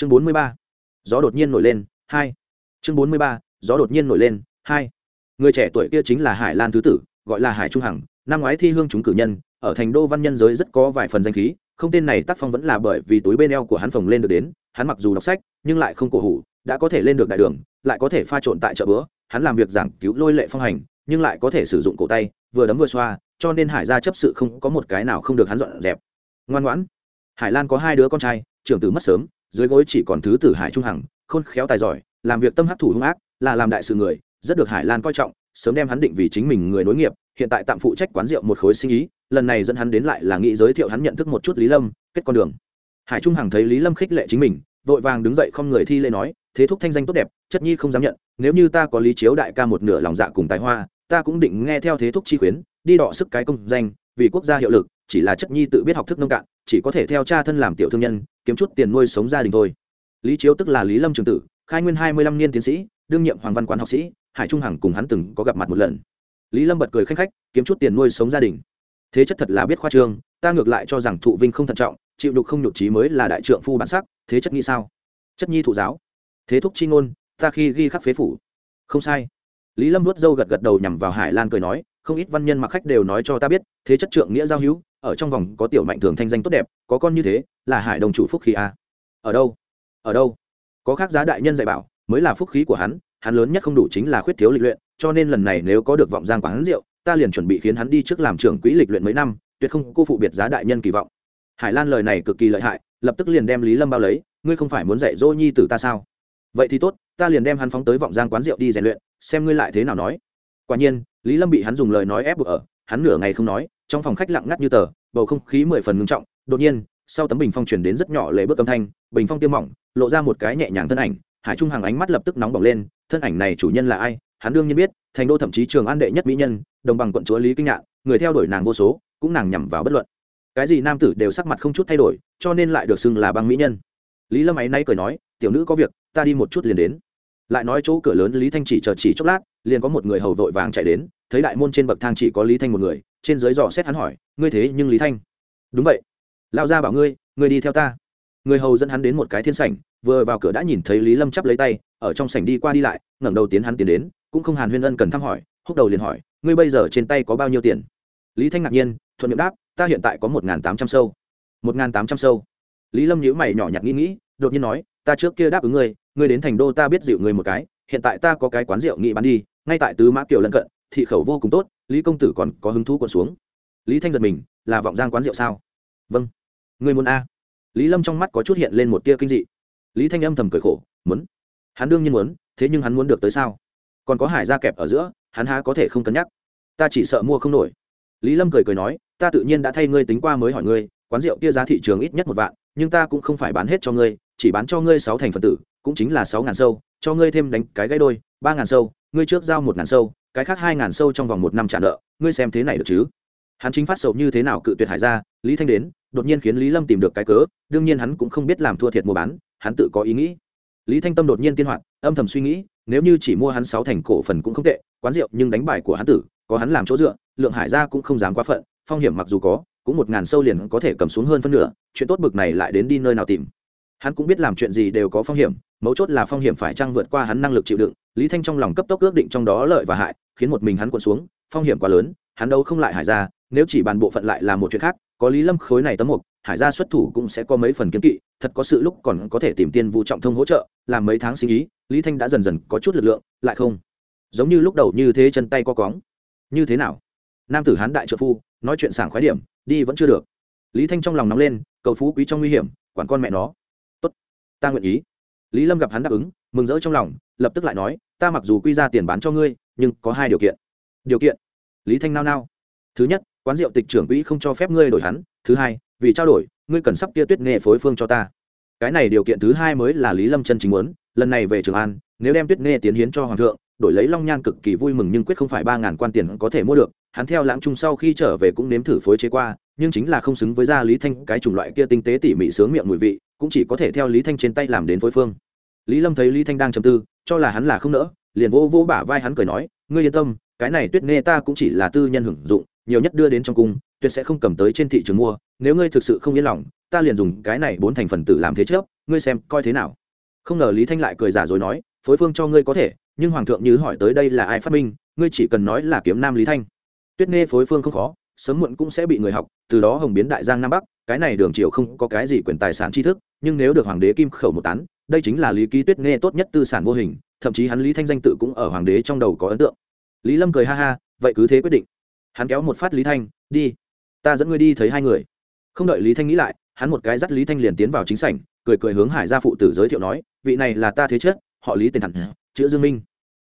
chương bốn mươi ba. Gió đột nhiên nổi lên, hai. Chương bốn mươi ba, gió đột nhiên nổi lên, hai. Người trẻ tuổi kia chính là hải lan thứ tử, gọi là hải trung hằng, năm ngoái thi hương chúng cử nhân, ở thành đô văn nhân giới rất có vài phần danh khí, không tên này tác phong vẫn là bởi vì túi bên eo của hắn phồng lên được đến, hắn mặc dù đọc sách, nhưng lại không cổ hủ, đã có thể lên được đại đường, lại có thể pha trộn tại chợ bữa, hắn làm việc giảng cứu lôi lệ phong hành, nhưng lại có thể sử dụng cổ tay, vừa đấm vừa xoa, cho nên hải gia chấp sự không có một cái nào không được hắn dọn dẹp. Ngoan ngoãn. Hải lan có hai đứa con trai, trưởng tử mất sớm dưới gối chỉ còn thứ tử hải trung hằng, khôn khéo tài giỏi, làm việc tâm hắc thủ hung ác, là làm đại sự người, rất được hải lan coi trọng, sớm đem hắn định vì chính mình người nối nghiệp, hiện tại tạm phụ trách quán rượu một khối sinh ý, lần này dẫn hắn đến lại là nghĩ giới thiệu hắn nhận thức một chút lý lâm, kết con đường. Hải trung hằng thấy lý lâm khích lệ chính mình, vội vàng đứng dậy không người thi lễ nói, thế thúc thanh danh tốt đẹp, chất nhi không dám nhận, nếu như ta có lý chiếu đại ca một nửa lòng dạ cùng tài hoa, ta cũng định nghe theo thế thúc chi khuyến, đi đọ sức cái công danh, vì quốc gia hiệu lực, chỉ là chất nhi tự biết học thức nông cạn, chỉ có thể theo cha thân làm tiểu thương nhân kiếm chút tiền nuôi sống gia đình thôi. Lý chiếu tức là lý lâm trường tử, khai nguyên hai mươi lăm niên tiến sĩ, đương nhiệm hoàng văn quán học sĩ, hải trung hằng cùng hắn từng có gặp mặt một lần. Lý lâm bật cười khanh khách, kiếm chút tiền nuôi sống gia đình. Thế chất thật là biết khoa trương, ta ngược lại cho rằng thụ vinh không thận trọng, chịu đục không nhục trí mới là đại trượng phu bản sắc, thế chất nghĩ sao? Chất nhi thụ giáo. Thế thúc chi ngôn, ta khi ghi khắc phế phủ. Không sai. Lý lâm nuốt dâu gật gật đầu nhằm vào hải lan cười nói, không ít văn nhân mặc khách đều nói cho ta biết, thế chất trượng nghĩa giao hữu ở trong vòng có tiểu mạnh thường thanh danh tốt đẹp, có con như thế, là hải đồng chủ phúc khí a. Ở đâu? Ở đâu? Có khác giá đại nhân dạy bảo, mới là phúc khí của hắn hắn lớn nhất không đủ chính là khuyết thiếu lịch luyện, cho nên lần này nếu có được vọng giang quán rượu, ta liền chuẩn bị khiến hắn đi trước làm trưởng quỹ lịch luyện mấy năm, tuyệt không cô phụ biệt giá đại nhân kỳ vọng. Hải lan lời này cực kỳ lợi hại, lập tức liền đem lý lâm bao lấy, ngươi không phải muốn dạy dỗ nhi tử ta sao? Vậy thì tốt, ta liền đem hắn phóng tới vọng giang quán rượu đi rèn luyện, xem ngươi lại thế nào nói. Quả nhiên, lý lâm bị hắn dùng lời nói ép buộc ở, hắn nửa ngày không nói trong phòng khách lặng ngắt như tờ, bầu không khí mười phần ngưng trọng. Đột nhiên, sau tấm bình phong chuyển đến rất nhỏ lệ bước âm thanh, bình phong tiêm mỏng, lộ ra một cái nhẹ nhàng thân ảnh. Hải trung hàng ánh mắt lập tức nóng bỏng lên, thân ảnh này chủ nhân là ai? Hắn đương nhiên biết, thành đô thậm chí trường an đệ nhất mỹ nhân, đồng bằng quận chúa lý kinh nhạn người theo đuổi nàng vô số, cũng nàng nhằm vào bất luận. Cái gì nam tử đều sắc mặt không chút thay đổi, cho nên lại được xưng là băng mỹ nhân. Lý lâm ấy nay cười nói, tiểu nữ có việc, ta đi một chút liền đến. Lại nói chỗ cửa lớn lý thanh chỉ chờ chỉ chốc lát, liền có một người hầu vội vàng chạy đến, thấy đại môn trên bậc thang chỉ có lý thanh một người trên dưới dò xét hắn hỏi, ngươi thế nhưng lý thanh. Đúng vậy. Lao ra bảo ngươi ngươi đi theo ta. Người hầu dẫn hắn đến một cái thiên sảnh, vừa vào cửa đã nhìn thấy lý lâm chắp lấy tay, ở trong sảnh đi qua đi lại, ngẩng đầu tiến hắn tiến đến, cũng không hàn huyên ân cần thăm hỏi, húc đầu liền hỏi, ngươi bây giờ trên tay có bao nhiêu tiền? Lý thanh ngạc nhiên, thuận miệng đáp, ta hiện tại có một n g h n tám trăm sâu. Một n g h n tám trăm sâu? Lý lâm nhíu mày nhỏ nhặt nghĩ nghĩ, đột nhiên nói, ta trước kia đáp ứng ngươi ngươi đến thành đô ta biết dịu ngươi một cái, hiện tại ta có cái quán rượu nghị bán đi, ngay tại tứ mã kiều lân cận thị khẩu vô cùng tốt, lý công tử còn có hứng thú quần xuống. Lý thanh giật mình, là vọng giang quán rượu sao? Vâng. Ngươi muốn a? Lý lâm trong mắt có chút hiện lên một tia kinh dị. Lý thanh âm thầm cười khổ, muốn. Hắn đương nhiên muốn, thế nhưng hắn muốn được tới sao? Còn có hải gia kẹp ở giữa, hắn há có thể không cân nhắc? Ta chỉ sợ mua không nổi. Lý lâm cười cười nói, ta tự nhiên đã thay ngươi tính qua mới hỏi ngươi, quán rượu kia giá thị trường ít nhất một vạn, nhưng ta cũng không phải bán hết cho ngươi, chỉ bán cho ngươi sáu thành phần tử, cũng chính là sáu ngàn sâu cho ngươi thêm đánh cái gãy đôi, ba ngàn sâu, ngươi trước giao một ngàn sâu, cái khác hai ngàn sâu trong vòng một năm trả nợ, ngươi xem thế này được chứ? Hắn chính phát sầu như thế nào cự tuyệt hải ra lý thanh đến, đột nhiên khiến lý lâm tìm được cái cớ, đương nhiên hắn cũng không biết làm thua thiệt mua bán, hắn tự có ý nghĩ. Lý thanh tâm đột nhiên tiên hoạt, âm thầm suy nghĩ, nếu như chỉ mua hắn sáu thành cổ phần cũng không tệ, quán rượu nhưng đánh bài của hắn tử, có hắn làm chỗ dựa, lượng hải ra cũng không dám quá phận, phong hiểm mặc dù có, cũng một ngàn sâu liền có thể cầm xuống hơn phân nửa, chuyện tốt bực này lại đến đi nơi nào tìm hắn cũng biết làm chuyện gì đều có phong hiểm, mấu chốt là phong hiểm phải chăng vượt qua hắn năng lực chịu đựng. Lý thanh trong lòng cấp tốc ước định trong đó lợi và hại, khiến một mình hắn cuộn xuống, phong hiểm quá lớn, hắn đâu không lại hải ra nếu chỉ bàn bộ phận lại là một chuyện khác, có lý lâm khối này tấm mục, hải gia xuất thủ cũng sẽ có mấy phần kiếm kỵ, thật có sự lúc còn có thể tìm tiên vụ trọng thông hỗ trợ, làm mấy tháng sinh ý lý thanh đã dần dần có chút lực lượng, lại không. Giống như lúc đầu như thế chân tay co cóng. Như thế nào? Nam tử hán đại trợ phu, nói chuyện sảng khoái điểm, đi vẫn chưa được. Lý thanh trong lòng nóng lên, cầu phú quý trong nguy hiểm, quản con mẹ nó ta nguyện ý. Lý lâm gặp hắn đáp ứng, mừng rỡ trong lòng, lập tức lại nói, ta mặc dù quy ra tiền bán cho ngươi, nhưng có hai điều kiện. Điều kiện? Lý thanh nao nao. Thứ nhất, quán rượu tịch trưởng quỹ không cho phép ngươi đổi hắn. Thứ hai, vì trao đổi, ngươi cần sắp kia tuyết nghệ phối phương cho ta. Cái này điều kiện thứ hai mới là lý lâm chân chính muốn, lần này về trường an, nếu đem tuyết nghệ tiến hiến cho hoàng thượng, đổi lấy long nhan cực kỳ vui mừng nhưng quyết không phải ba ngàn quan tiền có thể mua được, hắn theo lãng trung sau khi trở về cũng nếm thử phối chế qua, nhưng chính là không xứng với gia lý thanh cái chủng loại kia tinh tế tỉ mỉ sướng miệng mùi vị cũng chỉ có thể theo lý thanh trên tay làm đến phối phương. Lý lâm thấy lý thanh đang chầm tư, cho là hắn là không nỡ, liền vô vô bả vai hắn cười nói, ngươi yên tâm, cái này tuyết nghe ta cũng chỉ là tư nhân hưởng dụng, nhiều nhất đưa đến trong cung tuyệt sẽ không cầm tới trên thị trường mua, nếu ngươi thực sự không yên lòng, ta liền dùng cái này bốn thành phần tử làm thế trước, ngươi xem coi thế nào. Không ngờ lý thanh lại cười giả rồi nói, phối phương cho ngươi có thể, nhưng hoàng thượng như hỏi tới đây là ai phát minh, ngươi chỉ cần nói là kiếm nam lý thanh. Tuyết nghe phối phương không khó, sớm muộn cũng sẽ bị người học, từ đó hồng biến đại giang nam bắc cái này đường triều không có cái gì quyền tài sản tri thức, nhưng nếu được hoàng đế kim khẩu một tán, đây chính là lý ký tuyết nghe tốt nhất tư sản vô hình, thậm chí hắn lý thanh danh tự cũng ở hoàng đế trong đầu có ấn tượng. Lý lâm cười ha ha, vậy cứ thế quyết định. Hắn kéo một phát lý thanh, đi, ta dẫn ngươi đi thấy hai người. Không đợi lý thanh nghĩ lại, hắn một cái dắt lý thanh liền tiến vào chính sảnh, cười cười hướng hải gia phụ tử giới thiệu nói, vị này là ta thế chết, họ lý tên thẳng, chữ dương minh.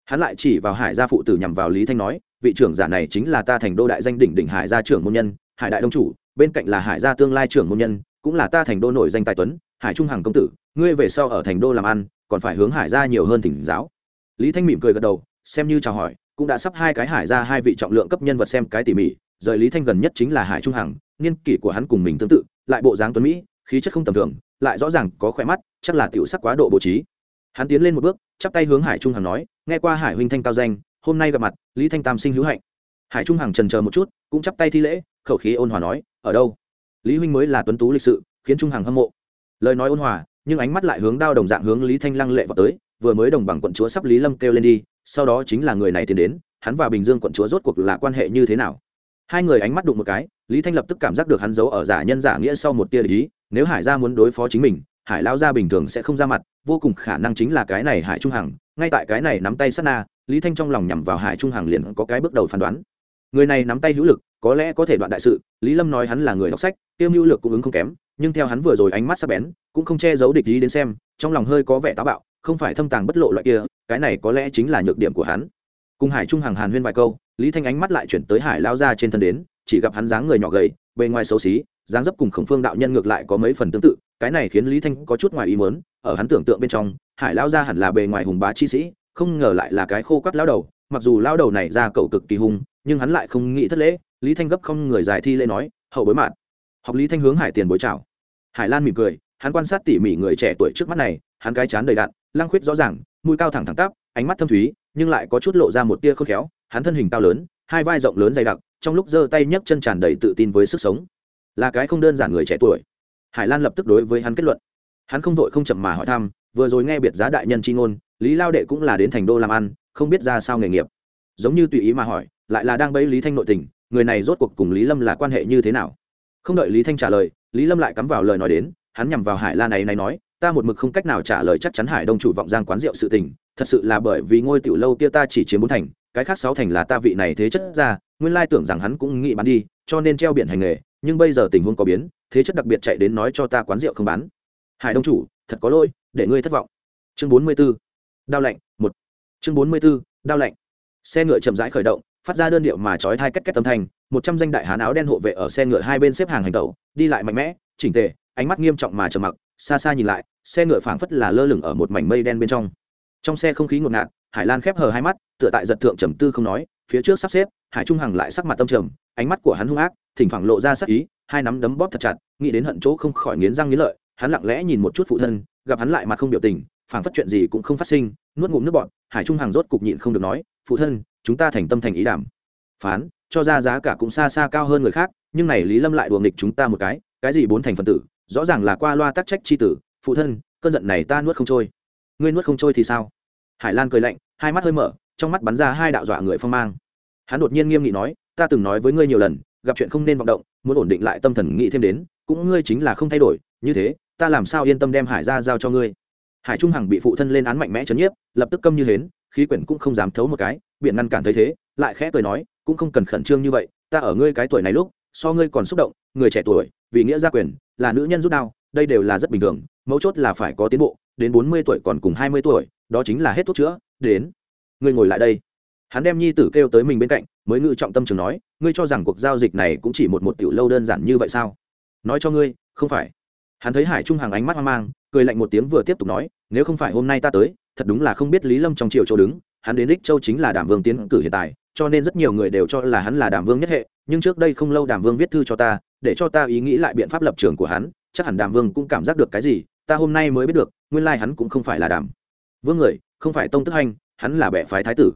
Hắn lại chỉ vào hải gia phụ tử nhằm vào lý thanh nói, vị trưởng giả này chính là ta thành đô đại danh đỉnh đỉnh hải gia trưởng môn nhân, hải đại đông chủ bên cạnh là hải gia tương lai trưởng môn nhân, cũng là ta thành đô nổi danh tài tuấn, hải trung hằng công tử, ngươi về sau ở thành đô làm ăn, còn phải hướng hải gia nhiều hơn thỉnh giáo. Lý thanh mỉm cười gật đầu, xem như chào hỏi, cũng đã sắp hai cái hải ra hai vị trọng lượng cấp nhân vật xem cái tỉ mỉ, rời lý thanh gần nhất chính là hải trung hằng, niên kỷ của hắn cùng mình tương tự, lại bộ dáng tuấn mỹ, khí chất không tầm thường, lại rõ ràng có khỏe mắt, chắc là tiểu sắc quá độ bố trí. Hắn tiến lên một bước, chắp tay hướng hải trung hằng nói, nghe qua hải huynh thanh cao danh, hôm nay gặp mặt, lý thanh tam sinh hữu hạnh. Hải trung hằng trần chờ một chút, cũng chắp tay thi lễ khẩu khí ôn hòa nói, ở đâu? Lý huynh mới là tuấn tú lịch sự, khiến trung hằng hâm mộ. Lời nói ôn hòa, nhưng ánh mắt lại hướng đao đồng dạng hướng lý thanh lăng lệ vào tới, vừa mới đồng bằng quận chúa sắp lý lâm kêu lên đi, sau đó chính là người này tiến đến, hắn và bình dương quận chúa rốt cuộc là quan hệ như thế nào? Hai người ánh mắt đụng một cái, lý thanh lập tức cảm giác được hắn giấu ở giả nhân giả nghĩa sau một tia lý, nếu hải gia muốn đối phó chính mình, hải lao gia bình thường sẽ không ra mặt, vô cùng khả năng chính là cái này hải trung hằng, ngay tại cái này nắm tay sát na, lý thanh trong lòng nhằm vào hải trung hằng liền có cái bước đầu phán đoán người này nắm tay hữu lực, có lẽ có thể đoạn đại sự, lý lâm nói hắn là người đọc sách, tiêu mưu lược cung ứng không kém, nhưng theo hắn vừa rồi ánh mắt sắc bén, cũng không che giấu địch ý đến xem, trong lòng hơi có vẻ táo bạo, không phải thâm tàng bất lộ loại kia, cái này có lẽ chính là nhược điểm của hắn. Cùng hải trung hàng hàn huyên vài câu, lý thanh ánh mắt lại chuyển tới hải lao ra trên thân đến, chỉ gặp hắn dáng người nhỏ gầy, bề ngoài xấu xí, dáng dấp cùng khổng phương đạo nhân ngược lại có mấy phần tương tự, cái này khiến lý thanh có chút ngoài ý mớn ở hắn tưởng tượng bên trong, hải lao ra hẳn là bề ngoài hùng bá chi sĩ, không ngờ lại là cái khô quắt lao đầu, mặc dù lao đầu này ra cậu cực kỳ hung nhưng hắn lại không nghĩ thất lễ, lý thanh gấp không người giải thi lễ nói, hậu bối mạn. Học lý thanh hướng hải tiền bối chào. Hải lan mỉm cười, hắn quan sát tỉ mỉ người trẻ tuổi trước mắt này, hắn cái chán đầy đạn lang khuyết rõ ràng, mũi cao thẳng thẳng tắp, ánh mắt thâm thúy, nhưng lại có chút lộ ra một tia khôn khéo, hắn thân hình cao lớn, hai vai rộng lớn dày đặc, trong lúc giơ tay nhấc chân tràn đầy tự tin với sức sống. Là cái không đơn giản người trẻ tuổi. Hải lan lập tức đối với hắn kết luận. Hắn không vội không chậm mà hỏi thăm, vừa rồi nghe biệt giá đại nhân chi ngôn, lý lao đệ cũng là đến thành đô làm ăn, không biết ra sao nghề nghiệp giống như tùy ý mà hỏi, lại là đang bẫy lý thanh nội tình, người này rốt cuộc cùng lý lâm là quan hệ như thế nào không đợi lý thanh trả lời, lý lâm lại cắm vào lời nói đến, hắn nhằm vào hải la này này nói, ta một mực không cách nào trả lời chắc chắn hải đông chủ vọng giang quán rượu sự tình, thật sự là bởi vì ngôi tiểu lâu kia ta chỉ chiếm bốn thành, cái khác sáu thành là ta vị này thế chất ra, nguyên lai tưởng rằng hắn cũng nghĩ bán đi, cho nên treo biển hành nghề, nhưng bây giờ tình huống có biến, thế chất đặc biệt chạy đến nói cho ta quán rượu không bán hải đông chủ, thật có lỗi, để ngươi thất vọng chương bốn mươi 44. đao lạnh một chương bốn mươi 44. đao lạnh xe ngựa chậm rãi khởi động, phát ra đơn điệu mà trói thai cách cách tâm thành một trăm danh đại hán áo đen hộ vệ ở xe ngựa hai bên xếp hàng hành tẩu, đi lại mạnh mẽ, chỉnh tề, ánh mắt nghiêm trọng mà trầm mặc, xa xa nhìn lại, xe ngựa phảng phất là lơ lửng ở một mảnh mây đen bên trong. Trong xe không khí ngột ngạt, hải lan khép hờ hai mắt, tựa tại giật thượng trầm tư không nói, phía trước sắp xếp, hải trung hằng lại sắc mặt tâm trầm, ánh mắt của hắn hung ác, thỉnh thoảng lộ ra sắc ý, hai nắm đấm bóp thật chặt, nghĩ đến hận chỗ không khỏi nghiến răng nghiến lợi, hắn lặng lẽ nhìn một chút phụ thân gặp hắn lại mặt không biểu tình, phảng phất chuyện gì cũng không phát sinh, nuốt ngụm nước bọt, hải trung hàng rốt cục nhịn không được nói, phụ thân, chúng ta thành tâm thành ý đảm phán, cho ra giá cả cũng xa xa cao hơn người khác, nhưng này lý lâm lại đùa nghịch chúng ta một cái cái gì bốn thành phần tử, rõ ràng là qua loa tắc trách chi tử, phụ thân, cơn giận này ta nuốt không trôi. Ngươi nuốt không trôi thì sao? Hải lan cười lạnh, hai mắt hơi mở, trong mắt bắn ra hai đạo dọa người phong mang. Hắn đột nhiên nghiêm nghị nói, ta từng nói với ngươi nhiều lần, gặp chuyện không nên vọng động, muốn ổn định lại tâm thần nghĩ thêm đến, cũng ngươi chính là không thay đổi, như thế ta làm sao yên tâm đem hải ra giao cho ngươi? Hải trung hằng bị phụ thân lên án mạnh mẽ chấn nhiếp, lập tức câm như hến, khí quyển cũng không dám thấu một cái, biện ngăn cản thấy thế, lại khẽ cười nói, cũng không cần khẩn trương như vậy, ta ở ngươi cái tuổi này lúc, so ngươi còn xúc động, người trẻ tuổi, vì nghĩa gia quyền, là nữ nhân rút đao, đây đều là rất bình thường, mấu chốt là phải có tiến bộ, đến bốn mươi tuổi còn cùng hai mươi tuổi, đó chính là hết thuốc chữa, đến. Ngươi ngồi lại đây. Hắn đem nhi tử kêu tới mình bên cạnh, mới ngự trọng tâm trường nói, ngươi cho rằng cuộc giao dịch này cũng chỉ một một tiểu lâu đơn giản như vậy sao? Nói cho ngươi, không phải hắn thấy hải trung hàng ánh mắt hoang mang, cười lạnh một tiếng vừa tiếp tục nói, nếu không phải hôm nay ta tới, thật đúng là không biết lý lâm trong triều chỗ đứng. Hắn đến đích châu chính là đảm vương tiến cử hiện tại, cho nên rất nhiều người đều cho là hắn là đảm vương nhất hệ, nhưng trước đây không lâu đảm vương viết thư cho ta, để cho ta ý nghĩ lại biện pháp lập trường của hắn, chắc hẳn đàm vương cũng cảm giác được cái gì, ta hôm nay mới biết được, nguyên lai hắn cũng không phải là đàm vương người, không phải tông tức hành, hắn là bệ phái thái tử.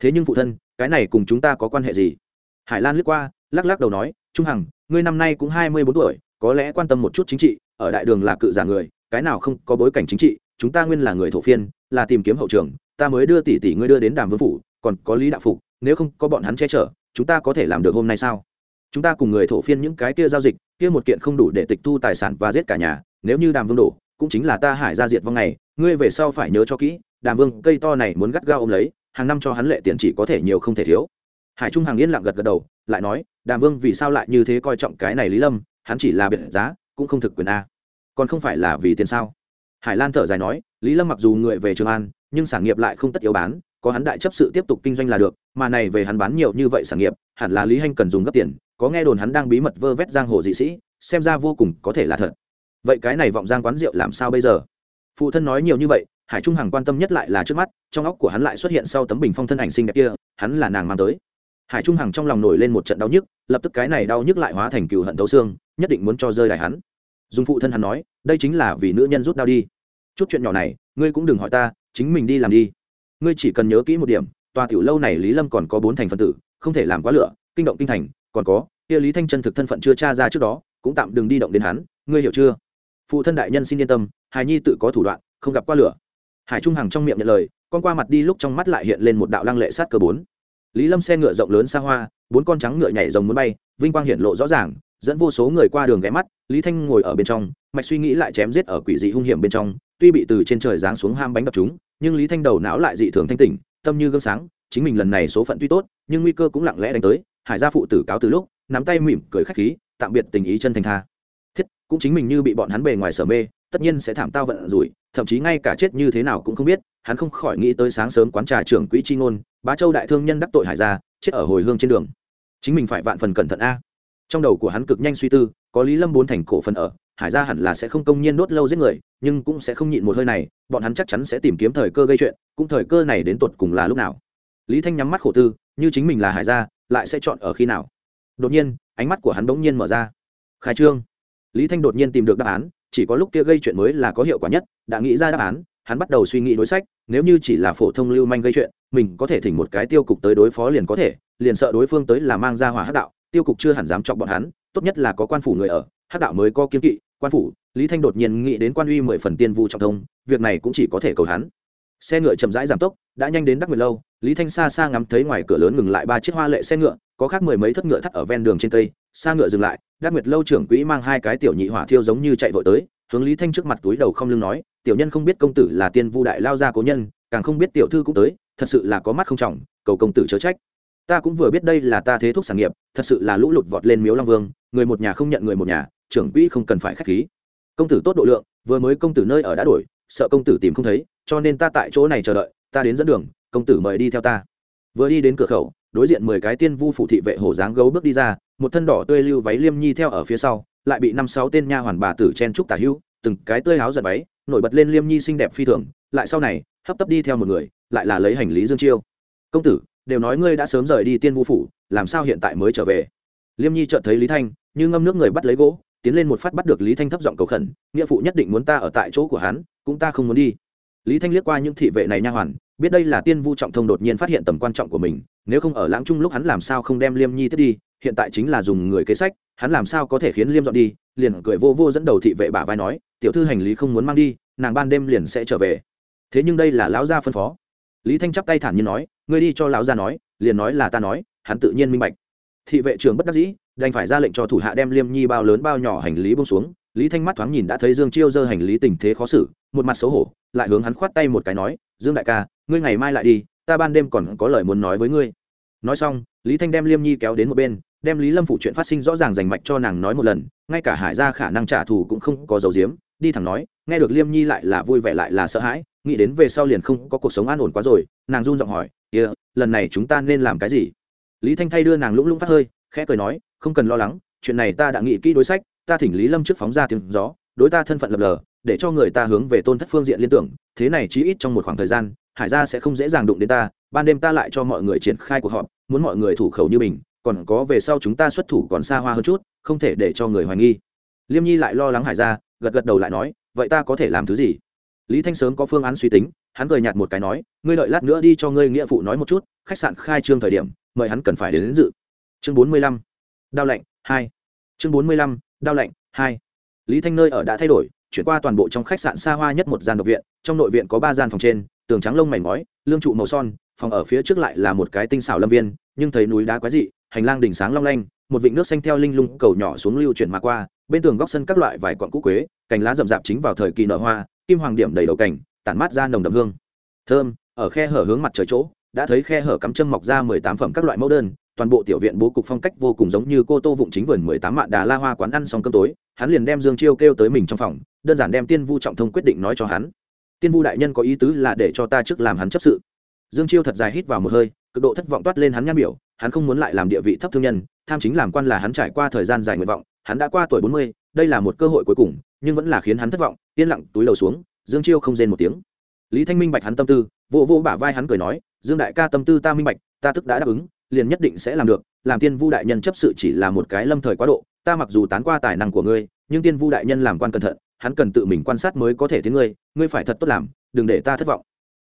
Thế nhưng phụ thân, cái này cùng chúng ta có quan hệ gì? Hải lan lướt qua, lắc lắc đầu nói, trung hằng, ngươi năm nay cũng hai mươi bốn tuổi, có lẽ quan tâm một chút chính trị ở đại đường là cự giả người, cái nào không có bối cảnh chính trị, chúng ta nguyên là người thổ phiên, là tìm kiếm hậu trường, ta mới đưa tỷ tỷ ngươi đưa đến đàm vương phủ, còn có lý đạo phục, nếu không có bọn hắn che chở, chúng ta có thể làm được hôm nay sao? Chúng ta cùng người thổ phiên những cái kia giao dịch, kia một kiện không đủ để tịch thu tài sản và giết cả nhà, nếu như đàm vương đổ, cũng chính là ta hải ra diệt vong này, ngươi về sau phải nhớ cho kỹ, đàm vương cây to này muốn gắt gao ôm lấy, hàng năm cho hắn lệ tiền chỉ có thể nhiều không thể thiếu. Hải trung hàng yên lặng gật gật đầu, lại nói, đàm vương vì sao lại như thế coi trọng cái này lý lâm? Hắn chỉ là biệt giá, cũng không thực quyền a còn không phải là vì tiền sao? Hải lan thở dài nói, lý lâm mặc dù người về trường an, nhưng sản nghiệp lại không tất yếu bán, có hắn đại chấp sự tiếp tục kinh doanh là được, mà này về hắn bán nhiều như vậy sản nghiệp, hẳn là lý hanh cần dùng gấp tiền, có nghe đồn hắn đang bí mật vơ vét giang hồ dị sĩ, xem ra vô cùng có thể là thật. Vậy cái này vọng giang quán rượu làm sao bây giờ? Phụ thân nói nhiều như vậy, hải trung hằng quan tâm nhất lại là trước mắt, trong óc của hắn lại xuất hiện sau tấm bình phong thân ảnh xinh đẹp kia, hắn là nàng mang tới. Hải trung hằng trong lòng nổi lên một trận đau nhức, lập tức cái này đau nhức lại hóa thành cừu hận thấu xương, nhất định muốn cho rơi đài hắn dùng phụ thân hắn nói, đây chính là vì nữ nhân rút đau đi. Chút chuyện nhỏ này, ngươi cũng đừng hỏi ta, chính mình đi làm đi. Ngươi chỉ cần nhớ kỹ một điểm, tòa tiểu lâu này lý lâm còn có bốn thành phần tử, không thể làm quá lửa, kinh động kinh thành, còn có, kia lý thanh chân thực thân phận chưa tra ra trước đó, cũng tạm đừng đi động đến hắn, ngươi hiểu chưa? Phụ thân đại nhân xin yên tâm hài nhi tự có thủ đoạn, không gặp qua lửa. Hải trung hằng trong miệng nhận lời, con qua mặt đi lúc trong mắt lại hiện lên một đạo lăng lệ sát cơ bốn. Lý lâm xe ngựa rộng lớn xa hoa, bốn con trắng ngựa nhảy rồng muốn bay, vinh quang hiển lộ rõ ràng dẫn vô số người qua đường ghé mắt, lý thanh ngồi ở bên trong, mạch suy nghĩ lại chém giết ở quỷ dị hung hiểm bên trong, tuy bị từ trên trời giáng xuống ham bánh đập chúng, nhưng lý thanh đầu não lại dị thường thanh tỉnh, tâm như gương sáng, chính mình lần này số phận tuy tốt, nhưng nguy cơ cũng lặng lẽ đánh tới, hải gia phụ tử cáo từ lúc, nắm tay mỉm cười khách khí, tạm biệt tình ý chân thành tha. Thiết, cũng chính mình như bị bọn hắn bề ngoài sở mê, tất nhiên sẽ thảm tao vận rủi, thậm chí ngay cả chết như thế nào cũng không biết, hắn không khỏi nghĩ tới sáng sớm quán trà trưởng quỹ chi ngôn, bá châu đại thương nhân đắc tội hải gia, chết ở hồi hương trên đường. Chính mình phải vạn phần cẩn thận a trong đầu của hắn cực nhanh suy tư, có lý lâm bốn thành cổ phần ở, hải gia hẳn là sẽ không công nhiên đốt lâu giết người, nhưng cũng sẽ không nhịn một hơi này, bọn hắn chắc chắn sẽ tìm kiếm thời cơ gây chuyện, cũng thời cơ này đến tột cùng là lúc nào. Lý thanh nhắm mắt khổ tư, như chính mình là hải gia, lại sẽ chọn ở khi nào? Đột nhiên, ánh mắt của hắn bỗng nhiên mở ra. Khai trương. Lý thanh đột nhiên tìm được đáp án, chỉ có lúc kia gây chuyện mới là có hiệu quả nhất, đã nghĩ ra đáp án, hắn bắt đầu suy nghĩ đối sách, nếu như chỉ là phổ thông lưu manh gây chuyện, mình có thể thỉnh một cái tiêu cục tới đối phó liền có thể, liền sợ đối phương tới là mang ra hỏa hắc đạo tiêu cục chưa hẳn dám chọc bọn hắn, tốt nhất là có quan phủ người ở hát đạo mới có kiến kỵ, quan phủ, lý thanh đột nhiên nghĩ đến quan uy mười phần tiên vu trọng thông, việc này cũng chỉ có thể cầu hắn. Xe ngựa chậm rãi giảm tốc, đã nhanh đến đắc nguyệt lâu, lý thanh xa xa ngắm thấy ngoài cửa lớn ngừng lại ba chiếc hoa lệ xe ngựa, có khác mười mấy thất ngựa thắt ở ven đường trên cây, xa ngựa dừng lại, đắc nguyệt lâu trưởng quỹ mang hai cái tiểu nhị hỏa thiêu giống như chạy vội tới, hướng lý thanh trước mặt túi đầu không lưng nói, tiểu nhân không biết công tử là tiên vu đại lao gia cố nhân, càng không biết tiểu thư cũng tới, thật sự là có mắt không trọng, cầu công tử chớ trách ta cũng vừa biết đây là ta thế thuốc sản nghiệp, thật sự là lũ lụt vọt lên miếu long vương, người một nhà không nhận người một nhà, trưởng quỹ không cần phải khách khí. Công tử tốt độ lượng, vừa mới công tử nơi ở đã đổi, sợ công tử tìm không thấy, cho nên ta tại chỗ này chờ đợi, ta đến dẫn đường, công tử mời đi theo ta. Vừa đi đến cửa khẩu, đối diện mười cái tiên vu phụ thị vệ hổ dáng gấu bước đi ra, một thân đỏ tươi lưu váy liêm nhi theo ở phía sau, lại bị năm sáu tên nha hoàn bà tử chen trúc tả hữu từng cái tươi áo giật váy, nổi bật lên liêm nhi xinh đẹp phi thường, lại sau này, hấp tấp đi theo một người, lại là lấy hành lý dương chiêu. Công tử đều nói ngươi đã sớm rời đi tiên vu phủ, làm sao hiện tại mới trở về? Liêm nhi chợt thấy lý thanh, như ngâm nước người bắt lấy gỗ, tiến lên một phát bắt được lý thanh thấp giọng cầu khẩn, nghĩa phụ nhất định muốn ta ở tại chỗ của hắn, cũng ta không muốn đi. Lý thanh liếc qua những thị vệ này nha hoàn, biết đây là tiên vu trọng thông đột nhiên phát hiện tầm quan trọng của mình, nếu không ở lãng trung lúc hắn làm sao không đem liêm nhi tiếp đi, hiện tại chính là dùng người kế sách, hắn làm sao có thể khiến liêm dọn đi, liền cười vô vô dẫn đầu thị vệ bả vai nói, tiểu thư hành lý không muốn mang đi, nàng ban đêm liền sẽ trở về. Thế nhưng đây là lão gia phân phó. Lý thanh chắp tay thản nhiên nói ngươi đi cho lão gia nói, liền nói là ta nói, hắn tự nhiên minh bạch. Thị vệ trưởng bất đắc dĩ, đành phải ra lệnh cho thủ hạ đem liêm nhi bao lớn bao nhỏ hành lý bông xuống. Lý thanh mắt thoáng nhìn đã thấy dương chiêu dơ hành lý tình thế khó xử, một mặt xấu hổ, lại hướng hắn khoát tay một cái nói, dương đại ca, ngươi ngày mai lại đi, ta ban đêm còn có lời muốn nói với ngươi. Nói xong, lý thanh đem liêm nhi kéo đến một bên, đem lý lâm phụ chuyện phát sinh rõ ràng rành mạch cho nàng nói một lần, ngay cả hải ra khả năng trả thù cũng không có dấu diếm đi thẳng nói, nghe được liêm nhi lại là vui vẻ lại là sợ hãi, nghĩ đến về sau liền không có cuộc sống an ổn quá rồi nàng run giọng hỏi kia、yeah, lần này chúng ta nên làm cái gì? Lý thanh thay đưa nàng lũng lũng phát hơi khẽ cười nói không cần lo lắng chuyện này ta đã nghĩ kỹ đối sách ta thỉnh lý lâm trước phóng ra tiếng gió đối ta thân phận lập lờ để cho người ta hướng về tôn thất phương diện liên tưởng thế này chí ít trong một khoảng thời gian hải gia sẽ không dễ dàng đụng đến ta ban đêm ta lại cho mọi người triển khai cuộc họp muốn mọi người thủ khẩu như mình còn có về sau chúng ta xuất thủ còn xa hoa hơn chút không thể để cho người hoài nghi. Liêm nhi lại lo lắng hải gia gật gật đầu lại nói vậy ta có thể làm thứ gì? Lý thanh sớm có phương án suy tính hắn cười nhạt một cái nói ngươi đợi lát nữa đi cho ngươi nghĩa phụ nói một chút khách sạn khai trương thời điểm mời hắn cần phải đến, đến dự. Chương bốn mươi lăm đao lạnh hai. Chương bốn mươi lăm đao lạnh hai. Lý thanh nơi ở đã thay đổi chuyển qua toàn bộ trong khách sạn xa hoa nhất một gian độc viện trong nội viện có ba gian phòng trên tường trắng lông mảnh ngói lương trụ màu son phòng ở phía trước lại là một cái tinh xảo lâm viên nhưng thấy núi đá quái dị hành lang đỉnh sáng long lanh một vịnh nước xanh theo linh lung cầu nhỏ xuống lưu chuyển mà qua bên tường góc sân các loại vài cọn cũ quế cành lá rậm rạp chính vào thời kỳ nở hoa kim hoàng điểm đầy đầu cảnh tản mát ra nồng đậm hương. Thơm, ở khe hở hướng mặt trời chỗ, đã thấy khe hở cắm châm mọc ra mười tám phẩm các loại mẫu đơn, toàn bộ tiểu viện bố cục phong cách vô cùng giống như cô tô vụng chính vườn mười tám mạn đà la hoa quán ăn xong cơm tối, hắn liền đem dương chiêu kêu tới mình trong phòng, đơn giản đem tiên vu trọng thông quyết định nói cho hắn. Tiên vu đại nhân có ý tứ là để cho ta trước làm hắn chấp sự. Dương chiêu thật dài hít vào một hơi, cực độ thất vọng toát lên hắn nhăn biểu, hắn không muốn lại làm địa vị thấp thương nhân, tham chính làm quan là hắn trải qua thời gian dài nguyện vọng hắn đã qua tuổi bốn mươi, đây là một cơ hội cuối cùng, nhưng vẫn là khiến hắn thất vọng, yên lặng túi đầu xuống, dương chiêu không rên một tiếng. Lý thanh minh bạch hắn tâm tư, vỗ vỗ bả vai hắn cười nói, dương đại ca tâm tư ta minh bạch, ta tức đã đáp ứng, liền nhất định sẽ làm được, làm tiên vu đại nhân chấp sự chỉ là một cái lâm thời quá độ, ta mặc dù tán qua tài năng của ngươi, nhưng tiên vu đại nhân làm quan cẩn thận, hắn cần tự mình quan sát mới có thể thấy ngươi ngươi phải thật tốt làm, đừng để ta thất vọng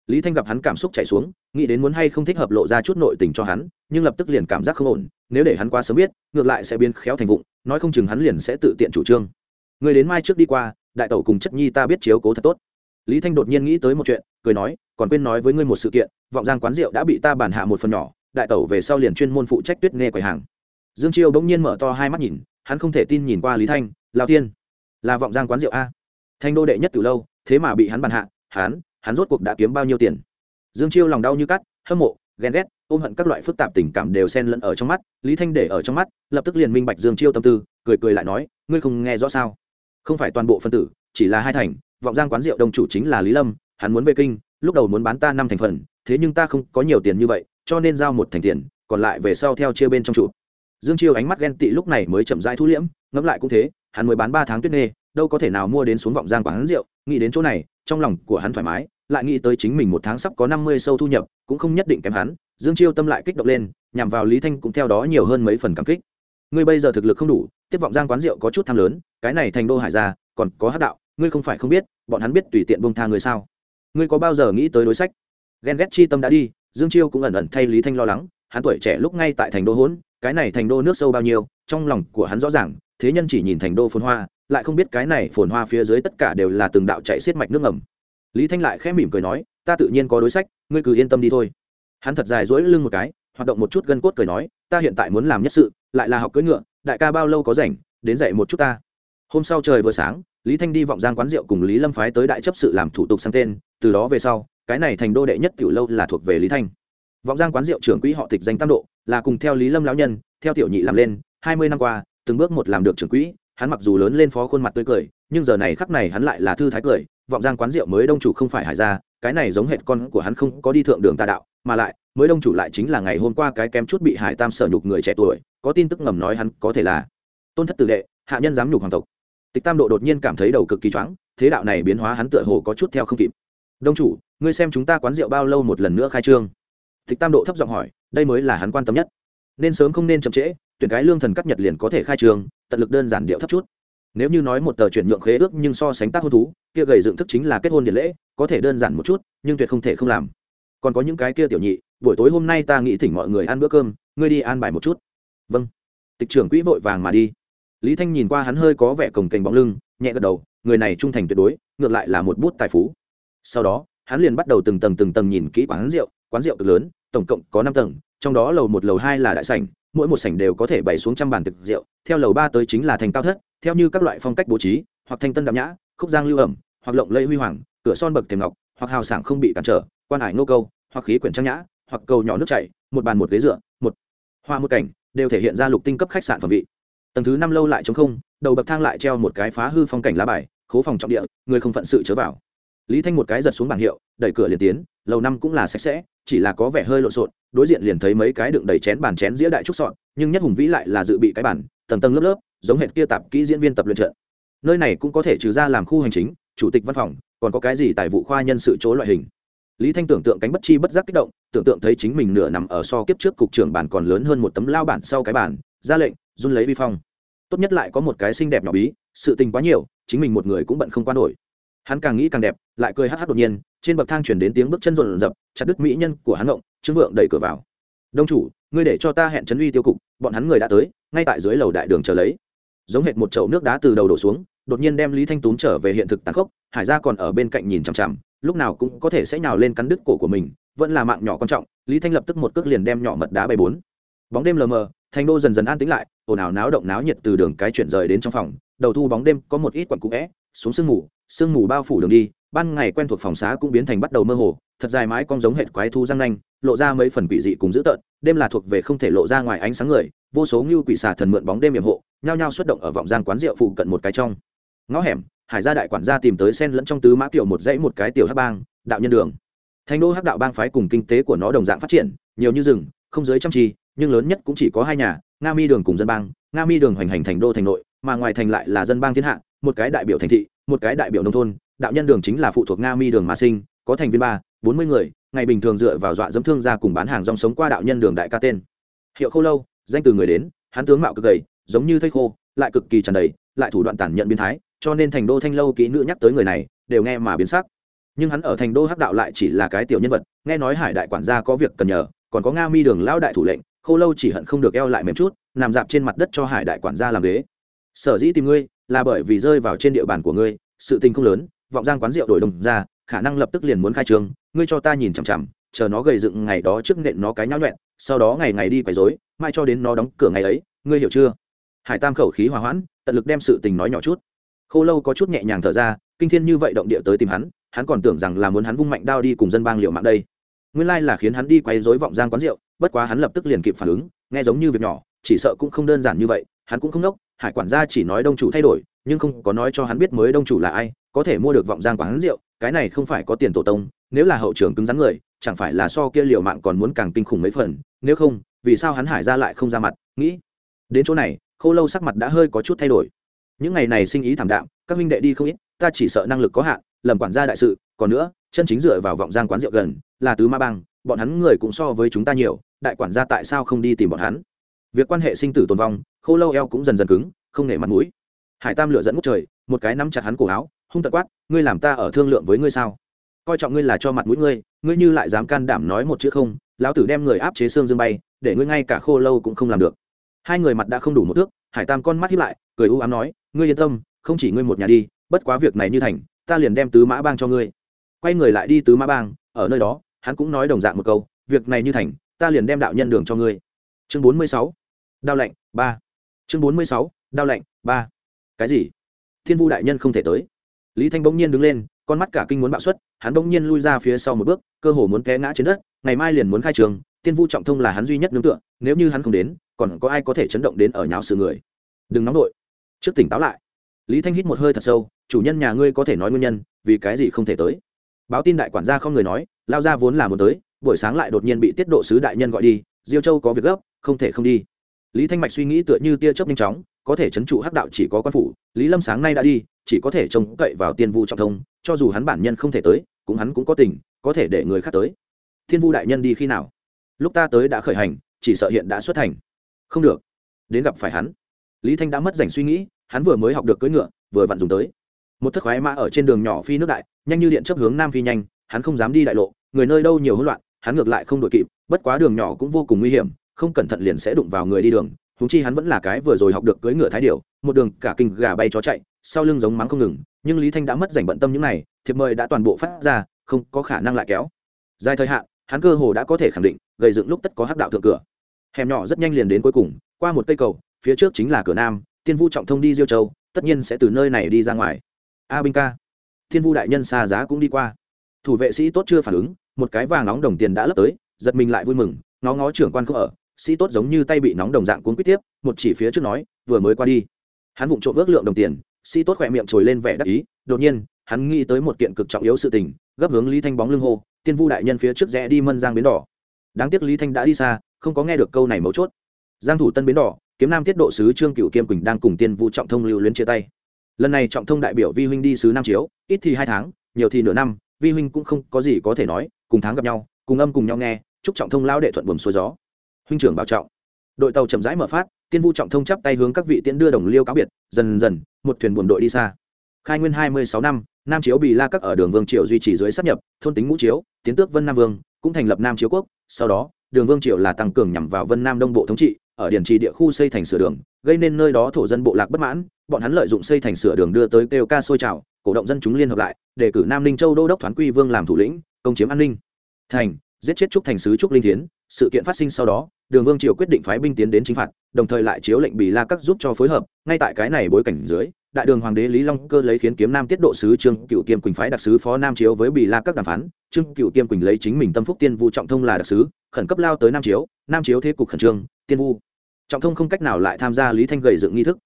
lý thanh gặp hắn cảm xúc chảy xuống, nghĩ đến muốn hay không thích hợp lộ ra chút nội tình cho hắn, nhưng lập tức liền cảm giác không ổn, nếu để hắn quá sớm biết, ngược lại sẽ biến khéo thành vụng, nói không chừng hắn liền sẽ tự tiện chủ trương. Người đến mai trước đi qua, đại tẩu cùng chất nhi ta biết chiếu cố thật tốt. Lý thanh đột nhiên nghĩ tới một chuyện, cười nói, còn quên nói với ngươi một sự kiện, vọng giang quán rượu đã bị ta bản hạ một phần nhỏ, đại tẩu về sau liền chuyên môn phụ trách tuyết nghe quầy hàng. Dương chiêu bỗng nhiên mở to hai mắt nhìn, hắn không thể tin nhìn qua lý thanh, lao tiên, là vọng giang quán rượu a? Thanh đô đệ nhất từ lâu, thế mà bị hắn bàn hạ, hắn hắn rốt cuộc đã kiếm bao nhiêu tiền dương chiêu lòng đau như cắt, hâm mộ, ghen ghét, ôm hận các loại phức tạp tình cảm đều xen lẫn ở trong mắt, lý thanh để ở trong mắt, lập tức liền minh bạch dương chiêu tâm tư, cười cười lại nói, ngươi không nghe rõ sao không phải toàn bộ phân tử, chỉ là hai thành, vọng giang quán rượu đông chủ chính là lý lâm, hắn muốn về kinh, lúc đầu muốn bán ta năm thành phần, thế nhưng ta không có nhiều tiền như vậy, cho nên giao một thành tiền, còn lại về sau theo chia bên trong trụ dương chiêu ánh mắt ghen tị lúc này mới chậm rãi thu liễm, ngẫm lại cũng thế, hắn mới bán ba tháng tuyết nê đâu có thể nào mua đến xuống vọng giang quán rượu, nghĩ đến chỗ này, trong lòng của hắn thoải mái, lại nghĩ tới chính mình một tháng sắp có năm mươi sâu thu nhập, cũng không nhất định kém hắn, dương chiêu tâm lại kích động lên, nhằm vào lý thanh cũng theo đó nhiều hơn mấy phần cảm kích. Ngươi bây giờ thực lực không đủ, tiếp vọng giang quán rượu có chút tham lớn, cái này thành đô hải ra còn có hát đạo, ngươi không phải không biết, bọn hắn biết tùy tiện bông tha ngươi sao? Ngươi có bao giờ nghĩ tới đối sách? Ghen ghét chi tâm đã đi, dương chiêu cũng ẩn ẩn thay lý thanh lo lắng, hắn tuổi trẻ lúc ngay tại thành đô hỗn, cái này thành đô nước sâu bao nhiêu, trong lòng của hắn rõ ràng, thế nhân chỉ nhìn thành đô phồn hoa lại không biết cái này phồn hoa phía dưới tất cả đều là từng đạo chạy xiết mạch nước ngầm. Lý thanh lại khẽ mỉm cười nói, ta tự nhiên có đối sách, ngươi cứ yên tâm đi thôi. Hắn thật dài dỗi lưng một cái, hoạt động một chút gân cốt cười nói, ta hiện tại muốn làm nhất sự, lại là học cưỡi ngựa, đại ca bao lâu có rảnh, đến dạy một chút ta. Hôm sau trời vừa sáng, lý thanh đi vọng giang quán rượu cùng lý lâm phái tới đại chấp sự làm thủ tục sang tên, từ đó về sau, cái này thành đô đệ nhất tiểu lâu là thuộc về lý thanh. Vọng giang quán rượu trưởng quỹ họ tịch danh tam độ, là cùng theo lý lâm lão nhân, theo tiểu nhị làm lên, hai mươi năm qua, từng bước một làm được trưởng quỹ hắn mặc dù lớn lên phó khuôn mặt tươi cười, nhưng giờ này khắc này hắn lại là thư thái cười, vọng giang quán rượu mới đông chủ không phải hải gia, cái này giống hệt con của hắn không có đi thượng đường tà đạo, mà lại, mới đông chủ lại chính là ngày hôm qua cái kém chút bị hải tam sở nhục người trẻ tuổi, có tin tức ngầm nói hắn có thể là tôn thất tử đệ, hạ nhân dám nhục hoàng tộc. Tịch tam độ đột nhiên cảm thấy đầu cực kỳ choáng, thế đạo này biến hóa hắn tựa hồ có chút theo không kịp. Đông chủ, ngươi xem chúng ta quán rượu bao lâu một lần nữa khai trương? Tịch tam độ thấp giọng hỏi, đây mới là hắn quan tâm nhất. Nên sớm không nên chậm trễ, tuyển cái lương thần cắt nhật liền có thể khai trương tận lực đơn giản điệu thấp chút. Nếu như nói một tờ chuyển nhượng khế ước nhưng so sánh tác hôn thú, kia gầy dựng thức chính là kết hôn điện lễ, có thể đơn giản một chút, nhưng tuyệt không thể không làm. Còn có những cái kia tiểu nhị, buổi tối hôm nay ta nghĩ thỉnh mọi người ăn bữa cơm, ngươi đi an bài một chút. Vâng. Tịch trưởng quỹ vội vàng mà đi. Lý thanh nhìn qua hắn hơi có vẻ cồng kềnh bóng lưng, nhẹ gật đầu, người này trung thành tuyệt đối, ngược lại là một bút tài phú. Sau đó, hắn liền bắt đầu từng tầng từng tầng nhìn kỹ quán rượu quán rượu cực lớn, tổng cộng có năm tầng, trong đó lầu một, lầu hai là đại sảnh mỗi một sảnh đều có thể bày xuống trăm bàn thực rượu, theo lầu ba tới chính là thành cao thất, theo như các loại phong cách bố trí, hoặc thanh tân đạm nhã, khúc giang lưu ẩm, hoặc lộng lẫy huy hoàng, cửa son bậc thềm ngọc, hoặc hào sảng không bị cản trở, quan hải nô câu, hoặc khí quyển trang nhã, hoặc cầu nhỏ nước chảy, một bàn một ghế dựa, một hoa một cảnh, đều thể hiện ra lục tinh cấp khách sạn phẩm vị. Tầng thứ năm lâu lại chống không, đầu bậc thang lại treo một cái phá hư phong cảnh lá bài, khố phòng trọng địa, người không phận sự chớ vào lý thanh một cái giật xuống bảng hiệu, đẩy cửa liền tiến, lầu năm cũng là sạch sẽ, chỉ là có vẻ hơi lộn xộn, đối diện liền thấy mấy cái đựng đầy chén bàn chén dĩa đại trúc sọn nhưng nhất hùng vĩ lại là dự bị cái bản tầng tầng lớp lớp, giống hệt kia tạp kỹ diễn viên tập luyện trận. Nơi này cũng có thể trừ ra làm khu hành chính, chủ tịch văn phòng, còn có cái gì tài vụ khoa nhân sự chỗ loại hình. Lý thanh tưởng tượng cánh bất chi bất giác kích động, tưởng tượng thấy chính mình nửa nằm ở so kiếp trước cục trưởng bản còn lớn hơn một tấm lao bản sau cái bản ra lệnh, run lấy vi phong. Tốt nhất lại có một cái xinh đẹp nhỏ bí, sự tình quá nhiều, chính mình một người cũng bận không qua nổi. Hắn càng nghĩ càng đẹp lại cười hắc hắc đột nhiên, trên bậc thang chuyển đến tiếng bước chân rộn rập, chặt đứt mỹ nhân của hắn ngộng, trương vượng đẩy cửa vào. Đông chủ, ngươi để cho ta hẹn trấn uy tiêu cục, bọn hắn người đã tới, ngay tại dưới lầu đại đường chờ lấy. Giống hệt một chậu nước đá từ đầu đổ xuống, đột nhiên đem lý thanh túm trở về hiện thực tàn khốc, hải gia còn ở bên cạnh nhìn chằm chằm, lúc nào cũng có thể sẽ nhào lên cắn đứt cổ của mình, vẫn là mạng nhỏ quan trọng, lý thanh lập tức một cước liền đem nhỏ mật đá bay bốn. Bóng đêm lờ mờ, thành đô dần dần an tĩnh lại, ồn ào náo động náo nhiệt từ đường cái chuyển rời đến trong phòng, đầu thu bóng đêm có một ít quặn cũ vẽ, xuống sương mù sương mù bao phủ đường đi ban ngày quen thuộc phòng xá cũng biến thành bắt đầu mơ hồ, thật dài mái cong giống hệt quái thu răng nanh, lộ ra mấy phần quỷ dị cùng dữ tợn, đêm là thuộc về không thể lộ ra ngoài ánh sáng người, vô số ngưu quỷ xà thần mượn bóng đêm hiểm hộ, nhao nhao xuất động ở vọng giang quán rượu phụ cận một cái trong. Ngõ hẻm, hải gia đại quản gia tìm tới sen lẫn trong tứ mã kiểu một dãy một cái tiểu hắc bang, đạo nhân đường. Thành đô hắc đạo bang phái cùng kinh tế của nó đồng dạng phát triển, nhiều như rừng, không dưới trăm chi, nhưng lớn nhất cũng chỉ có hai nhà, nga mi đường cùng dân bang, nga mi đường hoành hành thành đô thành nội mà ngoài thành lại là dân bang thiên hạ, một cái đại biểu thành thị, một cái đại biểu nông thôn, đạo nhân đường chính là phụ thuộc nga mi đường mà sinh, có thành viên ba, bốn mươi người, ngày bình thường dựa vào dọa dẫm thương ra cùng bán hàng rong sống qua đạo nhân đường đại ca tên. Hiệu khâu lâu, danh từ người đến, hắn tướng mạo cực gầy, giống như thây khô, lại cực kỳ tràn đầy, lại thủ đoạn tàn nhẫn biến thái, cho nên thành đô thanh lâu kỹ nữ nhắc tới người này, đều nghe mà biến sắc. Nhưng hắn ở thành đô hắc đạo lại chỉ là cái tiểu nhân vật, nghe nói hải đại quản gia có việc cần nhờ, còn có nga mi đường lão đại thủ lệnh khô lâu chỉ hận không được eo lại mềm chút, nằm dạp trên mặt đất cho hải đại quản gia làm ghế sở dĩ tìm ngươi là bởi vì rơi vào trên địa bàn của ngươi, sự tình không lớn, vọng giang quán rượu đổi đồng ra, khả năng lập tức liền muốn khai trương, ngươi cho ta nhìn chằm chằm, chờ nó gầy dựng ngày đó trước nện nó cái nhão nhuẹn sau đó ngày ngày đi quấy rối, mai cho đến nó đóng cửa ngày ấy, ngươi hiểu chưa? Hải tam khẩu khí hòa hoãn, tận lực đem sự tình nói nhỏ chút. Khô lâu có chút nhẹ nhàng thở ra, kinh thiên như vậy động địa tới tìm hắn hắn còn tưởng rằng là muốn hắn vung mạnh đao đi cùng dân bang liệu mạng đây. Nguyên lai là khiến hắn đi quấy rối vọng giang quán rượu, bất quá hắn lập tức liền kịp phản ứng, nghe giống như việc nhỏ, chỉ sợ cũng không đơn giản như vậy, hắn cũng không nốc hải quản gia chỉ nói đông chủ thay đổi, nhưng không có nói cho hắn biết mới đông chủ là ai, có thể mua được vọng giang quán rượu, cái này không phải có tiền tổ tông, nếu là hậu trường cứng rắn người, chẳng phải là so kia liều mạng còn muốn càng kinh khủng mấy phần, nếu không, vì sao hắn hải ra lại không ra mặt, nghĩ đến chỗ này khô lâu sắc mặt đã hơi có chút thay đổi. Những ngày này sinh ý thảm đạm, các minh đệ đi không ít, ta chỉ sợ năng lực có hạn, lầm quản gia đại sự, còn nữa, chân chính dựa vào vọng giang quán rượu gần, là tứ ma bang, bọn hắn người cũng so với chúng ta nhiều, đại quản gia tại sao không đi tìm bọn hắn? Việc quan hệ sinh tử tồn vong, khô lâu eo cũng dần dần cứng, không nể mặt mũi. Hải tam lựa dẫn ngút trời, một cái nắm chặt hắn cổ áo, hung tật quát, ngươi làm ta ở thương lượng với ngươi sao? Coi trọng ngươi là cho mặt mũi ngươi ngươi như lại dám can đảm nói một chữ không, lão tử đem người áp chế xương dương bay, để ngươi ngay cả khô lâu cũng không làm được. Hai người mặt đã không đủ một thước, hải tam con mắt hiếp lại, cười u ám nói, ngươi yên tâm, không chỉ ngươi một nhà đi, bất quá việc này như thành, ta liền đem tứ mã bang cho ngươi. Quay người lại đi tứ mã bang, ở nơi đó, hắn cũng nói đồng dạng một câu, việc này như thành, ta liền đem đạo nhân đường cho ngươi chương bốn mươi sáu đao lệnh ba. Chương bốn mươi sáu đao lệnh ba. Cái gì? Thiên vu đại nhân không thể tới. Lý thanh bỗng nhiên đứng lên con mắt cả kinh muốn bạo xuất hắn bỗng nhiên lui ra phía sau một bước cơ hồ muốn té ngã trên đất ngày mai liền muốn khai trường tiên vu trọng thông là hắn duy nhất nương tựa nếu như hắn không đến còn có ai có thể chấn động đến ở nháo sự người? Đừng nóng nổi, trước tỉnh táo lại. Lý thanh hít một hơi thật sâu chủ nhân nhà ngươi có thể nói nguyên nhân vì cái gì không thể tới? Báo tin đại quản gia không người nói lao ra vốn là muốn tới buổi sáng lại đột nhiên bị tiết độ sứ đại nhân gọi đi diêu châu có việc gấp không thể không đi. Lý thanh mạch suy nghĩ tựa như tia chớp nhanh chóng, có thể chấn trụ hắc đạo chỉ có quan phủ, lý lâm sáng nay đã đi, chỉ có thể trông cậy vào tiên vu trọng thông, cho dù hắn bản nhân không thể tới, cũng hắn cũng có tình, có thể để người khác tới. Thiên vu đại nhân đi khi nào? Lúc ta tới đã khởi hành, chỉ sợ hiện đã xuất thành. Không được. Đến gặp phải hắn. Lý thanh đã mất dành suy nghĩ, hắn vừa mới học được cưỡi ngựa, vừa vặn dùng tới. Một thất khoái mã ở trên đường nhỏ phi nước đại, nhanh như điện chấp hướng nam phi nhanh, hắn không dám đi đại lộ, người nơi đâu nhiều hỗn loạn, hắn ngược lại không đội kịp, bất quá đường nhỏ cũng vô cùng nguy hiểm không cẩn thận liền sẽ đụng vào người đi đường húng chi hắn vẫn là cái vừa rồi học được cưỡi ngựa thái điệu một đường cả kinh gà bay chó chạy, sau lưng giống mắng không ngừng, nhưng lý thanh đã mất dành bận tâm những này, thiệp mời đã toàn bộ phát ra, không có khả năng lại kéo. Dài thời hạn, hắn cơ hồ đã có thể khẳng định gầy dựng lúc tất có hắc đạo thượng cửa. Hẻm nhỏ rất nhanh liền đến cuối cùng, qua một cây cầu, phía trước chính là cửa nam tiên vu trọng thông đi diêu châu, tất nhiên sẽ từ nơi này đi ra ngoài. A binh ca, thiên vu đại nhân xa giá cũng đi qua. Thủ vệ sĩ tốt chưa phản ứng, một cái vàng nóng đồng tiền đã lấp tới, giật mình lại vui mừng, ngó ngó trưởng quan không ở sĩ tốt giống như tay bị nóng đồng dạng cuốn quýt tiếp, một chỉ phía trước nói, vừa mới qua đi. Hắn vụng trộm ước lượng đồng tiền, sĩ tốt khỏe miệng trồi lên vẻ đắc ý, đột nhiên, hắn nghĩ tới một kiện cực trọng yếu sự tình, gấp hướng lý thanh bóng lưng hô, tiên vu đại nhân phía trước rẽ đi mân giang bến đỏ. Đáng tiếc lý thanh đã đi xa, không có nghe được câu này mấu chốt. Giang thủ tân bến đỏ, kiếm nam tiết độ sứ trương cửu kiêm quỳnh đang cùng tiên vu trọng thông lưu luyến chia tay. Lần này trọng thông đại biểu vi huynh đi sứ nam chiếu, ít thì hai tháng, nhiều thì nửa năm, vi huynh cũng không có gì có thể nói, cùng tháng gặp nhau, cùng âm cùng nhau nghe, chúc trọng thông lao đệ thuận buồm xuôi gió huynh trưởng bảo trọng. Đội tàu chậm rãi mở phát, tiên vu trọng thông chắp tay hướng các vị tiễn đưa đồng liêu cáo biệt, dần dần, một thuyền buồn đội đi xa. Khai nguyên hai mươi sáu năm, nam chiếu bị la các ở đường vương triều duy trì dưới sắp nhập, thôn tính ngũ chiếu, tiến tước vân nam vương, cũng thành lập nam chiếu quốc. Sau đó, đường vương triều là tăng cường nhằm vào vân nam đông bộ thống trị, ở điển trì địa khu xây thành sửa đường, gây nên nơi đó thổ dân bộ lạc bất mãn. Bọn hắn lợi dụng xây thành sửa đường đưa tới kêu ca sôi trào, cổ động dân chúng liên hợp lại, để cử nam ninh châu đô đốc thoán quy vương làm thủ lĩnh, công chiếm an ninh. Thành giết chết trúc thành sứ trúc linh thiến, sự kiện phát sinh sau đó, đường vương triều quyết định phái binh tiến đến chính phạt, đồng thời lại chiếu lệnh bì la các giúp cho phối hợp. Ngay tại cái này bối cảnh dưới, đại đường hoàng đế lý long cơ lấy khiến kiếm nam tiết độ sứ trương cựu kiêm quỳnh phái đặc sứ phó nam chiếu với bì la các đàm phán. Trương cựu kiêm quỳnh lấy chính mình tâm phúc tiên vu trọng thông là đặc sứ, khẩn cấp lao tới nam chiếu. Nam chiếu thế cục khẩn trương, tiên vu. Trọng thông không cách nào lại tham gia lý thanh gầy dựng nghi thức.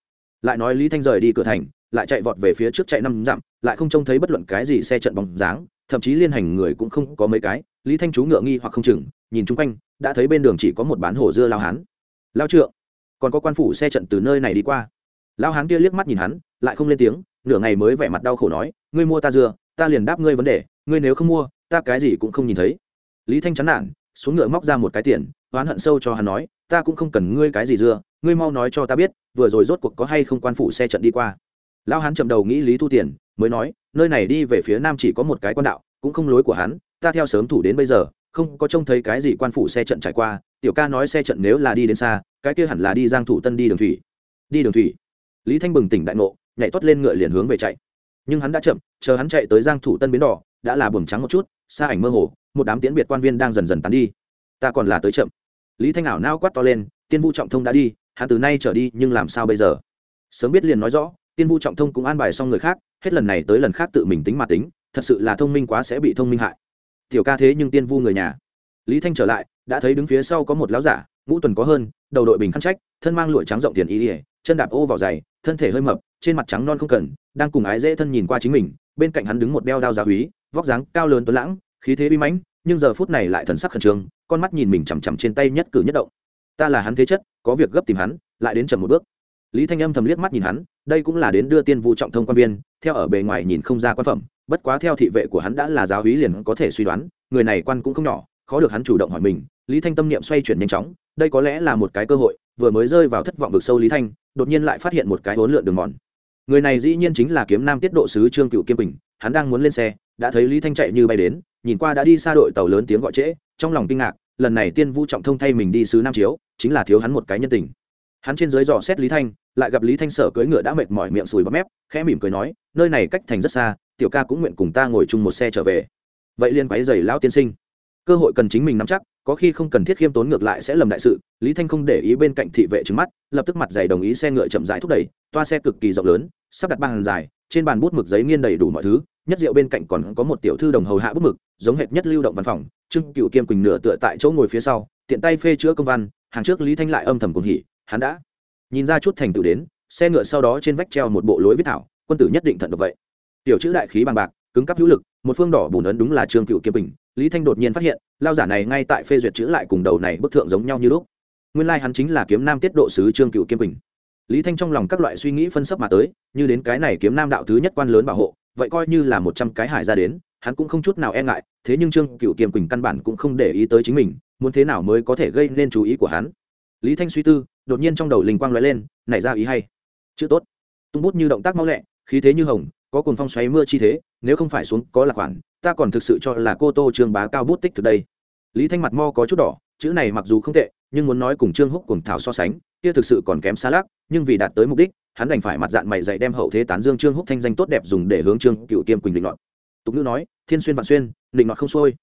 Lại nói lý thanh rời đi cửa thành, lại chạy vọt về phía trước chạy năm dặm, lại không trông thấy bất luận cái gì xe trận bóng dáng thậm chí liên hành người cũng không có mấy cái, lý thanh chú ngựa nghi hoặc không chừng, nhìn chung quanh, đã thấy bên đường chỉ có một bán hổ dưa lao hán. Lao trượng, còn có quan phủ xe trận từ nơi này đi qua. Lao hán kia liếc mắt nhìn hắn, lại không lên tiếng, nửa ngày mới vẻ mặt đau khổ nói, ngươi mua ta dưa, ta liền đáp ngươi vấn đề, ngươi nếu không mua, ta cái gì cũng không nhìn thấy. Lý thanh chán nản, xuống ngựa móc ra một cái tiền, oán hận sâu cho hắn nói, ta cũng không cần ngươi cái gì dưa, ngươi mau nói cho ta biết, vừa rồi rốt cuộc có hay không quan phủ xe trận đi qua. Lao hán chậm đầu nghĩ lý thu tiền mới nói, nơi này đi về phía nam chỉ có một cái quan đạo, cũng không lối của hắn, ta theo sớm thủ đến bây giờ, không có trông thấy cái gì quan phủ xe trận trải qua, tiểu ca nói xe trận nếu là đi đến xa, cái kia hẳn là đi giang thủ tân đi đường thủy. Đi đường thủy. Lý thanh bừng tỉnh đại ngộ, nhảy toát lên ngựa liền hướng về chạy. Nhưng hắn đã chậm, chờ hắn chạy tới giang thủ tân bến đỏ, đã là buồn trắng một chút, xa ảnh mơ hồ, một đám tiễn biệt quan viên đang dần dần tán đi. Ta còn là tới chậm. Lý thanh ảo nao quát to lên, tiên vu trọng thông đã đi, hắn từ nay trở đi nhưng làm sao bây giờ? Sớm biết liền nói rõ, tiên vu trọng thông cũng an bài xong người khác hết lần này tới lần khác tự mình tính mà tính, thật sự là thông minh quá sẽ bị thông minh hại. Tiểu ca thế nhưng tiên vu người nhà. Lý thanh trở lại, đã thấy đứng phía sau có một lão giả, ngũ tuần có hơn, đầu đội bình khăn trách, thân mang lụa trắng rộng tiền ý ỉa chân đạp ô vào dày thân thể hơi mập, trên mặt trắng non không cần, đang cùng ái dễ thân nhìn qua chính mình, bên cạnh hắn đứng một đeo đao giáo húy vóc dáng cao lớn tuấn lãng, khí thế bi mãnh, nhưng giờ phút này lại thần sắc khẩn trương, con mắt nhìn mình chằm chằm trên tay nhất cử nhất động. Ta là hắn thế chất, có việc gấp tìm hắn, lại đến chậm một bước lý thanh âm thầm liếc mắt nhìn hắn, đây cũng là đến đưa tiên vu trọng thông quan viên, theo ở bề ngoài nhìn không ra quan phẩm, bất quá theo thị vệ của hắn đã là giáo hí liền có thể suy đoán, người này quan cũng không nhỏ, khó được hắn chủ động hỏi mình, lý thanh tâm niệm xoay chuyển nhanh chóng, đây có lẽ là một cái cơ hội, vừa mới rơi vào thất vọng vực sâu lý thanh, đột nhiên lại phát hiện một cái hỗn lượn đường mòn. Người này dĩ nhiên chính là kiếm nam tiết độ sứ trương cựu kiêm bình hắn đang muốn lên xe, đã thấy lý thanh chạy như bay đến, nhìn qua đã đi xa đội tàu lớn tiếng gọi trễ, trong lòng kinh ngạc, lần này tiên vu trọng thông thay mình đi sứ nam chiếu, chính là thiếu hắn một cái nhân tình. Hắn trên dưới dò xét lý thanh lại gặp lý thanh sở cưỡi ngựa đã mệt mỏi miệng sùi bắp mép, khẽ mỉm cười nói, nơi này cách thành rất xa, tiểu ca cũng nguyện cùng ta ngồi chung một xe trở về. Vậy liên quáy giày lão tiên sinh. Cơ hội cần chính mình nắm chắc, có khi không cần thiết khiêm tốn ngược lại sẽ lầm đại sự, lý thanh không để ý bên cạnh thị vệ trứng mắt, lập tức mặt giày đồng ý xe ngựa chậm rãi thúc đẩy, toa xe cực kỳ rộng lớn, sắp đặt bàn dài, trên bàn bút mực giấy nghiên đầy đủ mọi thứ, nhất rượu bên cạnh còn có một tiểu thư đồng hầu hạ bút mực, giống hệt nhất lưu động văn phòng trưng cựu kiêm quỳnh nửa tựa tại chỗ ngồi phía sau, tiện tay phê chữa công văn, hàng trước lý thanh lại âm thầm cùng hỉ, hắn đã nhìn ra chút thành tựu đến, xe ngựa sau đó trên vách treo một bộ lối viết thảo, quân tử nhất định thận được vậy. Tiểu chữ đại khí bằng bạc, cứng cắp hữu lực, một phương đỏ bùn ấn đúng là trương cựu kiếm bình, lý thanh đột nhiên phát hiện, lao giả này ngay tại phê duyệt chữ lại cùng đầu này bức thượng giống nhau như lúc. Nguyên lai、like、hắn chính là kiếm nam tiết độ sứ trương cựu kiếm bình. Lý thanh trong lòng các loại suy nghĩ phân sấp mà tới, như đến cái này kiếm nam đạo thứ nhất quan lớn bảo hộ, vậy coi như là một trăm cái hải ra đến, hắn cũng không chút nào e ngại, thế nhưng trương cựu kiếm quỳnh căn bản cũng không để ý tới chính mình, muốn thế nào mới có thể gây nên chú ý của hắn. Lý thanh suy tư đột nhiên trong đầu linh quang lóe lên, nảy ra ý hay. Chữ tốt. Tung bút như động tác mau lẹ, khí thế như hồng, có cồn phong xoáy mưa chi thế, nếu không phải xuống có là khoản, ta còn thực sự cho là cô tô trương bá cao bút tích từ đây. Lý thanh mặt mo có chút đỏ, chữ này mặc dù không tệ, nhưng muốn nói cùng trương húc cùng thảo so sánh, kia thực sự còn kém xa lắc, nhưng vì đạt tới mục đích, hắn đành phải mặt dạng mày dạy đem hậu thế tán dương trương húc thanh danh tốt đẹp dùng để hướng trương cựu kiêm quỳnh định luận tục ngữ nói, thiên xuyên vạn xuyên, định luận không xuôi.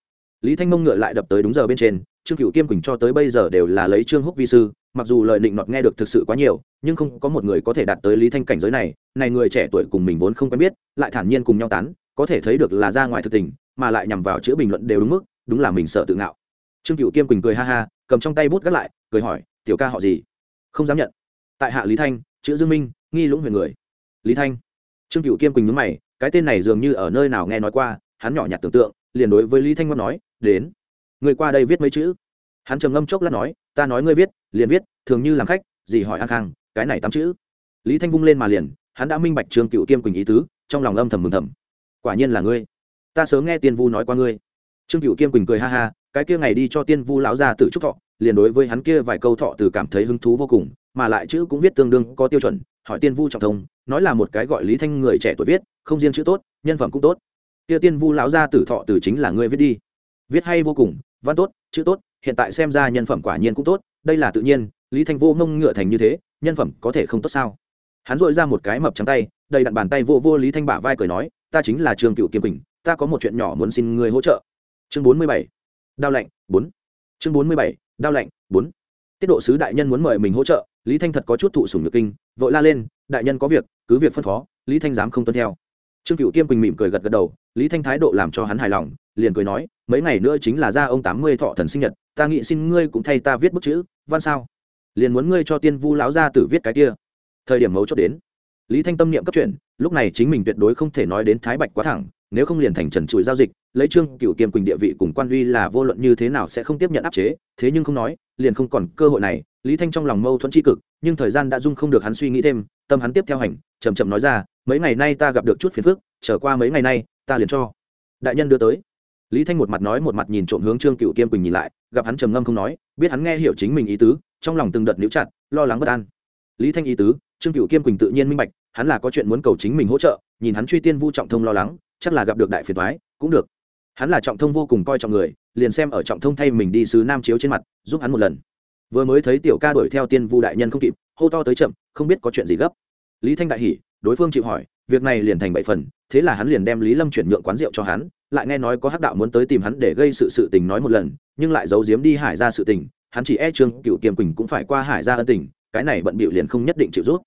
Lý thanh mông ngựa lại đập tới đúng giờ bên trên, trương cựu kiêm quỳnh cho tới bây giờ đều là lấy trương húc vi sư mặc dù lời định nọt nghe được thực sự quá nhiều, nhưng không có một người có thể đạt tới lý thanh cảnh giới này này người trẻ tuổi cùng mình vốn không quen biết, lại thản nhiên cùng nhau tán, có thể thấy được là ra ngoài thực tình, mà lại nhằm vào chữ bình luận đều đúng mức, đúng là mình sợ tự ngạo. Trương cựu kiêm quỳnh cười ha ha, cầm trong tay bút gắt lại, cười hỏi, tiểu ca họ gì? Không dám nhận. Tại hạ lý thanh, chữ dương minh, nghi lũng huyền người. Lý thanh? Trương cựu kiêm quỳnh nhớ mày, cái tên này dường như ở nơi nào nghe nói qua, hắn nhỏ nhặt tưởng tượng, liền đối với lý thanh ngon nói, đến, người qua đây viết mấy chữ. Hắn trầm ngâm chốc lát nói ta nói ngươi viết, liền viết, thường như làm khách, gì hỏi an khang, cái này tám chữ. Lý thanh vung lên mà liền, hắn đã minh bạch trương cựu kiêm quỳnh ý tứ, trong lòng âm thầm mừng thầm. Quả nhiên là ngươi. Ta sớm nghe tiên vu nói qua ngươi. Trương cựu kiêm quỳnh cười ha ha, cái kia ngày đi cho tiên vu lão ra tử trúc thọ, liền đối với hắn kia vài câu thọ từ cảm thấy hứng thú vô cùng, mà lại chữ cũng viết tương đương có tiêu chuẩn, hỏi tiên vu trọng thông, nói là một cái gọi lý thanh người trẻ tuổi viết, không riêng chữ tốt, nhân phẩm cũng tốt. Kia tiên vu lão ra tử thọ từ chính là ngươi viết đi. Viết hay vô cùng, văn tốt, chữ tốt hiện tại xem ra nhân phẩm quả nhiên cũng tốt, đây là tự nhiên, lý thanh vô ngông ngựa thành như thế, nhân phẩm có thể không tốt sao? Hắn dội ra một cái mập trắng tay, đầy đặn bàn tay vô vô lý thanh bả vai cười nói, ta chính là trường cựu Kiếm bình ta có một chuyện nhỏ muốn xin ngươi hỗ trợ. Chương bốn mươi bảy, đao lạnh, bốn. Chương bốn mươi bảy, đao lạnh, bốn. Tiết độ sứ đại nhân muốn mời mình hỗ trợ, lý thanh thật có chút thụ sùng nhược kinh, vội la lên, đại nhân có việc, cứ việc phân phó, lý thanh dám không tuân theo. Trương cựu kiêm quỳnh mỉm cười gật gật đầu, lý thanh thái độ làm cho hắn hài lòng liền cười nói, mấy ngày nữa chính là ra ông tám mươi thọ thần sinh nhật, ta nghĩ xin ngươi cũng thay ta viết bức chữ, văn sao? Liền muốn ngươi cho tiên vu lão gia tử viết cái kia. Thời điểm mấu chốt đến. Lý thanh tâm niệm cấp chuyện lúc này chính mình tuyệt đối không thể nói đến thái bạch quá thẳng, nếu không liền thành trần trụi giao dịch, lấy trương cựu kiêm quỳnh địa vị cùng quan uy là vô luận như thế nào sẽ không tiếp nhận áp chế, thế nhưng không nói, liền không còn cơ hội này, lý thanh trong lòng mâu thuẫn tri cực, nhưng thời gian đã dung không được hắn suy nghĩ thêm, tâm hắn tiếp theo hành chầm chậm nói ra, mấy ngày nay ta gặp được chút phiền phức trở qua mấy ngày nay, ta liền cho. Đại nhân đưa tới lý thanh một mặt nói một mặt nhìn trộm hướng trương cựu kiêm quỳnh nhìn lại, gặp hắn trầm ngâm không nói, biết hắn nghe hiểu chính mình ý tứ, trong lòng từng đợt níu chặt, lo lắng bất an. Lý thanh ý tứ, trương cựu kiêm quỳnh tự nhiên minh bạch, hắn là có chuyện muốn cầu chính mình hỗ trợ, nhìn hắn truy tiên vu trọng thông lo lắng, chắc là gặp được đại phiền thoái cũng được. Hắn là trọng thông vô cùng coi trọng người, liền xem ở trọng thông thay mình đi sứ nam chiếu trên mặt, giúp hắn một lần. Vừa mới thấy tiểu ca đuổi theo tiên vu đại nhân không kịp, hô to tới chậm, không biết có chuyện gì gấp. Lý thanh đại hỉ, đối phương chịu hỏi, việc này liền thành bảy phần thế là hắn liền đem lý lâm chuyển nhượng quán rượu cho hắn, lại nghe nói có hắc đạo muốn tới tìm hắn để gây sự sự tình nói một lần, nhưng lại giấu giếm đi hải ra sự tình, hắn chỉ e trương cựu kiềm quỳnh cũng phải qua hải ra ân tình, cái này bận bịu liền không nhất định chịu rút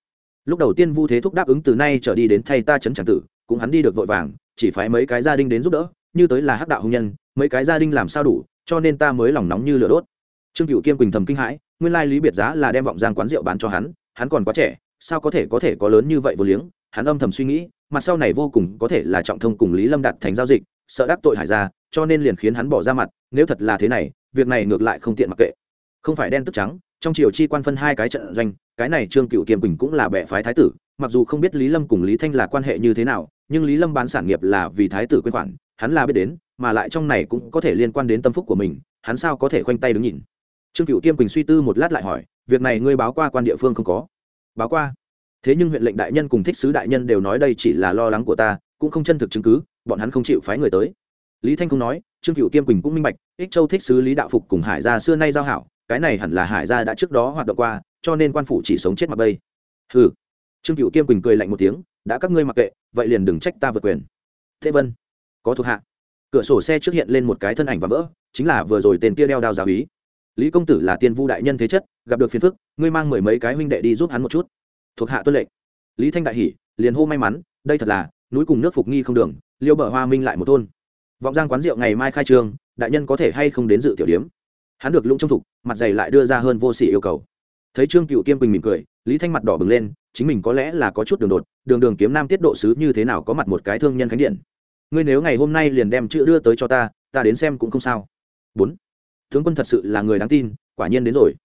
lúc đầu tiên vu thế thúc đáp ứng từ nay trở đi đến thay ta chấn tràng tử, cũng hắn đi được vội vàng, chỉ phải mấy cái gia đình đến giúp đỡ, như tới là hắc đạo hùng nhân, mấy cái gia đình làm sao đủ, cho nên ta mới lòng nóng như lửa đốt. Trương cựu kiêm quỳnh thầm kinh hãi, nguyên lai lý biệt giá là đem vọng giang quán rượu bán cho hắn hắn còn quá trẻ, sao có thể có thể có lớn như vậy vô liếng, hắn âm thầm suy nghĩ mặt sau này vô cùng có thể là trọng thông cùng lý lâm đặt thành giao dịch, sợ đắc tội hải ra cho nên liền khiến hắn bỏ ra mặt, nếu thật là thế này, việc này ngược lại không tiện mặc kệ. Không phải đen tức trắng, trong triều chi quan phân hai cái trận doanh, cái này trương cựu kiềm quỳnh cũng là bệ phái thái tử, mặc dù không biết lý lâm cùng lý thanh là quan hệ như thế nào, nhưng lý lâm bán sản nghiệp là vì thái tử quyên khoản, hắn là biết đến, mà lại trong này cũng có thể liên quan đến tâm phúc của mình, hắn sao có thể khoanh tay đứng nhìn? Trương cựu kiêm quỳnh suy tư một lát lại hỏi, việc này ngươi báo qua quan địa phương không có? Báo qua thế nhưng huyện lệnh đại nhân cùng thích sứ đại nhân đều nói đây chỉ là lo lắng của ta, cũng không chân thực chứng cứ, bọn hắn không chịu phái người tới. Lý thanh không nói, trương cựu kiêm quỳnh cũng minh bạch, ích châu thích sứ lý đạo phục cùng hải gia xưa nay giao hảo, cái này hẳn là hải gia đã trước đó hoạt động qua, cho nên quan phủ chỉ sống chết mặc bây. Ừ trương cựu kiêm quỳnh cười lạnh một tiếng, đã các ngươi mặc kệ, vậy liền đừng trách ta vượt quyền. Thế vân, có thuộc hạ. Cửa sổ xe trước hiện lên một cái thân ảnh và vỡ, chính là vừa rồi tên kia đeo đao giáo ý lý công tử là tiên vu đại nhân thế chất, gặp được phiền phức, ngươi mang mười mấy cái huynh đệ đi giúp hắn một chút thuộc hạ tuân lệnh. Lý thanh đại hỉ, liền hô may mắn, đây thật là, núi cùng nước phục nghi không đường, liêu bờ hoa minh lại một thôn. Vọng giang quán rượu ngày mai khai trương, đại nhân có thể hay không đến dự tiểu điếm? Hắn được lũng trong thục, mặt dày lại đưa ra hơn vô sỉ yêu cầu. Thấy trương cựu kiêm bình mỉm cười, lý thanh mặt đỏ bừng lên, chính mình có lẽ là có chút đường đột, đường đường kiếm nam tiết độ sứ như thế nào có mặt một cái thương nhân khánh điện. Ngươi nếu ngày hôm nay liền đem chữ đưa tới cho ta ta đến xem cũng không sao. Bốn. Tướng quân thật sự là người đáng tin, quả nhiên đến rồi.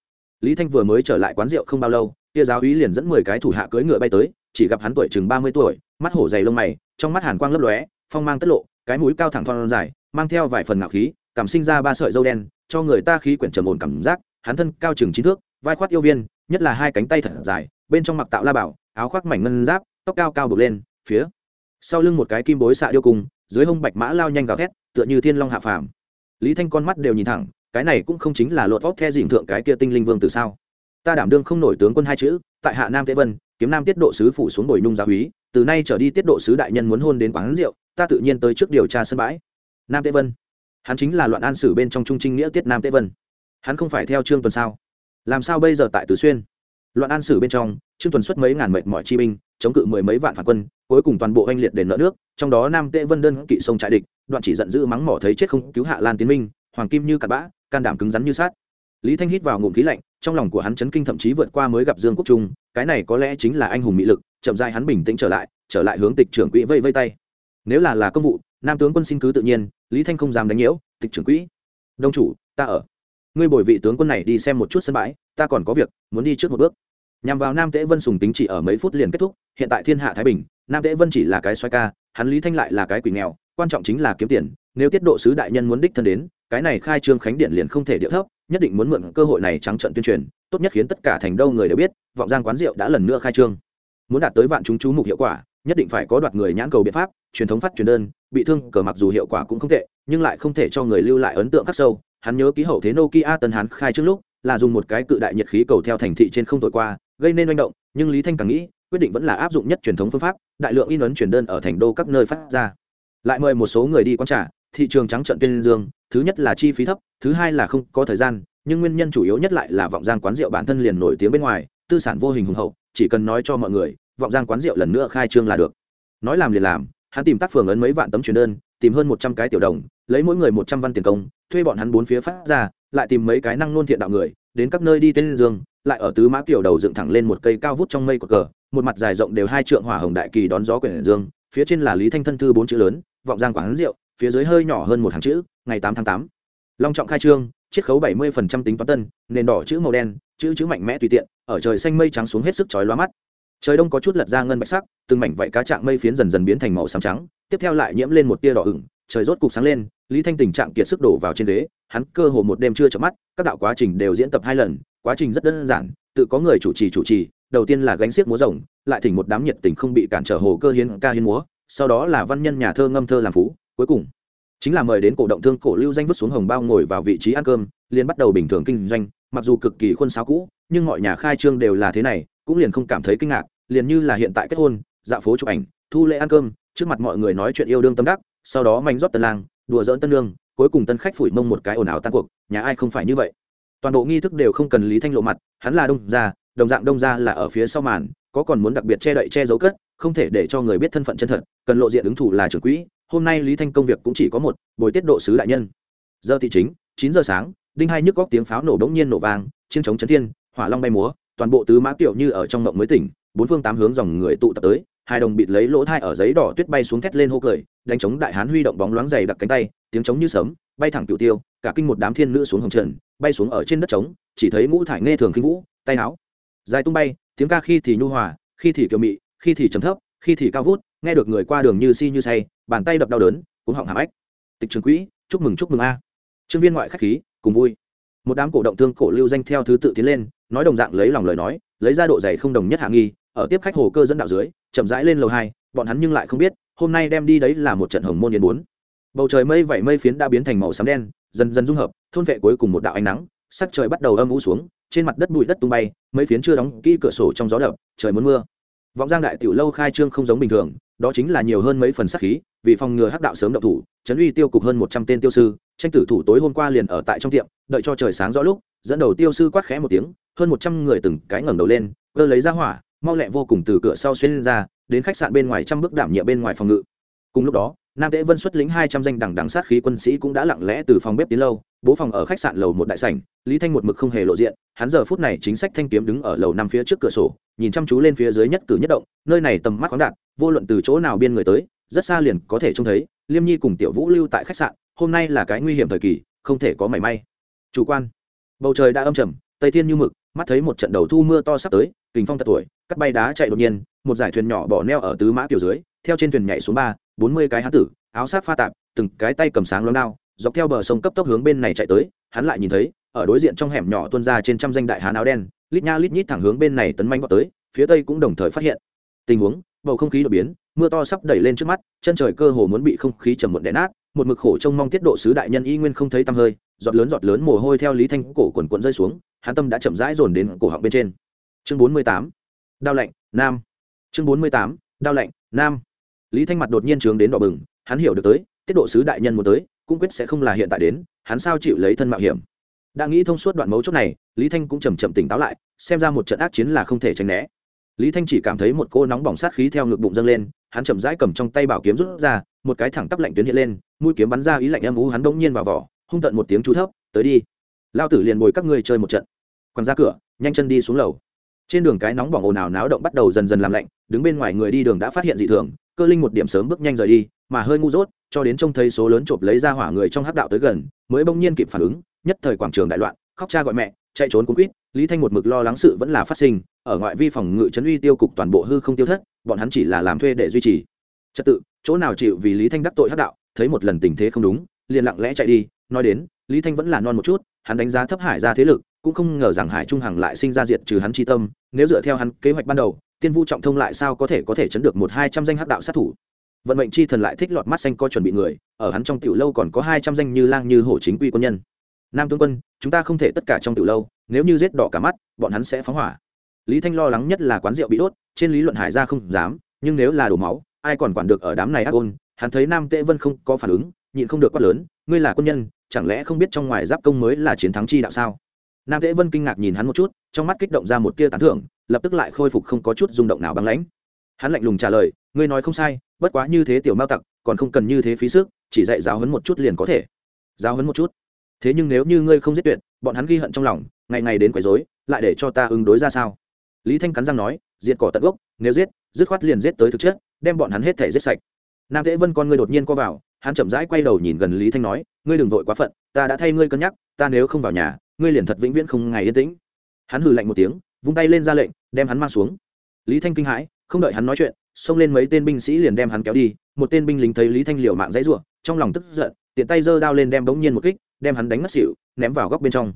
Lý thanh vừa mới trở lại quán rượu không bao lâu kia giáo úy liền dẫn mười cái thủ hạ cưỡi ngựa bay tới, chỉ gặp hắn tuổi chừng ba mươi tuổi, mắt hổ dày lông mày, trong mắt hàn quang lấp lóe, phong mang tất lộ, cái mũi cao thẳng thon dài, mang theo vài phần ngạo khí, cảm sinh ra ba sợi dâu đen, cho người ta khí quyển trầm ổn cảm giác, hắn thân cao chừng chín thước, vai khoát yêu viên, nhất là hai cánh tay thật dài, bên trong mặc tạo la bảo, áo khoác mảnh ngân giáp, tóc cao cao bực lên, phía sau lưng một cái kim bối xạ điêu cùng, dưới hông bạch mã lao nhanh gào thét, tựa như thiên long hạ phàm. Lý thanh con mắt đều nhìn thẳng, cái này cũng không chính là lột vóc the dịnh thượng cái kia tinh linh vương từ sao? Ta đảm đương không nổi tướng quân hai chữ, tại hạ nam tế vân, kiếm nam tiết độ sứ phủ xuống bồi nung gia úy, từ nay trở đi tiết độ sứ đại nhân muốn hôn đến quán rượu, ta tự nhiên tới trước điều tra sân bãi. Nam tế vân. Hắn chính là loạn an sử bên trong trung trinh nghĩa tiết nam tế vân. Hắn không phải theo trương tuần sao? Làm sao bây giờ tại tứ xuyên? Loạn an sử bên trong, trương tuần xuất mấy ngàn mệnh mọi chi binh, chống cự mười mấy vạn phản quân, cuối cùng toàn bộ oanh liệt đền nợ nước, trong đó nam tế vân đơn kỵ sông trại địch, đoạn chỉ giận dữ mắng mỏ thấy chết không cứu hạ lan tiến minh, hoàng kim như cặn bã, can đảm cứng rắn như sát lý thanh hít vào ngụm khí lạnh trong lòng của hắn chấn kinh thậm chí vượt qua mới gặp dương quốc trung, cái này có lẽ chính là anh hùng mỹ lực, chậm rãi hắn bình tĩnh trở lại trở lại hướng tịch trưởng quỹ vây vây tay. Nếu là là công vụ, nam tướng quân xin cứ tự nhiên, lý thanh không dám đánh nhiễu, tịch trưởng quỹ. Đông chủ, ta ở. Ngươi bồi vị tướng quân này đi xem một chút sân bãi, ta còn có việc, muốn đi trước một bước. Nhằm vào nam tễ vân sùng tính chỉ ở mấy phút liền kết thúc, hiện tại thiên hạ thái bình, nam tễ vân chỉ là cái xoay ca, hắn lý thanh lại là cái quỷ nghèo, quan trọng chính là kiếm tiền, nếu tiết độ sứ đại nhân muốn đích thân đến, cái này khai trương khánh điện liền không thể điệu thấp nhất định muốn mượn cơ hội này trắng trận tuyên truyền, tốt nhất khiến tất cả thành đâu người đều biết, vọng giang quán rượu đã lần nữa khai trương. Muốn đạt tới vạn chúng chú mục hiệu quả, nhất định phải có đoạt người nhãn cầu biện pháp, truyền thống phát truyền đơn, bị thương, cờ mặc dù hiệu quả cũng không tệ, nhưng lại không thể cho người lưu lại ấn tượng khắc sâu. Hắn nhớ ký hậu thế nokia tân hán khai trương lúc, là dùng một cái cự đại nhiệt khí cầu theo thành thị trên không thổi qua, gây nên manh động, nhưng lý thanh càng nghĩ, quyết định vẫn là áp dụng nhất truyền thống phương pháp, đại lượng in ấn truyền đơn ở thành đô các nơi phát ra. Lại mời một số người đi quán trả thị trường trắng trận tuyên dương, thứ nhất là chi phí thấp, thứ hai là không có thời gian, nhưng nguyên nhân chủ yếu nhất lại là vọng giang quán rượu bản thân liền nổi tiếng bên ngoài, tư sản vô hình hùng hậu, chỉ cần nói cho mọi người, vọng giang quán rượu lần nữa khai trương là được. Nói làm liền làm, hắn tìm tác phường ấn mấy vạn tấm truyền đơn, tìm hơn một trăm cái tiểu đồng, lấy mỗi người một trăm văn tiền công, thuê bọn hắn bốn phía phát ra, lại tìm mấy cái năng nôn thiện đạo người, đến các nơi đi tên dương, lại ở tứ mã kiểu đầu dựng thẳng lên một cây cao vút trong mây của cờ, một mặt dài rộng đều hai trượng hỏa hồng đại kỳ đón gió quyển dương, phía trên là lý thanh thân thư bốn chữ lớn, vọng giang quán rượu phía dưới hơi nhỏ hơn một hàng chữ, ngày tám tháng tám. Long trọng khai trương, chiết khấu bảy mươi tính toán tân, nền đỏ chữ màu đen, chữ chữ mạnh mẽ tùy tiện, ở trời xanh mây trắng xuống hết sức chói lóa mắt. Trời đông có chút lật ra ngân bạch sắc, từng mảnh vạy cá trạng mây phiến dần dần biến thành màu xám trắng, tiếp theo lại nhiễm lên một tia đỏ ửng, trời rốt cục sáng lên, lý thanh tình trạng kiệt sức đổ vào trên ghế, hắn cơ hồ một đêm chưa chợp mắt, các đạo quá trình đều diễn tập hai lần, quá trình rất đơn giản, tự có người chủ trì chủ trì, đầu tiên là gánh xiếc múa rồng, lại thỉnh một đám nhiệt tình không bị cản trở hồ cơ hiến ca hiến múa, sau đó là văn nhân nhà thơ ngâm thơ làm phú cuối cùng, chính là mời đến cổ động thương cổ lưu danh vứt xuống hồng bao ngồi vào vị trí ăn cơm, liền bắt đầu bình thường kinh doanh, mặc dù cực kỳ khuôn sáo cũ, nhưng mọi nhà khai trương đều là thế này, cũng liền không cảm thấy kinh ngạc, liền như là hiện tại kết hôn dạ phố chụp ảnh, thu lễ ăn cơm, trước mặt mọi người nói chuyện yêu đương tâm đắc, sau đó manh rót tân lang, đùa dỡn tân lương cuối cùng tân khách phủi mông một cái ồn ào tan cuộc, nhà ai không phải như vậy. Toàn bộ nghi thức đều không cần lý thanh lộ mặt, hắn là đông gia, đồng dạng đông gia là ở phía sau màn, có còn muốn đặc biệt che đậy che giấu cất, không thể để cho người biết thân phận chân thật, cần lộ diện ứng thủ là trưởng quỹ hôm nay lý thanh công việc cũng chỉ có một bồi tiết độ sứ đại nhân. Giờ thị chính chín giờ sáng đinh hai nhức góc tiếng pháo nổ bỗng nhiên nổ vàng, chiến trống chấn thiên hỏa long bay múa toàn bộ tứ mã kiểu như ở trong mộng mới tỉnh bốn phương tám hướng dòng người tụ tập tới hai đồng bịt lấy lỗ thai ở giấy đỏ tuyết bay xuống thét lên hô cười đánh chống đại hán huy động bóng loáng dày đặc cánh tay tiếng trống như sấm bay thẳng cửu tiêu cả kinh một đám thiên nữ xuống hồng trần bay xuống ở trên đất trống chỉ thấy ngũ thải nghe thường khinh vũ tay áo dài tung bay tiếng ca khi thì nhu hòa khi thì kiều mị khi thì trầm thấp khi thì cao vút nghe được người qua đường như si như say, bàn tay đập đau đớn cũng họng hàm ếch. Tịch trường quỹ, chúc mừng chúc mừng a. À. Trương viên ngoại khách khí, cùng vui. Một đám cổ động thương cổ lưu danh theo thứ tự tiến lên, nói đồng dạng lấy lòng lời nói, lấy ra độ dày không đồng nhất hạ nghi, ở tiếp khách hồ cơ dẫn đạo dưới, chậm rãi lên lầu hai, bọn hắn nhưng lại không biết, hôm nay đem đi đấy là một trận hồng môn yên bốn. Bầu trời mây vẩy mây phiến đã biến thành màu xám đen, dần dần dung hợp, thôn vệ cuối cùng một đạo ánh nắng, sắc trời bắt đầu âm u xuống, trên mặt đất bụi đất tung bay, mấy phiến chưa đóng kỹ cửa sổ trong gió đập, trời muốn mưa. Vọng giang đại tiểu lâu khai trương không giống bình thường đó chính là nhiều hơn mấy phần sát khí, vì phòng ngừa hắc đạo sớm động thủ, trấn uy tiêu cục hơn một trăm tên tiêu sư, tranh tử thủ tối hôm qua liền ở tại trong tiệm, đợi cho trời sáng rõ lúc, dẫn đầu tiêu sư quát khẽ một tiếng, hơn một trăm người từng cái ngẩng đầu lên, cơ lấy ra hỏa, mau lẹ vô cùng từ cửa sau xuyên ra, đến khách sạn bên ngoài trăm bước đảm nhiệm bên ngoài phòng ngự. Cùng lúc đó, nam tễ vân xuất lĩnh hai trăm danh đẳng đẳng sát khí quân sĩ cũng đã lặng lẽ từ phòng bếp tiến lâu, bố phòng ở khách sạn lầu một đại sảnh, lý thanh một mực không hề lộ diện, hắn giờ phút này chính sách thanh kiếm đứng ở lầu năm phía trước cửa sổ nhìn chăm chú lên phía dưới nhất cử nhất động, nơi này tầm mắt khoáng đạt, vô luận từ chỗ nào biên người tới, rất xa liền có thể trông thấy, liêm nhi cùng tiểu vũ lưu tại khách sạn, hôm nay là cái nguy hiểm thời kỳ, không thể có mảy may. Chủ quan. Bầu trời đã âm trầm, tây thiên như mực, mắt thấy một trận đầu thu mưa to sắp tới, kình phong tật tuổi, cắt bay đá chạy đột nhiên, một giải thuyền nhỏ bỏ neo ở tứ mã tiểu dưới, theo trên thuyền nhảy xuống ba, bốn mươi cái hán tử, áo sát pha tạp, từng cái tay cầm sáng lóe đao, dọc theo bờ sông cấp tốc hướng bên này chạy tới, hắn lại nhìn thấy, ở đối diện trong hẻm nhỏ tuôn ra trên trăm danh đại hán áo đen lít nha lít nhít thẳng hướng bên này tấn manh vào tới, phía tây cũng đồng thời phát hiện. Tình huống, bầu không khí đột biến, mưa to sắp đẩy lên trước mắt, chân trời cơ hồ muốn bị không khí trầm muộn đè nát, một mực khổ trông mong tiết độ sứ đại nhân y nguyên không thấy tăm hơi, giọt lớn giọt lớn mồ hôi theo lý thanh cổ quần quận rơi xuống, hắn tâm đã chậm rãi dồn đến cổ họng bên trên. Chương bốn mươi tám, đao lạnh, nam. Chương bốn mươi tám, đao lạnh, nam. Lý thanh mặt đột nhiên trướng đến đỏ bừng, hắn hiểu được tới, tiết độ sứ đại nhân muốn tới, cũng quyết sẽ không là hiện tại đến, hắn sao chịu lấy thân mạo hiểm? Đã nghĩ thông suốt đoạn mấu chốt này, lý thanh cũng chầm chậm tỉnh táo lại, xem ra một trận ác chiến là không thể tránh né. Lý thanh chỉ cảm thấy một cô nóng bỏng sát khí theo ngực bụng dâng lên, hắn chậm rãi cầm trong tay bảo kiếm rút ra, một cái thẳng tắp lạnh tuyến hiện lên, mũi kiếm bắn ra ý lạnh âm ú hắn bỗng nhiên vào vỏ, hung tận một tiếng chú thấp, tới đi, lao tử liền bồi các ngươi chơi một trận. Quăng ra cửa, nhanh chân đi xuống lầu. Trên đường cái nóng bỏng ồn ào náo động bắt đầu dần dần làm lạnh, đứng bên ngoài người đi đường đã phát hiện dị thường, cơ linh một điểm sớm bước nhanh rời đi, mà hơi ngu dốt, cho đến trông thấy số lớn chộp lấy ra hỏa người trong hắc đạo tới gần, mới bỗng nhiên kịp phản ứng nhất thời quảng trường đại loạn, khóc cha gọi mẹ, chạy trốn cuốn quýt, lý thanh một mực lo lắng sự vẫn là phát sinh, ở ngoại vi phòng ngự trấn uy tiêu cục toàn bộ hư không tiêu thất, bọn hắn chỉ là làm thuê để duy trì. Trật tự, chỗ nào chịu vì lý thanh đắc tội hắc đạo, thấy một lần tình thế không đúng, liền lặng lẽ chạy đi, nói đến, lý thanh vẫn là non một chút, hắn đánh giá thấp hải ra thế lực, cũng không ngờ rằng hải trung hằng lại sinh ra diệt trừ hắn chi tâm, nếu dựa theo hắn kế hoạch ban đầu, tiên vu trọng thông lại sao có thể có thể chấn được một hai trăm danh hắc đạo sát thủ. Vận mệnh chi thần lại thích lọt mắt xanh co chuẩn bị người, ở hắn trong tiểu lâu còn có hai trăm danh như lang như hổ chính quy quân nhân nam tướng quân, chúng ta không thể tất cả trong từ lâu, nếu như giết đỏ cả mắt, bọn hắn sẽ phóng hỏa. Lý thanh lo lắng nhất là quán rượu bị đốt, trên lý luận hải ra không dám, nhưng nếu là đổ máu, ai còn quản được ở đám này ác ôn? Hắn thấy nam tệ vân không có phản ứng, nhịn không được quát lớn, ngươi là quân nhân, chẳng lẽ không biết trong ngoài giáp công mới là chiến thắng chi đạo sao? Nam tệ vân kinh ngạc nhìn hắn một chút, trong mắt kích động ra một tia tán thưởng, lập tức lại khôi phục không có chút rung động nào băng lãnh. Hắn lạnh lùng trả lời, ngươi nói không sai, bất quá như thế tiểu mao tặc, còn không cần như thế phí sức, chỉ dạy giáo hấn một chút liền có thể. Giáo hấn một chút thế nhưng nếu như ngươi không giết tuyệt, bọn hắn ghi hận trong lòng, ngày ngày đến quấy rối, lại để cho ta ứng đối ra sao? Lý thanh cắn răng nói, diệt cỏ tận gốc, nếu giết, dứt khoát liền giết tới thực chất, đem bọn hắn hết thể giết sạch. Nam thế vân con ngươi đột nhiên co vào, hắn chậm rãi quay đầu nhìn gần lý thanh nói, ngươi đừng vội quá phận, ta đã thay ngươi cân nhắc, ta nếu không vào nhà, ngươi liền thật vĩnh viễn không ngày yên tĩnh. Hắn hừ lạnh một tiếng, vung tay lên ra lệnh, đem hắn mang xuống. Lý thanh kinh hãi, không đợi hắn nói chuyện, xông lên mấy tên binh sĩ liền đem hắn kéo đi, một tên binh lính thấy lý thanh liều mạng dãy ruộng trong lòng tức giận, tiện tay giơ đao lên đem bỗng nhiên một kích đem hắn đánh mất xỉu, ném vào góc bên trong.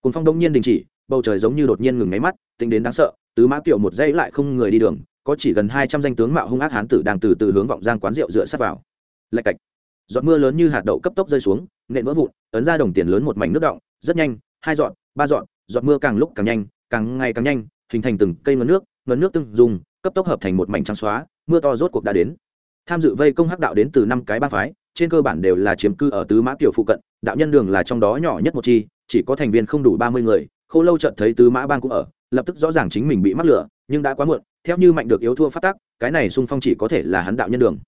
Cùng phong đông nhiên đình chỉ, bầu trời giống như đột nhiên ngừng máy mắt, tính đến đáng sợ, tứ mã kiểu một giây lại không người đi đường, có chỉ gần hai trăm danh tướng mạo hung ác hán tử đang từ từ hướng vọng giang quán rượu dựa sát vào. Lạch cạch. Giọt mưa lớn như hạt đậu cấp tốc rơi xuống, nện vỡ vụn, ấn ra đồng tiền lớn một mảnh nước động rất nhanh, hai dọn ba dọn giọt mưa càng lúc càng nhanh, càng ngày càng nhanh, hình thành từng cây ngấn nước ngấn nước từng dùng, cấp tốc hợp thành một mảnh trắng xóa, mưa to rốt cuộc đã đến. Tham dự vây công hắc đạo đến từ năm cái ba phái, trên cơ bản đều là chiếm cư ở tứ mã tiểu phụ cận đạo nhân đường là trong đó nhỏ nhất một chi, chỉ có thành viên không đủ ba mươi người, khô lâu chợt thấy tứ mã bang cũng ở, lập tức rõ ràng chính mình bị mắc lửa, nhưng đã quá muộn, theo như mạnh được yếu thua phát tác, cái này xung phong chỉ có thể là hắn đạo nhân đường.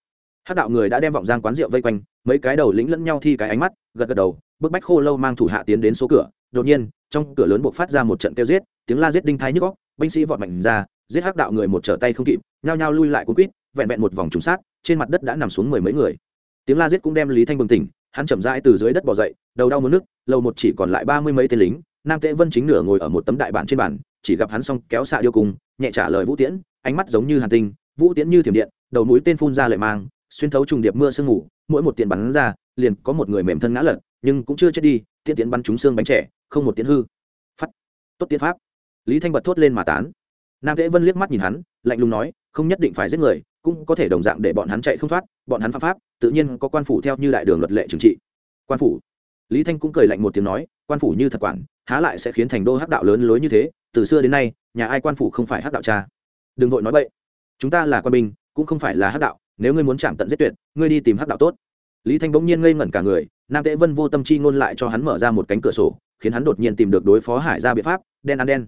Hắc đạo người đã đem vọng giang quán rượu vây quanh, mấy cái đầu lĩnh lẫn nhau thi cái ánh mắt, gật gật đầu bức bách khô lâu mang thủ hạ tiến đến số cửa, đột nhiên, trong cửa lớn buộc phát ra một trận kêu giết, tiếng la giết đinh thái nhức góc binh sĩ vọt mạnh ra, giết hắc đạo người một trở tay không kịp, nhao nhao lui lại cuốn quýt, vẹn vẹn một vòng trùng sát, trên mặt đất đã nằm xuống mười mấy người. Tiếng la giết cũng đem lý thanh bừng tỉnh hắn chậm rãi từ dưới đất bỏ dậy, đầu đau muốn nước lâu một chỉ còn lại ba mươi mấy tên lính, nam tễ vân chính nửa ngồi ở một tấm đại bản trên bàn, chỉ gặp hắn xong kéo xạ điêu cùng, nhẹ trả lời vũ tiễn, ánh mắt giống như hàn tinh, vũ tiễn như thiểm điện, đầu mũi tên phun ra lệ mang, xuyên thấu trùng điệp mưa sương ngủ mỗi một tiền bắn ra, liền có một người mềm thân ngã lật, nhưng cũng chưa chết đi, tiện tiện bắn trúng xương bánh trẻ, không một tiến hư. Phát. Tốt tiến pháp. Lý thanh bật thốt lên mà tán. Nam tễ vân liếc mắt nhìn hắn, lạnh lùng nói, không nhất định phải giết người cũng có thể đồng dạng để bọn hắn chạy không thoát, bọn hắn phạm pháp, tự nhiên có quan phủ theo như đại đường luật lệ trừng trị. Quan phủ. Lý thanh cũng cười lạnh một tiếng nói, quan phủ như thật quản, há lại sẽ khiến thành đô hắc đạo lớn lối như thế, từ xưa đến nay, nhà ai quan phủ không phải hắc đạo cha? Đừng vội nói bậy. Chúng ta là quan binh, cũng không phải là hắc đạo, nếu ngươi muốn chạm tận giết tuyệt, ngươi đi tìm hắc đạo tốt. Lý thanh bỗng nhiên ngây ngẩn cả người, nam tễ vân vô tâm chi ngôn lại cho hắn mở ra một cánh cửa sổ, khiến hắn đột nhiên tìm được đối phó hải ra biện pháp, đen ăn đen.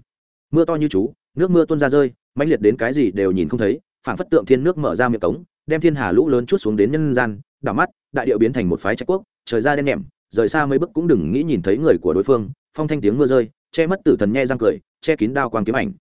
Mưa to như chú, nước mưa tuôn ra rơi, mãnh liệt đến cái gì đều nhìn không thấy phản phất tượng thiên nước mở ra miệng cống, đem thiên hà lũ lớn chút xuống đến nhân gian, đảo mắt, đại điệu biến thành một phái trách quốc, trời ra đen nhẹm, rời xa mấy bước cũng đừng nghĩ nhìn thấy người của đối phương, phong thanh tiếng mưa rơi, che mất tử thần nhe răng cười, che kín đao quang kiếm ảnh.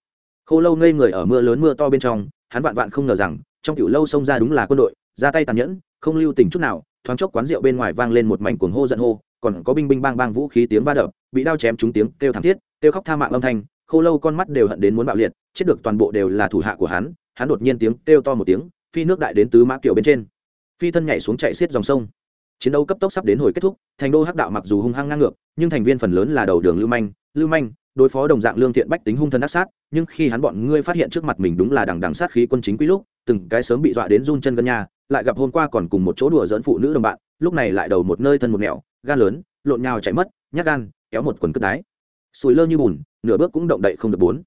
Khô lâu ngây người ở mưa lớn mưa to bên trong, hắn vạn vạn không ngờ rằng, trong tiểu lâu xông ra đúng là quân đội, ra tay tàn nhẫn, không lưu tình chút nào, thoáng chốc quán rượu bên ngoài vang lên một mảnh cuồng hô giận hô, còn có binh binh bang bang vũ khí tiếng va đập, bị đao chém trúng tiếng kêu thảm thiết, kêu khóc tha mạng âm thanh, khô lâu con mắt đều hận đến muốn bạo liệt, chết được toàn bộ đều là thủ hạ của hắn hắn đột nhiên tiếng kêu to một tiếng, phi nước đại đến tứ mã kiểu bên trên. Phi thân nhảy xuống chạy xiết dòng sông. Chiến đấu cấp tốc sắp đến hồi kết thúc, thành đô hắc đạo mặc dù hung hăng ngang ngược, nhưng thành viên phần lớn là đầu đường lưu manh. Lưu manh, đối phó đồng dạng lương thiện bách tính hung thân ác sát, nhưng khi hắn bọn ngươi phát hiện trước mặt mình đúng là đằng đằng sát khí quân chính quý lúc, từng cái sớm bị dọa đến run chân gân nhà, lại gặp hôm qua còn cùng một chỗ đùa dẫn phụ nữ đồng bạn, lúc này lại đầu một nơi thân một mẹo, gan lớn, lộn nhào chạy mất, nhát gan, kéo một quần cất đái. Sùi lơ như bùn, nửa bước cũng động đậy không được bốn.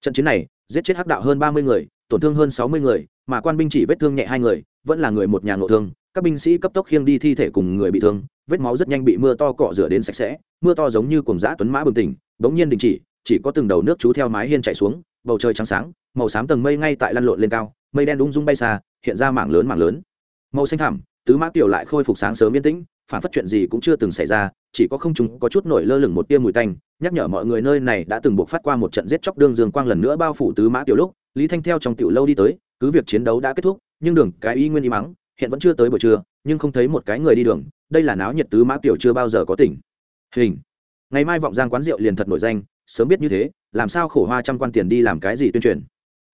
Trận chiến này, giết chết hắc đạo hơn ba mươi người tổn thương hơn sáu mươi người, mà quan binh chỉ vết thương nhẹ hai người, vẫn là người một nhà ngộ thương. Các binh sĩ cấp tốc khiêng đi thi thể cùng người bị thương, vết máu rất nhanh bị mưa to cọ rửa đến sạch sẽ, mưa to giống như cùng dã tuấn mã bừng tỉnh, bỗng nhiên đình chỉ chỉ có từng đầu nước chú theo mái hiên chạy xuống, bầu trời trắng sáng, màu xám tầng mây ngay tại lăn lộn lên cao, mây đen ung dung bay xa, hiện ra mảng lớn mảng lớn. Màu xanh thẳm, tứ mã tiểu lại khôi phục sáng sớm yên tĩnh, phản phất chuyện gì cũng chưa từng xảy ra, chỉ có không chúng có chút nổi lơ lửng một tia mùi tanh, nhắc nhở mọi người nơi này đã từng buộc phát qua một trận giết chóc đương dương quang lần nữa bao phủ tứ mã tiểu lúc lý thanh theo trong tiểu lâu đi tới, cứ việc chiến đấu đã kết thúc, nhưng đường cái y nguyên y mắng, hiện vẫn chưa tới buổi trưa, nhưng không thấy một cái người đi đường, đây là náo nhiệt tứ mã tiểu chưa bao giờ có tỉnh. Hình. Ngày mai vọng giang quán rượu liền thật nổi danh, sớm biết như thế, làm sao khổ hoa trăm quan tiền đi làm cái gì tuyên truyền.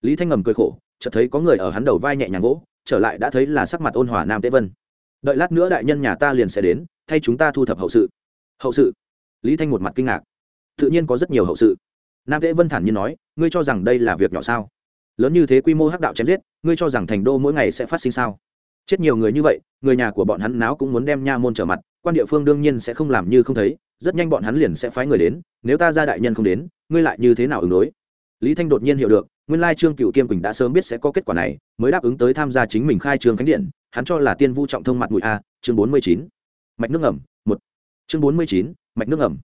Lý thanh ngầm cười khổ, chợt thấy có người ở hắn đầu vai nhẹ nhàng gỗ trở lại đã thấy là sắc mặt ôn hòa nam tế vân. Đợi lát nữa đại nhân nhà ta liền sẽ đến, thay chúng ta thu thập hậu sự. Hậu sự? Lý thanh một mặt kinh ngạc. Tự nhiên có rất nhiều hậu sự. Nam tế vân thản nhiên nói, ngươi cho rằng đây là việc nhỏ sao? Lớn như thế quy mô hắc đạo chém giết, ngươi cho rằng thành đô mỗi ngày sẽ phát sinh sao? Chết nhiều người như vậy, người nhà của bọn hắn náo cũng muốn đem nha môn trở mặt, quan địa phương đương nhiên sẽ không làm như không thấy, rất nhanh bọn hắn liền sẽ phái người đến, nếu ta ra đại nhân không đến, ngươi lại như thế nào ứng đối? Lý thanh đột nhiên hiểu được, nguyên lai trương cựu kiêm quỳnh đã sớm biết sẽ có kết quả này, mới đáp ứng tới tham gia chính mình khai trường khánh điện, hắn cho là tiên vu trọng thông mặt mũi a, chương bốn mươi chín. Mạch nước ngầm, một. Chương bốn mươi chín, mạch nước ngầm.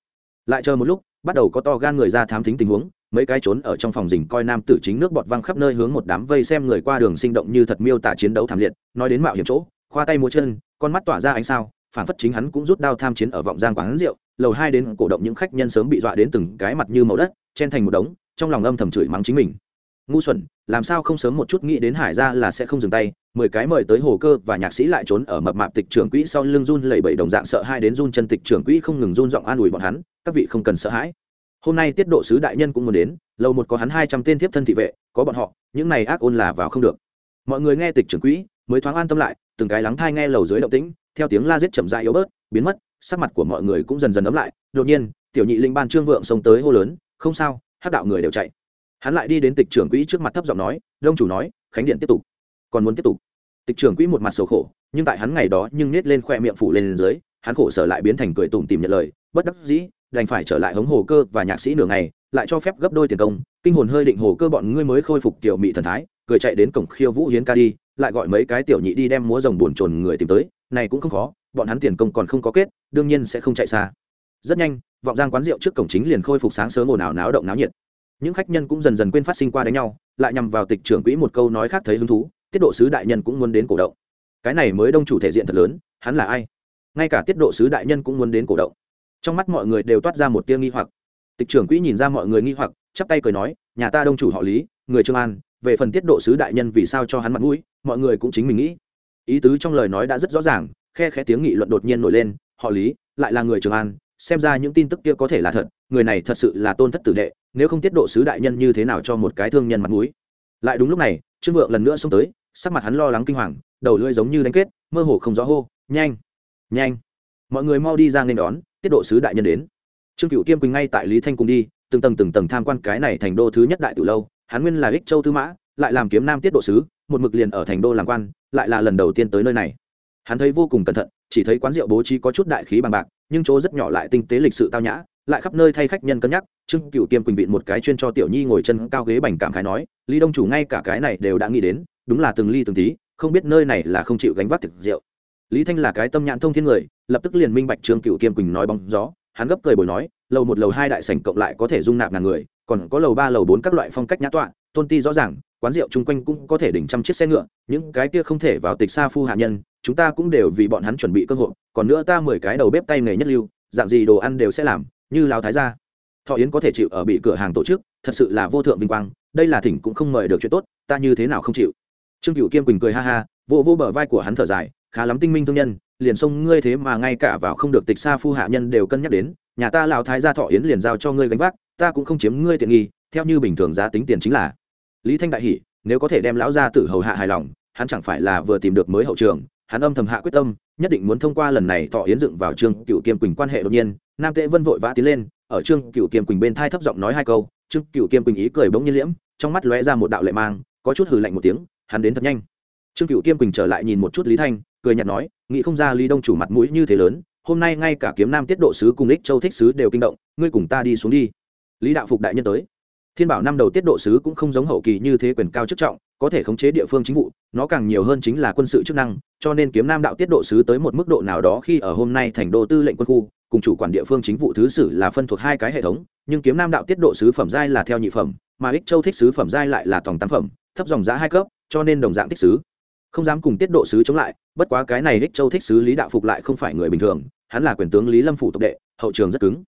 Lại chờ một lúc, bắt đầu có to gan người ra thám thính tình huống mấy cái trốn ở trong phòng rình coi nam tử chính nước bọt văng khắp nơi hướng một đám vây xem người qua đường sinh động như thật miêu tả chiến đấu thảm liệt, nói đến mạo hiểm chỗ, khoa tay múa chân, con mắt tỏa ra ánh sao phản phất chính hắn cũng rút đao tham chiến ở vọng giang quán rượu, lầu hai đến cổ động những khách nhân sớm bị dọa đến từng cái mặt như màu đất, chen thành một đống, trong lòng âm thầm chửi mắng chính mình. Ngu xuẩn, làm sao không sớm một chút nghĩ đến hải ra là sẽ không dừng tay, mười cái mời tới hồ cơ và nhạc sĩ lại trốn ở mập mạp tịch trưởng quỹ sau lưng run lẩy bẩy đồng dạng sợ hai đến run chân tịch trưởng quỹ không ngừng run giọng an ủi bọn hắn, các vị không cần sợ hãi hôm nay tiết độ sứ đại nhân cũng muốn đến lâu một có hắn hai trăm tên thiếp thân thị vệ, có bọn họ, những này ác ôn là vào không được. Mọi người nghe tịch trưởng quỹ, mới thoáng an tâm lại, từng cái lắng thai nghe lầu dưới động tĩnh, theo tiếng la giết chậm dại yếu bớt, biến mất, sắc mặt của mọi người cũng dần dần ấm lại. Đột nhiên, tiểu nhị linh ban trương vượng xông tới hô lớn, không sao hát đạo người đều chạy. Hắn lại đi đến tịch trưởng quỹ trước mặt thấp giọng nói, đông chủ nói, khánh điện tiếp tục, còn muốn tiếp tục. Tịch trưởng quỹ một mặt sầu khổ, nhưng tại hắn ngày đó nhưng nết lên khoe miệng phủ lên dưới, hắn khổ sở lại biến thành cười tủm tìm nhận lời, bất đắc dĩ đành phải trở lại hống hồ cơ và nhạc sĩ nửa ngày, lại cho phép gấp đôi tiền công. Kinh hồn hơi định hồ cơ bọn ngươi mới khôi phục tiểu mị thần thái, cười chạy đến cổng khiêu vũ hiến ca đi, lại gọi mấy cái tiểu nhị đi đem múa rồng buồn chồn người tìm tới. Này cũng không khó, bọn hắn tiền công còn không có kết, đương nhiên sẽ không chạy xa. Rất nhanh, vọng giang quán rượu trước cổng chính liền khôi phục sáng sớm ồn ào náo động náo nhiệt. Những khách nhân cũng dần dần quên phát sinh qua đánh nhau, lại nhằm vào tịch trưởng quỹ một câu nói khác thấy hứng thú, tiết độ sứ đại nhân cũng muốn đến cổ động. Cái này mới đông chủ thể diện thật lớn, hắn là ai? Ngay cả tiết độ sứ đại nhân cũng muốn đến cổ động trong mắt mọi người đều toát ra một tia nghi hoặc. Tịch trưởng quỹ nhìn ra mọi người nghi hoặc, chắp tay cười nói, nhà ta đông chủ họ lý, người trương an, về phần tiết độ sứ đại nhân vì sao cho hắn mặt mũi, mọi người cũng chính mình nghĩ. Ý tứ trong lời nói đã rất rõ ràng, khe khẽ tiếng nghị luận đột nhiên nổi lên, họ lý, lại là người trường an, xem ra những tin tức kia có thể là thật, người này thật sự là tôn thất tử đệ, nếu không tiết độ sứ đại nhân như thế nào cho một cái thương nhân mặt mũi? Lại đúng lúc này, trương vượng lần nữa xông tới, sắc mặt hắn lo lắng kinh hoàng, đầu lưỡi giống như đánh kết, mơ hồ không rõ hô, nhanh nhanh, mọi người mau đi ra nên đón tiết độ sứ đại nhân đến. Trương cựu kiêm quỳnh ngay tại lý thanh cùng đi, từng tầng từng tầng tham quan cái này thành đô thứ nhất đại từ lâu, hắn nguyên là ích châu tư mã, lại làm kiếm nam tiết độ sứ, một mực liền ở thành đô làm quan, lại là lần đầu tiên tới nơi này. Hắn thấy vô cùng cẩn thận, chỉ thấy quán rượu bố trí có chút đại khí bằng bạc, nhưng chỗ rất nhỏ lại tinh tế lịch sự tao nhã, lại khắp nơi thay khách nhân cân nhắc, trương cựu kiêm quỳnh vịn một cái chuyên cho tiểu nhi ngồi chân cao ghế bành cảm khái nói, lý đông chủ ngay cả cái này đều đã nghĩ đến, đúng là từng ly từng tí, không biết nơi này là không chịu gánh vác thực rượu lý thanh là cái tâm nhãn thông thiên người, lập tức liền minh bạch trương cựu kiêm quỳnh nói bóng gió. Hắn gấp cười bồi nói, lầu một, lầu hai đại sảnh cộng lại có thể dung nạp ngàn người, còn có lầu ba, lầu bốn các loại phong cách nhã tọa, tôn ti rõ ràng, quán rượu chung quanh cũng có thể đỉnh trăm chiếc xe ngựa, những cái kia không thể vào tịch xa phu hạ nhân, chúng ta cũng đều vì bọn hắn chuẩn bị cơ hội, còn nữa ta mười cái đầu bếp tay nghề nhất lưu, dạng gì đồ ăn đều sẽ làm, như lao thái gia. Thọ yến có thể chịu ở bị cửa hàng tổ chức, thật sự là vô thượng vinh quang, đây là thỉnh cũng không mời được chuyện tốt, ta như thế nào không chịu? Trương cựu kiêm quỳnh cười ha ha vô vô bờ vai của hắn thở dài khá lắm tinh minh thương nhân, liền sông ngươi thế mà ngay cả vào không được tịch xa phu hạ nhân đều cân nhắc đến, nhà ta lão thái gia thọ yến liền giao cho ngươi gánh vác, ta cũng không chiếm ngươi tiện nghi, theo như bình thường giá tính tiền chính là. Lý thanh đại hỉ, nếu có thể đem lão gia tử hầu hạ hài lòng, hắn chẳng phải là vừa tìm được mới hậu trường, hắn âm thầm hạ quyết tâm, nhất định muốn thông qua lần này thọ yến dựng vào trương cựu kiêm quỳnh quan hệ đột nhiên, nam tệ vân vội vã tiến lên, ở trương cựu kiêm quỳnh bên thai thấp giọng nói hai câu, trương cựu kiêm quỳnh ý cười bỗng nhiên liễm, trong mắt lóe ra một đạo lệ mang, có chút hừ lạnh một tiếng, hắn đến thật nhanh. Trương cựu kiêm quỳnh trở lại nhìn một chút lý thanh cười nhạt nói, nghĩ không ra lý đông chủ mặt mũi như thế lớn, hôm nay ngay cả kiếm nam tiết độ sứ cùng ích châu thích sứ đều kinh động, ngươi cùng ta đi xuống đi. Lý đạo phục đại nhân tới. Thiên bảo năm đầu tiết độ sứ cũng không giống hậu kỳ như thế quyền cao chức trọng, có thể khống chế địa phương chính vụ, nó càng nhiều hơn chính là quân sự chức năng, cho nên kiếm nam đạo tiết độ sứ tới một mức độ nào đó khi ở hôm nay thành đô tư lệnh quân khu, cùng chủ quản địa phương chính vụ thứ sử là phân thuộc hai cái hệ thống, nhưng kiếm nam đạo tiết độ sứ phẩm giai là theo nhị phẩm, mà ích châu thích sứ phẩm giai lại là tổng tam phẩm, thấp dòng giá hai cấp, cho nên đồng dạng thích sứ không dám cùng tiết độ sứ chống lại, bất quá cái này đích châu thích sứ lý đạo phục lại không phải người bình thường, hắn là quyền tướng lý lâm phủ tộc đệ, hậu trường rất cứng.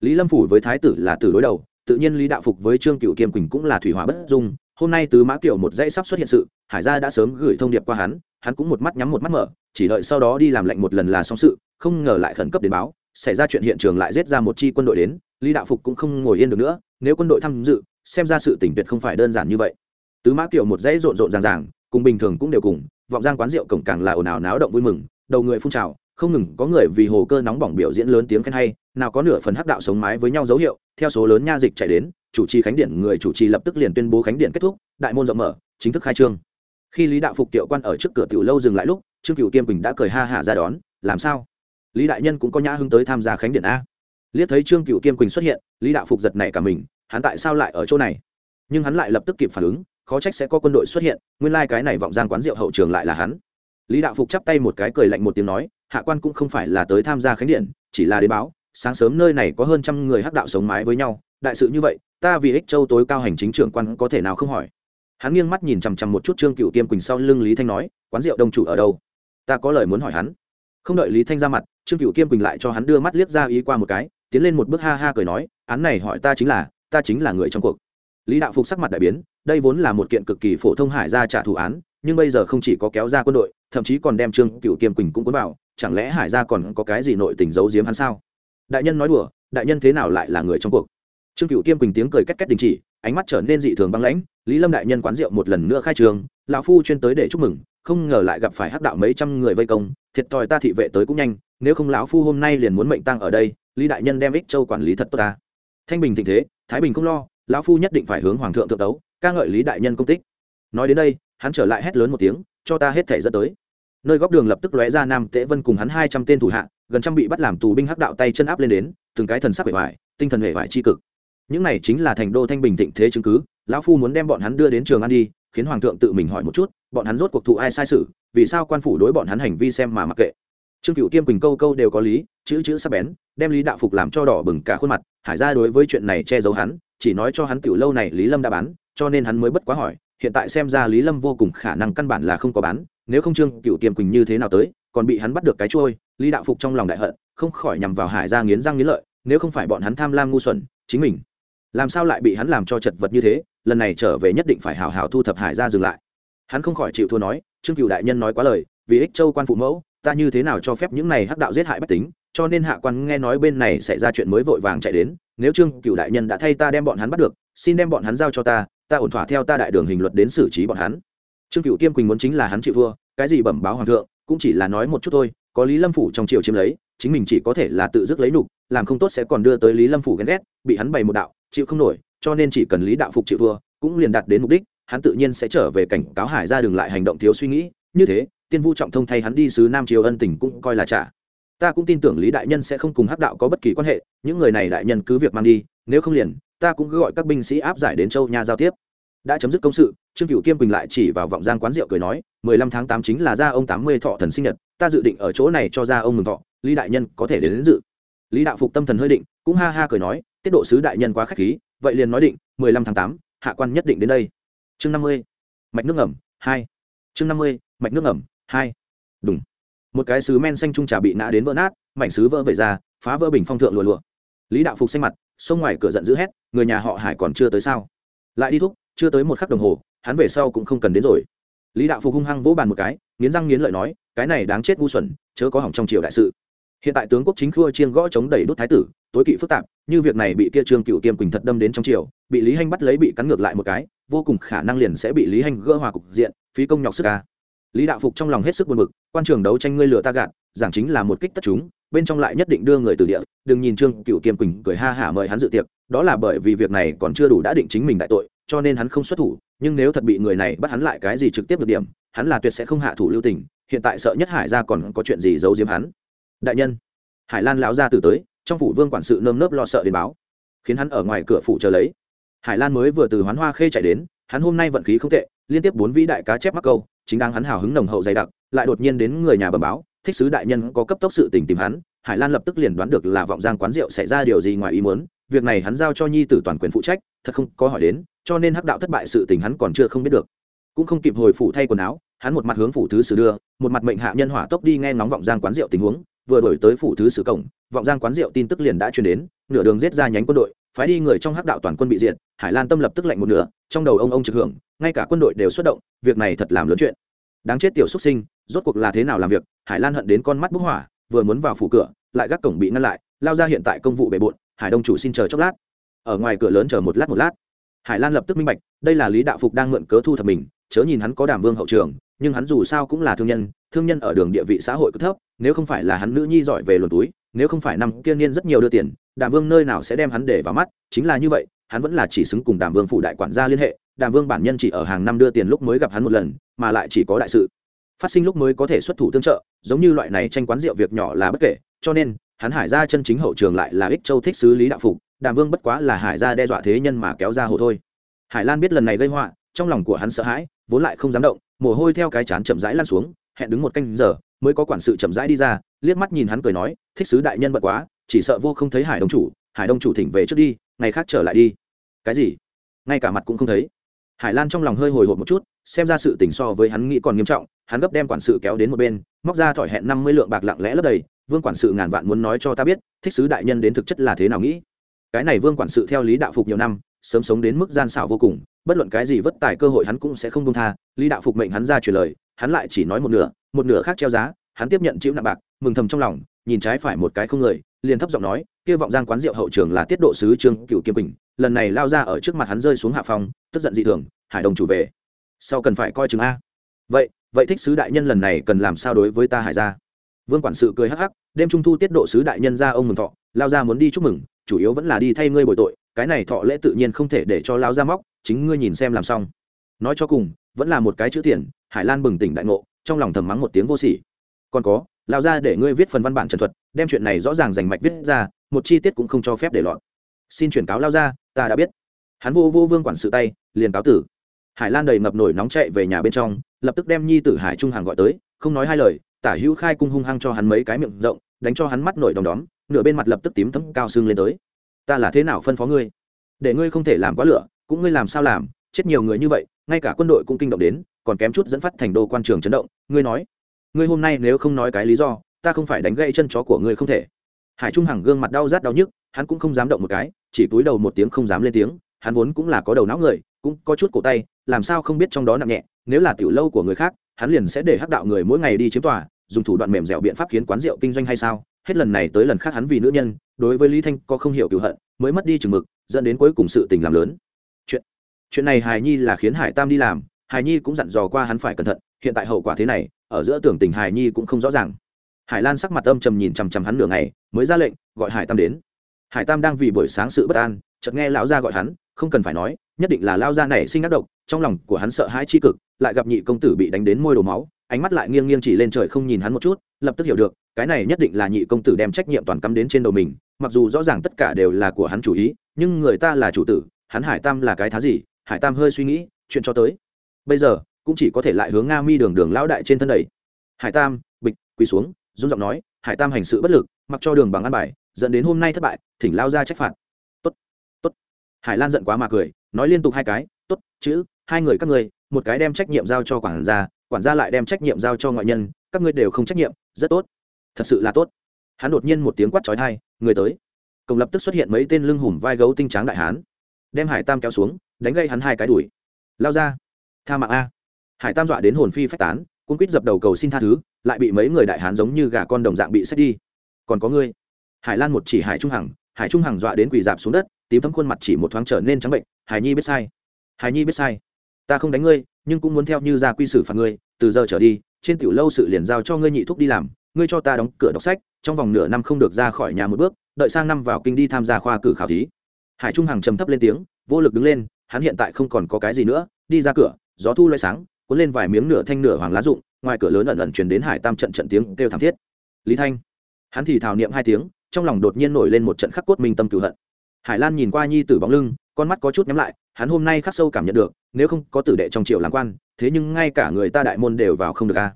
Lý lâm phủ với thái tử là tử đối đầu, tự nhiên lý đạo phục với trương cựu kiêm quỳnh cũng là thủy hỏa bất dung, hôm nay tứ mã kiểu một dãy sắp xuất hiện sự, hải gia đã sớm gửi thông điệp qua hắn hắn cũng một mắt nhắm một mắt mở, chỉ đợi sau đó đi làm lệnh một lần là xong sự, không ngờ lại khẩn cấp đến báo, xảy ra chuyện hiện trường lại giết ra một chi quân đội đến, lý đạo phục cũng không ngồi yên được nữa, nếu quân đội tham dự, xem ra sự tỉnh tuyệt không phải đơn giản như vậy. Tứ mã kiểu một dãy rộn rộn ràng ràng cùng bình thường cũng đều cùng, vọng giang quán rượu cổng càng là ồn ào náo động vui mừng, đầu người phun trào, không ngừng có người vì hồ cơ nóng bỏng biểu diễn lớn tiếng khen hay, nào có nửa phần hắc đạo sống mái với nhau dấu hiệu, theo số lớn nha dịch chạy đến, chủ trì khánh điện, người chủ trì lập tức liền tuyên bố khánh điện kết thúc, đại môn rộng mở, chính thức khai trương. Khi lý đạo phục tiệu quan ở trước cửa tiểu lâu dừng lại lúc, trương cựu kiêm bình đã cười ha hả ra đón, làm sao? Lý đại nhân cũng có nhã hứng tới tham gia khánh điện a? Liếc thấy trương cựu kiêm quỳnh xuất hiện, lý đạo phục giật này cả mình, hắn tại sao lại ở chỗ này? Nhưng hắn lại lập tức kịp phản ứng khó trách sẽ có quân đội xuất hiện, nguyên lai、like、cái này vọng giang quán rượu hậu trường lại là hắn. Lý đạo phục chắp tay một cái cười lạnh một tiếng nói, hạ quan cũng không phải là tới tham gia khánh điện, chỉ là đến báo, sáng sớm nơi này có hơn trăm người hắc đạo sống mái với nhau, đại sự như vậy, ta vì ích châu tối cao hành chính trưởng quan có thể nào không hỏi. Hắn nghiêng mắt nhìn chằm chằm một chút trương cựu kiêm quỳnh sau lưng lý thanh nói, quán rượu đông chủ ở đâu? Ta có lời muốn hỏi hắn. Không đợi lý thanh ra mặt, trương cựu kiêm quỳnh lại cho hắn đưa mắt liếc ra ý qua một cái, tiến lên một bước ha ha cười nói, án này hỏi ta chính là, ta chính là người trong cuộc lý đạo phục sắc mặt đại biến, đây vốn là một kiện cực kỳ phổ thông hải gia trả thù án, nhưng bây giờ không chỉ có kéo ra quân đội, thậm chí còn đem trương cựu kiêm quỳnh cũng cuốn vào, chẳng lẽ hải gia còn có cái gì nội tình giấu giếm hắn sao? Đại nhân nói đùa, đại nhân thế nào lại là người trong cuộc? Trương cựu kiêm quỳnh tiếng cười cách cách đình chỉ, ánh mắt trở nên dị thường băng lãnh, lý lâm đại nhân quán rượu một lần nữa khai trường, lão phu chuyên tới để chúc mừng, không ngờ lại gặp phải hắc đạo mấy trăm người vây công, thiệt thòi ta thị vệ tới cũng nhanh, nếu không lão phu hôm nay liền muốn mệnh tăng ở đây, lý đại nhân đem ích châu quản lý thật tốt ta. Thanh bình thịnh thế, thái bình không lo lão phu nhất định phải hướng hoàng thượng thượng tấu ca ngợi lý đại nhân công tích. Nói đến đây hắn trở lại hét lớn một tiếng cho ta hết thể dẫn tới. Nơi góc đường lập tức lóe ra nam tễ vân cùng hắn hai trăm tên thủ hạ gần trăm bị bắt làm tù binh hắc đạo tay chân áp lên đến từng cái thần sắc vẻ vải, tinh thần hệ vải tri cực. Những này chính là thành đô thanh bình thịnh thế chứng cứ lão phu muốn đem bọn hắn đưa đến trường ăn đi khiến hoàng thượng tự mình hỏi một chút bọn hắn rốt cuộc thụ ai sai sự vì sao quan phủ đối bọn hắn hành vi xem mà mặc kệ. Trương cựu kiêm quỳnh câu câu đều có lý chữ chữ sắp bén đem lý đạo phục làm cho đỏ bừng cả khuôn mặt hải ra đối với chuyện này che giấu hắn chỉ nói cho hắn tiểu lâu này lý lâm đã bán, cho nên hắn mới bất quá hỏi, hiện tại xem ra lý lâm vô cùng khả năng căn bản là không có bán, nếu không trương cựu kiêm quỳnh như thế nào tới, còn bị hắn bắt được cái trôi lý đạo phục trong lòng đại hận, không khỏi nhằm vào hải ra nghiến răng nghiến lợi, nếu không phải bọn hắn tham lam ngu xuẩn, chính mình làm sao lại bị hắn làm cho chật vật như thế, lần này trở về nhất định phải hào hào thu thập hải ra dừng lại. Hắn không khỏi chịu thua nói, trương cựu đại nhân nói quá lời, vì ích châu quan phụ mẫu, ta như thế nào cho phép những này hắc đạo giết hại bách tính cho nên hạ quan nghe nói bên này xảy ra chuyện mới vội vàng chạy đến nếu trương cựu đại nhân đã thay ta đem bọn hắn bắt được xin đem bọn hắn giao cho ta ta ổn thỏa theo ta đại đường hình luật đến xử trí bọn hắn. Trương cựu kiêm quỳnh muốn chính là hắn chịu vua, cái gì bẩm báo hoàng thượng cũng chỉ là nói một chút thôi có lý lâm phủ trong triều chiếm lấy chính mình chỉ có thể là tự dứt lấy nục làm không tốt sẽ còn đưa tới lý lâm phủ ghen ghét bị hắn bày một đạo chịu không nổi cho nên chỉ cần lý đạo phục chịu vua, cũng liền đạt đến mục đích hắn tự nhiên sẽ trở về cảnh cáo hải ra Đường lại hành động thiếu suy nghĩ như thế tiên vu trọng thông thay hắn đi sứ nam triều ân tình cũng coi là trả ta cũng tin tưởng lý đại nhân sẽ không cùng hắc đạo có bất kỳ quan hệ những người này đại nhân cứ việc mang đi nếu không liền ta cũng cứ gọi các binh sĩ áp giải đến châu nha giao tiếp. Đã chấm dứt công sự trương cửu kiêm quỳnh lại chỉ vào vọng giang quán rượu cười nói mười lăm tháng tám chính là ra ông tám mươi thọ thần sinh nhật ta dự định ở chỗ này cho ra ông mừng thọ lý đại nhân có thể đến, đến dự. Lý đạo phục tâm thần hơi định cũng ha ha cười nói tiết độ sứ đại nhân quá khách khí vậy liền nói định mười lăm tháng tám hạ quan nhất định đến đây. Chương năm mươi mạch nước ngầm hai. Chương năm mươi mạch nước ngầm hai. Đúng một cái sứ men xanh trung trà bị nã đến vỡ nát, mảnh sứ vỡ vẩy ra, phá vỡ bình phong thượng lùa lùa lý đạo phục xanh mặt xông ngoài cửa giận dữ hét, người nhà họ hải còn chưa tới sao? Lại đi thúc, chưa tới một khắc đồng hồ, hắn về sau cũng không cần đến rồi. Lý đạo phục hung hăng vỗ bàn một cái, nghiến răng nghiến lợi nói, cái này đáng chết ngu xuẩn, chớ có hỏng trong triều đại sự. Hiện tại tướng quốc chính khua chiên gõ chống đẩy đốt thái tử, tối kỵ phức tạp, như việc này bị kia trương cựu kiêm quỳnh thật đâm đến trong triều, bị lý hanh bắt lấy bị cắn ngược lại một cái, vô cùng khả năng liền sẽ bị lý hanh gỡ hòa cục diện, phí công nhọc sức ca lý đạo phục trong lòng hết sức buồn bực, quan trường đấu tranh ngươi lừa ta gạt, giảng chính là một kích tất chúng, bên trong lại nhất định đưa người từ địa, đừng nhìn trương cựu kiêm quỳnh cười ha hả mời hắn dự tiệc, đó là bởi vì việc này còn chưa đủ đã định chính mình đại tội, cho nên hắn không xuất thủ, nhưng nếu thật bị người này bắt hắn lại cái gì trực tiếp được điểm, hắn là tuyệt sẽ không hạ thủ lưu tình, hiện tại sợ nhất hải ra còn có chuyện gì giấu giếm hắn. Đại nhân, hải lan lão ra từ tới, trong phủ vương quản sự nơm nớp lo sợ đến báo, khiến hắn ở ngoài cửa phủ chờ lấy. Hải lan mới vừa từ hoán hoa khê chạy đến, hắn hôm nay vận khí không tệ, liên tiếp bốn vĩ đại cá chép mắc câu chính đang hắn hào hứng nồng hậu dày đặc, lại đột nhiên đến người nhà bẩm báo, thích sứ đại nhân có cấp tốc sự tình tìm hắn, hải lan lập tức liền đoán được là vọng giang quán rượu xảy ra điều gì ngoài ý muốn, việc này hắn giao cho nhi tử toàn quyền phụ trách, thật không có hỏi đến, cho nên hắc đạo thất bại sự tình hắn còn chưa không biết được. Cũng không kịp hồi phủ thay quần áo, hắn một mặt hướng phủ thứ sử đưa, một mặt mệnh hạ nhân hỏa tốc đi nghe ngóng vọng giang quán rượu tình huống, vừa đổi tới phủ thứ sử cổng, vọng giang quán rượu tin tức liền đã truyền đến, nửa đường giết ra nhánh quân đội phái đi người trong hắc đạo toàn quân bị diệt, hải lan tâm lập tức lạnh một nửa, trong đầu ông ông trực hưởng, ngay cả quân đội đều xuất động, việc này thật làm lớn chuyện. Đáng chết tiểu xuất sinh, rốt cuộc là thế nào làm việc, hải lan hận đến con mắt bức hỏa, vừa muốn vào phủ cửa, lại gác cổng bị ngăn lại, lao ra hiện tại công vụ bề bộn, hải đông chủ xin chờ chốc lát. Ở ngoài cửa lớn chờ một lát một lát, hải lan lập tức minh bạch, đây là lý đạo phục đang mượn cớ thu thập mình, chớ nhìn hắn có đàm vương hậu trường, nhưng hắn dù sao cũng là thương nhân thương nhân ở đường địa vị xã hội cứ thấp, nếu không phải là hắn nữ nhi giỏi về luồn túi nếu không phải năm kia niên rất nhiều đưa tiền, đàm vương nơi nào sẽ đem hắn để vào mắt, chính là như vậy, hắn vẫn là chỉ xứng cùng đàm vương phủ đại quản gia liên hệ, đàm vương bản nhân chỉ ở hàng năm đưa tiền lúc mới gặp hắn một lần, mà lại chỉ có đại sự. Phát sinh lúc mới có thể xuất thủ tương trợ, giống như loại này tranh quán rượu việc nhỏ là bất kể, cho nên, hắn hải ra chân chính hậu trường lại là ích châu thích sứ lý đạo phục, đàm vương bất quá là hải gia đe dọa thế nhân mà kéo ra hồ thôi. Hải lan biết lần này gây họa, trong lòng của hắn sợ hãi, vốn lại không dám động, mồ hôi theo cái chán chậm rãi lan xuống, hẹn đứng một canh giờ, mới có quản sự chậm rãi đi ra liếc mắt nhìn hắn cười nói, thích sứ đại nhân bận quá, chỉ sợ vô không thấy hải đông chủ, hải đông chủ thỉnh về trước đi, ngày khác trở lại đi. Cái gì? Ngay cả mặt cũng không thấy. Hải lan trong lòng hơi hồi hộp một chút, xem ra sự tình so với hắn nghĩ còn nghiêm trọng, hắn gấp đem quản sự kéo đến một bên, móc ra thỏi hẹn năm mươi lượng bạc lặng lẽ lấp đầy, vương quản sự ngàn vạn muốn nói cho ta biết, thích sứ đại nhân đến thực chất là thế nào nghĩ? Cái này vương quản sự theo lý đạo phục nhiều năm, sớm sống đến mức gian xảo vô cùng, bất luận cái gì vất tài cơ hội hắn cũng sẽ không đông tha, lý đạo phục mệnh hắn ra truyền lời, hắn lại chỉ nói một nửa một nửa khác treo giá, hắn tiếp nhận chịu nặng bạc mừng thầm trong lòng, nhìn trái phải một cái không người, liền thấp giọng nói, kia vọng giang quán rượu hậu trường là tiết độ sứ trương cựu kiêm bình lần này lao ra ở trước mặt hắn rơi xuống hạ phòng tức giận dị thường, hải đồng chủ về. Sau cần phải coi chừng a. Vậy vậy thích sứ đại nhân lần này cần làm sao đối với ta hải gia? Vương quản sự cười hắc hắc, đêm trung thu tiết độ sứ đại nhân ra ông mừng thọ, lao ra muốn đi chúc mừng, chủ yếu vẫn là đi thay ngươi bồi tội, cái này thọ lễ tự nhiên không thể để cho lao ra móc, chính ngươi nhìn xem làm xong. Nói cho cùng, vẫn là một cái chữ tiền, hải lan bừng tỉnh đại ngộ, trong lòng thầm mắng một tiếng vô sỉ. Còn có lao ra để ngươi viết phần văn bản trần thuật, đem chuyện này rõ ràng rành mạch viết ra, một chi tiết cũng không cho phép để lọt. Xin chuyển cáo lao ra, ta đã biết. Hắn vô vô vương quản sự tay, liền cáo tử. Hải lan đầy ngập nổi nóng chạy về nhà bên trong, lập tức đem nhi tử hải trung hàng gọi tới, không nói hai lời, tả hữu khai cung hung hăng cho hắn mấy cái miệng rộng, đánh cho hắn mắt nổi đom đóm, nửa bên mặt lập tức tím thấm cao xương lên tới. Ta là thế nào phân phó ngươi? Để ngươi không thể làm quá lửa, cũng ngươi làm sao làm? Chết nhiều người như vậy, ngay cả quân đội cũng kinh động đến, còn kém chút dẫn phát thành đô quan trường chấn động, ngươi nói ngươi hôm nay nếu không nói cái lý do, ta không phải đánh gãy chân chó của ngươi không thể. Hải trung hằng gương mặt đau rát đau nhức, hắn cũng không dám động một cái, chỉ cúi đầu một tiếng không dám lên tiếng, hắn vốn cũng là có đầu não người, cũng có chút cổ tay, làm sao không biết trong đó nặng nhẹ, nếu là tiểu lâu của người khác, hắn liền sẽ để hắc đạo người mỗi ngày đi chiếm tòa, dùng thủ đoạn mềm dẻo biện pháp khiến quán rượu kinh doanh hay sao? Hết lần này tới lần khác hắn vì nữ nhân, đối với lý thanh có không hiểu cựu hận, mới mất đi chừng mực, dẫn đến cuối cùng sự tình làm lớn. Chuyện chuyện này hài nhi là khiến hải tam đi làm hài nhi cũng dặn dò qua hắn phải cẩn thận, hiện tại hậu quả thế này ở giữa tưởng tình hài nhi cũng không rõ ràng. Hải lan sắc mặt âm trầm nhìn chằm chằm hắn nửa ngày, mới ra lệnh, gọi hải tam đến. Hải tam đang vì buổi sáng sự bất an, chợt nghe lão gia gọi hắn, không cần phải nói, nhất định là lao gia này sinh ác độc, trong lòng của hắn sợ hãi chi cực, lại gặp nhị công tử bị đánh đến môi đổ máu, ánh mắt lại nghiêng nghiêng chỉ lên trời không nhìn hắn một chút, lập tức hiểu được, cái này nhất định là nhị công tử đem trách nhiệm toàn cắm đến trên đầu mình, mặc dù rõ ràng tất cả đều là của hắn chủ ý, nhưng người ta là chủ tử, hắn hải tam là cái thá gì, hải tam hơi suy nghĩ, chuyện cho tới bây giờ cũng chỉ có thể lại hướng nga mi đường đường lão đại trên thân đầy hải tam, bịch, quỳ xuống dung giọng nói, hải tam hành sự bất lực, mặc cho đường bằng ăn bài, dẫn đến hôm nay thất bại, thỉnh lao ra trách phạt. Tốt tốt. Hải lan giận quá mà cười, nói liên tục hai cái, tốt, chữ, hai người các ngươi một cái đem trách nhiệm giao cho quản gia quản gia lại đem trách nhiệm giao cho ngoại nhân, các ngươi đều không trách nhiệm, rất tốt. Thật sự là tốt. Hắn đột nhiên một tiếng quát trói thai người tới. Cổng lập tức xuất hiện mấy tên lưng hùm vai gấu tinh tráng đại hán. Đem hải tam kéo xuống, đánh gây hắn hai cái đuổi. Lao ra. Tha mạng a hải tam dọa đến hồn phi phách tán cung quýt dập đầu cầu xin tha thứ, lại bị mấy người đại hán giống như gà con đồng dạng bị xét đi. Còn có ngươi. Hải lan một chỉ hải trung hằng, hải trung hằng dọa đến quỳ dạp xuống đất, tím thấm khuôn mặt chỉ một thoáng trở nên trắng bệnh, hải nhi biết sai. Hải nhi biết sai. Ta không đánh ngươi, nhưng cũng muốn theo như ra quy xử phạt ngươi, từ giờ trở đi, trên tiểu lâu sự liền giao cho ngươi nhị thúc đi làm, ngươi cho ta đóng cửa đọc sách, trong vòng nửa năm không được ra khỏi nhà một bước, đợi sang năm vào kinh đi tham gia khoa cử khảo thí. Hải trung hằng trầm thấp lên tiếng, vô lực đứng lên, hắn hiện tại không còn có cái gì nữa, đi ra cửa, gió thu loay sáng cuốn lên vài miếng nửa thanh nửa hoàng lá rụng, ngoài cửa lớn ẩn ẩn truyền đến hải tam trận trận tiếng kêu thảm thiết. Lý thanh, hắn thì thào niệm hai tiếng, trong lòng đột nhiên nổi lên một trận khắc cốt minh tâm cửu hận. Hải lan nhìn qua nhi tử bóng lưng, con mắt có chút nhắm lại, hắn hôm nay khắc sâu cảm nhận được, nếu không có tử đệ trong triều làm quan, thế nhưng ngay cả người ta đại môn đều vào không được a.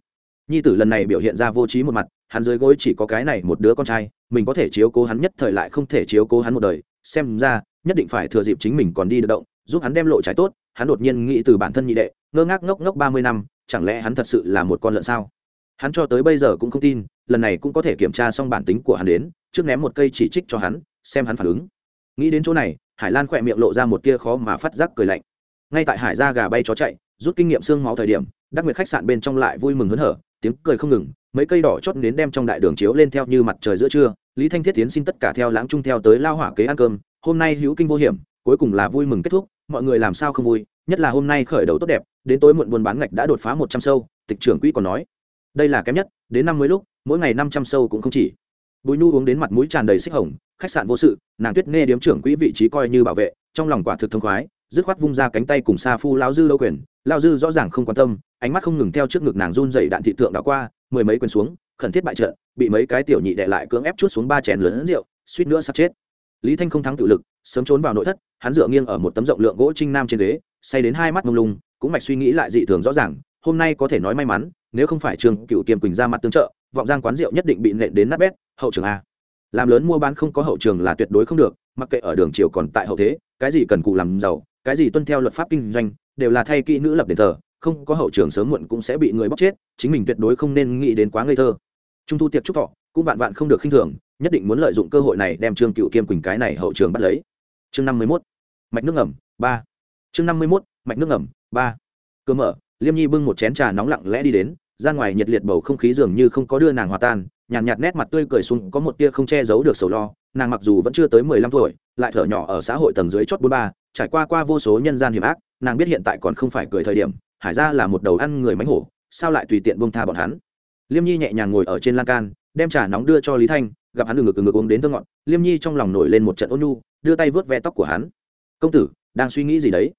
Nhi tử lần này biểu hiện ra vô trí một mặt, hắn dưới gối chỉ có cái này một đứa con trai, mình có thể chiếu cố hắn nhất thời lại không thể chiếu cố hắn một đời. Xem ra, nhất định phải thừa dịp chính mình còn đi được động, giúp hắn đem lộ trái tốt, hắn đột nhiên nghĩ từ bản thân nhị đệ ngơ ngác ngốc ngốc ba mươi năm, chẳng lẽ hắn thật sự là một con lợn sao? Hắn cho tới bây giờ cũng không tin, lần này cũng có thể kiểm tra xong bản tính của hắn đến, trước ném một cây chỉ trích cho hắn, xem hắn phản ứng. Nghĩ đến chỗ này, hải lan khỏe miệng lộ ra một tia khó mà phát giác cười lạnh. Ngay tại hải ra gà bay chó chạy, rút kinh nghiệm xương máu thời điểm, đắc nguyệt khách sạn bên trong lại vui mừng hớn hở, tiếng cười không ngừng, mấy cây đỏ chót đến đem trong đại đường chiếu lên theo như mặt trời giữa trưa. Lý thanh thiết tiến xin tất cả theo lãng trung theo tới lao hỏa kế ăn cơm, hôm nay hữu kinh vô hiểm, cuối cùng là vui mừng kết thúc, mọi người làm sao không vui, nhất là hôm nay khởi đầu tốt đẹp đến tối muộn buôn bán ngạch đã đột phá một trăm sâu, tịch trưởng quỹ còn nói. Đây là kém nhất, đến năm mươi lúc, mỗi ngày năm trăm sâu cũng không chỉ. Bùi nhu uống đến mặt mũi tràn đầy xích hồng, khách sạn vô sự, nàng tuyết nghe điếm trưởng quỹ vị trí coi như bảo vệ, trong lòng quả thực thông khoái, dứt khoát vung ra cánh tay cùng sa phu lao dư lâu quyền. Lao dư rõ ràng không quan tâm, ánh mắt không ngừng theo trước ngực nàng run rẩy đạn thị tượng đã qua, mười mấy quyền xuống, khẩn thiết bại trận, bị mấy cái tiểu nhị đệ lại cưỡng ép chút xuống ba chén lớn rượu, suýt nữa sắp chết. Lý thanh không thắng tự lực, sớm trốn vào nội thất, hắn dựa nghiêng ở một tấm rộng lượng gỗ trinh nam trên ghế, say đến hai mắt mông lung cũng mạch suy nghĩ lại dị thường rõ ràng, hôm nay có thể nói may mắn, nếu không phải trường cựu kiềm quỳnh ra mặt tương trợ, vọng giang quán rượu nhất định bị nện đến nát bét, hậu trường a. Làm lớn mua bán không có hậu trường là tuyệt đối không được, mặc kệ ở đường triều còn tại hậu thế, cái gì cần cụ làm giàu, cái gì tuân theo luật pháp kinh doanh, đều là thay kỹ nữ lập đền thờ, không có hậu trường sớm muộn cũng sẽ bị người bóc chết, chính mình tuyệt đối không nên nghĩ đến quá ngây thơ. Trung thu tiệc trúc thọ, cũng vạn vạn không được khinh thường, nhất định muốn lợi dụng cơ hội này đem trương cựu kiêm quỳnh cái này hậu trường bắt lấy. Chương năm mươi mốt, mạch nước ngầm, ba. Chương năm mươi mốt, mạch nước ngầm ba. Cơ mở liêm nhi bưng một chén trà nóng lặng lẽ đi đến ra ngoài nhiệt liệt bầu không khí dường như không có đưa nàng hòa tan nhàn nhạt, nhạt nét mặt tươi cười xuống có một tia không che giấu được sầu lo nàng mặc dù vẫn chưa tới mười lăm tuổi lại thở nhỏ ở xã hội tầng dưới chót bốn ba trải qua qua vô số nhân gian hiểm ác nàng biết hiện tại còn không phải cười thời điểm hải ra là một đầu ăn người mánh hổ sao lại tùy tiện bông tha bọn hắn? Liêm nhi nhẹ nhàng ngồi ở trên lan can đem trà nóng đưa cho lý thanh gặp hắn ngực ngực uống đến thơ ngọn liêm nhi trong lòng nổi lên một trận ôn nhu đưa tay vớt ve tóc của hắn. Công tử đang suy nghĩ gì đấy?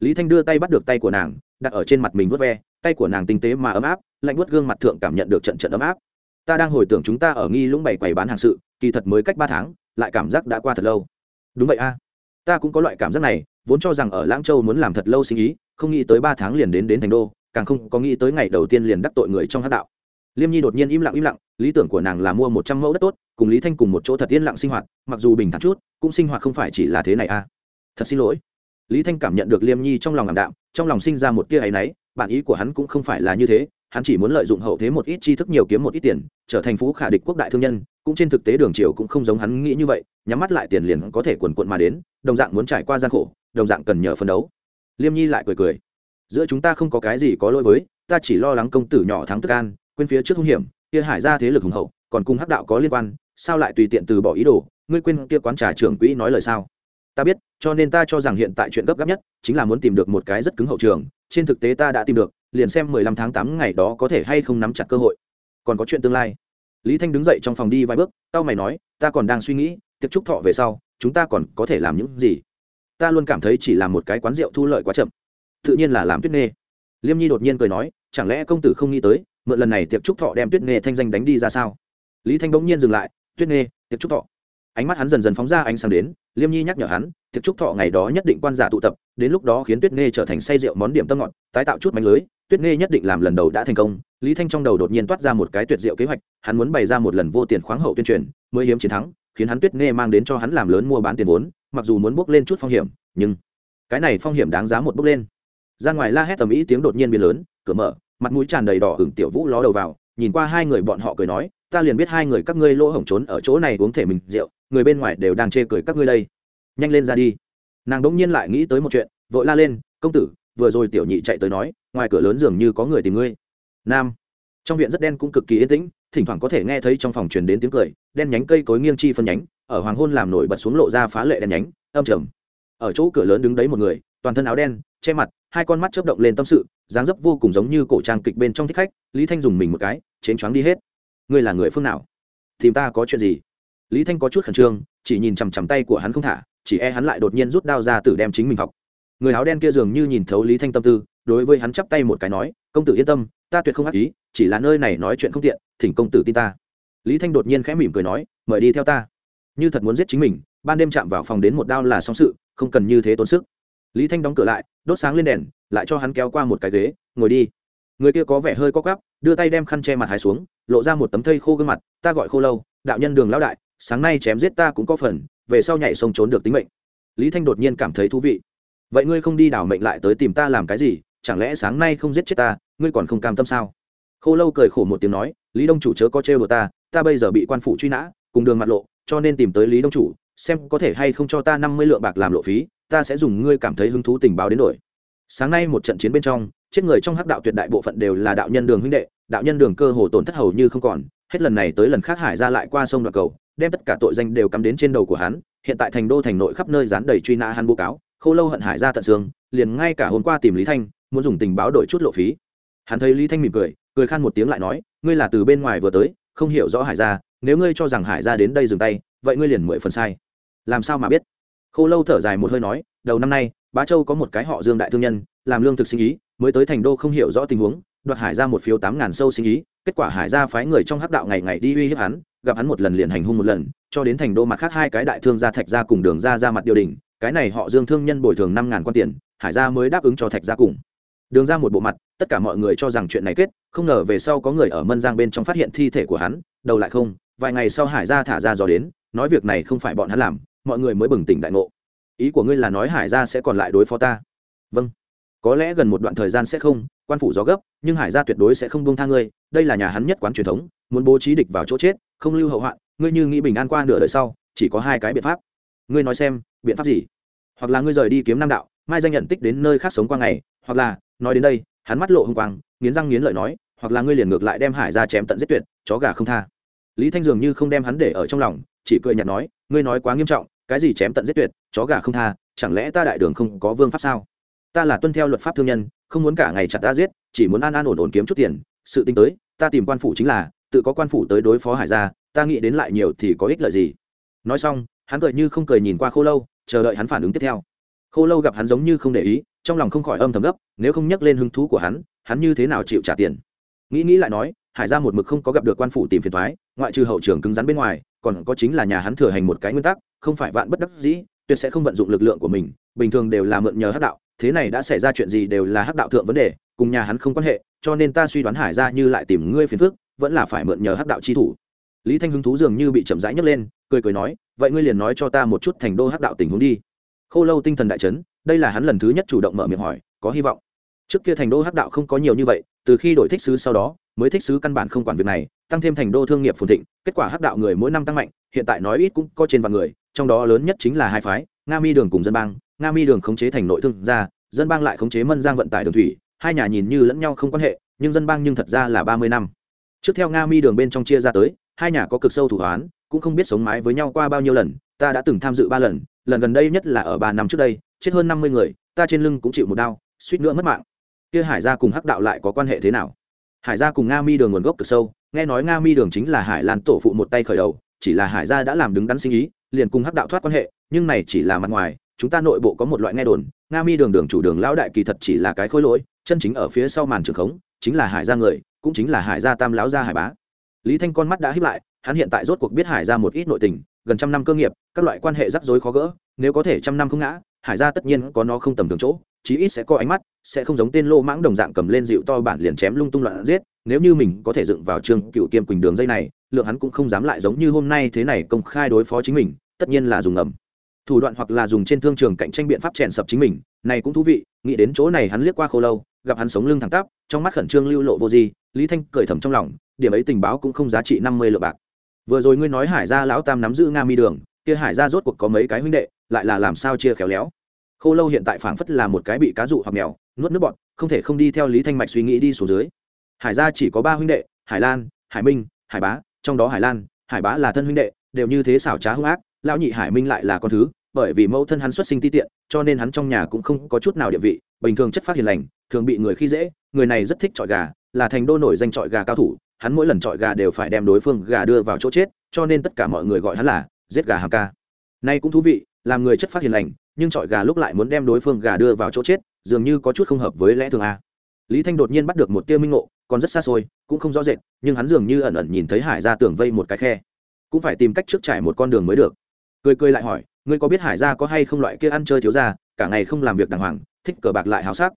Lý thanh đưa tay bắt được tay của nàng, đặt ở trên mặt mình vớt ve, tay của nàng tinh tế mà ấm áp, lạnh vớt gương mặt thượng cảm nhận được trận trận ấm áp. Ta đang hồi tưởng chúng ta ở nghi lũng bày quầy bán hàng sự, kỳ thật mới cách ba tháng, lại cảm giác đã qua thật lâu. Đúng vậy a. Ta cũng có loại cảm giác này, vốn cho rằng ở lãng châu muốn làm thật lâu sinh ý, không nghĩ tới ba tháng liền đến đến thành đô, càng không có nghĩ tới ngày đầu tiên liền đắc tội người trong hát đạo. Liêm nhi đột nhiên im lặng im lặng, lý tưởng của nàng là mua một trăm mẫu đất tốt, cùng lý thanh cùng một chỗ thật yên lặng sinh hoạt, mặc dù bình thản chút, cũng sinh hoạt không phải chỉ là thế này a. Thật xin lỗi lý thanh cảm nhận được liêm nhi trong lòng ảm đạm, trong lòng sinh ra một tia áy náy bản ý của hắn cũng không phải là như thế, hắn chỉ muốn lợi dụng hậu thế một ít tri thức nhiều kiếm một ít tiền, trở thành phú khả địch quốc đại thương nhân, cũng trên thực tế đường triều cũng không giống hắn nghĩ như vậy, nhắm mắt lại tiền liền có thể quần quận mà đến, đồng dạng muốn trải qua gian khổ, đồng dạng cần nhờ phấn đấu. Liêm nhi lại cười cười. Giữa chúng ta không có cái gì có lỗi với, ta chỉ lo lắng công tử nhỏ thắng tức an, quên phía trước hung hiểm, kia hải ra thế lực hùng hậu, còn cùng hắc đạo có liên quan, sao lại tùy tiện từ bỏ ý đồ, ngươi quên kia quán trà trưởng quỹ nói lời sao? Ta biết, cho nên ta cho rằng hiện tại chuyện gấp gáp nhất chính là muốn tìm được một cái rất cứng hậu trường. Trên thực tế ta đã tìm được, liền xem mười lăm tháng tám ngày đó có thể hay không nắm chặt cơ hội. Còn có chuyện tương lai. Lý thanh đứng dậy trong phòng đi vài bước, tao mày nói, ta còn đang suy nghĩ, tiệc trúc thọ về sau, chúng ta còn có thể làm những gì? Ta luôn cảm thấy chỉ là một cái quán rượu thu lợi quá chậm. Tự nhiên là làm tuyết nghê. Liêm nhi đột nhiên cười nói, chẳng lẽ công tử không nghĩ tới, mượn lần này tiệc trúc thọ đem tuyết nghê thanh danh đánh đi ra sao? Lý thanh bỗng nhiên dừng lại, tuyết nghê, tiệc trúc thọ. Ánh mắt hắn dần dần phóng ra ánh sáng đến liêm nhi nhắc nhở hắn, tiệc trúc thọ ngày đó nhất định quan giả tụ tập, đến lúc đó khiến tuyết nghe trở thành say rượu món điểm tâm ngọt, tái tạo chút mánh lưới. Tuyết nghe nhất định làm lần đầu đã thành công. Lý thanh trong đầu đột nhiên toát ra một cái tuyệt diệu kế hoạch, hắn muốn bày ra một lần vô tiền khoáng hậu tuyên truyền, mới hiếm chiến thắng, khiến hắn tuyết nghe mang đến cho hắn làm lớn mua bán tiền vốn, mặc dù muốn bước lên chút phong hiểm, nhưng cái này phong hiểm đáng giá một bước lên. Ra ngoài la hét tầm ý tiếng đột nhiên biến lớn, cửa mở, mặt mũi tràn đầy đỏ hửng tiểu vũ ló đầu vào, nhìn qua hai người bọn họ cười nói, ta liền biết hai người các ngươi lỗ hổng trốn ở chỗ này uống thể mình rượu người bên ngoài đều đang chê cười các ngươi đây. Nhanh lên ra đi. Nàng đỗng nhiên lại nghĩ tới một chuyện, vội la lên, công tử, vừa rồi tiểu nhị chạy tới nói, ngoài cửa lớn dường như có người tìm ngươi. Nam. Trong viện rất đen cũng cực kỳ yên tĩnh, thỉnh thoảng có thể nghe thấy trong phòng truyền đến tiếng cười, đen nhánh cây cối nghiêng chi phân nhánh, ở hoàng hôn làm nổi bật xuống lộ ra phá lệ đen nhánh, âm trầm. Ở chỗ cửa lớn đứng đấy một người, toàn thân áo đen, che mặt, hai con mắt chớp động lên tâm sự, dáng dấp vô cùng giống như cổ trang kịch bên trong thích khách, lý thanh dùng mình một cái, chến choáng đi hết. Ngươi là người phương nào? Tìm ta có chuyện gì? Lý thanh có chút khẩn trương, chỉ nhìn chằm chằm tay của hắn không thả, chỉ e hắn lại đột nhiên rút đao ra tử đem chính mình học. Người áo đen kia dường như nhìn thấu lý thanh tâm tư, đối với hắn chắp tay một cái nói, công tử yên tâm, ta tuyệt không ác ý, chỉ là nơi này nói chuyện không tiện, thỉnh công tử tin ta. Lý thanh đột nhiên khẽ mỉm cười nói, mời đi theo ta. Như thật muốn giết chính mình, ban đêm chạm vào phòng đến một đao là xong sự, không cần như thế tốn sức. Lý thanh đóng cửa lại, đốt sáng lên đèn, lại cho hắn kéo qua một cái ghế, ngồi đi. Người kia có vẻ hơi có gắp đưa tay đem khăn che mặt hái xuống, lộ ra một tấm thây khô gương mặt, ta gọi khô lâu, đạo nhân đường lão đại sáng nay chém giết ta cũng có phần, về sau nhảy sông trốn được tính mệnh. Lý thanh đột nhiên cảm thấy thú vị. Vậy ngươi không đi đảo mệnh lại tới tìm ta làm cái gì? Chẳng lẽ sáng nay không giết chết ta, ngươi còn không cam tâm sao? Khô lâu cười khổ một tiếng nói, lý đông chủ chớ có trêu của ta ta bây giờ bị quan phủ truy nã, cùng đường mặt lộ, cho nên tìm tới lý đông chủ, xem có thể hay không cho ta năm mươi lượng bạc làm lộ phí, ta sẽ dùng ngươi cảm thấy hứng thú tình báo đến đổi. Sáng nay một trận chiến bên trong, chết người trong hắc đạo tuyệt đại bộ phận đều là đạo nhân đường huynh đệ, đạo nhân đường cơ hồ tổn thất hầu như không còn, hết lần này tới lần khác hải ra lại qua sông đoạn cầu đem tất cả tội danh đều cắm đến trên đầu của hắn, hiện tại thành đô thành nội khắp nơi dán đầy truy nã hắn bố cáo, khâu lâu hận hải ra tận xương, liền ngay cả hôm qua tìm lý thanh, muốn dùng tình báo đổi chút lộ phí. Hắn thấy lý thanh mỉm cười cười khan một tiếng lại nói, ngươi là từ bên ngoài vừa tới, không hiểu rõ hải ra, nếu ngươi cho rằng hải ra đến đây dừng tay, vậy ngươi liền mười phần sai. Làm sao mà biết? Khâu lâu thở dài một hơi nói, đầu năm nay, bá châu có một cái họ dương đại thương nhân, làm lương thực sinh ý, mới tới thành đô không hiểu rõ tình huống, đoạt hải ra một phiếu tám ngàn sâu sinh ý, kết quả hải ra phái người trong hắc đạo ngày ngày đi uy hiếp hắn gặp hắn một lần liền hành hung một lần, cho đến thành đô mặt khác hai cái đại thương gia thạch gia cùng đường ra ra mặt điều đình, cái này họ dương thương nhân bồi thường năm ngàn quan tiền, hải gia mới đáp ứng cho thạch gia cùng. Đường ra một bộ mặt, tất cả mọi người cho rằng chuyện này kết, không ngờ về sau có người ở mân giang bên trong phát hiện thi thể của hắn, đầu lại không, vài ngày sau hải gia thả ra dò đến, nói việc này không phải bọn hắn làm, mọi người mới bừng tỉnh đại ngộ. Ý của ngươi là nói hải gia sẽ còn lại đối phó ta? Vâng. Có lẽ gần một đoạn thời gian sẽ không, quan phủ gió gấp, nhưng hải gia tuyệt đối sẽ không buông tha ngươi, đây là nhà hắn nhất quán truyền thống, muốn bố trí địch vào chỗ chết không lưu hậu hoạn, ngươi như nghĩ bình an qua nửa đời sau, chỉ có hai cái biện pháp. Ngươi nói xem, biện pháp gì? Hoặc là ngươi rời đi kiếm nam đạo, mai danh nhận tích đến nơi khác sống qua ngày, hoặc là, nói đến đây, hắn mắt lộ hung quang, nghiến răng nghiến lợi nói, hoặc là ngươi liền ngược lại đem hải ra chém tận giết tuyệt, chó gà không tha. Lý thanh dường như không đem hắn để ở trong lòng, chỉ cười nhạt nói, ngươi nói quá nghiêm trọng, cái gì chém tận giết tuyệt, chó gà không tha, chẳng lẽ ta đại đường không có vương pháp sao? Ta là tuân theo luật pháp thương nhân, không muốn cả ngày chặt ta giết, chỉ muốn an an ổn ổn kiếm chút tiền, sự tính tới, ta tìm quan phủ chính là tự có quan phủ tới đối phó hải gia, ta nghĩ đến lại nhiều thì có ích lợi gì. Nói xong, hắn cười như không cười nhìn qua khô lâu, chờ đợi hắn phản ứng tiếp theo. Khô lâu gặp hắn giống như không để ý, trong lòng không khỏi âm thầm gấp, nếu không nhắc lên hứng thú của hắn hắn như thế nào chịu trả tiền? Nghĩ nghĩ lại nói, hải ra một mực không có gặp được quan phủ tìm phiền thoái ngoại trừ hậu trường cứng rắn bên ngoài, còn có chính là nhà hắn thừa hành một cái nguyên tắc, không phải vạn bất đắc dĩ, tuyệt sẽ không vận dụng lực lượng của mình, bình thường đều là mượn nhờ hắc đạo, thế này đã xảy ra chuyện gì đều là hắc đạo thượng vấn đề, cùng nhà hắn không quan hệ, cho nên ta suy đoán hải ra như lại tìm ngươi phiền phức vẫn là phải mượn nhờ hắc đạo chi thủ. Lý thanh hứng thú dường như bị chậm rãi nhấc lên, cười cười nói, vậy ngươi liền nói cho ta một chút thành đô hắc đạo tình huống đi. Khô lâu tinh thần đại chấn, đây là hắn lần thứ nhất chủ động mở miệng hỏi, có hy vọng? Trước kia thành đô hắc đạo không có nhiều như vậy, từ khi đổi thích sứ sau đó, mới thích sứ căn bản không quản việc này, tăng thêm thành đô thương nghiệp phồn thịnh, kết quả hắc đạo người mỗi năm tăng mạnh, hiện tại nói ít cũng có trên vạn người, trong đó lớn nhất chính là hai phái, nga mi đường cùng dân bang. Nga mi đường khống chế thành nội thương gia, dân bang lại khống chế mân giang vận tải đường thủy, hai nhà nhìn như lẫn nhau không quan hệ, nhưng dân bang nhưng thật ra là ba mươi năm trước theo nga mi đường bên trong chia ra tới, hai nhà có cực sâu thủ hoán, cũng không biết sống mái với nhau qua bao nhiêu lần, ta đã từng tham dự ba lần lần gần đây nhất là ở ba năm trước đây, chết hơn năm mươi người, ta trên lưng cũng chịu một đau, suýt nữa mất mạng. Kia hải gia cùng hắc đạo lại có quan hệ thế nào? Hải gia cùng nga mi đường nguồn gốc cực sâu, nghe nói nga mi đường chính là hải lan tổ phụ một tay khởi đầu, chỉ là hải gia đã làm đứng đắn sinh ý, liền cùng hắc đạo thoát quan hệ, nhưng này chỉ là mặt ngoài, chúng ta nội bộ có một loại nghe đồn, nga mi đường đường chủ đường lão đại kỳ thật chỉ là cái khối lỗi, chân chính ở phía sau màn trường khống, chính là hải gia người cũng chính là hải gia tam lão gia hải bá. Lý thanh con mắt đã hiếp lại, hắn hiện tại rốt cuộc biết hải ra một ít nội tình, gần trăm năm cơ nghiệp, các loại quan hệ rắc rối khó gỡ, nếu có thể trăm năm không ngã, hải ra tất nhiên có nó không tầm thường chỗ, chí ít sẽ có ánh mắt, sẽ không giống tên lô mãng đồng dạng cầm lên dịu to bản liền chém lung tung loạn giết, nếu như mình có thể dựng vào trường cựu kiêm quỳnh đường dây này, lượng hắn cũng không dám lại giống như hôm nay thế này công khai đối phó chính mình, tất nhiên là dùng ngầm. Thủ đoạn hoặc là dùng trên thương trường cạnh tranh biện pháp chèn sập chính mình, này cũng thú vị, nghĩ đến chỗ này hắn liếc qua khô lâu gặp hắn sống lưng thẳng tắp, trong mắt khẩn trương lưu lộ vô gì lý thanh cười thầm trong lòng, điểm ấy tình báo cũng không giá trị năm mươi lượng bạc. Vừa rồi ngươi nói hải gia lão tam nắm giữ nga mi đường, kia hải gia rốt cuộc có mấy cái huynh đệ, lại là làm sao chia khéo léo? Khô lâu hiện tại phảng phất là một cái bị cá dụ hoặc mèo, nuốt nước bọn không thể không đi theo lý thanh mạch suy nghĩ đi xuống dưới. Hải gia chỉ có ba huynh đệ, hải lan, hải minh, hải bá, trong đó hải lan, hải bá là thân huynh đệ, đều như thế xảo trá hung ác, lão nhị hải minh lại là con thứ, bởi vì mẫu thân hắn xuất sinh ti tiện, cho nên hắn trong nhà cũng không có chút nào địa vị bình thường chất phát hiền lành, thường bị người khi dễ, người này rất thích trọi gà, là thành đô nổi danh trọi gà cao thủ, hắn mỗi lần trọi gà đều phải đem đối phương gà đưa vào chỗ chết, cho nên tất cả mọi người gọi hắn là giết gà hàm ca. Nay cũng thú vị, làm người chất phát hiền lành, nhưng trọi gà lúc lại muốn đem đối phương gà đưa vào chỗ chết, dường như có chút không hợp với lẽ thường a. Lý thanh đột nhiên bắt được một tia minh ngộ, còn rất xa xôi, cũng không rõ rệt, nhưng hắn dường như ẩn ẩn nhìn thấy hải ra tường vây một cái khe. Cũng phải tìm cách trước trải một con đường mới được. Cười cười lại hỏi, ngươi có biết hải ra có hay không loại kia ăn chơi thiếu ra cả ngày không làm việc đàng hoàng thích cờ bạc lại háo sắc.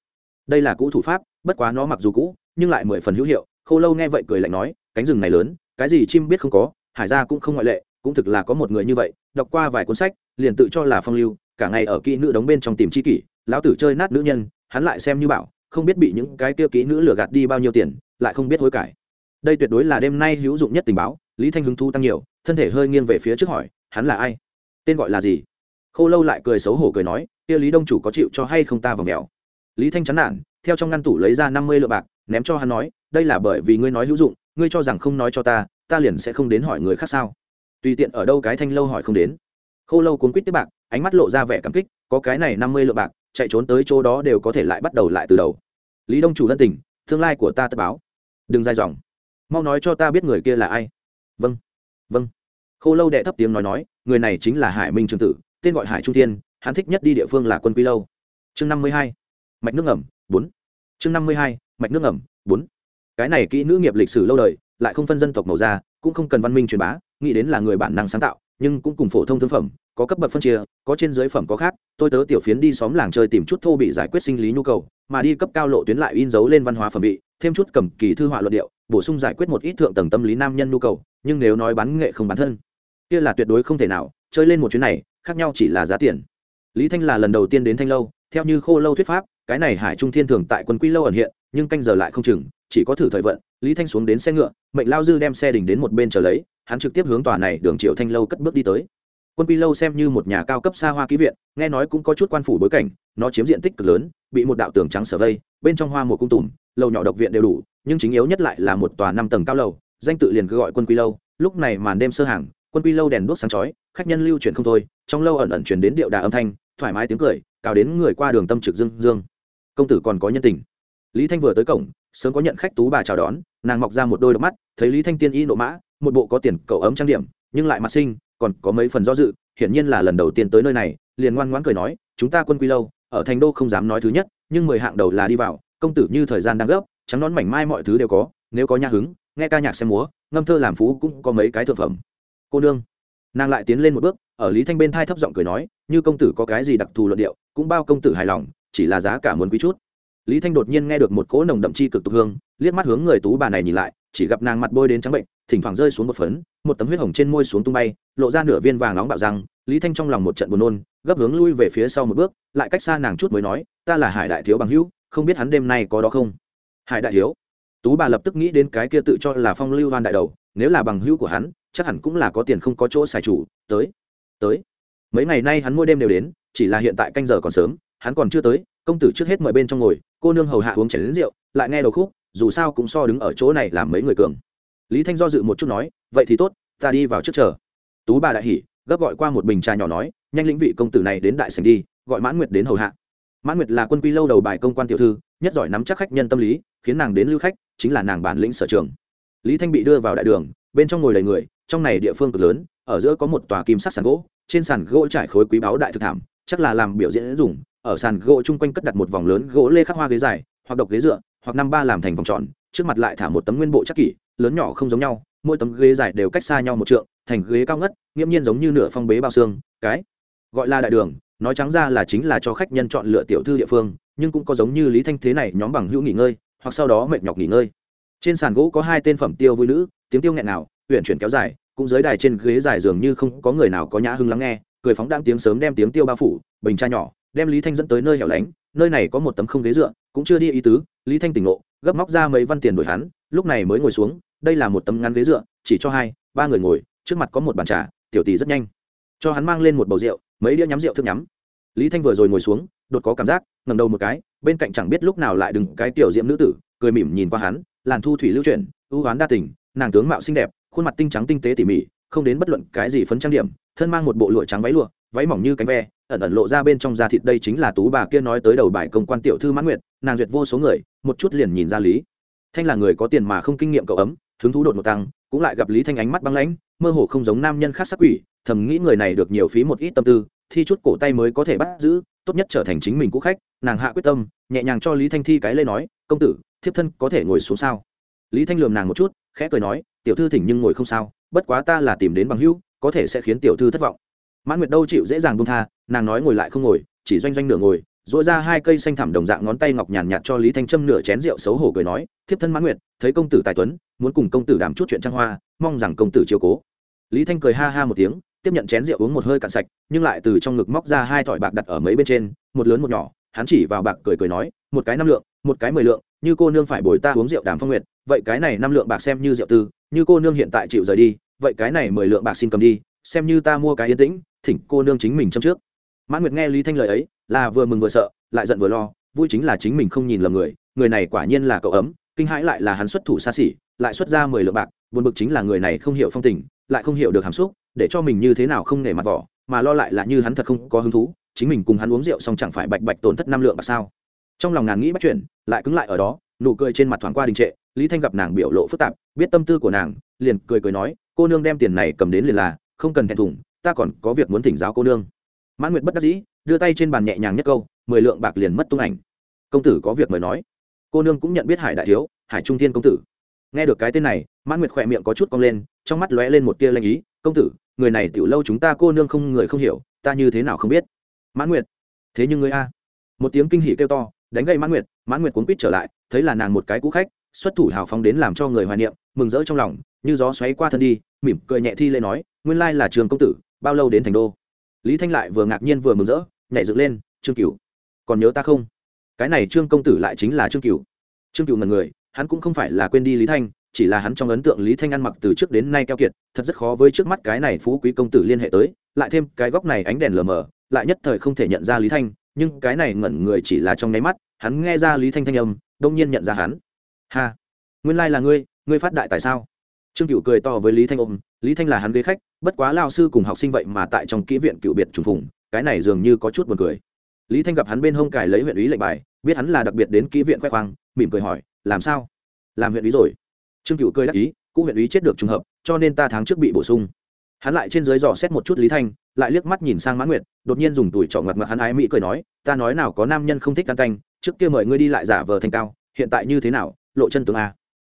Đây là cũ thủ pháp, bất quá nó mặc dù cũ, nhưng lại mười phần hữu hiệu. Khô lâu nghe vậy cười lạnh nói, cánh rừng này lớn, cái gì chim biết không có, hải gia cũng không ngoại lệ, cũng thực là có một người như vậy, đọc qua vài cuốn sách, liền tự cho là phong lưu, cả ngày ở kỹ nữ đóng bên trong tìm chi kỷ, lão tử chơi nát nữ nhân, hắn lại xem như bảo, không biết bị những cái kia kỹ nữ lừa gạt đi bao nhiêu tiền, lại không biết hối cải. Đây tuyệt đối là đêm nay hữu dụng nhất tình báo, lý thanh hứng thu tăng nhiều, thân thể hơi nghiêng về phía trước hỏi, hắn là ai? Tên gọi là gì? Khô lâu lại cười xấu hổ cười nói, kia lý đông chủ có chịu cho hay không ta vào mèo? Lý thanh chán nản, theo trong ngăn tủ lấy ra năm mươi lượng bạc, ném cho hắn nói, đây là bởi vì ngươi nói hữu dụng, ngươi cho rằng không nói cho ta ta liền sẽ không đến hỏi người khác sao? Tùy tiện ở đâu cái thanh lâu hỏi không đến. Khô lâu cuốn quýt tiếp bạc, ánh mắt lộ ra vẻ cảm kích, có cái này năm mươi lượng bạc, chạy trốn tới chỗ đó đều có thể lại bắt đầu lại từ đầu. Lý đông chủ lân tình, tương lai của ta tất báo. Đừng dài dòng. Mau nói cho ta biết người kia là ai. Vâng vâng. Khô lâu đệ thấp tiếng nói nói, người này chính là hải minh trường tử tên gọi hải trung thiên, hắn thích nhất đi địa phương là quân quy lâu. Chương năm mươi hai, mạch nước ngầm, bốn. Chương năm mươi hai, mạch nước ngầm, bốn. Cái này kỹ nữ nghiệp lịch sử lâu đời, lại không phân dân tộc màu da, cũng không cần văn minh truyền bá, nghĩ đến là người bản năng sáng tạo, nhưng cũng cùng phổ thông thương phẩm, có cấp bậc phân chia, có trên dưới phẩm có khác. Tôi tớ tiểu phiến đi xóm làng chơi tìm chút thô bị giải quyết sinh lý nhu cầu, mà đi cấp cao lộ tuyến lại in dấu lên văn hóa phẩm vị, thêm chút cầm kỳ thư họa luận điệu, bổ sung giải quyết một ít thượng tầng tâm lý nam nhân nhu cầu, nhưng nếu nói bán nghệ không bán thân, kia là tuyệt đối không thể nào. Chơi lên một chuyến này khác nhau chỉ là giá tiền. Lý thanh là lần đầu tiên đến thanh lâu, theo như khô lâu thuyết pháp, cái này hải trung thiên thường tại quân quy lâu ẩn hiện, nhưng canh giờ lại không chừng, chỉ có thử thời vận, lý thanh xuống đến xe ngựa, mệnh lao dư đem xe đình đến một bên chờ lấy, hắn trực tiếp hướng tòa này đường triệu thanh lâu cất bước đi tới. Quân quy lâu xem như một nhà cao cấp xa hoa ký viện, nghe nói cũng có chút quan phủ bối cảnh, nó chiếm diện tích cực lớn, bị một đạo tường trắng sở vây, bên trong hoa một cung tùm, lầu nhỏ độc viện đều đủ, nhưng chính yếu nhất lại là một tòa năm tầng cao lầu, danh tự liền cứ gọi quân quy lâu, lúc này màn đêm sơ hàng quân quy lâu đèn đuốc sáng chói, khách nhân lưu chuyển không thôi, trong lâu ẩn ẩn chuyển đến điệu đà âm thanh, thoải mái tiếng cười, cào đến người qua đường tâm trực dương dương. Công tử còn có nhân tình. Lý thanh vừa tới cổng, sớm có nhận khách tú bà chào đón, nàng mọc ra một đôi độc mắt, thấy lý thanh tiên y nộ mã, một bộ có tiền, cậu ấm trang điểm, nhưng lại mặt sinh còn có mấy phần do dự, hiển nhiên là lần đầu tiên tới nơi này, liền ngoan ngoãn cười nói, chúng ta quân quy lâu, ở thành đô không dám nói thứ nhất, nhưng mười hạng đầu là đi vào, công tử như thời gian đang gấp, trắng nón mảnh mai mọi thứ đều có, nếu có nhà hứng, nghe ca nhạc xem múa, ngâm thơ làm phú cũng có mấy cái thượng phẩm cô nương. Nàng lại tiến lên một bước, ở lý thanh bên thai thấp giọng cười nói, như công tử có cái gì đặc thù luận điệu, cũng bao công tử hài lòng, chỉ là giá cả muốn quý chút. Lý thanh đột nhiên nghe được một cỗ nồng đậm chi cực tục hương, liếc mắt hướng người tú bà này nhìn lại, chỉ gặp nàng mặt bôi đến trắng bệnh, thỉnh thoảng rơi xuống một phấn, một tấm huyết hồng trên môi xuống tung bay, lộ ra nửa viên vàng nóng bạo răng. Lý thanh trong lòng một trận buồn nôn, gấp hướng lui về phía sau một bước, lại cách xa nàng chút mới nói, ta là hải đại thiếu bằng hữu, không biết hắn đêm nay có đó không? Hải đại thiếu. Tú bà lập tức nghĩ đến cái kia tự cho là phong lưu hoan đại đầu, nếu là bằng hữu của hắn chắc hẳn cũng là có tiền không có chỗ xài chủ, tới tới. Mấy ngày nay hắn mỗi đêm đều đến, chỉ là hiện tại canh giờ còn sớm, hắn còn chưa tới, công tử trước hết mời bên trong ngồi, cô nương hầu hạ uống chén đến rượu, lại nghe đầu khúc, dù sao cũng so đứng ở chỗ này làm mấy người cường. Lý thanh do dự một chút nói, vậy thì tốt, ta đi vào trước chờ. Tú bà đại hỉ, gấp gọi qua một bình trà nhỏ nói, nhanh lĩnh vị công tử này đến đại sảnh đi, gọi mãn nguyệt đến hầu hạ. Mãn nguyệt là quân quy lâu đầu bài công quan tiểu thư, nhất giỏi nắm chắc khách nhân tâm lý, khiến nàng đến lưu khách, chính là nàng bản lĩnh sở trường. Lý thanh bị đưa vào đại đường bên trong ngồi đầy người, trong này địa phương cực lớn, ở giữa có một tòa kim sắc sàn gỗ, trên sàn gỗ trải khối quý báu đại thực thảm, chắc là làm biểu diễn dùng, ở sàn gỗ chung quanh cất đặt một vòng lớn gỗ lê khắc hoa ghế dài, hoặc độc ghế dựa, hoặc năm ba làm thành vòng tròn, trước mặt lại thả một tấm nguyên bộ chắc kỷ, lớn nhỏ không giống nhau, mỗi tấm ghế dài đều cách xa nhau một trượng, thành ghế cao ngất, nghiễm nhiên giống như nửa phong bế bao xương, cái gọi là đại đường, nói trắng ra là chính là cho khách nhân chọn lựa tiểu thư địa phương, nhưng cũng có giống như lý thanh thế này nhóm bằng hữu nghỉ ngơi, hoặc sau đó mệt nhọc nghỉ ngơi trên sàn gỗ có hai tên phẩm tiêu vui nữ, tiếng tiêu nghẹn nào huyện chuyển kéo dài, cũng dưới đài trên ghế dài dường như không có người nào có nhã hưng lắng nghe, cười phóng đãng tiếng sớm đem tiếng tiêu bao phủ, bình cha nhỏ, đem lý thanh dẫn tới nơi hẻo lánh, nơi này có một tấm không ghế dựa, cũng chưa đi ý tứ, lý thanh tỉnh ngộ, gấp móc ra mấy văn tiền đổi hắn, lúc này mới ngồi xuống, đây là một tấm ngắn ghế dựa, chỉ cho hai, ba người ngồi, trước mặt có một bàn trà, tiểu tỷ rất nhanh. Cho hắn mang lên một bầu rượu, mấy đĩa nhắm rượu thức nhắm. Lý thanh vừa rồi ngồi xuống, đột có cảm giác ngầm đầu một cái, bên cạnh chẳng biết lúc nào lại đừng cái tiểu diệm nữ tử cười mỉm nhìn qua hắn, làn thu thủy lưu chuyển, ưu hoán đa tình, nàng tướng mạo xinh đẹp, khuôn mặt tinh trắng tinh tế tỉ mỉ, không đến bất luận cái gì phấn trang điểm, thân mang một bộ lụa trắng váy lụa, váy mỏng như cánh ve, ẩn ẩn lộ ra bên trong da thịt đây chính là tú bà kia nói tới đầu bài công quan tiểu thư mãn nguyệt, nàng duyệt vô số người, một chút liền nhìn ra lý. Thanh là người có tiền mà không kinh nghiệm cậu ấm, hứng thú đột một tăng, cũng lại gặp lý thanh ánh mắt băng lãnh, mơ hồ không giống nam nhân khác sắc quỷ, thầm nghĩ người này được nhiều phí một ít tâm tư, thi chút cổ tay mới có thể bắt giữ, tốt nhất trở thành chính mình cũ khách, nàng hạ quyết tâm, nhẹ nhàng cho lý thanh thi cái lê nói, công tử thiếp thân có thể ngồi xuống sao? Lý thanh lườm nàng một chút, khẽ cười nói, tiểu thư thỉnh nhưng ngồi không sao, bất quá ta là tìm đến bằng hữu, có thể sẽ khiến tiểu thư thất vọng. Mãn nguyệt đâu chịu dễ dàng buông tha, nàng nói ngồi lại không ngồi, chỉ doanh doanh nửa ngồi dội ra hai cây xanh thảm đồng dạng ngón tay ngọc nhàn nhạt cho lý thanh trâm nửa chén rượu xấu hổ cười nói, thiếp thân mãn nguyệt, thấy công tử tài tuấn, muốn cùng công tử đàm chút chuyện trang hoa, mong rằng công tử chiều cố. Lý thanh cười ha ha một tiếng, tiếp nhận chén rượu uống một hơi cạn sạch, nhưng lại từ trong ngực móc ra hai thỏi bạc đặt ở mấy bên trên, một lớn một nhỏ, hắn chỉ vào bạc cười cười nói, một cái năm lượng, một cái mười lượng như cô nương phải bồi ta uống rượu đàm phong nguyệt, vậy cái này năm lượng bạc xem như rượu tư, như cô nương hiện tại chịu rời đi, vậy cái này mười lượng bạc xin cầm đi, xem như ta mua cái yên tĩnh, thỉnh cô nương chính mình châm trước. Mãn nguyệt nghe lý thanh lời ấy, là vừa mừng vừa sợ, lại giận vừa lo, vui chính là chính mình không nhìn lầm người người này quả nhiên là cậu ấm, kinh hãi lại là hắn xuất thủ xa xỉ, lại xuất ra mười lượng bạc, buồn bực chính là người này không hiểu phong tình, lại không hiểu được hàm xúc, để cho mình như thế nào không nể mặt vỏ, mà lo lại là như hắn thật không có hứng thú, chính mình cùng hắn uống rượu xong chẳng phải bạch bạch tổn thất năm lượng bạc sao? Trong lòng nàng nghĩ bắt chuyển lại cứng lại ở đó, nụ cười trên mặt thoáng qua đình trệ, lý thanh gặp nàng biểu lộ phức tạp, biết tâm tư của nàng, liền cười cười nói, cô nương đem tiền này cầm đến liền là, không cần thẹn thùng, ta còn có việc muốn thỉnh giáo cô nương. Mãn nguyệt bất đắc dĩ, đưa tay trên bàn nhẹ nhàng nhất câu, mười lượng bạc liền mất tung ảnh. Công tử có việc mời nói. Cô nương cũng nhận biết hải đại thiếu, hải trung thiên công tử. Nghe được cái tên này, mãn nguyệt khỏe miệng có chút cong lên, trong mắt lóe lên một tia lanh ý, công tử, người này tiểu lâu chúng ta cô nương không người không hiểu, ta như thế nào không biết? Mãn nguyệt, thế nhưng ngươi a? Một tiếng kinh hỉ kêu to đánh gây mãn nguyệt mãn nguyệt cuốn quýt trở lại, thấy là nàng một cái cũ khách, xuất thủ hào phóng đến làm cho người hoài niệm, mừng rỡ trong lòng, như gió xoáy qua thân đi, mỉm cười nhẹ thi lễ nói, nguyên lai là trường công tử, bao lâu đến thành đô? Lý thanh lại vừa ngạc nhiên vừa mừng rỡ, nhảy dựng lên, trương cửu, còn nhớ ta không? Cái này trương công tử lại chính là trương cửu. Trương cửu ngần người, hắn cũng không phải là quên đi lý thanh, chỉ là hắn trong ấn tượng lý thanh ăn mặc từ trước đến nay keo kiệt, thật rất khó với trước mắt cái này phú quý công tử liên hệ tới, lại thêm cái góc này ánh đèn lờ mờ, lại nhất thời không thể nhận ra lý thanh nhưng cái này ngẩn người chỉ là trong nháy mắt, hắn nghe ra lý thanh thanh âm, đông nhiên nhận ra hắn. Ha, nguyên lai là ngươi ngươi phát đại tại sao? Trương cựu cười to với lý thanh ôm, lý thanh là hắn ghế khách, bất quá lao sư cùng học sinh vậy mà tại trong kỹ viện cựu biệt trùng phùng, cái này dường như có chút buồn cười. Lý thanh gặp hắn bên hông cài lấy huyện ý lệnh bài, biết hắn là đặc biệt đến kỹ viện khoe khoang, mỉm cười hỏi, làm sao? Làm huyện ý rồi? Trương cựu cười đắc ý cũ huyện ý chết được trùng hợp, cho nên ta tháng trước bị bổ sung. Hắn lại trên dưới dò xét một chút lý thanh lại liếc mắt nhìn sang mãn nguyệt, đột nhiên dùng tuổi trọ ngặt ngặt hắn ái mỹ cười nói, ta nói nào có nam nhân không thích ăn canh, trước kia mời ngươi đi lại giả vờ thành cao, hiện tại như thế nào, lộ chân tướng a?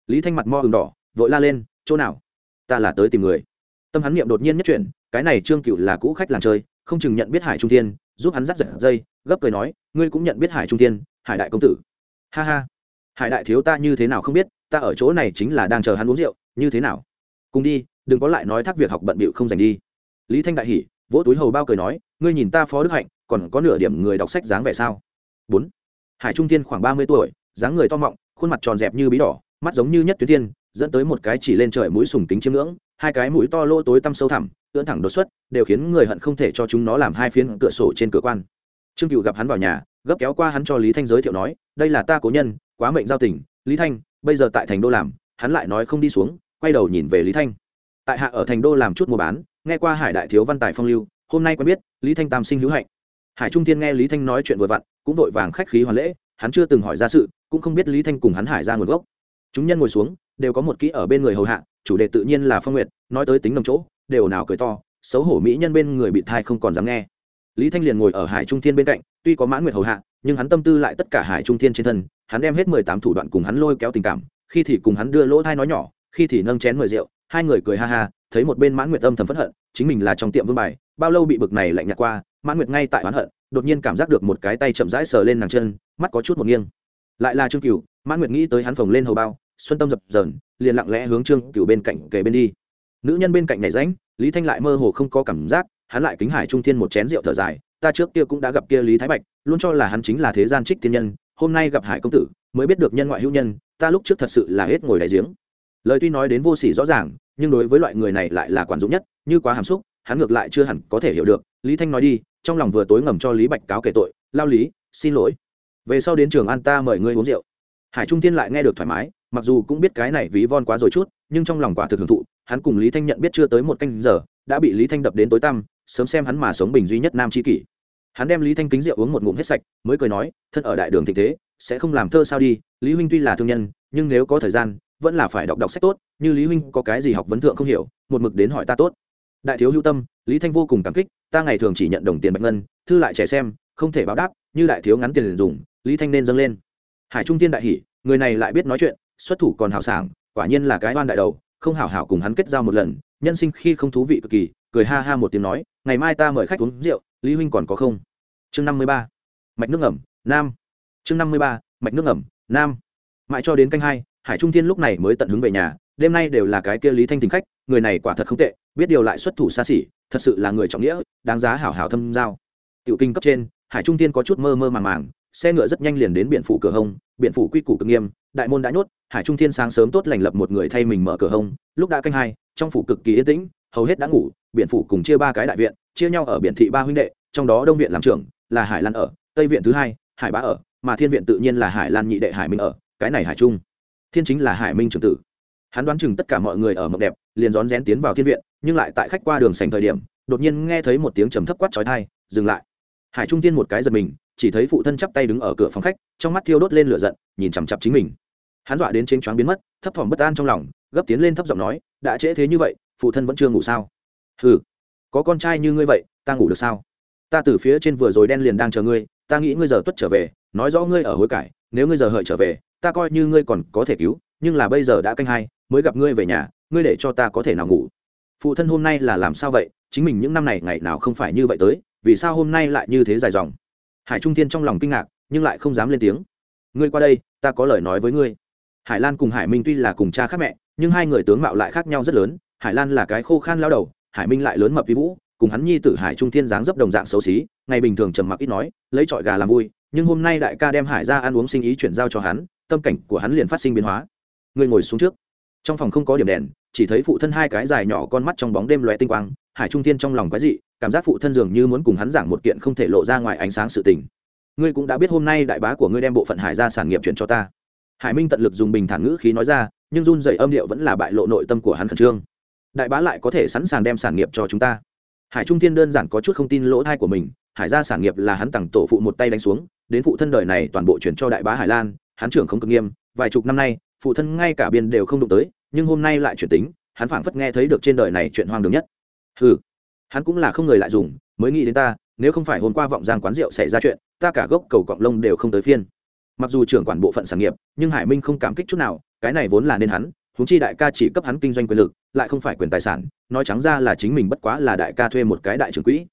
Lý thanh mặt mo hừng đỏ, vội la lên, chỗ nào? Ta là tới tìm người. Tâm hắn niệm đột nhiên nhất chuyển, cái này trương cựu là cũ khách làng chơi, không chừng nhận biết hải trung thiên, giúp hắn dắt giật dây, gấp cười nói, ngươi cũng nhận biết hải trung thiên, hải đại công tử. Ha ha, hải đại thiếu ta như thế nào không biết, ta ở chỗ này chính là đang chờ hắn uống rượu, như thế nào? Cùng đi, đừng có lại nói thác việc học bận bịu không dành đi. Lý thanh đại hỉ vỗ túi hầu bao cười nói, ngươi nhìn ta phó đức hạnh, còn có nửa điểm người đọc sách dáng vẻ sao? Bốn. Hải trung tiên khoảng ba mươi tuổi, dáng người to mọng, khuôn mặt tròn dẹp như bí đỏ, mắt giống như nhất tuyến tiên, dẫn tới một cái chỉ lên trời mũi sùng kính chiêm ngưỡng, hai cái mũi to lỗ tối tăm sâu thẳm, ưỡn thẳng đột xuất, đều khiến người hận không thể cho chúng nó làm hai phiến cửa sổ trên cửa quan. Trương cựu gặp hắn vào nhà, gấp kéo qua hắn cho lý thanh giới thiệu nói, đây là ta cố nhân, quá mệnh giao tình, lý thanh, bây giờ tại thành đô làm. Hắn lại nói không đi xuống, quay đầu nhìn về lý thanh. Tại hạ ở thành đô làm chút mua bán nghe qua hải đại thiếu văn tài phong lưu, hôm nay quen biết, lý thanh tam sinh hữu hạnh. Hải trung tiên nghe lý thanh nói chuyện vừa vặn, cũng vội vàng khách khí hoàn lễ, hắn chưa từng hỏi ra sự, cũng không biết lý thanh cùng hắn hải ra nguồn gốc. Chúng nhân ngồi xuống, đều có một kỹ ở bên người hầu hạ, chủ đề tự nhiên là phong nguyệt, nói tới tính đồng chỗ, đều nào cười to, xấu hổ mỹ nhân bên người bị thai không còn dám nghe. Lý thanh liền ngồi ở hải trung thiên bên cạnh, tuy có mãn nguyệt hầu hạ, nhưng hắn tâm tư lại tất cả hải trung thiên trên thân, hắn đem hết mười tám thủ đoạn cùng hắn lôi kéo tình cảm, khi thì cùng hắn đưa lỗ thai nói nhỏ, khi thì nâng chén mời rượu, hai người cười ha ha thấy một bên mãn nguyệt âm thầm phẫn hận, chính mình là trong tiệm vương bài, bao lâu bị bực này lạnh nhạt qua, mãn nguyệt ngay tại oán hận, đột nhiên cảm giác được một cái tay chậm rãi sờ lên nàng chân, mắt có chút một nghiêng. Lại là trương cửu, mãn nguyệt nghĩ tới hắn phồng lên hầu bao, xuân tâm dập dờn, liền lặng lẽ hướng trương cửu bên cạnh kề bên đi. Nữ nhân bên cạnh này ránh lý thanh lại mơ hồ không có cảm giác, hắn lại kính hải trung thiên một chén rượu thở dài, ta trước kia cũng đã gặp kia lý thái bạch, luôn cho là hắn chính là thế gian trích tiên nhân, hôm nay gặp hải công tử, mới biết được nhân ngoại hữu nhân, ta lúc trước thật sự là hết ngồi đại giếng lời tuy nói đến vô sỉ rõ ràng, nhưng đối với loại người này lại là quản dụng nhất, như quá hàm xúc, hắn ngược lại chưa hẳn có thể hiểu được. Lý thanh nói đi, trong lòng vừa tối ngầm cho lý bạch cáo kể tội, lao lý, xin lỗi. Về sau đến trường an ta mời ngươi uống rượu. Hải trung thiên lại nghe được thoải mái, mặc dù cũng biết cái này ví von quá rồi chút, nhưng trong lòng quả thực hưởng thụ, hắn cùng lý thanh nhận biết chưa tới một canh giờ, đã bị lý thanh đập đến tối tăm, sớm xem hắn mà sống bình duy nhất nam tri kỷ. Hắn đem lý thanh kính rượu uống một ngụm hết sạch, mới cười nói, thân ở đại đường thịnh thế, sẽ không làm thơ sao đi, lý huynh tuy là thương nhân, nhưng nếu có thời gian vẫn là phải đọc đọc sách tốt, như lý huynh có cái gì học vấn thượng không hiểu, một mực đến hỏi ta tốt. Đại thiếu hữu tâm, lý thanh vô cùng cảm kích, ta ngày thường chỉ nhận đồng tiền bạch ngân, thư lại trẻ xem, không thể báo đáp, như đại thiếu ngắn tiền dùng, lý thanh nên dâng lên. Hải trung tiên đại hỷ người này lại biết nói chuyện, xuất thủ còn hào sảng, quả nhiên là cái oan đại đầu, không hảo hảo cùng hắn kết giao một lần, nhân sinh khi không thú vị cực kỳ, cười ha ha một tiếng nói, ngày mai ta mời khách uống rượu, lý huynh còn có không? Chương năm mươi ba. Mạch nước ẩm nam. Chương năm mươi ba, mạch nước ẩm nam. Mãi cho đến canh hai hải trung thiên lúc này mới tận hứng về nhà, đêm nay đều là cái kia lý thanh tình khách, người này quả thật không tệ, biết điều lại xuất thủ xa xỉ, thật sự là người trọng nghĩa, đáng giá hảo hảo thâm giao. Tiểu kinh cấp trên, hải trung thiên có chút mơ mơ màng màng, xe ngựa rất nhanh liền đến biển phủ cửa hông, biển phủ quy củ cực nghiêm, đại môn đã nhốt, hải trung thiên sáng sớm tốt lành lập một người thay mình mở cửa hông, lúc đã canh hai, trong phủ cực kỳ yên tĩnh, hầu hết đã ngủ, biển phủ cùng chia ba cái đại viện, chia nhau ở biển thị ba huynh đệ, trong đó đông viện làm trưởng là hải lan ở, tây viện thứ hai, hải bá ở, mà thiên viện tự nhiên là hải lan nhị đệ hải minh ở, cái này hải trung thiên chính là hải minh trưởng tử. Hắn đoán chừng tất cả mọi người ở mộng đẹp, liền rón rén tiến vào thiên viện, nhưng lại tại khách qua đường sành thời điểm, đột nhiên nghe thấy một tiếng trầm thấp quát trói thai dừng lại. Hải trung tiên một cái giật mình, chỉ thấy phụ thân chắp tay đứng ở cửa phòng khách, trong mắt thiêu đốt lên lửa giận, nhìn chằm chặp chính mình. Hắn dọa đến trên choáng biến mất, thấp thỏm bất an trong lòng, gấp tiến lên thấp giọng nói, đã trễ thế như vậy, phụ thân vẫn chưa ngủ sao? Ừ có con trai như ngươi vậy, ta ngủ được sao? Ta từ phía trên vừa rồi đen liền đang chờ ngươi, ta nghĩ ngươi giờ tuất trở về, nói rõ ngươi ở hối cải, nếu ngươi giờ hợi trở về ta coi như ngươi còn có thể cứu, nhưng là bây giờ đã canh hai, mới gặp ngươi về nhà, ngươi để cho ta có thể nào ngủ. Phụ thân hôm nay là làm sao vậy? Chính mình những năm này ngày nào không phải như vậy tới, vì sao hôm nay lại như thế dài dòng? Hải trung thiên trong lòng kinh ngạc, nhưng lại không dám lên tiếng. Ngươi qua đây, ta có lời nói với ngươi. Hải lan cùng hải minh tuy là cùng cha khác mẹ, nhưng hai người tướng mạo lại khác nhau rất lớn. Hải lan là cái khô khan lao đầu, hải minh lại lớn mập vi vũ, cùng hắn nhi tử hải trung thiên dáng dấp đồng dạng xấu xí, ngày bình thường trầm mặc ít nói, lấy trọi gà làm vui, nhưng hôm nay đại ca đem hải ra ăn uống sinh ý chuyển giao cho hắn tâm cảnh của hắn liền phát sinh biến hóa. Người ngồi xuống trước. Trong phòng không có điểm đèn, chỉ thấy phụ thân hai cái dài nhỏ con mắt trong bóng đêm loe tinh quang, hải trung thiên trong lòng quái dị, cảm giác phụ thân dường như muốn cùng hắn giảng một kiện không thể lộ ra ngoài ánh sáng sự tình. Ngươi cũng đã biết hôm nay đại bá của ngươi đem bộ phận hải ra sản nghiệp chuyển cho ta. Hải minh tận lực dùng bình thản ngữ khí nói ra, nhưng run dày âm điệu vẫn là bại lộ nội tâm của hắn khẩn trương. Đại bá lại có thể sẵn sàng đem sản nghiệp cho chúng ta. Hải trung thiên đơn giản có chút không tin lỗ thai của mình, hải gia sản nghiệp là hắn tặng tổ phụ một tay đánh xuống, đến phụ thân đời này toàn bộ chuyển cho đại bá hải lan hắn trưởng không cực nghiêm, vài chục năm nay, phụ thân ngay cả biên đều không đụng tới, nhưng hôm nay lại chuyển tính, hắn phảng phất nghe thấy được trên đời này chuyện hoang đường nhất. Ừ hắn cũng là không người lại dùng, mới nghĩ đến ta, nếu không phải hôm qua vọng giang quán rượu xảy ra chuyện, ta cả gốc cầu cọng lông đều không tới phiên. Mặc dù trưởng quản bộ phận sản nghiệp, nhưng hải minh không cảm kích chút nào, cái này vốn là nên hắn, huống chi đại ca chỉ cấp hắn kinh doanh quyền lực, lại không phải quyền tài sản, nói trắng ra là chính mình bất quá là đại ca thuê một cái đại trưởng quỹ.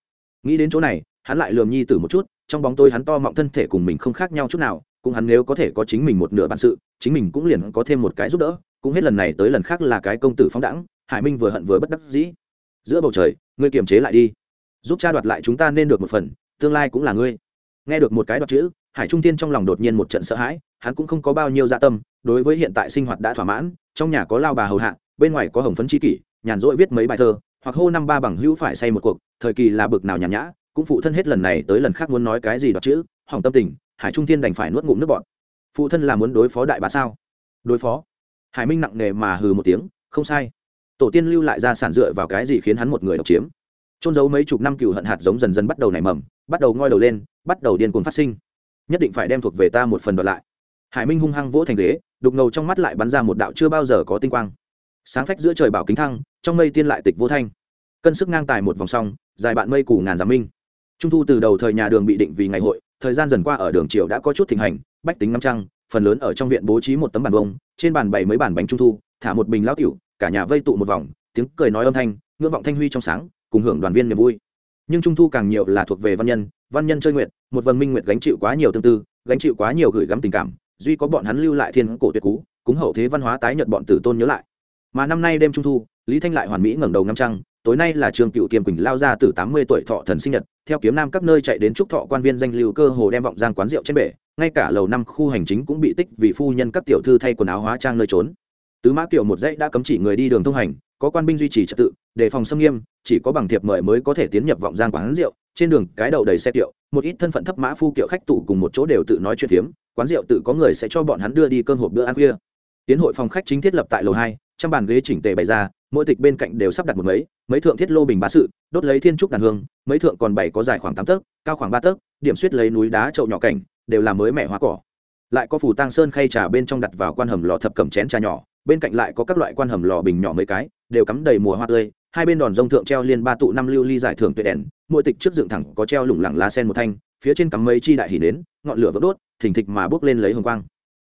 Nghĩ đến chỗ này, hắn lại lườm nhi tử một chút, trong bóng tôi hắn to mọng thân thể cùng mình không khác nhau chút nào cũng hắn nếu có thể có chính mình một nửa bản sự, chính mình cũng liền có thêm một cái giúp đỡ. Cũng hết lần này tới lần khác là cái công tử phóng đẳng hải minh vừa hận vừa bất đắc dĩ. Giữa bầu trời, ngươi kiềm chế lại đi. Giúp cha đoạt lại chúng ta nên được một phần, tương lai cũng là ngươi. Nghe được một cái đoạt chữ, hải trung tiên trong lòng đột nhiên một trận sợ hãi, hắn cũng không có bao nhiêu dạ tâm, đối với hiện tại sinh hoạt đã thỏa mãn, trong nhà có lao bà hầu hạ, bên ngoài có hồng phấn chi kỷ, nhàn rỗi viết mấy bài thơ, hoặc hô năm ba bằng hữu phải say một cuộc, thời kỳ là bực nào nhàn nhã, cũng phụ thân hết lần này tới lần khác muốn nói cái gì đoạt chữ, hỏng tâm tình hải trung tiên đành phải nuốt ngụm nước bọt. Phụ thân là muốn đối phó đại bá sao? Đối phó? Hải minh nặng nề mà hừ một tiếng, không sai. Tổ tiên lưu lại ra sản dựa vào cái gì khiến hắn một người độc chiếm? Trôn giấu mấy chục năm cựu hận hạt giống dần dần bắt đầu nảy mầm, bắt đầu ngoi đầu lên, bắt đầu điên cuồng phát sinh. Nhất định phải đem thuộc về ta một phần đoạt lại. Hải minh hung hăng vỗ thành ghế, đục ngầu trong mắt lại bắn ra một đạo chưa bao giờ có tinh quang. Sáng phách giữa trời bảo kính thăng, trong mây tiên lại tịch vô thanh. Cân sức ngang tài một vòng song dài bạn mây củ ngàn giảm minh trung thu từ đầu thời nhà đường bị định vì ngày hội, thời gian dần qua ở đường triều đã có chút thịnh hành, bách tính ngắm trăng, phần lớn ở trong viện bố trí một tấm bàn bông trên bàn bày mấy bàn bánh trung thu, thả một bình lao tiểu, cả nhà vây tụ một vòng, tiếng cười nói âm thanh, ngưỡng vọng thanh huy trong sáng, cùng hưởng đoàn viên niềm vui. Nhưng trung thu càng nhiều là thuộc về văn nhân văn nhân chơi nguyện một vần minh nguyện gánh chịu quá nhiều tương tư, gánh chịu quá nhiều gửi gắm tình cảm, duy có bọn hắn lưu lại thiên cổ tuyệt cú, cúng hậu thế văn hóa tái nhật bọn tử tôn nhớ lại. Mà năm nay đêm trung thu, lý thanh lại hoàn mỹ ngẩng đầu ngắm trăng tối nay là trường cựu Kiêm quỳnh lao ra từ tám mươi tuổi thọ thần sinh nhật, theo kiếm nam các nơi chạy đến chúc thọ quan viên danh lưu cơ hồ đem vọng giang quán rượu trên bể, ngay cả lầu năm khu hành chính cũng bị tích vì phu nhân các tiểu thư thay quần áo hóa trang nơi trốn. Tứ mã kiểu một dãy đã cấm chỉ người đi đường thông hành, có quan binh duy trì trật tự, đề phòng xâm nghiêm, chỉ có bằng thiệp mời mới có thể tiến nhập vọng giang quán rượu. Trên đường, cái đầu đầy xe kiệu, một ít thân phận thấp mã phu kiệu khách tụ cùng một chỗ đều tự nói chuyện phiếm, quán rượu tự có người sẽ cho bọn hắn đưa đi cơm hộp bữa ăn khuya. Tiến hội phòng khách chính thiết lập tại lầu hai, trăm bàn ghế chỉnh tề bày ra mỗi tịch bên cạnh đều sắp đặt một mấy mấy thượng thiết lô bình bá sự, đốt lấy thiên trúc đàn hương, mấy thượng còn bảy có dài khoảng tám tấc, cao khoảng ba tấc, điểm suýt lấy núi đá trậu nhỏ cảnh, đều là mới mẹ hoa cỏ. Lại có phủ tang sơn khay trà bên trong đặt vào quan hầm lò thập cầm chén trà nhỏ, bên cạnh lại có các loại quan hầm lò bình nhỏ mấy cái, đều cắm đầy mùa hoa tươi, hai bên đòn rông thượng treo liên ba tụ năm lưu ly giải thưởng tuyệt đèn, mỗi tịch trước dựng thẳng có treo lủng lẳng lá sen một thanh, phía trên cắm mấy chi đại hỉ nến, ngọn lửa vỡ đốt, thình thịch mà bước lên lấy hồng quang.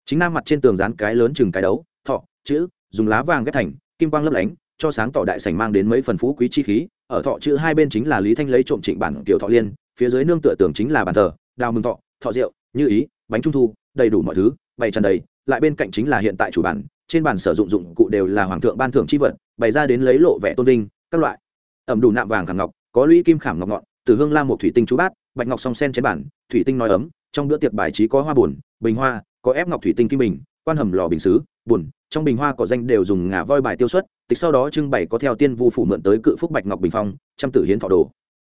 Chính nam mặt trên tường dán cái lớn chừng cái đấu, thọ, chữ, dùng lá vàng ghép thành, kim quang lấp lánh cho sáng tỏ đại sảnh mang đến mấy phần phú quý chi khí, ở thọ chữ hai bên chính là lý thanh lấy trộm trịnh bản kiểu thọ liên, phía dưới nương tựa tường chính là bàn thờ, đào mừng thọ thọ rượu như ý, bánh trung thu, đầy đủ mọi thứ, bày tràn đầy, lại bên cạnh chính là hiện tại chủ bản, trên bàn sử dụng dụng cụ đều là hoàng thượng ban thưởng chi vật, bày ra đến lấy lộ vẻ tôn vinh, các loại. Ẩm đủ nạm vàng khảm ngọc, có lũy kim khảm ngọc ngọn, từ hương lam một thủy tinh chú bát, bạch ngọc song sen trên bản thủy tinh nói ấm, trong bữa tiệc bài trí có hoa bùn bình hoa, có ép ngọc thủy tinh kim bình, quan hầm lò bình xứ bùn trong bình hoa có danh đều dùng ngà voi bài tiêu xuất tịch sau đó trưng bày có theo tiên vu phủ mượn tới cự phúc bạch ngọc bình phong, trăm tử hiến thọ đồ.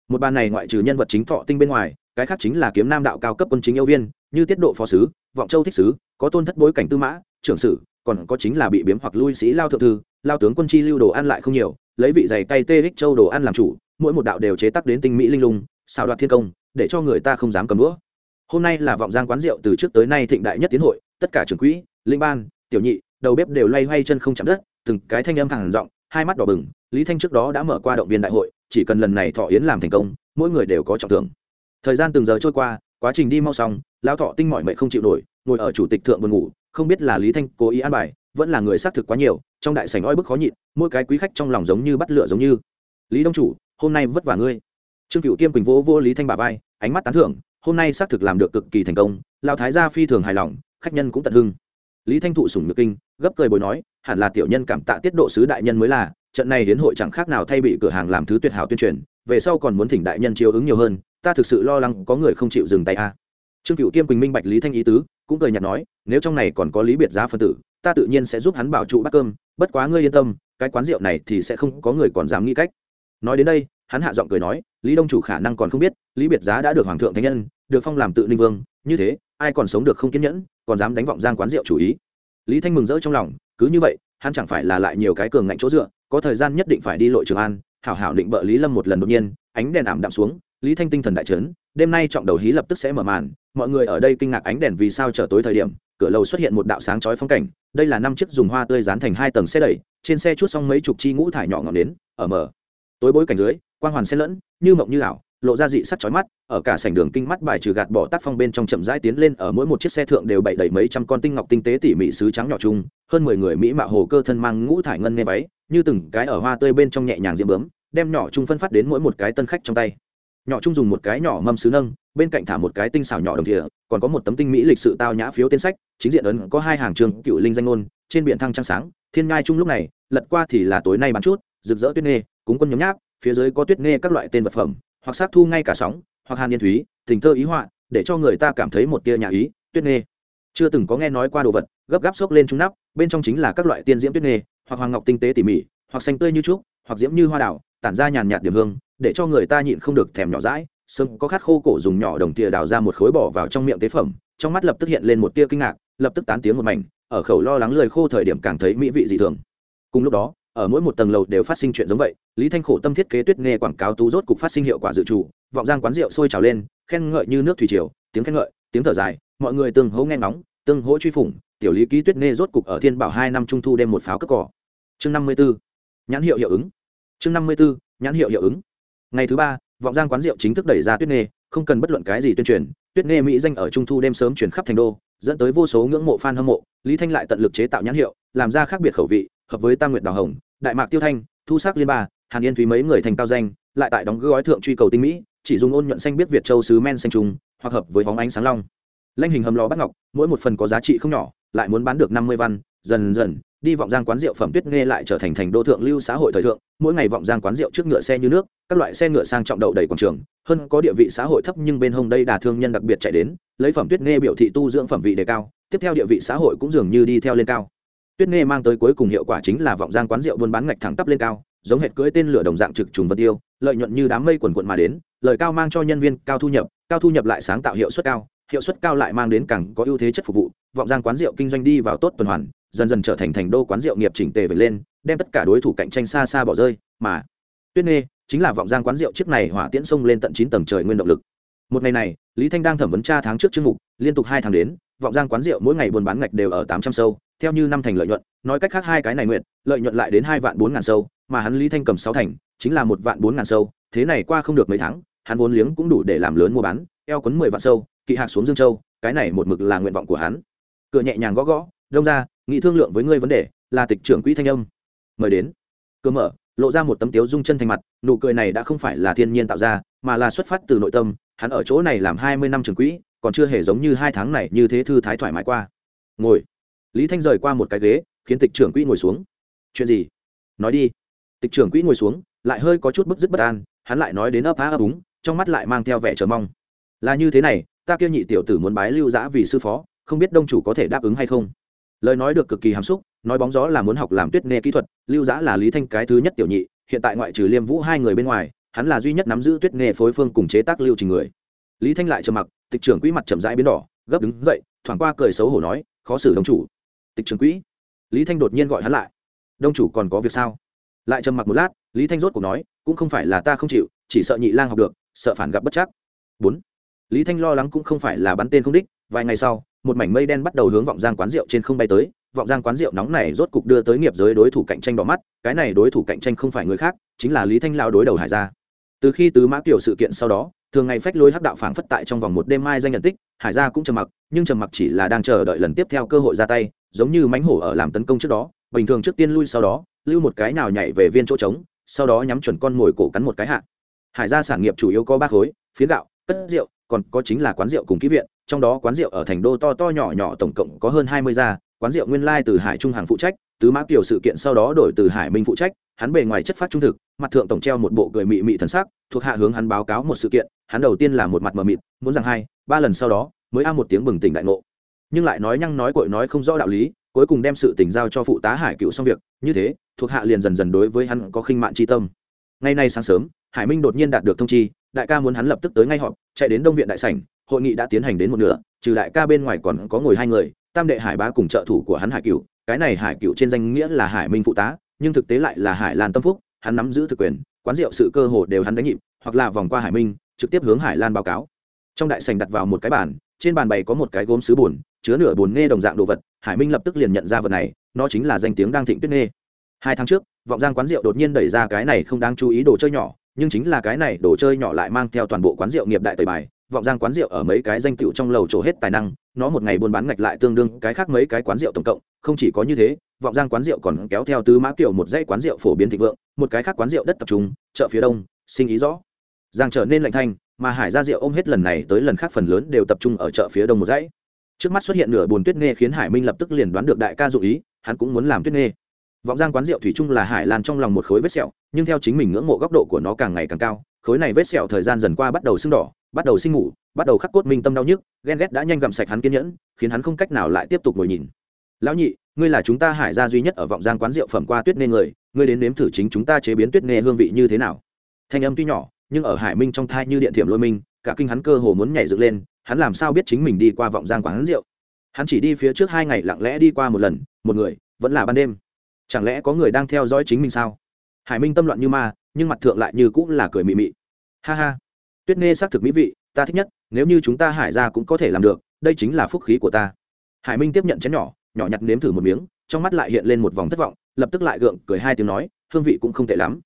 Một bàn này ngoại trừ nhân vật chính thọ tinh bên ngoài, cái khác chính là kiếm nam đạo cao cấp quân chính yêu viên, như tiết độ phó sứ, vọng châu thích sứ, có tôn thất bối cảnh tư mã, trưởng sử, còn có chính là bị biếm hoặc lui sĩ lao thượng thư, lao tướng quân chi lưu đồ ăn lại không nhiều, lấy vị dày cay tê hích châu đồ ăn làm chủ, mỗi một đạo đều chế tác đến tinh mỹ linh lung, xào đoạt thiên công, để cho người ta không dám cầm đũa. Hôm nay là vọng giang quán rượu từ trước tới nay thịnh đại nhất tiến hội, tất cả trưởng quỹ, linh ban, tiểu nhị, đầu bếp đều loay hoay chân không chạm đất từng cái thanh âm hàng giọng, hai mắt đỏ bừng, lý thanh trước đó đã mở qua động viên đại hội, chỉ cần lần này thọ yến làm thành công, mỗi người đều có trọng thưởng. Thời gian từng giờ trôi qua, quá trình đi mau xong lao thọ tinh mọi mệnh không chịu nổi, ngồi ở chủ tịch thượng buồn ngủ, không biết là lý thanh cố ý an bài, vẫn là người xác thực quá nhiều, trong đại sảnh oi bức khó nhịn, mỗi cái quý khách trong lòng giống như bắt lửa giống như. Lý đông chủ, hôm nay vất vả ngươi. Trương cựu kiêm quỳnh vỗ vô lý thanh bà vai, ánh mắt tán thưởng, hôm nay xác thực làm được cực kỳ thành công lao thái gia phi thường hài lòng, khách nhân cũng tận hưng lý thanh thụ sủng nhược kinh, gấp cười bồi nói hẳn là tiểu nhân cảm tạ tiết độ sứ đại nhân mới là, trận này đến hội chẳng khác nào thay bị cửa hàng làm thứ tuyệt hảo tuyên truyền, về sau còn muốn thỉnh đại nhân chiếu ứng nhiều hơn, ta thực sự lo lắng có người không chịu dừng tay a trương cựu kiêm quỳnh minh bạch lý thanh ý tứ, cũng cười nhạt nói, nếu trong này còn có lý biệt giá phân tử, ta tự nhiên sẽ giúp hắn bảo trụ bát cơm, bất quá ngươi yên tâm, cái quán rượu này thì sẽ không có người còn dám nghĩ cách. Nói đến đây, hắn hạ giọng cười nói, lý đông chủ khả năng còn không biết, lý biệt giá đã được hoàng thượng thánh nhân, được phong làm tự ninh vương, như thế, ai còn sống được không kiên nhẫn, còn dám đánh vọng giang quán rượu chủ ý. Lý thanh mừng rỡ trong lòng cứ như vậy, hắn chẳng phải là lại nhiều cái cường ngạnh chỗ dựa, có thời gian nhất định phải đi lội trường an, hảo hảo định bợ lý lâm một lần đột nhiên, ánh đèn ảm đạm xuống, lý thanh tinh thần đại trấn đêm nay trọng đầu hí lập tức sẽ mở màn, mọi người ở đây kinh ngạc ánh đèn vì sao trở tối thời điểm, cửa lầu xuất hiện một đạo sáng chói phong cảnh, đây là năm chiếc dùng hoa tươi dán thành hai tầng xe đẩy, trên xe chút xong mấy chục chi ngũ thải nhỏ ngọn đến ở mở. Tối bối cảnh dưới, quang hoàn xen lẫn, như mộng như ảo lộ ra dị sắc chói mắt, ở cả sảnh đường kinh mắt bài trừ gạt bỏ tác phong bên trong chậm rãi tiến lên, ở mỗi một chiếc xe thượng đều bày đầy mấy trăm con tinh ngọc tinh tế tỉ mỉ sứ trắng nhỏ chung, hơn mười người mỹ mạo hồ cơ thân mang ngũ thải ngân nê váy, như từng cái ở hoa tươi bên trong nhẹ nhàng diễm bướm, đem nhỏ chung phân phát đến mỗi một cái tân khách trong tay. Nhỏ chung dùng một cái nhỏ mâm sứ nâng, bên cạnh thả một cái tinh xảo nhỏ đồng thìa, còn có một tấm tinh mỹ lịch sự tao nhã phiếu tên sách, chính diện ấn có hai hàng trường cựu linh danh ngôn, trên biển thăng trăng sáng, thiên ngai chung lúc này, lật qua thì là tối nay bán chút, rực rỡ tuyết nghê cúng quân nhóm nháp, phía dưới có tuyết nghê các loại tên vật phẩm hoặc sát thu ngay cả sóng, hoặc hàn yên thúy, tình thơ ý họa, để cho người ta cảm thấy một tia nhà ý, tuyết nghê. Chưa từng có nghe nói qua đồ vật, gấp gáp xốc lên trung nắp, bên trong chính là các loại tiên diễm tuyết nghê, hoặc hoàng ngọc tinh tế tỉ mỉ, hoặc xanh tươi như trúc, hoặc diễm như hoa đảo tản ra nhàn nhạt điểm hương, để cho người ta nhịn không được thèm nhỏ rãi sớm có khát khô cổ dùng nhỏ đồng tia đào ra một khối bỏ vào trong miệng tế phẩm, trong mắt lập tức hiện lên một tia kinh ngạc, lập tức tán tiếng một mảnh, ở khẩu lo lắng lười khô thời điểm càng thấy mỹ vị dị thường. Cùng lúc đó ở mỗi một tầng lầu đều phát sinh chuyện giống vậy, lý thanh khổ tâm thiết kế tuyết nghe quảng cáo tú rốt cục phát sinh hiệu quả dự trù, vọng giang quán rượu sôi trào lên, khen ngợi như nước thủy triều, tiếng khen ngợi, tiếng thở dài, mọi người tương hố nghe ngóng tương hỗ truy phủng, tiểu lý ký tuyết nghe rốt cục ở thiên bảo hai năm trung thu đêm một pháo cất cỏ. Chương năm mươi b ố nhãn hiệu hiệu ứng. Chương năm mươi b ố nhãn hiệu hiệu ứng. Ngày thứ ba, vọng giang quán rượu chính thức đẩy ra tuyết nghe, không cần bất luận cái gì tuyên truyền, tuyết nghe mỹ danh ở trung thu đêm sớm chuyển khắp thành đô, dẫn tới vô số ngưỡng mộ f a n hâm mộ, lý thanh lại tận lực chế tạo nhãn hiệu, làm ra khác biệt khẩu vị hợp với tam nguyệt đào hồng, đại mạc tiêu thanh, thu sắc liên ba, hàn yên thúy mấy người thành cao danh, lại tại đóng gói thượng truy cầu tinh mỹ, chỉ dùng ôn nhuận xanh biết việt châu sứ men xanh trùng, hoặc hợp với hóng ánh sáng long. Lanh hình hầm lò bắt ngọc, mỗi một phần có giá trị không nhỏ, lại muốn bán được năm mươi văn, dần dần, đi vọng giang quán rượu phẩm tuyết nghe lại trở thành thành đô thượng lưu xã hội thời thượng, mỗi ngày vọng giang quán rượu trước ngựa xe như nước, các loại xe ngựa sang trọng đậu đầy quảng trường, hơn có địa vị xã hội thấp nhưng bên hông đây đà thương nhân đặc biệt chạy đến, lấy phẩm tuyết nghe biểu thị tu dưỡng phẩm vị đề cao, tiếp theo địa vị xã hội cũng dường như đi theo lên cao tuyết nghe mang tới cuối cùng hiệu quả chính là vọng giang quán rượu buôn bán ngạch thẳng tắp lên cao, giống hệt cưỡi tên lửa đồng dạng trực trùng vật tiêu, lợi nhuận như đám mây quần quận mà đến, lời cao mang cho nhân viên cao thu nhập, cao thu nhập lại sáng tạo hiệu suất cao, hiệu suất cao lại mang đến càng có ưu thế chất phục vụ, vọng giang quán rượu kinh doanh đi vào tốt tuần hoàn, dần dần trở thành thành đô quán rượu nghiệp chỉnh tề về lên, đem tất cả đối thủ cạnh tranh xa xa bỏ rơi, mà tuyết nghe chính là vọng giang quán rượu chiếc này hỏa tiễn sông lên tận chín tầng trời nguyên động lực. Một ngày này, lý thanh đang thẩm vấn tra tháng trước chương mục, liên tục hai tháng đến, vọng giang quán rượu mỗi ngày buôn bán ngạch đều ở tám trăm sâu theo như năm thành lợi nhuận, nói cách khác hai cái này nguyện, lợi nhuận lại đến hai vạn bốn ngàn sâu, mà hắn lý thanh cầm sáu thành, chính là một vạn bốn ngàn sâu, thế này qua không được mấy tháng, hắn vốn liếng cũng đủ để làm lớn mua bán, eo quấn mười vạn sâu, kỵ hạc xuống dương châu, cái này một mực là nguyện vọng của hắn. Cửa nhẹ nhàng gõ gõ, đông ra nghị thương lượng với ngươi vấn đề, là tịch trưởng quỹ thanh âm. Mời đến. Cửa mở, lộ ra một tấm tiếu dung chân thành mặt, nụ cười này đã không phải là thiên nhiên tạo ra, mà là xuất phát từ nội tâm, hắn ở chỗ này làm hai mươi năm trưởng quỹ, còn chưa hề giống như hai tháng này như thế thư thái thoải mái qua. Ngồi lý thanh rời qua một cái ghế, khiến tịch trưởng quỹ ngồi xuống. Chuyện gì? Nói đi. Tịch trưởng quỹ ngồi xuống, lại hơi có chút bức dứt bất an, hắn lại nói đến ấp á ấp úng, trong mắt lại mang theo vẻ chờ mong. Là như thế này, ta kia nhị tiểu tử muốn bái lưu giã vì sư phó, không biết đông chủ có thể đáp ứng hay không? Lời nói được cực kỳ hàm xúc, nói bóng gió là muốn học làm tuyết nghe kỹ thuật, lưu giã là lý thanh cái thứ nhất tiểu nhị, hiện tại ngoại trừ liêm vũ hai người bên ngoài, hắn là duy nhất nắm giữ tuyết nghề phối phương cùng chế tác lưu trình người. Lý thanh lại trầm mặc, tịch trưởng quỹ mặt chậm rãi biến đỏ, gấp đứng dậy, thoảng qua cười xấu hổ nói, khó xử đông chủ tịch trường quỹ. Lý thanh đột nhiên gọi hắn lại. Đông chủ còn có việc sao? Lại trầm mặc một lát, lý thanh rốt cuộc nói, cũng không phải là ta không chịu, chỉ sợ nhị lang học được, sợ phản gặp bất chắc. Bốn. Lý thanh lo lắng cũng không phải là bắn tên không đích, vài ngày sau, một mảnh mây đen bắt đầu hướng vọng giang quán rượu trên không bay tới, vọng giang quán rượu nóng này rốt cục đưa tới nghiệp giới đối thủ cạnh tranh đỏ mắt, cái này đối thủ cạnh tranh không phải người khác, chính là lý thanh lao đối đầu hải gia. Từ khi tứ mã kiểu sự kiện sau đó, thường ngày phách lối hắc đạo phảng phất tại trong vòng một đêm mai danh nhận tích, hải gia cũng trầm mặc, nhưng trầm mặc chỉ là đang chờ đợi lần tiếp theo cơ hội ra tay giống như mánh hổ ở làm tấn công trước đó, bình thường trước tiên lui sau đó, lưu một cái nào nhảy về viên chỗ trống, sau đó nhắm chuẩn con mồi cổ cắn một cái hạ. Hải gia sản nghiệp chủ yếu có ba khối phía gạo, cất rượu, còn có chính là quán rượu cùng ký viện, trong đó quán rượu ở thành đô to to nhỏ nhỏ tổng cộng có hơn hai mươi gia, quán rượu nguyên lai từ hải trung hàng phụ trách, tứ mã kiều sự kiện sau đó đổi từ hải minh phụ trách, hắn bề ngoài chất phát trung thực, mặt thượng tổng treo một bộ cười mị mị thần sắc, thuộc hạ hướng hắn báo cáo một sự kiện, hắn đầu tiên là một mặt mờ mịt, muốn rằng hai, ba lần sau đó, mới a một tiếng bừng tỉnh đại ngộ nhưng lại nói nhăng nói cội nói không rõ đạo lý, cuối cùng đem sự tình giao cho phụ tá hải cựu xong việc. Như thế, thuộc hạ liền dần dần đối với hắn có khinh mạn tri tâm. Ngày nay sáng sớm, hải minh đột nhiên đạt được thông chi, đại ca muốn hắn lập tức tới ngay họp, chạy đến đông viện đại sảnh, hội nghị đã tiến hành đến một nửa, trừ đại ca bên ngoài còn có ngồi hai người, tam đệ hải bá cùng trợ thủ của hắn hải cựu cái này hải cựu trên danh nghĩa là hải minh phụ tá, nhưng thực tế lại là hải lan tâm phúc, hắn nắm giữ thực quyền, quán rượu sự cơ hồ đều hắn đánh nhịp, hoặc là vòng qua hải minh, trực tiếp hướng hải lan báo cáo. Trong đại sành đặt vào một cái bàn, trên bàn bày có một cái gốm sứ bùn chứa nửa bồn nghe đồng dạng đồ vật, hải minh lập tức liền nhận ra vật này, nó chính là danh tiếng đang thịnh tuyết nghe hai tháng trước, vọng giang quán rượu đột nhiên đẩy ra cái này không đáng chú ý đồ chơi nhỏ, nhưng chính là cái này đồ chơi nhỏ lại mang theo toàn bộ quán rượu nghiệp đại tời bài. Vọng giang quán rượu ở mấy cái danh tiệu trong lầu trổ hết tài năng, nó một ngày buôn bán ngạch lại tương đương cái khác mấy cái quán rượu tổng cộng, không chỉ có như thế, vọng giang quán rượu còn kéo theo tứ mã kiểu một dãy quán rượu phổ biến thịnh vượng, một cái khác quán rượu đất tập trung, chợ phía đông, sinh ý rõ. Giang trở nên lạnh thanh, mà hải gia rượu ôm hết lần này tới lần khác phần lớn đều tập trung ở chợ phía đông một dãy trước mắt xuất hiện nửa bồn tuyết nghe khiến hải minh lập tức liền đoán được đại ca dụ ý, hắn cũng muốn làm tuyết nghe vọng giang quán rượu thủy chung là hải lan trong lòng một khối vết sẹo, nhưng theo chính mình ngưỡng mộ góc độ của nó càng ngày càng cao, khối này vết sẹo thời gian dần qua bắt đầu sưng đỏ, bắt đầu sinh ngủ bắt đầu khắc cốt minh tâm đau nhức, ghen ghét đã nhanh gặm sạch hắn kiên nhẫn, khiến hắn không cách nào lại tiếp tục ngồi nhìn. Lão nhị, ngươi là chúng ta hải gia duy nhất ở vọng giang quán rượu phẩm qua tuyết nê người, ngươi đến nếm thử chính chúng ta chế biến tuyết nê hương vị như thế nào? Thanh âm tuy nhỏ, nhưng ở hải minh trong thai như điện thiểm lôi minh cả kinh hắn cơ hồ muốn nhảy dựng lên hắn làm sao biết chính mình đi qua vọng giang quán rượu? Hắn chỉ đi phía trước hai ngày lặng lẽ đi qua một lần, một người, vẫn là ban đêm. Chẳng lẽ có người đang theo dõi chính mình sao? Hải minh tâm loạn như ma, nhưng mặt thượng lại như cũng là cười mị mị. Ha ha. Tuyết nghe xác thực mỹ vị, ta thích nhất, nếu như chúng ta hải ra cũng có thể làm được, đây chính là phúc khí của ta. Hải minh tiếp nhận chén nhỏ nhỏ nhặt nếm thử một miếng, trong mắt lại hiện lên một vòng thất vọng, lập tức lại gượng, cười hai tiếng nói, hương vị cũng không tệ lắm.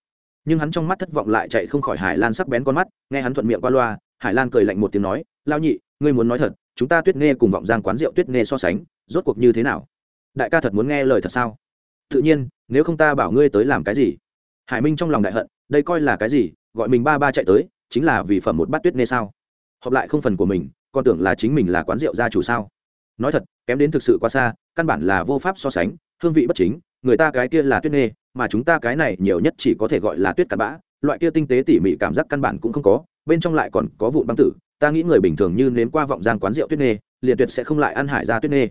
Nhưng hắn trong mắt thất vọng lại chạy không khỏi hải lan sắc bén con mắt, nghe hắn thuận miệng qua loa, hải lan cười lạnh một tiếng nói lao nhị ngươi muốn nói thật, chúng ta tuyết nghe cùng vọng giang quán rượu tuyết nghe so sánh, rốt cuộc như thế nào? Đại ca thật muốn nghe lời thật sao? Tự nhiên, nếu không ta bảo ngươi tới làm cái gì? Hải minh trong lòng đại hận, đây coi là cái gì? Gọi mình ba ba chạy tới, chính là vì phẩm một bát tuyết nghe sao? Họp lại không phần của mình con tưởng là chính mình là quán rượu gia chủ sao? Nói thật, kém đến thực sự quá xa, căn bản là vô pháp so sánh, hương vị bất chính, người ta cái kia là tuyết nghe mà chúng ta cái này nhiều nhất chỉ có thể gọi là tuyết cặn bã, loại kia tinh tế tỉ mỉ cảm giác căn bản cũng không có, bên trong lại còn có vụn băng tử ta nghĩ người bình thường như nếm qua vọng giang quán rượu tuyết nê, liền tuyệt sẽ không lại ăn hải ra tuyết nê.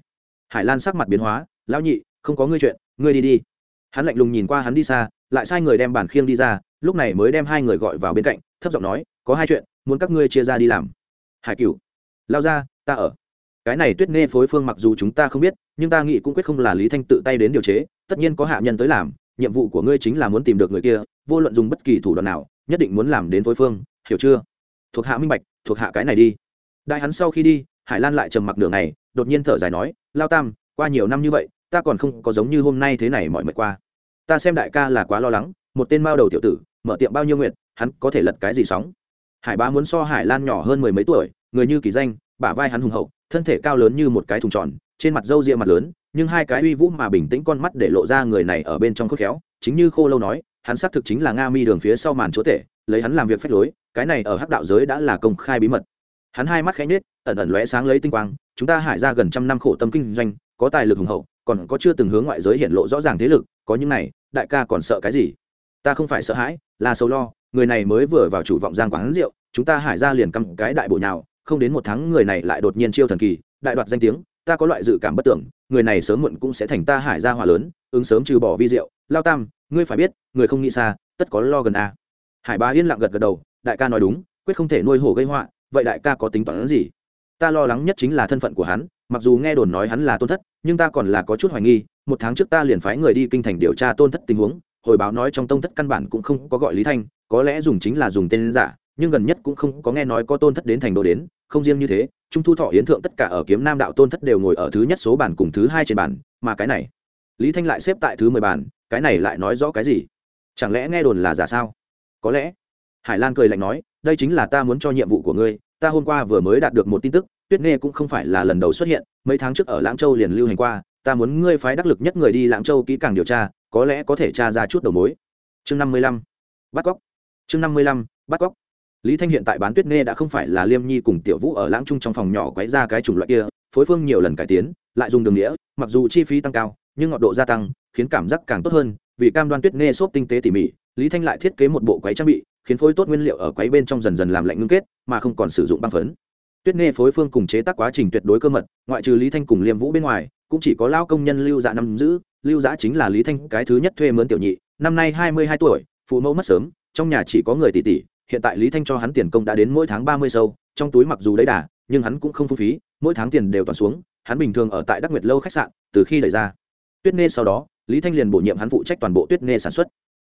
hải lan sắc mặt biến hóa lão nhị không có ngươi chuyện ngươi đi đi. Hắn lạnh lùng nhìn qua hắn đi xa lại sai người đem bản khiêng đi ra lúc này mới đem hai người gọi vào bên cạnh thấp giọng nói có hai chuyện muốn các ngươi chia ra đi làm. Hải cửu lao ra ta ở. Cái này tuyết nê phối phương mặc dù chúng ta không biết nhưng ta nghĩ cũng quyết không là lý thanh tự tay đến điều chế tất nhiên có hạ nhân tới làm nhiệm vụ của ngươi chính là muốn tìm được người kia vô luận dùng bất kỳ thủ đoạn nào nhất định muốn làm đến phối phương hiểu chưa? Thuộc hạ minh bạch thuộc hạ cái này đi. Đại hắn sau khi đi, hải lan lại trầm mặc nửa ngày, đột nhiên thở dài nói, lao tam, qua nhiều năm như vậy, ta còn không có giống như hôm nay thế này mọi mệt qua. Ta xem đại ca là quá lo lắng, một tên mao đầu tiểu tử, mở tiệm bao nhiêu nguyện hắn có thể lật cái gì sóng? Hải bá muốn so hải lan nhỏ hơn mười mấy tuổi, người như kỳ danh, bả vai hắn hùng hậu, thân thể cao lớn như một cái thùng tròn, trên mặt râu ria mặt lớn, nhưng hai cái uy vũ mà bình tĩnh con mắt để lộ ra người này ở bên trong khớp khéo, chính như khô lâu nói hắn xác thực chính là nga mi đường phía sau màn chúa tể, lấy hắn làm việc phép lối, cái này ở hắc đạo giới đã là công khai bí mật. Hắn hai mắt khẽ nhết ẩn ẩn lóe sáng lấy tinh quang, chúng ta hải ra gần trăm năm khổ tâm kinh doanh, có tài lực hùng hậu, còn có chưa từng hướng ngoại giới hiện lộ rõ ràng thế lực, có những này, đại ca còn sợ cái gì? Ta không phải sợ hãi, là sâu lo, người này mới vừa vào chủ vọng giang quán rượu, chúng ta hải ra liền căm cái đại bộ nào không đến một tháng người này lại đột nhiên chiêu thần kỳ, đại đoạt danh tiếng, ta có loại dự cảm bất tưởng, người này sớm muộn cũng sẽ thành ta hải ra hỏa lớn, ứng sớm trừ bỏ vi diệu lao tam ngươi phải biết, người không nghĩ xa, tất có lo gần a. Hải bá yên lặng gật gật đầu, đại ca nói đúng, quyết không thể nuôi hổ gây họa, vậy đại ca có tính toán gì? Ta lo lắng nhất chính là thân phận của hắn, mặc dù nghe đồn nói hắn là tôn thất, nhưng ta còn là có chút hoài nghi, một tháng trước ta liền phái người đi kinh thành điều tra tôn thất tình huống, hồi báo nói trong tông thất căn bản cũng không có gọi lý thanh, có lẽ dùng chính là dùng tên giả, nhưng gần nhất cũng không có nghe nói có tôn thất đến thành đô đến, không riêng như thế, trung thu thọ hiến thượng tất cả ở kiếm nam đạo tôn thất đều ngồi ở thứ nhất số bản cùng thứ hai trên bản mà cái này, lý thanh lại xếp tại thứ mười bản cái này lại nói rõ cái gì? Chẳng lẽ nghe đồn là giả sao? Có lẽ. Hải lan cười lạnh nói, đây chính là ta muốn cho nhiệm vụ của ngươi, ta hôm qua vừa mới đạt được một tin tức, tuyết nghe cũng không phải là lần đầu xuất hiện, mấy tháng trước ở lãng châu liền lưu hành qua, ta muốn ngươi phái đắc lực nhất người đi lãng châu kỹ càng điều tra, có lẽ có thể tra ra chút đầu mối. Chương năm mươi lăm, bắt cóc. Chương năm mươi lăm, bắt cóc. Lý thanh hiện tại bán tuyết nghe đã không phải là liêm nhi cùng tiểu vũ ở lãng trung trong phòng nhỏ quấy ra cái chủng loại kia, phối phương nhiều lần cải tiến, lại dùng đường nghĩa, mặc dù chi phí tăng cao, nhưng ngọt độ gia tăng khiến cảm giác càng tốt hơn, vì cam đoan tuyết nghe xốp tinh tế tỉ mỉ, lý thanh lại thiết kế một bộ quấy trang bị, khiến phối tốt nguyên liệu ở quấy bên trong dần dần làm lạnh ngưng kết, mà không còn sử dụng băng phấn. Tuyết nghe phối phương cùng chế tác quá trình tuyệt đối cơ mật, ngoại trừ lý thanh cùng liêm vũ bên ngoài, cũng chỉ có lao công nhân lưu dạ năm giữ. Lưu dạ chính là lý thanh cái thứ nhất thuê mướn tiểu nhị, năm nay hai mươi hai tuổi, phụ mẫu mất sớm, trong nhà chỉ có người tỷ tỷ, hiện tại lý thanh cho hắn tiền công đã đến mỗi tháng ba mươi sâu, trong túi mặc dù đấy đà, nhưng hắn cũng không phung phí, mỗi tháng tiền đều toàn xuống, hắn bình thường ở tại đắc nguyệt lâu khách sạn, từ khi đẩy ra. Tuyết nghe sau đó lý thanh liền bổ nhiệm hắn phụ trách toàn bộ tuyết nghe sản xuất.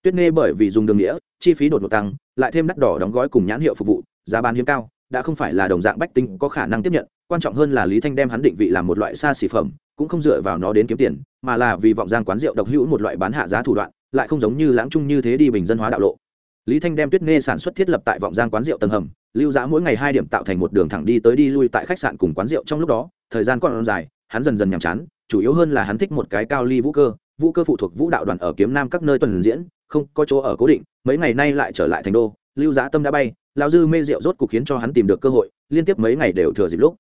Tuyết nghe bởi vì dùng đường nghĩa, chi phí đột ngột tăng, lại thêm đắt đỏ đóng gói cùng nhãn hiệu phục vụ, giá bán hiếm cao, đã không phải là đồng dạng bách tinh có khả năng tiếp nhận, quan trọng hơn là lý thanh đem hắn định vị làm một loại xa xỉ phẩm, cũng không dựa vào nó đến kiếm tiền, mà là vì vọng giang quán rượu độc hữu một loại bán hạ giá thủ đoạn, lại không giống như lãng trung như thế đi bình dân hóa đạo lộ. Lý thanh đem tuyết nghe sản xuất thiết lập tại vọng giang quán rượu tầng hầm, lưu giã mỗi ngày hai điểm tạo thành một đường thẳng đi tới đi lui tại khách sạn cùng quán rượu trong lúc đó, thời gian còn dài, hắn dần dần nhàm chán, chủ yếu hơn là hắn thích một cái cao ly vũ cơ vũ cơ phụ thuộc vũ đạo đoàn ở kiếm nam các nơi tuần diễn, không có chỗ ở cố định, mấy ngày nay lại trở lại thành đô, lưu Giá tâm đã bay lao dư mê rượu rốt cục khiến cho hắn tìm được cơ hội, liên tiếp mấy ngày đều thừa dịp lúc.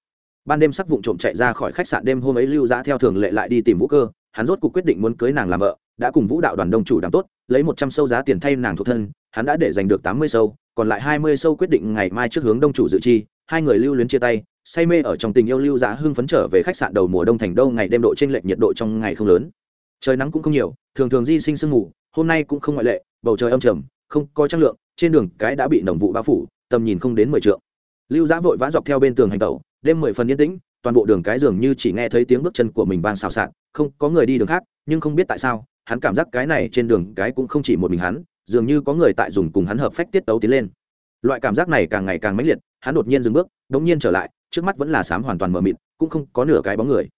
Ban đêm sắc vụng trộm chạy ra khỏi khách sạn đêm hôm ấy lưu Giá theo thường lệ lại đi tìm vũ cơ, hắn rốt cục quyết định muốn cưới nàng làm vợ, đã cùng vũ đạo đoàn đông chủ đàm tốt, lấy một trăm sâu giá tiền thay nàng thuộc thân, hắn đã để giành được tám mươi sâu, còn lại hai mươi sâu quyết định ngày mai trước hướng đông chủ dự chi, hai người lưu luyến chia tay, say mê ở trong tình yêu lưu giá hưng phấn trở về khách sạn đầu mùa đông thành đâu ngày đêm độ trên lệch nhiệt độ trong ngày không lớn trời nắng cũng không nhiều, thường thường di sinh sương mù, hôm nay cũng không ngoại lệ, bầu trời âm trầm, không có trang lượng, trên đường cái đã bị nồng vụ bao phủ, tầm nhìn không đến mười trượng. Lưu giã vội vã dọc theo bên tường hành tẩu, đêm mười phần yên tĩnh, toàn bộ đường cái dường như chỉ nghe thấy tiếng bước chân của mình vang xào xạc, không có người đi đường khác, nhưng không biết tại sao, hắn cảm giác cái này trên đường cái cũng không chỉ một mình hắn, dường như có người tại dùng cùng hắn hợp phách tiết tấu tiến lên. Loại cảm giác này càng ngày càng mãnh liệt, hắn đột nhiên dừng bước, đống nhiên trở lại, trước mắt vẫn là sám hoàn toàn mờ mịt, cũng không có nửa cái bóng người.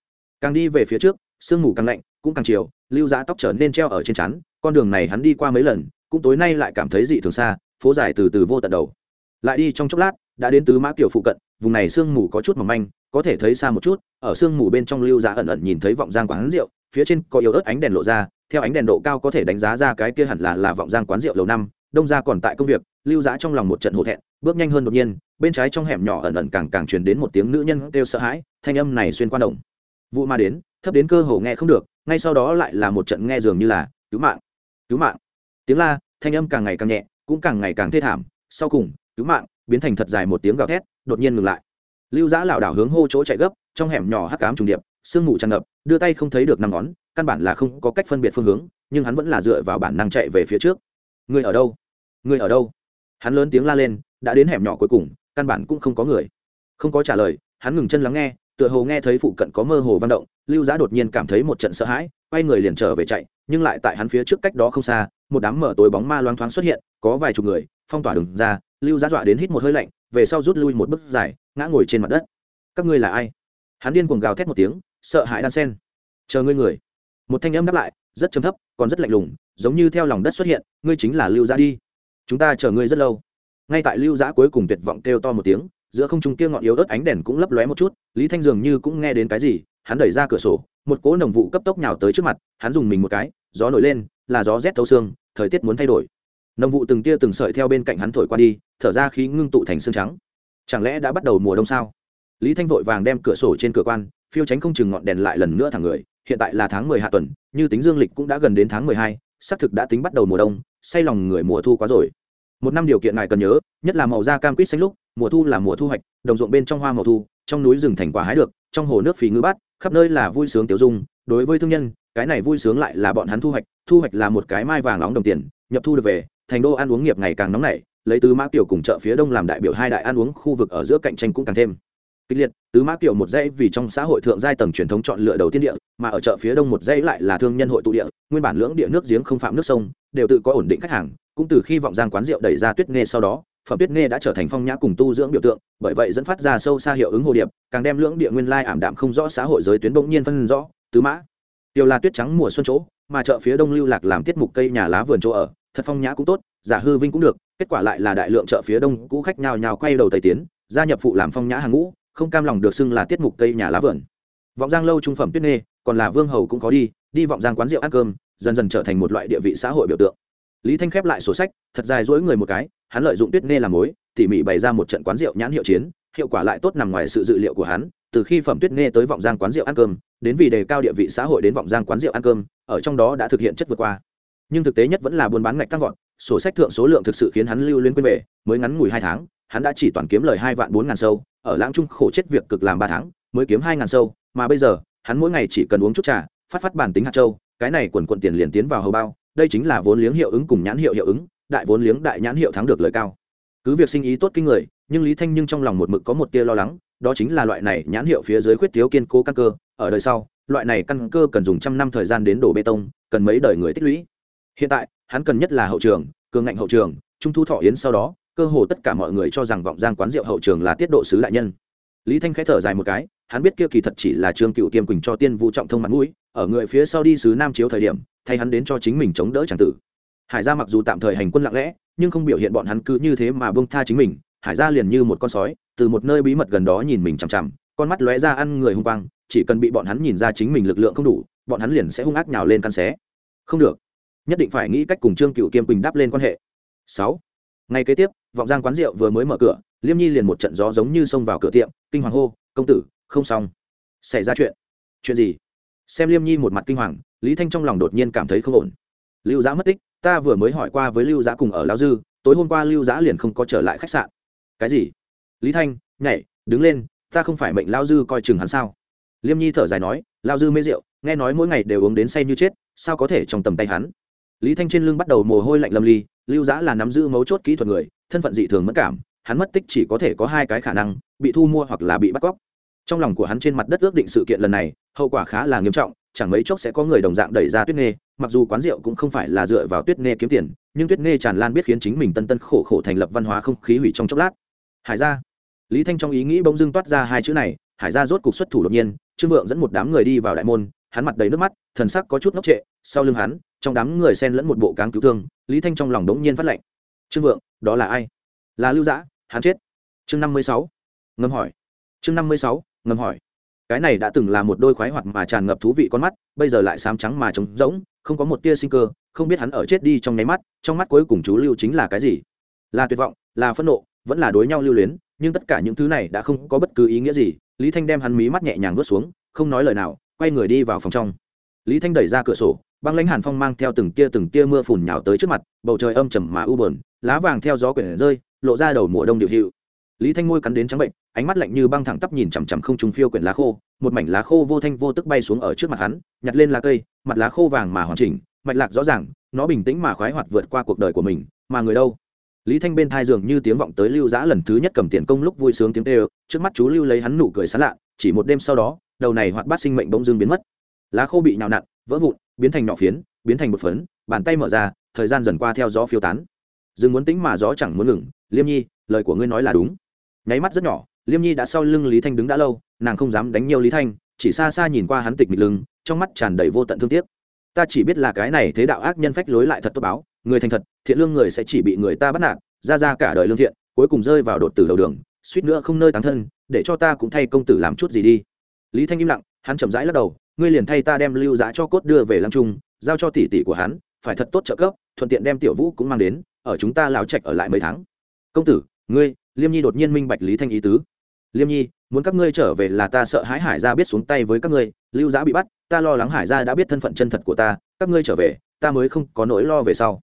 Càng đi về phía trước, sương mù càng lạnh cũng càng chiều, lưu giã tóc trở nên treo ở trên chắn con đường này hắn đi qua mấy lần, cũng tối nay lại cảm thấy dị thường xa, phố dài từ từ vô tận đầu. Lại đi trong chốc lát, đã đến tứ mã kiểu phụ cận, vùng này sương mù có chút mỏng manh, có thể thấy xa một chút, ở sương mù bên trong lưu giã ẩn ẩn nhìn thấy vọng giang quán rượu, phía trên có yếu ớt ánh đèn lộ ra, theo ánh đèn độ cao có thể đánh giá ra cái kia hẳn là là vọng giang quán rượu lầu năm, đông ra còn tại công việc, lưu giã trong lòng một trận hổ thẹn, bước nhanh hơn đột nhiên, bên trái trong hẻm nhỏ ẩn ẩn càng càng truyền đến một tiếng nữ nhân kêu sợ hãi, thanh âm này xuyên qua động vụ ma đến, thấp đến cơ hồ nghe không được ngay sau đó lại là một trận nghe dường như là, cứu mạng cứu mạng. Tiếng la, thanh âm càng ngày càng nhẹ, cũng càng ngày càng thê thảm. Sau cùng, cứu mạng, biến thành thật dài một tiếng gào thét, đột nhiên ngừng lại. Lưu giã lảo đảo hướng hô chỗ chạy gấp, trong hẻm nhỏ hắc cám trùng điệp, sương mù tràn ngập, đưa tay không thấy được năm ngón, căn bản là không có cách phân biệt phương hướng, nhưng hắn vẫn là dựa vào bản năng chạy về phía trước. Người ở đâu? Người ở đâu? Hắn lớn tiếng la lên, đã đến hẻm nhỏ cuối cùng, căn bản cũng không có người. Không có trả lời, hắn ngừng chân lắng nghe tựa hồ nghe thấy phụ cận có mơ hồ văn động, lưu giá đột nhiên cảm thấy một trận sợ hãi, quay người liền trở về chạy, nhưng lại tại hắn phía trước cách đó không xa, một đám mở tối bóng ma loáng thoáng xuất hiện, có vài chục người, phong tỏa đường ra, lưu giá dọa đến hít một hơi lạnh, về sau rút lui một bước dài, ngã ngồi trên mặt đất. Các ngươi là ai? Hắn điên cuồng gào thét một tiếng, sợ hãi đan sen. Chờ ngươi người. Một thanh âm đáp lại, rất chấm thấp, còn rất lạnh lùng, giống như theo lòng đất xuất hiện, ngươi chính là lưu giá đi. Chúng ta chờ ngươi rất lâu. Ngay tại lưu giá cuối cùng tuyệt vọng kêu to một tiếng giữa không trung kia ngọn yếu ớt ánh đèn cũng lấp lóe một chút, lý thanh dường như cũng nghe đến cái gì, hắn đẩy ra cửa sổ, một cỗ nồng vụ cấp tốc nhào tới trước mặt, hắn dùng mình một cái, gió nổi lên, là gió rét thấu xương, thời tiết muốn thay đổi. Nồng vụ từng tia từng sợi theo bên cạnh hắn thổi qua đi, thở ra khí ngưng tụ thành xương trắng. Chẳng lẽ đã bắt đầu mùa đông sao? Lý thanh vội vàng đem cửa sổ trên cửa quan, phiêu tránh không chừng ngọn đèn lại lần nữa thẳng người, hiện tại là tháng mười hạ tuần, như tính dương lịch cũng đã gần đến tháng mười hai, xác thực đã tính bắt đầu mùa đông, say lòng người mùa thu quá rồi. Một năm điều kiện ngài cần nhớ, nhất là màu da cam quýt xanh lúc mùa thu là mùa thu hoạch, đồng ruộng bên trong hoa màu thu, trong núi rừng thành quả hái được, trong hồ nước phì ngư bát, khắp nơi là vui sướng tiểu dung. Đối với thương nhân, cái này vui sướng lại là bọn hắn thu hoạch thu hoạch là một cái mai vàng nóng đồng tiền, nhập thu được về, thành đô ăn uống nghiệp ngày càng nóng nảy, lấy tứ mã kiểu cùng chợ phía đông làm đại biểu hai đại ăn uống khu vực ở giữa cạnh tranh cũng càng thêm kịch liệt. Tứ mã kiểu một dãy vì trong xã hội thượng giai tầng truyền thống chọn lựa đầu tiên địa, mà ở chợ phía đông một dãy lại là thương nhân hội tụ địa, nguyên bản lưỡng địa nước giếng không phạm nước sông, đều tự có ổn định khách hàng, cũng từ khi vọng giang quán rượu đẩy ra tuyết nghe sau đó phẩm tuyết nghe đã trở thành phong nhã cùng tu dưỡng biểu tượng bởi vậy dẫn phát ra sâu xa hiệu ứng hồ điệp càng đem lưỡng địa nguyên lai ảm đạm không rõ xã hội giới tuyến bỗng nhiên phân rõ tứ mã. Tiêu là tuyết trắng mùa xuân chỗ mà chợ phía đông lưu lạc làm tiết mục cây nhà lá vườn chỗ ở thật phong nhã cũng tốt giả hư vinh cũng được kết quả lại là đại lượng chợ phía đông cũ khách nhào nhào quay đầu tây tiến gia nhập phụ làm phong nhã hàng ngũ không cam lòng được xưng là tiết mục cây nhà lá vườn. Vọng giang lâu trung phẩm tuyết nê, còn là vương hầu cũng có đi đi vọng giang quán rượu ăn cơm dần dần trở thành một loại địa vị xã hội biểu tượng. Lý thanh khép lại sổ sách thật dài dỗi người một cái hắn lợi dụng tuyết nghe làm mối, tỉ mỉ bày ra một trận quán rượu nhãn hiệu chiến, hiệu quả lại tốt nằm ngoài sự dự liệu của hắn, từ khi phẩm tuyết nghe tới vọng giang quán rượu ăn cơm, đến vì đề cao địa vị xã hội đến vọng giang quán rượu ăn cơm, ở trong đó đã thực hiện chất vượt qua. Nhưng thực tế nhất vẫn là buôn bán ngạch tăng vọt, sổ sách thượng số lượng thực sự khiến hắn lưu lên quên về, mới ngắn ngủi hai tháng, hắn đã chỉ toàn kiếm lời hai vạn bốn ngàn sâu, ở lãng trung khổ chết việc cực làm ba tháng, mới kiếm hai ngàn sâu, mà bây giờ, hắn mỗi ngày chỉ cần uống chút trà, phát phát bản tính hạt châu, cái này quần quận tiền liền tiến vào hầu bao, đây chính là vốn liếng hiệu ứng cùng nhãn hiệu hiệu ứng đại vốn liếng đại nhãn hiệu thắng được lời cao. Cứ việc sinh ý tốt kinh người, nhưng lý thanh nhưng trong lòng một mực có một tia lo lắng, đó chính là loại này nhãn hiệu phía dưới khuyết thiếu kiên cố căn cơ, ở đời sau, loại này căn cơ cần dùng trăm năm thời gian đến đổ bê tông, cần mấy đời người tích lũy. Hiện tại, hắn cần nhất là hậu trường, cường ngạnh hậu trường, trung thu thọ yến sau đó, cơ hồ tất cả mọi người cho rằng vọng giang quán rượu hậu trường là tiết độ sứ đại nhân. Lý thanh khẽ thở dài một cái, hắn biết kia kỳ thật chỉ là trương cựu kiêm quỳnh cho tiên vũ trọng thông mặt mũi, ở người phía sau đi sứ nam chiếu thời điểm, thay hắn đến cho chính mình chống đỡ tràng tử hải gia mặc dù tạm thời hành quân lặng lẽ, nhưng không biểu hiện bọn hắn cứ như thế mà bông tha chính mình. Hải gia liền như một con sói, từ một nơi bí mật gần đó nhìn mình chằm chằm, con mắt lóe ra ăn người hung quang, chỉ cần bị bọn hắn nhìn ra chính mình lực lượng không đủ, bọn hắn liền sẽ hung ác nhào lên căn xé. Không được. Nhất định phải nghĩ cách cùng trương cựu kiêm quỳnh đáp lên quan hệ. Sáu. Ngày kế tiếp, vọng giang quán rượu vừa mới mở cửa, liêm nhi liền một trận gió giống như xông vào cửa tiệm, kinh hoàng hô, công tử, không xong. Xảy ra chuyện. Chuyện gì? Xem liêm nhi một mặt kinh hoàng, lý thanh trong lòng đột nhiên cảm thấy không ổn. Lưu giã mất tích ta vừa mới hỏi qua với lưu giã cùng ở lao dư, tối hôm qua lưu giã liền không có trở lại khách sạn. Cái gì? Lý thanh, nhảy, đứng lên, ta không phải mệnh lao dư coi chừng hắn sao? Liêm nhi thở dài nói, lao dư mê rượu, nghe nói mỗi ngày đều uống đến say như chết, sao có thể trong tầm tay hắn? Lý thanh trên lưng bắt đầu mồ hôi lạnh lâm ly, lưu giã là nắm giữ mấu chốt kỹ thuật người, thân phận dị thường mất cảm, hắn mất tích chỉ có thể có hai cái khả năng, bị thu mua hoặc là bị bắt cóc. Trong lòng của hắn trên mặt đất ước định sự kiện lần này, hậu quả khá là nghiêm trọng, chẳng mấy chốc sẽ có người đồng dạng đẩy ra tuyết nghê mặc dù quán rượu cũng không phải là dựa vào tuyết nê kiếm tiền, nhưng tuyết nê tràn lan biết khiến chính mình tân tân khổ khổ thành lập văn hóa không khí hủy trong chốc lát. Hải gia. Lý thanh trong ý nghĩ bỗng dưng toát ra hai chữ này, hải gia rốt cục xuất thủ đột nhiên, trương vượng dẫn một đám người đi vào đại môn, hắn mặt đầy nước mắt, thần sắc có chút ngốc trệ, sau lưng hắn, trong đám người xen lẫn một bộ cáng cứu thương, lý thanh trong lòng đống nhiên phát lệnh. Trương vượng, đó là ai? Là lưu giã hắn chết. Chương năm mươi sáu. Ngâm hỏi. Chương năm mươi sáu, ngâm hỏi cái này đã từng là một đôi khoái hoạt mà tràn ngập thú vị con mắt, bây giờ lại sám trắng mà trống rỗng, không có một tia sinh cơ, không biết hắn ở chết đi trong nháy mắt, trong mắt cuối cùng chú lưu chính là cái gì. Là tuyệt vọng, là phẫn nộ, vẫn là đối nhau lưu luyến, nhưng tất cả những thứ này đã không có bất cứ ý nghĩa gì. Lý thanh đem hắn mí mắt nhẹ nhàng vớt xuống, không nói lời nào, quay người đi vào phòng trong. Lý thanh đẩy ra cửa sổ, băng lãnh hàn phong mang theo từng tia từng tia mưa phùn nhào tới trước mặt, bầu trời âm trầm mà u bờn lá vàng theo gió quyển rơi, lộ ra đầu mùa đông điệu hiệu lý thanh ngôi cắn đến trắng bệnh, ánh mắt lạnh như băng thẳng tắp nhìn chằm chằm không trung phiêu quyển lá khô, một mảnh lá khô vô thanh vô tức bay xuống ở trước mặt hắn, nhặt lên lá cây, mặt lá khô vàng mà hoàn chỉnh, mạch lạc rõ ràng, nó bình tĩnh mà khoái hoạt vượt qua cuộc đời của mình, mà người đâu? Lý thanh bên thai dường như tiếng vọng tới lưu giã lần thứ nhất cầm tiền công lúc vui sướng tiếng tê trước mắt chú lưu lấy hắn nụ cười sán lạ, chỉ một đêm sau đó, đầu này hoạt bát sinh mệnh bỗng dưng biến mất. Lá khô bị nhào nặn, vỡ vụn, biến thành nọ phiến, biến thành một phấn, bàn tay mở ra, thời gian dần qua theo gió phiêu tán. Dừng muốn tính mà gió chẳng muốn ngừng, liêm nhi, lời của ngươi nói là đúng nháy mắt rất nhỏ, liêm nhi đã sau lưng lý thanh đứng đã lâu, nàng không dám đánh nhiều lý thanh, chỉ xa xa nhìn qua hắn tịch mịch lưng, trong mắt tràn đầy vô tận thương tiếc. Ta chỉ biết là cái này thế đạo ác nhân phách lối lại thật tốt báo, người thành thật, thiện lương người sẽ chỉ bị người ta bắt nạt, ra ra cả đời lương thiện, cuối cùng rơi vào đột tử đầu đường, suýt nữa không nơi tán thân, để cho ta cũng thay công tử làm chút gì đi. Lý thanh im lặng, hắn chậm rãi lắc đầu, ngươi liền thay ta đem lưu giá cho cốt đưa về lăng trung, giao cho tỷ tỷ của hắn, phải thật tốt trợ cấp, thuận tiện đem tiểu vũ cũng mang đến, ở chúng ta lão trạch ở lại mấy tháng. Công tử, ngươi liêm nhi đột nhiên minh bạch lý thanh ý tứ. Liêm nhi, muốn các ngươi trở về là ta sợ hãi hải gia biết xuống tay với các ngươi, lưu giã bị bắt, ta lo lắng hải gia đã biết thân phận chân thật của ta, các ngươi trở về, ta mới không có nỗi lo về sau.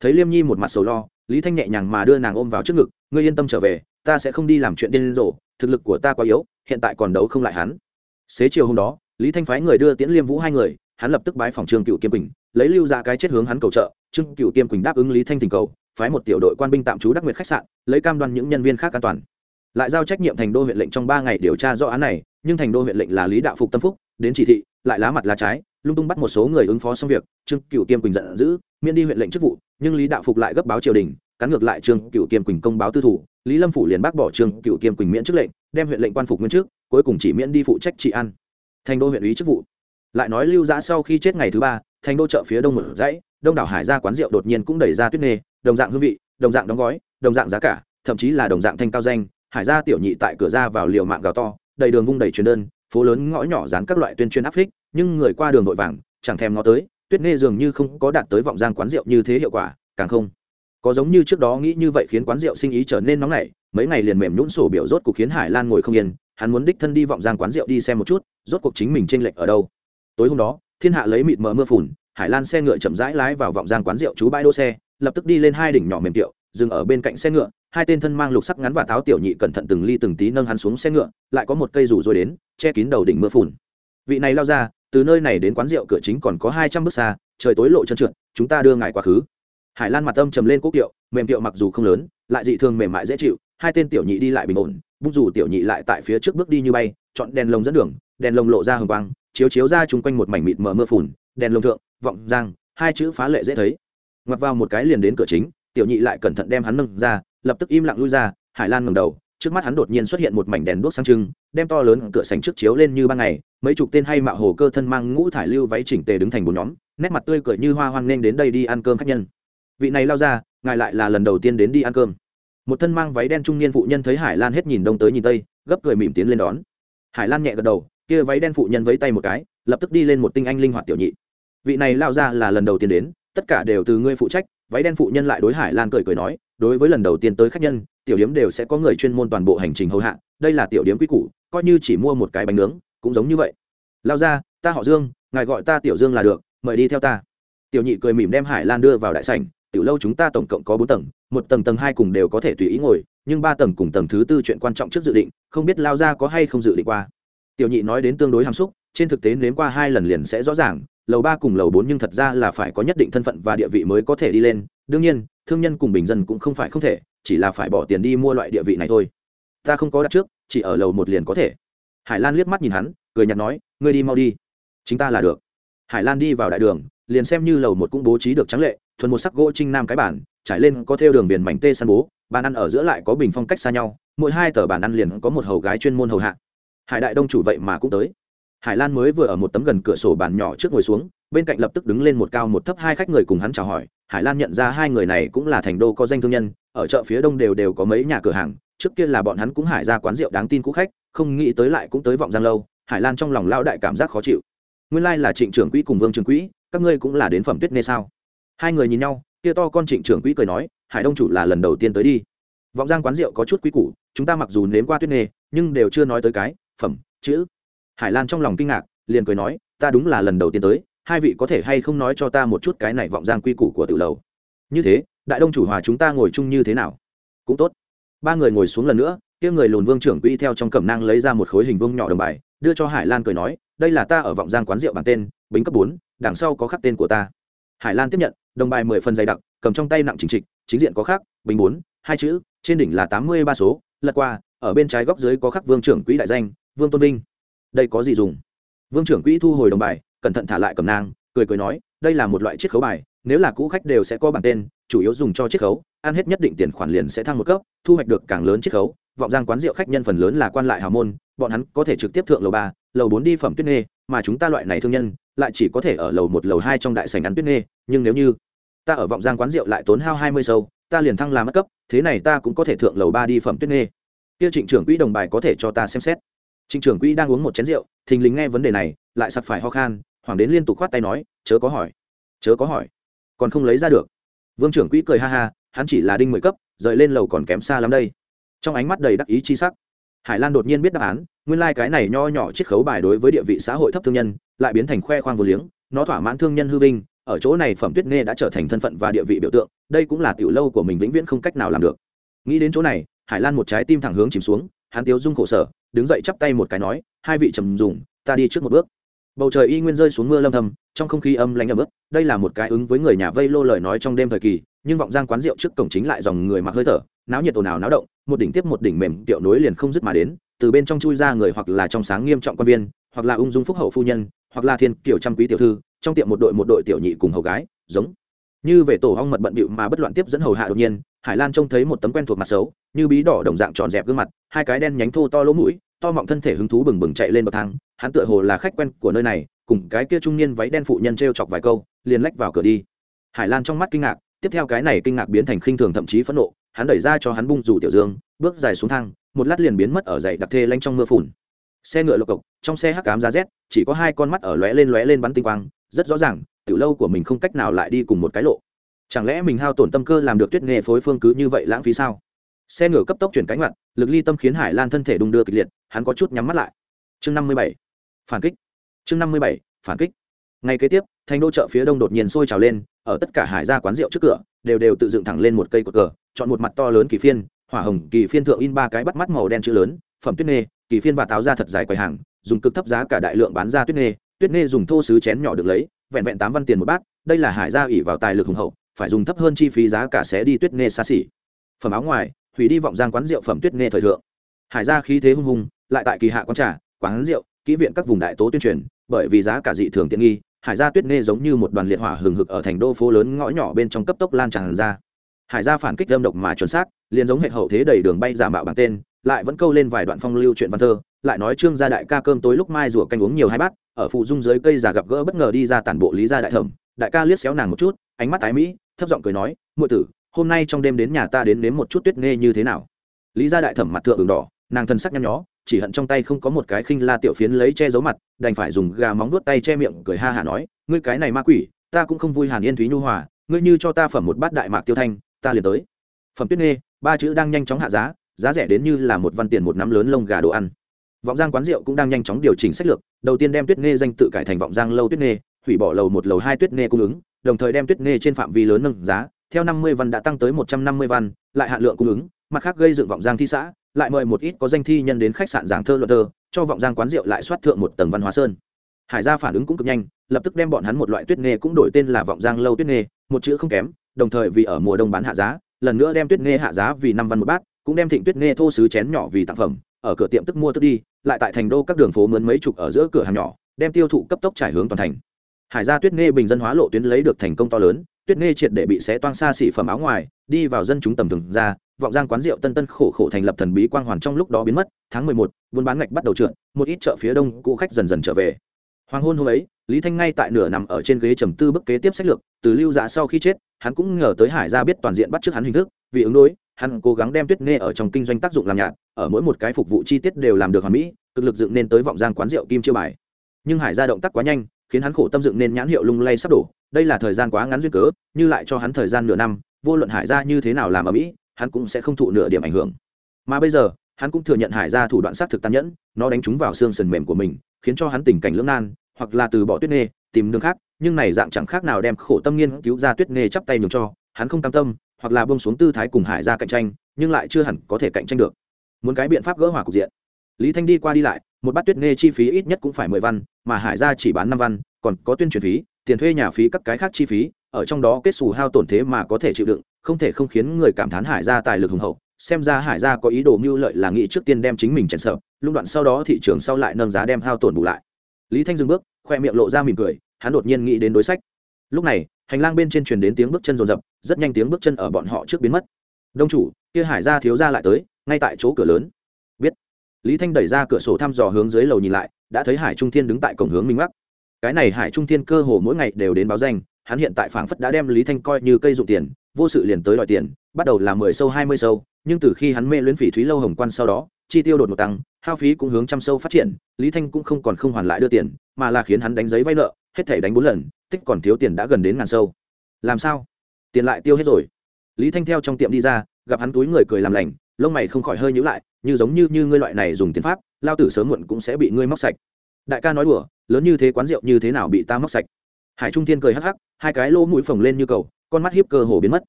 Thấy liêm nhi một mặt sầu lo, lý thanh nhẹ nhàng mà đưa nàng ôm vào trước ngực, ngươi yên tâm trở về, ta sẽ không đi làm chuyện điên rồ, thực lực của ta quá yếu, hiện tại còn đấu không lại hắn. Xế chiều hôm đó, lý thanh phái người đưa tiễn liêm vũ hai người, hắn lập tức bái phòng trương cựu kiêm quỳnh, lấy lưu ra cái chết hướng hắn cầu trợ, trương cựu kiêm quỳnh đáp ứng lý thanh tình cầu phái một tiểu đội quan binh tạm trú đắc nguyệt khách sạn, lấy cam đoan những nhân viên khác an toàn. Lại giao trách nhiệm thành đô huyện lệnh trong ba ngày điều tra rõ án này, nhưng thành đô huyện lệnh là lý đạo phục tâm phúc, đến chỉ thị, lại lá mặt lá trái, lung tung bắt một số người ứng phó xong việc, trương cựu kiêm quỳnh giận dữ, miễn đi huyện lệnh chức vụ, nhưng lý đạo phục lại gấp báo triều đình, cắn ngược lại trương cựu kiêm quỳnh công báo tư thủ, lý lâm phủ liền bác bỏ trương cựu kiêm quỳnh miễn chức lệnh, đem huyện lệnh quan phục nguyên trước, cuối cùng chỉ miễn đi phụ trách trị an. Thành đô huyện ủy chức vụ. Lại nói lưu giã sau khi chết ngày thứ ba, thành đô chợ phía đông mở dãy, đông đảo hải ra quán rượu đột nhiên cũng đẩy ra tuyết nê đồng dạng hương vị, đồng dạng đóng gói, đồng dạng giá cả, thậm chí là đồng dạng thanh cao danh, hải gia tiểu nhị tại cửa ra vào liều mạng gào to, đầy đường vung đầy truyền đơn, phố lớn ngõ nhỏ dán các loại tuyên truyền áp phích, nhưng người qua đường vội vàng, chẳng thèm ngó tới, tuyết nghe dường như không có đạt tới vọng giang quán rượu như thế hiệu quả, càng không có giống như trước đó nghĩ như vậy khiến quán rượu sinh ý trở nên nóng nảy, mấy ngày liền mềm nhũn sổ biểu rốt cuộc khiến hải lan ngồi không yên, hắn muốn đích thân đi vọng giang quán rượu đi xem một chút, rốt cuộc chính mình t r lệch ở đâu. Tối hôm đó, thiên hạ lấy mịt mờ mưa phùn, hải lan xe ngựa chậm rãi lái vào vọng giang quán rượu chú bãi đỗ xe lập tức đi lên hai đỉnh nhỏ mềm tiệu, dừng ở bên cạnh xe ngựa, hai tên thân mang lục sắc ngắn và táo tiểu nhị cẩn thận từng ly từng tí nâng hắn xuống xe ngựa, lại có một cây rủ rồi đến, che kín đầu đỉnh mưa phùn. Vị này lao ra, từ nơi này đến quán rượu cửa chính còn có hai trăm bước xa, trời tối lộ trơn trượt, chúng ta đưa ngài quá khứ. Hải lan mặt âm trầm lên quốc kiệu, mềm kiệu mặc dù không lớn, lại dị thường mềm mại dễ chịu, hai tên tiểu nhị đi lại bình ổn, bung dù tiểu nhị lại tại phía trước bước đi như bay, chọn đèn lồng dẫn đường, đèn lồng lộ ra hồng quang, chiếu chiếu ra chung quanh một mảnh mịt mờ mưa phùn, đèn lồng thượng, vọng giang, hai chữ phá lệ dễ thấy ngoặt vào một cái liền đến cửa chính, tiểu nhị lại cẩn thận đem hắn nâng ra, lập tức im lặng lui ra, hải lan ngầm đầu, trước mắt hắn đột nhiên xuất hiện một mảnh đèn đuốc sang trưng, đem to lớn cửa sành trước chiếu lên như ban ngày, mấy chục tên hay mạo hồ cơ thân mang ngũ thải lưu váy chỉnh tề đứng thành bốn nhóm, nét mặt tươi cười như hoa hoang nên đến đây đi ăn cơm khách nhân. Vị này lao ra, ngài lại là lần đầu tiên đến đi ăn cơm. Một thân mang váy đen trung niên phụ nhân thấy hải lan hết nhìn đông tới nhìn tây, gấp cười mỉm tiến lên đón. Hải lan nhẹ gật đầu, kia váy đen phụ nhân vẫy tay một cái, lập tức đi lên một tinh anh linh hoạt tiểu nhị. Vị này lao ra là lần đầu tiên đến tất cả đều từ ngươi phụ trách, váy đen phụ nhân lại đối hải lan cười cười nói, đối với lần đầu tiên tới khách nhân, tiểu điếm đều sẽ có người chuyên môn toàn bộ hành trình hầu hạ, đây là tiểu điếm quy củ, coi như chỉ mua một cái bánh nướng, cũng giống như vậy. Lao ra, ta họ dương, ngài gọi ta tiểu dương là được, mời đi theo ta. Tiểu nhị cười mỉm đem hải lan đưa vào đại sảnh, tiểu lâu chúng ta tổng cộng có bốn tầng, một tầng tầng hai cùng đều có thể tùy ý ngồi, nhưng ba tầng cùng tầng thứ tư chuyện quan trọng trước dự định, không biết lao ra có hay không dự định qua. Tiểu nhị nói đến tương đối hàm xúc, trên thực tế nếm qua hai lần liền sẽ rõ ràng lầu ba cùng lầu bốn nhưng thật ra là phải có nhất định thân phận và địa vị mới có thể đi lên. Đương nhiên, thương nhân cùng bình dân cũng không phải không thể, chỉ là phải bỏ tiền đi mua loại địa vị này thôi. Ta không có đặt trước, chỉ ở lầu một liền có thể. Hải lan liếc mắt nhìn hắn, cười nhạt nói, ngươi đi mau đi. Chính ta là được. Hải lan đi vào đại đường, liền xem như lầu một cũng bố trí được trắng lệ, thuần một sắc gỗ trinh nam cái bản trải lên có theo đường viền mảnh tê san bố, bàn ăn ở giữa lại có bình phong cách xa nhau, mỗi hai tờ bàn ăn liền có một hầu gái chuyên môn hầu hạ. Hải đại đông chủ vậy mà cũng tới hải lan mới vừa ở một tấm gần cửa sổ bàn nhỏ trước ngồi xuống, bên cạnh lập tức đứng lên một cao một thấp hai khách người cùng hắn chào hỏi. Hải lan nhận ra hai người này cũng là thành đô có danh thương nhân, ở chợ phía đông đều đều có mấy nhà cửa hàng, trước kia là bọn hắn cũng hải ra quán rượu đáng tin cũ khách, không nghĩ tới lại cũng tới vọng giang lâu, hải lan trong lòng lao đại cảm giác khó chịu. Nguyên lai là trịnh trưởng quỹ cùng vương trường quỹ, các ngươi cũng là đến phẩm tuyết nê sao? Hai người nhìn nhau, kia to con trịnh trưởng quỹ cười nói, hải đông chủ là lần đầu tiên tới đi. Vọng giang quán rượu có chút quý củ, chúng ta mặc dù nếm qua tuyết nê, nhưng đều chưa nói tới cái, phẩm, chữ hải lan trong lòng kinh ngạc, liền cười nói, ta đúng là lần đầu tiên tới, hai vị có thể hay không nói cho ta một chút cái này vọng giang quy củ của tự lầu? Như thế, đại đông chủ hòa chúng ta ngồi chung như thế nào? Cũng tốt. Ba người ngồi xuống lần nữa, kia người lùn vương trưởng quỹ theo trong cẩm nang lấy ra một khối hình vương nhỏ đồng bài, đưa cho hải lan cười nói, đây là ta ở vọng giang quán rượu bằng tên, bính cấp bốn, đằng sau có khắc tên của ta. Hải lan tiếp nhận, đồng bài mười phần dày đặc, cầm trong tay nặng chính trịch, chính diện có khắc, bính bốn, hai chữ, trên đỉnh là tám mươi ba số, lật qua, ở bên trái góc dưới có khắc vương trưởng quỹ đại danh, vương tôn vinh đây có gì dùng? Vương trưởng quỹ thu hồi đồng bài, cẩn thận thả lại cầm nang, cười cười nói, đây là một loại chiết khấu bài, nếu là cũ khách đều sẽ có bản tên, chủ yếu dùng cho chiết khấu, ăn hết nhất định tiền khoản liền sẽ thăng một cấp, thu hoạch được càng lớn chiết khấu. Vọng giang quán rượu khách nhân phần lớn là quan lại hào môn, bọn hắn có thể trực tiếp thượng lầu ba, lầu bốn đi phẩm tuyết nghê, mà chúng ta loại này thương nhân, lại chỉ có thể ở lầu một, lầu hai trong đại sành ăn tuyết nghê, nhưng nếu như ta ở vọng giang quán rượu lại tốn hao hai mươi sâu, ta liền thăng làm mất cấp, thế này ta cũng có thể thượng lầu ba đi phẩm tuyết nghê. Kia trịnh trưởng quỹ đồng bài có thể cho ta xem xét trịnh trưởng quỹ đang uống một chén rượu, thình lình nghe vấn đề này, lại sặc phải ho khan hoàng đến liên tục khoát tay nói, chớ có hỏi, chớ có hỏi, còn không lấy ra được. Vương trưởng quỹ cười ha ha, hắn chỉ là đinh mười cấp, rời lên lầu còn kém xa lắm đây. Trong ánh mắt đầy đắc ý chi sắc, hải lan đột nhiên biết đáp án, nguyên lai cái này nho nhỏ chiết khấu bài đối với địa vị xã hội thấp thương nhân, lại biến thành khoe khoang vô liếng, nó thỏa mãn thương nhân hư vinh, ở chỗ này phẩm tuyết nghe đã trở thành thân phận và địa vị biểu tượng, đây cũng là tiểu lâu của mình vĩnh viễn không cách nào làm được. Nghĩ đến chỗ này, hải lan một trái tim thẳng hướng chìm xuống hắn tiếu dung khổ sở, đứng dậy chắp tay một cái nói, hai vị trầm dùng, ta đi trước một bước. Bầu trời y nguyên rơi xuống mưa lâm thầm trong không khí âm lạnh ấm ức đây là một cái ứng với người nhà vây lô lời nói trong đêm thời kỳ, nhưng vọng giang quán rượu trước cổng chính lại dòng người mặc hơi thở, náo nhiệt ồn ào náo động, một đỉnh tiếp một đỉnh mềm tiệu nối liền không dứt mà đến, từ bên trong chui ra người hoặc là trong sáng nghiêm trọng quan viên, hoặc là ung dung phúc hậu phu nhân, hoặc là thiên kiểu trăm quý tiểu thư, trong tiệm một đội một đội tiểu nhị cùng hầu gái, giống như về tổ hong mật bận bịu mà bất loạn tiếp dẫn hầu hạ đột nhiên hải lan trông thấy một tấm quen thuộc mặt xấu, như bí đỏ đồng dạng tròn dẹp gương mặt, hai cái đen nhánh thô to lỗ mũi, to mọng thân thể hứng thú bừng bừng chạy lên bậc thang, hắn tựa hồ là khách quen của nơi này, cùng cái kia trung niên váy đen phụ nhân t r e o chọc vài câu, liền lách vào cửa đi. Hải lan trong mắt kinh ngạc, tiếp theo cái này kinh ngạc biến thành khinh thường thậm chí phẫn nộ, hắn đẩy ra cho hắn bung rủ tiểu dương, bước dài xuống thang, một lát liền biến mất ở dậy đặc thê lanh trong mưa phùn. Xe ngựa lộc cộc, trong xe hắc cám giá rét, chỉ có hai con mắt ở lóe lên lóe lên bắn tinh quang, rất rõ ràng, tiểu lâu của mình không cách nào lại đi cùng một cái lộ chẳng lẽ mình hao tổn tâm cơ làm được tuyết nghề phối phương cứ như vậy lãng phí sao? Xe ngựa cấp tốc chuyển cánh mặt lực ly tâm khiến hải lan thân thể đung đưa kịch liệt, hắn có chút nhắm mắt lại. Chương năm mươi bảy. Phản kích. Chương năm mươi bảy. Phản kích. Ngay kế tiếp, thành đô chợ phía đông đột nhiên sôi trào lên, ở tất cả hải gia quán rượu trước cửa, đều đều tự dựng thẳng lên một cây cột cờ, chọn một mặt to lớn kỳ phiên, hỏa hồng kỳ phiên thượng in ba cái bắt mắt màu đen chữ lớn, phẩm tuyết nghề, kỳ phiên và táo ra thật dài quầy hàng, dùng cực thấp giá cả đại lượng bán ra tuyết nghề tuyết nghề dùng thô sứ chén nhỏ được lấy, vẹn vẹn tám văn tiền một bát, đây là hải gia ủy vào tài lực hùng hậu phải dùng thấp hơn chi phí giá cả sẽ đi tuyết nghe xa xỉ. Phẩm áo ngoài, hủy đi vọng giang quán rượu phẩm tuyết nghe thời thượng. Hải gia khí thế hung hùng lại tại kỳ hạ quán trà, quán rượu, kỹ viện các vùng đại tố tuyên truyền, bởi vì giá cả dị thường tiện nghi, hải gia tuyết nghe giống như một đoàn liệt hỏa hừng hực ở thành đô phố lớn ngõ nhỏ bên trong cấp tốc lan tràn ra. Hải gia phản kích lâm độc mà chuẩn xác, liền giống hệ hậu thế đầy đường bay giả mạo bằng tên lại vẫn câu lên vài đoạn phong lưu chuyện văn thơ, lại nói trương gia đại ca cơm tối lúc mai rủa canh uống nhiều hai bát, ở phụ dung dưới cây già gặp gỡ bất ngờ đi ra tản bộ lý gia đại thẩm, đại ca liếc xéo nàng một chút, ánh mắt ái mỹ, thấp giọng cười nói, muội tử, hôm nay trong đêm đến nhà ta đến nếm một chút tuyết nghe như thế nào? Lý gia đại thẩm mặt thượng đường đỏ, nàng thân sắc nhăn nhó, chỉ hận trong tay không có một cái khinh la tiểu phiến lấy che giấu mặt, đành phải dùng gà móng vuốt tay che miệng, cười ha hả nói, ngươi cái này ma quỷ, ta cũng không vui hàn yên thúy nhu hòa, ngươi như cho ta phẩm một bát đại mạc tiêu thanh, ta liền tới. Phẩm tuyết nghe ba chữ đang nhanh chóng hạ giá giá rẻ đến như là một văn tiền một nắm lớn lông gà đồ ăn. Vọng giang quán rượu cũng đang nhanh chóng điều chỉnh sách lược, đầu tiên đem tuyết nghê danh tự cải thành vọng giang lâu tuyết nghê, hủy bỏ lầu một, lầu hai tuyết nghê cung ứng, đồng thời đem tuyết nghê trên phạm vi lớn nâng giá, theo năm mươi văn đã tăng tới một trăm năm mươi văn, lại hạn lượng cung ứng, mặt khác gây dựng vọng giang thi xã, lại mời một ít có danh thi nhân đến khách sạn giảng thơ luận thơ, cho vọng giang quán rượu lại soát thượng một tầng văn hóa sơn. Hải gia phản ứng cũng cực nhanh, lập tức đem bọn hắn một loại tuyết nghê cũng đổi tên là vọng giang lâu tuyết nghê, một chữ không kém, đồng thời vì ở mùa đông bán hạ giá, lần nữa đem tuyết nghê hạ giá vì năm văn một bát cũng đem thịnh tuyết nghe thô sứ chén nhỏ vì tặng phẩm, ở cửa tiệm tức mua tức đi, lại tại thành đô các đường phố mướn mấy chục ở giữa cửa hàng nhỏ, đem tiêu thụ cấp tốc trải hướng toàn thành. Hải gia tuyết nghe bình dân hóa lộ tuyến lấy được thành công to lớn, tuyết nghe triệt để bị xé toang xa xỉ phẩm áo ngoài, đi vào dân chúng tầm thường ra, vọng giang quán rượu tân tân khổ khổ thành lập thần bí quang hoàn trong lúc đó biến mất, tháng mười một, buôn bán ngạch bắt đầu trượt, một ít chợ phía đông cũ khách dần dần trở về. Hoàng hôn hôm ấy, lý thanh ngay tại nửa nằm ở trên ghế trầm tư bức kế tiếp sách lược, từ lưu dạ sau khi chết, hắn cũng ngờ tới hải gia biết toàn diện bắt trước hắn hình thức, vì ứng đối hắn cố gắng đem tuyết nghe ở trong kinh doanh tác dụng làm nhạt ở mỗi một cái phục vụ chi tiết đều làm được hoàn mỹ cực lực dựng nên tới vọng giang quán rượu kim chiêu bài. Nhưng hải gia động tác quá nhanh khiến hắn khổ tâm dựng nên nhãn hiệu lung lay sắp đổ đây là thời gian quá ngắn duyên cớ như lại cho hắn thời gian nửa năm vô luận hải gia như thế nào làm ở mỹ hắn cũng sẽ không thụ nửa điểm ảnh hưởng. Mà bây giờ hắn cũng thừa nhận hải gia thủ đoạn sát thực tàn nhẫn nó đánh trúng vào xương sườn mềm của mình khiến cho hắn tình cảnh lưỡng nan hoặc là từ bỏ tuyết Nê, tìm đường khác nhưng này dạng chẳng khác nào đem khổ tâm nghiên cứu ra tuyết Nê chắp tay nhường cho hắn không cam tâm hoặc là bông xuống tư thái cùng hải gia cạnh tranh, nhưng lại chưa hẳn có thể cạnh tranh được. Muốn cái biện pháp gỡ hòa cục diện. Lý thanh đi qua đi lại, một bát tuyết nghe chi phí ít nhất cũng phải mười văn, mà hải gia chỉ bán năm văn, còn có tuyên truyền phí, tiền thuê nhà phí các cái khác chi phí, ở trong đó kết xù hao tổn thế mà có thể chịu đựng, không thể không khiến người cảm thán hải gia tài lực hùng hậu. Xem ra hải gia có ý đồ mưu lợi là nghĩ trước tiên đem chính mình chèn sợ lung đoạn sau đó thị trường sau lại nâng giá đem hao tổn bù lại. Lý thanh dừng bước, khoe miệng lộ ra mỉm cười, hắn đột nhiên nghĩ đến đối sách. Lúc này hành lang bên trên truyền đến tiếng bước chân rồn rập, rất nhanh tiếng bước chân ở bọn họ trước biến mất. Đông chủ, kia hải gia thiếu gia lại tới, ngay tại chỗ cửa lớn. Biết. Lý thanh đẩy ra cửa sổ thăm dò hướng dưới lầu nhìn lại, đã thấy hải trung thiên đứng tại cổng hướng minh bắc cái này hải trung thiên cơ hồ mỗi ngày đều đến báo danh, hắn hiện tại phảng phất đã đem lý thanh coi như cây dụng tiền, vô sự liền tới đòi tiền, bắt đầu là mười sâu, hai mươi sâu, nhưng từ khi hắn mê luyến phỉ thúy lâu hồng quan sau đó, chi tiêu đột ngột tăng, hao phí cũng hướng trăm sâu phát triển, lý thanh cũng không còn không hoàn lại đưa tiền, mà là khiến hắn đánh giấy vay nợ, hết thể đánh bốn lần tích còn thiếu tiền đã gần đến ngàn sâu. Làm sao? Tiền lại tiêu hết rồi. Lý thanh theo trong tiệm đi ra, gặp hắn túi người cười làm lành, lông mày không khỏi hơi nhữ lại, như giống như như ngươi loại này dùng tiền pháp, lao tử sớm muộn cũng sẽ bị ngươi móc sạch. Đại ca nói đùa, lớn như thế quán rượu như thế nào bị ta móc sạch? Hải trung thiên cười hắc hắc, hai cái lỗ mũi phồng lên như cầu, con mắt hiếp cơ hồ biến mất.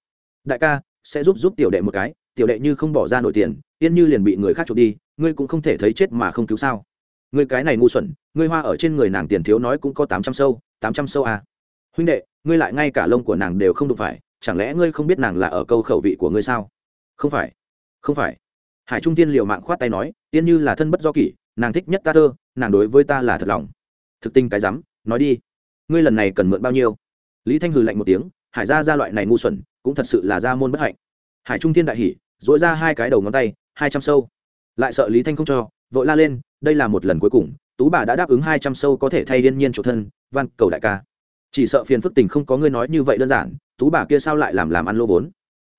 Đại ca, sẽ giúp giúp tiểu đệ một cái, tiểu đệ như không bỏ ra nổi tiền, yên như liền bị người khác trộm đi, ngươi cũng không thể thấy chết mà không cứu sao? Ngươi cái này ngu xuẩn, ngươi hoa ở trên người nàng tiền thiếu nói cũng có tám trăm sâu, tám trăm sâu à huynh đệ, ngươi lại ngay cả lông của nàng đều không đụng phải, chẳng lẽ ngươi không biết nàng là ở câu khẩu vị của ngươi sao? Không phải không phải. Hải trung tiên liều mạng khoát tay nói, tiên như là thân bất do kỷ, nàng thích nhất ta thơ, nàng đối với ta là thật lòng. Thực tinh cái rắm, nói đi. Ngươi lần này cần mượn bao nhiêu? Lý thanh hừ lạnh một tiếng, hải ra ra loại này ngu xuẩn, cũng thật sự là ra môn bất hạnh. Hải trung thiên đại hỉ dỗi ra hai cái đầu ngón tay, hai trăm sâu. Lại sợ lý thanh không cho, vội la lên, đây là một lần cuối cùng, tú bà đã đáp ứng hai trăm sâu có thể thay yên nhiên chủ thân văn cầu đại ca chỉ sợ phiền phức tình không có ngươi nói như vậy đơn giản, tú bà kia sao lại làm làm ăn lô vốn?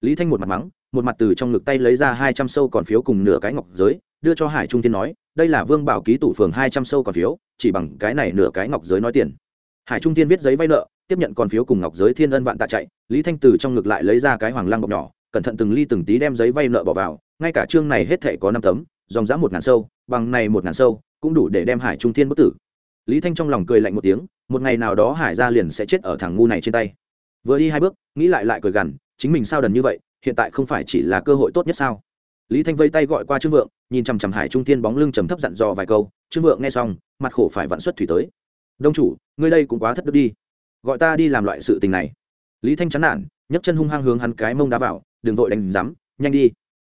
Lý thanh một mặt mắng, một mặt từ trong ngực tay lấy ra hai trăm sâu còn phiếu cùng nửa cái ngọc giới, đưa cho hải trung thiên nói, đây là vương bảo ký tủ phường hai trăm sâu còn phiếu, chỉ bằng cái này nửa cái ngọc giới nói tiền. Hải trung thiên viết giấy vay nợ, tiếp nhận còn phiếu cùng ngọc giới thiên ân vạn tạ chạy, lý thanh từ trong ngực lại lấy ra cái hoàng lăng bọc nhỏ, cẩn thận từng ly từng tí đem giấy vay nợ bỏ vào, ngay cả chương này hết thể có năm tấm, dòng dã một ngàn sâu, bằng này một ngàn sâu, cũng đủ để đem hải trung thiên bất tử lý thanh trong lòng cười lạnh một tiếng, một ngày nào đó hải gia liền sẽ chết ở thằng ngu này trên tay. Vừa đi hai bước, nghĩ lại lại cười gằn, chính mình sao đần như vậy, hiện tại không phải chỉ là cơ hội tốt nhất sao? Lý thanh vây tay gọi qua trương vượng, nhìn chằm chằm hải trung tiên bóng lưng trầm thấp dặn dò vài câu. Trương vượng nghe xong, mặt khổ phải vặn xuất thủy tới. Đông chủ, ngươi đây cũng quá thất đức đi. Gọi ta đi làm loại sự tình này. Lý thanh chán nản, nhấc chân hung hăng hướng hắn cái mông đá vào, đừng vội đánh rắm nhanh đi.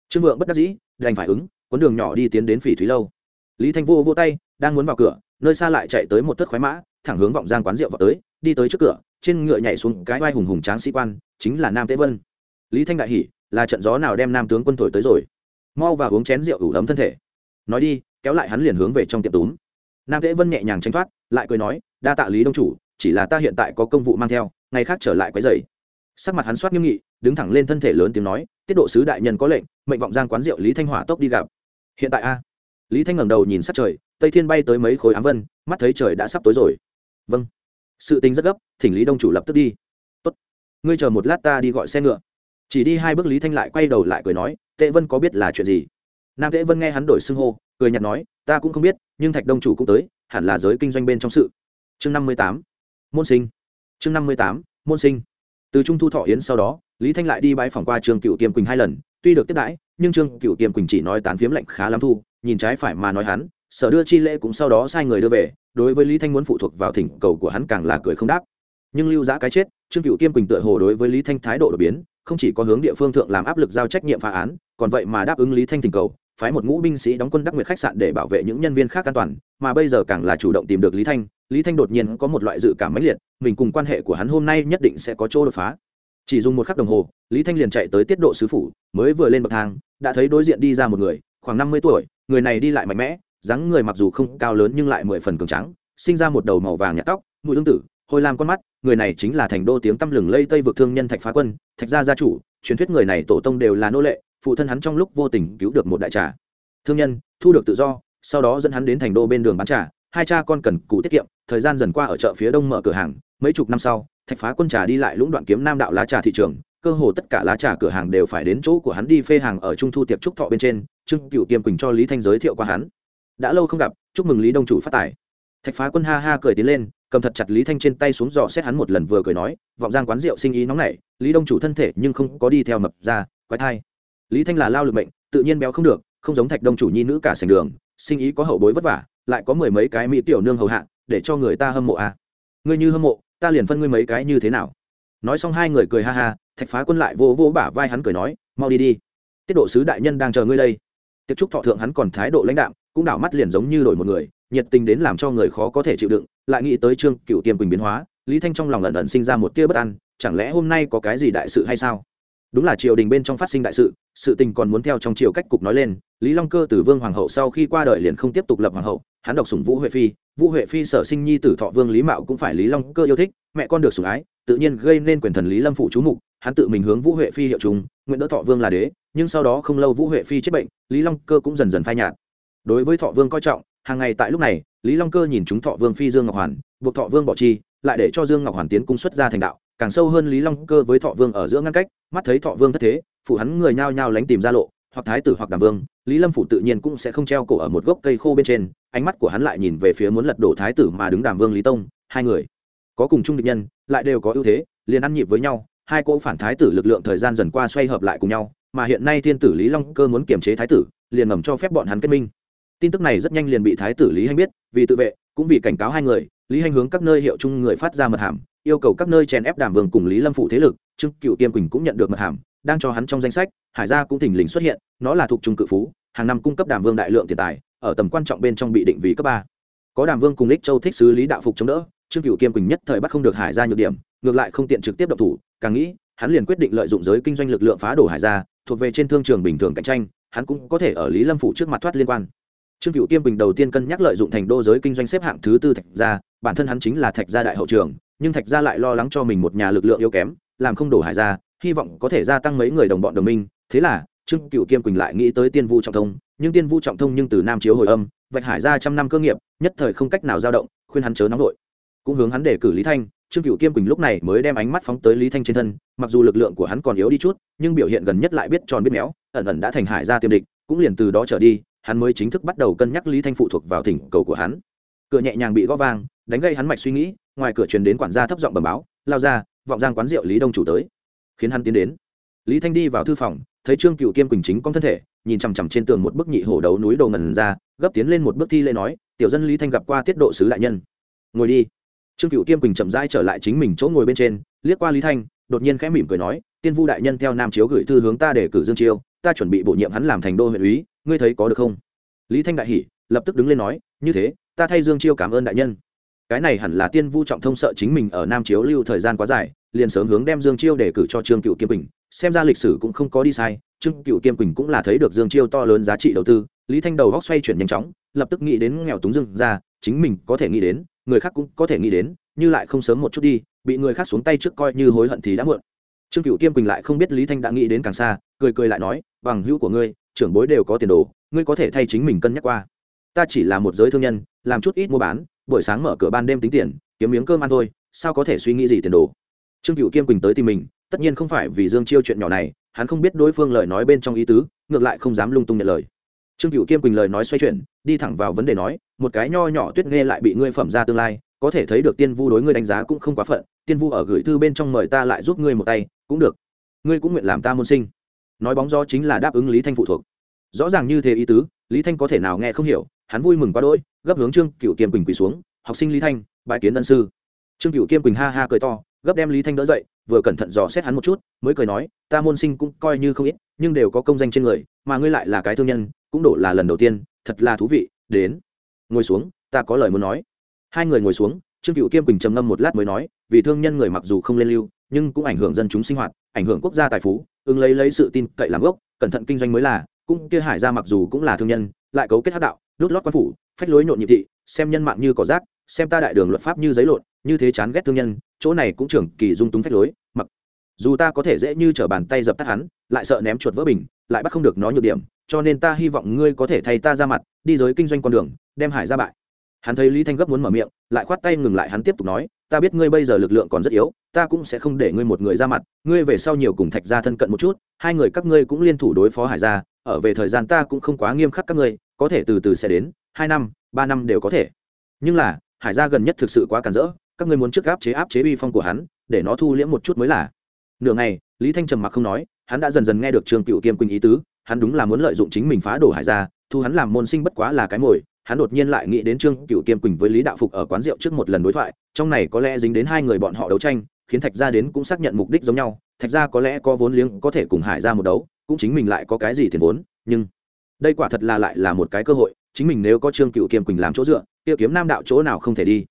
Trương vượng bất đắc dĩ, đành phải ứng, cuốn đường nhỏ đi tiến đến phỉ thúy lâu. Lý thanh vô vô tay, đang muốn vào cửa nơi xa lại chạy tới một thất khoái mã, thẳng hướng vọng giang quán rượu vào tới, đi tới trước cửa, trên ngựa nhảy xuống cái vai hùng hùng tráng sĩ quan, chính là nam tế vân. Lý thanh đại hỉ là trận gió nào đem nam tướng quân thổi tới rồi? Mau và uống chén rượu ủ ấm thân thể. Nói đi, kéo lại hắn liền hướng về trong tiệm túm. Nam tế vân nhẹ nhàng tranh thoát, lại cười nói, đa tạ lý đông chủ, chỉ là ta hiện tại có công vụ mang theo, ngày khác trở lại quấy dày sắc mặt hắn soát nghiêm nghị, đứng thẳng lên thân thể lớn tiếng nói, tiết độ sứ đại nhân có lệnh, mệnh vọng giang quán rượu lý thanh hỏa tốc đi gặp. Hiện tại a lý thanh ngẩng đầu nhìn sát trời, tây thiên bay tới mấy khối ám vân, mắt thấy trời đã sắp tối rồi. Vâng. Sự tình rất gấp, thỉnh lý đông chủ lập tức đi. Tốt. Ngươi chờ một lát ta đi gọi xe ngựa. Chỉ đi hai bước lý thanh lại quay đầu lại cười nói, tệ vân có biết là chuyện gì? Nam tệ vân nghe hắn đổi xưng hô, cười nhạt nói, ta cũng không biết, nhưng thạch đông chủ cũng tới, hẳn là giới kinh doanh bên trong sự. Chương năm mươi tám. Môn sinh. Chương năm mươi tám. Môn sinh. Từ trung thu thọ yến sau đó, lý thanh lại đi bãi phòng qua trường cựu kiềm quỳnh hai lần, tuy được tiếp đãi, nhưng trương cựu kiềm quỳnh chỉ nói tán phiếm lạnh khá lắm thu nhìn trái phải mà nói hắn, sở đưa chi lễ cũng sau đó sai người đưa về, đối với lý thanh muốn phụ thuộc vào thỉnh cầu của hắn càng là cười không đáp. Nhưng lưu giã cái chết, trương cựu kiêm quỳnh tựa hồ đối với lý thanh thái độ đột biến, không chỉ có hướng địa phương thượng làm áp lực giao trách nhiệm phá án, còn vậy mà đáp ứng lý thanh thỉnh cầu, phái một ngũ binh sĩ đóng quân đắc nguyệt khách sạn để bảo vệ những nhân viên khác an toàn, mà bây giờ càng là chủ động tìm được lý thanh lý thanh đột nhiên có một loại dự cảm mãnh liệt, mình cùng quan hệ của hắn hôm nay nhất định sẽ có chỗ đột phá. Chỉ dùng một khắc đồng hồ, lý thanh liền chạy tới tiết độ sứ phủ, mới vừa lên bậc thang, đã thấy đối diện đi ra một người khoảng năm mươi tuổi, người này đi lại mạnh mẽ, dáng người mặc dù không cao lớn nhưng lại mười phần cường trắng sinh ra một đầu màu vàng nhạt tóc, mũi tương tử, hôi lam con mắt, người này chính là thành đô tiếng tăm lừng lây tây vực thương nhân thạch phá quân, thạch gia gia chủ, truyền thuyết người này tổ tông đều là nô lệ, phụ thân hắn trong lúc vô tình cứu được một đại trà. Thương nhân, thu được tự do, sau đó dẫn hắn đến thành đô bên đường bán trà, hai cha con cần cụ tiết kiệm, thời gian dần qua ở chợ phía đông mở cửa hàng, mấy chục năm sau, thạch phá quân trà đi lại lũng đoạn kiếm nam đạo lá trà thị trường cơ hồ tất cả lá trà cửa hàng đều phải đến chỗ của hắn đi phê hàng ở trung thu tiệc trúc thọ bên trên, trương cựu kiêm quỳnh cho lý thanh giới thiệu qua hắn. Đã lâu không gặp, chúc mừng lý đông chủ phát tài. Thạch phá quân ha ha cười tiến lên, cầm thật chặt lý thanh trên tay xuống dò xét hắn một lần vừa cười nói, vọng giang quán rượu sinh ý nóng nảy, lý đông chủ thân thể nhưng không có đi theo mập ra, quái thai. Lý thanh là lao lực bệnh tự nhiên béo không được, không giống thạch đông chủ nhi nữ cả sành đường, sinh ý có hậu bối vất vả, lại có mười mấy cái mỹ tiểu nương hầu hạ, để cho người ta hâm mộ à. ngươi như hâm mộ, ta liền phân ngươi mấy cái như thế nào? Nói xong hai người cười ha ha, thạch phá quân lại vô vô bả vai hắn cười nói, mau đi đi. Tiết độ sứ đại nhân đang chờ ngươi đây. Tiết trúc thọ thượng hắn còn thái độ lãnh đạm, cũng đảo mắt liền giống như đổi một người, nhiệt tình đến làm cho người khó có thể chịu đựng, lại nghĩ tới trương cựu tiêm quỳnh biến hóa, lý thanh trong lòng ẩn ẩn sinh ra một tia bất an, chẳng lẽ hôm nay có cái gì đại sự hay sao? Đúng là triều đình bên trong phát sinh đại sự sự tình còn muốn theo trong triều cách cục nói lên, lý long cơ từ vương hoàng hậu sau khi qua đời liền không tiếp tục lập hoàng hậu, hắn độc sủng vũ huệ phi, vũ huệ phi sở sinh nhi tử thọ vương lý mạo cũng phải lý long cơ yêu thích, mẹ con được sủng ái tự nhiên gây nên quyền thần lý lâm phụ chú mục, hắn tự mình hướng vũ huệ phi hiệu chúng nguyễn đỡ thọ vương là đế, nhưng sau đó không lâu vũ huệ phi chết bệnh, lý long cơ cũng dần dần phai nhạt. Đối với thọ vương coi trọng, hàng ngày tại lúc này, lý long cơ nhìn chúng thọ vương phi dương ngọc hoàn, buộc thọ vương bỏ chi, lại để cho dương ngọc hoàn tiến cung xuất ra thành đạo, càng sâu hơn lý long cơ với thọ vương ở giữa ngăn cách, mắt thấy thọ vương thất thế, phụ hắn người nhao nhao lánh tìm ra lộ, hoặc thái tử hoặc đàm vương, lý lâm phủ tự nhiên cũng sẽ không treo cổ ở một gốc cây khô bên trên, ánh mắt của hắn lại nhìn về phía muốn lật đổ thái tử mà đứng đàm vương lý tông, hai người có cùng chung địch nhân lại đều có ưu thế, liền ăn nhịp với nhau, hai cỗ phản thái tử lực lượng thời gian dần qua xoay hợp lại cùng nhau, mà hiện nay thiên tử lý long cơ muốn kiềm chế thái tử, liền ngầm cho phép bọn hắn kết minh. Tin tức này rất nhanh liền bị thái tử lý hanh biết, vì tự vệ, cũng vì cảnh cáo hai người, lý hanh hướng các nơi hiệu chung người phát ra mật hàm, yêu cầu các nơi chèn ép đàm vương cùng lý lâm phụ thế lực, trương cựu tiêm quỳnh cũng nhận được mật hàm, đang cho hắn trong danh sách, hải gia cũng thình lình xuất hiện, nó là thuộc trung cự phú, hàng năm cung cấp đàm vương đại lượng tiền tài, ở tầm quan trọng bên trong bị định vì cấp ba. Có đàm vương cùng lích châu thích sứ lý đạo phục chống đỡ trương cựu kiêm quỳnh nhất thời bắt không được hải gia nhược điểm, ngược lại không tiện trực tiếp động thủ, càng nghĩ, hắn liền quyết định lợi dụng giới kinh doanh lực lượng phá đổ hải gia, thuộc về trên thương trường bình thường cạnh tranh, hắn cũng có thể ở lý lâm phủ trước mặt thoát liên quan. Trương cựu kiêm bình đầu tiên cân nhắc lợi dụng thành đô giới kinh doanh xếp hạng thứ tư thạch gia, bản thân hắn chính là thạch gia đại hậu trường, nhưng thạch gia lại lo lắng cho mình một nhà lực lượng yếu kém, làm không đổ hải gia, hy vọng có thể gia tăng mấy người đồng bọn đồng minh. Thế là, trương cựu kiêm quỳnh lại nghĩ tới tiên vu trọng thông, nhưng tiên vu trọng thông nhưng từ nam chiếu hồi âm, vạch hải ra trăm năm cơ nghiệp, nhất thời không cách nào dao động, khuyên hắn chớ nóng vội cũng hướng hắn để cử lý thanh. Trương cựu kiêm quỳnh lúc này mới đem ánh mắt phóng tới lý thanh trên thân, mặc dù lực lượng của hắn còn yếu đi chút, nhưng biểu hiện gần nhất lại biết tròn biết méo, ẩn ẩn đã thành hải ra tiềm địch, cũng liền từ đó trở đi, hắn mới chính thức bắt đầu cân nhắc lý thanh phụ thuộc vào thỉnh cầu của hắn. Cửa nhẹ nhàng bị gõ vang, đánh gây hắn mạch suy nghĩ, ngoài cửa truyền đến quản gia thấp giọng bẩm báo, lao ra, vọng giang quán rượu lý đông chủ tới. Khiến hắn tiến đến. Lý thanh đi vào thư phòng, thấy trương cựu kiêm quỳnh chính con thân thể, nhìn chằm chằm trên tường một bức nhị hổ đấu núi đồ ngần ra, gấp tiến lên một bước thi lễ nói, tiểu dân lý thanh gặp qua tiết độ sứ đại nhân. Ngồi đi trương cựu kiêm quỳnh chậm rãi trở lại chính mình chỗ ngồi bên trên, liếc qua lý thanh, đột nhiên khẽ mỉm cười nói, tiên vu đại nhân theo nam chiếu gửi thư hướng ta để cử dương chiêu, ta chuẩn bị bổ nhiệm hắn làm thành đô huyện úy, ngươi thấy có được không? Lý thanh đại hỉ, lập tức đứng lên nói, như thế, ta thay dương chiêu cảm ơn đại nhân. Cái này hẳn là tiên vu trọng thông sợ chính mình ở nam chiếu lưu thời gian quá dài, liền sớm hướng đem dương chiêu để cử cho trương cựu kiêm quỳnh, xem ra lịch sử cũng không có đi sai, trương cựu kiêm quỳnh cũng là thấy được dương chiêu to lớn giá trị đầu tư, lý thanh đầu góc xoay chuyển nhanh chóng, lập tức nghĩ đến nghèo túng dương ra, chính mình có thể nghĩ đến người khác cũng có thể nghĩ đến, như lại không sớm một chút đi, bị người khác xuống tay trước coi như hối hận thì đã muộn. Trương cựu kiêm quỳnh lại không biết lý thanh đã nghĩ đến càng xa, cười cười lại nói, bằng hữu của ngươi, trưởng bối đều có tiền đồ, ngươi có thể thay chính mình cân nhắc qua. Ta chỉ là một giới thương nhân, làm chút ít mua bán, buổi sáng mở cửa ban đêm tính tiền, kiếm miếng cơm ăn thôi, sao có thể suy nghĩ gì tiền đồ? Trương cựu kiêm quỳnh tới tìm mình, tất nhiên không phải vì dương chiêu chuyện nhỏ này, hắn không biết đối phương lời nói bên trong ý tứ, ngược lại không dám lung tung nhận lời. Trương cựu kiêm quỳnh lời nói xoay chuyển, đi thẳng vào vấn đề nói một cái nho nhỏ tuyết nghe lại bị ngươi phẩm ra tương lai, có thể thấy được tiên vu đối ngươi đánh giá cũng không quá phận, tiên vu ở gửi thư bên trong mời ta lại giúp ngươi một tay, cũng được. Ngươi cũng nguyện làm ta môn sinh. Nói bóng gió chính là đáp ứng lý thanh phụ thuộc. Rõ ràng như thế ý tứ, lý thanh có thể nào nghe không hiểu, hắn vui mừng quá đỗi, gấp hướng trương cựu kiêm quỳnh quỳ xuống, học sinh lý thanh bài kiến ân sư. Trương cựu kiêm quỳnh ha ha cười to, gấp đem lý thanh đỡ dậy, vừa cẩn thận dò xét hắn một chút, mới cười nói, ta môn sinh cũng coi như không ít, nhưng đều có công danh trên người, mà ngươi lại là cái thương nhân, cũng đổ là lần đầu tiên, thật là thú vị, đến ngồi xuống, ta có lời muốn nói. Hai người ngồi xuống, trương cựu kiêm quỳnh trầm ngâm một lát mới nói, vì thương nhân người mặc dù không lên lưu, nhưng cũng ảnh hưởng dân chúng sinh hoạt, ảnh hưởng quốc gia tài phú, ứng lấy lấy sự tin cậy làm gốc, cẩn thận kinh doanh mới là, cũng kia hải ra mặc dù cũng là thương nhân, lại cấu kết hát đạo, đốt lót quan phủ, phách lối nhộn nhịp thị, xem nhân mạng như cỏ rác, xem ta đại đường luật pháp như giấy lộn, như thế chán ghét thương nhân, chỗ này cũng trưởng kỳ dung túng phách lối, mặc dù ta có thể dễ như t bàn tay dập tắt hắn, lại sợ ném chuột vỡ bình, lại bắt không được nó nhược điểm cho nên ta hy vọng ngươi có thể thay ta ra mặt, đi giới kinh doanh con đường, đem hải ra bại. Hắn thấy lý thanh gấp muốn mở miệng, lại khoát tay ngừng lại hắn tiếp tục nói, ta biết ngươi bây giờ lực lượng còn rất yếu, ta cũng sẽ không để ngươi một người ra mặt, ngươi về sau nhiều cùng thạch gia thân cận một chút, hai người các ngươi cũng liên thủ đối phó hải gia ở về thời gian ta cũng không quá nghiêm khắc các ngươi, có thể từ từ sẽ đến, hai năm, ba năm đều có thể. Nhưng là, hải gia gần nhất thực sự quá cản rỡ, các ngươi muốn trước áp chế áp chế uy phong của hắn, để nó thu liễm một chút mới là. Nửa ngày, lý thanh trầm mặc không nói, hắn đã dần dần nghe được Trường cựu kiêm quỳnh ý tứ hắn đúng là muốn lợi dụng chính mình phá đổ hải gia, thu hắn làm môn sinh bất quá là cái mồi, hắn đột nhiên lại nghĩ đến trương cựu kiêm quỳnh với lý đạo phục ở quán rượu trước một lần đối thoại, trong này có lẽ dính đến hai người bọn họ đấu tranh, khiến thạch gia đến cũng xác nhận mục đích giống nhau, thạch gia có lẽ có vốn liếng có thể cùng hải ra một đấu, cũng chính mình lại có cái gì tiền vốn, nhưng đây quả thật là lại là một cái cơ hội, chính mình nếu có trương cựu kiêm quỳnh làm chỗ dựa tiêu kiếm nam đạo chỗ nào không thể đi.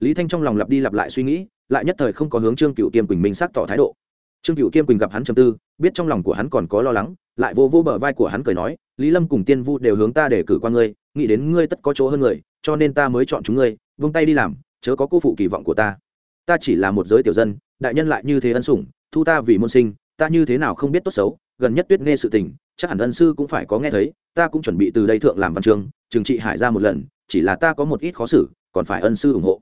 Lý thanh trong lòng lặp đi lặp lại suy nghĩ, lại nhất thời không có hướng trương cựu kiêm quỳnh minh xác tỏ thái độ. Trương cựu kiêm quỳnh gặp hắn chầm tư, biết trong lòng của hắn còn có lo lắng lại vô vô bờ vai của hắn cười nói, lý lâm cùng tiên vu đều hướng ta để cử qua ngươi, nghĩ đến ngươi tất có chỗ hơn người, cho nên ta mới chọn chúng ngươi, vung tay đi làm, chớ có cô phụ kỳ vọng của ta. Ta chỉ là một giới tiểu dân, đại nhân lại như thế ân sủng, thu ta vì môn sinh, ta như thế nào không biết tốt xấu, gần nhất tuyết nghe sự tình, chắc hẳn ân sư cũng phải có nghe thấy, ta cũng chuẩn bị từ đây thượng làm văn chương, trừng trị hải ra một lần, chỉ là ta có một ít khó xử, còn phải ân sư ủng hộ.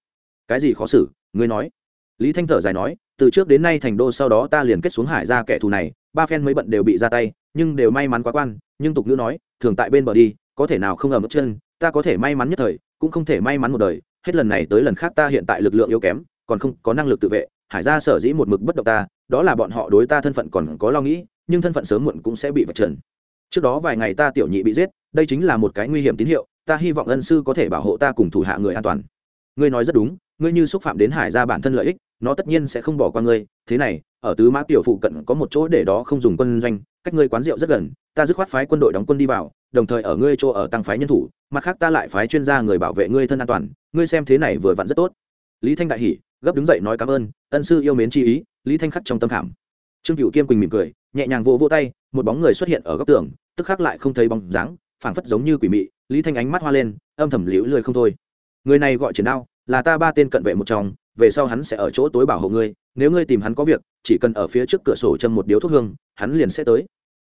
Cái gì khó xử? ngươi nói. Lý thanh thở dài nói, từ trước đến nay thành đô sau đó ta liền kết xuống hải ra kẻ thù này, ba phen mới bận đều bị ra tay nhưng đều may mắn quá quan, nhưng tục nữ nói, thường tại bên bờ đi, có thể nào không ở mức chân, ta có thể may mắn nhất thời, cũng không thể may mắn một đời, hết lần này tới lần khác ta hiện tại lực lượng yếu kém, còn không có năng lực tự vệ, hải ra sở dĩ một mực bất động ta, đó là bọn họ đối ta thân phận còn có lo nghĩ, nhưng thân phận sớm muộn cũng sẽ bị vạch trần. Trước đó vài ngày ta tiểu nhị bị giết, đây chính là một cái nguy hiểm tín hiệu, ta hy vọng ân sư có thể bảo hộ ta cùng thủ hạ người an toàn. Ngươi nói rất đúng, ngươi như xúc phạm đến hải ra bản thân lợi ích, nó tất nhiên sẽ không bỏ qua ngươi, thế này, ở tứ mã tiểu phụ cận có một chỗ để đó không dùng quân doanh cách ngươi quán rượu rất gần, ta dứt khoát phái quân đội đóng quân đi vào, đồng thời ở ngươi chỗ ở tăng phái nhân thủ, mặt khác ta lại phái chuyên gia người bảo vệ ngươi thân an toàn, ngươi xem thế này vừa vặn rất tốt. Lý thanh đại hỉ, gấp đứng dậy nói cảm ơn, ân sư yêu mến chi ý. Lý thanh khắc trong tâm khảm. Trương cựu kiêm quỳnh mỉm cười, nhẹ nhàng vỗ vỗ tay, một bóng người xuất hiện ở góc tường, tức khắc lại không thấy bóng dáng, phảng phất giống như quỷ mị, lý thanh ánh mắt hoa lên, âm thầm liễu lười không thôi. Người này gọi triển đao, là ta ba tên cận vệ một trong về sau hắn sẽ ở chỗ tối bảo hộ ngươi, nếu ngươi tìm hắn có việc, chỉ cần ở phía trước cửa sổ châm một điếu thuốc hương, hắn liền sẽ tới.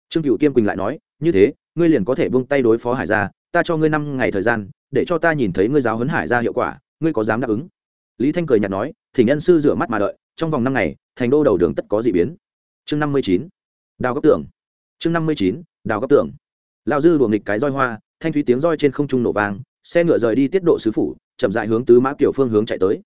Trương cựu kiêm quỳnh lại nói, như thế, ngươi liền có thể buông tay đối phó hải gia, ta cho ngươi năm ngày thời gian, để cho ta nhìn thấy ngươi giáo huấn hải gia hiệu quả, ngươi có dám đáp ứng? Lý thanh cười nhạt nói, thỉnh nhân sư rửa mắt mà đợi, trong vòng năm ngày, thành đô đầu đường tất có d ị biến. Chương năm mươi chín, đào góc tưởng chương năm mươi chín, đào góc tưởng lao dư đuồng nghịch cái roi hoa, thanh thúy tiếng roi trên không trung nổ vang, xe ngựa rời đi tiết độ sứ phủ, chậm dại hướng tứ mã kiểu phương hướng chạy tới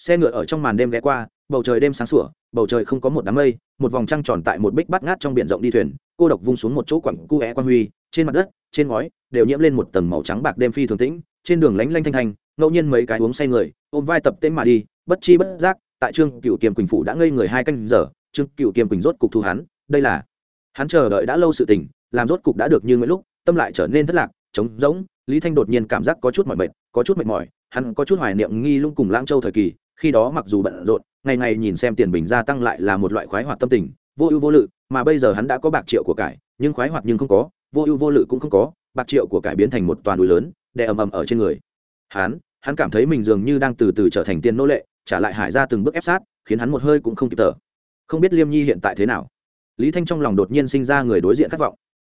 xe ngựa ở trong màn đêm ghé qua, bầu trời đêm sáng sủa, bầu trời không có một đám mây, một vòng trăng tròn tại một bích bát ngát trong biển rộng đi thuyền, cô độc vung xuống một chỗ quặng cu é quan huy, trên mặt đất, trên ngói, đều nhiễm lên một tầng màu trắng bạc đêm phi thường tĩnh, trên đường lánh lanh thanh thanh, ngẫu nhiên mấy cái uống say người, ôm vai tập tên mà đi, bất chi bất giác, tại trương cựu kiềm quỳnh phủ đã ngây người hai canh giờ, trương cựu kiềm quỳnh rốt cục thu hắn, đây là hắn chờ đợi đã lâu sự tình, làm rốt cục đã được như mấy lúc, tâm lại trở nên thất lạc, trống rỗng, lý thanh đột nhiên cảm giác có chút mỏi mệt, có chút mệt mỏi, hắn có chút hoài niệm nghi lung cùng lãng châu thời kỳ khi đó mặc dù bận rộn ngày ngày nhìn xem tiền bình gia tăng lại là một loại khoái hoạt tâm tình vô ưu vô lự mà bây giờ hắn đã có bạc triệu của cải nhưng khoái hoạt nhưng không có vô ưu vô lự cũng không có bạc triệu của cải biến thành một toàn núi lớn đè ầm ầm ở trên người. Hắn hắn cảm thấy mình dường như đang từ từ trở thành tiền nô lệ trả lại hải ra từng bước ép sát khiến hắn một hơi cũng không kịp thở. Không biết liêm nhi hiện tại thế nào? Lý thanh trong lòng đột nhiên sinh ra người đối diện khát vọng.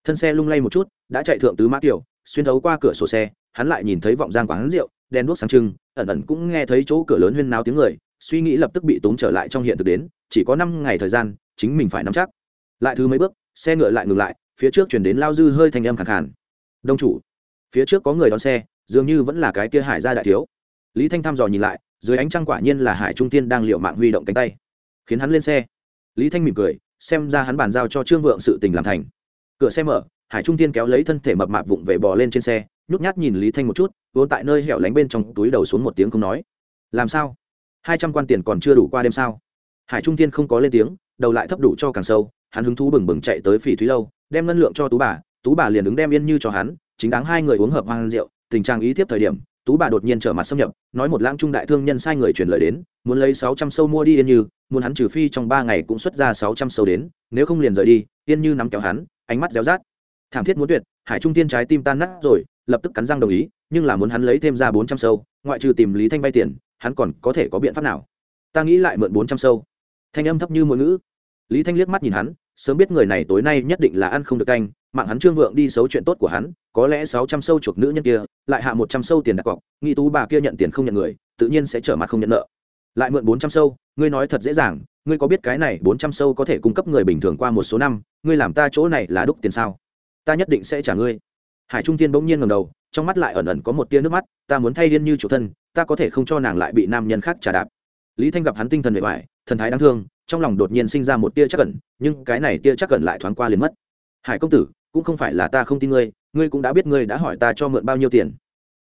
Thân xe lung lay một chút đã chạy thượng tứ mã tiểu, xuyên thấu qua cửa sổ xe hắn lại nhìn thấy vọng giang quán rượu đen đuốc sáng trưng ẩn ẩn cũng nghe thấy chỗ cửa lớn huyên náo tiếng người, suy nghĩ lập tức bị tốn trở lại trong hiện thực đến, chỉ có năm ngày thời gian, chính mình phải nắm chắc. Lại thứ mấy bước, xe ngựa lại ngừng lại, phía trước chuyển đến lao dư hơi thành âm khẳng khàn. Đông chủ, phía trước có người đón xe, dường như vẫn là cái kia hải gia đại thiếu. Lý thanh thăm dò nhìn lại, dưới ánh trăng quả nhiên là hải trung tiên đang liệu mạng huy động cánh tay. Khiến hắn lên xe. Lý thanh mỉm cười, xem ra hắn bàn giao cho trương vượng sự tình làm thành. Cửa xe mở, hải trung tiên kéo lấy thân thể mập mạp vụng về bò lên trên xe nhút nhát nhìn lý thanh một chút, vốn tại nơi hẻo lánh bên trong túi đầu xuống một tiếng không nói. Làm sao? Hai trăm quan tiền còn chưa đủ qua đêm sao? Hải trung tiên không có lên tiếng, đầu lại thấp đủ cho càng sâu, hắn hứng thú bừng bừng chạy tới phỉ thúy lâu, đem ngân lượng cho tú bà tú bà liền đứng đem yên như cho hắn, chính đáng hai người uống hợp hoang rượu, tình trạng ý tiếp thời điểm, tú bà đột nhiên trở mặt xâm nhập, nói một lãng trung đại thương nhân sai người chuyển lời đến, muốn lấy sáu trăm sâu mua đi yên như, muốn hắn trừ phi trong ba ngày cũng xuất ra sáu trăm sâu đến, nếu không liền rời đi, yên như nắm kéo hắn, ánh mắt réo rát. Thảm thiết muốn tuyệt, hải trung tiên trái tim tan nát rồi lập tức cắn răng đồng ý, nhưng là muốn hắn lấy thêm ra bốn trăm sâu, ngoại trừ tìm lý thanh vay tiền, hắn còn có thể có biện pháp nào? Ta nghĩ lại mượn bốn trăm sâu. Thanh âm thấp như mỗi ngữ. Lý thanh liếc mắt nhìn hắn, sớm biết người này tối nay nhất định là ăn không được canh, mạng hắn trương vượng đi xấu chuyện tốt của hắn, có lẽ sáu trăm sâu chuộc nữ nhân kia, lại hạ một trăm sâu tiền đặt cọc, nghĩ tú bà kia nhận tiền không nhận người, tự nhiên sẽ trở mặt không nhận nợ. Lại mượn bốn trăm sâu, ngươi nói thật dễ dàng, ngươi có biết cái này bốn trăm sâu có thể cung cấp người bình thường qua một số năm, ngươi làm ta chỗ này là đúc tiền sao? Ta nhất định sẽ trả ngươi hải trung tiên bỗng nhiên ngầm đầu, trong mắt lại ẩn ẩn có một tia nước mắt, ta muốn thay điên như chủ thân, ta có thể không cho nàng lại bị nam nhân khác trả đạp. Lý thanh gặp hắn tinh thần bề ngoài thần thái đáng thương, trong lòng đột nhiên sinh ra một tia chắc cẩn nhưng cái này tia chắc cẩn lại thoáng qua liền mất. Hải công tử, cũng không phải là ta không tin ngươi ngươi cũng đã biết ngươi đã hỏi ta cho mượn bao nhiêu tiền.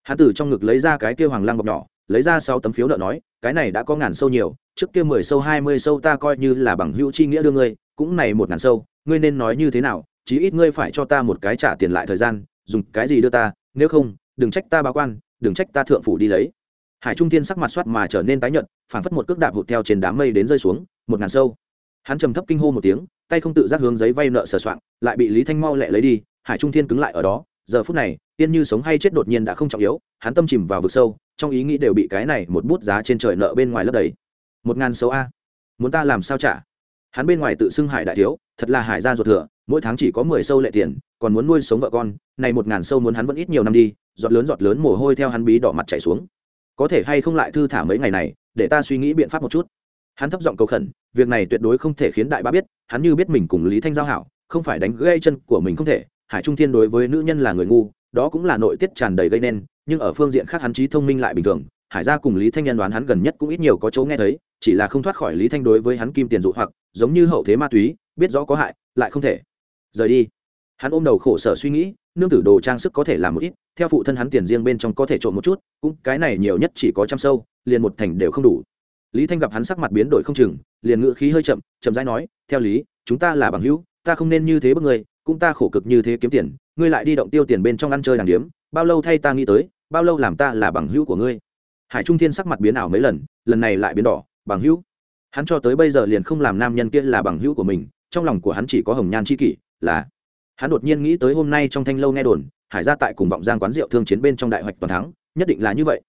Hắn tử trong ngực lấy ra cái kia hoàng lang bọc nhỏ, lấy ra sáu tấm phiếu nợ nói, cái này đã có ngàn sâu nhiều, trước kia mười sâu, hai mươi sâu ta coi như là bằng hữu chi nghĩa đưa ngươi, cũng này một ngàn sâu, ngươi nên nói như thế nào, chí ít ngươi phải cho ta một cái trả tiền lại thời gian dùng cái gì đưa ta, nếu không, đừng trách ta báo quan, đừng trách ta thượng phủ đi lấy. Hải trung thiên sắc mặt soát mà trở nên tái nhợt, phảng phất một cước đạp hụt theo trên đám mây đến rơi xuống, một ngàn sâu. Hắn trầm thấp kinh hô một tiếng, tay không tự giác hướng giấy vay nợ sờ soạng, lại bị lý thanh mau lẹ lấy đi, hải trung thiên cứng lại ở đó, giờ phút này, tiên như sống hay chết đột nhiên đã không trọng yếu, hắn tâm chìm vào vực sâu, trong ý nghĩ đều bị cái này một bút giá trên trời nợ bên ngoài lấp đầy. Một ngàn sâu a, muốn ta làm sao trả? Hắn bên ngoài tự xưng hải đại thiếu thật là hải gia ruột thừa, mỗi tháng chỉ có mười sâu lệ tiền, còn muốn nuôi sống vợ con, này một ngàn sâu muốn hắn vẫn ít nhiều năm đi, giọt lớn giọt lớn mồ hôi theo hắn bí đỏ mặt chảy xuống. Có thể hay không lại thư thả mấy ngày này, để ta suy nghĩ biện pháp một chút. Hắn thấp giọng cầu khẩn, việc này tuyệt đối không thể khiến đại bá biết, hắn như biết mình cùng lý thanh giao hảo, không phải đánh gây chân của mình không thể, hải trung thiên đối với nữ nhân là người ngu, đó cũng là nội tiết tràn đầy gây nên, nhưng ở phương diện khác hắn trí thông minh lại bình thường, hải gia cùng lý thanh nhân đoán hắn gần nhất cũng ít nhiều có chỗ nghe thấy, chỉ là không thoát khỏi lý thanh đối với hắn kim tiền dụ hoặc, giống như hậu thế ma túy biết rõ có hại, lại không thể. Rời đi. Hắn ôm đầu khổ sở suy nghĩ, nương tử đồ trang sức có thể làm một ít, theo phụ thân hắn tiền riêng bên trong có thể trộm một chút, cũng, cái này nhiều nhất chỉ có trăm sâu, liền một thành đều không đủ. Lý thanh gặp hắn sắc mặt biến đổi không chừng, liền ngựa khí hơi chậm chậm rãi nói, theo lý, chúng ta là bằng hữu, ta không nên như thế bất người, cũng ta khổ cực như thế kiếm tiền, ngươi lại đi động tiêu tiền bên trong ăn chơi đàng điếm, bao lâu thay ta nghĩ tới, bao lâu làm ta là bằng hữu của ngươi. Hải trung thiên sắc mặt biến ảo mấy lần lần này lại biến đỏ, bằng hữu? Hắn cho tới bây giờ liền không làm nam nhân kia là bằng hữu của mình trong lòng của hắn chỉ có hồng nhan c h i kỷ là hắn đột nhiên nghĩ tới hôm nay trong thanh lâu nghe đồn hải ra tại cùng vọng giang quán rượu thương chiến bên trong đại hoạch toàn thắng nhất định là như vậy.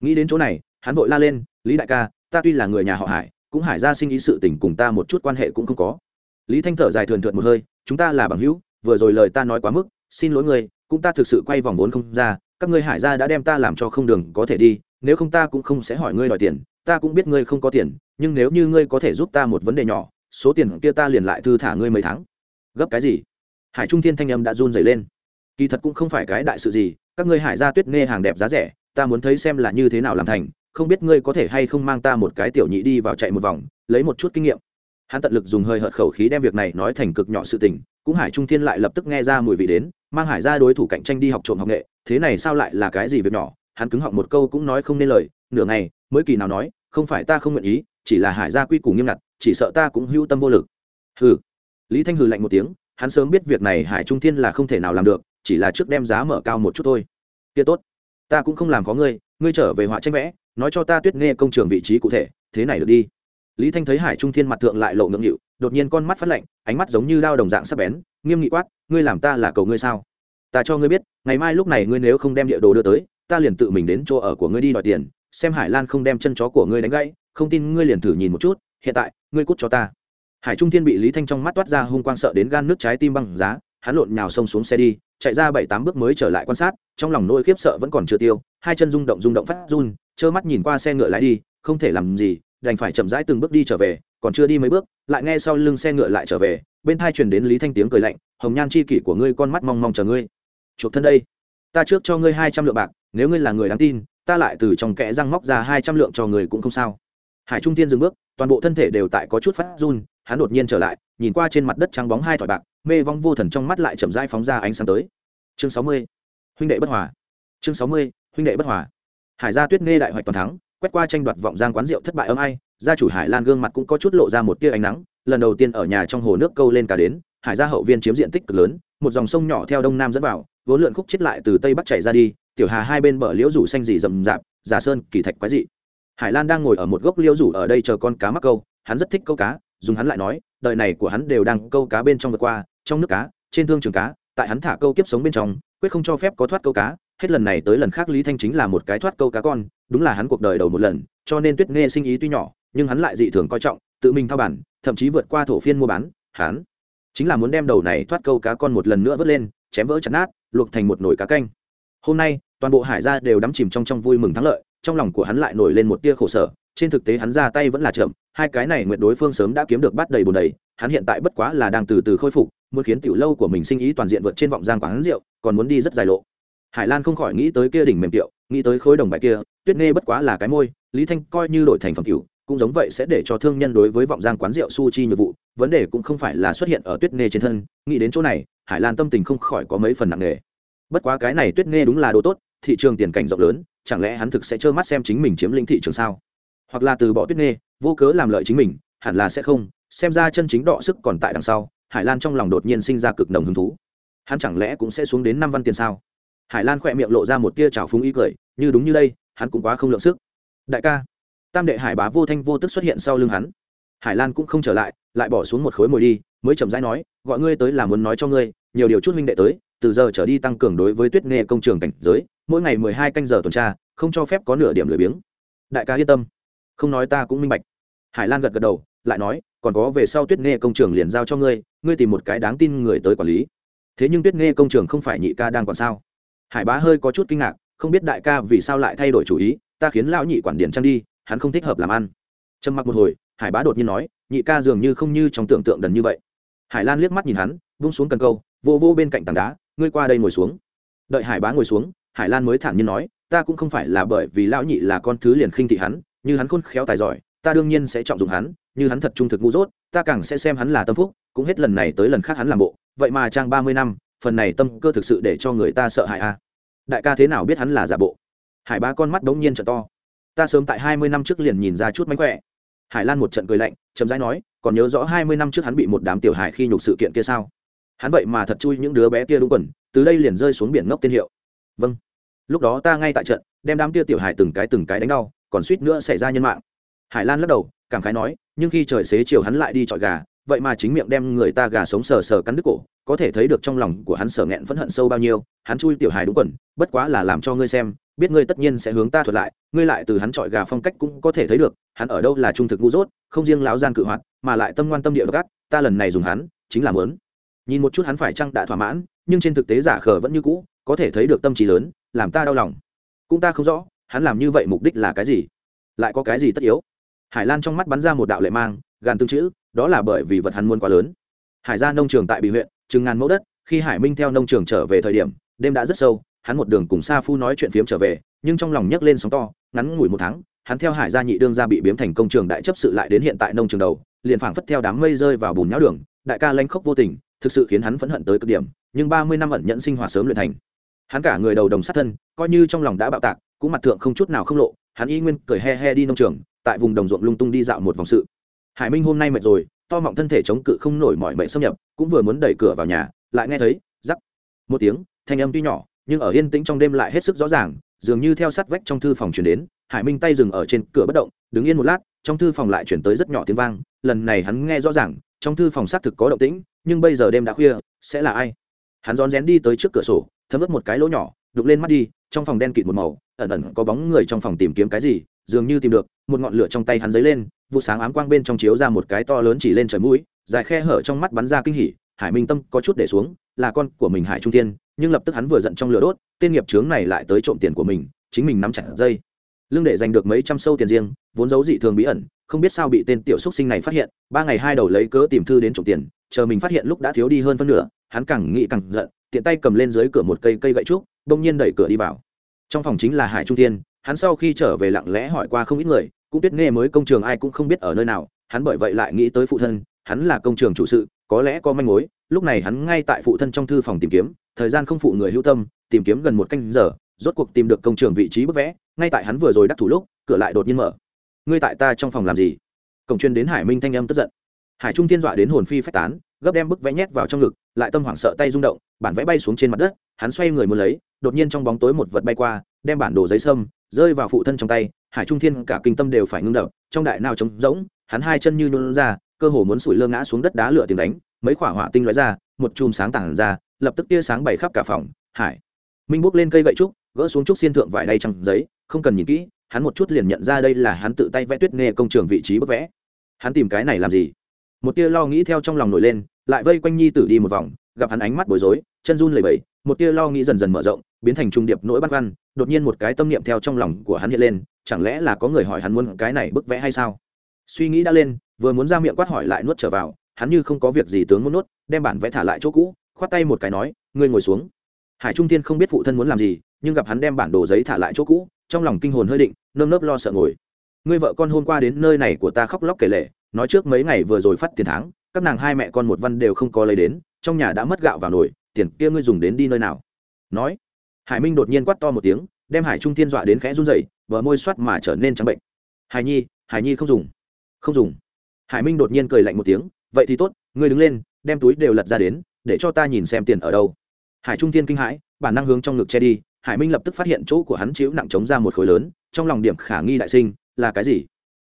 Nghĩ đến chỗ này hắn vội la lên lý đại ca ta tuy là người nhà họ hải cũng hải ra sinh ý sự tình cùng ta một chút quan hệ cũng không có. Lý thanh thở dài thường thượt một hơi chúng ta là bằng hữu vừa rồi lời ta nói quá mức xin lỗi người, cũng ta thực sự quay vòng vốn không ra các ngươi hải gia đã đem ta làm cho không đường có thể đi nếu không ta cũng không sẽ hỏi ngươi đòi tiền ta cũng biết ngươi không có tiền nhưng nếu như ngươi có thể giúp ta một vấn đề nhỏ số tiền kia ta liền lại thư thả ngươi mấy tháng. Gấp cái gì? Hải trung thiên thanh âm đã run dày lên. Kỳ thật cũng không phải cái đại sự gì, các ngươi hải gia tuyết nghe hàng đẹp giá rẻ, ta muốn thấy xem là như thế nào làm thành, không biết ngươi có thể hay không mang ta một cái tiểu nhị đi vào chạy một vòng, lấy một chút kinh nghiệm. Hắn tận lực dùng hơi hợt khẩu khí đem việc này nói thành cực nhỏ sự tình, cũng hải trung thiên lại lập tức nghe ra mùi vị đến, mang hải ra đối thủ cạnh tranh đi học trộm học nghệ, thế này sao lại là cái gì việc nhỏ? Hắn cứng họng một câu cũng nói không nên lời, nửa ngày mới kỳ nào nói, không phải ta không nguyện ý, chỉ là hải gia quy củ nghiêm ngặt chỉ sợ ta cũng hữu tâm vô lực. Hừ. Lý thanh hừ lạnh một tiếng, hắn sớm biết việc này hải trung thiên là không thể nào làm được, chỉ là trước đem giá mở cao một chút thôi. Kia tốt, ta cũng không làm có ngươi ngươi trở về họa tranh vẽ, nói cho ta tuyết nghe công trường vị trí cụ thể, thế này được đi. Lý thanh thấy hải trung thiên mặt thượng lại lộ ngưỡng nghịu, đột nhiên con mắt phát lạnh, ánh mắt giống như đao đồng dạng sắp bén, nghiêm nghị quát, ngươi làm ta là cầu ngươi sao? Ta cho ngươi biết, ngày mai lúc này ngươi nếu không đem địa đồ đưa tới, ta liền tự mình đến chỗ ở của ngươi đi đòi tiền, xem hải lan không đem chân chó của ngươi đánh gãy, không tin ngươi liền thử nhìn một chút hiện tại, ngươi cút cho ta. Hải trung thiên bị lý thanh trong mắt toát ra hung quang sợ đến gan nước trái tim băng giá, hắn lộn nhào xông xuống xe đi, chạy ra bảy tám bước mới trở lại quan sát, trong lòng nỗi khiếp sợ vẫn còn chưa tiêu, hai chân rung động rung động phát run, trơ mắt nhìn qua xe ngựa lái đi, không thể làm gì, đành phải chậm rãi từng bước đi trở về, còn chưa đi mấy bước, lại nghe sau lưng xe ngựa lại trở về, bên thai truyền đến lý thanh tiếng cười lạnh, hồng nhan chi kỷ của ngươi con mắt mong mong chờ ngươi. Chuộc thân đây, ta trước cho ngươi hai trăm lượng bạc, nếu ngươi là người đáng tin, ta lại từ trong kẽ răng móc ra hai trăm lượng cho người cũng không sao hải trung tiên dừng bước, toàn bộ thân thể đều tại có chút phát run, hắn đột nhiên trở lại, nhìn qua trên mặt đất trắng bóng hai thỏi bạc, mê vong vô thần trong mắt lại chậm rãi phóng ra ánh sáng tới. Chương sáu mươi, huynh đệ bất hòa. Chương sáu mươi, huynh đệ bất hòa. Hải gia tuyết nghe đại hoạch toàn thắng, quét qua tranh đoạt vọng giang quán rượu thất bại âm ai, gia chủ hải lan gương mặt cũng có chút lộ ra một tia ánh nắng, lần đầu tiên ở nhà trong hồ nước câu lên cả đến, hải gia hậu viên chiếm diện tích cực lớn, một dòng sông nhỏ theo đông nam dẫn vào vốn lượn khúc chết lại từ tây bắc chảy ra đi, tiểu hà hai bên bờ liễu rủ xanh dị rậm rạp giả sơn, kỳ thạch quái dị hải lan đang ngồi ở một gốc liễu rủ ở đây chờ con cá mắc câu, hắn rất thích câu cá, dùng hắn lại nói, đời này của hắn đều đang câu cá bên trong vượt qua, trong nước cá, trên thương trường cá, tại hắn thả câu kiếp sống bên trong, quyết không cho phép có thoát câu cá, hết lần này tới lần khác lý thanh chính là một cái thoát câu cá con, đúng là hắn cuộc đời đầu một lần, cho nên tuyết nghe sinh ý tuy nhỏ, nhưng hắn lại dị thường coi trọng, tự mình thao bản, thậm chí vượt qua thổ phiên mua bán, hắn chính là muốn đem đầu này thoát câu cá con một lần nữa vớt lên, chém vỡ chặt nát, luộc thành một nồi cá canh. Hôm nay, toàn bộ hải gia đều đắm chìm trong trong vui mừng thắng lợi trong lòng của hắn lại nổi lên một tia khổ sở, trên thực tế hắn ra tay vẫn là chậm, hai cái này nguyện đối phương sớm đã kiếm được bắt đầy bồn đầy, hắn hiện tại bất quá là đang từ từ khôi phục, muốn khiến tiểu lâu của mình sinh ý toàn diện vượt trên vọng giang quán rượu, còn muốn đi rất dài lộ. Hải lan không khỏi nghĩ tới kia đỉnh mềm tiệu, nghĩ tới khối đồng bài kia, tuyết nghe bất quá là cái môi, lý thanh coi như đổi thành phẩm cửu cũng giống vậy sẽ để cho thương nhân đối với vọng giang quán rượu su chi nhiệm vụ, vấn đề cũng không phải là xuất hiện ở tuyết nghe trên thân, nghĩ đến chỗ này, hải lan tâm tình không khỏi có mấy phần nặng nề. Bất quá cái này tuyết nghe đúng là đồ tốt thị trường tiền cảnh rộng lớn, chẳng lẽ hắn thực sẽ trơ mắt xem chính mình chiếm lĩnh thị trường sao? Hoặc là từ bỏ tuyết nghê, vô cớ làm lợi chính mình, hẳn là sẽ không, xem ra chân chính đọ sức còn tại đằng sau, hải lan trong lòng đột nhiên sinh ra cực nồng hứng thú. Hắn chẳng lẽ cũng sẽ xuống đến năm văn tiền sao? Hải lan khỏe miệng lộ ra một tia trào phúng ý cười, như đúng như đây, hắn cũng quá không lượng sức. Đại ca, tam đệ hải bá vô thanh vô tức xuất hiện sau lưng hắn. Hải lan cũng không trở lại lại bỏ xuống một khối mồi đi, mới chậm rãi nói, gọi ngươi tới là muốn nói cho ngươi, nhiều điều chút minh đệ tới, từ giờ trở đi tăng cường đối với tuyết nghề công trường cảnh giới mỗi ngày mười hai canh giờ tuần tra, không cho phép có nửa điểm lười biếng. Đại ca yên tâm. Không nói ta cũng minh bạch. Hải lan gật gật đầu, lại nói, còn có về sau tuyết nghe công trường liền giao cho ngươi ngươi tìm một cái đáng tin người tới quản lý. Thế nhưng tuyết nghe công trường không phải nhị ca đang còn sao? Hải bá hơi có chút kinh ngạc, không biết đại ca vì sao lại thay đổi chủ ý, ta khiến lão nhị quản điển trang đi, hắn không thích hợp làm ăn. Trầm mặc một hồi, hải bá đột nhiên nói, nhị ca dường như không như trong tưởng tượng đần như vậy. Hải lan liếc mắt nhìn hắn, vung xuống cần câu, vô vô bên cạnh tảng đá, ngươi qua đây ngồi xuống. Đợi hải bá ngồi xuống hải lan mới thản nhiên nói, ta cũng không phải là bởi vì lão nhị là con thứ liền khinh thị hắn, như hắn khôn khéo tài giỏi, ta đương nhiên sẽ trọng dụng hắn, như hắn thật trung thực ngu dốt, ta càng sẽ xem hắn là tâm phúc, cũng hết lần này tới lần khác hắn làm bộ. Vậy mà trang ba mươi năm, phần này tâm cơ thực sự để cho người ta sợ hãi a. À. đại ca thế nào biết hắn là giả bộ? Hải ba con mắt đống nhiên trợ to. Ta sớm tại hai mươi năm trước liền nhìn ra chút mánh khỏe. Hải lan một trận cười lạnh chấm dãi nói, còn nhớ rõ hai mươi năm trước hắn bị một đám tiểu hải khi nhục sự kiện kia sao? Hắn vậy mà thật chui những đứa bé kia đúng quần, từ đây liền rơi xuống biển ngốc tiên hiệu. Vâng lúc đó ta ngay tại trận, đem đám kia tiểu hải từng cái từng cái đánh đau, còn suýt nữa xảy ra nhân mạng. Hải lan lắc đầu, cảm khái nói, nhưng khi trời xế chiều hắn lại đi chọi gà, vậy mà chính miệng đem người ta gà sống sờ sờ cắn đứt cổ, có thể thấy được trong lòng của hắn sở nghẹn phẫn hận sâu bao nhiêu, hắn chui tiểu hài đúng quần, bất quá là làm cho ngươi xem, biết ngươi tất nhiên sẽ hướng ta thuật lại, ngươi lại từ hắn chọi gà phong cách cũng có thể thấy được, hắn ở đâu là trung thực ngu dốt, không riêng lão gian cự hoạt, mà lại tâm ngoan tâm địa gắt ta lần này dùng hắn, chính là mớn nhìn một chút hắn phải chăng đã thỏa mãn, nhưng trên thực tế giả khờ vẫn như cũ có thể thấy được tâm trí lớn, làm ta đau lòng. Cũng ta không rõ, hắn làm như vậy mục đích là cái gì. Lại có cái gì tất yếu? Hải lan trong mắt bắn ra một đạo lệ mang, gàn tương chữ, đó là bởi vì vật hắn muốn quá lớn. Hải ra nông trường tại bị huyện, chừng ngàn mẫu đất, khi hải minh theo nông trường trở về thời điểm, đêm đã rất sâu, hắn một đường cùng sa phu nói chuyện phiếm trở về, nhưng trong lòng nhấc lên sóng to, ngắn ngủi một tháng, hắn theo hải gia nhị đương ra bị biếm thành công trường đại chấp sự lại đến hiện tại nông trường đầu, liền phảng phất theo đám mây rơi vào bùn nhão đường, đại ca lanh khốc vô tình, thực sự khiến hắn phẫn hận tới cực điểm, nhưng ba mươi năm ẩn nhận sinh hoạt sớm luyện thành hắn cả người đầu đồng sát thân, coi như trong lòng đã bạo tạc, cũng mặt thượng không chút nào không lộ, hắn y nguyên cười he he đi nông trường, tại vùng đồng ruộng lung tung đi dạo một vòng sự. Hải minh hôm nay mệt rồi, to mọng thân thể chống cự không nổi mọi mệnh xâm nhập, cũng vừa muốn đẩy cửa vào nhà, lại nghe thấy, rắc. Một tiếng, thanh âm tuy nhỏ, nhưng ở yên tĩnh trong đêm lại hết sức rõ ràng, dường như theo sát vách trong thư phòng chuyển đến, hải minh tay dừng ở trên cửa bất động, đứng yên một lát, trong thư phòng lại chuyển tới rất nhỏ tiếng vang, lần này hắn nghe rõ ràng, trong thư phòng xác thực có động tĩnh, nhưng bây giờ đêm đã khuya, sẽ là ai? Hắn rón rén đi tới trước cửa sổ, thấm ướt một cái lỗ nhỏ, đục lên mắt đi, trong phòng đen kịt một màu, ẩn ẩn có bóng người trong phòng tìm kiếm cái gì, dường như tìm được, một ngọn lửa trong tay hắn dấy lên, vụ sáng ám quang bên trong chiếu ra một cái to lớn chỉ lên trời mũi, dài khe hở trong mắt bắn ra kinh hỉ, hải minh tâm có chút để xuống, là con của mình hải trung tiên nhưng lập tức hắn vừa giận trong lửa đốt, tên nghiệp trướng này lại tới trộm tiền của mình, chính mình nắm chặt dây. Lương để giành được mấy trăm sâu tiền riêng, vốn giấu dị thường bí ẩn, không biết sao bị tên tiểu xúc sinh này phát hiện, ba ngày hai đầu lấy cớ tìm thư đến trộm tiền, chờ mình phát hiện lúc đã thiếu đi hơn phân nửa hắn càng nghĩ càng giận, tiện tay cầm lên dưới cửa một cây cây gậy trúc, bỗng nhiên đẩy cửa đi vào. Trong phòng chính là hải trung tiên hắn sau khi trở về lặng lẽ hỏi qua không ít người, cũng tuyết nghe mới công trường ai cũng không biết ở nơi nào, hắn bởi vậy lại nghĩ tới phụ thân, hắn là công trường chủ sự, có lẽ có manh mối, lúc này hắn ngay tại phụ thân trong thư phòng tìm kiếm, thời gian không phụ người hữu tâm, tìm kiếm gần một canh giờ, rốt cuộc tìm được công trường vị trí bức vẽ, ngay tại hắn vừa rồi đắc thủ lúc, cửa lại đột nhiên mở. Ngươi tại ta trong phòng làm gì? Cổng chuyên đến hải minh thanh âm tức giận. Hải trung tiên dọa đến hồn phi phách tán, gấp đem bức vẽ nhét vào trong ngực lại tâm hoảng sợ tay rung động, bản vẽ bay xuống trên mặt đất, hắn xoay người muốn lấy, đột nhiên trong bóng tối một vật bay qua, đem bản đồ giấy sâm rơi vào phụ thân trong tay, hải trung thiên cả kinh tâm đều phải ngưng đập, trong đại nào trống rỗng, hắn hai chân như nôn ra, cơ hồ muốn sủi lơ ngã xuống đất đá lửa tiếng đánh, mấy quả hỏa tinh lóe ra, một chùm sáng tản ra, lập tức tia sáng bày khắp cả phòng, hải minh bốc lên cây gậy trúc, gỡ xuống trúc xiên thượng vải đay trăng giấy, không cần nhìn kỹ, hắn một chút liền nhận ra đây là hắn tự tay vẽ tuyết nghề công trường vị trí bức vẽ. Hắn tìm cái này làm gì? Một tia lo nghĩ theo trong lòng nổi lên lại vây quanh nhi tử đi một vòng, gặp hắn ánh mắt bối rối, chân run lẩy bẩy, một tia lo nghĩ dần dần mở rộng, biến thành trung điệp nỗi băn khoăn, đột nhiên một cái tâm niệm theo trong lòng của hắn hiện lên, chẳng lẽ là có người hỏi hắn muốn cái này bức vẽ hay sao? Suy nghĩ đã lên, vừa muốn ra miệng quát hỏi lại nuốt trở vào, hắn như không có việc gì tướng muốn nuốt, đem bản vẽ thả lại chỗ cũ, khoát tay một cái nói, ngươi ngồi xuống. Hải trung tiên không biết phụ thân muốn làm gì, nhưng gặp hắn đem bản đồ giấy thả lại chỗ cũ, trong lòng kinh hồn hơi định, nơm nớp lo sợ ngồi. Ngươi vợ con hôm qua đến nơi này của ta khóc lóc kể lể, nói trước mấy ngày vừa rồi phát tiền tháng các nàng hai mẹ con một văn đều không có lấy đến, trong nhà đã mất gạo vào nồi, tiền kia ngươi dùng đến đi nơi nào? Nói. Hải minh đột nhiên quát to một tiếng, đem hải trung thiên dọa đến khẽ run rẩy, bờ môi xoát mà trở nên trắng bệnh. Hải nhi hải nhi không dùng. Không dùng. Hải minh đột nhiên cười lạnh một tiếng, vậy thì tốt, ngươi đứng lên, đem túi đều lật ra đến, để cho ta nhìn xem tiền ở đâu. Hải trung thiên kinh hãi, bản năng hướng trong ngực che đi, hải minh lập tức phát hiện chỗ của hắn chiếu nặng chống ra một khối lớn, trong lòng điểm khả nghi đại sinh, là cái gì?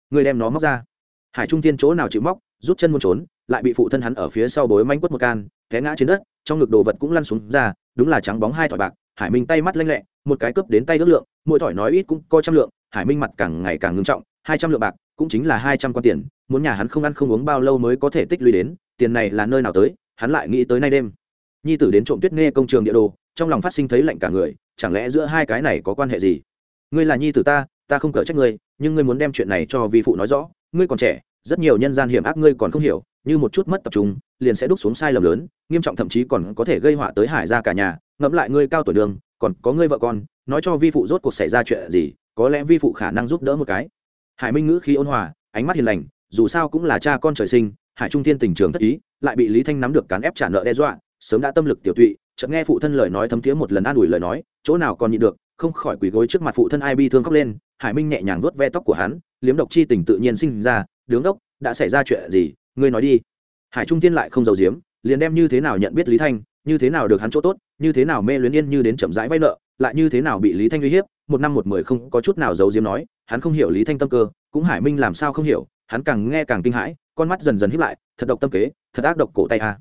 Ngươi đem nó móc ra. Hải trung thiên chỗ nào chịu móc, rút chân muốn trốn lại bị phụ thân hắn ở phía sau bối manh quất một can, té ngã trên đất, trong ngực đồ vật cũng lăn xuống ra, đúng là trắng bóng hai thỏi bạc, hải minh tay mắt lanh lẹ, một cái cướp đến tay ước lượng, mỗi thỏi nói ít cũng coi trăm lượng, hải minh mặt càng ngày càng ngưng trọng, hai trăm lượng bạc, cũng chính là hai trăm quan tiền, muốn nhà hắn không ăn không uống bao lâu mới có thể tích lũy đến, tiền này là nơi nào tới, hắn lại nghĩ tới nay đêm. Nhi tử đến trộm tuyết nghe công trường địa đồ, trong lòng phát sinh thấy lạnh cả người, chẳng lẽ giữa hai cái này có quan hệ gì? Ngươi là nhi tử ta ta không cở trách ngươi, nhưng ngươi muốn đem chuyện này cho vi phụ nói rõ, ngươi còn trẻ rất nhiều nhân gian hiểm ác ngươi còn không hiểu, như một chút mất tập trung, liền sẽ đúc xuống sai lầm lớn, nghiêm trọng thậm chí còn có thể gây họa tới hải ra cả nhà, ngẫm lại ngươi cao tuổi đường, còn có ngươi vợ con, nói cho vi phụ rốt cuộc xảy ra chuyện gì, có lẽ vi phụ khả năng giúp đỡ một cái. Hải minh ngữ khi ôn hòa, ánh mắt hiền lành, dù sao cũng là cha con trời sinh, hải trung thiên tình trường thất ý, lại bị lý thanh nắm được cán ép trả nợ đe dọa, sớm đã tâm lực tiểu tụy, chợt nghe phụ thân lời nói thấm thiế một lần an ủi lời nói, chỗ nào còn nhịn được, không khỏi quỳ gối trước mặt phụ thân ai bi thương khóc lên, hải minh nhẹ nhàng vuốt ve tóc của hắn, liếm độc chi tình tự nhiên sinh ra đứng đốc, đã xảy ra chuyện gì? Ngươi nói đi. Hải trung tiên lại không giàu diếm liền đem như thế nào nhận biết lý thanh, như thế nào được hắn chỗ tốt, như thế nào mê luyến yên như đến chậm rãi vay nợ, lại như thế nào bị lý thanh uy hiếp, một năm một mười không có chút nào giấu diếm nói, hắn không hiểu lý thanh tâm cơ, cũng hải minh làm sao không hiểu, hắn càng nghe càng kinh hãi, con mắt dần dần hiếp lại, thật độc tâm kế, thật ác độc cổ tay a.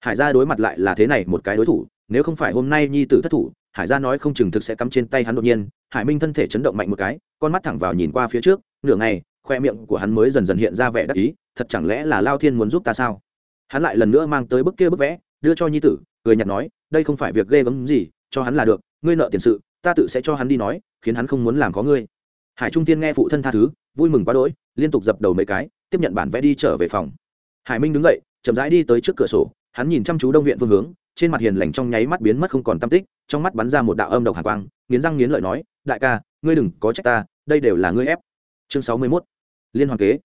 Hải gia đối mặt lại là thế này một cái đối thủ, nếu không phải hôm nay nhi tử thất thủ, hải gia nói không chừng thực sẽ cắm trên tay hắn đột nhiên, hải minh thân thể chấn động mạnh một cái, con mắt thẳng vào nhìn qua phía trước, nửa ngày khoe miệng của hắn mới dần dần hiện ra vẻ đắc ý, thật chẳng lẽ là lao thiên muốn giúp ta sao? Hắn lại lần nữa mang tới bức kia bức vẽ, đưa cho nhi tử, cười nhặt nói, đây không phải việc ghê gớm gì, cho hắn là được, ngươi nợ tiền sự, ta tự sẽ cho hắn đi nói, khiến hắn không muốn làm có ngươi. Hải trung tiên nghe phụ thân tha thứ, vui mừng quá đỗi, liên tục dập đầu mấy cái, tiếp nhận bản vẽ đi trở về phòng. Hải minh đứng dậy, chậm rãi đi tới trước cửa sổ, hắn nhìn chăm chú đông viện phương hướng, trên mặt hiền lành trong nháy mắt biến mất không còn tâm tích, trong mắt bắn ra một đạo âm độc hạ quang, nghiến răng nghiến lợi nói, đại ca, ngươi đừng có trách ta, đây đều là ngươi ép. Chương sáu mươi 61 liên hoàn kế.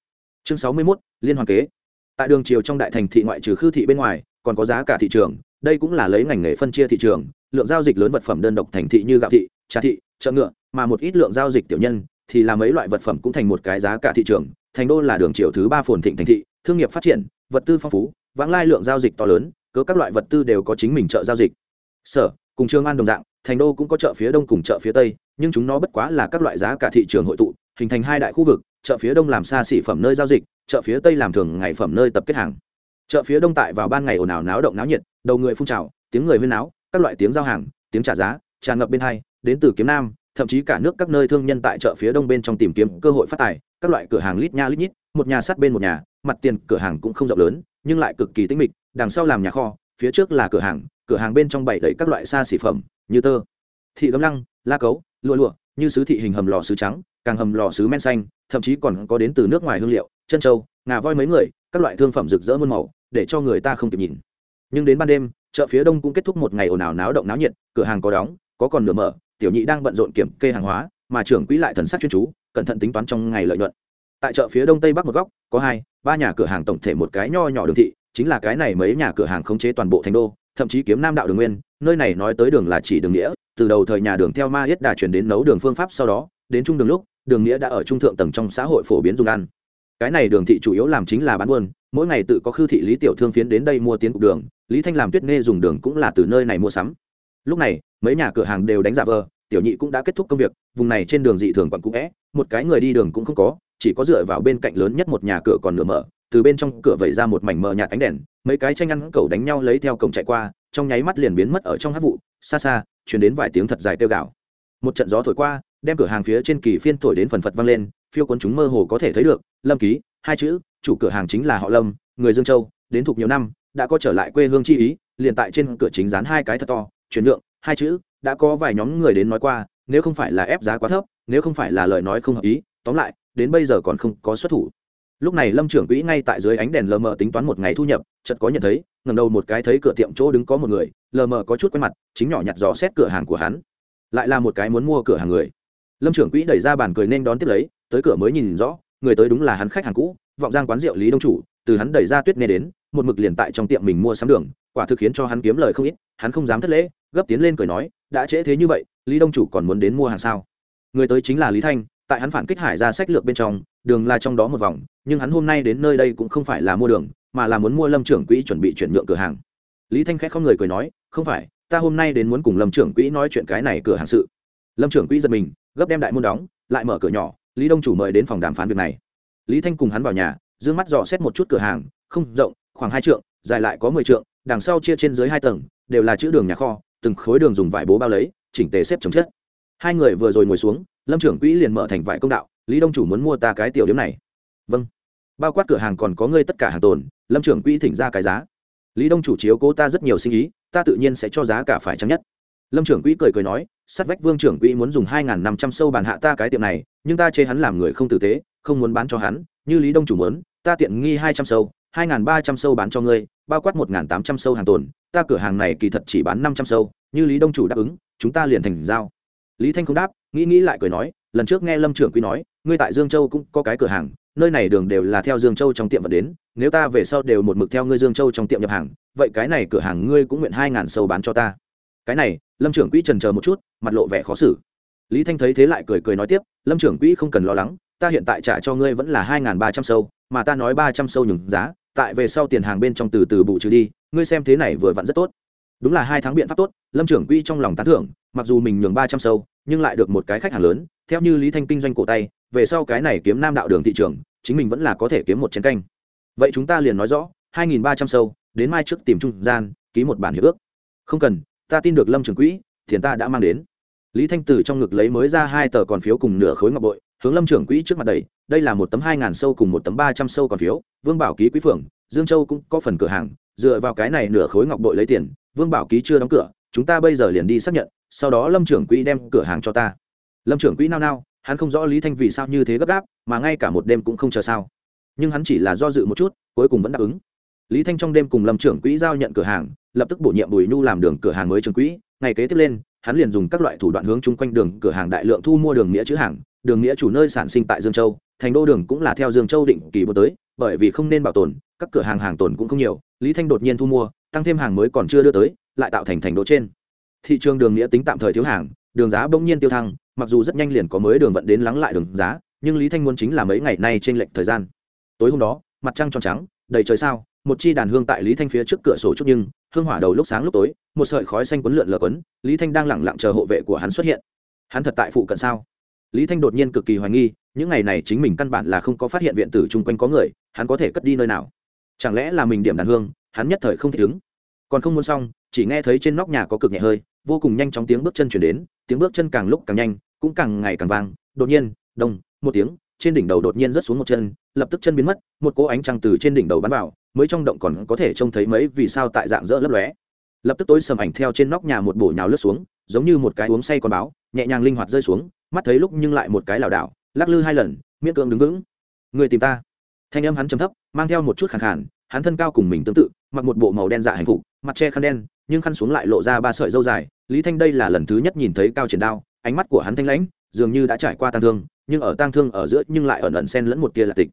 Chương sáu mươi 61. liên hoàn kế. Tại đường chiều trong đại thành thị ngoại trừ khư thị bên ngoài, còn có giá cả thị trường. Đây cũng là lấy ngành nghề phân chia thị trường. Lượng giao dịch lớn vật phẩm đơn độc thành thị như gạo thị, trà thị, chợ ngựa, mà một ít lượng giao dịch tiểu nhân, thì là mấy loại vật phẩm cũng thành một cái giá cả thị trường. Thành đô là đường chiều thứ ba phồn thịnh thành thị, thương nghiệp phát triển, vật tư phong phú, vãng lai lượng giao dịch to lớn, cớ các loại vật tư đều có chính mình chợ giao dịch. Sở, cùng trường an đồng dạng, thành đô cũng có chợ phía đông cùng chợ phía tây, nhưng chúng nó bất quá là các loại giá cả thị trường hội tụ, hình thành hai đại khu vực chợ phía đông làm xa xỉ phẩm nơi giao dịch, chợ phía tây làm thường ngày phẩm nơi tập kết hàng. Chợ phía đông tại vào ban ngày ồn ào náo động náo nhiệt, đầu người phun trào, tiếng người huyên náo, các loại tiếng giao hàng, tiếng trả giá, tràn ngập bên hai, đến từ kiếm nam, thậm chí cả nước các nơi thương nhân tại chợ phía đông bên trong tìm kiếm cơ hội phát tài, các loại cửa hàng lít nha lít nhít, một nhà sát bên một nhà, mặt tiền cửa hàng cũng không rộng lớn, nhưng lại cực kỳ tinh mịch, đằng sau làm nhà kho, phía trước là cửa hàng cửa hàng bên trong bày đầy các loại xa xỉ phẩm, như tơ, thị gấm lăng, la cấu, lụa lụa, như sứ thị hình hầm lò sứ trắng, càng hầm lò sứ men xanh thậm chí còn có đến từ nước ngoài hương liệu, chân trâu, ngà voi mấy người, các loại thương phẩm rực rỡ muôn màu, để cho người ta không kịp nhìn. Nhưng đến ban đêm, chợ phía đông cũng kết thúc một ngày ồn ào náo động náo nhiệt, cửa hàng có đóng, có còn nửa mở, tiểu nhị đang bận rộn kiểm kê hàng hóa, mà trưởng quỹ lại thần sắc chuyên chú, cẩn thận tính toán trong ngày lợi nhuận. Tại chợ phía đông tây bắc một góc, có hai, ba nhà cửa hàng tổng thể một cái nho nhỏ đường thị, chính là cái này mấy nhà cửa hàng khống chế toàn bộ thành đô, thậm chí kiếm nam đạo đường nguyên, nơi này nói tới đường là chỉ đường nghĩa, từ đầu thời nhà đường theo ma yết đà chuyển đến nấu đường phương pháp sau đó, đến trung đường lúc đường nghĩa đã ở trung thượng tầng trong xã hội phổ biến dùng ăn. Cái này đường thị chủ yếu làm chính là bán buôn, mỗi ngày tự có khư thị lý tiểu thương phiến đến đây mua tiến cục đường, lý thanh làm tuyết nghe dùng đường cũng là từ nơi này mua sắm. Lúc này, mấy nhà cửa hàng đều đánh giả vờ, tiểu nhị cũng đã kết thúc công việc, vùng này trên đường dị thường còn cũ vẽ một cái người đi đường cũng không có, chỉ có dựa vào bên cạnh lớn nhất một nhà cửa còn nửa mở, từ bên trong cửa vẩy ra một mảnh mờ nhạt ánh đèn, mấy cái tranh ăn cầu đánh nhau lấy theo cổng chạy qua, trong nháy mắt liền biến mất ở trong hát vụ, xa xa chuyển đến vài tiếng thật dài tiêu gạo một trận gió thổi qua đem cửa hàng phía trên kỳ phiên thổi đến phần phật vang lên, phiêu quân chúng mơ hồ có thể thấy được, lâm ký, hai chữ, chủ cửa hàng chính là họ lâm, người dương châu, đến thuộc nhiều năm, đã có trở lại quê hương chi ý, liền tại trên cửa chính dán hai cái thật to, chuyển nhượng, hai chữ, đã có vài nhóm người đến nói qua, nếu không phải là ép giá quá thấp, nếu không phải là lời nói không hợp ý, tóm lại, đến bây giờ còn không có xuất thủ. Lúc này lâm trưởng quỹ ngay tại dưới ánh đèn lờ mờ tính toán một ngày thu nhập, chợt có nhận thấy ngầm đầu một cái thấy cửa tiệm chỗ đứng có một người, lờ mờ có chút quen mặt, chính nhỏ nhặt dò xét cửa hàng của hắn. Lại là một cái muốn mua cửa hàng người lâm trưởng quỹ đẩy ra bàn cười nên đón tiếp lấy, tới cửa mới nhìn rõ, người tới đúng là hắn khách hàng cũ, vọng giang quán rượu lý đông chủ, từ hắn đẩy ra tuyết nê đến, một mực liền tại trong tiệm mình mua sắm đường, quả thực khiến cho hắn kiếm lời không ít, hắn không dám thất lễ, gấp tiến lên cười nói, đã trễ thế như vậy, lý đông chủ còn muốn đến mua hàng sao? Người tới chính là lý thanh, tại hắn phản kích hải ra sách lược bên trong, đường là trong đó một vòng, nhưng hắn hôm nay đến nơi đây cũng không phải là mua đường, mà là muốn mua lâm trưởng quỹ chuẩn bị chuyển nhượng cửa hàng. Lý thanh khẽ không người cười nói, không phải, ta hôm nay đến muốn cùng lâm trưởng quỹ nói chuyện cái này cửa hàng sự. Lâm trưởng quỹ giật mình gấp đem đại môn đóng, lại mở cửa nhỏ, lý đông chủ mời đến phòng đàm phán việc này. Lý thanh cùng hắn vào nhà d ư ơ n g mắt dò xét một chút cửa hàng, không rộng, khoảng hai trượng, dài lại có mười trượng, đằng sau chia trên dưới hai tầng, đều là chữ đường nhà kho, từng khối đường dùng vải bố bao lấy, chỉnh tề xếp chồng chất. Hai người vừa rồi ngồi xuống, lâm trưởng quỹ liền mở thành vải công đạo, lý đông chủ muốn mua ta cái tiểu điểm này. Vâng. Bao quát cửa hàng còn có ngươi tất cả hàng tồn, lâm trưởng quỹ thỉnh ra cái giá. Lý đông chủ chiếu cố ta rất nhiều sinh ý, ta tự nhiên sẽ cho giá cả phải chăng nhất lâm trưởng quỹ cười cười nói sát vách vương trưởng quỹ muốn dùng hai n g h n năm trăm sâu bàn hạ ta cái tiệm này, nhưng ta chê hắn làm người không tử tế, không muốn bán cho hắn, như lý đông chủ muốn, ta tiện nghi hai trăm sâu, hai n g h n ba trăm sâu bán cho ngươi, bao quát một n g h n tám trăm sâu hàng tồn, ta cửa hàng này kỳ thật chỉ bán năm trăm sâu, như lý đông chủ đáp ứng, chúng ta liền thành giao. Lý thanh không đáp, nghĩ nghĩ lại cười nói, lần trước nghe lâm trưởng quỹ nói, ngươi tại dương châu cũng có cái cửa hàng, nơi này đường đều là theo dương châu trong tiệm vật đến, nếu ta về sau đều một mực theo ngươi dương châu trong tiệm nhập hàng, vậy cái này cửa hàng ngươi cũng nguyện hai ngàn sâu bán cho ta cái này, lâm trưởng quỹ trần chờ một chút, mặt lộ vẻ khó xử. Lý thanh thấy thế lại cười cười nói tiếp, lâm trưởng quỹ không cần lo lắng, ta hiện tại trả cho ngươi vẫn là hai ba trăm sâu, mà ta nói ba trăm sâu nhường giá, tại về sau tiền hàng bên trong từ từ bù trừ đi, ngươi xem thế này vừa vặn rất tốt. Đúng là hai tháng biện pháp tốt, lâm trưởng quỹ trong lòng tán thưởng, mặc dù mình nhường ba trăm sâu, nhưng lại được một cái khách hàng lớn, theo như lý thanh kinh doanh cổ tay, về sau cái này kiếm nam đạo đường thị trường, chính mình vẫn là có thể kiếm một chén canh. Vậy chúng ta liền nói rõ, hai nghìn ba trăm sâu, đến mai trước tìm trung gian, ký một bản hiệp ước. Không cần ta tin được lâm trường quỹ tiền ta đã mang đến. Lý thanh từ trong ngực lấy mới ra hai tờ còn phiếu cùng nửa khối ngọc bội, hướng lâm trưởng quỹ trước mặt đầy đây là một tấm hai ngàn sâu cùng một tấm ba trăm sâu còn phiếu, vương bảo ký quý phượng, dương châu cũng có phần cửa hàng, dựa vào cái này nửa khối ngọc bội lấy tiền, vương bảo ký chưa đóng cửa, chúng ta bây giờ liền đi xác nhận, sau đó lâm trưởng quỹ đem cửa hàng cho ta. Lâm trưởng quỹ nao nao, hắn không rõ lý thanh vì sao như thế gấp gáp, mà ngay cả một đêm cũng không chờ sao. Nhưng hắn chỉ là do dự một chút, cuối cùng vẫn đáp ứng lý thanh trong đêm cùng lâm trưởng quỹ giao nhận cửa hàng, lập tức bổ nhiệm bùi nhu làm đường cửa hàng mới trưởng quỹ. Ngày kế tiếp lên, hắn liền dùng các loại thủ đoạn hướng chung quanh đường cửa hàng đại lượng thu mua đường nghĩa chữ hàng, đường nghĩa chủ nơi sản sinh tại dương châu. Thành đô đường cũng là theo dương châu định kỳ bố tới, bởi vì không nên bảo tồn, các cửa hàng hàng tồn cũng không nhiều. Lý thanh đột nhiên thu mua, tăng thêm hàng mới còn chưa đưa tới, lại tạo thành thành đô trên. Thị trường đường nghĩa tính tạm thời thiếu hàng, đường giá bỗng nhiên tiêu thăng, mặc dù rất nhanh liền có mới đường vận đến lắng lại đường giá, nhưng lý thanh muốn chính là mấy ngày nay trên lệnh thời gian. Tối hôm đó, mặt trăng tròn trắng, đầy trời sao một chi đàn hương tại lý thanh phía trước cửa sổ chút nhưng, hương hỏa đầu lúc sáng lúc tối, một sợi khói xanh quấn lượn lờ quấn, lý thanh đang lẳng lặng chờ hộ vệ của hắn xuất hiện. Hắn thật tại phụ cận sao? Lý thanh đột nhiên cực kỳ hoài nghi, những ngày này chính mình căn bản là không có phát hiện viện tử chung quanh có người, hắn có thể cất đi nơi nào? Chẳng lẽ là mình điểm đàn hương, hắn nhất thời không thể đứng còn không muốn xong, chỉ nghe thấy trên nóc nhà có cực nhẹ hơi, vô cùng nhanh chóng tiếng bước chân chuyển đến, tiếng bước chân càng lúc càng nhanh, cũng càng ngày càng vang, đột nhiên, đông, một tiếng, trên đỉnh đầu đột nhiên rớt xuống một chân, lập tức chân biến mất, một cỗ ánh trăng từ trên đỉnh đầu bắn vào mới trong động còn có thể trông thấy mấy vì sao tại dạng dỡ lấp lóe. Lập tức tối sầm ảnh theo trên nóc nhà một bổ nhào lướt xuống, giống như một cái uống say con báo, nhẹ nhàng linh hoạt rơi xuống, mắt thấy lúc nhưng lại một cái lảo đảo, lắc lư hai lần, miễn cưỡng đứng vững. Người tìm ta. Thanh âm hắn trầm thấp, mang theo một chút khẳng khản hắn thân cao cùng mình tương tự, mặc một bộ màu đen dạ hành phục, mặt che khăn đen, nhưng khăn xuống lại lộ ra ba sợi dâu dài. Lý thanh đây là lần thứ nhất nhìn thấy cao triển đao, ánh mắt của hắn thanh lãnh, dường như đã trải qua tang thương, nhưng ở tang thương ở giữa nhưng lại ẩn ẩn xen lẫn một tia là tịch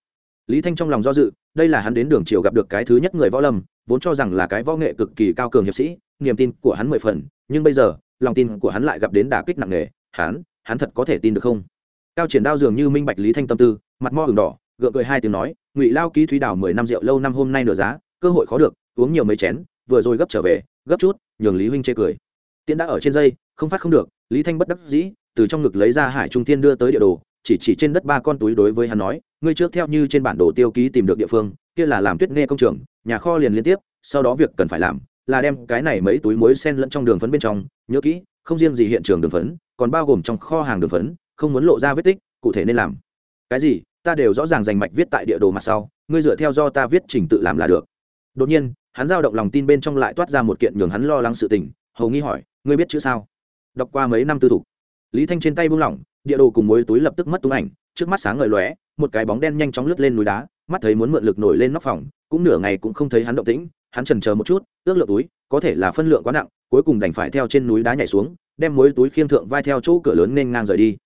lý thanh trong lòng do dự, đây là hắn đến đường triều gặp được cái thứ nhất người võ lâm, vốn cho rằng là cái võ nghệ cực kỳ cao cường hiệp sĩ, niềm tin của hắn mười phần, nhưng bây giờ, lòng tin của hắn lại gặp đến đả kích nặng nề, hắn hắn thật có thể tin được không? Cao triển đao dường như minh bạch lý thanh tâm tư, mặt mo ửng đỏ, gượng cười hai tiếng nói, ngụy lao ký thúy đảo mười năm rượu lâu năm hôm nay nửa giá, cơ hội khó được, uống nhiều mấy chén, vừa rồi gấp trở về, gấp chút, nhường lý huynh chê cười. Tiễn đã ở trên dây, không phát không được, lý thanh bất đắc dĩ, từ trong ngực lấy ra hải trung tiên đưa tới địa đồ, chỉ chỉ trên đất ba con túi đối với hắn nói ngươi trước theo như trên bản đồ tiêu ký tìm được địa phương, kia là làm tuyết nghe công trường, nhà kho liền liên tiếp, sau đó việc cần phải làm, là đem cái này mấy túi muối sen lẫn trong đường phấn bên trong, nhớ kỹ, không riêng gì hiện trường đường phấn, còn bao gồm trong kho hàng đường phấn, không muốn lộ ra vết tích, cụ thể nên làm. Cái gì? Ta đều rõ ràng dành mạch viết tại địa đồ mặt sau, ngươi dựa theo do ta viết trình tự làm là được. Đột nhiên, hắn giao động lòng tin bên trong lại toát ra một kiện nhường hắn lo lắng sự tình, hầu nghi hỏi, ngươi biết chữ sao? Đọc qua mấy năm tư thục. Lý thanh trên tay buông lỏng, địa đồ cùng mối túi lập tức mất tung ảnh, trước mắt sáng ngời lóe một cái bóng đen nhanh chóng lướt lên núi đá, mắt thấy muốn mượn lực nổi lên nóc phòng, cũng nửa ngày cũng không thấy hắn động tĩnh, hắn trần chờ một chút, ước lượng túi, có thể là phân lượng quá nặng, cuối cùng đành phải theo trên núi đá nhảy xuống, đem mối túi khiêng thượng vai theo chỗ cửa lớn nên ngang rời đi.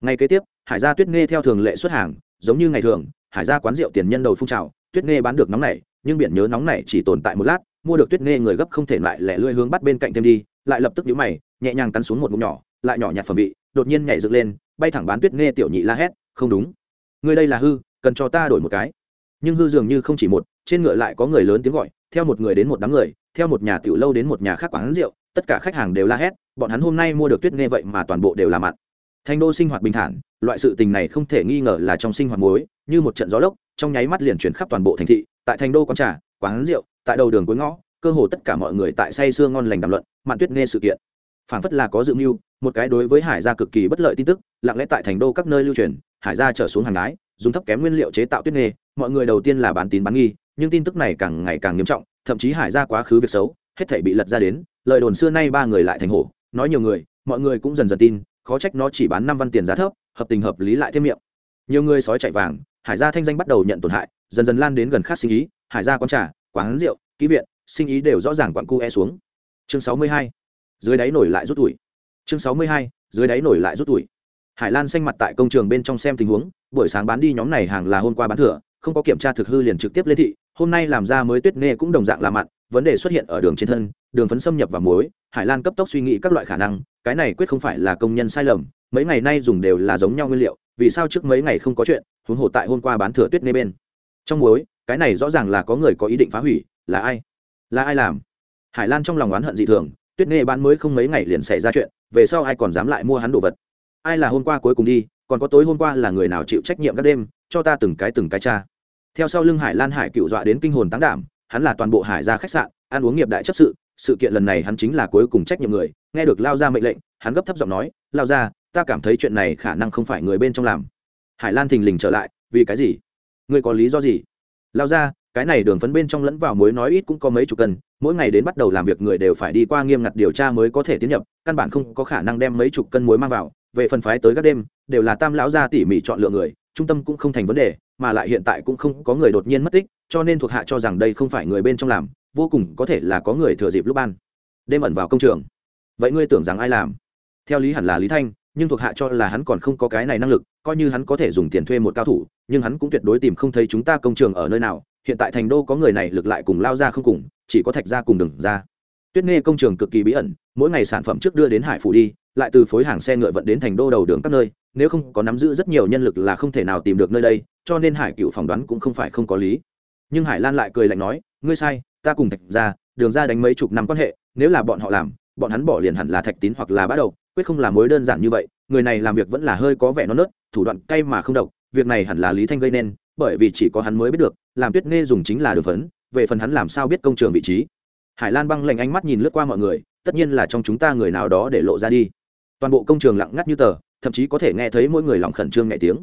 Ngay kế tiếp, hải gia tuyết nghe theo thường lệ xuất hàng, giống như ngày thường, hải gia quán rượu tiền nhân đầu phun trào, tuyết nghe bán được nóng này nhưng biển nhớ nóng này chỉ tồn tại một lát, mua được tuyết nghe người gấp không thể lại lẻ lươi hướng bắt bên cạnh thêm đi, lại lập tức nhíu mày, nhẹ nhàng cắn xuống một ngụm nhỏ, lại nhỏ nhặt phẩm vị, đột nhiên nhảy dựng lên, bay thẳng bán tuyết nghe tiểu nhị la hét, không đúng người đây là hư, cần cho ta đổi một cái. Nhưng hư dường như không chỉ một, trên ngựa lại có người lớn tiếng gọi, theo một người đến một đám người, theo một nhà tiểu lâu đến một nhà khác quán rượu, tất cả khách hàng đều la hét, bọn hắn hôm nay mua được tuyết nghe vậy mà toàn bộ đều là mặn. Thành đô sinh hoạt bình thản, loại sự tình này không thể nghi ngờ là trong sinh hoạt muối, như một trận gió lốc, trong nháy mắt liền chuyển khắp toàn bộ thành thị, tại thành đô quán trà, quán rượu, tại đầu đường cuối ngõ, cơ hồ tất cả mọi người tại say sưa ngon lành đàm luận mạn tuyết nghe sự kiện. Phản phất là có dự mưu, một cái đối với hải gia cực kỳ bất lợi tin tức, lặng lẽ tại thành đô các nơi lưu truyền hải gia trở xuống hàng đái, dùng thấp kém nguyên liệu chế tạo tuyết nghề, mọi người đầu tiên là bán tín bán nghi, nhưng tin tức này càng ngày càng nghiêm trọng, thậm chí hải gia quá khứ việc xấu, hết thể bị lật ra đến, lời đồn xưa nay ba người lại thành hổ, nói nhiều người, mọi người cũng dần dần tin, khó trách nó chỉ bán năm văn tiền giá thấp, hợp tình hợp lý lại thêm miệng. Nhiều người sói chạy vàng, hải gia thanh danh bắt đầu nhận tổn hại, dần dần lan đến gần khác sinh ý, hải gia quán trà, quán rượu, ký viện, sinh ý đều rõ ràng quặn cu e xuống. Chương sáu mươi hai, dưới đáy nổi lại rút tuổi. Chương sáu mươi hai, dưới đáy nổi lại rút tuổi hải lan xanh mặt tại công trường bên trong xem tình huống, buổi sáng bán đi nhóm này hàng là hôm qua bán thừa không có kiểm tra thực hư liền trực tiếp lên thị, hôm nay làm ra mới tuyết nghe cũng đồng dạng là mặn, vấn đề xuất hiện ở đường trên thân, đường phấn xâm nhập vào muối, hải lan cấp tốc suy nghĩ các loại khả năng, cái này quyết không phải là công nhân sai lầm, mấy ngày nay dùng đều là giống nhau nguyên liệu, vì sao trước mấy ngày không có chuyện, huống hồ tại hôm qua bán thừa tuyết nghe bên. Trong muối, cái này rõ ràng là có người có ý định phá hủy, là ai? Là ai làm? Hải lan trong lòng oán hận dị thường, tuyết nghe bán mới không mấy ngày liền xảy ra chuyện, về sau ai còn dám lại mua hắn đồ vật? Ai là hôm qua cuối cùng đi, còn có tối hôm qua là người nào chịu trách nhiệm các đêm, cho ta từng cái từng cái cha. Theo sau lưng hải lan hải cựu dọa đến kinh hồn tán đảm, hắn là toàn bộ hải gia khách sạn, ăn uống nghiệp đại chấp sự sự kiện lần này hắn chính là cuối cùng trách nhiệm người, nghe được lao ra mệnh lệnh, hắn gấp thấp giọng nói, lao ra ta cảm thấy chuyện này khả năng không phải người bên trong làm. Hải lan thình lình trở lại, vì cái gì? Ngươi có lý do gì? Lao ra cái này đường phấn bên trong lẫn vào muối nói ít cũng có mấy chục cân, mỗi ngày đến bắt đầu làm việc người đều phải đi qua nghiêm ngặt điều tra mới có thể tiến nhập, căn bản không có khả năng đem mấy chục cân muối mang vào về phần phái tới các đêm, đều là tam lão gia tỉ mỉ chọn lựa người, trung tâm cũng không thành vấn đề, mà lại hiện tại cũng không có người đột nhiên mất tích, cho nên thuộc hạ cho rằng đây không phải người bên trong làm, vô cùng có thể là có người thừa dịp lúc ban. Đêm ẩn vào công trường. Vậy ngươi tưởng rằng ai làm? Theo lý hẳn là lý thanh, nhưng thuộc hạ cho là hắn còn không có cái này năng lực, coi như hắn có thể dùng tiền thuê một cao thủ, nhưng hắn cũng tuyệt đối tìm không thấy chúng ta công trường ở nơi nào, hiện tại thành đô có người này lực lại cùng lao ra không cùng, chỉ có thạch ra cùng đừng ra. Tuyết nghe công trường cực kỳ bí ẩn, mỗi ngày sản phẩm trước đưa đến hải phủ đi lại từ phối hàng xe ngựa vận đến thành đô đầu đường các nơi, nếu không có nắm giữ rất nhiều nhân lực là không thể nào tìm được nơi đây, cho nên hải cựu phỏng đoán cũng không phải không có lý. Nhưng hải lan lại cười lạnh nói, ngươi sai, ta cùng thạch ra, đường ra đánh mấy chục năm quan hệ, nếu là bọn họ làm, bọn hắn bỏ liền hẳn là thạch tín hoặc là bắt đầu, quyết không là mối đơn giản như vậy, người này làm việc vẫn là hơi có vẻ non nớt, thủ đoạn cay mà không độc, việc này hẳn là lý thanh gây nên, bởi vì chỉ có hắn mới biết được, làm tuyết nghe dùng chính là đường phấn, về phần hắn làm sao biết công trường vị trí. Hải lan băng lạnh ánh mắt nhìn lướt qua mọi người, tất nhiên là trong chúng ta người nào đó để lộ ra đi toàn bộ công trường lặng ngắt như tờ, thậm chí có thể nghe thấy mỗi người lòng khẩn trương nhẹ tiếng.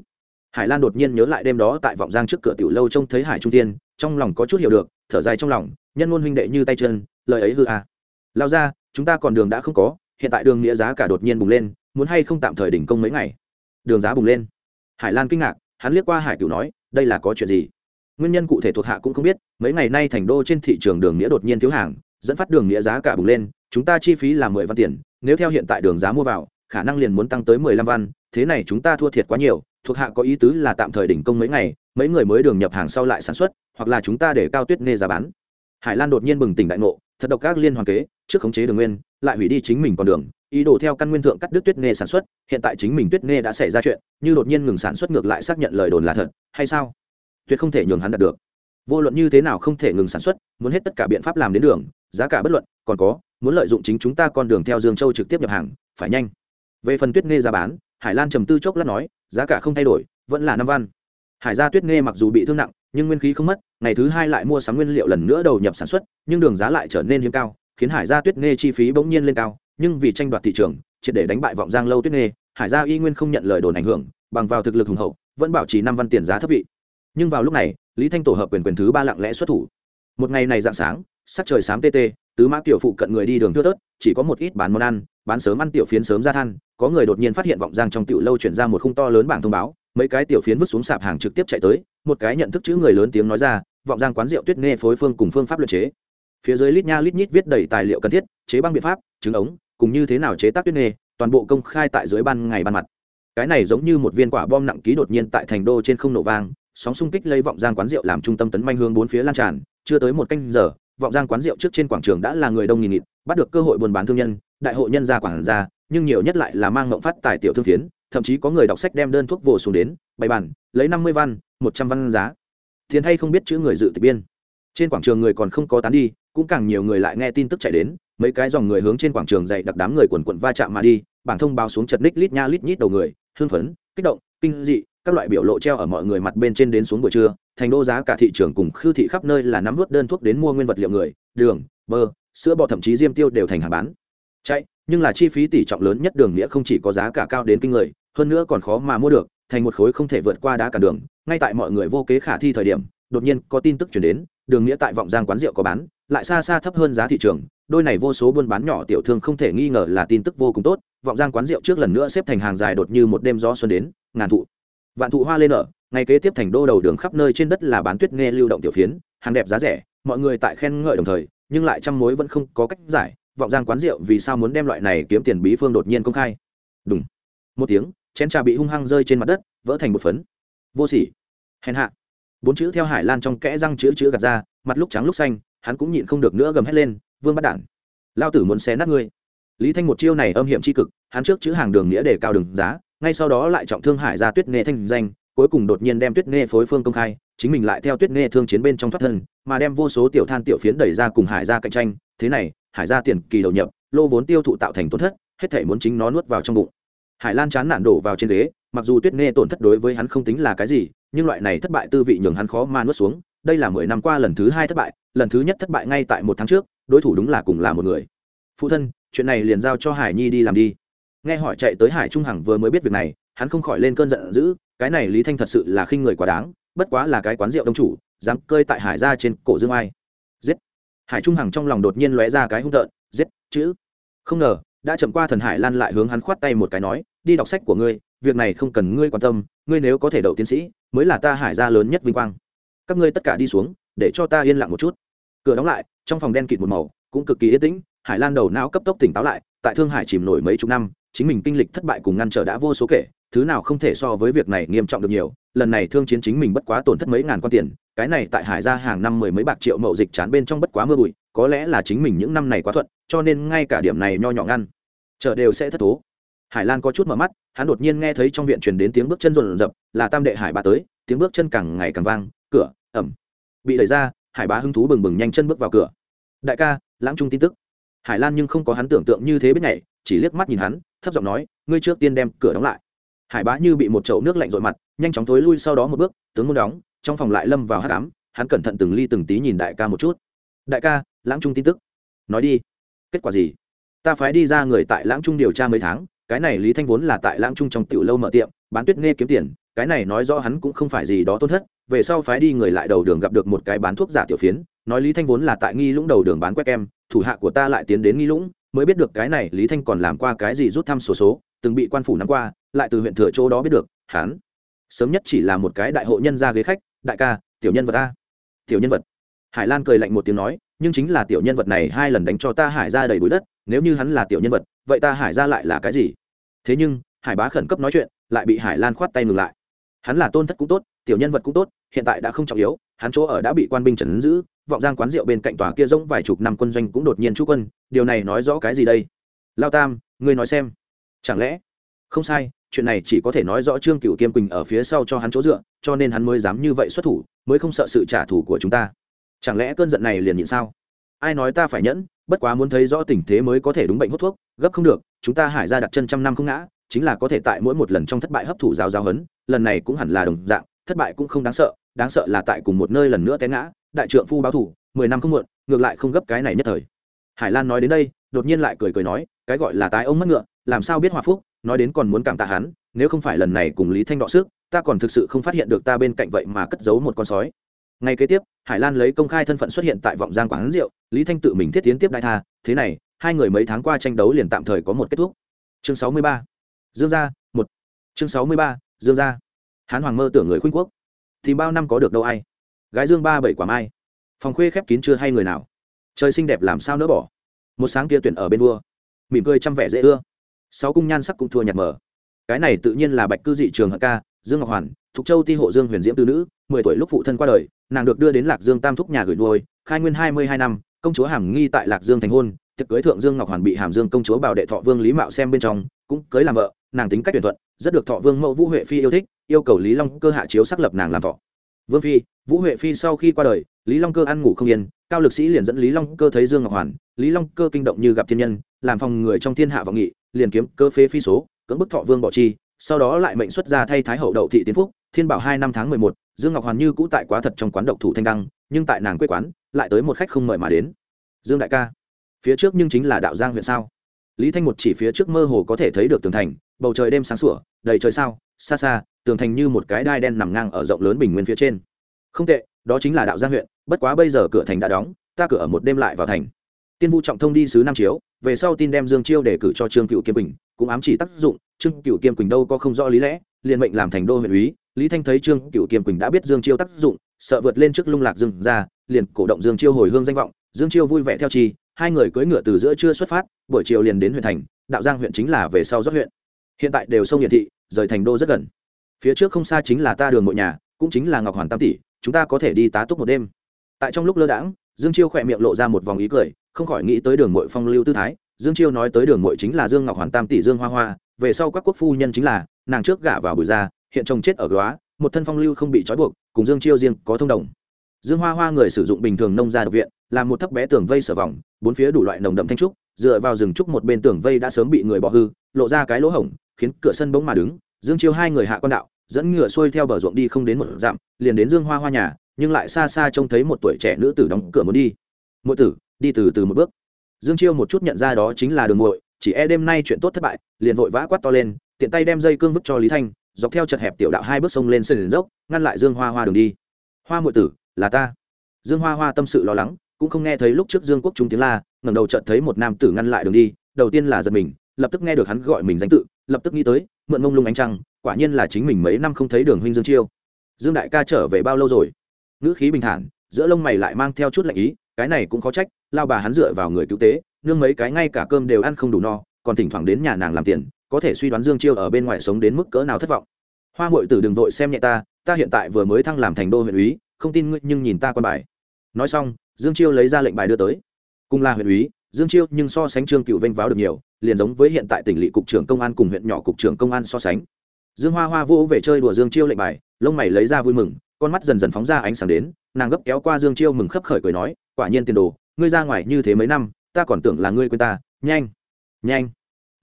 Hải lan đột nhiên nhớ lại đêm đó tại vọng giang trước cửa tiểu lâu trông thấy hải trung tiên, trong lòng có chút hiểu được, thở dài trong lòng, nhân ngôn huynh đệ như tay chân, lời ấy hư à. lao ra, chúng ta còn đường đã không có, hiện tại đường nghĩa giá cả đột nhiên bùng lên, muốn hay không tạm thời đỉnh công mấy ngày? Đường giá bùng lên. Hải lan kinh ngạc, hắn liếc qua hải cửu nói, đây là có chuyện gì? Nguyên nhân cụ thể thuộc hạ cũng không biết, mấy ngày nay thành đô trên thị trường đường nghĩa đột nhiên thiếu hàng, dẫn phát đường nghĩa giá cả bùng lên, chúng ta chi phí là mười văn tiền nếu theo hiện tại đường giá mua vào, khả năng liền muốn tăng tới mười lăm văn, thế này chúng ta thua thiệt quá nhiều, thuộc hạ có ý tứ là tạm thời đỉnh công mấy ngày, mấy người mới đường nhập hàng sau lại sản xuất, hoặc là chúng ta để cao tuyết nghe giá bán. Hải lan đột nhiên bừng tỉnh đại ngộ, thật độc các liên hoàn kế, trước khống chế đường nguyên, lại hủy đi chính mình con đường, ý đồ theo căn nguyên thượng cắt đứt tuyết nghe sản xuất, hiện tại chính mình tuyết nghe đã xảy ra chuyện, như đột nhiên ngừng sản xuất ngược lại xác nhận lời đồn là thật, hay sao? Tuyệt không thể nhường hắn đạt được. Vô luận như thế nào không thể ngừng sản xuất, muốn hết tất cả biện pháp làm đến đường, giá cả bất luận, còn có muốn lợi dụng chính chúng ta con đường theo dương châu trực tiếp nhập hàng, phải nhanh. Về phần tuyết nghe giá bán, hải lan trầm tư chốc lát nói, giá cả không thay đổi, vẫn là năm văn. Hải gia tuyết nghe mặc dù bị thương nặng, nhưng nguyên khí không mất, ngày thứ hai lại mua sắm nguyên liệu lần nữa đầu nhập sản xuất, nhưng đường giá lại trở nên hiếm cao, khiến hải gia tuyết nghe chi phí bỗng nhiên lên cao, nhưng vì tranh đoạt thị trường, triệt để đánh bại vọng giang lâu tuyết nghe hải gia y nguyên không nhận lời đồn ảnh hưởng, bằng vào thực lực hùng hậu, vẫn bảo trì năm văn tiền giá thấp vị. Nhưng vào lúc này, lý thanh tổ hợp quyền quyền thứ ba lặng lẽ xuất thủ. Một ngày này dạng sáng, sắc trời sám tê tê tứ mã tiểu phụ cận người đi đường thưa thớt, chỉ có một ít bán món ăn, bán sớm ăn tiểu phiến sớm ra than, có người đột nhiên phát hiện vọng giang trong tiểu lâu chuyển ra một khung to lớn bảng thông báo, mấy cái tiểu phiến vứt xuống sạp hàng trực tiếp chạy tới, một cái nhận thức chữ người lớn tiếng nói ra, vọng giang quán rượu tuyết nghe phối phương cùng phương pháp luật chế. Phía dưới lít nha lít nhít viết đầy tài liệu cần thiết, chế băng biện pháp trứng ống, cùng như thế nào chế tác tuyết nghề toàn bộ công khai tại dưới ban ngày ban mặt. Cái này giống như một viên quả bom nặng ký đột nhiên tại thành đô trên không nổ vang, sóng xung kích lấy vọng giang quán rượu làm trung tâm tấn manh hướng bốn phía lan tràn, chưa tới một canh giờ vọng giang quán rượu trước trên quảng trường đã là người đông nghìn nghịt, bắt được cơ hội buôn bán thương nhân, đại hội nhân gia quảng gia, nhưng nhiều nhất lại là mang ngộng phát tài tiểu thương phiến, thậm chí có người đọc sách đem đơn thuốc vồ xuống đến, bày bản lấy năm mươi văn, một trăm văn giá. Thiền thay không biết chữ người dự tịch biên. Trên quảng trường người còn không có tán đi, cũng càng nhiều người lại nghe tin tức chạy đến, mấy cái dòng người hướng trên quảng trường dày đặc đám người quần quận va chạm mà đi, bảng thông báo xuống chật ních lít nha lít nhít đầu người hương phấn, kích động, kinh dị các loại biểu lộ treo ở mọi người mặt bên trên đến xuống buổi trưa, thành đô giá cả thị trường cùng khư thị khắp nơi là nắm vớt đơn thuốc đến mua nguyên vật liệu người, đường, bơ, sữa bò thậm chí diêm tiêu đều thành hàng bán. Chạy, nhưng là chi phí tỷ trọng lớn nhất đường nghĩa không chỉ có giá cả cao đến kinh người, hơn nữa còn khó mà mua được, thành một khối không thể vượt qua đá cả đường. Ngay tại mọi người vô kế khả thi thời điểm, đột nhiên có tin tức chuyển đến, đường nghĩa tại vọng giang quán rượu có bán, lại xa xa thấp hơn giá thị trường. Đôi này vô số buôn bán nhỏ tiểu thương không thể nghi ngờ là tin tức vô cùng tốt. Vọng giang quán rượu trước lần nữa xếp thành hàng dài đột như một đêm gió xuân đến, ngàn thụ vạn thụ hoa lên ở, ngày kế tiếp thành đô đầu đường khắp nơi trên đất là bán tuyết nghe lưu động tiểu phiến, hàng đẹp giá rẻ, mọi người tại khen ngợi đồng thời, nhưng lại trăm mối vẫn không có cách giải, vọng giang quán rượu vì sao muốn đem loại này kiếm tiền bí phương đột nhiên công khai. Đúng một tiếng, chén trà bị hung hăng rơi trên mặt đất, vỡ thành một phấn. Vô sỉ. Hèn hạ. Bốn chữ theo hải lan trong kẽ răng chữ chữ gạt ra, mặt lúc trắng lúc xanh, hắn cũng nhịn không được nữa gầm hét lên, vương bắt đản, lao tử muốn xé nát ngươi. Lý thanh một chiêu này âm hiểm c h i cực, hắn trước chữ hàng đường nghĩa để cao đường giá ngay sau đó lại trọng thương hải ra tuyết nê thanh danh, cuối cùng đột nhiên đem tuyết nê phối phương công khai, chính mình lại theo tuyết nê thương chiến bên trong thoát thân, mà đem vô số tiểu than tiểu phiến đẩy ra cùng hải ra cạnh tranh. Thế này, hải ra tiền kỳ đầu nhập, lô vốn tiêu thụ tạo thành tổn thất, hết thể muốn chính nó nuốt vào trong bụng. Hải lan chán nản đổ vào trên ghế, mặc dù tuyết nê tổn thất đối với hắn không tính là cái gì, nhưng loại này thất bại tư vị nhường hắn khó mà nuốt xuống. Đây là mười năm qua lần thứ hai thất bại, lần thứ nhất thất bại ngay tại một tháng trước, đối thủ đúng là cùng là một người. Phụ thân, chuyện này liền giao cho hải nhi đi làm đi nghe hỏi chạy tới hải trung hằng vừa mới biết việc này, hắn không khỏi lên cơn giận dữ, cái này lý thanh thật sự là khinh người quá đáng, bất quá là cái quán rượu đông chủ, dám cơi tại hải ra trên cổ dương ai. Giết! Hải trung hằng trong lòng đột nhiên lóe ra cái hung tợn, giết, chữ. Không ngờ, đã chậm qua thần hải lan lại hướng hắn khoát tay một cái nói, đi đọc sách của ngươi, việc này không cần ngươi quan tâm, ngươi nếu có thể đậu tiến sĩ, mới là ta hải gia lớn nhất vinh quang. Các ngươi tất cả đi xuống, để cho ta yên lặng một chút. Cửa đóng lại, trong phòng đen kịt một màu, cũng cực kỳ yên tĩnh, hải lan đầu não cấp tốc tỉnh táo lại, tại thương hải chìm nổi mấy chục năm chính mình kinh lịch thất bại cùng ngăn trở đã vô số kể, thứ nào không thể so với việc này nghiêm trọng được nhiều, lần này thương chiến chính mình bất quá tổn thất mấy ngàn quan tiền, cái này tại hải gia hàng năm mười mấy bạc triệu mậu dịch chán bên trong bất quá mưa bụi, có lẽ là chính mình những năm này quá thuận, cho nên ngay cả điểm này nho nhỏ ngăn, chợ đều sẽ thất thố. Hải lan có chút mở mắt, hắn đột nhiên nghe thấy trong viện truyền đến tiếng bước chân rộn rập, là tam đệ hải bà tới, tiếng bước chân càng ngày càng vang, cửa, ẩm, bị đẩy ra, hải bá hứng thú bừng bừng nhanh chân bước vào cửa. Đại ca, lãng trung tin tức. Hải lan nhưng không có hắn tưởng tượng như thế biết nhảy, chỉ liếc mắt nhìn hắn thấp giọng nói, ngươi trước tiên đem cửa đóng lại. Hải bá như bị một chậu nước lạnh rội mặt, nhanh chóng thối lui sau đó một bước, tướng muốn đóng, trong phòng lại lâm vào hát đám hắn cẩn thận từng ly từng tí nhìn đại ca một chút. Đại ca, lãng trung tin tức. Nói đi. Kết quả gì? Ta phái đi ra người tại lãng trung điều tra mấy tháng, cái này lý thanh vốn là tại lãng trung trong tiểu lâu mở tiệm, bán tuyết nghe kiếm tiền, cái này nói rõ hắn cũng không phải gì đó tôn thất, về sau phái đi người lại đầu đường gặp được một cái bán thuốc giả tiểu phiến, nói lý thanh vốn là tại nghi lũng đầu đường bán quét kem thủ hạ của ta lại tiến đến nghi lũng mới biết được cái này lý thanh còn làm qua cái gì rút thăm sổ số, số từng bị quan phủ nắm qua lại từ huyện thừa chỗ đó biết được hắn sớm nhất chỉ là một cái đại hộ nhân ra ghế khách đại ca tiểu nhân vật ta. Tiểu nhân vật. Hải lan cười lạnh một tiếng nói nhưng chính là tiểu nhân vật này hai lần đánh cho ta hải ra đầy bụi đất nếu như hắn là tiểu nhân vật vậy ta hải ra lại là cái gì? Thế nhưng hải bá khẩn cấp nói chuyện lại bị hải lan khoát tay ngừng lại. Hắn là tôn thất cũng tốt tiểu nhân vật cũng tốt hiện tại đã không trọng yếu hắn chỗ ở đã bị quan binh trần giữ vọng giang quán rượu bên cạnh tòa kia rỗng vài chục năm quân doanh cũng đột nhiên trú quân, điều này nói rõ cái gì đây? Lao tam, ngươi nói xem. Chẳng lẽ? Không sai, chuyện này chỉ có thể nói rõ trương cựu kiêm quỳnh ở phía sau cho hắn chỗ dựa, cho nên hắn mới dám như vậy xuất thủ, mới không sợ sự trả thù của chúng ta. Chẳng lẽ cơn giận này liền nhịn sao? Ai nói ta phải nhẫn, bất quá muốn thấy rõ tình thế mới có thể đúng bệnh hút thuốc, gấp không được, chúng ta hải ra đặt chân trăm năm không ngã, chính là có thể tại mỗi một lần trong thất bại hấp thụ giáo giáo hấn lần này cũng hẳn là đồng dạng, thất bại cũng không đáng sợ đáng sợ là tại cùng một nơi lần nữa té ngã đại trượng phu báo thủ, mười năm không muộn, ngược lại không gấp cái này nhất thời. Hải lan nói đến đây, đột nhiên lại cười cười nói, cái gọi là tái ông mất ngựa, làm sao biết hòa phúc, nói đến còn muốn cảm tạ hắn, nếu không phải lần này cùng lý thanh đọ sức, ta còn thực sự không phát hiện được ta bên cạnh vậy mà cất giấu một con sói. Ngay kế tiếp, hải lan lấy công khai thân phận xuất hiện tại vọng giang quán rượu, lý thanh tự mình thiết tiến tiếp đại tha, thế này, hai người mấy tháng qua tranh đấu liền tạm thời có một kết thúc. Chương sáu mươi ba, dương gia, một. Chương sáu mươi ba, dương gia. Hán hoàng mơ tưởng người khuynh quốc. Thì bao năm có được đâu ai? Gái dương ba bảy quả mai. Phòng khuê khép kín chưa hay người nào. Trời xinh đẹp làm sao nỡ bỏ. Một sáng kia tuyển ở bên vua. Mỉm cười chăm vẻ dễ ưa. Sáu cung nhan sắc cũng thua nhạt mở cái này tự nhiên là bạch cư dị trường hận ca, dương ngọc hoàn, thục châu ti hộ dương huyền diễm tư nữ, mười tuổi lúc phụ thân qua đời, nàng được đưa đến lạc dương tam thúc nhà gửi nuôi, khai nguyên hai mươi hai năm, công chúa hàm nghi tại lạc dương thành hôn, tiệc cưới thượng dương ngọc hoàn bị hàm dương công chúa bảo đệ thọ vương lý mạo xem bên trong, cũng cưới làm vợ, nàng tính cách tuyển thuận, rất được thọ vương mẫu vũ huệ phi yêu thích, yêu cầu lý long cơ hạ chiếu xác lập nàng làm thọ vương phi, vũ huệ phi sau khi qua đời, lý long cơ ăn ngủ không yên, cao lực sĩ liền dẫn lý long cơ thấy dương ngọc hoàn. Lý long cơ kinh động như gặp thiên nhân, làm phòng người trong thiên hạ vọng nghị, liền kiếm cơ phế phi số, cưỡng bức thọ vương bỏ chi, sau đó lại mệnh xuất ra thay thái hậu đậu thị tiến phúc, thiên bảo hai năm tháng mười một, dương ngọc hoàn như cũ tại quá thật trong quán độc thủ thanh đăng, nhưng tại nàng quê quán, lại tới một khách không mời mà đến. Dương đại ca, phía trước nhưng chính là đạo giang huyện sao? Lý thanh một chỉ phía trước mơ hồ có thể thấy được tường thành, bầu trời đêm sáng sủa, đầy trời sao? Xa xa tường thành như một cái đai đen nằm ngang ở rộng lớn bình nguyên phía trên. Không tệ, đó chính là đạo giang huyện, bất quá bây giờ cửa thành đã đóng, ta cửa ở một đêm lại vào thành. Tiên vu trọng thông đi sứ nam chiếu, về sau tin đem dương chiêu để cử cho trương cựu kiêm bình cũng ám chỉ tác dụng, trương cựu kiêm quỳnh đâu có không rõ lý lẽ, liền mệnh làm thành đô huyện úy, lý thanh thấy trương cựu kiêm quỳnh đã biết dương chiêu tác dụng, sợ vượt lên trước lung lạc dương ra, liền cổ động dương chiêu hồi hương danh vọng, dương chiêu vui vẻ theo chi, hai người cưỡi ngựa từ giữa trưa xuất phát, buổi chiều liền đến huyện thành, đạo giang huyện chính là về sau rót huyện. Hiện tại đều sông hiển thị, rời thành đô rất gần phía trước không xa chính là ta đường mộ nhà, cũng chính là ngọc hoàn tam tỷ, chúng ta có thể đi tá túc một đêm. Tại trong lúc lơ đãng, dương chiêu khỏe miệng lộ ra một vòng ý cười, không khỏi nghĩ tới đường mội phong lưu tư thái. Dương chiêu nói tới đường mội chính là dương ngọc hoàn tam tỷ dương hoa hoa, về sau các quốc phu nhân chính là, nàng trước gả vào bùi gia, hiện chồng chết ở góa một thân phong lưu không bị trói buộc, cùng dương chiêu riêng có thông đồng. Dương hoa hoa người sử dụng bình thường nông gia độc viện làm một thấp bé tường vây sở vòng, bốn phía đủ loại nồng đậm thanh trúc, dựa vào rừng trúc một bên tường vây đã sớm bị người bỏ hư, lộ ra cái lỗ hổng, khiến cửa sân bỗng mà đứng dương chiêu hai người hạ con đạo, dẫn ngựa xuôi theo bờ ruộng đi không đến một dặm, liền đến dương hoa hoa nhà, nhưng lại xa xa trông thấy một tuổi trẻ nữ tử đóng cửa muốn đi. Mỗi tử, đi từ từ một bước. Dương chiêu một chút nhận ra đó chính là đường muội, chỉ e đêm nay chuyện tốt thất bại, liền vội vã quát to lên, tiện tay đem dây cương vứt cho lý thanh, dọc theo chật hẹp tiểu đạo hai bước sông lên sân dốc, ngăn lại dương hoa hoa đường đi. Hoa muội tử, là ta. Dương hoa hoa tâm sự lo lắng, cũng không nghe thấy lúc trước dương quốc trung tiếng la, ngẩng đầu chợt thấy một nam tử ngăn lại đường đi, đầu tiên là giật mình lập tức nghe được hắn gọi mình danh tự, lập tức nghĩ tới, mượn mông lung ánh trăng, quả nhiên là chính mình mấy năm không thấy đường huynh dương chiêu. Dương đại ca trở về bao lâu rồi? Ngữ khí bình thản, giữa lông mày lại mang theo chút lạnh ý, cái này cũng khó trách, lao bà hắn dựa vào người cứu tế, nương mấy cái ngay cả cơm đều ăn không đủ no, còn thỉnh thoảng đến nhà nàng làm tiền, có thể suy đoán dương chiêu ở bên ngoài sống đến mức cỡ nào thất vọng. Hoa ngội tử đừng vội xem nhẹ ta ta hiện tại vừa mới thăng làm thành đô huyện úy, không tin ngươi nhưng nhìn ta quan bài. Nói xong, dương chiêu lấy ra lệnh bài đưa tới. Cùng là huyện úy dương chiêu nhưng so sánh trương cựu vênh váo được nhiều, liền giống với hiện tại tỉnh lỵ cục trưởng công an cùng huyện nhỏ cục trưởng công an so sánh. Dương hoa hoa vô về chơi đùa dương chiêu lệnh bài, lông mày lấy ra vui mừng, con mắt dần dần phóng ra ánh sáng đến, nàng gấp kéo qua dương chiêu mừng khấp khởi cười nói, quả nhiên tiền đồ, ngươi ra ngoài như thế mấy năm, ta còn tưởng là ngươi quên ta, nhanh nhanh,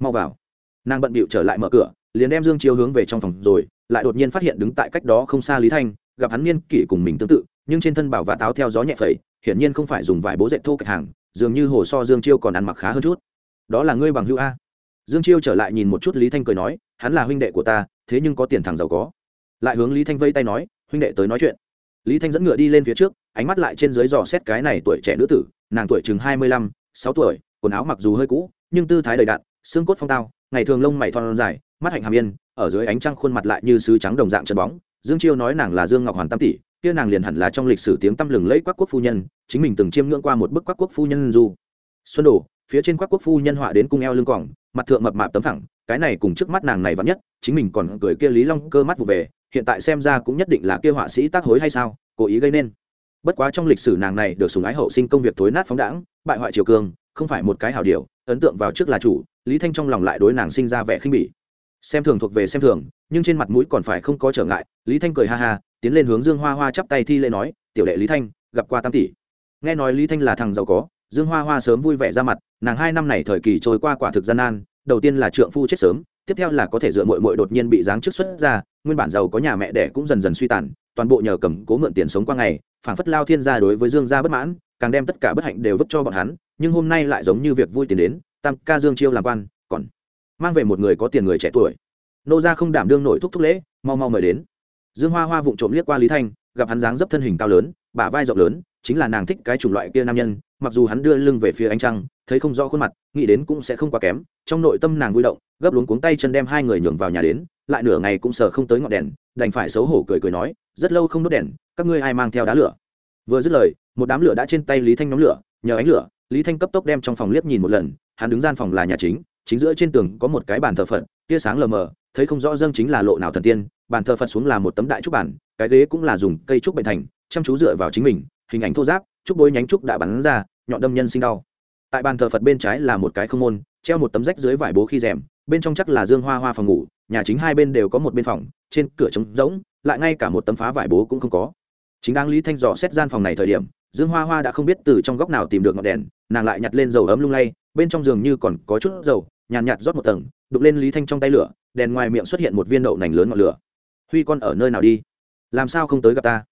mau vào. Nàng bận bịu trở lại mở cửa, liền đem dương chiêu hướng về trong phòng rồi, lại đột nhiên phát hiện đứng tại cách đó không xa lý thanh, gặp hắn niên kỷ cùng mình tương tự, nhưng trên thân bảo và táo theo gió nhẹ phẩy, hiển nhiên không phải dùng vải bố dệt thô cạch hàng dường như hồ so dương chiêu còn ăn mặc khá hơn chút. Đó là ngươi bằng hữu a. Dương chiêu trở lại nhìn một chút lý thanh cười nói, hắn là huynh đệ của ta, thế nhưng có tiền thằng giàu có. Lại hướng lý thanh vây tay nói, huynh đệ tới nói chuyện. Lý thanh dẫn ngựa đi lên phía trước, ánh mắt lại trên dưới dò xét cái này tuổi trẻ nữ tử, nàng tuổi chừng hai mươi lăm, sáu tuổi, quần áo mặc dù hơi cũ, nhưng tư thái đầy đạn xương cốt phong tao, ngày thường lông mày thon dài, mắt hạnh hàm yên, ở dưới ánh trăng khuôn mặt lại như sứ trắng đồng dạng chân bóng. Dương chiêu nói nàng là dương ngọc hoàn tam tỷ kia nàng liền hẳn là trong lịch sử tiếng tăm lừng lẫy quắc quốc phu nhân, chính mình từng chiêm ngưỡng qua một bức quắc quốc phu nhân du. Xuân đồ, phía trên quắc quốc phu nhân họa đến cung eo lưng cỏng mặt thượng mập mạp tấm thẳng cái này cùng trước mắt nàng này vắn nhất, chính mình còn cười kia lý long cơ mắt vụ về, hiện tại xem ra cũng nhất định là kia họa sĩ tác hối hay sao, cố ý gây nên. Bất quá trong lịch sử nàng này được sùng ái hậu sinh công việc thối nát phóng đãng, bại hoại triều cường không phải một cái hảo điều, ấn tượng vào trước là chủ, lý thanh trong lòng lại đối nàng sinh ra vẻ khinh bỉ. Xem thường thuộc về xem thường, nhưng trên mặt mũi còn phải không có trở ngại, lý thanh cười ha ha tiến lên hướng dương hoa hoa chắp tay thi lễ nói, tiểu đệ lý thanh, gặp qua tam tỷ. Nghe nói lý thanh là thằng giàu có, dương hoa hoa sớm vui vẻ ra mặt, nàng hai năm này thời kỳ trôi qua quả thực gian nan, đầu tiên là trượng phu chết sớm, tiếp theo là có thể dựa mội mội đột nhiên bị giáng chức xuất ra nguyên bản giàu có nhà mẹ đẻ cũng dần dần suy tàn, toàn bộ nhờ cầm cố mượn tiền sống qua ngày, phảng phất lao thiên gia đối với dương gia bất mãn, càng đem tất cả bất hạnh đều vứt cho bọn hắn, nhưng hôm nay lại giống như việc vui tiền đến, tam ca dương chiêu làm quan, còn mang về một người có tiền người trẻ tuổi. Nô gia không đảm đương nổi thúc thúc lễ, mau mau mời đến dương hoa hoa vụng trộm liếc qua lý thanh, gặp hắn dáng dấp thân hình cao lớn, bả vai rộng lớn, chính là nàng thích cái chủng loại kia nam nhân, mặc dù hắn đưa lưng về phía ánh trăng, thấy không rõ khuôn mặt, nghĩ đến cũng sẽ không quá kém, trong nội tâm nàng vui động, gấp luống cuống tay chân đem hai người nhường vào nhà đến, lại nửa ngày cũng sờ không tới ngọn đèn, đành phải xấu hổ cười cười nói, rất lâu không đốt đèn, các ngươi ai mang theo đá lửa? Vừa dứt lời, một đám lửa đã trên tay lý thanh nhóm lửa, nhờ ánh lửa, lý thanh cấp tốc đem trong phòng liếc nhìn một lần, hắn đứng gian phòng là nhà chính chính giữa trên tường có một cái bàn thờ phật, tia sáng lờ mờ, thấy không rõ dâng chính là lộ nào thần tiên bàn thờ phật xuống là một tấm đại trúc bản cái ghế cũng là dùng cây trúc bệnh thành chăm chú dựa vào chính mình hình ảnh thô giáp trúc bối nhánh trúc đã bắn ra nhọn đâm nhân sinh đau. Tại bàn thờ phật bên trái là một cái không môn treo một tấm rách dưới vải bố khi rèm bên trong chắc là dương hoa hoa phòng ngủ nhà chính hai bên đều có một bên phòng trên cửa trống rỗng lại ngay cả một tấm phá vải bố cũng không có. Chính đáng lý thanh dò xét gian phòng này thời điểm dương hoa hoa đã không biết từ trong góc nào tìm được ngọn đèn nàng lại nhặt lên dầu ấm lung lay bên trong giường như còn có chút dầu nhàn nhạt, nhạt rót một tầng đục lên lý thanh trong tay lửa đèn ngoài miệng xuất hiện một viên đậu nành lớn ngọn lửa huy con ở nơi nào đi? Làm sao không tới gặp ta?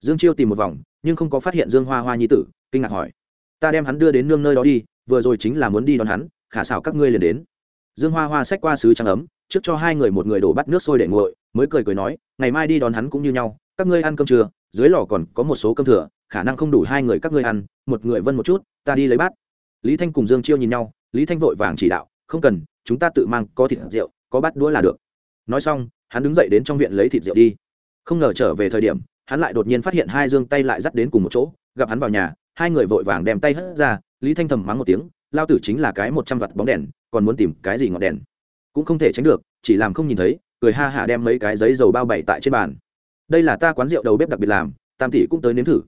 Dương chiêu tìm một vòng, nhưng không có phát hiện dương hoa hoa nhi tử, kinh ngạc hỏi. Ta đem hắn đưa đến nương nơi đó đi, vừa rồi chính là muốn đi đón hắn, khả xảo các ngươi liền đến. Dương hoa hoa xách qua sứ trắng ấm, trước cho hai người một người đổ bắt nước sôi để nguội, mới cười cười nói, ngày mai đi đón hắn cũng như nhau, các ngươi ăn cơm trưa, dưới lò còn có một số cơm thừa, khả năng không đủ hai người các ngươi ăn, một người vân một chút, ta đi lấy bát. Lý thanh cùng dương chiêu nhìn nhau, lý thanh vội vàng chỉ đạo, không cần, chúng ta tự mang có thịt rượu, có bát đũa là được. Nói xong hắn đứng dậy đến trong viện lấy thịt rượu đi. Không ngờ trở về thời điểm, hắn lại đột nhiên phát hiện hai dương tay lại dắt đến cùng một chỗ, gặp hắn vào nhà, hai người vội vàng đem tay hất ra, lý thanh thầm mắng một tiếng, lao tử chính là cái một trăm vặt bóng đèn, còn muốn tìm cái gì ngọn đèn? Cũng không thể tránh được, chỉ làm không nhìn thấy, cười ha hả đem mấy cái giấy dầu bao bày tại trên bàn. Đây là ta quán rượu đầu bếp đặc biệt làm, tam tỷ cũng tới nếm thử.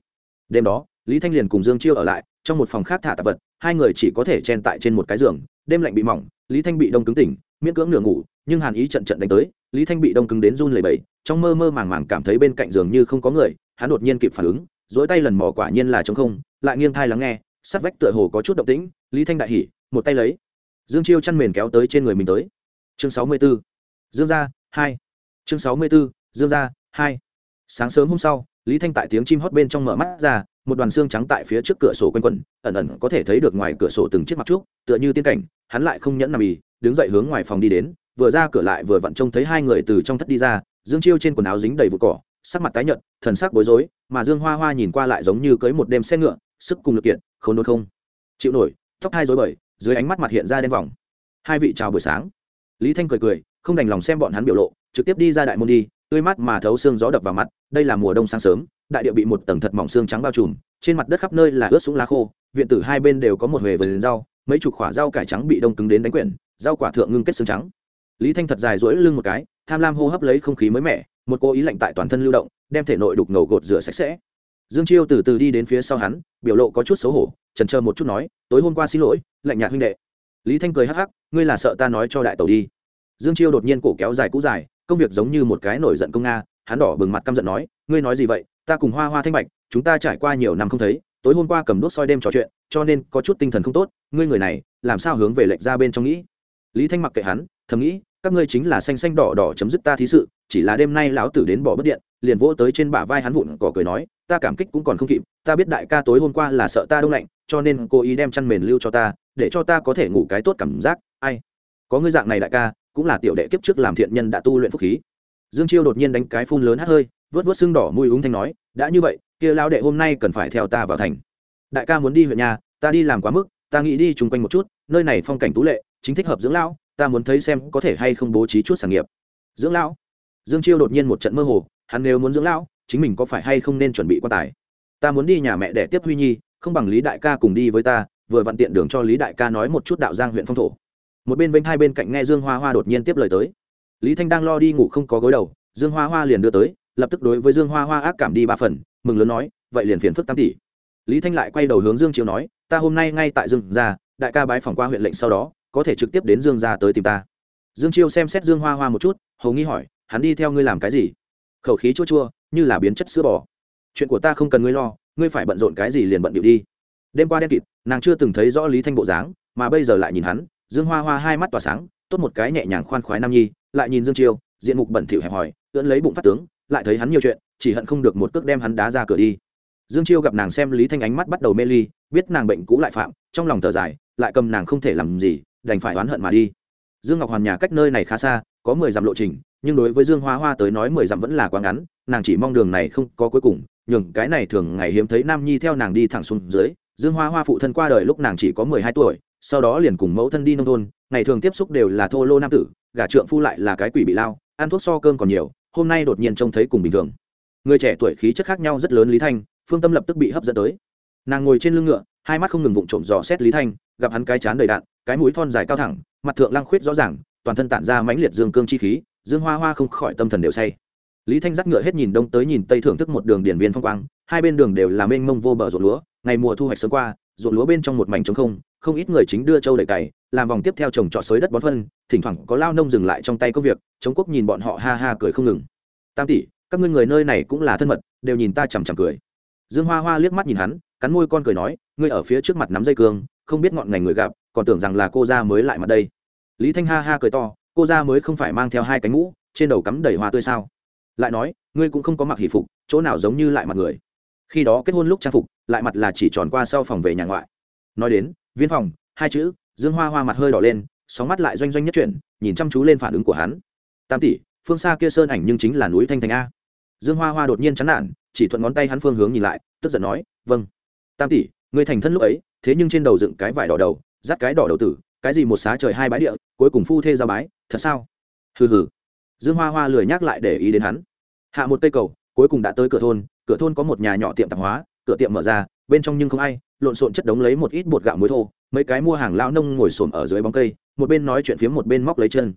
Đêm đó, lý thanh liền cùng dương chiêu ở lại, trong một phòng khác thả tạp vật, hai người chỉ có thể chen tại trên một cái giường, đêm lạnh bị mỏng, lý thanh bị đông cứng tỉnh, miễn cưỡng nửa ngủ, nhưng hàn ý trận trận đánh tới lý thanh bị đông cứng đến run lẩy bẩy, trong mơ mơ màng màng cảm thấy bên cạnh giường như không có người, hắn đột nhiên kịp phản ứng dỗi tay lần mò quả nhiên là trống không, lại nghiêng thai lắng nghe sát vách tựa hồ có chút động tĩnh, lý thanh đại hỉ, một tay lấy. Dương chiêu chăn mền kéo tới trên người mình tới. Chương sáu mươi b ố dương gia, hai. Chương sáu mươi b ố dương gia, hai. Sáng sớm hôm sau, lý thanh tại tiếng chim hót bên trong mở mắt ra, một đoàn xương trắng tại phía trước cửa sổ quanh quẩn, ẩn ẩn có thể thấy được ngoài cửa sổ từng chiếc mặt trúc, tựa như tiên cảnh, hắn lại không nhẫn nằm ì, đứng dậy hướng ngoài phòng đi đến vừa ra cửa lại vừa vặn trông thấy hai người từ trong thất đi ra, dương chiêu trên quần áo dính đầy vụ cỏ, sắc mặt tái nhợt, thần sắc bối rối, mà dương hoa hoa nhìn qua lại giống như cưới một đêm xe ngựa, sức cùng lực kiện không đốt không. Chịu nổi, tóc hai rối bời, dưới ánh mắt mặt hiện ra đen vòng. Hai vị chào buổi sáng. Lý thanh cười cười, không đành lòng xem bọn hắn biểu lộ, trực tiếp đi ra đại môn đi, tươi mắt mà thấu xương gió đập vào mặt, đây là mùa đông sáng sớm, đại địa bị một tầng thật mỏng xương trắng bao trùm, trên mặt đất khắp nơi là ướt sũng lá khô, viện tử hai bên đều có một huề vườn rau, mấy chục quả rau cải trắng bị đông cứng đến đánh quyển, rau quả thượng ngưng kết xương trắng lý thanh thật dài rỗi lưng một cái, tham lam hô hấp lấy không khí mới mẻ, một cô ý lạnh tại toàn thân lưu động, đem thể nội đục ngầu gột rửa sạch sẽ. Dương chiêu từ từ đi đến phía sau hắn, biểu lộ có chút xấu hổ trần chờ một chút nói, tối hôm qua xin lỗi, lạnh nhạt huynh đệ. Lý thanh cười hắc hắc, ngươi là sợ ta nói cho đại tàu đi. Dương chiêu đột nhiên cổ kéo dài cũ dài, công việc giống như một cái nổi giận công nga, hắn đỏ bừng mặt căm giận nói, ngươi nói gì vậy? Ta cùng hoa hoa thanh bạch, chúng ta trải qua nhiều năm không thấy, tối hôm qua cầm đuốc soi đêm trò chuyện, cho nên có chút tinh thần không tốt, ngươi người này, làm sao hướng về lệch ra bên trong nghĩ? Lý thanh mặc kệ hắn thầm nghĩ, các ngươi chính là xanh xanh đỏ đỏ chấm dứt ta thí sự, chỉ là đêm nay lão tử đến bỏ bất điện, liền vỗ tới trên bả vai hắn vụn cỏ cười nói, ta cảm kích cũng còn không kịp, ta biết đại ca tối hôm qua là sợ ta đông lạnh, cho nên cô ý đem chăn mền lưu cho ta, để cho ta có thể ngủ cái tốt cảm giác, ai? Có ngươi dạng này đại ca, cũng là tiểu đệ kiếp trước làm thiện nhân đã tu luyện phúc khí. Dương chiêu đột nhiên đánh cái phun lớn hát hơi, vớt vớt xương đỏ mùi úng thanh nói, đã như vậy, kia lão đệ hôm nay cần phải theo ta vào thành. Đại ca muốn đi huyện nhà, ta đi làm quá mức, ta nghĩ đi chung quanh một chút, nơi này phong cảnh tú lệ, chính thích hợp dưỡng lão ta muốn thấy xem có thể hay không bố trí chút sản nghiệp. Dưỡng lão. Dương chiêu đột nhiên một trận mơ hồ, hắn nếu muốn dưỡng lão, chính mình có phải hay không nên chuẩn bị quan tài? Ta muốn đi nhà mẹ để tiếp huy nhi, không bằng lý đại ca cùng đi với ta, vừa vặn tiện đường cho lý đại ca nói một chút đạo giang huyện phong thổ. Một bên vênh hai bên cạnh nghe dương hoa hoa đột nhiên tiếp lời tới. Lý thanh đang lo đi ngủ không có gối đầu, dương hoa hoa liền đưa tới, lập tức đối với dương hoa hoa ác cảm đi ba phần, mừng lớn nói, vậy liền phiền phức tam tỷ. Lý thanh lại quay đầu hướng dương chiếu nói, ta hôm nay ngay tại dương gia, đại ca bái phòng qua huyện lệnh sau đó có thể trực tiếp đến dương gia tới tìm ta. Dương chiêu xem xét dương hoa hoa một chút, hầu nghi hỏi, hắn đi theo ngươi làm cái gì? Khẩu khí chua chua, như là biến chất sữa bò. Chuyện của ta không cần ngươi lo, ngươi phải bận rộn cái gì liền bận điệu đi. Đêm qua đen kịt, nàng chưa từng thấy rõ lý thanh bộ dáng, mà bây giờ lại nhìn hắn, dương hoa hoa hai mắt tỏa sáng, tốt một cái nhẹ nhàng khoan khoái nam nhi, lại nhìn dương chiêu, diện mục bẩn thỉu hẹp hòi, ưỡn lấy bụng phát tướng, lại thấy hắn nhiều chuyện, chỉ hận không được một cước đem hắn đá ra cửa đi. Dương chiêu gặp nàng xem lý thanh ánh mắt bắt đầu mê ly, biết nàng bệnh cũ lại phạm, trong lòng thở dài, lại cầm nàng không thể làm gì đành phải oán hận mà đi. Dương ngọc hoàn nhà cách nơi này khá xa, có mười dặm lộ trình, nhưng đối với dương hoa hoa tới nói mười dặm vẫn là quá ngắn, nàng chỉ mong đường này không có cuối cùng, nhường cái này thường ngày hiếm thấy nam nhi theo nàng đi thẳng xuống dưới. Dương hoa hoa phụ thân qua đời lúc nàng chỉ có mười hai tuổi, sau đó liền cùng mẫu thân đi nông thôn, ngày thường tiếp xúc đều là thô lô nam tử, gả trượng phu lại là cái quỷ bị lao, ăn thuốc so cơm còn nhiều, hôm nay đột nhiên trông thấy cùng bình thường. Người trẻ tuổi khí chất khác nhau rất lớn lý thanh, phương tâm lập tức bị hấp dẫn tới. Nàng ngồi trên lưng ngựa hai mắt không ngừng vụng trộm dò xét lý thanh, gặp hắn cái chán đầy đạn, cái mũi thon dài cao thẳng, mặt thượng lang khuyết rõ ràng, toàn thân tản ra mãnh liệt dương cương chi khí, dương hoa hoa không khỏi tâm thần đều say. Lý thanh dắt ngựa hết nhìn đông tới nhìn tây thưởng thức một đường điển viên phong quang, hai bên đường đều là mênh mông vô bờ ruộng lúa, ngày mùa thu hoạch sớm qua, ruộng lúa bên trong một mảnh trống không không ít người chính đưa trâu đầy cày, làm vòng tiếp theo trồng trọt xới đất bón phân, thỉnh thoảng có lao nông dừng lại trong tay công việc, chống quốc nhìn bọn họ ha ha cười không ngừng. Tam tỷ, các ngươi người nơi này cũng là thân mật, đều nhìn ta chằm chằm cười. Dương hoa hoa liếc mắt nhìn hắn cắn môi con cười nói, ngươi ở phía trước mặt nắm dây cương, không biết ngọn ngành người gặp, còn tưởng rằng là cô gia mới lại mặt đây. Lý thanh ha ha cười to, cô gia mới không phải mang theo hai cánh mũ, trên đầu cắm đầy hoa tươi sao? Lại nói, ngươi cũng không có mặc hỷ phục, chỗ nào giống như lại mặt người. Khi đó kết hôn lúc trang phục, lại mặt là chỉ tròn qua sau phòng về nhà ngoại. Nói đến, viên phòng, hai chữ, dương hoa hoa mặt hơi đỏ lên, sóng mắt lại doanh doanh nhất chuyển, nhìn chăm chú lên phản ứng của hắn. Tam tỷ, phương xa kia sơn ảnh nhưng chính là núi thanh thành a. Dương hoa hoa đột nhiên chán nản, chỉ thuận ngón tay hắn phương hướng nhìn lại, tức giận nói vâng tam tỷ người thành thân lúc ấy, thế nhưng trên đầu dựng cái vải đỏ đầu, dắt cái đỏ đầu tử, cái gì một xá trời hai bãi địa, cuối cùng phu thê ra bái, thật sao? Hừ hừ. Dương hoa hoa lười nhắc lại để ý đến hắn. Hạ một cây cầu, cuối cùng đã tới cửa thôn cửa thôn có một nhà nhỏ tiệm tạp hóa, cửa tiệm mở ra, bên trong nhưng không ai, lộn xộn chất đống lấy một ít bột gạo muối thô, mấy cái mua hàng lão nông ngồi xổm ở dưới bóng cây, một bên nói chuyện phía một bên móc lấy chân.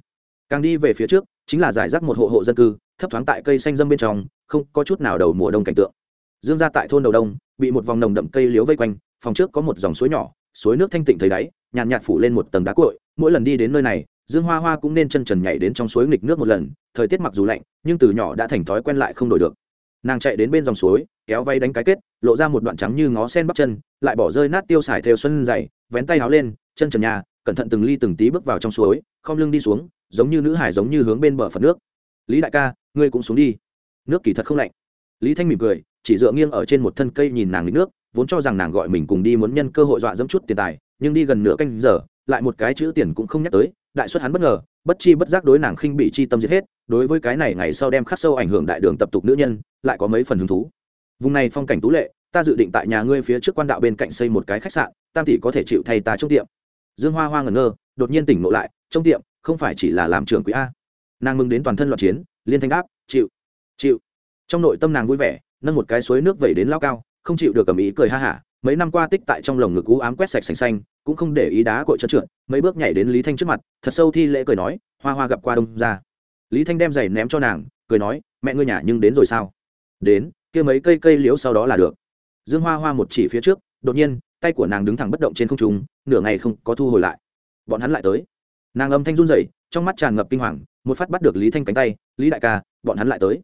Càng đi về phía trước, chính là giải rác một hộ hộ dân cư, thấp thoáng tại cây xanh dâm bên trong, không có chút nào đầu mùa đông cảnh tượng dương ra tại thôn đầu đông, bị một vòng nồng đậm cây liếu vây quanh, phòng trước có một dòng suối nhỏ, suối nước thanh tịnh thấy đáy, nhàn nhạt phủ lên một tầng đá cội mỗi lần đi đến nơi này, dương hoa hoa cũng nên chân trần nhảy đến trong suối nghịch nước một lần, thời tiết mặc dù lạnh, nhưng từ nhỏ đã thành thói quen lại không đổi được. Nàng chạy đến bên dòng suối, kéo vay đánh cái kết, lộ ra một đoạn trắng như ngó sen bắp chân, lại bỏ rơi nát tiêu xài theo xuân dày, vén tay háo lên, chân trần nhà, cẩn thận từng ly từng tí bước vào trong suối không lưng đi xuống, giống như nữ hải giống như hướng bên bờ phật nước. Lý đại ca, ngươi cũng xuống đi. Nước kỳ thật không lạnh. Lý thanh mỉm cười chỉ dựa nghiêng ở trên một thân cây nhìn nàng lịch nước, vốn cho rằng nàng gọi mình cùng đi muốn nhân cơ hội dọa dẫm chút tiền tài, nhưng đi gần nửa canh giờ, lại một cái chữ tiền cũng không nhắc tới, đại suất hắn bất ngờ, bất chi bất giác đối nàng khinh bị chi tâm giết hết, đối với cái này ngày sau đem khắc sâu ảnh hưởng đại đường tập tục nữ nhân, lại có mấy phần hứng thú. Vùng này phong cảnh tú lệ, ta dự định tại nhà ngươi phía trước quan đạo bên cạnh xây một cái khách sạn, tam tỷ có thể chịu thay ta trong tiệm. Dương hoa hoa ngẩn ngơ, đột nhiên tỉnh ngộ lại trong tiệm, không phải chỉ là làm trưởng quỹ a. Nàng mừng đến toàn thân loạt chiến, liên thanh đáp, chịu chịu. Trong nội tâm nàng vui vẻ nâng một cái suối nước vẩy đến lao cao, không chịu được cầm ý cười ha hả, mấy năm qua tích tại trong lồng ngực cú ám quét sạch xanh xanh, cũng không để ý đá cội trơn trượt, mấy bước nhảy đến lý thanh trước mặt, thật sâu thi lễ cười nói, hoa hoa gặp qua đông ra. Lý thanh đem giày ném cho nàng, cười nói, mẹ ngươi nhà nhưng đến rồi sao? Đến, kia mấy cây cây liễu sau đó là được. Dương hoa hoa một chỉ phía trước, đột nhiên, tay của nàng đứng thẳng bất động trên không trung, nửa ngày không có thu hồi lại. Bọn hắn lại tới. Nàng âm thanh run rẩy, trong mắt tràn ngập kinh hoàng, một phát bắt được lý thanh cánh tay, lý đại ca, bọn hắn lại tới.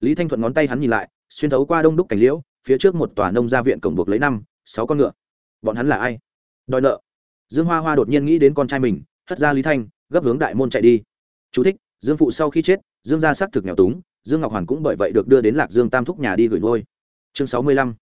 Lý thanh thuận ngón tay hắn nhìn lại xuyên thấu qua đông đúc cảnh liễu phía trước một tòa nông gia viện cổng buộc lấy năm sáu con ngựa. Bọn hắn là ai? Đòi nợ. Dương hoa hoa đột nhiên nghĩ đến con trai mình hất ra lý thanh gấp hướng đại môn chạy đi. Chú thích, dương phụ sau khi chết dương gia xác thực nghèo túng dương ngọc hoàn cũng bởi vậy được đưa đến lạc dương tam thúc nhà đi gửi nuôi. Chương sáu mươi lăm.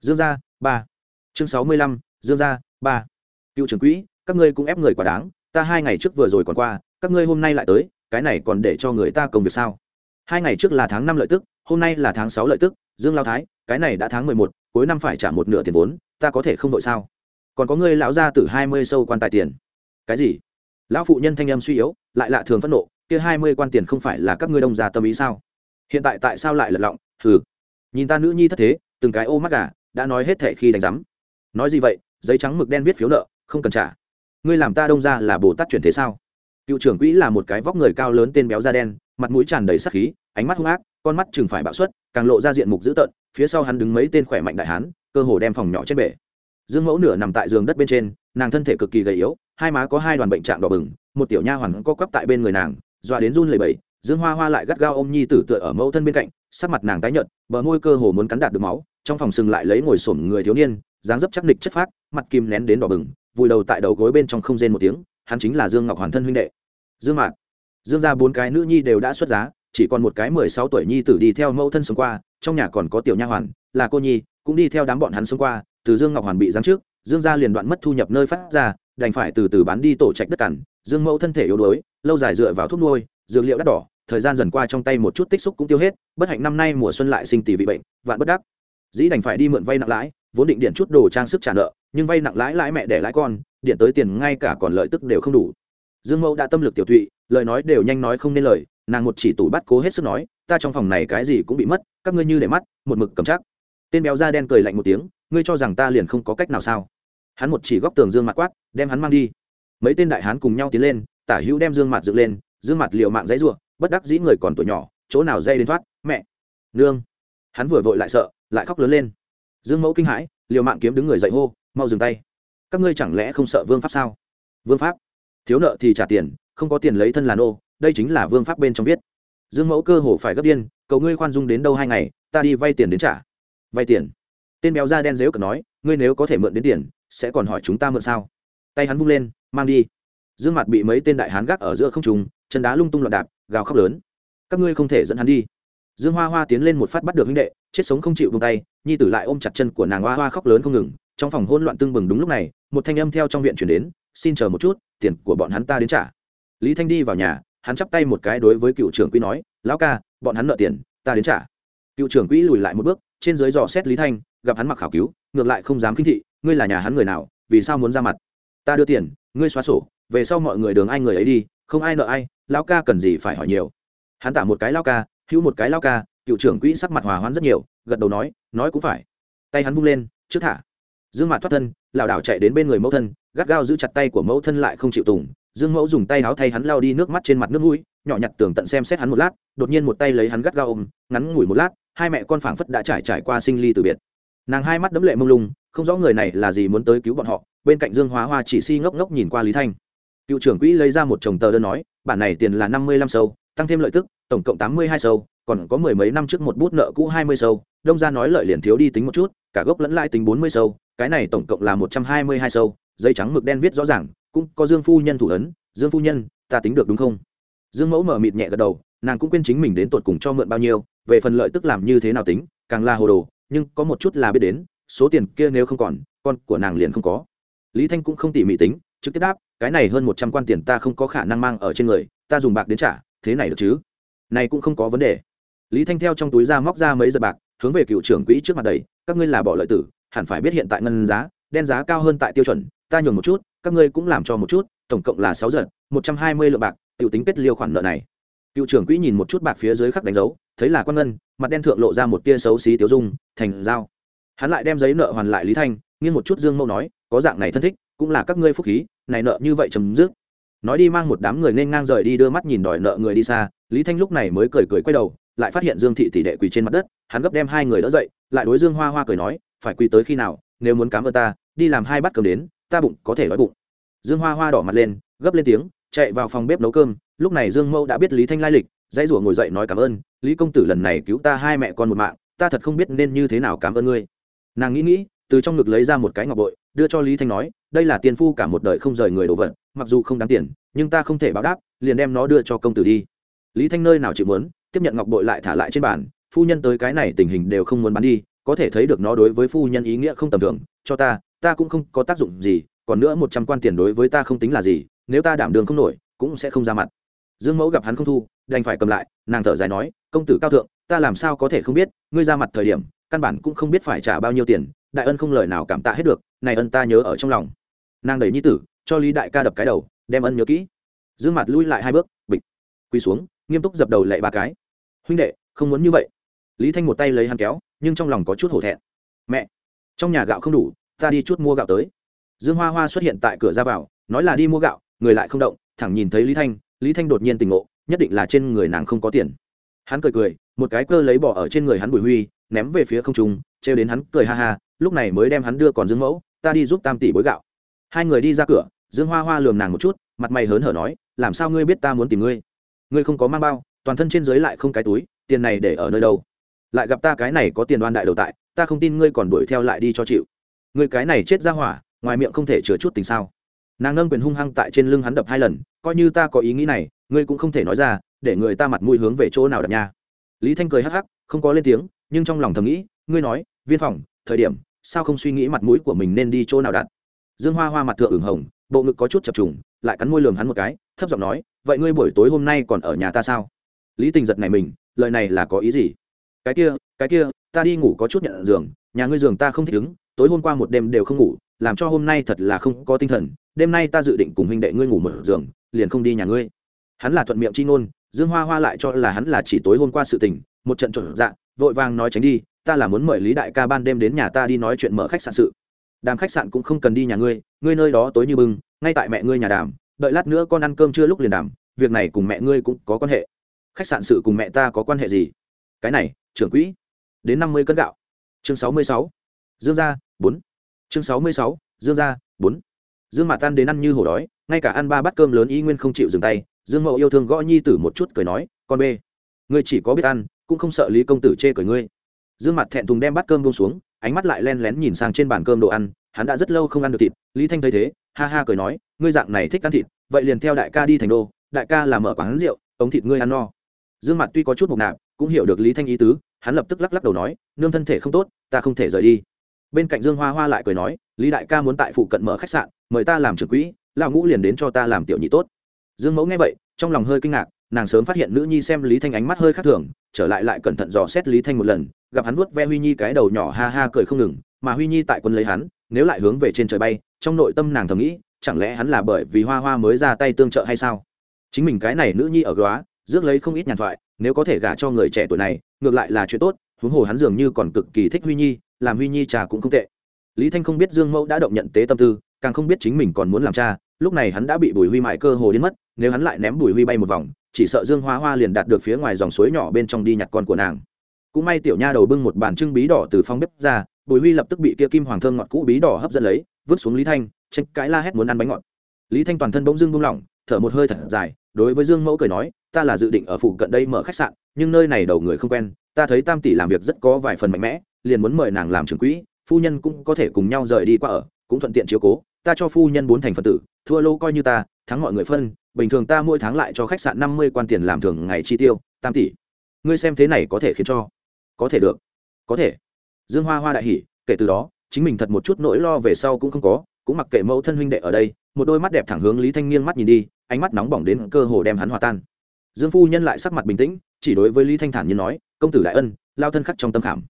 Dương gia ba. Chương sáu mươi lăm dương gia ba. Cựu trưởng quỹ các ngươi cũng ép người quả đáng ta hai ngày trước vừa rồi còn qua các ngươi hôm nay lại tới cái này còn để cho người ta công việc sao? Hai ngày trước là tháng năm lợi tức hôm nay là tháng sáu lợi tức, dương lao thái, cái này đã tháng mười một, cuối năm phải trả một nửa tiền vốn, ta có thể không đội sao? Còn có ngươi lão gia tử hai mươi sâu quan tài tiền. Cái gì? Lão phụ nhân thanh âm suy yếu, lại lạ thường phẫn nộ, kia hai mươi quan tiền không phải là các ngươi đông già tâm ý sao? Hiện tại tại sao lại lật lọng? Hừ. Nhìn ta nữ nhi thất thế, từng cái ô mắt gà, đã nói hết thệ khi đánh giám. Nói gì vậy? Giấy trắng mực đen viết phiếu nợ, không cần trả. Ngươi làm ta đông ra là bồ tát chuyển thế sao? Cựu trưởng quỹ là một cái vóc người cao lớn tên béo da đen, mặt mũi tràn đầy sắc khí, ánh mắt hung ác con mắt chừng phải bạo suất càng lộ ra diện mục dữ tợn, phía sau hắn đứng mấy tên khỏe mạnh đại hán, cơ hồ đem phòng nhỏ trên bể. Dương mẫu nửa nằm tại giường đất bên trên, nàng thân thể cực kỳ gầy yếu, hai má có hai đoàn bệnh trạng đỏ bừng, một tiểu nha hoàn co quắp tại bên người nàng, dọa đến run lẩy bẩy, dương hoa hoa lại gắt gao ôm nhi tử tựa ở mẫu thân bên cạnh, sắc mặt nàng tái nhợt, bờ môi cơ hồ muốn cắn đạt được máu, trong phòng sừng lại lấy ngồi xổm người thiếu niên, dáng dấp chắc địch chất phác, mặt kim nén đến đỏ bừng, vùi đầu tại đầu gối bên trong không rên một tiếng, hắn chính là dương ngọc hoàn thân huynh đệ. Dương mạn. Dương gia bốn cái nữ nhi đều đã xuất giá chỉ còn một cái mười sáu tuổi nhi tử đi theo mẫu thân sống qua, trong nhà còn có tiểu nha hoàn, là cô nhi, cũng đi theo đám bọn hắn sống qua, từ dương ngọc hoàn bị giáng trước, dương gia liền đoạn mất thu nhập nơi phát ra, đành phải từ từ bán đi tổ trạch đất cằn. Dương mẫu thân thể yếu đuối, lâu dài dựa vào thuốc nuôi, dược liệu đắt đỏ, thời gian dần qua trong tay một chút tích xúc cũng tiêu hết, bất hạnh năm nay mùa xuân lại sinh tỷ vị bệnh, vạn bất đắc. Dĩ đành phải đi mượn vay nặng lãi, vốn định điện chút đồ trang sức trả nợ, nhưng vay nặng lãi lãi mẹ để lãi con, điện tới tiền ngay cả còn lợi tức đều không đủ. Dương mẫu đã tâm lực tiểu thụy lời nói đều nhanh nói không nên lời nàng một chỉ tủ bắt cố hết sức nói, ta trong phòng này cái gì cũng bị mất, các ngươi như để mắt, một mực cầm chắc. Tên béo da đen cười lạnh một tiếng, ngươi cho rằng ta liền không có cách nào sao? Hắn một chỉ góc tường dương mặt quát, đem hắn mang đi. Mấy tên đại hán cùng nhau tiến lên, tả hữu đem dương mặt dựng lên, dương mặt liều mạng dãy ruộng bất đắc dĩ người còn tuổi nhỏ, chỗ nào dây đến thoát, mẹ, nương. Hắn vừa vội lại sợ, lại khóc lớn lên. Dương mẫu kinh hãi, liều mạng kiếm đứng người dậy hô, mau dừng tay. Các ngươi chẳng lẽ không sợ vương pháp sao? Vương pháp? Thiếu nợ thì trả tiền, không có tiền lấy thân là nô đây chính là vương pháp bên trong viết. Dương mẫu cơ hồ phải gấp điên, cầu ngươi khoan dung đến đâu hai ngày, ta đi vay tiền đến trả. Vay tiền? Tên béo da đen dếu cờ nói, ngươi nếu có thể mượn đến tiền, sẽ còn hỏi chúng ta mượn sao? Tay hắn vung lên, mang đi. Dương mặt bị mấy tên đại hán gác ở giữa không trùng chân đá lung tung loạn đạp, gào khóc lớn. Các ngươi không thể dẫn hắn đi. Dương hoa hoa tiến lên một phát bắt được huynh đệ, chết sống không chịu vung tay, nhi tử lại ôm chặt chân của nàng hoa hoa khóc lớn không ngừng, trong phòng hôn loạn tưng bừng đúng lúc này, một thanh âm theo trong viện chuyển đến, xin chờ một chút, tiền của bọn hắn ta đến trả. Lý thanh đi vào nhà hắn chắp tay một cái đối với cựu trưởng quỹ nói, lão ca, bọn hắn nợ tiền, ta đến trả. Cựu trưởng quỹ lùi lại một bước, trên dưới dò xét lý thanh, gặp hắn mặc khảo cứu, ngược lại không dám khinh thị, ngươi là nhà hắn người nào, vì sao muốn ra mặt? Ta đưa tiền, ngươi xóa sổ, về sau mọi người đường ai người ấy đi, không ai nợ ai, lão ca cần gì phải hỏi nhiều. Hắn tả một cái lão ca hữu một cái lão ca cựu trưởng quỹ sắc mặt hòa hoãn rất nhiều, gật đầu nói nói cũng phải. Tay hắn vung lên, trước thả. Dương mặt thoát thân, lảo đảo chạy đến bên người mẫu thân, gắt gao giữ chặt tay của mẫu thân lại không chịu tùng dương mẫu dùng tay áo thay hắn lao đi nước mắt trên mặt nước mũi, nhỏ nhặt tường tận xem xét hắn một lát, đột nhiên một tay lấy hắn gắt gao ôm, ngắn ngủi một lát, hai mẹ con phảng phất đã trải trải qua sinh ly từ biệt. Nàng hai mắt đấm lệ mông lung, không rõ người này là gì muốn tới cứu bọn họ, bên cạnh dương hóa hoa chỉ si ngốc ngốc nhìn qua lý thanh. Cựu trưởng quỹ lấy ra một chồng tờ đơn nói, bản này tiền là năm mươi lăm sâu, tăng thêm lợi tức, tổng cộng tám mươi hai sâu, còn có mười mấy năm trước một bút nợ cũ hai mươi sâu, đông ra nói lợi liền thiếu đi tính một chút, cả gốc lẫn lại tính bốn mươi sâu, cái này tổng cộng là một trăm hai mươi hai sâu giấy trắng mực đen viết rõ ràng cũng có dương phu nhân thủ ấn, dương phu nhân, ta tính được đúng không? Dương mẫu mở mịt nhẹ gật đầu, nàng cũng quên chính mình đến tột cùng cho mượn bao nhiêu, về phần lợi tức làm như thế nào tính, càng là hồ đồ, nhưng có một chút là biết đến, số tiền kia nếu không còn, con của nàng liền không có. Lý thanh cũng không tỉ mỉ tính, trực tiếp đáp, cái này hơn một trăm quan tiền ta không có khả năng mang ở trên người, ta dùng bạc đến trả, thế này được chứ? Này cũng không có vấn đề. Lý thanh theo trong túi ra móc ra mấy giật bạc, hướng về cựu trưởng quỹ trước mặt đầy các ngươi là bỏ lợi tử, hẳn phải biết hiện tại ngân giá, đen giá cao hơn tại tiêu chuẩn, ta nhường một chút các ngươi cũng làm cho một chút, tổng cộng là sáu giật, một trăm hai mươi lượng bạc, tiểu tính kết liêu khoản nợ này. Cựu trưởng quỹ nhìn một chút bạc phía dưới khắc đánh dấu, thấy là quan ngân, mặt đen thượng lộ ra một tia xấu xí tiêu dung, thành dao hắn lại đem giấy nợ hoàn lại lý thanh, nghiêng một chút dương mâu nói, có dạng này thân thích, cũng là các ngươi phúc khí, này nợ như vậy chấm dứt. Nói đi mang một đám người nên ngang rời đi đưa mắt nhìn đòi nợ người đi xa, lý thanh lúc này mới cười cười quay đầu, lại phát hiện dương thị tỷ đệ quỳ trên mặt đất, hắn gấp đem hai người đỡ dậy, lại đối dương hoa hoa cười nói, phải quỳ tới khi nào, nếu muốn cám ơn ta, đi làm hai bát cơm đến ta bụng có thể đói bụng. Dương hoa hoa đỏ mặt lên, gấp lên tiếng, chạy vào phòng bếp nấu cơm. Lúc này dương mẫu đã biết lý thanh lai lịch, dãy rủa ngồi dậy nói cảm ơn. Lý công tử lần này cứu ta hai mẹ con một mạng, ta thật không biết nên như thế nào cảm ơn ngươi. Nàng nghĩ nghĩ, từ trong ngực lấy ra một cái ngọc bội, đưa cho lý thanh nói, đây là tiền phu cả một đời không rời người đồ vật, mặc dù không đáng tiền, nhưng ta không thể báo đáp, liền đem nó đưa cho công tử đi. Lý thanh nơi nào chịu muốn, tiếp nhận ngọc bội lại thả lại trên bàn, phu nhân tới cái này tình hình đều không muốn bán đi, có thể thấy được nó đối với phu nhân ý nghĩa không tầm thường, cho ta ta cũng không có tác dụng gì, còn nữa một trăm quan tiền đối với ta không tính là gì, nếu ta đảm đường không nổi, cũng sẽ không ra mặt. Dương mẫu gặp hắn không thu, đành phải cầm lại, nàng thở dài nói, công tử cao thượng, ta làm sao có thể không biết, ngươi ra mặt thời điểm, căn bản cũng không biết phải trả bao nhiêu tiền, đại ân không lời nào cảm tạ hết được, này ân ta nhớ ở trong lòng. Nàng đẩy nhi tử, cho lý đại ca đập cái đầu, đem ân nhớ kỹ. Dương mặt lui lại hai bước, bịch, quỳ xuống, nghiêm túc dập đầu lệ ba cái. Huynh đệ, không muốn như vậy. Lý thanh một tay lấy hắn kéo, nhưng trong lòng có chút hổ thẹn. Mẹ, trong nhà gạo không đủ ta đi chút mua gạo tới. Dương hoa hoa xuất hiện tại cửa ra vào, nói là đi mua gạo, người lại không động, thẳng nhìn thấy lý thanh lý thanh đột nhiên tỉnh ngộ, nhất định là trên người nàng không có tiền. Hắn cười cười, một cái cơ lấy bỏ ở trên người hắn bùi huy, ném về phía không trung, trêu đến hắn cười ha ha, lúc này mới đem hắn đưa còn dương mẫu, ta đi giúp tam tỷ bối gạo. Hai người đi ra cửa, dương hoa hoa lườm nàng một chút, mặt mày hớn hở nói, làm sao ngươi biết ta muốn tìm ngươi? Ngươi không có mang bao, toàn thân trên dưới lại không cái túi, tiền này để ở nơi đâu? Lại gặp ta cái này có tiền đoan đại đầu tại, ta không tin ngươi còn đuổi theo lại đi cho chịu người cái này chết ra hỏa, ngoài miệng không thể chứa chút tình sao. Nàng nâng quyền hung hăng tại trên lưng hắn đập hai lần, coi như ta có ý nghĩ này, ngươi cũng không thể nói ra, để người ta mặt mũi hướng về chỗ nào đập nha. Lý thanh cười hắc hắc, không có lên tiếng, nhưng trong lòng thầm nghĩ, ngươi nói, viên phòng, thời điểm, sao không suy nghĩ mặt mũi của mình nên đi chỗ nào đặt dương hoa hoa mặt thượng ửng hồng, bộ ngực có chút chập trùng, lại cắn môi lường hắn một cái, thấp giọng nói, vậy ngươi buổi tối hôm nay còn ở nhà ta sao? Lý tình giật này mình, lời này là có ý gì? Cái kia cái kia, ta đi ngủ có chút nhận giường nhà ngươi giường ta không thích ứng tối hôm qua một đêm đều không ngủ, làm cho hôm nay thật là không có tinh thần. Đêm nay ta dự định cùng huynh đệ ngươi ngủ mở giường, liền không đi nhà ngươi. Hắn là thuận miệng chi ngôn, dương hoa hoa lại cho là hắn là chỉ tối hôm qua sự tình, một trận trộn dạ vội vàng nói tránh đi, ta là muốn mời lý đại ca ban đêm đến nhà ta đi nói chuyện mở khách sạn sự. Đàm khách sạn cũng không cần đi nhà ngươi ngươi nơi đó tối như bưng, ngay tại mẹ ngươi nhà đàm, đợi lát nữa con ăn cơm chưa lúc liền đàm, việc này cùng mẹ ngươi cũng có quan hệ. Khách sạn sự cùng mẹ ta có quan hệ gì? Cái này, trưởng quỹ, đến năm mươi cân gạo. Chương sáu mươi sáu dương gia, bốn. Chương sáu mươi sáu, dương gia, bốn. Dương mạt tan đến ăn như hổ đói, ngay cả ăn ba bát cơm lớn y nguyên không chịu dừng tay, dương mậu yêu thương gõ nhi tử một chút cười nói, con bê, ngươi chỉ có biết ăn, cũng không sợ lý công tử chê cười ngươi. Dương mặt thẹn thùng đem bát cơm bông xuống, ánh mắt lại len lén nhìn sang trên bàn cơm đồ ăn, hắn đã rất lâu không ăn được thịt, lý thanh thấy thế, ha ha cười nói, ngươi dạng này thích ăn thịt, vậy liền theo đại ca đi thành đô, đại ca là mở quán rượu, ống thịt ngươi ăn no. Dương mặt tuy có chút mộc nạp, cũng hiểu được lý thanh ý tứ, hắn lập tức lắc lắc đầu nói, nương thân thể không tốt, ta không thể rời đi bên cạnh dương hoa hoa lại cười nói, lý đại ca muốn tại phụ cận mở khách sạn, mời ta làm trưởng quỹ, lão ngũ liền đến cho ta làm tiểu nhị tốt. Dương mẫu nghe vậy, trong lòng hơi kinh ngạc, nàng sớm phát hiện nữ nhi xem lý thanh ánh mắt hơi khác thường, trở lại lại cẩn thận dò xét lý thanh một lần, gặp hắn vuốt ve huy nhi cái đầu nhỏ ha ha cười không ngừng, mà huy nhi tại quân lấy hắn, nếu lại hướng về trên trời bay, trong nội tâm nàng thầm nghĩ, chẳng lẽ hắn là bởi vì hoa hoa mới ra tay tương trợ hay sao? Chính mình cái này nữ nhi ở góa, rước lấy không ít nhàn thoại, nếu có thể gả cho người trẻ tuổi này, ngược lại là chuyện tốt, huống hồ hắn dường như còn cực kỳ thích huy nhi làm huy nhi trà cũng không tệ. Lý thanh không biết dương mẫu đã động nhận tế tâm tư, càng không biết chính mình còn muốn làm cha, lúc này hắn đã bị bùi huy mại cơ hồ đến mất, nếu hắn lại ném bùi huy bay một vòng, chỉ sợ dương hoa hoa liền đạt được phía ngoài dòng suối nhỏ bên trong đi nhặt con của nàng. Cũng may tiểu nha đầu bưng một bàn trưng bí đỏ từ phong bếp ra, bùi huy lập tức bị kia kim hoàng thơm ngọt cũ bí đỏ hấp dẫn lấy, vứt xuống lý thanh, tranh cãi la hét muốn ăn bánh ngọt. Lý thanh toàn thân bỗng dưng buông lỏng, thở một hơi thật dài, đối với dương mẫu cười nói ta là dự định ở phụ cận đây mở khách sạn, nhưng nơi này đầu người không quen, ta thấy tam tỷ làm việc rất có vài phần mạnh mẽ, liền muốn mời nàng làm trưởng quỹ, phu nhân cũng có thể cùng nhau rời đi qua ở, cũng thuận tiện chiếu cố, ta cho phu nhân bốn thành phần tử, thua lô coi như ta, thắng mọi người phân, bình thường ta mỗi tháng lại cho khách sạn năm mươi quan tiền làm thường ngày chi tiêu, tam tỷ. Ngươi xem thế này có thể khiến cho, có thể được, có thể. Dương hoa hoa đại hỉ, kể từ đó, chính mình thật một chút nỗi lo về sau cũng không có, cũng mặc kệ mẫu thân huynh đệ ở đây, một đôi mắt đẹp thẳng hướng lý thanh nghiêng mắt nhìn đi, ánh mắt nóng bỏng đến cơ hồ đem hắn hòa tan dương phu nhân lại sắc mặt bình tĩnh, chỉ đối với lý thanh thản như nói, công tử đại ân, lao thân khắc trong tâm khảm.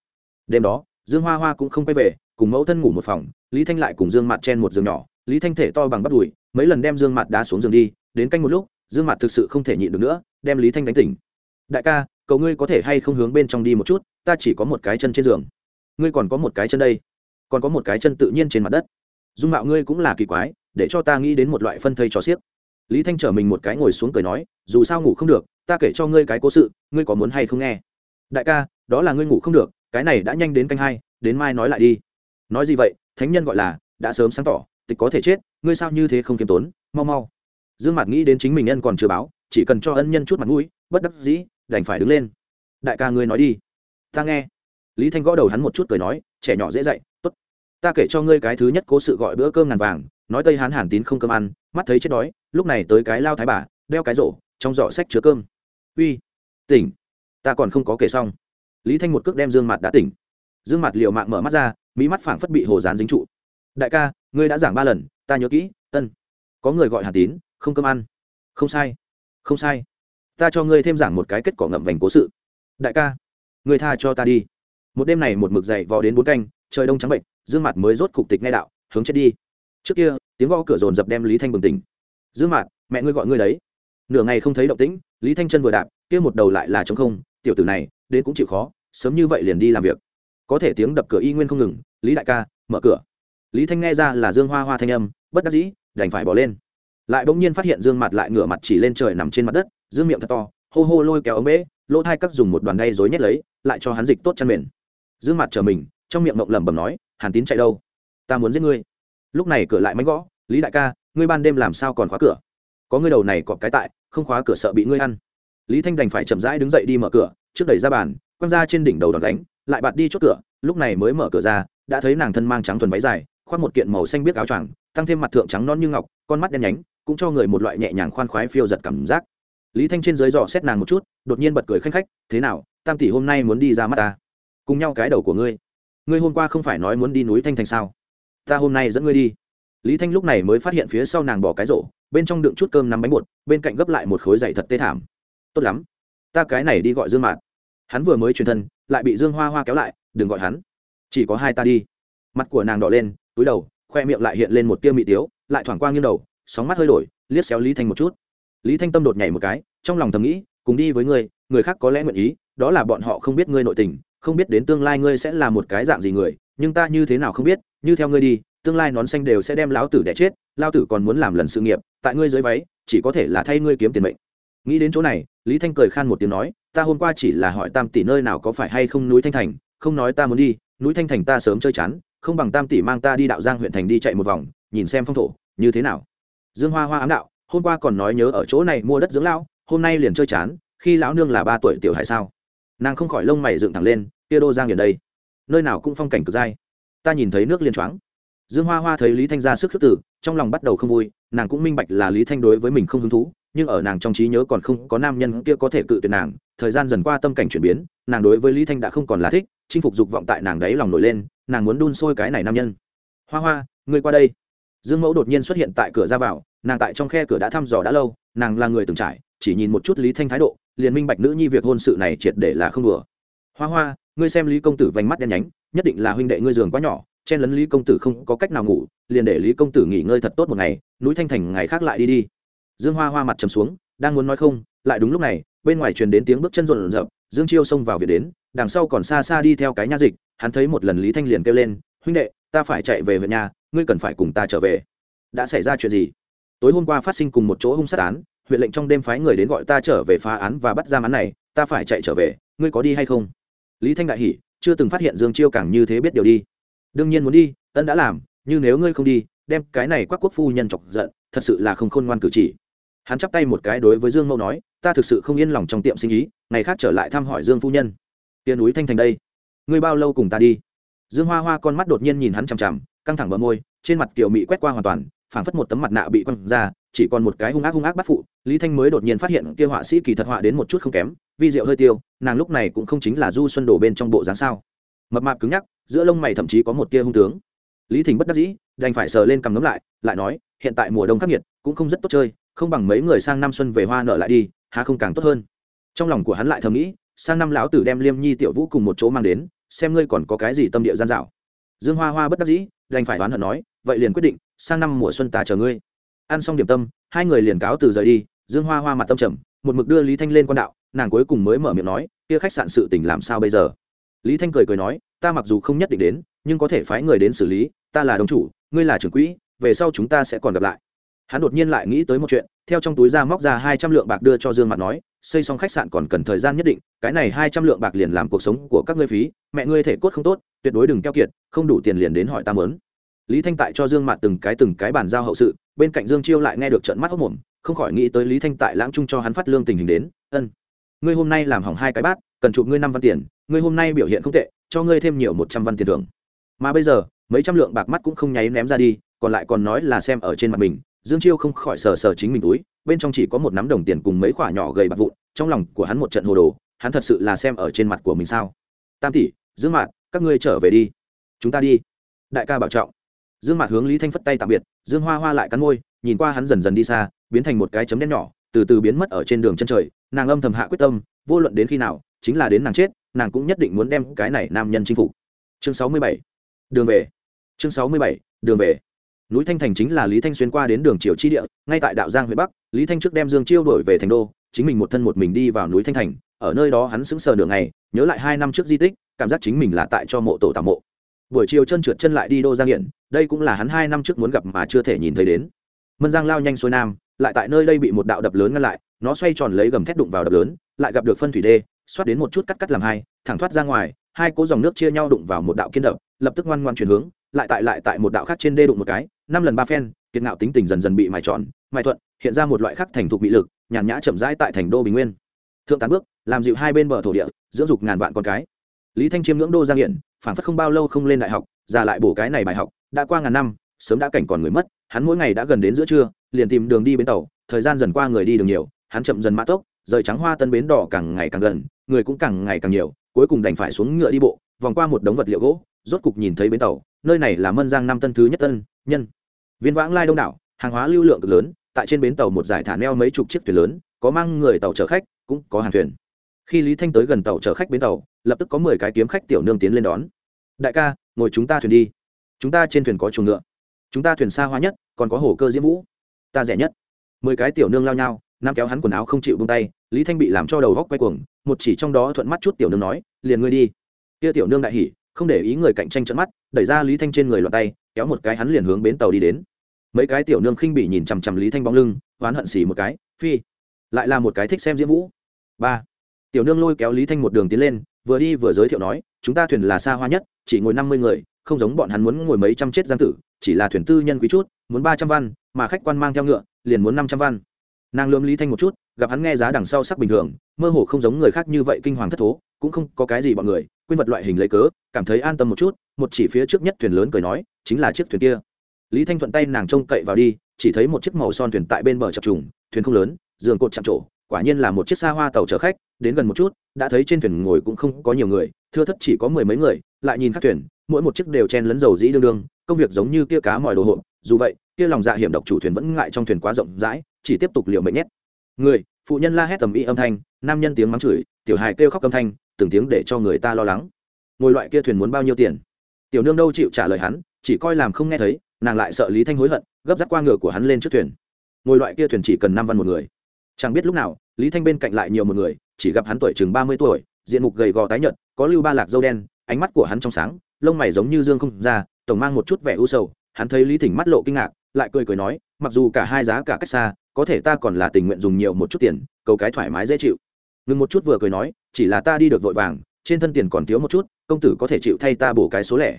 Đêm đó, dương hoa hoa cũng không quay về, cùng mẫu thân ngủ một phòng, lý thanh lại cùng dương mặt chen một giường nhỏ, lý thanh thể to bằng bắp đùi, mấy lần đem dương mặt đá xuống giường đi, đến canh một lúc, dương mặt thực sự không thể nhịn được nữa, đem lý thanh đánh tỉnh. Đại ca, cậu ngươi có thể hay không hướng bên trong đi một chút, ta chỉ có một cái chân trên giường. Ngươi còn có một cái chân đây, còn có một cái chân tự nhiên trên mặt đất. Dung mạo ngươi cũng là kỳ quái, để cho ta nghĩ đến một loại phân thây cho xiếc lý thanh trở mình một cái ngồi xuống cười nói, dù sao ngủ không được, ta kể cho ngươi cái cố sự, ngươi có muốn hay không nghe? Đại ca, đó là ngươi ngủ không được, cái này đã nhanh đến canh hai, đến mai nói lại đi. Nói gì vậy, thánh nhân gọi là, đã sớm sáng tỏ, tịch có thể chết, ngươi sao như thế không kiêm tốn, mau mau. Dương mặt nghĩ đến chính mình nhân còn chưa báo, chỉ cần cho ân nhân chút mặt mũi, bất đắc dĩ, đành phải đứng lên. Đại ca ngươi nói đi. Ta nghe. Lý thanh gõ đầu hắn một chút cười nói, trẻ nhỏ dễ dạy, tốt. Ta kể cho ngươi cái thứ nhất cố sự gọi bữa cơm ngàn vàng nói tây hán hàn tín không cơm ăn, mắt thấy chết đói, lúc này tới cái lao thái bà, đeo cái rổ, trong giỏ sách chứa cơm. Uy, tỉnh, ta còn không có kể xong. Lý thanh một cước đem dương mặt đã tỉnh. Dương mặt liều mạng mở mắt ra mỹ mắt phảng phất bị hồ dán dính trụ. Đại ca, ngươi đã giảng ba lần, ta nhớ kỹ, ân. Có người gọi hàn tín, không cơm ăn. Không sai không sai. Ta cho ngươi thêm giảng một cái kết quả ngậm vành cố sự. Đại ca, ngươi tha cho ta đi. Một đêm này một mực dậy vò đến bốn canh, trời đông trắng bệnh, dương mặt mới rốt cục tịch ngay đạo, hướng chết đi trước kia, tiếng gõ cửa rồn dập đem lý thanh bừng tỉnh. Dương mặt mẹ ngươi gọi ngươi đấy. Nửa ngày không thấy động tĩnh, lý thanh chân vừa đạp, kia một đầu lại là trống không, tiểu tử này, đến cũng chịu khó, sớm như vậy liền đi làm việc. Có thể tiếng đập cửa y nguyên không ngừng, lý đại ca, mở cửa. Lý thanh nghe ra là dương hoa hoa thanh âm, bất đắc dĩ, đành phải bỏ lên. Lại bỗng nhiên phát hiện dương mặt lại ngửa mặt chỉ lên trời nằm trên mặt đất, dương miệng thật to, hô hô lôi kéo ống bể lỗ thai cắt dùng một đoàn đay dối nhét lấy, lại cho hắn dịch tốt chăn mền. Dương mặt chờ mình, trong miệng mộng lẩm bẩm nói, hàn tín chạy đâu? Ta muốn giết ngươi lúc này cửa lại mánh gõ, lý đại ca, ngươi ban đêm làm sao còn khóa cửa? Có ngươi đầu này cọp cái tại, không khóa cửa sợ bị ngươi ăn. Lý thanh đành phải chậm rãi đứng dậy đi mở cửa, trước đẩy ra bàn, quăng ra trên đỉnh đầu đòn đánh, lại bạt đi chốt cửa, lúc này mới mở cửa ra, đã thấy nàng thân mang trắng thuần váy dài, khoác một kiện màu xanh biếc áo choàng, tăng thêm mặt thượng trắng non như ngọc, con mắt đen nhánh, cũng cho người một loại nhẹ nhàng khoan khoái phiêu giật cảm giác. Lý thanh trên dưới dò xét nàng một chút, đột nhiên bật cười khanh khách, thế nào, tam tỷ hôm nay muốn đi ra mắt ta? Cùng nhau cái đầu của ngươi. Ngươi hôm qua không phải nói muốn đi núi thanh thành sao? Ta hôm nay dẫn ngươi đi. Lý thanh lúc này mới phát hiện phía sau nàng bỏ cái rổ, bên trong đựng chút cơm nắm bánh bột, bên cạnh gấp lại một khối dày thật tê thảm. Tốt lắm, ta cái này đi gọi dương mạt. Hắn vừa mới truyền thân, lại bị dương hoa hoa kéo lại, đừng gọi hắn. Chỉ có hai ta đi. Mặt của nàng đỏ lên, túi đầu, khoe miệng lại hiện lên một tiêu mị tiếu, lại thoảng qua nghiêng đầu, sóng mắt hơi đổi, liếc xéo lý thanh một chút. Lý thanh tâm đột nhảy một cái, trong lòng thầm nghĩ, cùng đi với ngươi, người khác có lẽ nguyện ý, đó là bọn họ không biết ngươi nội tình, không biết đến tương lai ngươi sẽ là một cái dạng gì người nhưng ta như thế nào không biết, như theo ngươi đi, tương lai nón xanh đều sẽ đem lão tử đẻ chết lao tử còn muốn làm lần sự nghiệp, tại ngươi dưới váy, chỉ có thể là thay ngươi kiếm tiền mệnh. Nghĩ đến chỗ này, lý thanh cười khan một tiếng nói, ta hôm qua chỉ là hỏi tam tỷ nơi nào có phải hay không núi thanh thành, không nói ta muốn đi, núi thanh thành ta sớm chơi chán, không bằng tam tỷ mang ta đi đạo giang huyện thành đi chạy một vòng, nhìn xem phong thổ, như thế nào. Dương hoa hoa ám đạo, hôm qua còn nói nhớ ở chỗ này mua đất dưỡng lão, hôm nay liền chơi chán, khi lão nương là ba tuổi tiểu hải sao? Nàng không khỏi lông mày dựng thẳng lên, kia đô giang gần đây nơi nào cũng phong cảnh cực dai. Ta nhìn thấy nước liên choáng. Dương hoa hoa thấy lý thanh ra sức khước tử trong lòng bắt đầu không vui, nàng cũng minh bạch là lý thanh đối với mình không hứng thú, nhưng ở nàng trong trí nhớ còn không có nam nhân kia có thể cự tuyệt nàng, thời gian dần qua tâm cảnh chuyển biến, nàng đối với lý thanh đã không còn là thích, chinh phục dục vọng tại nàng đấy lòng nổi lên, nàng muốn đun sôi cái này nam nhân. Hoa hoa, ngươi qua đây. Dương mẫu đột nhiên xuất hiện tại cửa ra vào, nàng tại trong khe cửa đã thăm dò đã lâu, nàng là người từng trải, chỉ nhìn một chút lý thanh thái độ, liền minh bạch nữ nhi việc hôn sự này triệt để là không đùa. Hoa hoa ngươi xem lý công tử vành mắt đen nhánh nhất định là huynh đệ ngươi giường quá nhỏ chen lấn lý công tử không có cách nào ngủ liền để lý công tử nghỉ ngơi thật tốt một ngày núi thanh thành ngày khác lại đi đi. Dương hoa hoa mặt trầm xuống đang muốn nói không lại đúng lúc này bên ngoài truyền đến tiếng bước chân rộn rộn, dương chiêu xông vào việc đến đằng sau còn xa xa đi theo cái nha dịch hắn thấy một lần lý thanh liền kêu lên huynh đệ ta phải chạy về huyện nhà ngươi cần phải cùng ta trở về. Đã xảy ra chuyện gì? Tối hôm qua phát sinh cùng một chỗ hung sát án huyện lệnh trong đêm phái người đến gọi ta trở về phá án và bắt giam án này ta phải chạy trở về ngươi có đi hay không? Lý thanh đại hỉ, chưa từng phát hiện dương chiêu càng như thế biết điều đi. Đương nhiên muốn đi, ân đã làm, nhưng nếu ngươi không đi, đem cái này quắc quốc phu nhân chọc giận, thật sự là không khôn ngoan cử chỉ. Hắn chắp tay một cái đối với dương mẫu nói, ta thực sự không yên lòng trong tiệm sinh ý, ngày khác trở lại thăm hỏi dương phu nhân. Tiền núi thanh thành đây. Ngươi bao lâu cùng ta đi? Dương hoa hoa con mắt đột nhiên nhìn hắn chằm chằm, căng thẳng bờ môi, trên mặt kiều mị quét qua hoàn toàn, phảng phất một tấm mặt nạ bị quăng ra chỉ còn một cái hung ác hung ác bắt phụ, lý thanh mới đột nhiên phát hiện kia họa sĩ kỳ thật họa đến một chút không kém, vi diệu hơi tiêu, nàng lúc này cũng không chính là du xuân đổ bên trong bộ dáng sao. Mập mạp cứng nhắc, giữa lông mày thậm chí có một tia hung tướng. Lý thình bất đắc dĩ, đành phải sờ lên cằm ngấm lại lại nói, hiện tại mùa đông khắc nghiệt, cũng không rất tốt chơi, không bằng mấy người sang năm xuân về hoa nợ lại đi, há không càng tốt hơn. Trong lòng của hắn lại thầm nghĩ, sang năm lão tử đem liêm nhi, tiểu vũ cùng một chỗ mang đến, xem ngươi còn có cái gì tâm địa gian dạo. Dương hoa hoa bất đắc dĩ, đành phải oán hận nói, vậy liền quyết định, sang năm mùa xuân ta chờ ngươi ăn xong điểm tâm, hai người liền cáo từ rời đi, dương hoa hoa mặt tâm trầm, một mực đưa lý thanh lên quan đạo, nàng cuối cùng mới mở miệng nói, kia khách sạn sự tình làm sao bây giờ? Lý thanh cười cười nói, ta mặc dù không nhất định đến, nhưng có thể phái người đến xử lý, ta là đồng chủ, ngươi là trưởng quỹ, về sau chúng ta sẽ còn gặp lại. Hắn đột nhiên lại nghĩ tới một chuyện, theo trong túi ra móc ra hai trăm lượng bạc đưa cho dương mặt nói, xây xong khách sạn còn cần thời gian nhất định, cái này hai trăm lượng bạc liền làm cuộc sống của các ngươi phí, mẹ ngươi thể cốt không tốt, tuyệt đối đừng keo kiệt, không đủ tiền liền đến hỏi ta mớn lý thanh tại cho dương Mạt từng cái từng cái bàn giao hậu sự, bên cạnh dương chiêu lại nghe được trận mắt hốc mồm không khỏi nghĩ tới lý thanh tại lãng trung cho hắn phát lương tình hình đến, ân, ngươi hôm nay làm hỏng hai cái bát, cần chụp ngươi năm văn tiền, ngươi hôm nay biểu hiện không tệ, cho ngươi thêm nhiều một trăm văn tiền thưởng. Mà bây giờ, mấy trăm lượng bạc mắt cũng không nháy ném ra đi, còn lại còn nói là xem ở trên mặt mình, dương chiêu không khỏi sờ sờ chính mình túi, bên trong chỉ có một nắm đồng tiền cùng mấy khoả nhỏ gầy bạc vụn, trong lòng của hắn một trận hồ đồ, hắn thật sự là xem ở trên mặt của mình sao? Tam tỷ, dương mạt, các ngươi trở về đi, chúng ta đi. Đại ca bảo trọng dương mặt hướng lý thanh phất tay tạm biệt, dương hoa hoa lại cắn môi, nhìn qua hắn dần dần đi xa, biến thành một cái chấm đen nhỏ, từ từ biến mất ở trên đường chân trời, nàng âm thầm hạ quyết tâm, vô luận đến khi nào, chính là đến nàng chết, nàng cũng nhất định muốn đem cái này nam nhân chinh phục. Chương sáu mươi bảy, đường về. Chương sáu mươi bảy, đường về. Núi thanh thành chính là lý thanh xuyên qua đến đường triều chi địa, ngay tại đạo giang huyện bắc, lý thanh trước đem dương chiêu đổi về thành đô, chính mình một thân một mình đi vào núi thanh thành, ở nơi đó hắn sững sờ đường ngày, nhớ lại hai năm trước di tích, cảm giác chính mình là tại cho mộ tổ tạm mộ buổi chiều chân trượt chân lại đi đô giang nghiện đây cũng là hắn hai năm trước muốn gặp mà chưa thể nhìn thấy đến. Mân giang lao nhanh xuôi nam, lại tại nơi đây bị một đạo đập lớn ngăn lại, nó xoay tròn lấy gầm thét đụng vào đập lớn, lại gặp được phân thủy đê, xoát đến một chút cắt cắt làm hai, thẳng thoát ra ngoài, hai cố dòng nước chia nhau đụng vào một đạo kiên đập, lập tức ngoan ngoan chuyển hướng, lại tại lại tại một đạo khác trên đê đụng một cái, năm lần ba phen, kiệt ngạo tính tình dần dần bị mài tròn, mài thuận, hiện ra một loại khắc thành thục bị lực, nhàn nhã chậm rãi tại thành đô bình nguyên. Thượng tán bước, làm dịu hai bên bờ thổ địa, dưỡng dục ngàn vạn con cái. Lý thanh chiêm ngưỡng đô giang nghiện phản phất không bao lâu không lên đại học, già lại bổ cái này bài học, đã qua ngàn năm, sớm đã cảnh còn người mất, hắn mỗi ngày đã gần đến giữa trưa, liền tìm đường đi bến tàu, thời gian dần qua người đi đường nhiều, hắn chậm dần mã tốc, rời trắng hoa tân bến đỏ càng ngày càng gần, người cũng càng ngày càng nhiều, cuối cùng đành phải xuống ngựa đi bộ, vòng qua một đống vật liệu gỗ, rốt cục nhìn thấy bến tàu, nơi này là mân giang năm tân thứ nhất tân, nhân. Viên vãng lai đông đảo, hàng hóa lưu lượng cực lớn, tại trên bến tàu một giải thả neo mấy chục chiếc thuyền lớn, có mang người tàu chở khách, cũng có hàng thuyền khi lý thanh tới gần tàu chở khách bến tàu, lập tức có mười cái kiếm khách tiểu nương tiến lên đón. Đại ca, ngồi chúng ta thuyền đi. Chúng ta trên thuyền có chuồng ngựa. Chúng ta thuyền xa hoa nhất, còn có hồ cơ diễm vũ. Ta rẻ nhất. Mười cái tiểu nương lao nhau, nam kéo hắn quần áo không chịu bông tay, lý thanh bị làm cho đầu góc quay cuồng, một chỉ trong đó thuận mắt chút tiểu nương nói, liền ngươi đi. Kia tiểu nương đại hỉ, không để ý người cạnh tranh trận mắt, đẩy ra lý thanh trên người loạt tay, kéo một cái hắn liền hướng bến tàu đi đến. Mấy cái tiểu nương khinh bị nhìn chằm chằm lý thanh bóng lưng, oán hận xỉ một cái, phi, lại là một cái thích xem diễm vũ. Ba tiểu nương lôi kéo lý thanh một đường tiến lên, vừa đi vừa giới thiệu nói, chúng ta thuyền là xa hoa nhất, chỉ ngồi năm mươi người, không giống bọn hắn muốn ngồi mấy trăm chết giang tử, chỉ là thuyền tư nhân quý chút, muốn ba trăm văn, mà khách quan mang theo ngựa, liền muốn năm trăm văn. Nàng lượm lý thanh một chút, gặp hắn nghe giá đằng sau sắc bình thường, mơ hồ không giống người khác như vậy kinh hoàng thất thố, cũng không có cái gì bọn người, quên vật loại hình lấy cớ, cảm thấy an tâm một chút, một chỉ phía trước nhất thuyền lớn cười nói, chính là chiếc thuyền kia. Lý thanh thuận tay nàng trông cậy vào đi, chỉ thấy một chiếc màu son thuyền tại bên bờ chập trùng, thuyền không lớn, giường cột chạm trổ quả nhiên là một chiếc xa hoa tàu chở khách, đến gần một chút, đã thấy trên thuyền ngồi cũng không có nhiều người, thưa thất chỉ có mười mấy người, lại nhìn các thuyền, mỗi một chiếc đều chen lấn dầu dĩ đương đương, công việc giống như kia cá mòi đồ hộp, dù vậy, kia lòng dạ hiểm độc chủ thuyền vẫn ngại trong thuyền quá rộng rãi, chỉ tiếp tục liệu mệnh nhét. Người, phụ nhân la hét tầm y âm thanh, nam nhân tiếng mắng chửi, tiểu hài kêu khóc âm thanh, từng tiếng để cho người ta lo lắng. Ngồi loại kia thuyền muốn bao nhiêu tiền? Tiểu nương đâu chịu trả lời hắn, chỉ coi làm không nghe thấy, nàng lại sợ lý thanh hối hận, gấp rắt qua ngựa của hắn lên trước thuyền. Ngồi loại kia thuyền chỉ cần năm văn một người chẳng biết lúc nào, lý thanh bên cạnh lại nhiều một người, chỉ gặp hắn tuổi chừng ba mươi tuổi, diện mục gầy gò tái nhợt, có lưu ba lạc dâu đen, ánh mắt của hắn trong sáng, lông mày giống như dương không ra, tổng mang một chút vẻ u sầu. Hắn thấy lý thỉnh mắt lộ kinh ngạc, lại cười cười nói, mặc dù cả hai giá cả cách xa, có thể ta còn là tình nguyện dùng nhiều một chút tiền, cầu cái thoải mái dễ chịu. Ngừng một chút vừa cười nói, chỉ là ta đi được vội vàng, trên thân tiền còn thiếu một chút, công tử có thể chịu thay ta bổ cái số lẻ.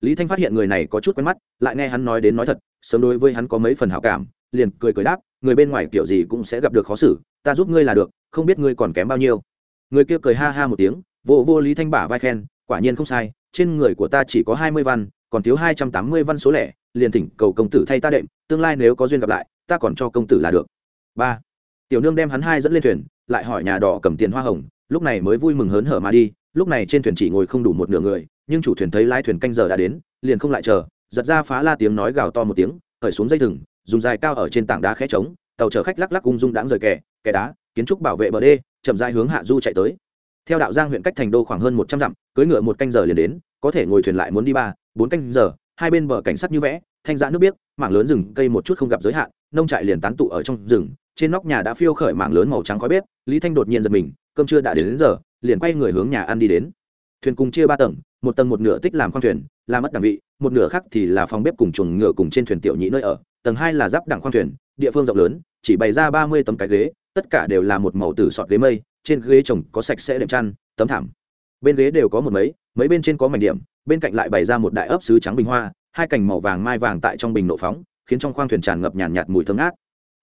Lý thanh phát hiện người này có chút quen mắt, lại nghe hắn nói đến nói thật, sớm đối với hắn có mấy phần hảo cảm, liền cười cười đáp người bên ngoài kiểu gì cũng sẽ gặp được khó xử, ta giúp ngươi là được, không biết ngươi còn kém bao nhiêu. Người kia cười ha ha một tiếng, vô vô lý thanh bả vai khen, quả nhiên không sai, trên người của ta chỉ có hai mươi văn, còn thiếu hai trăm tám mươi văn số lẻ, liền thỉnh cầu công tử thay ta đệm, tương lai nếu có duyên gặp lại, ta còn cho công tử là được. Ba. Tiểu nương đem hắn hai dẫn lên thuyền, lại hỏi nhà đỏ cầm tiền hoa hồng, lúc này mới vui mừng hớn hở mà đi, lúc này trên thuyền chỉ ngồi không đủ một nửa người, nhưng chủ thuyền thấy lái thuyền canh giờ đã đến, liền không lại chờ, giật ra phá la tiếng nói gào to một tiếng khởi xuống dây thừng dùng dài cao ở trên tảng đá khẽ trống tàu chở khách lắc lắc ung dung đãng rời kè kè đá kiến trúc bảo vệ bờ đê chậm dài hướng hạ du chạy tới. Theo đạo giang huyện cách thành đô khoảng hơn một trăm dặm cưỡi ngựa một canh giờ liền đến có thể ngồi thuyền lại muốn đi ba bốn canh giờ hai bên bờ cảnh sát như vẽ thanh giã nước biếc mảng lớn rừng cây một chút không gặp giới hạn nông trại liền tán tụ ở trong rừng trên nóc nhà đã phiêu khởi mảng lớn màu trắng khói bếp lý thanh đột nhiên giật mình cơm trưa đã đến, đến giờ liền quay người hướng nhà ăn đi đến. Thuyền cùng chia ba tầng một tầng một nửa tích làm khoang thuyền làm mất đẳng vị một nửa khác thì là phòng bếp cùng chuồng ngựa cùng trên thuyền tiểu nhị nơi ở tầng hai là giáp đẳng khoang thuyền địa phương rộng lớn chỉ bày ra ba mươi tấm cái ghế tất cả đều là một màu tử sọt ghế mây trên ghế chồng có sạch sẽ đệm chăn tấm thảm. Bên ghế đều có một mấy mấy bên trên có mảnh điểm bên cạnh lại bày ra một đại ấp sứ trắng bình hoa hai cành màu vàng mai vàng tại trong bình nộ phóng khiến trong khoang thuyền tràn ngập nhàn nhạt, nhạt mùi thơm ngát.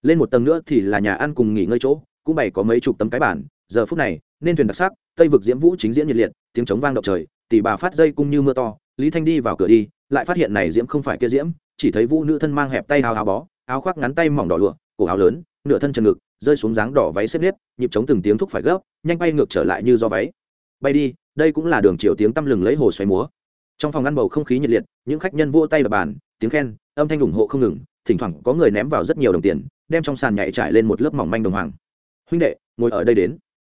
Lên một tầng nữa thì là nhà ăn cùng nghỉ ngơi chỗ cũng bày có mấy chục tấm cái bản giờ phút này nên thuyền đặc sắc tây vực diễm vũ chính diễn nhiệt liệt tiếng trống vang động trời tỷ bà phát dây cung như mưa to lý thanh đi vào cửa đi lại phát hiện này diễm không phải kia diễm chỉ thấy vũ nữ thân mang hẹp tay áo áo bó, áo khoác ngắn tay mỏng đỏ lụa, cổ áo lớn, nửa thân trần ngực, rơi xuống dáng đỏ váy xếp nếp, nhịp chống từng tiếng thúc phải gấp, nhanh bay ngược trở lại như do váy. Bay đi, đây cũng là đường chiều tiếng tăm lừng lấy hồ xoáy múa. Trong phòng ăn bầu không khí nhiệt liệt, những khách nhân vỗ tay và bàn, tiếng khen, âm thanh ủng hộ không ngừng, thỉnh thoảng có người ném vào rất nhiều đồng tiền, đem trong sàn nhảy trải lên một lớp mỏng manh đồng hoàng. Huynh đệ, ngồi ở đây đến.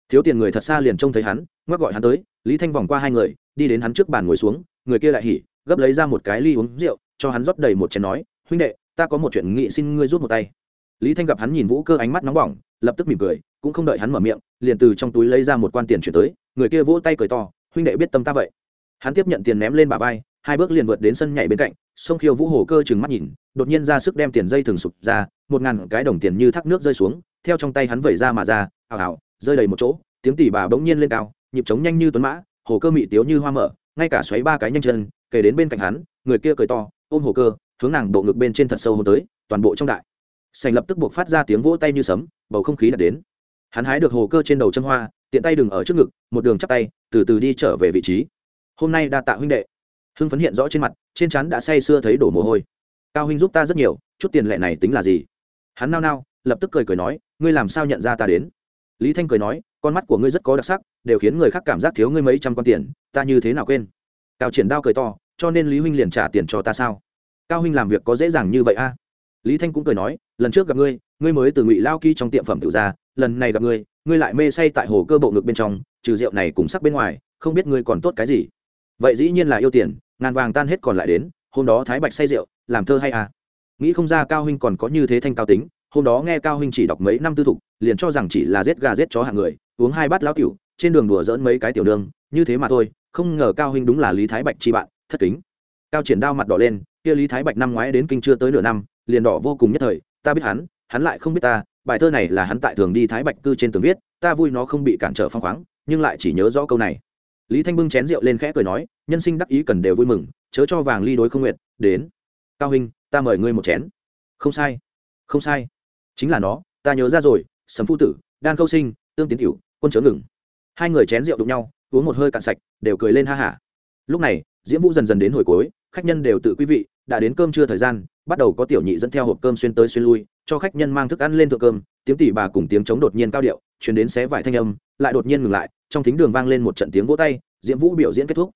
Thiếu tiền người thật xa liền trông thấy hắn, ngoắc gọi hắn tới, lý thanh vòng qua hai người, đi đến hắn trước bàn ngồi xuống, người kia lại hỉ, gấp lấy ra một cái ly uống rượu cho hắn rót đầy một chén nói, huynh đệ, ta có một chuyện nghị xin ngươi rút một tay. Lý thanh gặp hắn nhìn vũ cơ ánh mắt nóng bỏng, lập tức mỉm cười, cũng không đợi hắn mở miệng, liền từ trong túi lấy ra một quan tiền chuyển tới, người kia vỗ tay cười to, huynh đệ biết tâm ta vậy. Hắn tiếp nhận tiền ném lên bà vai, hai bước liền vượt đến sân nhảy bên cạnh, sông khiêu vũ hồ cơ chừng mắt nhìn, đột nhiên ra sức đem tiền dây thường sụp ra, một ngàn cái đồng tiền như thác nước rơi xuống, theo trong tay hắn vẩy ra mà ra ảo ảo rơi đầy một chỗ, tiếng tỉ bà bỗng nhiên lên cao, nhịp trống nhanh như tuấn mã, hồ cơ mị tiếu như hoa mở, ngay cả xoáy ba cái nhanh chân kể đến bên cạnh hắn, người kia cười to ôm hồ cơ, hướng nàng bộ ngực bên trên thật sâu hôn tới, toàn bộ trong đại. Sành lập tức buộc phát ra tiếng vỗ tay như sấm, bầu không khí đã đến. Hắn hái được hồ cơ trên đầu châm hoa, tiện tay đừng ở trước ngực, một đường chắp tay, từ từ đi trở về vị trí. Hôm nay đa tạ huynh đệ. Hưng phấn hiện rõ trên mặt, trên chắn đã say sưa thấy đổ mồ hôi. Cao huynh giúp ta rất nhiều, chút tiền lệ này tính là gì? Hắn nao nao, lập tức cười cười nói, ngươi làm sao nhận ra ta đến? Lý thanh cười nói, con mắt của ngươi rất có đặc sắc, đều khiến người khác cảm giác thiếu ngươi mấy trăm con tiền, ta như thế nào quên? Cao triển đao cười to cho nên lý huynh liền trả tiền cho ta sao? Cao huynh làm việc có dễ dàng như vậy a à? lý thanh cũng cười nói, lần trước gặp ngươi ngươi mới từ ngụy lao ký trong tiệm phẩm tự ra, lần này gặp ngươi ngươi lại mê say tại hồ cơ bộ ngực bên trong, trừ rượu này cùng sắc bên ngoài, không biết ngươi còn tốt cái gì. Vậy dĩ nhiên là yêu tiền, ngàn vàng tan hết còn lại đến, hôm đó thái bạch say rượu, làm thơ hay à? Nghĩ không ra cao huynh còn có như thế thanh cao tính, hôm đó nghe cao huynh chỉ đọc mấy năm tư thục, liền cho rằng chỉ là giết gà giết chó hạng người, uống hai bát lão cửu, trên đường đùa dỡn mấy cái tiểu đường như thế mà thôi, không ngờ cao huynh đúng là lý thái bạch chi bạn thất kính. Cao triển đao mặt đỏ lên, kia lý thái bạch năm ngoái đến kinh chưa tới nửa năm, liền đỏ vô cùng nhất thời, ta biết hắn hắn lại không biết ta, bài thơ này là hắn tại thường đi thái bạch cư trên tường viết, ta vui nó không bị cản trở phong khoáng, nhưng lại chỉ nhớ rõ câu này. Lý thanh bưng chén rượu lên khẽ cười nói, nhân sinh đắc ý cần đều vui mừng, chớ cho vàng ly đối không nguyện, đến. Cao huynh, ta mời ngươi một chén. Không sai không sai. Chính là nó, ta nhớ ra rồi, sầm phu tử, đan câu sinh, tương tiến tiểu quân chớ ngừng. Hai người chén rượu đụng nhau, uống một hơi cạn sạch, đều cười lên ha hả lúc này, diễm vũ dần dần đến hồi cuối, khách nhân đều tự quý vị, đã đến cơm trưa thời gian, bắt đầu có tiểu nhị dẫn theo hộp cơm xuyên tới xuyên lui, cho khách nhân mang thức ăn lên thượng cơm, tiếng tỉ bà cùng tiếng chống đột nhiên cao điệu, chuyển đến xé vải thanh âm, lại đột nhiên ngừng lại, trong thính đường vang lên một trận tiếng vỗ tay, diễm vũ biểu diễn kết thúc.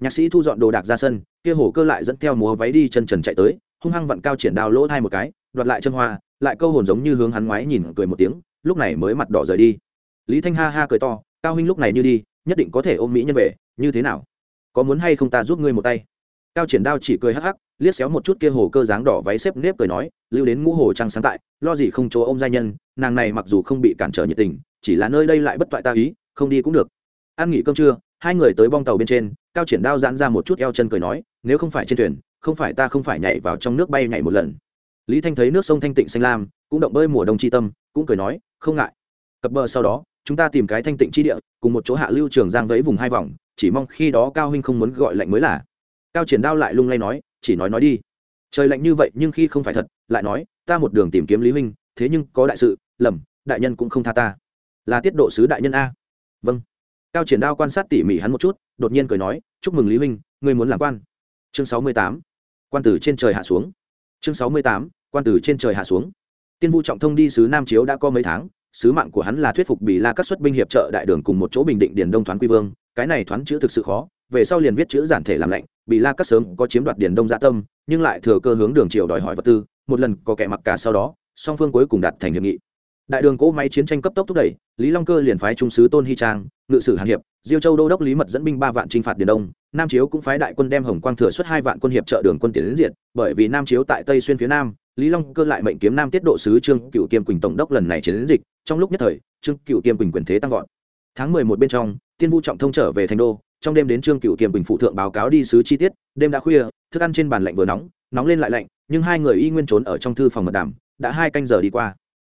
Nhạc sĩ thu dọn đồ đạc ra sân, kia hổ cơ lại dẫn theo múa váy đi chân trần chạy tới, hung hăng vặn cao triển đao lỗ thai một cái, đoạt lại chân hoa, lại câu hồn giống như hướng hắn ngoái nhìn cười một tiếng, lúc này mới mặt đỏ rời đi. Lý thanh ha ha cười to, cao huynh lúc này như đi, nhất định có thể ôm mỹ nhân về, như thế nào? Có muốn hay không ta giúp ngươi một tay? Cao triển đao chỉ cười hắc hắc, liếc xéo một chút kia hồ cơ dáng đỏ váy xếp nếp cười nói, lưu đến ngũ hồ trăng sáng tại, lo gì không chỗ ông gia nhân, nàng này mặc dù không bị cản trở nhiệt tình, chỉ là nơi đây lại bất toại ta ý, không đi cũng được. Ăn nghỉ cơm trưa, hai người tới bong tàu bên trên, cao triển đao giãn ra một chút eo chân cười nói, nếu không phải trên thuyền, không phải ta không phải nhảy vào trong nước bay nhảy một lần. Lý thanh thấy nước sông thanh tịnh xanh lam, cũng động bơi mùa đông tri tâm, cũng cười nói, không ngại. Cập bờ sau đó, chúng ta tìm cái thanh tịnh chi địa, cùng một chỗ hạ lưu trường giang vẫy vùng hai vòng chỉ mong khi đó cao huynh không muốn gọi lạnh mới là. Cao triển đao lại lung lay nói, chỉ nói nói đi. Trời lạnh như vậy, nhưng khi không phải thật, lại nói, ta một đường tìm kiếm lý huynh, thế nhưng có đại sự, lầm, đại nhân cũng không tha ta. Là tiết độ sứ đại nhân a. Vâng. Cao triển đao quan sát tỉ mỉ hắn một chút, đột nhiên cười nói, chúc mừng lý huynh, ngươi muốn làm quan. Chương sáu mươi tám. Quan tử trên trời hạ xuống. Chương sáu mươi tám. Quan tử trên trời hạ xuống. Tiên vu trọng thông đi sứ nam chiếu đã có mấy tháng, sứ mạng của hắn là thuyết phục Bỉ la các xuất binh hiệp trợ đại đường cùng một chỗ bình định điền đông Thoán quy vương cái này thoán chữ thực sự khó, về sau liền viết chữ giản thể làm lạnh bị la cắt sớm có chiếm đoạt điền đông dạ tâm, nhưng lại thừa cơ hướng đường triều đòi hỏi vật tư, một lần có kẻ mặc cả sau đó, song phương cuối cùng đạt thành hiệp nghị. Đại đường cỗ máy chiến tranh cấp tốc thúc đẩy, lý long cơ liền phái trung sứ tôn hy trang, ngự sử hàn hiệp, diêu châu đô đốc lý mật dẫn binh ba vạn chinh phạt điền đông, nam chiếu cũng phái đại quân đem hồng quang thừa xuất hai vạn quân hiệp trợ đường quân tiến đến diện bởi vì nam chiếu tại tây xuyên phía nam, lý long cơ lại mệnh kiếm nam tiết độ sứ trương cựu kiêm quỳnh tổng đốc lần này chiến đến dịch, trong lúc nhất thời, trương cựu kiêm quỳnh quyền thế tăng vọt. Tháng mười một bên trong tiên vu trọng thông trở về thành đô, trong đêm đến trương cựu kiêm Bình phụ thượng báo cáo đi sứ chi tiết, đêm đã khuya, thức ăn trên bàn lạnh vừa nóng nóng lên lại lạnh, nhưng hai người y nguyên trốn ở trong thư phòng mật đàm, đã hai canh giờ đi qua.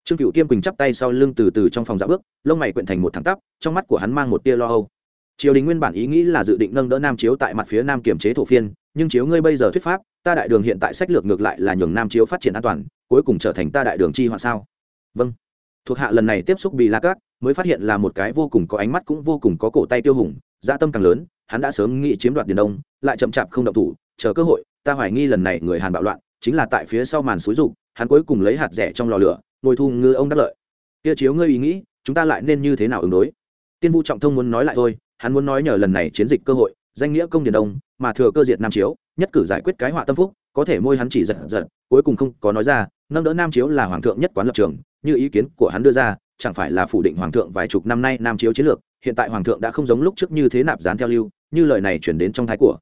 Trương cựu kiêm quỳnh chắp tay sau lưng từ từ trong phòng dạo bước, lông mày quyện thành một thẳng tắp, trong mắt của hắn mang một tia lo âu. Triều đình nguyên bản ý nghĩ là dự định nâng đỡ nam chiếu tại mặt phía nam kiểm chế thổ phiên, nhưng chiếu ngươi bây giờ thuyết pháp, ta đại đường hiện tại sách lược ngược lại là nhường nam chiếu phát triển an toàn, cuối cùng trở thành ta đại đường chi hoạn sao? Vâng. Thuộc hạ lần này tiếp xúc bị la cát mới phát hiện là một cái vô cùng có ánh mắt cũng vô cùng có cổ tay tiêu hùng dã tâm càng lớn, hắn đã sớm nghĩ chiếm đoạt điền đông, lại chậm chạp không động thủ, chờ cơ hội, ta hoài nghi lần này người hàn bạo loạn, chính là tại phía sau màn xúi rục hắn cuối cùng lấy hạt rẻ trong lò lửa, ngồi thu ngư ông đắc lợi. Kia chiếu ngươi ý nghĩ, chúng ta lại nên như thế nào ứng đối? Tiên vu trọng thông muốn nói lại thôi, hắn muốn nói nhờ lần này chiến dịch cơ hội, danh nghĩa công điền đông, mà thừa cơ diệt nam chiếu, nhất cử giải quyết cái họa tâm phúc, có thể môi hắn chỉ giật giật, cuối cùng không có nói ra, nâng đỡ nam chiếu là hoàng thượng nhất quán lập trường, như ý kiến của hắn đưa ra chẳng phải là phủ định hoàng thượng vài chục năm nay nam chiếu chiến lược, hiện tại hoàng thượng đã không giống lúc trước như thế nạp dán theo lưu, như lời này chuyển đến trong thái của.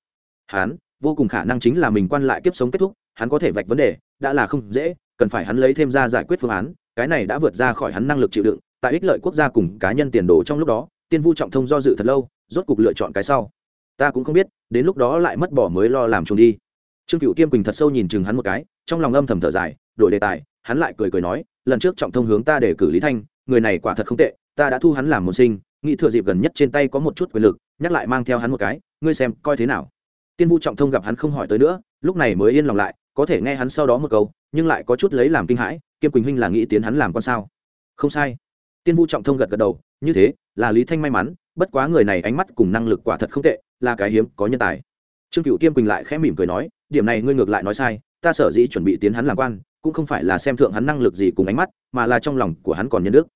Hắn vô cùng khả năng chính là mình quan lại kiếp sống kết thúc, hắn có thể vạch vấn đề, đã là không dễ, cần phải hắn lấy thêm ra giải quyết phương án, cái này đã vượt ra khỏi hắn năng lực chịu đựng, tại ích lợi quốc gia cùng cá nhân tiền đồ trong lúc đó, tiên vu trọng thông do dự thật lâu, rốt cục lựa chọn cái sau. Ta cũng không biết, đến lúc đó lại mất bỏ mới lo làm chung đi. Trương cựu kiêm quỳnh thật sâu nhìn chừng hắn một cái, trong lòng âm thầm thở dài, đổi đề tài, hắn lại cười cười nói, lần trước trọng thông hướng ta để cử lý thanh người này quả thật không tệ, ta đã thu hắn làm một sinh, nghĩ thừa dịp gần nhất trên tay có một chút quyền lực, nhắc lại mang theo hắn một cái, ngươi xem, coi thế nào. Tiên vu trọng thông gặp hắn không hỏi tới nữa, lúc này mới yên lòng lại, có thể nghe hắn sau đó một câu, nhưng lại có chút lấy làm kinh hãi, kiêm quỳnh huynh là nghĩ tiến hắn làm con sao? Không sai. Tiên vu trọng thông gật gật đầu, như thế, là lý thanh may mắn, bất quá người này ánh mắt cùng năng lực quả thật không tệ, là cái hiếm, có nhân tài. Trương cựu kiêm quỳnh lại khẽ mỉm cười nói, điểm này ngươi ngược lại nói sai, ta sở dĩ chuẩn bị tiến hắn làm quan cũng không phải là xem thượng hắn năng lực gì cùng ánh mắt, mà là trong lòng của hắn còn nhân đức.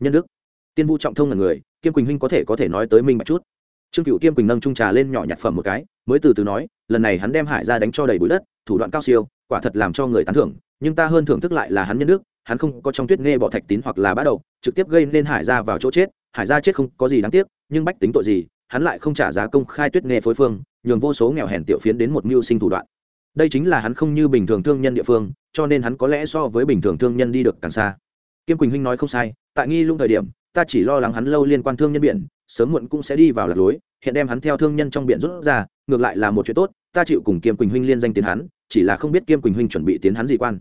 Nhân đức. Tiên vu trọng thông là người, kiêm quỳnh huynh có thể có thể nói tới minh một chút. Trương cựu kiêm quỳnh nâng trung trà lên nhỏ nhặt phẩm một cái, mới từ từ nói, lần này hắn đem hải ra đánh cho đầy bụi đất, thủ đoạn cao siêu, quả thật làm cho người tán thưởng, nhưng ta hơn thưởng thức lại là hắn nhân đức, hắn không có trong tuyết nghe bỏ thạch tín hoặc là bã đầu trực tiếp gây nên hải ra vào chỗ chết, hải ra chết không có gì đáng tiếc, nhưng bách tính tội gì, hắn lại không trả giá công khai tuyết nghe phối phương, nhường vô số nghèo hèn tiểu phiến đến một mưu sinh thủ đoạn đây chính là hắn không như bình thường thương nhân địa phương, cho nên hắn có lẽ so với bình thường thương nhân đi được càng xa. Kiêm quỳnh huynh nói không sai, tại nghi lung thời điểm, ta chỉ lo lắng hắn lâu liên quan thương nhân biển, sớm muộn cũng sẽ đi vào lạc lối, hiện đem hắn theo thương nhân trong biển rút ra, ngược lại là một chuyện tốt, ta chịu cùng kiêm quỳnh huynh liên danh tiến hắn, chỉ là không biết kiêm quỳnh huynh chuẩn bị tiến hắn gì quan.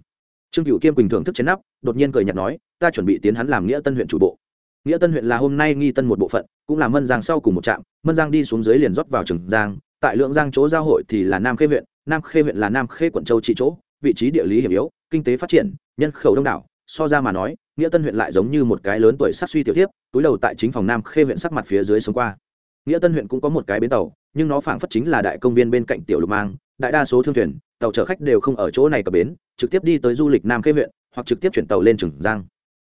Trương cựu kiêm quỳnh thưởng thức chén nắp đột nhiên cười nhạt nói, ta chuẩn bị tiến hắn làm nghĩa tân huyện chủ bộ. Nghĩa tân huyện là hôm nay nghi tân một bộ phận, cũng là mân giang sau cùng một trạm, mân giang đi xuống dưới liền rót vào trường giang, tại lượng giang chỗ giao hội thì là nam khê huyện nam khê huyện là nam khê quận châu trị chỗ, vị trí địa lý hiểm yếu, kinh tế phát triển, nhân khẩu đông đảo, so ra mà nói, nghĩa tân huyện lại giống như một cái lớn tuổi sát suy tiểu tiếp túi đầu tại chính phòng nam khê huyện sắc mặt phía dưới xuống qua. Nghĩa tân huyện cũng có một cái bến tàu, nhưng nó phảng phất chính là đại công viên bên cạnh tiểu lục mang, đại đa số thương thuyền, tàu chở khách đều không ở chỗ này cập bến, trực tiếp đi tới du lịch nam khê huyện, hoặc trực tiếp chuyển tàu lên trường giang.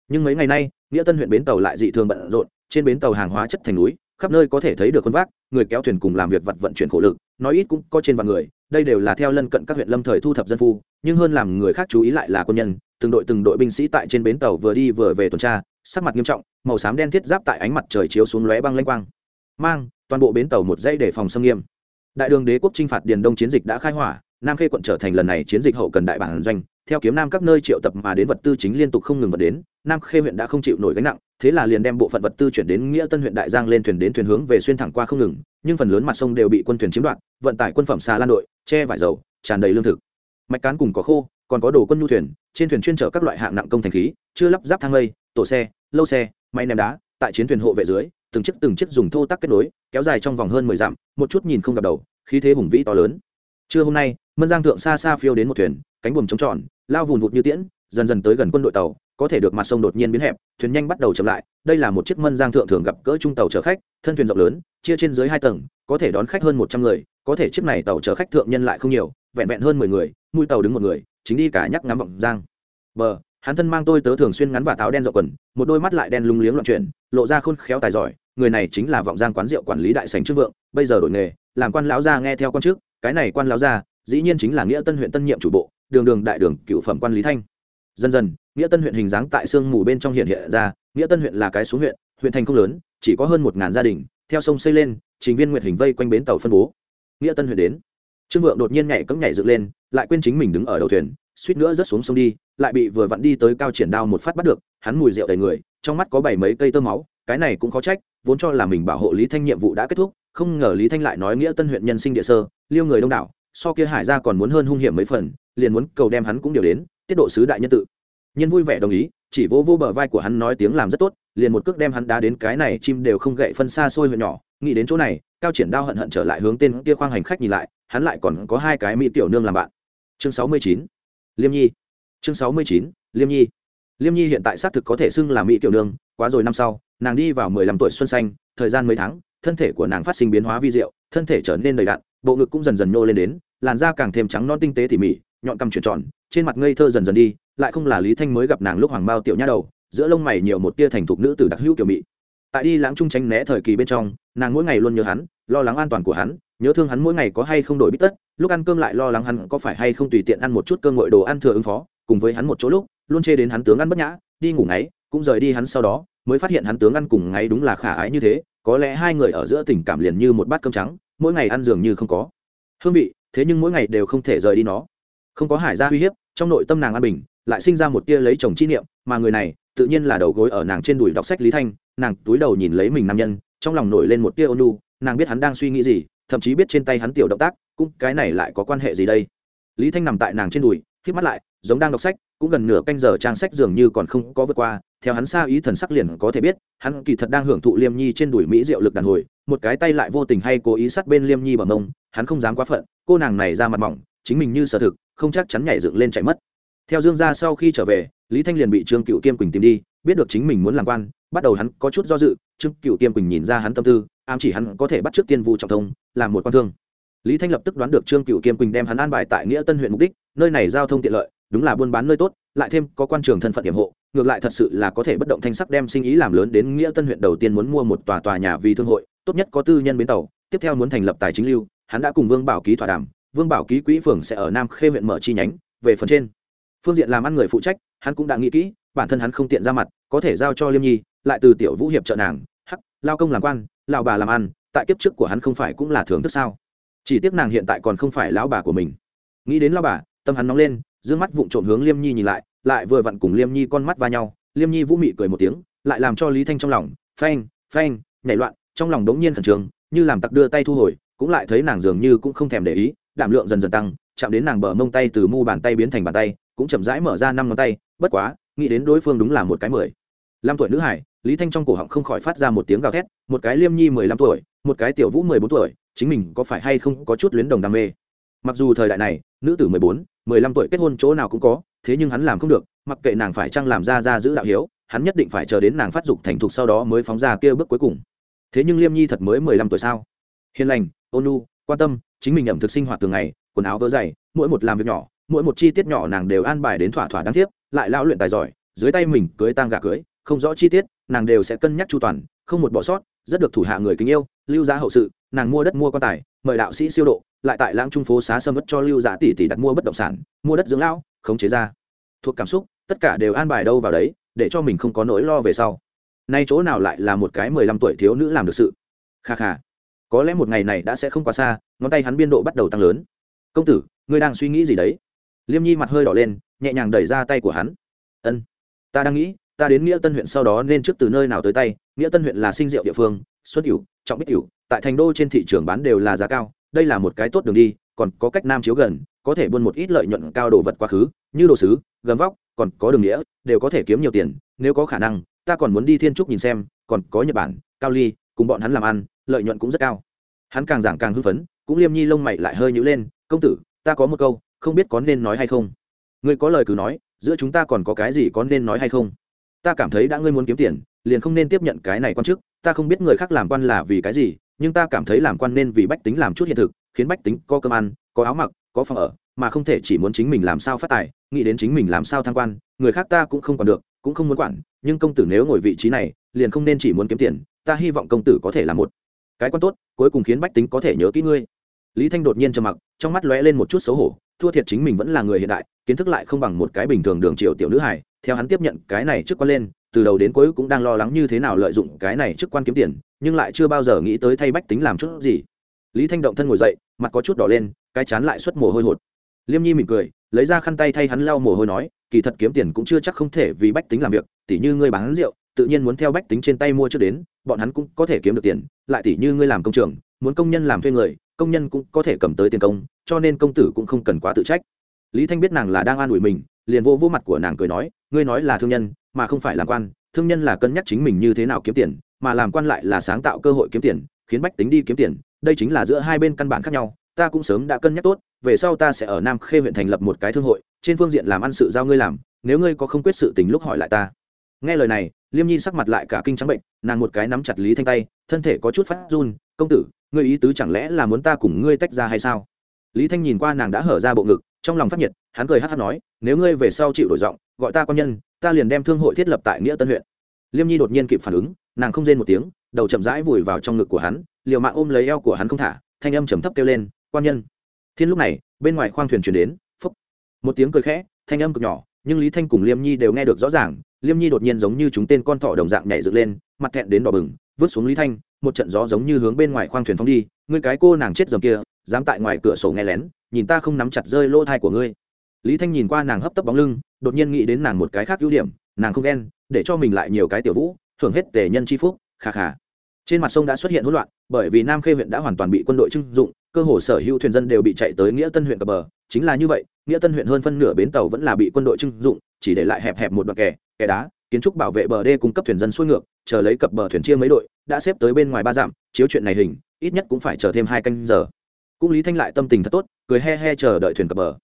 Nhưng mấy ngày nay, nghĩa tân huyện bến tàu lại dị thường bận rộn, trên bến tàu hàng hóa chất thành núi khắp nơi có thể thấy được con vác, người kéo thuyền cùng làm việc vật vận chuyển khổ lực, nói ít cũng có trên vạn người, đây đều là theo lân cận các huyện lâm thời thu thập dân phu, nhưng hơn làm người khác chú ý lại là quân nhân, từng đội từng đội binh sĩ tại trên bến tàu vừa đi vừa về tuần tra, sắc mặt nghiêm trọng, màu xám đen thiết giáp tại ánh mặt trời chiếu xuống lóe băng lanh quang. Mang, toàn bộ bến tàu một dây để phòng xâm nghiêm. Đại đường đế quốc chinh phạt điền đông chiến dịch đã khai hỏa, nam khê quận trở thành lần này chiến dịch hậu cần đại bản doanh theo kiếm nam các nơi triệu tập mà đến vật tư chính liên tục không ngừng vật đến, nam khê huyện đã không chịu nổi gánh nặng, thế là liền đem bộ phận vật tư chuyển đến nghĩa tân huyện đại giang lên thuyền đến thuyền hướng về xuyên thẳng qua không ngừng, nhưng phần lớn mặt sông đều bị quân thuyền chiếm đoạt, vận tải quân phẩm xà lan đội, che vải dầu, tràn đầy lương thực. Mạch cán cùng có khô, còn có đồ quân nhu thuyền, trên thuyền chuyên chở các loại hạng nặng công thành khí, chưa lắp ráp thang lây, tổ xe, lâu xe, máy ném đá, tại chiến thuyền hộ vệ dưới, từng chiếc từng chiếc dùng thô tắc kết nối, kéo dài trong vòng hơn mười dặm, một chút nhìn không gặp đầu, khí thế hùng vĩ to lớn. Trưa hôm nay, mân giang thượng xa xa phiêu đến một thuyền, cánh buồm trống tròn lao vùn vụt như tiễn, dần dần tới gần quân đội tàu, có thể được mặt sông đột nhiên biến hẹp, thuyền nhanh bắt đầu chậm lại. Đây là một chiếc mân giang thượng thường gặp cỡ trung tàu chở khách, thân thuyền rộng lớn, chia trên dưới hai tầng, có thể đón khách hơn một trăm người, có thể chiếc này tàu chở khách thượng nhân lại không nhiều, vẹn vẹn hơn mười người, mũi tàu đứng một người, chính đi cả nhắc ngắm vọng giang. Bờ, hắn thân mang tôi tớ thường xuyên ngắn và táo đen rộng quần, một đôi mắt lại đen lung liếng loạn chuyển, lộ ra khôn khéo tài giỏi, người này chính là vọng giang quán rượu quản lý đại sành trương vượng, bây giờ đổi nghề, làm quan lão gia nghe theo con trước, cái này quan lão gia, dĩ nhiên chính là nghĩa tân huyện tân nhiệm chủ bộ đường đường đại đường cựu phẩm quan lý thanh. Dần dần, nghĩa tân huyện hình dáng tại sương mù bên trong hiện hiện ra, nghĩa tân huyện là cái xuống huyện huyện thành không lớn, chỉ có hơn một ngàn gia đình, theo sông xây lên, trình viên nguyện hình vây quanh bến tàu phân bố. Nghĩa tân huyện đến. Trương vượng đột nhiên nhảy cấm nhảy dựng lên, lại quên chính mình đứng ở đầu thuyền, suýt nữa rớt xuống sông đi, lại bị vừa vặn đi tới cao triển đao một phát bắt được, hắn mùi rượu đầy người, trong mắt có bảy mấy cây tơ máu, cái này cũng khó trách, vốn cho là mình bảo hộ lý thanh nhiệm vụ đã kết thúc, không ngờ lý thanh lại nói nghĩa tân huyện nhân sinh địa sơ, liêu người đông đảo, so kia hải ra còn muốn hơn hung hiểm mấy phần liền muốn cầu đem hắn cũng điều đến, tiết độ sứ đại nhân tự. Nhân vui vẻ đồng ý, chỉ vỗ vô bờ vai của hắn nói tiếng làm rất tốt, liền một cước đem hắn đá đến cái này chim đều không gậy phân xa xôi huyện nhỏ. Nghĩ đến chỗ này, cao triển đao hận hận trở lại hướng tên kia khoang hành khách nhìn lại, hắn lại còn có hai cái mỹ tiểu nương làm bạn. Chương sáu mươi chín, liêm nhi. Chương sáu mươi chín, liêm nhi. Liêm nhi hiện tại xác thực có thể xưng là mỹ tiểu nương, quá rồi năm sau, nàng đi vào mười lăm tuổi xuân xanh, thời gian mấy tháng, thân thể của nàng phát sinh biến hóa vi diệu, thân thể trở nên đầy đặn, bộ ngực cũng dần dần nhô lên đến, làn da càng thêm trắng non tinh tế tỉ mỉ nhọn cằm chuyển tròn, trên mặt ngây thơ dần dần đi, lại không là lý thanh mới gặp nàng lúc hoàng bao tiểu nha đầu, giữa lông mày nhiều một tia thành thục nữ tử đặc hữu kiểu mị. Tại đi lãng trung tránh né thời kỳ bên trong, nàng mỗi ngày luôn nhớ hắn, lo lắng an toàn của hắn, nhớ thương hắn mỗi ngày có hay không đổi bít tất, lúc ăn cơm lại lo lắng hắn có phải hay không tùy tiện ăn một chút cơm ngội đồ ăn thừa ứng phó, cùng với hắn một chỗ lúc, luôn chê đến hắn tướng ăn bất nhã, đi ngủ ngáy, cũng rời đi hắn sau đó, mới phát hiện hắn tướng ăn cùng ngáy đúng là khả ái như thế, có lẽ hai người ở giữa tình cảm liền như một bát cơm trắng, mỗi ngày ăn dường như không có hương vị, thế nhưng mỗi ngày đều không thể rời đi nó không có hải gia uy hiếp, trong nội tâm nàng an bình, lại sinh ra một tia lấy chồng chi niệm, mà người này, tự nhiên là đầu gối ở nàng trên đùi đọc sách lý thanh, nàng túi đầu nhìn lấy mình nam nhân, trong lòng nổi lên một tia ônu nàng biết hắn đang suy nghĩ gì, thậm chí biết trên tay hắn tiểu động tác, cũng, cái này lại có quan hệ gì đây? Lý thanh nằm tại nàng trên đùi k mắt lại, giống đang đọc sách, cũng gần nửa canh giờ trang sách dường như còn không có vượt qua, theo hắn xa ý thần sắc liền có thể biết, hắn kỳ thật đang hưởng thụ liêm nhi trên đùi mỹ diệu lực đàn hồi, một cái tay lại vô tình hay cố ý sát bên liêm nhi bằng mông, hắn không dám quá phận, cô nàng này ra mặt mỏng chính mình như sở thực, không chắc chắn nhảy dựng lên chạy mất. Theo dương gia sau khi trở về, lý thanh liền bị trương cựu kiêm quỳnh tìm đi, biết được chính mình muốn làm quan, bắt đầu hắn có chút do dự, trương cựu kiêm quỳnh nhìn ra hắn tâm tư, ám chỉ hắn có thể bắt trước tiên vu trọng thông, làm một quan thương. Lý thanh lập tức đoán được trương cựu kiêm quỳnh đem hắn an bài tại nghĩa tân huyện mục đích, nơi này giao thông tiện lợi, đúng là buôn bán nơi tốt, lại thêm có quan trường thân phận điểm hộ, ngược lại thật sự là có thể bất động thanh sắc đem sinh ý làm lớn đến nghĩa tân huyện đầu tiên muốn mua một tòa tòa nhà vì thương hội, tốt nhất có tư nhân bến tàu, tiếp theo muốn thành lập tài chính lưu, hắn đã cùng vương bảo ký thỏa đàm vương bảo ký quỹ phường sẽ ở nam khê huyện mở chi nhánh, về phần trên. Phương diện làm ăn người phụ trách, hắn cũng đã nghĩ kỹ, bản thân hắn không tiện ra mặt, có thể giao cho liêm nhi, lại từ tiểu vũ hiệp trợ nàng. Hắc, lao công làm quan, lao bà làm ăn, tại kiếp trước của hắn không phải cũng là thưởng thức sao? Chỉ tiếc nàng hiện tại còn không phải lão bà của mình. Nghĩ đến lão bà, tâm hắn nóng lên d ư ơ n g mắt vụng trộm hướng liêm nhi nhìn lại lại vừa vặn cùng liêm nhi con mắt va nhau, liêm nhi vũ mị cười một tiếng, lại làm cho lý thanh trong lòng, phanh phanh, nhảy loạn, trong lòng đống nhiên khẩn trương, như làm tặc đưa tay thu hồi, cũng lại thấy nàng dường như cũng không thèm để ý đảm lượng dần dần tăng, chạm đến nàng bờ mông tay từ mu bàn tay biến thành bàn tay, cũng chậm rãi mở ra năm ngón tay, bất quá, nghĩ đến đối phương đúng là một cái mười. Lăm tuổi nữ hải, lý thanh trong cổ họng không khỏi phát ra một tiếng gào thét, một cái liêm nhi mười lăm tuổi, một cái tiểu vũ mười bốn tuổi, chính mình có phải hay không có chút luyến đồng đam mê. Mặc dù thời đại này, nữ tử mười bốn, mười lăm tuổi kết hôn chỗ nào cũng có, thế nhưng hắn làm không được, mặc kệ nàng phải chăng làm ra ra giữ đạo hiếu, hắn nhất định phải chờ đến nàng phát dục thành thục sau đó mới phóng ra kia bước cuối cùng. Thế nhưng liêm nhi thật mới mười lăm tuổi sao? Hiền lành ônu quan tâm, chính mình ẩm thực sinh hoạt thường ngày, quần áo vỡ dày, mỗi một làm việc nhỏ, mỗi một chi tiết nhỏ nàng đều an bài đến thỏa thỏa đáng tiếc lại lão luyện tài giỏi, dưới tay mình cưới tang gà cưới, không rõ chi tiết, nàng đều sẽ cân nhắc chu toàn, không một bỏ sót, rất được thủ hạ người kính yêu, lưu giá hậu sự, nàng mua đất mua quan tài, mời đạo sĩ siêu độ, lại tại lãng trung phố xá sâm mất cho lưu giá tỷ tỷ đặt mua bất động sản, mua đất dưỡng lão, khống chế ra. Thuộc cảm xúc, tất cả đều an bài đâu vào đấy, để cho mình không có nỗi lo về sau. Nay chỗ nào lại là một cái mười lăm tuổi thiếu nữ làm được sự? Kha kha có lẽ một ngày này đã sẽ không quá xa, ngón tay hắn biên độ bắt đầu tăng lớn. Công tử, ngươi đang suy nghĩ gì đấy? Liêm nhi mặt hơi đỏ lên, nhẹ nhàng đẩy ra tay của hắn. Ân, ta đang nghĩ, ta đến nghĩa tân huyện sau đó nên trước từ nơi nào tới tay? Nghĩa tân huyện là sinh rượu địa phương, xuất hữu, trọng bích hữu, tại thành đô trên thị trường bán đều là giá cao, đây là một cái tốt đường đi, còn có cách nam chiếu gần, có thể buôn một ít lợi nhuận cao đồ vật quá khứ, như đồ sứ, gấm vóc, còn có đường nghĩa, đều có thể kiếm nhiều tiền, nếu có khả năng, ta còn muốn đi thiên trúc nhìn xem, còn có nhật bản, cao ly cùng bọn hắn làm ăn, lợi nhuận cũng rất cao. Hắn càng giảng càng hưng phấn, cũng liêm nhi lông mày lại hơi nhữ lên, công tử, ta có một câu, không biết có nên nói hay không? Ngươi có lời cứ nói, giữa chúng ta còn có cái gì có nên nói hay không? Ta cảm thấy đã ngươi muốn kiếm tiền, liền không nên tiếp nhận cái này quan chức, ta không biết người khác làm quan là vì cái gì, nhưng ta cảm thấy làm quan nên vì bách tính làm chút hiện thực, khiến bách tính có cơm ăn, có áo mặc, có phòng ở, mà không thể chỉ muốn chính mình làm sao phát tài, nghĩ đến chính mình làm sao thăng quan, người khác ta cũng không còn được, cũng không muốn quản, nhưng công tử nếu ngồi vị trí này liền không nên chỉ muốn kiếm tiền, ta hy vọng công tử có thể là một cái quan tốt, cuối cùng khiến bách tính có thể nhớ kỹ ngươi lý thanh đột nhiên trầm mặc, trong mắt lóe lên một chút xấu hổ, thua thiệt chính mình vẫn là người hiện đại, kiến thức lại không bằng một cái bình thường đường triều tiểu nữ Hải. theo hắn tiếp nhận cái này chức quan lên, từ đầu đến cuối cũng đang lo lắng như thế nào lợi dụng cái này chức quan kiếm tiền, nhưng lại chưa bao giờ nghĩ tới thay bách tính làm chút gì lý thanh động thân ngồi dậy, mặt có chút đỏ lên, cái chán lại xuất mồ hôi hột liêm nhi mỉm cười, lấy ra khăn tay thay hắn lau mồ hôi nói, kỳ thật kiếm tiền cũng chưa chắc không thể vì bách tính làm việc, tỉ như ngươi bán rượu tự nhiên muốn theo bách tính trên tay mua trước đến, bọn hắn cũng có thể kiếm được tiền, lại tỷ như ngươi làm công trường muốn công nhân làm thuê người, công nhân cũng có thể cầm tới tiền công, cho nên công tử cũng không cần quá tự trách. Lý thanh biết nàng là đang an ủi mình, liền vô vô mặt của nàng cười nói, ngươi nói là thương nhân, mà không phải làm quan, thương nhân là cân nhắc chính mình như thế nào kiếm tiền, mà làm quan lại là sáng tạo cơ hội kiếm tiền, khiến bách tính đi kiếm tiền, đây chính là giữa hai bên căn bản khác nhau, ta cũng sớm đã cân nhắc tốt, về sau ta sẽ ở nam khê huyện thành lập một cái thương hội, trên phương diện làm ăn sự giao ngươi làm, nếu ngươi có không quyết sự tình lúc hỏi lại ta nghe lời này, liêm nhi sắc mặt lại cả kinh trắng bệnh, nàng một cái nắm chặt lý thanh tay, thân thể có chút phát run, công tử, ngươi ý tứ chẳng lẽ là muốn ta cùng ngươi tách ra hay sao? Lý thanh nhìn qua nàng đã hở ra bộ ngực, trong lòng phát nhiệt, hắn cười hát hát nói, nếu ngươi về sau chịu đổi giọng, gọi ta quan nhân, ta liền đem thương hội thiết lập tại nghĩa tân huyện. Liêm nhi đột nhiên kịp phản ứng, nàng không rên một tiếng, đầu chậm rãi vùi vào trong ngực của hắn, liều mạng ôm lấy eo của hắn không thả, thanh âm trầm thấp kêu lên, quan nhân. Thiên lúc này, bên ngoài khoang thuyền chuyển đến phúc một tiếng cười khẽ, thanh âm cực nhỏ, nhưng lý thanh cùng liêm nhi đều nghe được rõ ràng liêm nhi đột nhiên giống như chúng tên con thỏ đồng dạng nhảy dựng lên, mặt thẹn đến đỏ bừng, vứt xuống lý thanh, một trận gió giống như hướng bên ngoài khoang thuyền phóng đi, ngươi cái cô nàng chết dầm kia, dám tại ngoài cửa sổ nghe lén, nhìn ta không nắm chặt rơi lỗ thai của ngươi. Lý thanh nhìn qua nàng hấp tấp bóng lưng, đột nhiên nghĩ đến nàng một cái khác ưu điểm, nàng không ghen, để cho mình lại nhiều cái tiểu vũ, thưởng hết tề nhân c h i phúc khà khà trên mặt sông đã xuất hiện hỗn loạn, bởi vì nam khê huyện đã hoàn toàn bị quân đội trưng dụng, cơ hồ sở hữu thuyền dân đều bị chạy tới nghĩa tân huyện cập bờ chính là như vậy, nghĩa tân huyện hơn phân nửa bến tàu vẫn là bị quân đội trưng dụng, chỉ để lại hẹp hẹp một đoạn kè kè đá, kiến trúc bảo vệ bờ đê cung cấp thuyền dân xuôi ngược, chờ lấy cập bờ thuyền chia mấy đội, đã xếp tới bên ngoài ba dặm, chiếu chuyện này hình, ít nhất cũng phải chờ thêm hai canh giờ. Cung lý thanh lại tâm tình thật tốt, cười he he chờ đợi thuyền cập bờ.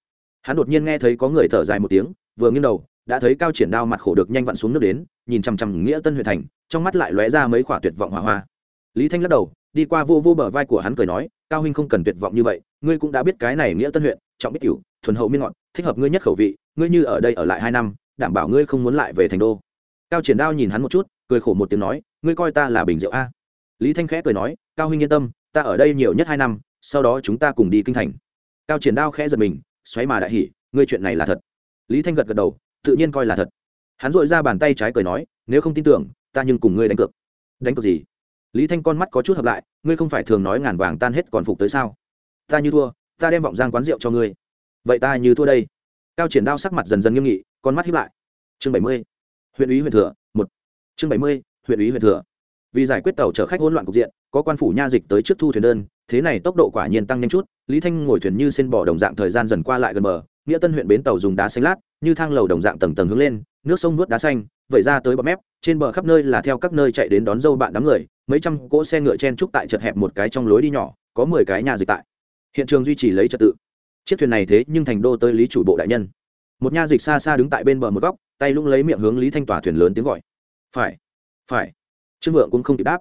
Hắn đột nhiên nghe thấy có người thở dài một tiếng, vừa nghiêng đầu, đã thấy cao triển đao mặt khổ được nhanh vặn xuống nước đến, nhìn chằm chằm nghĩa tân huyện thành, trong mắt lại lóe ra mấy khỏa tuyệt vọng hỏa hoa. Lý thanh lắc đầu, đi qua vô vô bờ vai của hắn cười nói, cao huynh không cần tuyệt vọng như vậy, ngươi cũng đã biết cái này nghĩa tân huyện trọng biết cửu, thuần hậu miên ngọt, thích hợp ngươi nhất khẩu vị, ngươi như ở đây ở lại hai năm, đảm bảo ngươi không muốn lại về thành đô. Cao triển đao nhìn hắn một chút, cười khổ một tiếng nói, ngươi coi ta là bình rượu a. Lý thanh khẽ cười nói, cao huynh yên tâm, ta ở đây nhiều nhất hai năm, sau đó chúng ta cùng đi kinh thành. Cao triển đao khẽ giật mình, xoáy mà đại hỉ, ngươi chuyện này là thật. Lý thanh gật gật đầu, tự nhiên coi là thật. Hắn dội ra bàn tay trái cười nói, nếu không tin tưởng, ta nhưng cùng ngươi đánh cược. Đánh cược gì? Lý thanh con mắt có chút hợp lại, ngươi không phải thường nói ngàn vàng tan hết còn phục tới sao? Ta như thua ta đem vọng giang quán rượu cho ngươi. Vậy ta như thua đây. Cao triển đao sắc mặt dần dần nghiêm nghị, con mắt hiếp lại. Chương bảy mươi. Huyện ủy huyện thừa, một. Chương bảy mươi, huyện ủy huyện thừa. Vì giải quyết tàu chở khách hỗn loạn cục diện, có quan phủ nha dịch tới trước thu thuyền đơn, thế này tốc độ quả nhiên tăng nhanh chút, lý thanh ngồi thuyền như sen bỏ đồng dạng thời gian dần qua lại gần bờ, nghĩa tân huyện bến tàu dùng đá xanh lát, như thang lầu đồng dạng tầng tầng hướng lên, nước sông nuốt đá xanh, vẩy ra tới bờ mép, trên bờ khắp nơi là theo các nơi chạy đến đón dâu bạn đám người, mấy trăm cỗ xe ngựa chen trúc tại chật hẹp một cái trong lối đi nhỏ, có mười cái nhà dịch tại hiện trường duy trì lấy trật tự. Chiếc thuyền này thế nhưng thành đô tới lý chủ bộ đại nhân. Một nha dịch xa xa đứng tại bên bờ một góc, tay lũng lấy miệng hướng lý thanh tỏa thuyền lớn tiếng gọi. Phải phải. Trương vượng cũng không kịp đáp.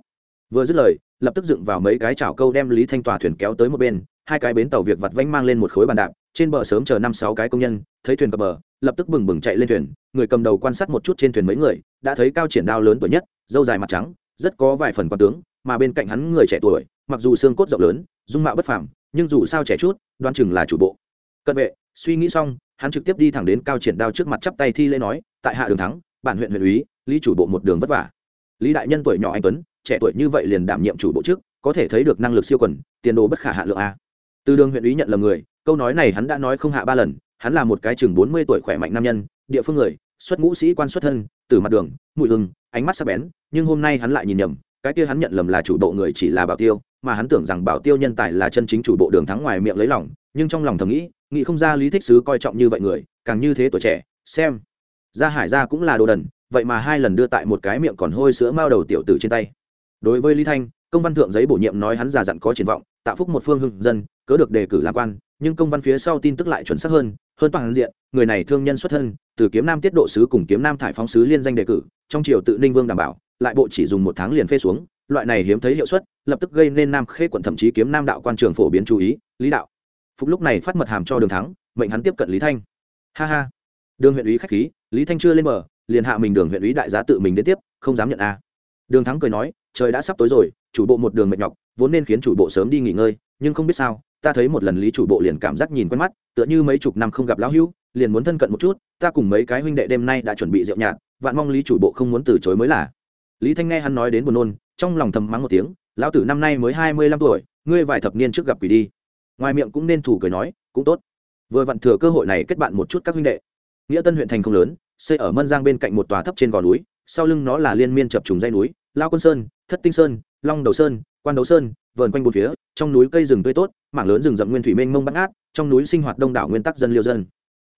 Vừa dứt lời, lập tức dựng vào mấy cái chảo câu đem lý thanh tỏa thuyền kéo tới một bên, hai cái bến tàu việc vặt vanh mang lên một khối bàn đạp, trên bờ sớm chờ năm sáu cái công nhân, thấy thuyền cập bờ, lập tức bừng bừng chạy lên thuyền, người cầm đầu quan sát một chút trên thuyền mấy người, đã thấy cao triển đao lớn tuổi nhất dâu dài mặt trắng, rất có vài phần quan tướng, mà bên cạnh hắn người trẻ tuổi, mặc dù xương cốt rộng lớn, dung mạo bất phàm nhưng dù sao trẻ chút đoan chừng là chủ bộ. Cận vệ, suy nghĩ xong, hắn trực tiếp đi thẳng đến cao triển đao trước mặt chắp tay thi lễ nói, tại hạ đường thắng, bản huyện huyện úy, lý chủ bộ một đường vất vả. Lý đại nhân tuổi nhỏ anh tuấn, trẻ tuổi như vậy liền đảm nhiệm chủ bộ trước, có thể thấy được năng lực siêu quần, tiền đồ bất khả hạ lượng a. Từ đường huyện úy nhận lầm người, câu nói này hắn đã nói không hạ ba lần, hắn là một cái chừng bốn mươi tuổi khỏe mạnh nam nhân, địa phương người, xuất ngũ sĩ quan xuất thân, từ mặt đường, mùi hừng ánh mắt sắc bén, nhưng hôm nay hắn lại nhìn nhầm, cái kia hắn nhận lầm là chủ bộ người chỉ là bảo tiêu mà hắn tưởng rằng bảo tiêu nhân tài là chân chính chủ bộ đường thắng ngoài miệng lấy lòng, nhưng trong lòng thầm nghĩ nghĩ không ra lý thích sứ coi trọng như vậy người, càng như thế tuổi trẻ, xem. Ra hải gia cũng là đồ đần, vậy mà hai lần đưa tại một cái miệng còn hôi sữa mao đầu tiểu tử trên tay. Đối với lý thanh, công văn thượng giấy bổ nhiệm nói hắn già dặn có triển vọng, tạo phúc một phương hưng dân, cớ được đề cử làm quan, nhưng công văn phía sau tin tức lại chuẩn xác hơn hơn toàn diện, người này thương nhân xuất thân, từ kiếm nam tiết độ sứ cùng kiếm nam thải phóng sứ liên danh đề cử, trong triều tự ninh vương đảm bảo, lại bộ chỉ dùng một tháng liền phê xuống loại này hiếm thấy hiệu suất, lập tức gây nên nam khê quận thậm chí kiếm nam đạo quan trường phổ biến chú ý, lý đạo. Phúc lúc này phát mật hàm cho đường thắng, mệnh hắn tiếp cận lý thanh. Ha ha. Đường huyện ủy khách khí, lý thanh chưa lên bờ, liền hạ mình đường huyện ủy đại giá tự mình đến tiếp, không dám nhận a. Đường thắng cười nói, trời đã sắp tối rồi, chủ bộ một đường mệt nhọc, vốn nên khiến chủ bộ sớm đi nghỉ ngơi, nhưng không biết sao, ta thấy một lần lý chủ bộ liền cảm giác nhìn quen mắt, tựa như mấy chục năm không gặp lão hữu, liền muốn thân cận một chút, ta cùng mấy cái huynh đệ đêm nay đã chuẩn bị rượu nhạt, vạn mong lý chủ bộ không muốn từ chối mới là. Lý thanh nghe hắn nói đến buồn nôn trong lòng thầm mắng một tiếng, lão tử năm nay mới hai mươi lăm tuổi, ngươi vài thập niên trước gặp quỷ đi. Ngoài miệng cũng nên thủ cười nói, cũng tốt. Vừa vặn thừa cơ hội này kết bạn một chút các huynh đệ. Nghĩa tân huyện thành không lớn, xây ở mân giang bên cạnh một tòa thấp trên gò núi, sau lưng nó là liên miên chập trùng dây núi, lao quân sơn, thất tinh sơn, long đầu sơn, quan đấu sơn, vờn quanh bốn phía, trong núi cây rừng tươi tốt, mảng lớn rừng rậm nguyên thủy mênh mông bắt ngát, trong núi sinh hoạt đông đảo nguyên tắc dân liêu dân.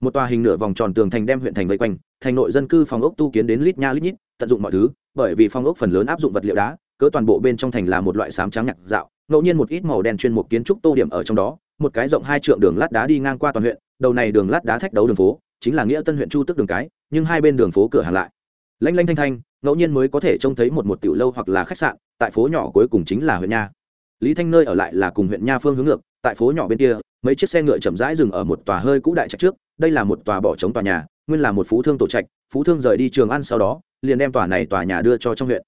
Một tòa hình nửa vòng tròn tường thành đem huyện thành vây quanh, thành nội dân cư phòng ốc tu kiến đến lít nha lít nhít, tận dụng mọi thứ, bởi vì phòng ốc phần lớn áp dụng vật liệu đá cỡ toàn bộ bên trong thành là một loại sám trắng nhạc dạo, ngẫu nhiên một ít màu đen chuyên mục kiến trúc tô điểm ở trong đó, một cái rộng hai trượng đường lát đá đi ngang qua toàn huyện, đầu này đường lát đá thách đấu đường phố, chính là nghĩa tân huyện chu tức đường cái, nhưng hai bên đường phố cửa hàng lại. Lanh lanh thanh thanh, ngẫu nhiên mới có thể trông thấy một một tiểu lâu hoặc là khách sạn, tại phố nhỏ cuối cùng chính là huyện nha. Lý thanh nơi ở lại là cùng huyện nha phương hướng ngược, tại phố nhỏ bên kia, mấy chiếc xe ngựa chậm rãi dừng ở một tòa hơi cũ đại trạch trước, đây là một tòa bỏ trống tòa nhà, nguyên là một phú thương tổ trạch, phú thương rời đi trường ăn sau đó, liền đem tòa này tòa nhà đưa cho trong huyện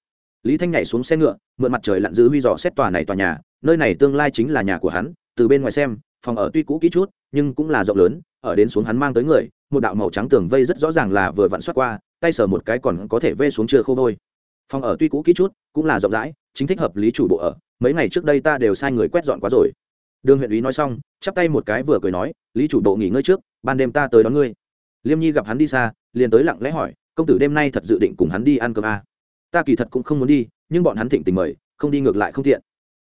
lý thanh nhảy xuống xe ngựa, mượn mặt trời lặn giữ huy dò xét tòa này tòa nhà, nơi này tương lai chính là nhà của hắn, từ bên ngoài xem, phòng ở tuy cũ kỹ chút, nhưng cũng là rộng lớn, ở đến xuống hắn mang tới người, một đạo màu trắng tường vây rất rõ ràng là vừa vặn xoát qua, tay sờ một cái còn có thể vê xuống chưa khô vôi. Phòng ở tuy cũ kỹ chút, cũng là rộng rãi, chính thích hợp lý chủ bộ ở, mấy ngày trước đây ta đều sai người quét dọn quá rồi. Đường huyện ý nói xong, chắp tay một cái vừa cười nói, lý chủ bộ nghỉ ngơi trước, ban đêm ta tới đón ngươi. Liêm nhi gặp hắn đi xa, liền tới lặng lẽ hỏi, công tử đêm nay thật dự định cùng hắn đi ăn cơm à ta kỳ thật cũng không muốn đi, nhưng bọn hắn thịnh tình mời, không đi ngược lại không tiện.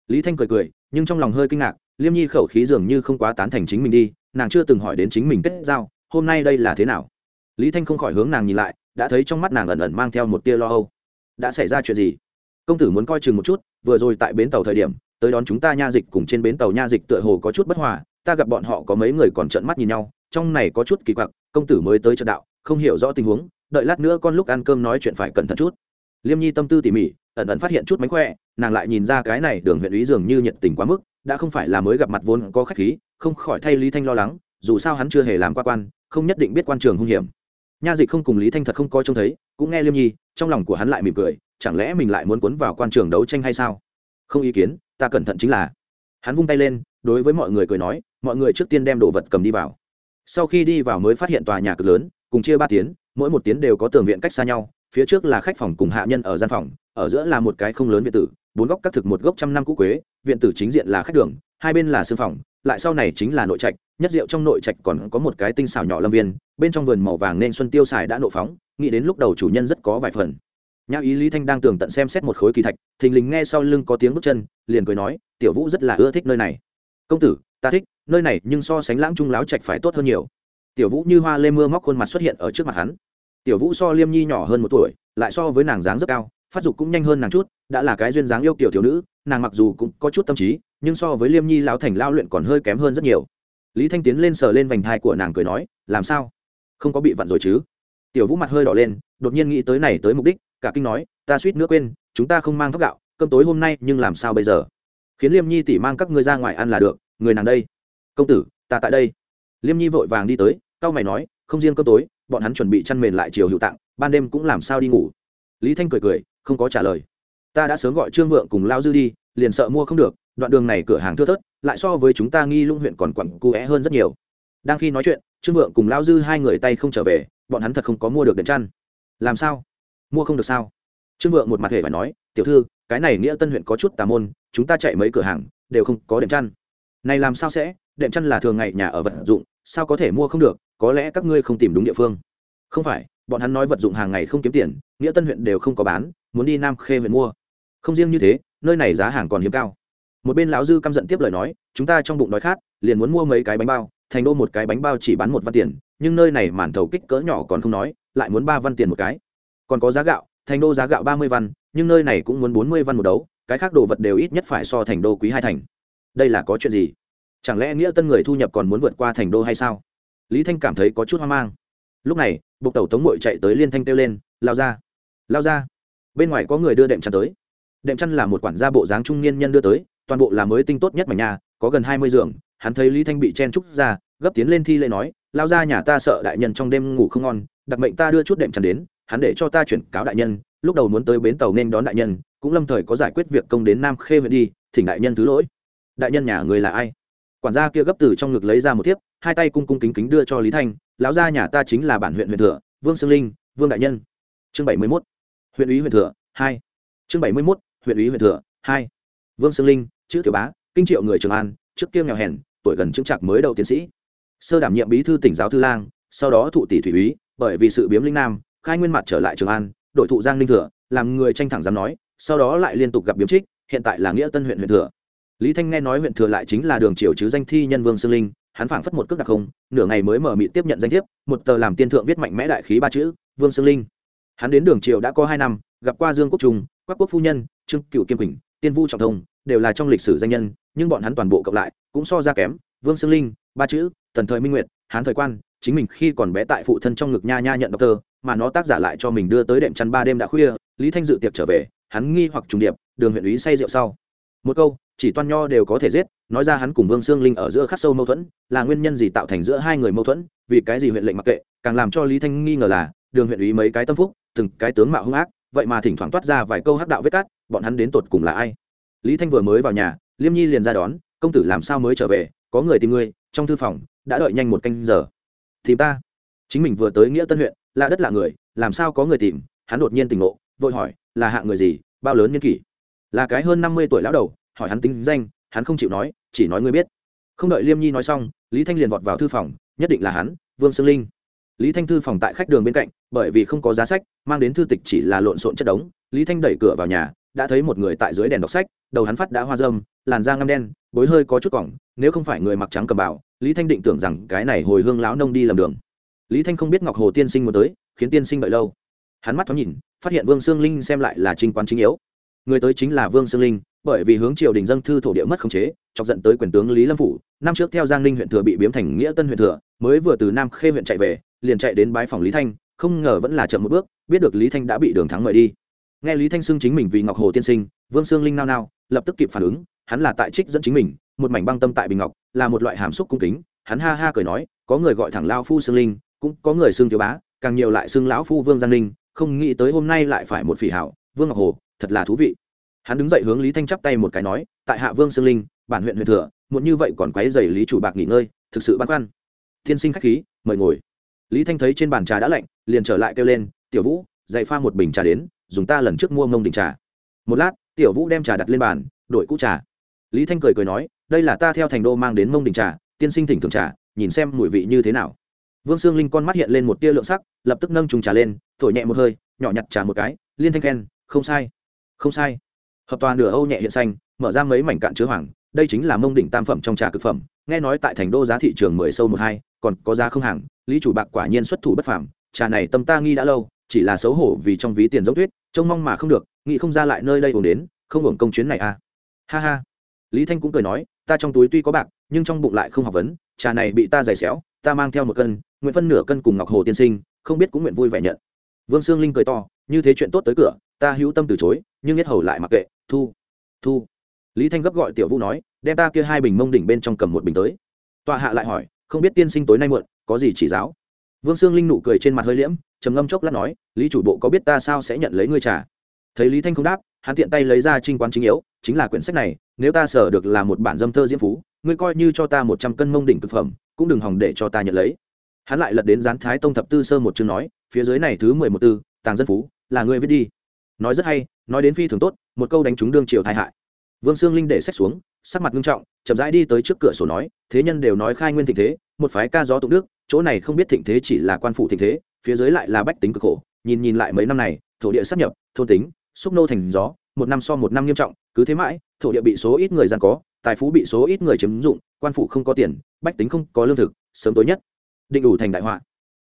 Lý thanh cười cười, nhưng trong lòng hơi kinh ngạc, liêm nhi khẩu khí dường như không quá tán thành chính mình đi, nàng chưa từng hỏi đến chính mình kết giao, hôm nay đây là thế nào? Lý thanh không khỏi hướng nàng nhìn lại, đã thấy trong mắt nàng ẩn ẩn mang theo một tia lo âu. Đã xảy ra chuyện gì? Công tử muốn coi chừng một chút, vừa rồi tại bến tàu thời điểm, tới đón chúng ta nha dịch cùng trên bến tàu nha dịch tựa hồ có chút bất hòa, ta gặp bọn họ có mấy người còn trợn mắt nhìn nhau, trong này có chút kỳ quặc, công tử mới tới trận đạo, không hiểu rõ tình huống, đợi lát nữa con lúc ăn cơm nói chuyện phải cẩn thận chút liêm nhi tâm tư tỉ mỉ, ẩn ẩn phát hiện chút mánh khỏe, nàng lại nhìn ra cái này đường huyện ý dường như nhiệt tình quá mức, đã không phải là mới gặp mặt vốn có khách khí, không khỏi thay lý thanh lo lắng, dù sao hắn chưa hề làm qua quan, không nhất định biết quan trường hung hiểm. Nha dịch không cùng lý thanh thật không coi trông thấy, cũng nghe liêm nhi, trong lòng của hắn lại mỉm cười, chẳng lẽ mình lại muốn cuốn vào quan trường đấu tranh hay sao? Không ý kiến, ta cẩn thận chính là. Hắn vung tay lên, đối với mọi người cười nói, mọi người trước tiên đem đồ vật cầm đi vào. Sau khi đi vào mới phát hiện tòa nhà cực lớn, cùng chia ba tiếng mỗi một tiếng đều có tường viện cách xa nhau phía trước là khách phòng cùng hạ nhân ở gian phòng, ở giữa là một cái không lớn viện tử, bốn góc các thực một gốc trăm năm cũ quế, viện tử chính diện là khách đường, hai bên là sương phòng, lại sau này chính là nội trạch, nhất diệu trong nội trạch còn có một cái tinh xảo nhỏ lâm viên, bên trong vườn màu vàng nên xuân tiêu xài đã nộ phóng, nghĩ đến lúc đầu chủ nhân rất có vài phần. Nhã ý lý thanh đang tường tận xem xét một khối kỳ thạch, thình lình nghe sau lưng có tiếng bước chân, liền cười nói, tiểu vũ rất là ưa thích nơi này. Công tử, ta thích, nơi này nhưng so sánh lãng trung láo trạch phải tốt hơn nhiều. Tiểu vũ như hoa lê mưa móc khuôn mặt xuất hiện ở trước mặt hắn tiểu vũ so liêm nhi nhỏ hơn một tuổi, lại so với nàng dáng rất cao, phát dục cũng nhanh hơn nàng chút, đã là cái duyên dáng yêu kiểu thiếu nữ, nàng mặc dù cũng có chút tâm trí, nhưng so với liêm nhi lão thành lao luyện còn hơi kém hơn rất nhiều. Lý thanh tiến lên sờ lên vành thai của nàng cười nói, làm sao? Không có bị vặn rồi chứ? Tiểu vũ mặt hơi đỏ lên, đột nhiên nghĩ tới này tới mục đích, cả kinh nói, ta suýt nữa quên, chúng ta không mang thóc gạo, cơm tối hôm nay nhưng làm sao bây giờ? Khiến liêm nhi tỉ mang các ngươi ra ngoài ăn là được, người nàng đây. Công tử, ta tại đây. Liêm nhi vội vàng đi tới cao mày nói, không riêng cơm tối bọn hắn chuẩn bị chăn mền lại chiều hữu tặng ban đêm cũng làm sao đi ngủ. Lý thanh cười cười, không có trả lời. Ta đã sớm gọi trương vượng cùng lao dư đi, liền sợ mua không được, đoạn đường này cửa hàng thưa thớt, lại so với chúng ta nghi lũng huyện còn quặn cu é hơn rất nhiều. Đang khi nói chuyện, trương vượng cùng lao dư hai người tay không trở về, bọn hắn thật không có mua được đệm chăn. Làm sao? Mua không được sao? Trương vượng một mặt hề phải nói, tiểu thư, cái này nghĩa tân huyện có chút tà môn, chúng ta chạy mấy cửa hàng, đều không có đệm chăn. Này làm sao sẽ? Đệm chăn là thường ngày nhà ở vật dụng sao có thể mua không được, có lẽ các ngươi không tìm đúng địa phương. Không phải, bọn hắn nói vật dụng hàng ngày không kiếm tiền, nghĩa tân huyện đều không có bán, muốn đi nam khê huyện mua. Không riêng như thế, nơi này giá hàng còn hiếm cao. Một bên lão dư căm giận tiếp lời nói, chúng ta trong bụng đói khát, liền muốn mua mấy cái bánh bao, thành đô một cái bánh bao chỉ bán một văn tiền, nhưng nơi này màn thầu kích cỡ nhỏ còn không nói, lại muốn ba văn tiền một cái. Còn có giá gạo, thành đô giá gạo ba mươi văn, nhưng nơi này cũng muốn bốn mươi văn một đấu, cái khác đồ vật đều ít nhất phải so thành đô quý hai thành. Đây là có chuyện gì? Chẳng lẽ nghĩa tân người thu nhập còn muốn vượt qua thành đô hay sao? Lý thanh cảm thấy có chút hoang mang. Lúc này, buộc tàu tống mội chạy tới liên thanh kêu lên, lao ra lao ra. Bên ngoài có người đưa đệm chăn tới. Đệm chăn là một quản gia bộ dáng trung niên nhân đưa tới, toàn bộ là mới tinh tốt nhất mà nhà, có gần hai mươi giường. Hắn thấy lý thanh bị chen trúc ra, gấp tiến lên thi lễ nói, lao ra nhà ta sợ đại nhân trong đêm ngủ không ngon, đặc mệnh ta đưa chút đệm chăn đến, hắn để cho ta chuyển cáo đại nhân, lúc đầu muốn tới bến tàu nên đón đại nhân, cũng lâm thời có giải quyết việc công đến nam khê huyện đi, thỉnh đại nhân thứ lỗi. Đại nhân nhà người là ai? Quản gia kia gấp từ trong ngực lấy ra một thiếp, hai tay cung cung kính kính đưa cho lý thanh, lão gia nhà ta chính là bản huyện huyện thừa, vương sương linh, vương đại nhân. Chương bảy mươi mốt. Huyện ủy huyện thừa, hai. Chương bảy mươi mốt, huyện ủy huyện thừa, hai. Vương sương linh, chữ tiểu bá, kinh triệu người trường an, trước kia nghèo hèn, tuổi gần chứng trạc mới đầu tiến sĩ. Sơ đảm nhiệm bí thư tỉnh giáo thư lang, sau đó thụ tỷ thủy úy, bởi vì sự biếm linh nam, khai nguyên mặt trở lại trường an, đội thụ giang linh thừa, làm người tranh thẳng dám nói, sau đó lại liên tục gặp biếm trích, hiện tại là nghĩa tân huyện huyện thừa lý thanh nghe nói huyện thừa lại chính là đường triều chứ danh thi nhân vương sương linh, hắn phảng phất một cước đặc không, nửa ngày mới mở mị tiếp nhận danh thiếp, một tờ làm tiên thượng viết mạnh mẽ đại khí ba chữ, vương sương linh. Hắn đến đường triều đã có hai năm, gặp qua dương quốc trung, quắc quốc phu nhân, trương cựu kiêm quỳnh, tiên vu trọng thông, đều là trong lịch sử danh nhân, nhưng bọn hắn toàn bộ cộng lại, cũng so ra kém, vương sương linh, ba chữ, tần thời minh nguyệt, hán thời quan, chính mình khi còn bé tại phụ thân trong ngực nha nha nhận đọc tơ, mà nó tác giả lại cho mình đưa tới đệm chăn ba đêm đã khuya, lý thanh dự tiệc trở về, hắn nghi hoặc trùng điệp, đường huyện ý say rượu sau. Một câu chỉ toan nho đều có thể giết, nói ra hắn cùng vương sương linh ở giữa khắc sâu mâu thuẫn, là nguyên nhân gì tạo thành giữa hai người mâu thuẫn, vì cái gì huyện lệnh mặc kệ, càng làm cho lý thanh nghi ngờ là, đường huyện ý mấy cái tâm phúc, từng cái tướng mạo hung ác, vậy mà thỉnh thoảng toát ra vài câu hắc đạo vết cát, bọn hắn đến tột cùng là ai? Lý thanh vừa mới vào nhà, liêm nhi liền ra đón, công tử làm sao mới trở về, có người tìm ngươi, trong thư phòng, đã đợi nhanh một canh giờ. Tìm ta? Chính mình vừa tới nghĩa tân huyện, lạ đất lạ người, làm sao có người tìm? Hắn đột nhiên tỉnh ngộ, vội hỏi, là hạ người gì, bao lớn niên kỷ? Là cái hơn năm mươi tuổi lão đầu hỏi hắn tính danh, hắn không chịu nói, chỉ nói ngươi biết. Không đợi liêm nhi nói xong, lý thanh liền vọt vào thư phòng, nhất định là hắn, vương sương linh. Lý thanh thư phòng tại khách đường bên cạnh, bởi vì không có giá sách, mang đến thư tịch chỉ là lộn xộn chất đống, lý thanh đẩy cửa vào nhà, đã thấy một người tại dưới đèn đọc sách, đầu hắn phát đã hoa dâm làn da ngăm đen, bối hơi có chút cỏng, nếu không phải người mặc trắng cầm bảo lý thanh định tưởng rằng cái này hồi hương lão nông đi lầm đường. Lý thanh không biết ngọc hồ tiên sinh muốn tới, khiến tiên sinh đợi lâu. Hắn mắt thoáng nhìn, phát hiện vương sương linh xem lại là trinh quán chính yếu. Người tới chính là vương sương linh bởi vì hướng triều đình dân thư thổ địa mất khống chế, chọc dẫn tới quyền tướng lý lâm phủ. Năm trước theo giang ninh huyện thừa bị biếm thành nghĩa tân huyện thừa, mới vừa từ nam khê huyện chạy về, liền chạy đến bái phòng lý thanh, không ngờ vẫn là chậm một bước, biết được lý thanh đã bị đường thắng mời đi. Nghe lý thanh xưng chính mình vì ngọc hồ tiên sinh, vương sương linh nao nao, lập tức kịp phản ứng, hắn là tại trích dẫn chính mình, một mảnh băng tâm tại bình ngọc, là một loại hàm xúc cung kính. Hắn ha ha cười nói, có người gọi thẳng lao phu sương linh, cũng có người xưng thiếu bá, càng nhiều lại xưng lão phu vương giang linh không nghĩ tới hôm nay lại phải một phỉ hảo. Vương ngọc hồ, thật là thú vị hắn đứng dậy hướng lý thanh chắp tay một cái nói, tại hạ vương sương linh, bản huyện huyện thừa, muộn như vậy còn quấy dày lý chủ bạc nghỉ ngơi, thực sự băn khoăn. Tiên sinh khách khí, mời ngồi. Lý thanh thấy trên bàn trà đã lạnh, liền trở lại kêu lên, tiểu vũ, dạy pha một bình trà đến, dùng ta lần trước mua mông đình trà. Một lát, tiểu vũ đem trà đặt lên bàn, đổi cũ trà. Lý thanh cười cười nói, đây là ta theo thành đô mang đến mông đình trà, tiên sinh thỉnh thường trà, nhìn xem mùi vị như thế nào. Vương sương linh con mắt hiện lên một tia lượng sắc, lập tức nâng trùng trà lên, thổi nhẹ một hơi, nhỏ nhặt trà một cái, liên thanh khen, không sai không sai hợp toàn nửa âu nhẹ hiện xanh, mở ra mấy mảnh cạn chứa hoàng, đây chính là mông đỉnh tam phẩm trong trà cực phẩm, nghe nói tại thành đô giá thị trường mười sâu một hai, còn có giá không hàng, lý chủ bạc quả nhiên xuất thủ bất phàm, trà này tâm ta nghi đã lâu, chỉ là xấu hổ vì trong ví tiền giống tuyết, trông mong mà không được, nghĩ không ra lại nơi đây ổn đến, không hưởng công chuyến này à. Ha ha. Lý thanh cũng cười nói, ta trong túi tuy có bạc, nhưng trong bụng lại không học vấn, trà này bị ta giày xéo, ta mang theo một cân, nguyện phân nửa cân cùng ngọc hồ tiên sinh, không biết cũng nguyện vui vẻ nhận vương sương linh cười to, như thế chuyện tốt tới cửa, ta hữu tâm từ chối, nhưng nhất hầu lại mặc kệ, thu thu. Lý thanh gấp gọi tiểu vũ nói, đem ta kia hai bình mông đỉnh bên trong cầm một bình tới. Tọa hạ lại hỏi, không biết tiên sinh tối nay muộn, có gì chỉ giáo? Vương sương linh nụ cười trên mặt hơi liễm, trầm ngâm chốc lát nói, lý chủ bộ có biết ta sao sẽ nhận lấy ngươi trả thấy lý thanh không đáp, hắn tiện tay lấy ra trinh quán chính yếu, chính là quyển sách này, nếu ta sở được là một bản dâm thơ diễm phú, ngươi coi như cho ta một trăm cân mông đỉnh thực phẩm, cũng đừng hòng để cho ta nhận lấy hắn lại lật đến gián thái tông thập tư sơ một chương nói, phía dưới này thứ mười một tư, tàng dân phú, là ngươi viết đi. Nói rất hay, nói đến phi thường tốt, một câu đánh trúng đương triều tai hại. Vương sương linh để sách xuống, sắc mặt nghiêm trọng, chậm rãi đi tới trước cửa sổ nói, thế nhân đều nói khai nguyên thịnh thế, một phái ca gió tụng đức, chỗ này không biết thịnh thế chỉ là quan phủ thịnh thế, phía dưới lại là bách tính cực khổ, nhìn nhìn lại mấy năm này, thổ địa sắp nhập, thôn tính, xúc nô thành gió, một năm so một năm nghiêm trọng, cứ thế mãi, thổ địa bị số ít người giàn có, tài phú bị số ít người chiếm dụng, quan phủ không có tiền, bách tính không có lương thực, sớm tối nhất định đủ thành đại họa.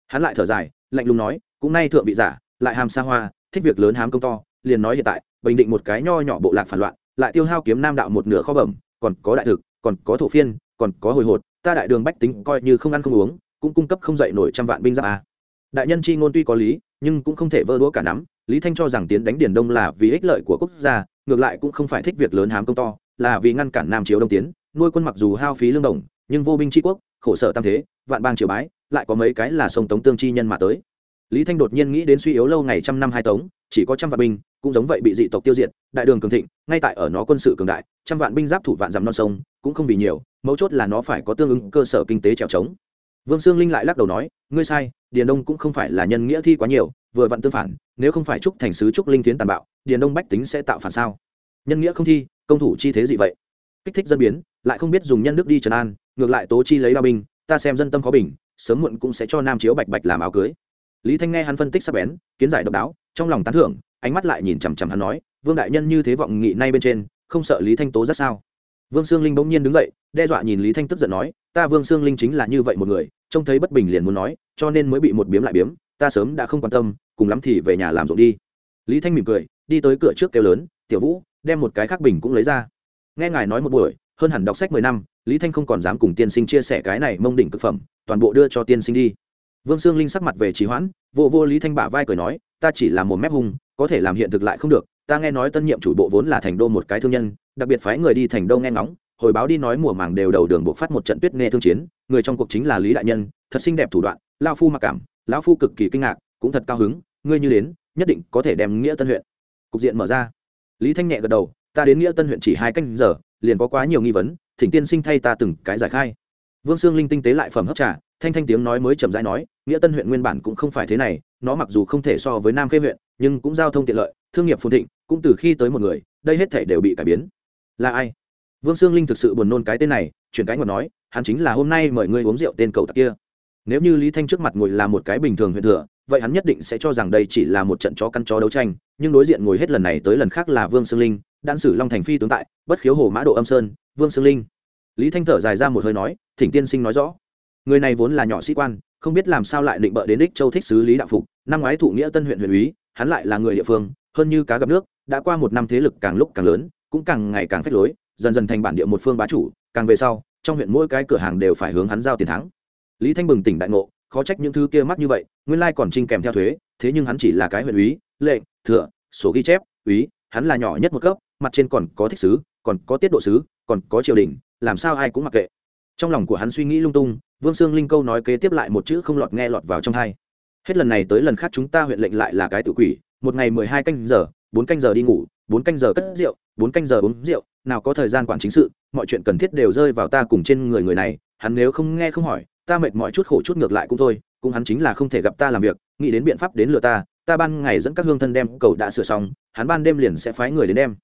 Hắn lại thở dài, lạnh lùng nói, cũng nay thượng vị giả, lại hàm xa hoa, thích việc lớn hám công to, liền nói hiện tại, bình định một cái nho nhỏ bộ lạc phản loạn, lại tiêu hao kiếm nam đạo một nửa kho bẩm, còn có đại thực, còn có thổ phiên, còn có hồi hột, ta đại đường bách tính coi như không ăn không uống, cũng cung cấp không dậy nổi trăm vạn binh giáp a. Đại nhân chi ngôn tuy có lý, nhưng cũng không thể vơ đũa cả nắm, lý thanh cho rằng tiến đánh điền đông là vì ích lợi của quốc gia, ngược lại cũng không phải thích việc lớn hám công to, là vì ngăn cản nam chiếu đông tiến, nuôi quân mặc dù hao phí lương đồng, nhưng vô binh tri quốc, khổ sở tam thế, vạn bang triều bái lại có mấy cái là sông tống tương chi nhân mà tới. Lý thanh đột nhiên nghĩ đến suy yếu lâu ngày trăm năm hai tống, chỉ có trăm vạn binh, cũng giống vậy bị dị tộc tiêu diệt, đại đường cường thịnh, ngay tại ở nó quân sự cường đại, trăm vạn binh giáp thủ vạn dặm non sông, cũng không vì nhiều, mấu chốt là nó phải có tương ứng cơ sở kinh tế trèo trống. Vương sương linh lại lắc đầu nói, ngươi sai, điền đông cũng không phải là nhân nghĩa thi quá nhiều, vừa vặn tương phản, nếu không phải trúc thành sứ trúc linh tiến tàn bạo, điền đông bách tính sẽ tạo phản sao? Nhân nghĩa không thi, công thủ chi thế gì vậy? Kích thích dân biến, lại không biết dùng nhân đức đi trần an, ngược lại tố chi lấy ba binh, ta xem dân tâm khó bình sớm muộn cũng sẽ cho nam chiếu bạch bạch làm áo cưới. Lý thanh nghe hắn phân tích sắc bén, kiến giải độc đáo, trong lòng tán thưởng, ánh mắt lại nhìn chằm chằm hắn nói, vương đại nhân như thế vọng nghị nay bên trên, không sợ lý thanh tố rất sao? Vương sương linh bỗng nhiên đứng dậy, đe dọa nhìn lý thanh tức giận nói, ta vương sương linh chính là như vậy một người, trông thấy bất bình liền muốn nói, cho nên mới bị một biếm lại biếm, ta sớm đã không quan tâm, cùng lắm thì về nhà làm ruộng đi. Lý thanh mỉm cười, đi tới cửa trước kêu lớn, tiểu vũ, đem một cái khác bình cũng lấy ra. Nghe ngài nói một buổi, hơn hẳn đọc sách mười năm, lý thanh không còn dám cùng tiên sinh chia sẻ cái này mông đỉnh thực phẩm toàn bộ đưa cho tiên sinh đi. Vương sương linh sắc mặt về trí hoãn, vô vô lý thanh bả vai cười nói, ta chỉ là một mép hung, có thể làm hiện thực lại không được. Ta nghe nói tân nhiệm chủ bộ vốn là thành đô một cái thương nhân, đặc biệt phái người đi thành đô nghe ngóng, hồi báo đi nói mùa màng đều đầu đường buộc phát một trận tuyết nghe thương chiến, người trong cuộc chính là lý đại nhân, thật xinh đẹp thủ đoạn lao phu mặc cảm, lão phu cực kỳ kinh ngạc, cũng thật cao hứng, ngươi như đến, nhất định có thể đem nghĩa tân huyện. Cục diện mở ra. Lý thanh nhẹ gật đầu, ta đến nghĩa tân huyện chỉ hai canh giờ, liền có quá nhiều nghi vấn, thỉnh tiên sinh thay ta từng cái giải khai vương sương linh tinh tế lại phẩm hấp trà, thanh thanh tiếng nói mới chậm rãi nói, nghĩa tân huyện nguyên bản cũng không phải thế này, nó mặc dù không thể so với nam khê huyện, nhưng cũng giao thông tiện lợi, thương nghiệp phồn thịnh, cũng từ khi tới một người, đây hết thể đều bị cải biến. Là ai? Vương sương linh thực sự buồn nôn cái tên này, chuyển cái ngọt nói, hắn chính là hôm nay mời ngươi uống rượu tên cầu tặc kia. Nếu như lý thanh trước mặt ngồi là một cái bình thường huyện thừa, vậy hắn nhất định sẽ cho rằng đây chỉ là một trận chó căn chó đấu tranh, nhưng đối diện ngồi hết lần này tới lần khác là vương sương linh, đan sử long thành phi tướng tại, bất khiếu hồ mã độ âm sơn, vương sương linh. Lý thanh thở dài ra một hơi nói thỉnh tiên sinh nói rõ. Người này vốn là nhỏ sĩ quan, không biết làm sao lại định bợ đến đích châu thích sứ lý đạo phục, năm ngoái thụ nghĩa tân huyện huyện úy, hắn lại là người địa phương, hơn như cá gặp nước, đã qua một năm thế lực càng lúc càng lớn, cũng càng ngày càng phách lối, dần dần thành bản địa một phương bá chủ, càng về sau, trong huyện mỗi cái cửa hàng đều phải hướng hắn giao tiền thắng. Lý thanh bừng tỉnh đại ngộ, khó trách những thứ kia mắc như vậy, nguyên lai còn trinh kèm theo thuế, thế nhưng hắn chỉ là cái huyện úy lệnh thừa sổ ghi chép, úy, hắn là nhỏ nhất một cấp, mặt trên còn có thích sứ, còn có tiết độ sứ, còn có triều đình, làm sao ai cũng mặc kệ trong lòng của hắn suy nghĩ lung tung, vương sương linh câu nói kế tiếp lại một chữ không lọt nghe lọt vào trong hai. Hết lần này tới lần khác chúng ta huyện lệnh lại là cái tự quỷ, một ngày mười hai canh giờ, bốn canh giờ đi ngủ, bốn canh giờ cất rượu, bốn canh giờ uống rượu, nào có thời gian quản chính sự, mọi chuyện cần thiết đều rơi vào ta cùng trên người người này, hắn nếu không nghe không hỏi, ta mệt mọi chút khổ chút ngược lại cũng thôi, cũng hắn chính là không thể gặp ta làm việc, nghĩ đến biện pháp đến lừa ta ta ban ngày dẫn các hương thân đem cầu đã sửa xong, hắn ban đêm liền sẽ phái người đến đem.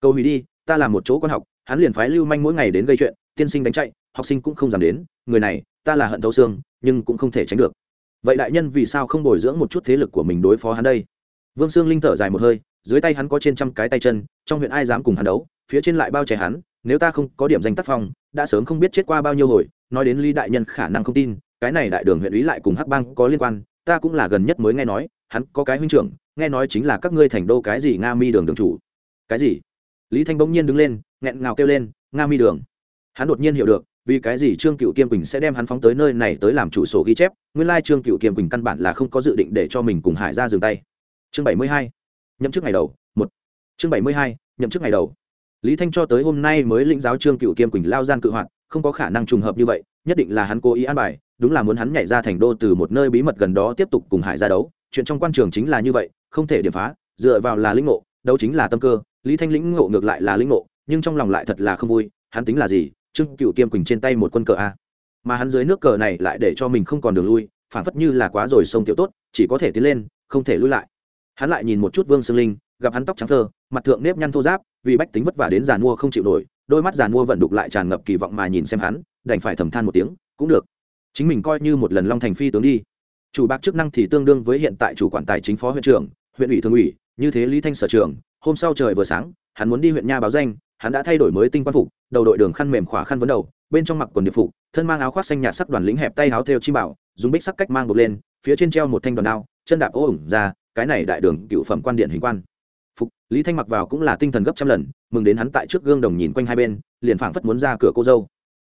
Cầu hủy đi, ta làm một chỗ con học, hắn liền phái lưu manh mỗi ngày đến gây chuyện, tiên sinh đánh chạy học sinh cũng không dám đến, người này, ta là hận thấu xương, nhưng cũng không thể tránh được. Vậy đại nhân vì sao không bồi dưỡng một chút thế lực của mình đối phó hắn đây? Vương sương linh thở dài một hơi, dưới tay hắn có trên trăm cái tay chân, trong huyện ai dám cùng hắn đấu, phía trên lại bao trẻ hắn, nếu ta không có điểm danh tác phong, đã sớm không biết chết qua bao nhiêu hồi, nói đến lý đại nhân khả năng không tin, cái này đại đường huyện ý lại cùng hắc bang có liên quan, ta cũng là gần nhất mới nghe nói, hắn có cái huynh trưởng, nghe nói chính là các ngươi thành đô cái gì nga mi đường đường chủ. Cái gì? Lý thanh bỗng nhiên đứng lên, nghẹn ngào kêu lên, nga mi đường. Hắn đột nhiên hiểu được vì cái gì trương cựu kiêm quỳnh sẽ đem hắn phóng tới nơi này tới làm chủ sổ ghi chép? Nguyên lai trương cựu kiêm quỳnh căn bản là không có dự định để cho mình cùng hải ra dừng tay. Chương bảy mươi hai, nhậm chức ngày đầu, một. Chương bảy mươi hai, nhậm chức ngày đầu. Lý thanh cho tới hôm nay mới lĩnh giáo trương cựu kiêm quỳnh lao gian cự hoạt, không có khả năng trùng hợp như vậy, nhất định là hắn cố ý an bài, đúng là muốn hắn nhảy ra thành đô từ một nơi bí mật gần đó tiếp tục cùng hải ra đấu. Chuyện trong quan trường chính là như vậy, không thể điểm phá, dựa vào là lĩnh ngộ, đấu chính là tâm cơ. Lý thanh lĩnh ngộ ngược lại là lĩnh ngộ, nhưng trong lòng lại thật là không vui, hắn tính là gì? Trương cựu kiêm quỳnh trên tay một quân cờ a. Mà hắn dưới nước cờ này lại để cho mình không còn đường lui, phản phất như là quá rồi sông tiểu tốt, chỉ có thể tiến lên, không thể lui lại. Hắn lại nhìn một chút vương sương linh, gặp hắn tóc trắng thơ, mặt thượng nếp nhăn thô giáp vì bách tính vất vả đến giàn mua không chịu nổi, đôi mắt giàn mua vận đục lại tràn ngập kỳ vọng mà nhìn xem hắn, đành phải thầm than một tiếng, cũng được, chính mình coi như một lần long thành phi tướng đi. Chủ bạc chức năng thì tương đương với hiện tại chủ quản tài chính phó huyện trưởng, huyện ủy thường ủy, như thế lý thanh sở trường hôm sau trời vừa sáng, hắn muốn đi huyện nha báo danh hắn đã thay đổi mới tinh quan phục, đầu đội đường khăn mềm khỏa khăn vấn đầu, bên trong mặc quần điệp phục, thân mang áo khoác xanh nhạt sắc đoàn lính hẹp tay áo theo chi bảo, dùng bích sắc cách mang buộc lên, phía trên treo một thanh đoàn đao, chân đạp ô ủng ra, cái này đại đường cựu phẩm quan điện hình quan. Phục, lý thanh mặc vào cũng là tinh thần gấp trăm lần, mừng đến hắn tại trước gương đồng nhìn quanh hai bên, liền phảng phất muốn ra cửa cô dâu.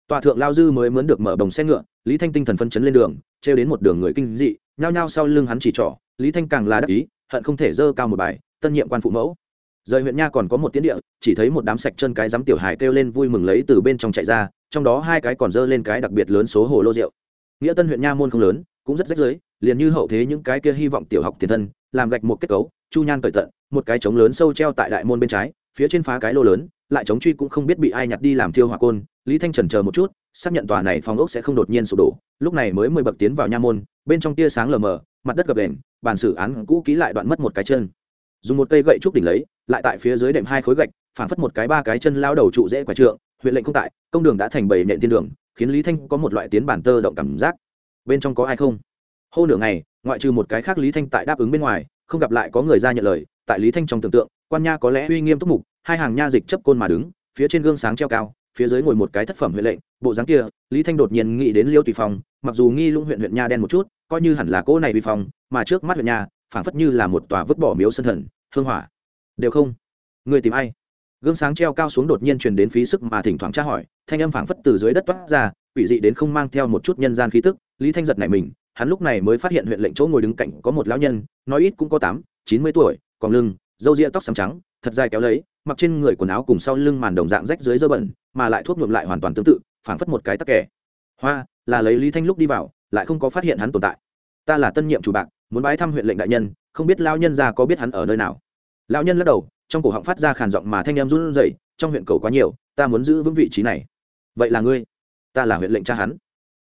Tòa thượng lao dư mới mướn được mở bồng xe ngựa, lý thanh tinh thần phân chấn lên đường, trêu đến một đường người kinh dị, nhao nhao sau lưng hắn chỉ trỏ, lý thanh càng là đắc ý, hận không thể dơ cao một bài, tân nhiệm quan phụ mẫu rời huyện nha còn có một tiến địa, chỉ thấy một đám sạch chân cái dám tiểu hài kêu lên vui mừng lấy từ bên trong chạy ra, trong đó hai cái còn dơ lên cái đặc biệt lớn số hồ lô rượu. Nghĩa tân huyện nha môn không lớn, cũng rất rách rưới, liền như hậu thế những cái kia hy vọng tiểu học tiền thân, làm gạch một kết cấu, chu nhan cởi tận, một cái trống lớn sâu treo tại đại môn bên trái, phía trên phá cái lô lớn, lại chống truy cũng không biết bị ai nhặt đi làm thiêu hỏa côn, lý thanh trần chờ một chút, xác nhận tòa này phòng ốc sẽ không đột nhiên sụp đổ, lúc này mới mười bậc tiến vào nha môn, bên trong tia sáng lờ mờ, mặt đất gập đền, bàn xử án cũ ký lại đoạn mất một cái chân dùng một cây gậy trúc đỉnh lấy, lại tại phía dưới đệm hai khối gạch phản phất một cái ba cái chân lao đầu trụ dễ quả trượng, huyện lệnh không tại, công đường đã thành bầy nện thiên đường, khiến lý thanh có một loại tiến bản tơ động cảm giác. Bên trong có ai không? Hô nửa ngày, ngoại trừ một cái khác lý thanh tại đáp ứng bên ngoài, không gặp lại có người ra nhận lời, tại lý thanh trong tưởng tượng, quan nha có lẽ uy nghiêm túc mục, hai hàng nha dịch chấp côn mà đứng, phía trên gương sáng treo cao, phía dưới ngồi một cái thất phẩm huyện lệnh, bộ dáng kia, lý thanh đột nhiên nghĩ đến liêu tùy phong, mặc dù nghi lũng huyện huyện nha đen một chút, coi như hẳn là cỗ này vi phong, mà trước mắt huyện nha phảng phất như là một tòa vứt bỏ miếu sân thần, hương hỏa. Đều không? Người tìm ai? Gương sáng treo cao xuống đột nhiên truyền đến phí sức mà thỉnh thoảng tra hỏi, thanh âm phảng phất từ dưới đất toát ra, quỷ dị đến không mang theo một chút nhân gian khí tức, lý thanh giật này mình, hắn lúc này mới phát hiện huyện lệnh chỗ ngồi đứng cạnh có một lão nhân, nói ít cũng có tám, chín mươi tuổi còn lưng, râu ria tóc xám trắng, thật dài kéo lấy, mặc trên người quần áo cùng sau lưng màn đồng dạng rách dưới dơ bẩn, mà lại thuốc nhuộm lại hoàn toàn tương tự, phảng phất một cái tắc kẻ hoa, là lấy lý thanh lúc đi vào, lại không có phát hiện hắn tồn tại. Ta là tân nhiệm chủ bạc muốn bái thăm huyện lệnh đại nhân, không biết lao nhân ra có biết hắn ở nơi nào. Lão nhân lắc đầu, trong cổ họng phát ra khàn giọng mà thanh em run rẩy, trong huyện cầu quá nhiều, ta muốn giữ vững vị trí này. Vậy là ngươi, ta là huyện lệnh cha hắn.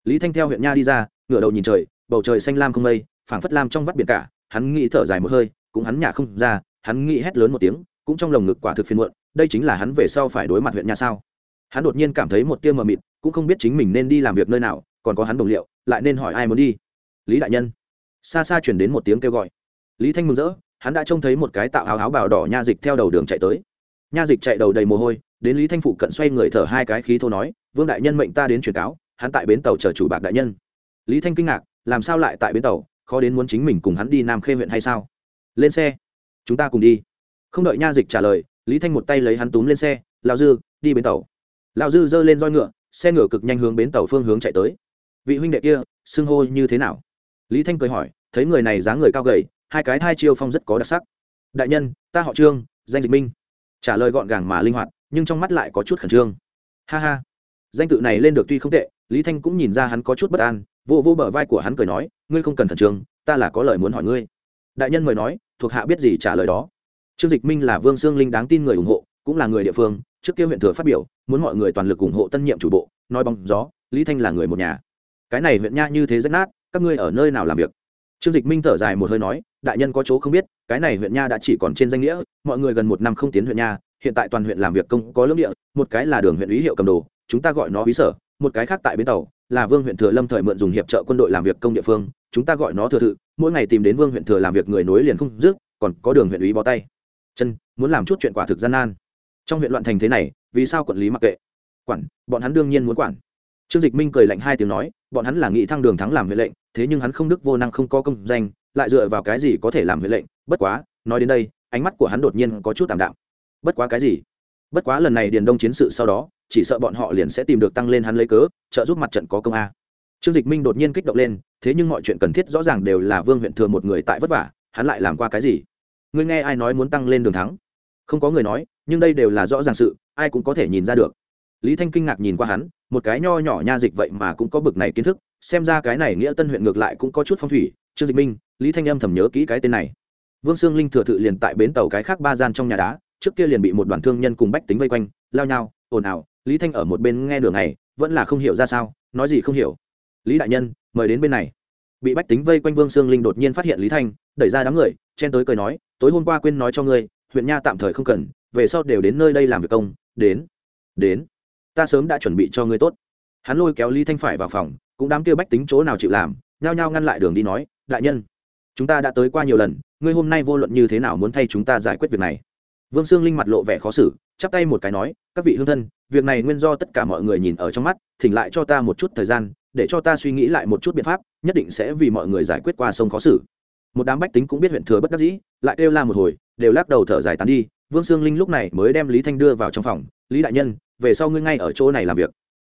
Lý thanh theo huyện nha đi ra, ngửa đầu nhìn trời, bầu trời xanh lam không mây, phảng phất lam trong vắt biển cả, hắn nghĩ thở dài một hơi, cũng hắn nhả không ra, hắn nghĩ hét lớn một tiếng, cũng trong lồng ngực quả thực phiền muộn, đây chính là hắn về sau phải đối mặt huyện nha sao. Hắn đột nhiên cảm thấy một tia mờ mịt, cũng không biết chính mình nên đi làm việc nơi nào, còn có hắn đồng liệu, lại nên hỏi ai muốn đi. Lý đại nhân xa xa chuyển đến một tiếng kêu gọi. Lý thanh mừng rỡ, hắn đã trông thấy một cái tạo áo áo bào đỏ nha dịch theo đầu đường chạy tới. Nha dịch chạy đầu đầy mồ hôi, đến lý thanh phụ cận xoay người thở hai cái khí thô nói, vương đại nhân mệnh ta đến truyền cáo, hắn tại bến tàu chờ chủ bạc đại nhân. Lý thanh kinh ngạc, làm sao lại tại bến tàu? Khó đến muốn chính mình cùng hắn đi nam khê huyện hay sao? Lên xe, chúng ta cùng đi. Không đợi nha dịch trả lời, lý thanh một tay lấy hắn túm lên xe lao dư, đi bến tàu. Lao dư giơ lên roi ngựa, xe ngựa cực nhanh hướng bến tàu phương hướng chạy tới. Vị huynh đệ kia, xưng hô như thế nào? Lý thanh cười hỏi, thấy người này dáng người cao gầy, hai cái thai chiêu phong rất có đặc sắc. Đại nhân, ta họ trương, danh dịch minh. Trả lời gọn gàng mà linh hoạt, nhưng trong mắt lại có chút khẩn trương. Ha ha. Danh tự này lên được tuy không tệ, lý thanh cũng nhìn ra hắn có chút bất an, vô vô bờ vai của hắn cười nói, ngươi không cần khẩn trương, ta là có lời muốn hỏi ngươi. Đại nhân mời nói, thuộc hạ biết gì trả lời đó. Trương dịch minh là vương sương linh đáng tin người ủng hộ, cũng là người địa phương, trước kia huyện thừa phát biểu, muốn mọi người toàn lực ủng hộ tân nhiệm chủ bộ, nói bóng gió, lý thanh là người một nhà. Cái này huyện nha như thế rách nát các ngươi ở nơi nào làm việc? Trương dịch minh thở dài một hơi nói, đại nhân có chỗ không biết, cái này huyện nha đã chỉ còn trên danh nghĩa, mọi người gần một năm không tiến huyện nha, hiện tại toàn huyện làm việc công có lưỡng địa, một cái là đường huyện ý hiệu cầm đồ, chúng ta gọi nó bí sở, một cái khác tại bến tàu, là vương huyện thừa lâm thời mượn dùng hiệp trợ quân đội làm việc công địa phương, chúng ta gọi nó thừa thự, mỗi ngày tìm đến vương huyện thừa làm việc người nối liền không dứt, còn có đường huyện ý bó tay. Chân, muốn làm chút chuyện quả thực gian nan. Trong huyện loạn thành thế này, vì sao quản lý mặc kệ? Quản, bọn hắn đương nhiên muốn quản trương dịch minh cười lạnh hai tiếng nói, bọn hắn là nghị thăng đường thắng làm huệ lệnh, thế nhưng hắn không đức vô năng không có công danh, lại dựa vào cái gì có thể làm huệ lệnh? Bất quá, nói đến đây, ánh mắt của hắn đột nhiên có chút tạm đạm. Bất quá cái gì? Bất quá lần này điền đông chiến sự sau đó, chỉ sợ bọn họ liền sẽ tìm được tăng lên hắn lấy cớ, trợ giúp mặt trận có công a. Trương dịch minh đột nhiên kích động lên, thế nhưng mọi chuyện cần thiết rõ ràng đều là vương huyện thừa một người tại vất vả, hắn lại làm qua cái gì? Ngươi nghe ai nói muốn tăng lên đường thắng? Không có người nói, nhưng đây đều là rõ ràng sự, ai cũng có thể nhìn ra được. Lý thanh kinh ngạc nhìn qua hắn một cái nho nhỏ nha dịch vậy mà cũng có bực này kiến thức, xem ra cái này nghĩa tân huyện ngược lại cũng có chút phong thủy. Trương dịch minh, lý thanh âm thầm nhớ kỹ cái tên này. Vương sương linh thừa thự liền tại bến tàu cái khác ba gian trong nhà đá, trước kia liền bị một đoàn thương nhân cùng bách tính vây quanh, lao nhau ồn ào, lý thanh ở một bên nghe đường này, vẫn là không hiểu ra sao, nói gì không hiểu. Lý đại nhân, mời đến bên này. Bị bách tính vây quanh vương sương linh đột nhiên phát hiện lý thanh, đẩy ra đám người, chen tới cười nói, tối hôm qua quên nói cho ngươi, huyện nha tạm thời không cần, về sau đều đến nơi đây làm việc công, đến đến ta sớm đã chuẩn bị cho ngươi tốt. Hắn lôi kéo lý thanh phải vào phòng, cũng đám kia bách tính chỗ nào chịu làm, nhao nhao ngăn lại đường đi nói, đại nhân, chúng ta đã tới qua nhiều lần, ngươi hôm nay vô luận như thế nào muốn thay chúng ta giải quyết việc này? Vương sương linh mặt lộ vẻ khó xử, chắp tay một cái nói, các vị hương thân, việc này nguyên do tất cả mọi người nhìn ở trong mắt, thỉnh lại cho ta một chút thời gian, để cho ta suy nghĩ lại một chút biện pháp, nhất định sẽ vì mọi người giải quyết qua sông khó xử. Một đám bách tính cũng biết huyện thừa bất đắc dĩ, lại kêu la một hồi, đều lắc đầu thở dài tán đi. Vương sương linh lúc này mới đem lý thanh đưa vào trong phòng, lý đại nhân về sau ngươi ngay ở chỗ này làm việc.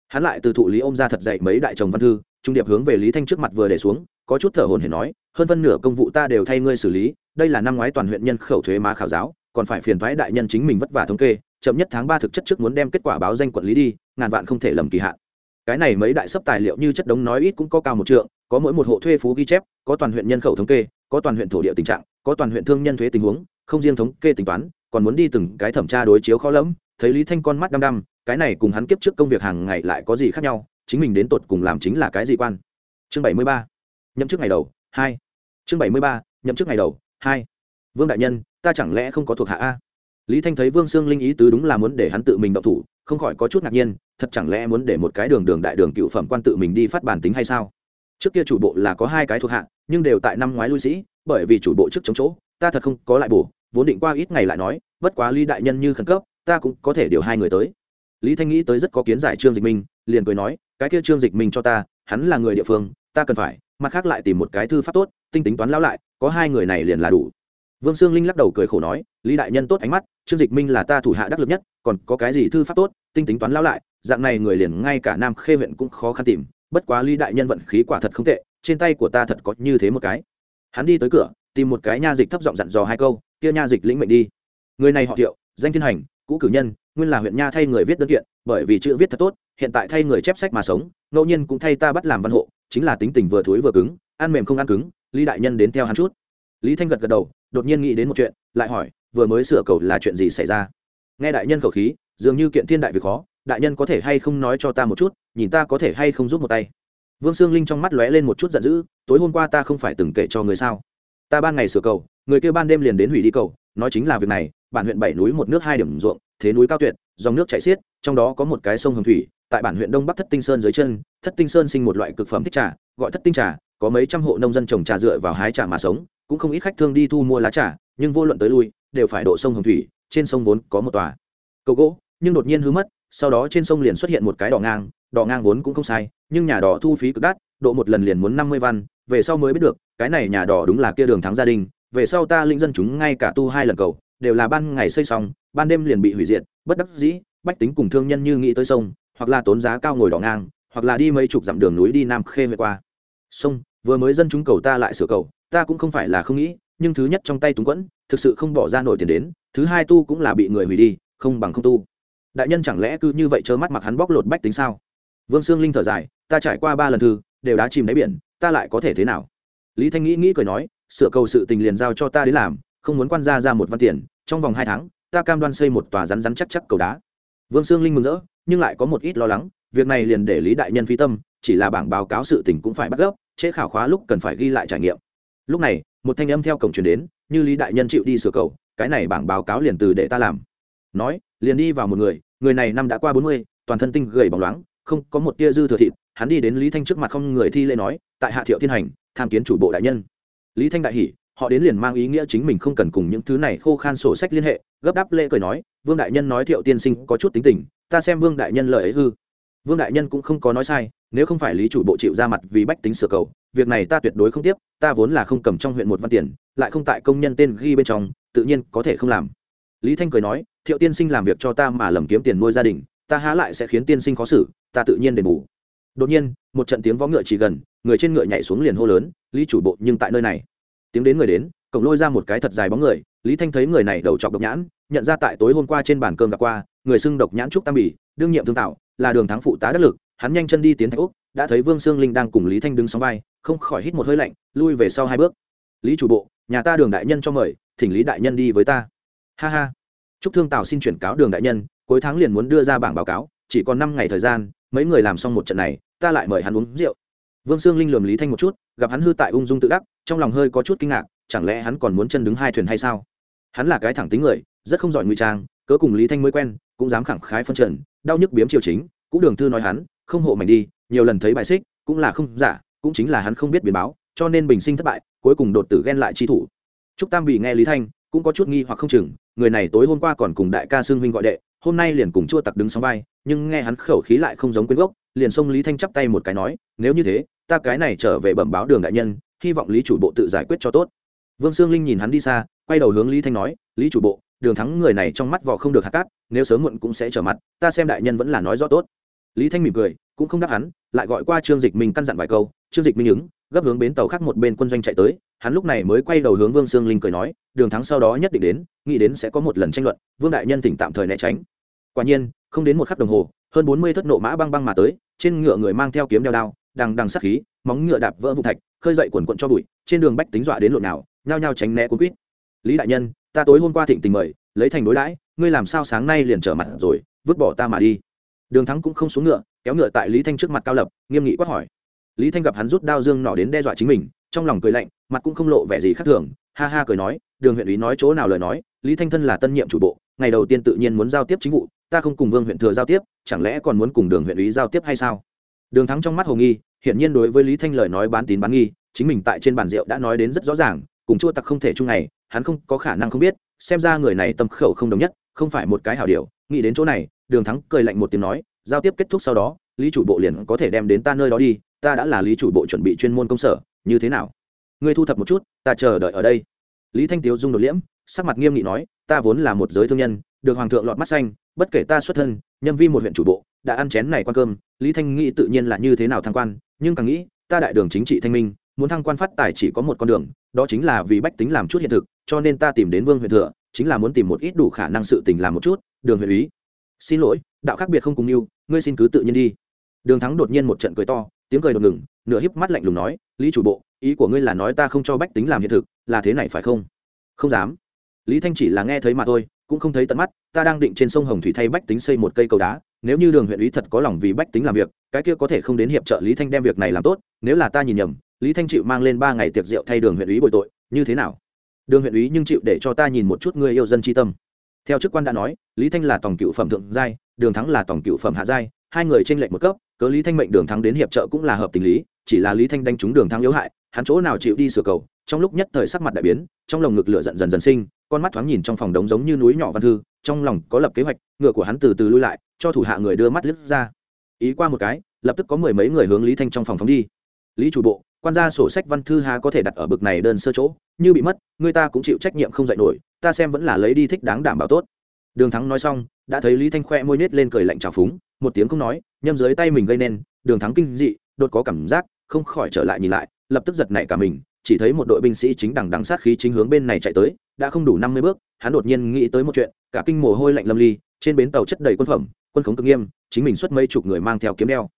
Hắn lại từ thụ lý ôm ra thật dậy mấy đại chồng văn thư, trung điệp hướng về lý thanh trước mặt vừa để xuống, có chút thở hồn hển nói, hơn phân nửa công vụ ta đều thay ngươi xử lý, đây là năm ngoái toàn huyện nhân khẩu thuế má khảo giáo, còn phải phiền thoái đại nhân chính mình vất vả thống kê, chậm nhất tháng ba thực chất trước muốn đem kết quả báo danh quản lý đi, ngàn vạn không thể lầm kỳ hạn. Cái này mấy đại sấp tài liệu như chất đống nói ít cũng có cao một trượng, có mỗi một hộ thuê phú ghi chép, có toàn huyện nhân khẩu thống kê, có toàn huyện thổ địa tình trạng, có toàn huyện thương nhân thuế tình huống, không riêng thống kê tính toán, còn muốn đi từng cái thẩm tra đối chiếu khó lẫm, thấy lý thanh con mắt đăm đăm cái này cùng hắn kiếp trước công việc hàng ngày lại có gì khác nhau, chính mình đến tột cùng làm chính là cái gì quan? Chương bảy mươi ba. Nhậm chức ngày đầu, hai. Chương bảy mươi ba, nhậm chức ngày đầu, hai. Vương đại nhân, ta chẳng lẽ không có thuộc hạ a? Lý thanh thấy vương sương linh ý tứ đúng là muốn để hắn tự mình động thủ, không khỏi có chút ngạc nhiên, thật chẳng lẽ muốn để một cái đường đường đại đường cựu phẩm quan tự mình đi phát bản tính hay sao? Trước kia chủ bộ là có hai cái thuộc hạ, nhưng đều tại năm ngoái lui sĩ, bởi vì chủ bộ trước chống chỗ, ta thật không có lại bổ, vốn định qua ít ngày lại nói, bất quá ly đại nhân như khẩn cấp, ta cũng có thể điều hai người tới lý thanh nghĩ tới rất có kiến giải trương dịch minh, liền cười nói, cái kia trương dịch minh cho ta, hắn là người địa phương, ta cần phải, mặt khác lại tìm một cái thư pháp tốt, tinh tính toán lão lại, có hai người này liền là đủ. Vương sương linh lắc đầu cười khổ nói, lý đại nhân tốt ánh mắt, trương dịch minh là ta thủ hạ đắc lực nhất, còn có cái gì thư pháp tốt, tinh tính toán lão lại, dạng này người liền ngay cả nam khê huyện cũng khó khăn tìm, bất quá lý đại nhân vận khí quả thật không tệ, trên tay của ta thật có như thế một cái. Hắn đi tới cửa, tìm một cái nha dịch thấp giọng dặn dò hai câu, kia nha dịch lĩnh mệnh đi. Người này họ thiệu, danh thiên hành cũ cử nhân, nguyên là huyện nha thay người viết đơn kiện, bởi vì chữ viết thật tốt, hiện tại thay người chép sách mà sống, ngẫu nhiên cũng thay ta bắt làm văn hộ, chính là tính tình vừa thối vừa cứng, ăn mềm không ăn cứng, lý đại nhân đến theo hắn chút. Lý thanh gật gật đầu, đột nhiên nghĩ đến một chuyện, lại hỏi, vừa mới sửa cầu là chuyện gì xảy ra? Nghe đại nhân khẩu khí, dường như kiện thiên đại việc khó, đại nhân có thể hay không nói cho ta một chút, nhìn ta có thể hay không giúp một tay? Vương sương linh trong mắt lóe lên một chút giận dữ, tối hôm qua ta không phải từng kể cho người sao? Ta ban ngày sửa cầu, người kêu ban đêm liền đến hủy đi cầu, nói chính là việc này bản huyện bảy núi một nước hai điểm ruộng, thế núi cao tuyệt, dòng nước chảy xiết, trong đó có một cái sông hồng thủy, tại bản huyện đông bắc thất tinh sơn dưới chân, thất tinh sơn sinh một loại cực phẩm thích trà, gọi thất tinh trà, có mấy trăm hộ nông dân trồng trà dựa vào hái trà mà sống, cũng không ít khách thương đi thu mua lá trà, nhưng vô luận tới lui, đều phải độ sông hồng thủy, trên sông vốn có một tòa. Cầu gỗ, nhưng đột nhiên hư mất, sau đó trên sông liền xuất hiện một cái đỏ ngang đỏ ngang vốn cũng không sai, nhưng nhà đỏ thu phí cực đắt, độ một lần liền muốn năm mươi văn, về sau mới biết được, cái này nhà đỏ đúng là kia đường thắng gia đình, về sau ta linh dân chúng ngay cả tu hai lần cầu đều là ban ngày xây xong, ban đêm liền bị hủy diệt, bất đắc dĩ, bách tính cùng thương nhân như nghĩ tới sông, hoặc là tốn giá cao ngồi đỏ ngang, hoặc là đi mấy chục dặm đường núi đi nam khê về qua. Sông, vừa mới dân chúng cầu ta lại sửa cầu, ta cũng không phải là không nghĩ, nhưng thứ nhất trong tay túng quẫn, thực sự không bỏ ra nổi tiền đến, thứ hai tu cũng là bị người hủy đi, không bằng không tu. Đại nhân chẳng lẽ cứ như vậy trơ mắt mặc hắn bóc lột bách tính sao? Vương sương linh thở dài, ta trải qua ba lần thư, đều đã chìm đáy biển, ta lại có thể thế nào? Lý thanh nghĩ nghĩ cười nói, sửa cầu sự tình liền giao cho ta đến làm, không muốn quan ra ra một văn tiền trong vòng hai tháng, ta cam đoan xây một tòa rắn rắn chắc chắc cầu đá. Vương sương linh mừng rỡ, nhưng lại có một ít lo lắng, việc này liền để lý đại nhân phi tâm, chỉ là bảng báo cáo sự tình cũng phải bắt gốc chế khảo khóa lúc cần phải ghi lại trải nghiệm. Lúc này, một thanh âm theo cổng truyền đến, như lý đại nhân chịu đi sửa cầu, cái này bảng báo cáo liền từ để ta làm. Nói, liền đi vào một người người này năm đã qua bốn mươi, toàn thân tinh gầy bóng loáng, không có một tia dư thừa thịt, hắn đi đến lý thanh trước mặt không người thi lễ nói, tại hạ thiệu thiên hành, tham kiến chủ bộ đại nhân. Lý thanh đại hỉ họ đến liền mang ý nghĩa chính mình không cần cùng những thứ này khô khan sổ sách liên hệ, gấp đáp lễ cười nói, vương đại nhân nói thiệu tiên sinh có chút tính tình, ta xem vương đại nhân lời ấy hư. Vương đại nhân cũng không có nói sai, nếu không phải lý chủ bộ chịu ra mặt vì bách tính sửa cầu, việc này ta tuyệt đối không tiếp, ta vốn là không cầm trong huyện một văn tiền, lại không tại công nhân tên ghi bên trong, tự nhiên có thể không làm. Lý thanh cười nói, thiệu tiên sinh làm việc cho ta mà lầm kiếm tiền nuôi gia đình, ta há lại sẽ khiến tiên sinh khó xử, ta tự nhiên đền bù. Đột nhiên, một trận tiếng vó ngựa chỉ gần, người trên ngựa nhảy xuống liền hô lớn, lý chủ bộ, nhưng tại nơi này tiếng đến người đến, cổng lôi ra một cái thật dài bóng người, lý thanh thấy người này đầu chọc độc nhãn, nhận ra tại tối hôm qua trên bàn cơm gặp qua, người xưng độc nhãn trúc tam bỉ, đương nhiệm thương tạo là đường thắng phụ tá đắc lực, hắn nhanh chân đi tiến thạch úc, đã thấy vương sương linh đang cùng lý thanh đứng sóng vai, không khỏi hít một hơi lạnh, lui về sau hai bước. Lý chủ bộ, nhà ta đường đại nhân cho mời, thỉnh lý đại nhân đi với ta. Ha ha. Trúc thương tào xin chuyển cáo đường đại nhân, cuối tháng liền muốn đưa ra bảng báo cáo, chỉ còn năm ngày thời gian, mấy người làm xong một trận này, ta lại mời hắn uống rượu. Vương sương linh lườm lý thanh một chút, gặp hắn hư tại ung dung tự đắc trong lòng hơi có chút kinh ngạc, chẳng lẽ hắn còn muốn chân đứng hai thuyền hay sao? Hắn là cái thẳng tính người, rất không giỏi ngụy trang, cớ cùng lý thanh mới quen, cũng dám khẳng khái phân trần, đau nhức biếm triều chính, cũng đường thư nói hắn, không hộ mảnh đi, nhiều lần thấy bài xích, cũng là không giả, cũng chính là hắn không biết biến báo, cho nên bình sinh thất bại, cuối cùng đột tử ghen lại chi thủ. Trúc tam bị nghe lý thanh, cũng có chút nghi hoặc không chừng, người này tối hôm qua còn cùng đại ca xương huynh gọi đệ, hôm nay liền cùng chua tặc đứng sóng vai, nhưng nghe hắn khẩu khí lại không giống quyến gốc, liền xông lý thanh chắp tay một cái nói, nếu như thế, ta cái này trở về bẩm báo đường đại nhân hy vọng lý chủ bộ tự giải quyết cho tốt. Vương sương linh nhìn hắn đi xa, quay đầu hướng lý thanh nói, lý chủ bộ, đường thắng người này trong mắt vò không được hạt cát, nếu sớm muộn cũng sẽ trở mặt, ta xem đại nhân vẫn là nói rõ tốt. Lý thanh mỉm cười, cũng không đáp hắn, lại gọi qua trương dịch minh căn dặn vài câu, trương dịch minh ứng, gấp hướng bến tàu khác một bên quân doanh chạy tới, hắn lúc này mới quay đầu hướng vương sương linh cười nói, đường thắng sau đó nhất định đến, nghĩ đến sẽ có một lần tranh luận, vương đại nhân tỉnh tạm thời né tránh. Quả nhiên, không đến một khắc đồng hồ, hơn bốn mươi thất nộ mã băng băng mà tới, trên ngựa người mang theo kiếm đeo đao đằng đằng sắc khí, móng ngựa đạp vỡ vụ thạch, khơi dậy quần quận cho bụi, trên đường bách tính dọa đến lộn nào, nhao nhao tránh né cuốn quýt. Lý đại nhân, ta tối hôm qua thịnh tình mời, lấy thành đối đãi, ngươi làm sao sáng nay liền trở mặt rồi, vứt bỏ ta mà đi. Đường thắng cũng không xuống ngựa, kéo ngựa tại lý thanh trước mặt cao lập, nghiêm nghị quát hỏi. Lý thanh gặp hắn rút đao dương nỏ đến đe dọa chính mình, trong lòng cười lạnh, mặt cũng không lộ vẻ gì khác thường, ha ha cười nói, đường huyện ủy nói chỗ nào lời nói, lý thanh thân là tân nhiệm chủ bộ, ngày đầu tiên tự nhiên muốn giao tiếp chính vụ, ta không cùng vương huyện thừa giao tiếp, chẳng lẽ còn muốn cùng đường huyện ủy giao tiếp hay sao? Đường thắng trong mắt hồ nghi, hiển nhiên đối với lý thanh lời nói bán tín bán nghi, chính mình tại trên bàn rượu đã nói đến rất rõ ràng, cùng chua tặc không thể chung này hắn không có khả năng không biết, xem ra người này tâm khẩu không đồng nhất, không phải một cái hảo điều, nghĩ đến chỗ này, đường thắng cười lạnh một tiếng nói, giao tiếp kết thúc sau đó, lý chủ bộ liền có thể đem đến ta nơi đó đi, ta đã là lý chủ bộ chuẩn bị chuyên môn công sở, như thế nào? Ngươi thu thập một chút, ta chờ đợi ở đây. Lý thanh tiếu dung đột liễm, sắc mặt nghiêm nghị nói, ta vốn là một giới thương nhân được hoàng thượng lọt mắt xanh, bất kể ta xuất thân, nhâm vi một huyện chủ bộ, đã ăn chén này quan cơm, lý thanh nghĩ tự nhiên là như thế nào thăng quan, nhưng càng nghĩ, ta đại đường chính trị thanh minh, muốn thăng quan phát tài chỉ có một con đường, đó chính là vì bách tính làm chút hiện thực, cho nên ta tìm đến vương huyện thừa, chính là muốn tìm một ít đủ khả năng sự tình làm một chút, đường huyện ý xin lỗi, đạo khác biệt không cùng mưu ngươi xin cứ tự nhiên đi. Đường thắng đột nhiên một trận cười to, tiếng cười đột ngừng, nửa híp mắt lạnh lùng nói, lý chủ bộ, ý của ngươi là nói ta không cho bách tính làm hiện thực, là thế này phải không? Không dám. Lý thanh chỉ là nghe thấy mà thôi cũng không thấy tận mắt, ta đang định trên sông hồng thủy thay bách tính xây một cây cầu đá, nếu như đường huyện ý thật có lòng vì bách tính làm việc, cái kia có thể không đến hiệp trợ lý thanh đem việc này làm tốt, nếu là ta nhìn nhầm, lý thanh chịu mang lên ba ngày tiệc rượu thay đường huyện ý bồi tội, như thế nào? Đường huyện ý nhưng chịu để cho ta nhìn một chút người yêu dân tri tâm. Theo chức quan đã nói, lý thanh là tổng cựu phẩm thượng giai, đường thắng là tổng cựu phẩm hạ giai, hai người tranh lệch một cấp, cớ lý thanh mệnh đường thắng đến hiệp trợ cũng là hợp tình lý, chỉ là lý thanh đánh trúng đường thắng yếu hại, hắn chỗ nào chịu đi sửa cầu trong lúc nhất thời sắc mặt đại biến, trong lồng ngực lửa giận dần dần sinh, con mắt thoáng nhìn trong phòng đống giống như núi nhỏ văn thư, trong lòng có lập kế hoạch, ngựa của hắn từ từ lui lại, cho thủ hạ người đưa mắt lướt ra. Ý qua một cái, lập tức có mười mấy người hướng lý thanh trong phòng phóng đi. Lý chủ bộ, quan gia sổ sách văn thư hà có thể đặt ở bực này đơn sơ chỗ, như bị mất, người ta cũng chịu trách nhiệm không dạy nổi, ta xem vẫn là lấy đi thích đáng đảm bảo tốt. Đường thắng nói xong, đã thấy lý thanh khoe môi nết lên cười lạnh trào phúng, một tiếng không nói, nhâm dưới tay mình gây nên, đường thắng kinh dị, đột có cảm giác, không khỏi trở lại nhìn lại, lập tức giật nảy cả mình chỉ thấy một đội binh sĩ chính đằng đằng sát khí chính hướng bên này chạy tới, đã không đủ năm mươi bước, hắn đột nhiên nghĩ tới một chuyện, cả kinh mồ hôi lạnh lâm ly, trên bến tàu chất đầy quân phẩm, quân khống cực nghiêm, chính mình xuất mấy chục người mang theo kiếm đeo.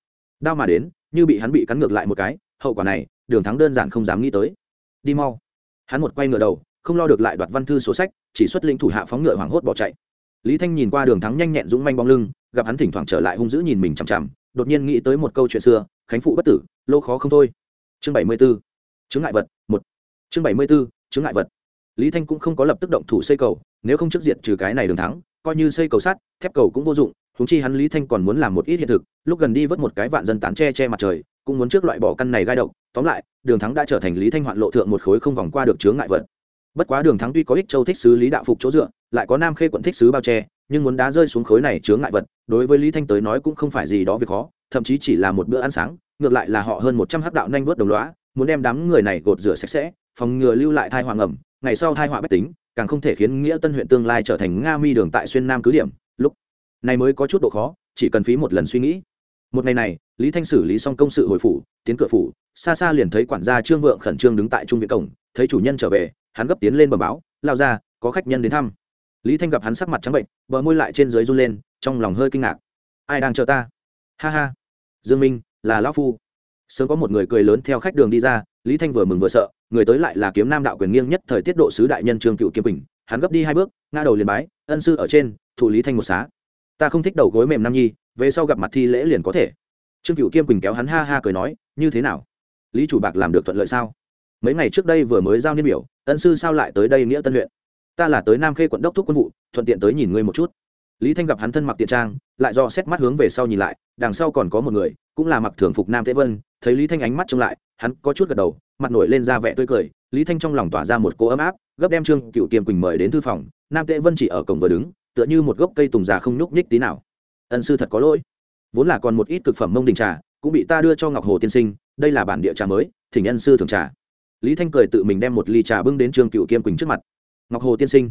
Đao mà đến, như bị hắn bị cắn ngược lại một cái, hậu quả này, đường thắng đơn giản không dám nghĩ tới. Đi mau. Hắn một quay ngựa đầu, không lo được lại đoạt văn thư sổ sách, chỉ xuất linh thủ hạ phóng ngựa hoảng hốt bỏ chạy. Lý thanh nhìn qua đường thắng nhanh nhẹn dũng manh bóng lưng, gặp hắn thỉnh thoảng trở lại hung dữ nhìn mình chằm chằm, đột nhiên nghĩ tới một câu chuyện xưa, khánh phụ bất tử, lô khó không thôi. Chương bảy mươi b ố chứng ngại vật, một. Chương bảy mươi b ố chứng ngại vật. Lý thanh cũng không có lập tức động thủ xây cầu, nếu không trước diện trừ cái này đường thắng, coi như xây cầu sắt, thép cầu cũng vô dụng thúng chi hắn lý thanh còn muốn làm một ít hiện thực, lúc gần đi vớt một cái vạn dân tán che che mặt trời, cũng muốn trước loại bỏ căn này gai độc. Tóm lại, đường thắng đã trở thành lý thanh hoạn lộ thượng một khối không vòng qua được chướng ngại vật. Bất quá đường thắng tuy có ích châu thích sứ lý đạo phục chỗ dựa, lại có nam khê quận thích sứ bao che, nhưng muốn đá rơi xuống khối này chướng ngại vật, đối với lý thanh tới nói cũng không phải gì đó việc khó, thậm chí chỉ là một bữa ăn sáng, ngược lại là họ hơn một trăm hắc đạo nhanh vớt đồng loá muốn đem đám người này gột rửa sạch sẽ, phòng ngừa lưu lại thai hoàng ẩm ngày sau thai họa bách tính, càng không thể khiến nghĩa tân huyện tương lai trở thành nga mi đường tại xuyên nam cứ điểm. Lúc này mới có chút độ khó, chỉ cần phí một lần suy nghĩ. Một ngày này, lý thanh xử lý xong công sự hồi phủ, tiến cửa phủ, xa xa liền thấy quản gia trương vượng khẩn trương đứng tại trung viện cổng, thấy chủ nhân trở về, hắn gấp tiến lên bờ báo lao ra có khách nhân đến thăm. Lý thanh gặp hắn sắc mặt trắng bệnh, bờ môi lại trên dưới run lên, trong lòng hơi kinh ngạc. Ai đang chờ ta? Ha ha, dương minh, là lão phu sớm có một người cười lớn theo khách đường đi ra, lý thanh vừa mừng vừa sợ, người tới lại là kiếm nam đạo quyền nghiêng nhất thời tiết độ sứ đại nhân trương cựu kiếm bình hắn gấp đi hai bước nga đầu liền bái, ân sư ở trên, thụ lý thanh một xá. Ta không thích đầu gối mềm nam nhi, về sau gặp mặt thi lễ liền có thể. Trương cựu kiêm quỳnh kéo hắn ha ha cười nói, như thế nào? Lý chủ bạc làm được thuận lợi sao? Mấy ngày trước đây vừa mới giao niên biểu, ân sư sao lại tới đây nghĩa tân huyện? Ta là tới nam khê quận đốc thúc quân vụ, thuận tiện tới nhìn ngươi một chút lý thanh gặp hắn thân mặc tiện trang, lại do xét mắt hướng về sau nhìn lại, đằng sau còn có một người, cũng là mặc thường phục nam thế vân, thấy lý thanh ánh mắt trông lại, hắn có chút gật đầu, mặt nổi lên ra vẻ tươi cười, lý thanh trong lòng tỏa ra một cỗ ấm áp, gấp đem trương cựu kiềm quỳnh mời đến thư phòng, nam tế vân chỉ ở cổng vừa đứng, tựa như một gốc cây tùng già không nhúc nhích tí nào. Ân sư thật có lỗi, vốn là còn một ít thực phẩm mông đình trà, cũng bị ta đưa cho ngọc hồ tiên sinh, đây là bản địa trà mới, thỉnh ân sư thường trà. Lý thanh cười tự mình đem một ly trà bưng đến trương cựu kiêm quỳnh trước mặt. Ngọc hồ tiên sinh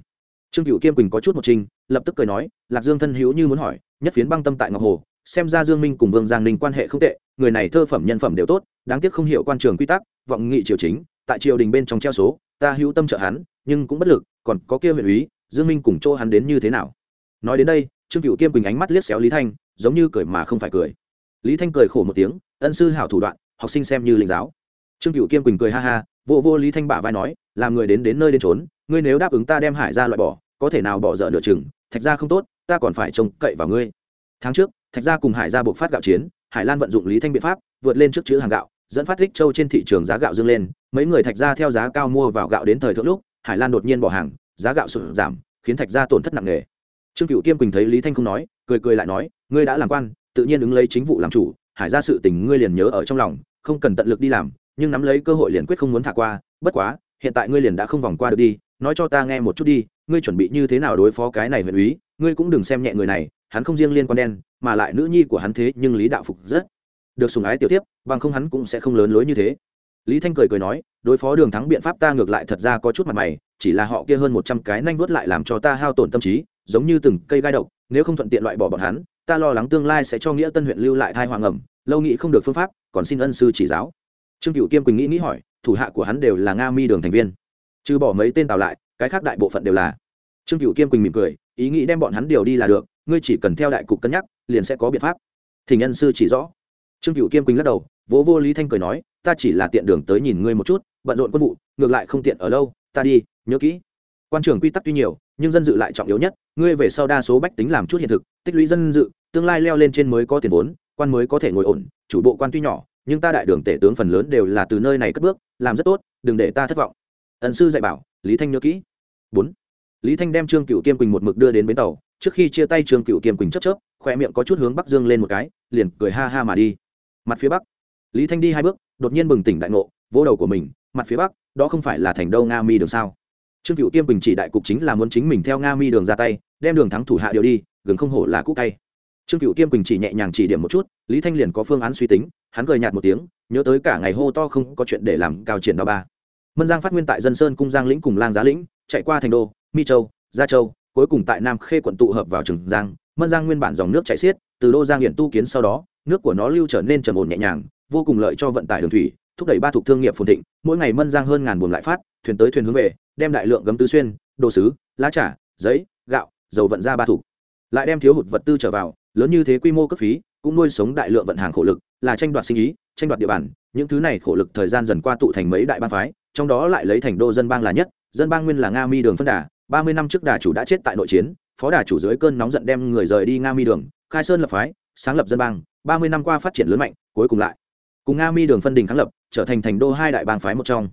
trương cựu kiêm quỳnh có chút một trình, lập tức cười nói, lạc dương thân hữu như muốn hỏi, nhất phiến băng tâm tại ngọc hồ, xem ra dương minh cùng vương giang ninh quan hệ không tệ, người này thơ phẩm nhân phẩm đều tốt, đáng tiếc không hiểu quan trường quy tắc, vọng nghị triều chính, tại triều đình bên trong treo số, ta hữu tâm trợ hắn, nhưng cũng bất lực, còn có kia huyện úy, dương minh cùng chỗ hắn đến như thế nào? Nói đến đây, trương cựu kiêm quỳnh ánh mắt liếc xéo lý thanh, giống như cười mà không phải cười. Lý thanh cười khổ một tiếng, ân sư hảo thủ đoạn, học sinh xem như linh giáo. Trương cựu kiêm quỳnh cười ha ha vô vô lý thanh bả vai nói, làm người đến đến nơi đến trốn ngươi nếu đáp ứng ta đem hải ra loại bỏ, có thể nào bỏ dở nửa chừng, thạch ra không tốt, ta còn phải trông cậy vào ngươi. Tháng trước, thạch ra cùng hải ra buộc phát gạo chiến, hải lan vận dụng lý thanh biện pháp, vượt lên trước chữ hàng gạo, dẫn phát thích châu trên thị trường giá gạo dâng lên, mấy người thạch ra theo giá cao mua vào gạo đến thời thượng lúc, hải lan đột nhiên bỏ hàng, giá gạo sụt giảm, khiến thạch ra tổn thất nặng nề. Trương cựu kiêm quỳnh thấy lý thanh không nói, cười cười lại nói, ngươi đã làm quan, tự nhiên ứng lấy chính vụ làm chủ, hải ra sự tình ngươi liền nhớ ở trong lòng, không cần tận lực đi làm, nhưng nắm lấy cơ hội liền quyết không muốn thả qua, bất quá, hiện tại ngươi liền đã không vòng qua được đi nói cho ta nghe một chút đi, ngươi chuẩn bị như thế nào đối phó cái này huyện úy, ngươi cũng đừng xem nhẹ người này, hắn không riêng liên quan đen, mà lại nữ nhi của hắn thế, nhưng lý đạo phục rất được sùng ái tiểu tiếp bằng không hắn cũng sẽ không lớn lối như thế. Lý thanh cười cười nói, đối phó đường thắng biện pháp ta ngược lại thật ra có chút mặt mày, chỉ là họ kia hơn một trăm cái nanh vớt lại làm cho ta hao tổn tâm trí, giống như từng cây gai độc, nếu không thuận tiện loại bỏ bọn hắn, ta lo lắng tương lai sẽ cho nghĩa tân huyện lưu lại thai hoàng ẩm, lâu nghị không được phương pháp, còn xin ân sư chỉ giáo. Trương cựu kiêm quỳnh nghĩ nghĩ hỏi, thủ hạ của hắn đều là nga mi đường thành viên trừ bỏ mấy tên tào lại, cái khác đại bộ phận đều là. Trương cựu kiêm quỳnh mỉm cười, ý nghĩ đem bọn hắn điều đi là được, ngươi chỉ cần theo đại cục cân nhắc, liền sẽ có biện pháp. Thì nhân sư chỉ rõ. Trương cựu kiêm quỳnh lắc đầu, vỗ vô lý thanh cười nói, ta chỉ là tiện đường tới nhìn ngươi một chút, bận rộn quân vụ, ngược lại không tiện ở lâu, ta đi, nhớ kỹ. Quan trường quy tắc tuy nhiều, nhưng dân dự lại trọng yếu nhất, ngươi về sau đa số bách tính làm chút hiện thực, tích lũy dân dự, tương lai leo lên trên mới có tiền vốn, quan mới có thể ngồi ổn, chủ bộ quan tuy nhỏ, nhưng ta đại đường tể tướng phần lớn đều là từ nơi này cất bước, làm rất tốt, đừng để ta thất vọng ẩn sư dạy bảo, lý thanh nhớ kỹ. Bốn, lý thanh đem trương cựu kiêm quỳnh một mực đưa đến bến tàu. Trước khi chia tay trương cựu kiêm quỳnh chấp chớp khoe miệng có chút hướng bắc dương lên một cái, liền cười ha ha mà đi. Mặt phía bắc, lý thanh đi hai bước, đột nhiên bừng tỉnh đại ngộ, vỗ đầu của mình, mặt phía bắc, đó không phải là thành đâu nga mi đường sao? Trương cựu kiêm quỳnh chỉ đại cục chính là muốn chính mình theo nga mi đường ra tay, đem đường thắng thủ hạ điều đi, gừng không hổ là cúc tay trương cựu kiêm quỳnh chỉ nhẹ nhàng chỉ điểm một chút, lý thanh liền có phương án suy tính, hắn cười nhạt một tiếng, nhớ tới cả ngày hô to không có chuyện để làm, cao triển đao ba mân giang phát nguyên tại dân sơn cung giang lĩnh cùng lang giá lĩnh, chạy qua thành đô, mi châu, gia châu, cuối cùng tại nam khê quận tụ hợp vào trường giang, mân giang nguyên bản dòng nước chảy xiết, từ đô giang hiện tu kiến sau đó, nước của nó lưu trở nên trầm ổn nhẹ nhàng, vô cùng lợi cho vận tải đường thủy, thúc đẩy ba thuộc thương nghiệp phồn thịnh, mỗi ngày mân giang hơn ngàn buồng lại phát, thuyền tới thuyền hướng về, đem đại lượng gấm tứ xuyên, đồ sứ, lá trà, giấy, gạo, dầu vận ra ba thủ lại đem thiếu hụt vật tư trở vào, lớn như thế quy mô cấp phí, cũng nuôi sống đại lượng vận hàng khổ lực, là tranh đoạt sinh ý, tranh đoạt địa bàn, những thứ này khổ lực thời gian dần qua tụ thành mấy đại bang phái trong đó lại lấy thành đô dân bang là nhất, dân bang nguyên là nga mi đường phân đà, ba mươi năm trước đà chủ đã chết tại nội chiến, phó đà chủ dưới cơn nóng giận đem người rời đi nga mi đường, khai sơn lập phái, sáng lập dân bang, ba mươi năm qua phát triển lớn mạnh, cuối cùng lại cùng nga mi đường phân đình kháng lập, trở thành thành đô hai đại bang phái một trong.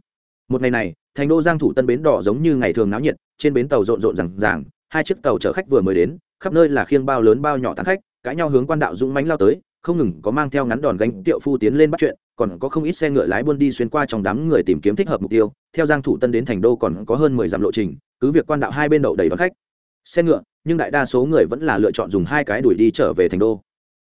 Một ngày này, thành đô giang thủ tân bến đỏ giống như ngày thường náo nhiệt, trên bến tàu rộn rộn rằng ràng, hai chiếc tàu chở khách vừa mới đến, khắp nơi là khiêng bao lớn bao nhỏ tán khách, cãi nhau hướng quan đạo dũng mánh lao tới không ngừng có mang theo ngắn đòn gánh tiệu phu tiến lên bắt chuyện, còn có không ít xe ngựa lái buôn đi xuyên qua trong đám người tìm kiếm thích hợp mục tiêu, theo giang thủ tân đến thành đô còn có hơn mười dặm lộ trình, cứ việc quan đạo hai bên đậu đầy đón khách. Xe ngựa, nhưng đại đa số người vẫn là lựa chọn dùng hai cái đuổi đi trở về thành đô.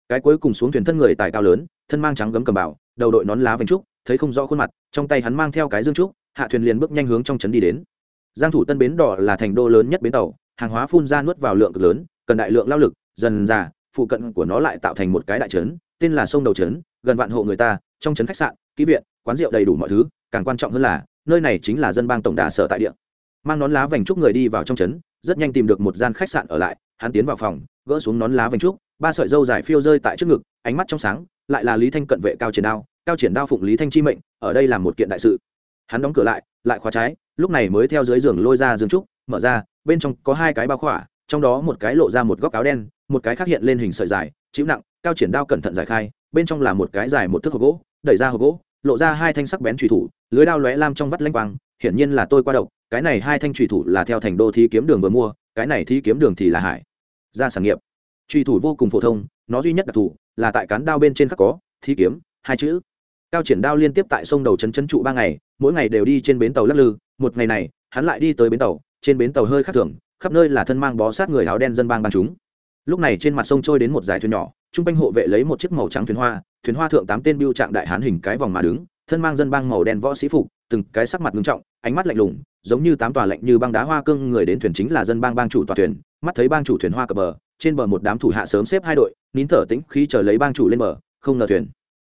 Cái cuối cùng xuống thuyền thân người tài cao lớn, thân mang trắng gấm cầm bảo đầu đội nón lá vành trúc, thấy không rõ khuôn mặt, trong tay hắn mang theo cái dương trúc, hạ thuyền liền bước nhanh hướng trong trấn đi đến. Giang thủ tân bến đỏ là thành đô lớn nhất bến tàu, hàng hóa phun ra nuốt vào lượng cực lớn, cần đại lượng lao lực, dần dà phụ cận của nó lại tạo thành một cái đại trấn, tên là sông đầu trấn, gần vạn hộ người ta, trong trấn khách sạn kỹ viện, quán rượu đầy đủ mọi thứ, càng quan trọng hơn là, nơi này chính là dân bang tổng đà sở tại địa. Mang nón lá vành trúc người đi vào trong trấn, rất nhanh tìm được một gian khách sạn ở lại, hắn tiến vào phòng, gỡ xuống nón lá vành trúc, ba sợi dâu dài phiêu rơi tại trước ngực, ánh mắt trong sáng, lại là lý thanh cận vệ cao triển đao, cao triển đao phụng lý thanh chi mệnh, ở đây là một kiện đại sự. Hắn đóng cửa lại lại khóa trái, lúc này mới theo dưới giường lôi ra giường trúc, mở ra, bên trong có hai cái bao khỏa, trong đó một cái lộ ra một góc áo đen một cái khác hiện lên hình sợi dài, chịu nặng, cao triển đao cẩn thận giải khai, bên trong là một cái dài một thước hộp gỗ, đẩy ra hộp gỗ, lộ ra hai thanh sắc bén trùy thủ, lưới đao lóe lam trong vắt lanh quang, hiển nhiên là tôi qua độc, cái này hai thanh trùy thủ là theo thành đô thi kiếm đường vừa mua, cái này thi kiếm đường thì là hải. Ra sản nghiệp. Trùy thủ vô cùng phổ thông, nó duy nhất đặc thù là tại cán đao bên trên khắc có thi kiếm, hai chữ. Cao triển đao liên tiếp tại sông đầu trấn trấn trụ ba ngày, mỗi ngày đều đi trên bến tàu lắc lư, một ngày này, hắn lại đi tới bến tàu, trên bến tàu hơi khác thường, khắp nơi là thân mang bó sát người áo đen dân bang bang chúng lúc này trên mặt sông trôi đến một dải thuyền nhỏ, trung quanh hộ vệ lấy một chiếc màu trắng thuyền hoa thuyền hoa thượng tám tên biêu trạng đại hán hình cái vòng mà đứng, thân mang dân bang màu đen võ sĩ phục, từng cái sắc mặt nghiêm trọng, ánh mắt lạnh lùng, giống như tám tòa lạnh như băng đá hoa cương, người đến thuyền chính là dân bang bang chủ tòa thuyền, mắt thấy bang chủ thuyền hoa cập bờ, trên bờ một đám thủ hạ sớm xếp hai đội, nín thở tĩnh khi chờ lấy bang chủ lên bờ, không ngờ thuyền.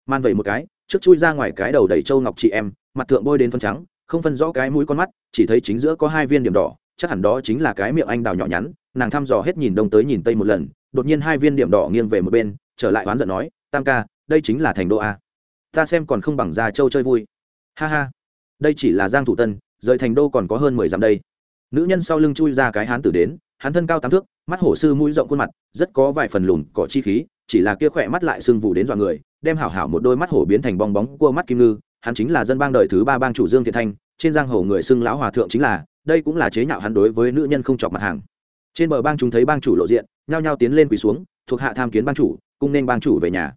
Man vậy một cái, trước chui ra ngoài cái đầu đầy châu ngọc chị em, mặt thượng bôi đến phân trắng, không phân rõ cái mũi con mắt, chỉ thấy chính giữa có hai viên điểm đỏ, chắc hẳn đó chính là cái miệng anh đào nhỏ nhắn nàng thăm dò hết nhìn đông tới nhìn tây một lần, đột nhiên hai viên điểm đỏ nghiêng về một bên, trở lại oán giận nói, tam ca, đây chính là thành đô a. Ta xem còn không bằng ra châu chơi vui. Ha ha, đây chỉ là giang thủ tân, rời thành đô còn có hơn mười dặm đây. Nữ nhân sau lưng chui ra cái hán tử đến, hắn thân cao tám thước, mắt hổ sư mũi rộng khuôn mặt, rất có vài phần lùn cỏ chi khí, chỉ là kia khỏe mắt lại sưng vụ đến dọa người, đem hảo hảo một đôi mắt hổ biến thành bong bóng cua mắt kim ngư, hắn chính là dân bang đời thứ ba bang chủ dương thiện thanh, trên giang hồ người xưng lão hòa thượng chính là, đây cũng là chế nhạo hắn đối với nữ nhân không chọc mặt hàng trên bờ bang chúng thấy bang chủ lộ diện, nhao nhao tiến lên quỳ xuống, thuộc hạ tham kiến bang chủ, cung nên bang chủ về nhà.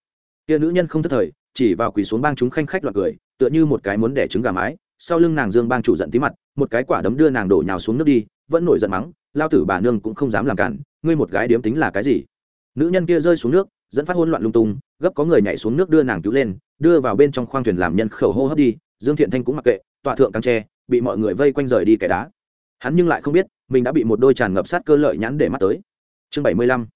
Kia nữ nhân không thất thời, chỉ vào quỳ xuống bang chúng khanh khách loạt cười, tựa như một cái muốn đẻ trứng gà mái. Sau lưng nàng dương bang chủ giận tí mặt, một cái quả đấm đưa nàng đổ nhào xuống nước đi, vẫn nổi giận mắng, lao tử bà nương cũng không dám làm cản, ngươi một gái điếm tính là cái gì? Nữ nhân kia rơi xuống nước, dẫn phát hỗn loạn lung tung, gấp có người nhảy xuống nước đưa nàng cứu lên, đưa vào bên trong khoang thuyền làm nhân khẩu hô hấp đi, dương thiện thanh cũng mặc kệ, tọa thượng căng tre, bị mọi người vây quanh rời đi kẻ đá hắn nhưng lại không biết, mình đã bị một đôi tràn ngập sát cơ lợi nhãn để mắt tới. Chương bảy mươi lăm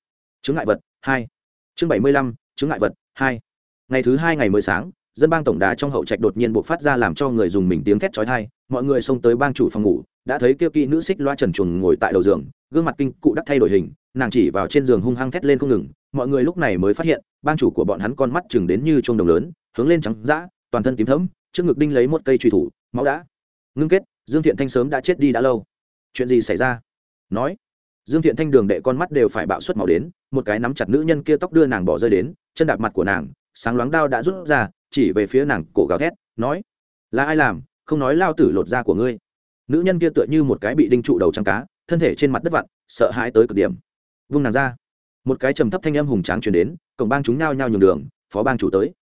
chứng ngại vật, hai. Chương bảy mươi lăm chứng ngại vật, hai. Ngày thứ hai ngày mới sáng, dân bang tổng đà trong hậu trạch đột nhiên buộc phát ra làm cho người dùng mình tiếng thét chói tai. Mọi người xông tới bang chủ phòng ngủ, đã thấy kia kỹ nữ xích loa trần chuồng ngồi tại đầu giường, gương mặt kinh cụ đắc thay đổi hình, nàng chỉ vào trên giường hung hăng thét lên không ngừng. Mọi người lúc này mới phát hiện, bang chủ của bọn hắn con mắt chừng đến như chuông đồng lớn, hướng lên trắng dã, toàn thân tím thấm trước ngực đinh lấy một cây truy thủ, máu đã. Ngưng kết dương thiện thanh sớm đã chết đi đã lâu. Chuyện gì xảy ra? Nói. Dương thiện thanh đường đệ con mắt đều phải bạo suất màu đến, một cái nắm chặt nữ nhân kia tóc đưa nàng bỏ rơi đến, chân đạp mặt của nàng, sáng loáng đao đã rút ra, chỉ về phía nàng, cổ gào thét, nói. Là ai làm? Không nói lao tử lột da của ngươi. Nữ nhân kia tựa như một cái bị đinh trụ đầu trăng cá, thân thể trên mặt đất vặn, sợ hãi tới cực điểm. Vung nàng ra. Một cái trầm thấp thanh âm hùng tráng chuyển đến, cổng bang chúng nhao nhao nhường đường, phó bang chủ tới.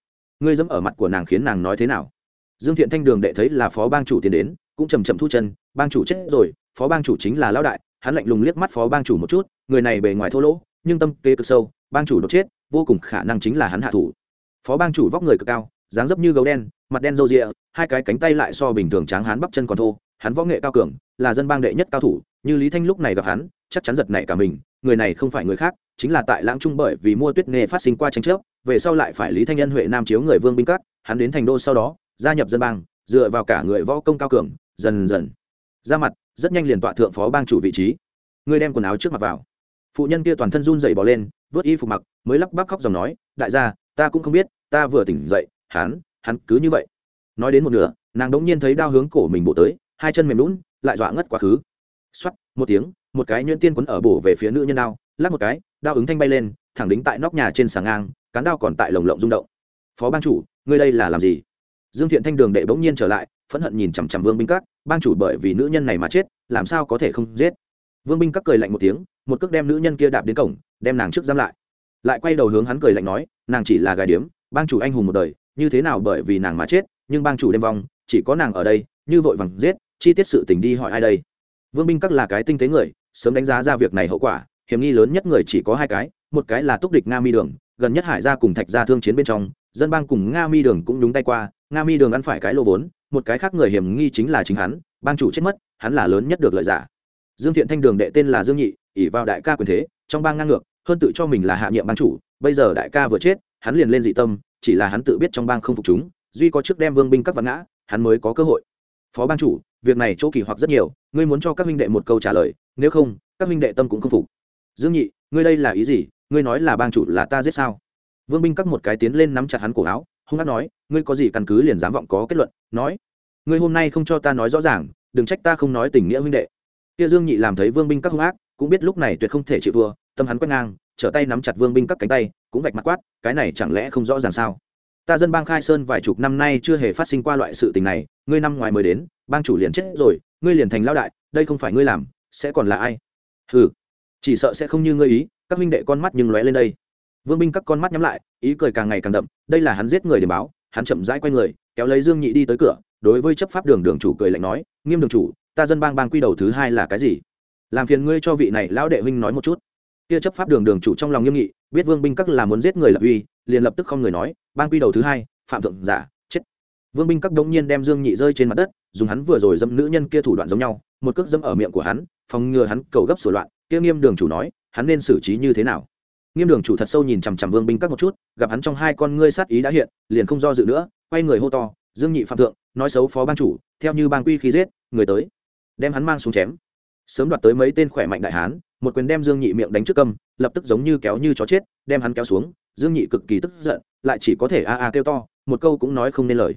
Ngươi dẫm ở mặt của nàng khiến nàng nói thế nào? Dương thiện thanh đường đệ thấy là phó bang chủ tiến đến cũng chầm chậm thu chân, bang chủ chết rồi, phó bang chủ chính là lão đại, hắn lạnh lùng liếc mắt phó bang chủ một chút, người này bề ngoài thô lỗ, nhưng tâm kế cực sâu, bang chủ đột chết, vô cùng khả năng chính là hắn hạ thủ. Phó bang chủ vóc người cực cao, dáng dấp như gấu đen, mặt đen râu rịa, hai cái cánh tay lại so bình thường tráng hắn bắp chân còn thô, hắn võ nghệ cao cường, là dân bang đệ nhất cao thủ, như lý thanh lúc này gặp hắn, chắc chắn giật nảy cả mình, người này không phải người khác, chính là tại lãng trung bởi vì mua tuyết nghề phát sinh qua tranh chấp, về sau lại phải lý thanh nhân huệ nam chiếu người vương binh cát hắn đến thành đô sau đó, gia nhập dân bang, dựa vào cả người võ công cao cường dần dần. Ra mặt, rất nhanh liền tọa thượng phó bang chủ vị trí. Người đem quần áo trước mặt vào. Phụ nhân kia toàn thân run dậy bỏ lên, vớt y phục mặc, mới lắp bắp khóc dòng nói, đại gia, ta cũng không biết, ta vừa tỉnh dậy, hắn hắn cứ như vậy. Nói đến một nửa, nàng đống nhiên thấy đao hướng cổ mình bổ tới, hai chân mềm lún, lại dọa ngất quá khứ. Xoắt một tiếng, một cái nhuyễn tiên quấn ở bổ về phía nữ nhân đao, lắc một cái, đao ứng thanh bay lên, thẳng đính tại nóc nhà trên sàng ngang, cán đao còn tại lồng lộng rung động. Phó bang chủ, ngươi đây là làm gì? Dương thiện thanh đường đệ bỗng nhiên trở lại, phẫn hận nhìn chằm chằm vương binh các, bang chủ bởi vì nữ nhân này mà chết, làm sao có thể không giết? Vương binh các cười lạnh một tiếng, một cước đem nữ nhân kia đạp đến cổng, đem nàng trước giam lại. Lại quay đầu hướng hắn cười lạnh nói, nàng chỉ là gài điếm, bang chủ anh hùng một đời, như thế nào bởi vì nàng mà chết, nhưng bang chủ đêm vong, chỉ có nàng ở đây, như vội vàng giết, chi tiết sự tình đi hỏi ai đây? Vương binh các là cái tinh tế người, sớm đánh giá ra việc này hậu quả, hiểm nghi lớn nhất người chỉ có hai cái, một cái là túc địch nga mi đường, gần nhất hải gia cùng thạch gia thương chiến bên trong, dân bang cùng nga mi đường cũng nhúng tay qua nga mi đường ăn phải cái lô vốn, một cái khác người hiểm nghi chính là chính hắn, bang chủ chết mất, hắn là lớn nhất được lợi giả. Dương thiện thanh đường đệ tên là dương nhị ỉ vào đại ca quyền thế, trong bang ngang ngược, hơn tự cho mình là hạ nhiệm bang chủ, bây giờ đại ca vừa chết, hắn liền lên dị tâm, chỉ là hắn tự biết trong bang không phục chúng, duy có trước đem vương binh các vạn ngã, hắn mới có cơ hội. Phó bang chủ, việc này chỗ kỳ hoặc rất nhiều, ngươi muốn cho các minh đệ một câu trả lời, nếu không, các minh đệ tâm cũng không phục. Dương nhị, ngươi đây là ý gì? Ngươi nói là bang chủ là ta giết sao? Vương binh các một cái tiến lên nắm chặt hắn cổ áo hung hát nói, ngươi có gì căn cứ liền dám vọng có kết luận? Nói, ngươi hôm nay không cho ta nói rõ ràng, đừng trách ta không nói tình nghĩa huynh đệ. Kia dương nhị làm thấy vương binh các hung ác, cũng biết lúc này tuyệt không thể chịu thua, tâm hắn quét ngang, trở tay nắm chặt vương binh các cánh tay, cũng vạch mặt quát, cái này chẳng lẽ không rõ ràng sao? Ta dân bang khai sơn vài chục năm nay chưa hề phát sinh qua loại sự tình này, ngươi năm ngoài mới đến, bang chủ liền chết rồi, ngươi liền thành lao đại, đây không phải ngươi làm, sẽ còn là ai? Ừ chỉ sợ sẽ không như ngươi ý, các huynh đệ con mắt nhưng lóe lên đây vương binh các con mắt nhắm lại, ý cười càng ngày càng đậm, đây là hắn giết người để báo, hắn chậm rãi quay người, kéo lấy dương nhị đi tới cửa, đối với chấp pháp đường đường chủ cười lạnh nói, nghiêm đường chủ, ta dân bang bang quy đầu thứ hai là cái gì? Làm phiền ngươi cho vị này lão đệ huynh nói một chút. Kia chấp pháp đường đường chủ trong lòng nghiêm nghị, biết vương binh các là muốn giết người lập uy, liền lập tức không người nói, bang quy đầu thứ hai, phạm thượng giả, chết. Vương binh các đống nhiên đem dương nhị rơi trên mặt đất, dùng hắn vừa rồi dâm nữ nhân kia thủ đoạn giống nhau, một cước dâm ở miệng của hắn, phòng ngừa hắn cầu gấp sửa loạn, kia nghiêm đường chủ nói, hắn nên xử trí như thế nào? Nghiêm đường chủ thật sâu nhìn chằm chằm vương binh các một chút, gặp hắn trong hai con ngươi sát ý đã hiện, liền không do dự nữa, quay người hô to, dương nhị phạm thượng, nói xấu phó ban chủ, theo như bang quy khí giết, người tới. Đem hắn mang xuống chém. Sớm đoạt tới mấy tên khỏe mạnh đại hán, một quyền đem dương nhị miệng đánh trước câm, lập tức giống như kéo như chó chết, đem hắn kéo xuống. Dương nhị cực kỳ tức giận, lại chỉ có thể a a kêu to, một câu cũng nói không nên lời.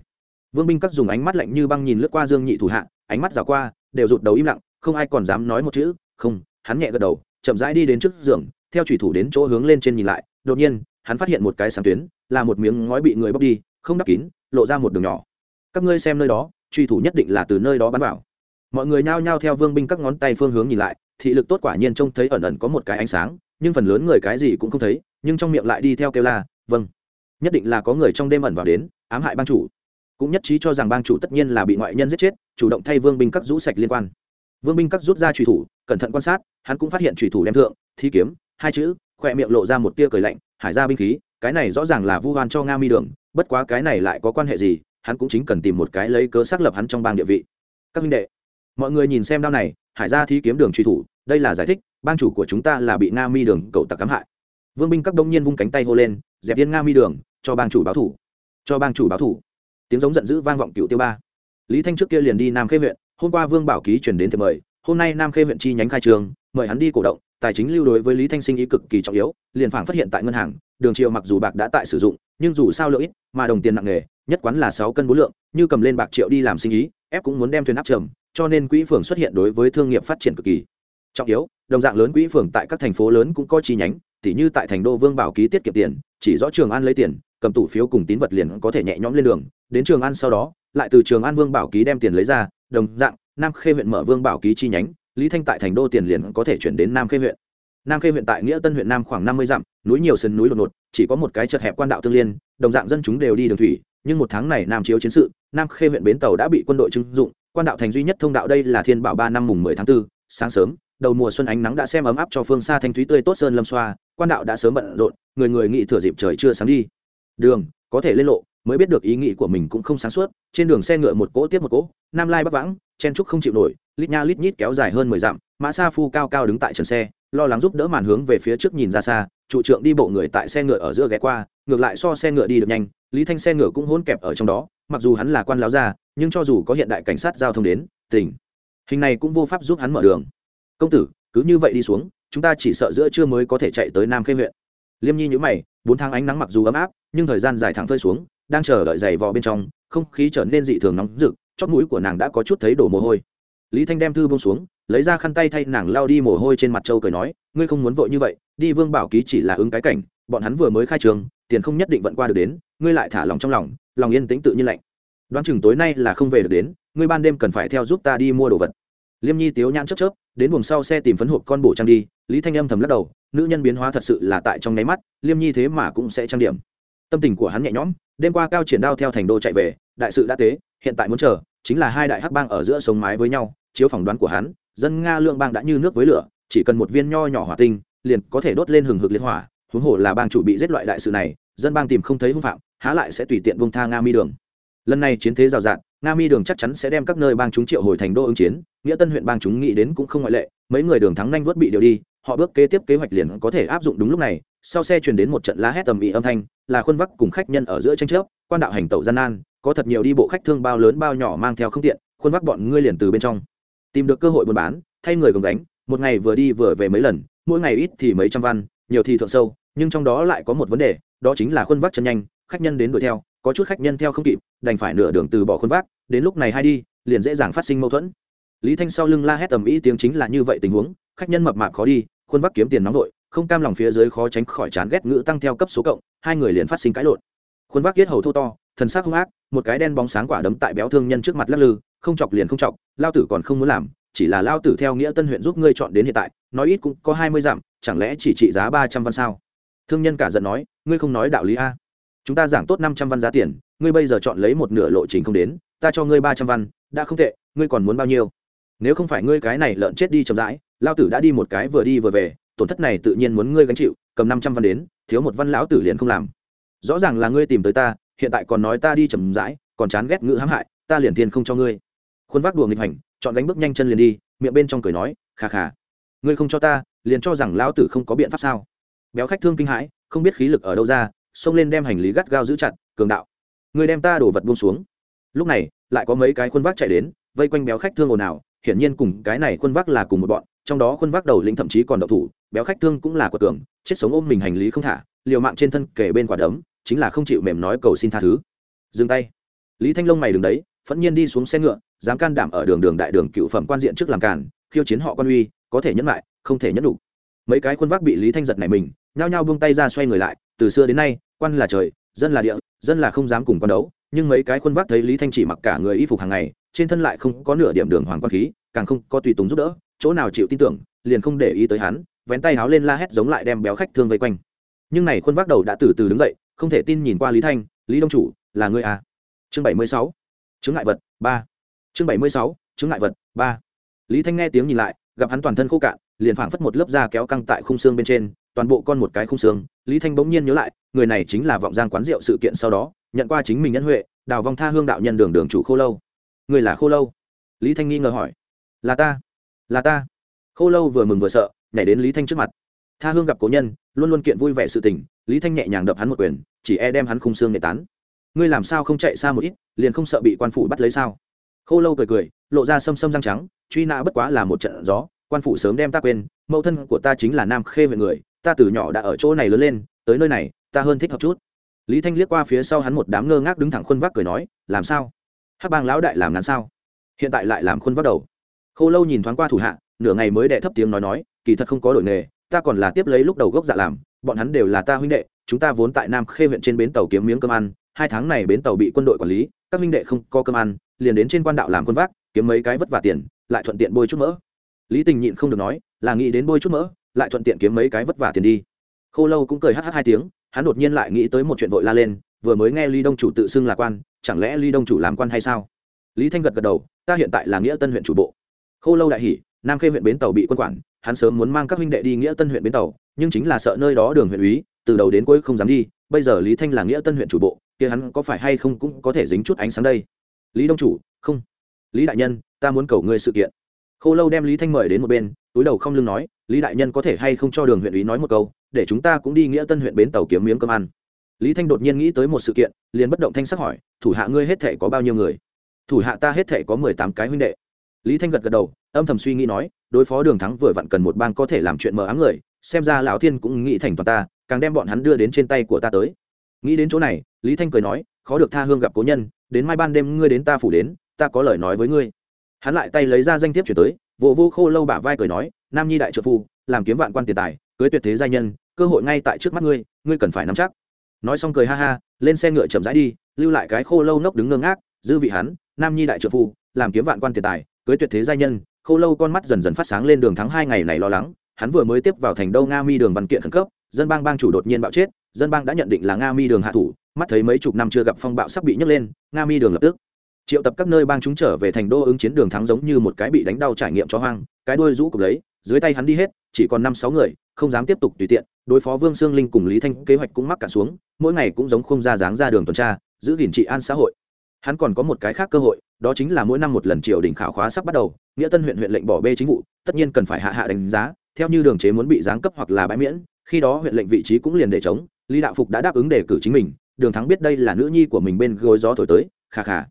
Vương binh các dùng ánh mắt lạnh như băng nhìn lướt qua dương nhị thủ hạ, ánh mắt rào qua, đều rụt đầu im lặng, không ai còn dám nói một chữ, không, hắn nhẹ gật đầu, chậm rãi đi đến trước giường theo thủy thủ đến chỗ hướng lên trên nhìn lại, đột nhiên, hắn phát hiện một cái sáng tuyến, là một miếng ngói bị người bóc đi, không đắp kín, lộ ra một đường nhỏ. Các ngươi xem nơi đó truy thủ nhất định là từ nơi đó bắn vào. Mọi người nhao nhao theo vương binh các ngón tay phương hướng nhìn lại, thị lực tốt quả nhiên trông thấy ẩn ẩn có một cái ánh sáng, nhưng phần lớn người cái gì cũng không thấy, nhưng trong miệng lại đi theo kêu la vâng nhất định là có người trong đêm ẩn vào đến, ám hại bang chủ. Cũng nhất trí cho rằng bang chủ tất nhiên là bị ngoại nhân giết chết, chủ động thay vương binh các rũ sạch liên quan. Vương binh các rút ra trùy thủ, cẩn thận quan sát, hắn cũng phát hiện trùy thủ đem thượng, thi kiếm hai chữ, khỏe miệng lộ ra một tia cười lạnh, hải ra binh khí, cái này rõ ràng là vu hoan cho nga mi đường, bất quá cái này lại có quan hệ gì, hắn cũng chính cần tìm một cái lấy cớ xác lập hắn trong bang địa vị. Các minh đệ, mọi người nhìn xem đao này, hải ra thi kiếm đường truy thủ, đây là giải thích, bang chủ của chúng ta là bị nga mi đường cậu tặc cắm hại. Vương binh các đông nhiên vung cánh tay hô lên, dẹp yên nga mi đường, cho bang chủ báo thủ. Cho bang chủ báo thủ. Tiếng giống giận dữ vang vọng cựu tiêu ba. Lý thanh trước kia liền đi nam khê huyện, hôm qua vương bảo ký chuyển đến thì mời, hôm nay nam khê huyện chi nhánh khai trường mời hắn đi cổ động, tài chính lưu đối với lý thanh sinh ý cực kỳ trọng yếu, liền phảng phát hiện tại ngân hàng, đường triệu mặc dù bạc đã tại sử dụng, nhưng dù sao lợi ích mà đồng tiền nặng nghề nhất quán là sáu cân bốn lượng, như cầm lên bạc triệu đi làm sinh ý, ép cũng muốn đem thuyền áp trầm, cho nên quỹ phường xuất hiện đối với thương nghiệp phát triển cực kỳ trọng yếu. Đồng dạng lớn quỹ phường tại các thành phố lớn cũng có chi nhánh, tỉ như tại thành đô vương bảo ký tiết kiệm tiền, chỉ rõ trường an lấy tiền, cầm tủ phiếu cùng tín vật liền có thể nhẹ nhõm lên đường, đến trường an sau đó, lại từ trường an vương bảo ký đem tiền lấy ra, đồng dạng, nam khê huyện mở vương bảo ký chi nhánh lý thanh tại thành đô tiền liền có thể chuyển đến nam khê huyện. Nam khê huyện tại nghĩa tân huyện nam khoảng năm mươi dặm núi nhiều sân núi đột ngột chỉ có một cái chật hẹp quan đạo tương liên đồng dạng dân chúng đều đi đường thủy nhưng một tháng này nam chiếu chiến sự nam khê huyện bến tàu đã bị quân đội trưng dụng quan đạo thành duy nhất thông đạo đây là thiên bảo ba năm mùng mười tháng 4, sáng sớm đầu mùa xuân ánh nắng đã xem ấm áp cho phương xa thanh thúy tươi tốt sơn lâm xoa quan đạo đã sớm bận rộn người người nghĩ thừa dịp trời chưa sáng đi. Đường có thể lên lộ mới biết được ý nghĩ của mình cũng không sáng suốt trên đường xe ngựa một cỗ tiếp một cỗ nam lai bắc vãng chen trúc không chịu nổi lít nha lít nhít kéo dài hơn mười dặm, mã sa phu cao cao đứng tại trần xe, lo lắng giúp đỡ màn hướng về phía trước nhìn ra xa, trụ trượng đi bộ người tại xe ngựa ở giữa ghé qua, ngược lại so xe ngựa đi được nhanh, lý thanh xe ngựa cũng hôn kẹp ở trong đó, mặc dù hắn là quan láo ra nhưng cho dù có hiện đại cảnh sát giao thông đến tỉnh hình này cũng vô pháp giúp hắn mở đường. Công tử, cứ như vậy đi xuống, chúng ta chỉ sợ giữa trưa mới có thể chạy tới nam khê huyện. Liêm nhi nhữ mày, bốn tháng ánh nắng mặc dù ấm áp, nhưng thời gian dài thẳng phơi xuống, đang chờ đợi giày vò bên trong, không khí trở nên dị thường nóng rực, chót mũi của nàng đã có chút thấy đổ mồ hôi lý thanh đem thư bông xuống, lấy ra khăn tay thay nàng lao đi mồ hôi trên mặt châu cười nói, ngươi không muốn vội như vậy, đi vương bảo ký chỉ là ứng cái cảnh, bọn hắn vừa mới khai trường, tiền không nhất định vận qua được đến, ngươi lại thả lòng trong lòng lòng yên tĩnh tự nhiên lạnh. Đoán chừng tối nay là không về được đến, ngươi ban đêm cần phải theo giúp ta đi mua đồ vật. Liêm nhi tiếu nhãn chớp chớp, đến buồng sau xe tìm phấn hộp con bổ trang đi, lý thanh âm thầm lắc đầu, nữ nhân biến hóa thật sự là tại trong nháy mắt, liêm nhi thế mà cũng sẽ trang điểm. Tâm tình của hắn nhẹ nhõm, đêm qua cao triển đao theo thành đô chạy về, đại sự đã tế, hiện tại muốn chờ, chính là hai đại hắc bang ở giữa sống mái với nhau chiếu phỏng đoán của hắn, dân nga lượng bang đã như nước với lửa, chỉ cần một viên nho nhỏ hỏa tinh, liền có thể đốt lên hừng hực liên hỏa. Huống hồ là bang chủ bị giết loại đại sự này, dân bang tìm không thấy hung phạm, há lại sẽ tùy tiện buông tha nga mi đường. Lần này chiến thế rào rạt, nga mi đường chắc chắn sẽ đem các nơi bang chúng triệu hồi thành đô ứng chiến, nghĩa tân huyện bang chúng nghĩ đến cũng không ngoại lệ, mấy người đường thắng nhanh vớt bị điều đi, họ bước kế tiếp kế hoạch liền có thể áp dụng đúng lúc này, sau xe truyền đến một trận lá hét tầm ĩ âm thanh, là khuôn vắc cùng khách nhân ở giữa tranh chấp, quan đạo hành tẩu gian nan, có thật nhiều đi bộ khách thương bao lớn bao nhỏ mang theo không tiện, khuôn vắc bọn ngươi liền từ bên trong tìm được cơ hội buôn bán, thay người gồng đánh một ngày vừa đi vừa về mấy lần, mỗi ngày ít thì mấy trăm văn, nhiều thì thượng sâu, nhưng trong đó lại có một vấn đề, đó chính là khuôn vác chân nhanh, khách nhân đến đuổi theo, có chút khách nhân theo không kịp, đành phải nửa đường từ bỏ khuôn vác, đến lúc này hay đi, liền dễ dàng phát sinh mâu thuẫn. Lý thanh sau lưng la hét tầm ý tiếng chính là như vậy tình huống, khách nhân mập mạp khó đi, khuôn vác kiếm tiền nóng vội, không cam lòng phía dưới khó tránh khỏi chán ghét ngữ tăng theo cấp số cộng, hai người liền phát sinh cãi lộn. Khuôn vác yết hầu thô to, thần sắc hung ác, một cái đen bóng sáng quả đấm tại béo thương nhân trước mặt lắc lư không chọc liền không chọc, lao tử còn không muốn làm, chỉ là lao tử theo nghĩa tân huyện giúp ngươi chọn đến hiện tại, nói ít cũng có hai mươi dặm, chẳng lẽ chỉ trị giá ba trăm văn sao? Thương nhân cả giận nói, ngươi không nói đạo lý a. Chúng ta giảng tốt năm trăm văn giá tiền, ngươi bây giờ chọn lấy một nửa lộ trình không đến, ta cho ngươi ba trăm văn, đã không tệ, ngươi còn muốn bao nhiêu? Nếu không phải ngươi cái này lợn chết đi chậm rãi, lao tử đã đi một cái vừa đi vừa về, tổn thất này tự nhiên muốn ngươi gánh chịu, cầm năm trăm văn đến, thiếu một văn lão tử liền không làm. Rõ ràng là ngươi tìm tới ta, hiện tại còn nói ta đi chậm rãi, còn chán ghét ngữ hãm hại, ta liền thiên không cho ngươi khuôn vác đùa nghịch hành chọn gánh bước nhanh chân liền đi, miệng bên trong cười nói, khà khà, ngươi không cho ta, liền cho rằng lão tử không có biện pháp sao? Béo khách thương kinh hãi, không biết khí lực ở đâu ra, xông lên đem hành lý gắt gao giữ chặt, cường đạo, ngươi đem ta đổ vật buông xuống. Lúc này, lại có mấy cái khuôn vác chạy đến, vây quanh béo khách thương ồn ào, hiển nhiên cùng cái này khuôn vác là cùng một bọn, trong đó khuôn vác đầu lĩnh thậm chí còn độc thủ, béo khách thương cũng là quật cường, chết sống ôm mình hành lý không thả, liều mạng trên thân kể bên quả đấm, chính là không chịu mềm nói cầu xin tha thứ. Dừng tay. Lý thanh long mày đứng đấy, phẫn nhiên đi xuống xe ngựa dám can đảm ở đường đường đại đường cựu phẩm quan diện trước làm càn, khiêu chiến họ quan uy, có thể nhẫn lại, không thể nhẫn đủ. Mấy cái khuôn vác bị lý thanh giật này mình, nhao nhao buông tay ra xoay người lại, từ xưa đến nay, quan là trời, dân là địa, dân là không dám cùng quan đấu. Nhưng mấy cái khuôn vác thấy lý thanh chỉ mặc cả người y phục hàng ngày, trên thân lại không có nửa điểm đường hoàng quan khí, càng không có tùy tùng giúp đỡ, chỗ nào chịu tin tưởng, liền không để ý tới hắn, vén tay háo lên la hét giống lại đem béo khách thương vây quanh. Nhưng này khuôn vác đầu đã từ từ đứng dậy, không thể tin nhìn qua lý thanh, lý đông chủ, là ngươi à? Chương bảy mươi sáu. Chứng ngại vật ba chương bảy mươi sáu chứng ngại vật, ba. Lý thanh nghe tiếng nhìn lại, gặp hắn toàn thân khô cạn, liền phảng phất một lớp da kéo căng tại khung xương bên trên, toàn bộ con một cái khung xương, lý thanh bỗng nhiên nhớ lại, người này chính là vọng giang quán rượu sự kiện sau đó, nhận qua chính mình nhân huệ, đào vong tha hương đạo nhân đường đường chủ khô lâu. Người là khô lâu? Lý thanh nghi ngờ hỏi. Là ta là ta. Khô lâu vừa mừng vừa sợ, nhảy đến lý thanh trước mặt. Tha hương gặp cố nhân, luôn luôn kiện vui vẻ sự tình, lý thanh nhẹ nhàng đập hắn một quyền, chỉ e đem hắn khung xương để tán. Ngươi làm sao không chạy xa một ít, liền không sợ bị quan phủ bắt lấy sao? Khô lâu cười cười, lộ ra xâm xâm răng trắng, truy nã bất quá là một trận gió, quan phủ sớm đem ta quên, mẫu thân của ta chính là nam khê về người, ta từ nhỏ đã ở chỗ này lớn lên, tới nơi này, ta hơn thích hợp chút. Lý thanh liếc qua phía sau hắn một đám ngơ ngác đứng thẳng khuôn vác cười nói, làm sao? Hắc bang lão đại làm ngắn sao? Hiện tại lại làm khuôn vác đầu. Khô lâu nhìn thoáng qua thủ hạ, nửa ngày mới đệ thấp tiếng nói nói, kỳ thật không có đổi nghề, ta còn là tiếp lấy lúc đầu gốc dạ làm, bọn hắn đều là ta huynh đệ, chúng ta vốn tại nam khê huyện trên bến tàu kiếm miếng cơm ăn, hai tháng này bến tàu bị quân đội quản lý, các huynh đệ không có cơm ăn liền đến trên quan đạo làm quân vác, kiếm mấy cái vất vả tiền, lại thuận tiện bôi chút mỡ. Lý tình nhịn không được nói, là nghĩ đến bôi chút mỡ, lại thuận tiện kiếm mấy cái vất vả tiền đi. Khô lâu cũng cười hh hai tiếng, hắn đột nhiên lại nghĩ tới một chuyện vội la lên, vừa mới nghe ly đông chủ tự xưng là quan, chẳng lẽ ly đông chủ làm quan hay sao? Lý thanh gật gật đầu, ta hiện tại là nghĩa tân huyện chủ bộ. Khô lâu đại hỉ, nam khê huyện bến tàu bị quân quản, hắn sớm muốn mang các huynh đệ đi nghĩa tân huyện bến tàu, nhưng chính là sợ nơi đó đường huyện úy, từ đầu đến cuối không dám đi, bây giờ lý thanh là nghĩa tân huyện chủ bộ, kia hắn có phải hay không cũng có thể dính chút ánh sáng đây? Lý đông chủ, không. lý đại nhân, ta muốn cầu ngươi sự kiện. khô lâu đem lý thanh mời đến một bên, túi đầu không lưng nói, lý đại nhân có thể hay không cho đường huyện ý nói một câu, để chúng ta cũng đi nghĩa tân huyện bến tàu kiếm miếng cơm ăn. lý thanh đột nhiên nghĩ tới một sự kiện, liền bất động thanh sắc hỏi, thủ hạ ngươi hết thể có bao nhiêu người? thủ hạ ta hết thể có mười tám cái huynh đệ. lý thanh gật gật đầu, âm thầm suy nghĩ nói, đối phó đường thắng vừa vặn cần một bang có thể làm chuyện mờ ám người, xem ra lão thiên cũng nghĩ thành toàn ta, càng đem bọn hắn đưa đến trên tay của ta tới. nghĩ đến chỗ này, lý thanh cười nói, khó được tha hương gặp cố nhân đến mai ban đêm ngươi đến ta phủ đến, ta có lời nói với ngươi. Hắn lại tay lấy ra danh thiếp chuyển tới vô vô khô lâu bả vai cười nói, nam nhi đại trợ phu, làm kiếm vạn quan tiền tài, cưới tuyệt thế giai nhân, cơ hội ngay tại trước mắt ngươi ngươi cần phải nắm chắc. Nói xong cười ha ha, lên xe ngựa chậm rãi đi, lưu lại cái khô lâu nốc đứng ngơ ngác, dư vị hắn, nam nhi đại trợ phu, làm kiếm vạn quan tiền tài, cưới tuyệt thế giai nhân, khô lâu con mắt dần dần phát sáng lên đường thắng hai ngày này lo lắng, hắn vừa mới tiếp vào thành đâu nga mi đường văn kiện khẩn cấp, dân bang bang chủ đột nhiên bạo chết, dân bang đã nhận định là nga mi đường hạ thủ mắt thấy mấy chục năm chưa gặp phong bạo sắp bị nhấc lên, nga mi đường lập tức triệu tập các nơi bang chúng trở về thành đô ứng chiến đường thắng giống như một cái bị đánh đau trải nghiệm cho hoang, cái đuôi rũ cục lấy, dưới tay hắn đi hết, chỉ còn năm sáu người, không dám tiếp tục tùy tiện, đối phó vương sương linh cùng lý thanh kế hoạch cũng mắc cả xuống, mỗi ngày cũng giống không ra dáng ra đường tuần tra, giữ gìn trị an xã hội. Hắn còn có một cái khác cơ hội, đó chính là mỗi năm một lần triều đình khảo khóa sắp bắt đầu, nghĩa tân huyện huyện lệnh bỏ bê chính vụ, tất nhiên cần phải hạ hạ đánh giá, theo như đường chế muốn bị giáng cấp hoặc là bãi miễn, khi đó huyện lệnh vị trí cũng liền để chống lý đạo phục đã đáp ứng đề cử chính mình đường thắng biết đây là nữ nhi của mình bên gối gió thổi tới khà khà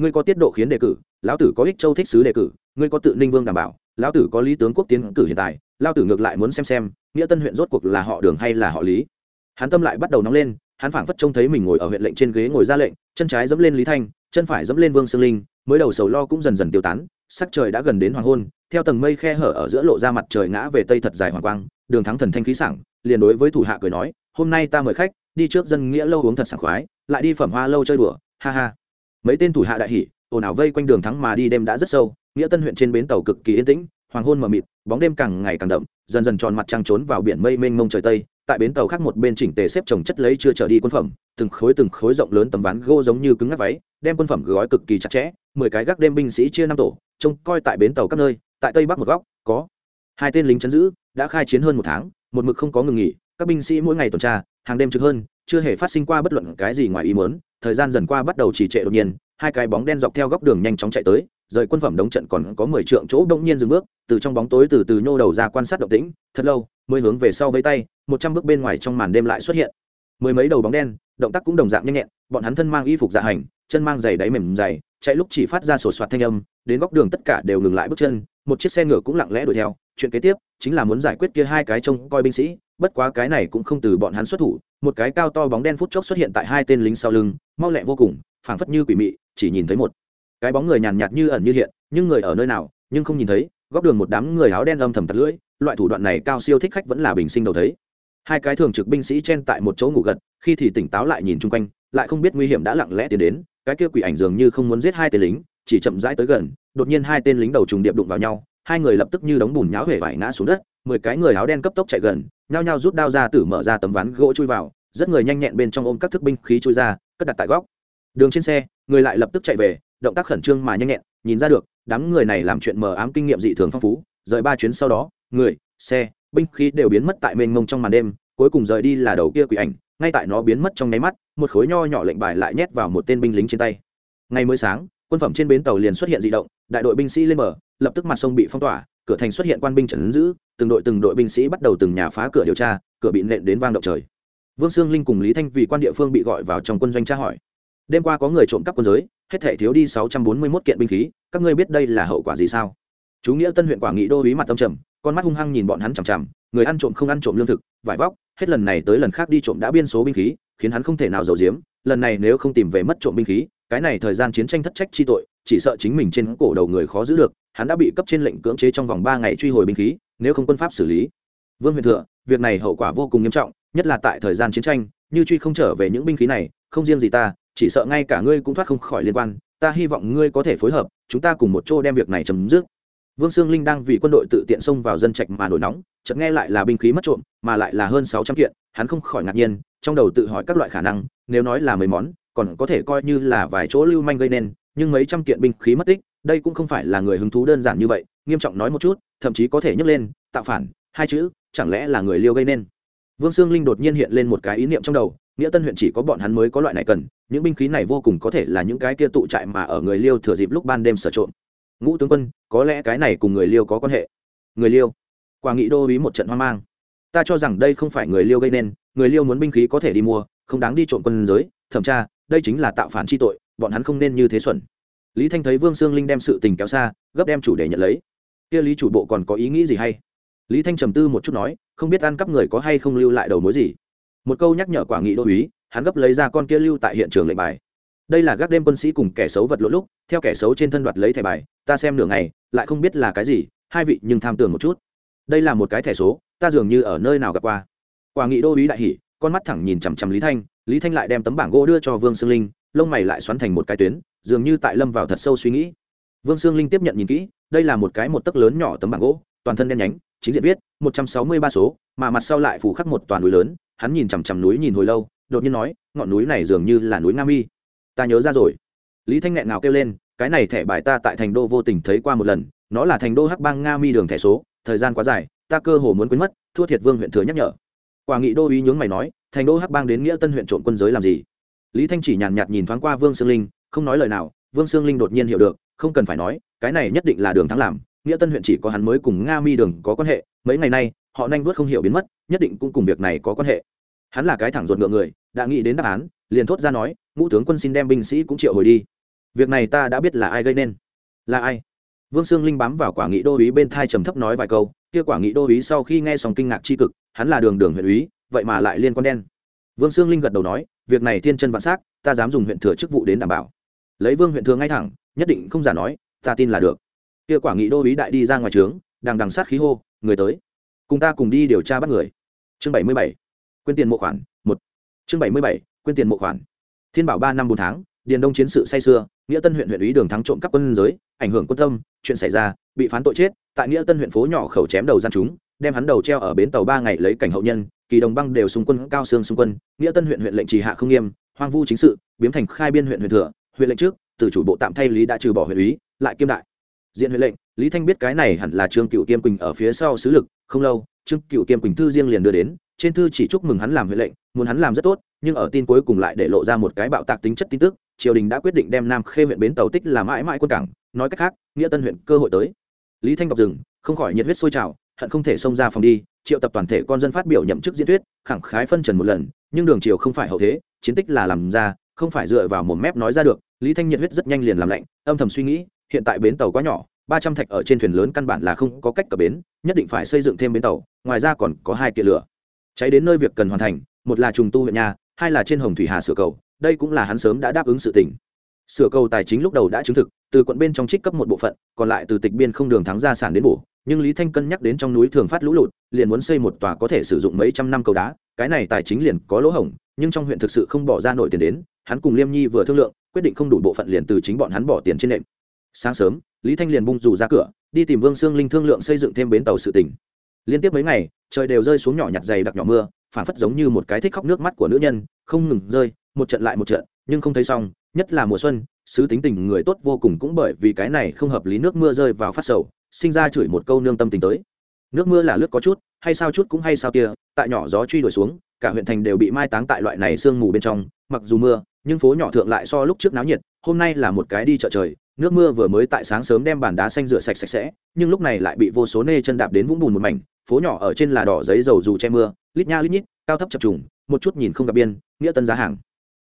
ngươi có tiết độ khiến đề cử, lão tử có ích châu thích sứ đề cử, ngươi có tự ninh vương đảm bảo, lão tử có lý tướng quốc tiến cử hiện tại, lão tử ngược lại muốn xem xem, nghĩa tân huyện rốt cuộc là họ đường hay là họ lý. Hắn tâm lại bắt đầu nóng lên, hắn phảng phất trông thấy mình ngồi ở huyện lệnh trên ghế ngồi ra lệnh, chân trái dẫm lên lý thanh, chân phải dẫm lên vương sương linh, mới đầu sầu lo cũng dần dần tiêu tán, sắc trời đã gần đến hoàng hôn, theo tầng mây khe hở ở giữa lộ ra mặt trời ngã về tây thật dài hoàng quang, đường thắng thần thanh khí sảng, liền đối với thủ hạ cười nói, hôm nay ta mời khách đi trước dân nghĩa lâu uống thật sảng khoái, lại đi phẩm hoa lâu chơi đùa, ha ha. Mấy tên thủ hạ đại hỉ, ồn ào vây quanh đường thắng mà đi đêm đã rất sâu, nghĩa tân huyện trên bến tàu cực kỳ yên tĩnh, hoàng hôn mờ mịt, bóng đêm càng ngày càng đậm, dần dần tròn mặt trăng trốn vào biển mây mênh mông trời tây, tại bến tàu khác một bên chỉnh tề xếp chồng chất lấy chưa trở đi quân phẩm, từng khối từng khối rộng lớn tấm ván gỗ giống như cứng ngắc váy, đem quân phẩm gói cực kỳ chặt chẽ, mười cái gác đêm binh sĩ chia năm tổ, trông coi tại bến tàu các nơi, tại tây bắc một góc, có hai tên lính chấn giữ, đã khai chiến hơn một tháng, một mực không có ngừng nghỉ các binh sĩ mỗi ngày tuần tra, hàng đêm trực hơn, chưa hề phát sinh qua bất luận cái gì ngoài ý muốn. Thời gian dần qua bắt đầu trì trệ đột nhiên, hai cái bóng đen dọc theo góc đường nhanh chóng chạy tới, rời quân phẩm đống trận còn có mười trượng chỗ đông nhiên dừng bước, từ trong bóng tối từ từ nhô đầu ra quan sát động tĩnh, thật lâu, mới hướng về sau với tay, một trăm bước bên ngoài trong màn đêm lại xuất hiện. Mười mấy đầu bóng đen, động tác cũng đồng dạng nhanh nhẹn, bọn hắn thân mang y phục dạ hành, chân mang giày đáy mềm dày, chạy lúc chỉ phát ra sổ soạt thanh âm, đến góc đường tất cả đều ngừng lại bước chân, một chiếc xe ngựa cũng lặng lẽ đuổi theo. Chuyện kế tiếp chính là muốn giải quyết kia hai cái trông coi binh sĩ bất quá cái này cũng không từ bọn hắn xuất thủ, một cái cao to bóng đen phút chốc xuất hiện tại hai tên lính sau lưng, mau lẹ vô cùng, phảng phất như quỷ mị, chỉ nhìn thấy một cái bóng người nhàn nhạt như ẩn như hiện, nhưng người ở nơi nào, nhưng không nhìn thấy, góc đường một đám người áo đen âm thầm tật lưỡi, loại thủ đoạn này cao siêu thích khách vẫn là bình sinh đầu thấy. Hai cái thường trực binh sĩ chen tại một chỗ ngủ gật, khi thì tỉnh táo lại nhìn chung quanh, lại không biết nguy hiểm đã lặng lẽ tiến đến, cái kia quỷ ảnh dường như không muốn giết hai tên lính, chỉ chậm rãi tới gần, đột nhiên hai tên lính đầu trùng điệp đụng vào nhau hai người lập tức như đống bùn nháo hể vải ngã xuống đất, mười cái người áo đen cấp tốc chạy gần, nhao nhao rút đao ra tử mở ra tấm ván gỗ chui vào, rất người nhanh nhẹn bên trong ôm các thức binh khí chui ra, cất đặt tại góc. Đường trên xe, người lại lập tức chạy về, động tác khẩn trương mà nhanh nhẹn, nhìn ra được, đám người này làm chuyện mờ ám kinh nghiệm dị thường phong phú, rời ba chuyến sau đó, người, xe, binh khí đều biến mất tại mênh mông trong màn đêm, cuối cùng rời đi là đầu kia quỷ ảnh, ngay tại nó biến mất trong nháy mắt, một khối nho nhỏ lệnh bài lại nhét vào một tên binh lính trên tay. Ngày mới sáng, quân phẩm trên bến tàu liền xuất hiện dị động, đại đội binh sĩ lên bờ lập tức mặt sông bị phong tỏa, cửa thành xuất hiện quan binh trần giữ, từng đội từng đội binh sĩ bắt đầu từng nhà phá cửa điều tra, cửa bị nện đến vang động trời. Vương sương linh cùng lý thanh vì quan địa phương bị gọi vào trong quân doanh tra hỏi. Đêm qua có người trộm cắp quân giới, hết thể thiếu đi sáu trăm bốn mươi mốt kiện binh khí, các ngươi biết đây là hậu quả gì sao? Chú nghĩa tân huyện quảng nghị đô ý mặt tâm trầm, con mắt hung hăng nhìn bọn hắn chằm chằm, người ăn trộm không ăn trộm lương thực, vải vóc, hết lần này tới lần khác đi trộm đã biên số binh khí, khiến hắn không thể nào giấu giếm, lần này nếu không tìm về mất trộm binh khí, cái này thời gian chiến tranh thất trách chi tội chỉ sợ chính mình trên cổ đầu người khó giữ được, hắn đã bị cấp trên lệnh cưỡng chế trong vòng ba ngày truy hồi binh khí, nếu không quân pháp xử lý. Vương huyền thừa việc này hậu quả vô cùng nghiêm trọng, nhất là tại thời gian chiến tranh, như truy không trở về những binh khí này, không riêng gì ta, chỉ sợ ngay cả ngươi cũng thoát không khỏi liên quan, ta hy vọng ngươi có thể phối hợp, chúng ta cùng một chỗ đem việc này chấm dứt. Vương sương linh đang vì quân đội tự tiện xông vào dân trạch mà nổi nóng, chợt nghe lại là binh khí mất trộm, mà lại là hơn sáu trăm kiện, hắn không khỏi ngạc nhiên, trong đầu tự hỏi các loại khả năng, nếu nói là mấy món, còn có thể coi như là vài chỗ lưu manh gây nên nhưng mấy trăm kiện binh khí mất tích, đây cũng không phải là người hứng thú đơn giản như vậy, nghiêm trọng nói một chút, thậm chí có thể nhấc lên, tạo phản, hai chữ, chẳng lẽ là người liêu gây nên? Vương sương linh đột nhiên hiện lên một cái ý niệm trong đầu, nghĩa tân huyện chỉ có bọn hắn mới có loại này cần, những binh khí này vô cùng có thể là những cái kia tụ trại mà ở người liêu thừa dịp lúc ban đêm sở trộm ngũ tướng quân, có lẽ cái này cùng người liêu có quan hệ. Người liêu. Quả nghị đô ý một trận hoang mang. Ta cho rằng đây không phải người liêu gây nên, người liêu muốn binh khí có thể đi mua, không đáng đi trộm quân giới, thẩm tra đây chính là tạo phản chi tội, bọn hắn không nên như thế xuẩn. Lý thanh thấy vương sương linh đem sự tình kéo xa, gấp đem chủ đề nhận lấy. Kia lý chủ bộ còn có ý nghĩ gì hay? Lý thanh trầm tư một chút nói, không biết ăn cắp người có hay không lưu lại đầu mối gì. Một câu nhắc nhở quả nghị đô uý hắn gấp lấy ra con kia lưu tại hiện trường lệnh bài. Đây là gác đêm quân sĩ cùng kẻ xấu vật lỗ lúc, theo kẻ xấu trên thân đoạt lấy thẻ bài, ta xem nửa ngày, lại không biết là cái gì, hai vị nhưng tham tưởng một chút. Đây là một cái thẻ số, ta dường như ở nơi nào gặp qua. Quả nghị đô uý đại hỉ, con mắt thẳng nhìn chằm chằm lý thanh lý thanh lại đem tấm bảng gỗ đưa cho vương sương linh, lông mày lại xoắn thành một cái tuyến, dường như tại lâm vào thật sâu suy nghĩ. Vương sương linh tiếp nhận nhìn kỹ, đây là một cái một tấc lớn nhỏ tấm bảng gỗ, toàn thân đen nhánh, chính diện viết, một trăm sáu mươi ba số mà mặt sau lại phủ khắc một toàn núi lớn, hắn nhìn chằm chằm núi nhìn hồi lâu, đột nhiên nói, ngọn núi này dường như là núi nam y ta nhớ ra rồi. Lý thanh nghẹn nào kêu lên, cái này thẻ bài ta tại thành đô vô tình thấy qua một lần, nó là thành đô hắc bang nga mi đường thẻ số, thời gian quá dài, ta cơ hồ muốn quên mất, thua thiệt vương huyện thừa nhắc nhở quả nghị đô uý nhướng mày nói, thành đô hắc bang đến nghĩa tân huyện trộn quân giới làm gì? Lý thanh chỉ nhàn nhạt nhìn thoáng qua vương sương linh, không nói lời nào. Vương sương linh đột nhiên hiểu được, không cần phải nói, cái này nhất định là đường thắng làm, nghĩa tân huyện chỉ có hắn mới cùng nga mi đường có quan hệ, mấy ngày nay, họ nhanh vớt không hiểu biến mất, nhất định cũng cùng việc này có quan hệ. Hắn là cái thẳng ruột ngựa người, đã nghĩ đến đáp án, liền thốt ra nói, ngũ tướng quân xin đem binh sĩ cũng triệu hồi đi. Việc này ta đã biết là ai gây nên. Là ai? Vương sương linh bám vào quả nghị đô uý bên thai trầm thấp nói vài câu, kia quả nghị đô uý sau khi nghe xong kinh ngạc c cực hắn là đường đường huyện úy, vậy mà lại liên quan đen. Vương sương linh gật đầu nói, việc này thiên chân vạn s á c ta dám dùng huyện thừa chức vụ đến đảm bảo. Lấy vương huyện thừa ngay thẳng, nhất định không giả nói, ta tin là được. Kia quả nghị đô ý đại đi ra ngoài trướng đằng đằng sát khí hô, người tới. Cùng ta cùng đi điều tra bắt người. Chương bảy mươi bảy quyên tiền mộ khoản, một. Chương bảy mươi bảy quyên tiền mộ khoản. Thiên bảo ba năm bốn tháng, điền đông chiến sự say xưa nghĩa tân huyện huyện ủy đường thắng trộm cắp quân giới, ảnh hưởng quân tâm, chuyện xảy ra, bị phán tội chết, tại nghĩa tân huyện phố nhỏ khẩu chém đầu gian chúng đem hắn đầu treo ở bến tàu ba ngày lấy cảnh hậu nhân, kỳ đồng băng đều xung quân, cao xương xung quân, nghĩa tân huyện huyện lệnh trì hạ không nghiêm, hoang vu chính sự biến thành khai biên huyện huyện thừa, huyện lệnh trước, từ chủ bộ tạm thay lý đã trừ bỏ huyện úy, lại kiêm đại. Diện huyện lệnh, lý thanh biết cái này hẳn là trương cựu kiêm quỳnh ở phía sau sứ lực, không lâu, trương cựu kiêm quỳnh thư riêng liền đưa đến, trên thư chỉ chúc mừng hắn làm huyện lệnh, muốn hắn làm rất tốt, nhưng ở tin cuối cùng lại để lộ ra một cái bạo tạc tính chất tin tức, triều đình đã quyết định đem nam khê huyện bến tàu tích làm mãi mãi quân cảng, nói cách khác, nghĩa tân huyện cơ hội tới. Lý thanh đọc rừng không khỏi nhiệt huyết sôi trào hận không thể xông ra phòng đi, triệu tập toàn thể con dân phát biểu nhậm chức diễn thuyết, khẳng khái phân trần một lần, nhưng đường triều không phải hậu thế, chiến tích là làm ra, không phải dựa vào một mép nói ra được. Lý thanh nhiệt huyết rất nhanh liền làm lạnh, âm thầm suy nghĩ, hiện tại bến tàu quá nhỏ, ba trăm thạch ở trên thuyền lớn căn bản là không có cách cập bến, nhất định phải xây dựng thêm bến tàu, ngoài ra còn có hai kiện lửa. Cháy đến nơi việc cần hoàn thành, một là trùng tu huyện nhà, hai là trên hồng thủy hà sửa cầu, đây cũng là hắn sớm đã đáp ứng sự tỉnh sửa cầu tài chính lúc đầu đã chứng thực, từ quận bên trong trích cấp một bộ phận, còn lại từ tịch biên không đường thắng gia sản đến bổ nhưng lý thanh cân nhắc đến trong núi thường phát lũ lụt, liền muốn xây một tòa có thể sử dụng mấy trăm năm cầu đá, cái này tài chính liền có lỗ hổng, nhưng trong huyện thực sự không bỏ ra nổi tiền đến, hắn cùng liêm nhi vừa thương lượng, quyết định không đủ bộ phận liền từ chính bọn hắn bỏ tiền trên nệm. Sáng sớm, lý thanh liền bung dù ra cửa, đi tìm vương sương linh thương lượng xây dựng thêm bến tàu sự tỉnh liên tiếp mấy ngày, trời đều rơi xuống nhỏ nhặt dày đặc nhỏ mưa phản phất giống như một cái thích khóc nước mắt của nữ nhân, không ngừng rơi, một trận lại một trận, nhưng không thấy xong nhất là mùa xuân, sứ tính tình người tốt vô cùng cũng bởi vì cái này không hợp lý nước mưa rơi vào phát sầu sinh ra chửi một câu nương tâm tình tới. Nước mưa là lướt có chút, hay sao chút cũng hay sao kia, tại nhỏ gió truy đuổi xuống, cả huyện thành đều bị mai táng tại loại này sương mù bên trong, mặc dù mưa, nhưng phố nhỏ thượng lại so lúc trước náo nhiệt, hôm nay là một cái đi chợ trời, nước mưa vừa mới tại sáng sớm đem bàn đá xanh rửa sạch sạch sẽ, nhưng lúc này lại bị vô số nê chân đạp đến vũng bùn một mảnh, phố nhỏ ở trên là đỏ giấy dầu dù che mưa, lít nha lít nhít, cao thấp chập trùng, một chút nhìn không gặp biên, nghĩa tân giá hàng.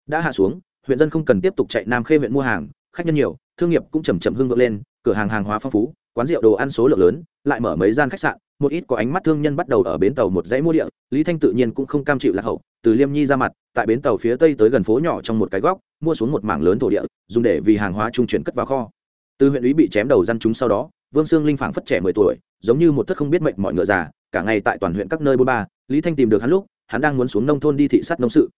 Đã hạ xuống, huyện dân không cần tiếp tục chạy nam khê huyện mua hàng, khách nhân nhiều, thương nghiệp cũng chầm chậm hưng vượng lên, cửa hàng hàng hóa phong phú quán rượu đồ ăn số lượng lớn, lại mở mấy gian khách sạn, một ít có ánh mắt thương nhân bắt đầu ở bến tàu một dãy mua địa, lý thanh tự nhiên cũng không cam chịu lạc hậu, từ liêm nhi ra mặt, tại bến tàu phía tây tới gần phố nhỏ trong một cái góc, mua xuống một mảng lớn thổ địa, dùng để vì hàng hóa trung chuyển cất vào kho. Từ huyện ủy bị chém đầu răn chúng sau đó, vương sương linh phảng phất trẻ mười tuổi, giống như một thất không biết mệnh mọi ngựa già, cả ngày tại toàn huyện các nơi bôn ba, lý thanh tìm được hắn lúc, hắn đang muốn xuống nông thôn đi thị sát nông sự.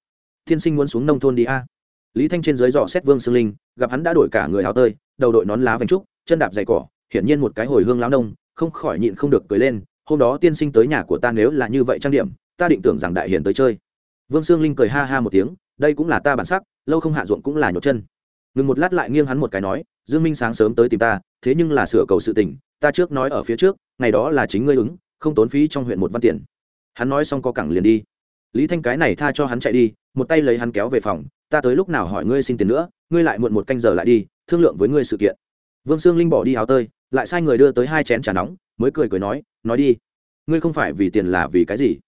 Thiên sinh muốn xuống nông thôn đi a. Lý thanh trên dưới dò xét vương sương linh, gặp hắn đã đổi cả người áo tơi, đầu đội nón lá vành trúc, chân đạp dày cỏ hiển nhiên một cái hồi hương lão nông, không khỏi nhịn không được cười lên, hôm đó tiên sinh tới nhà của ta nếu là như vậy trang điểm, ta định tưởng rằng đại hiền tới chơi. Vương sương linh cười ha ha một tiếng, đây cũng là ta bản sắc, lâu không hạ ruộng cũng là nhột chân. Ngừng một lát lại nghiêng hắn một cái nói, dương minh sáng sớm tới tìm ta, thế nhưng là sửa cầu sự tình, ta trước nói ở phía trước, ngày đó là chính ngươi ứng, không tốn phí trong huyện một văn tiền. Hắn nói xong co cẳng liền đi. Lý thanh cái này tha cho hắn chạy đi, một tay lấy hắn kéo về phòng, ta tới lúc nào hỏi ngươi xin tiền nữa, ngươi lại muộn một canh giờ lại đi, thương lượng với ngươi sự kiện vương sương linh bỏ đi áo tơi, lại sai người đưa tới hai chén trà nóng, mới cười cười nói nói đi, ngươi không phải vì tiền là vì cái gì?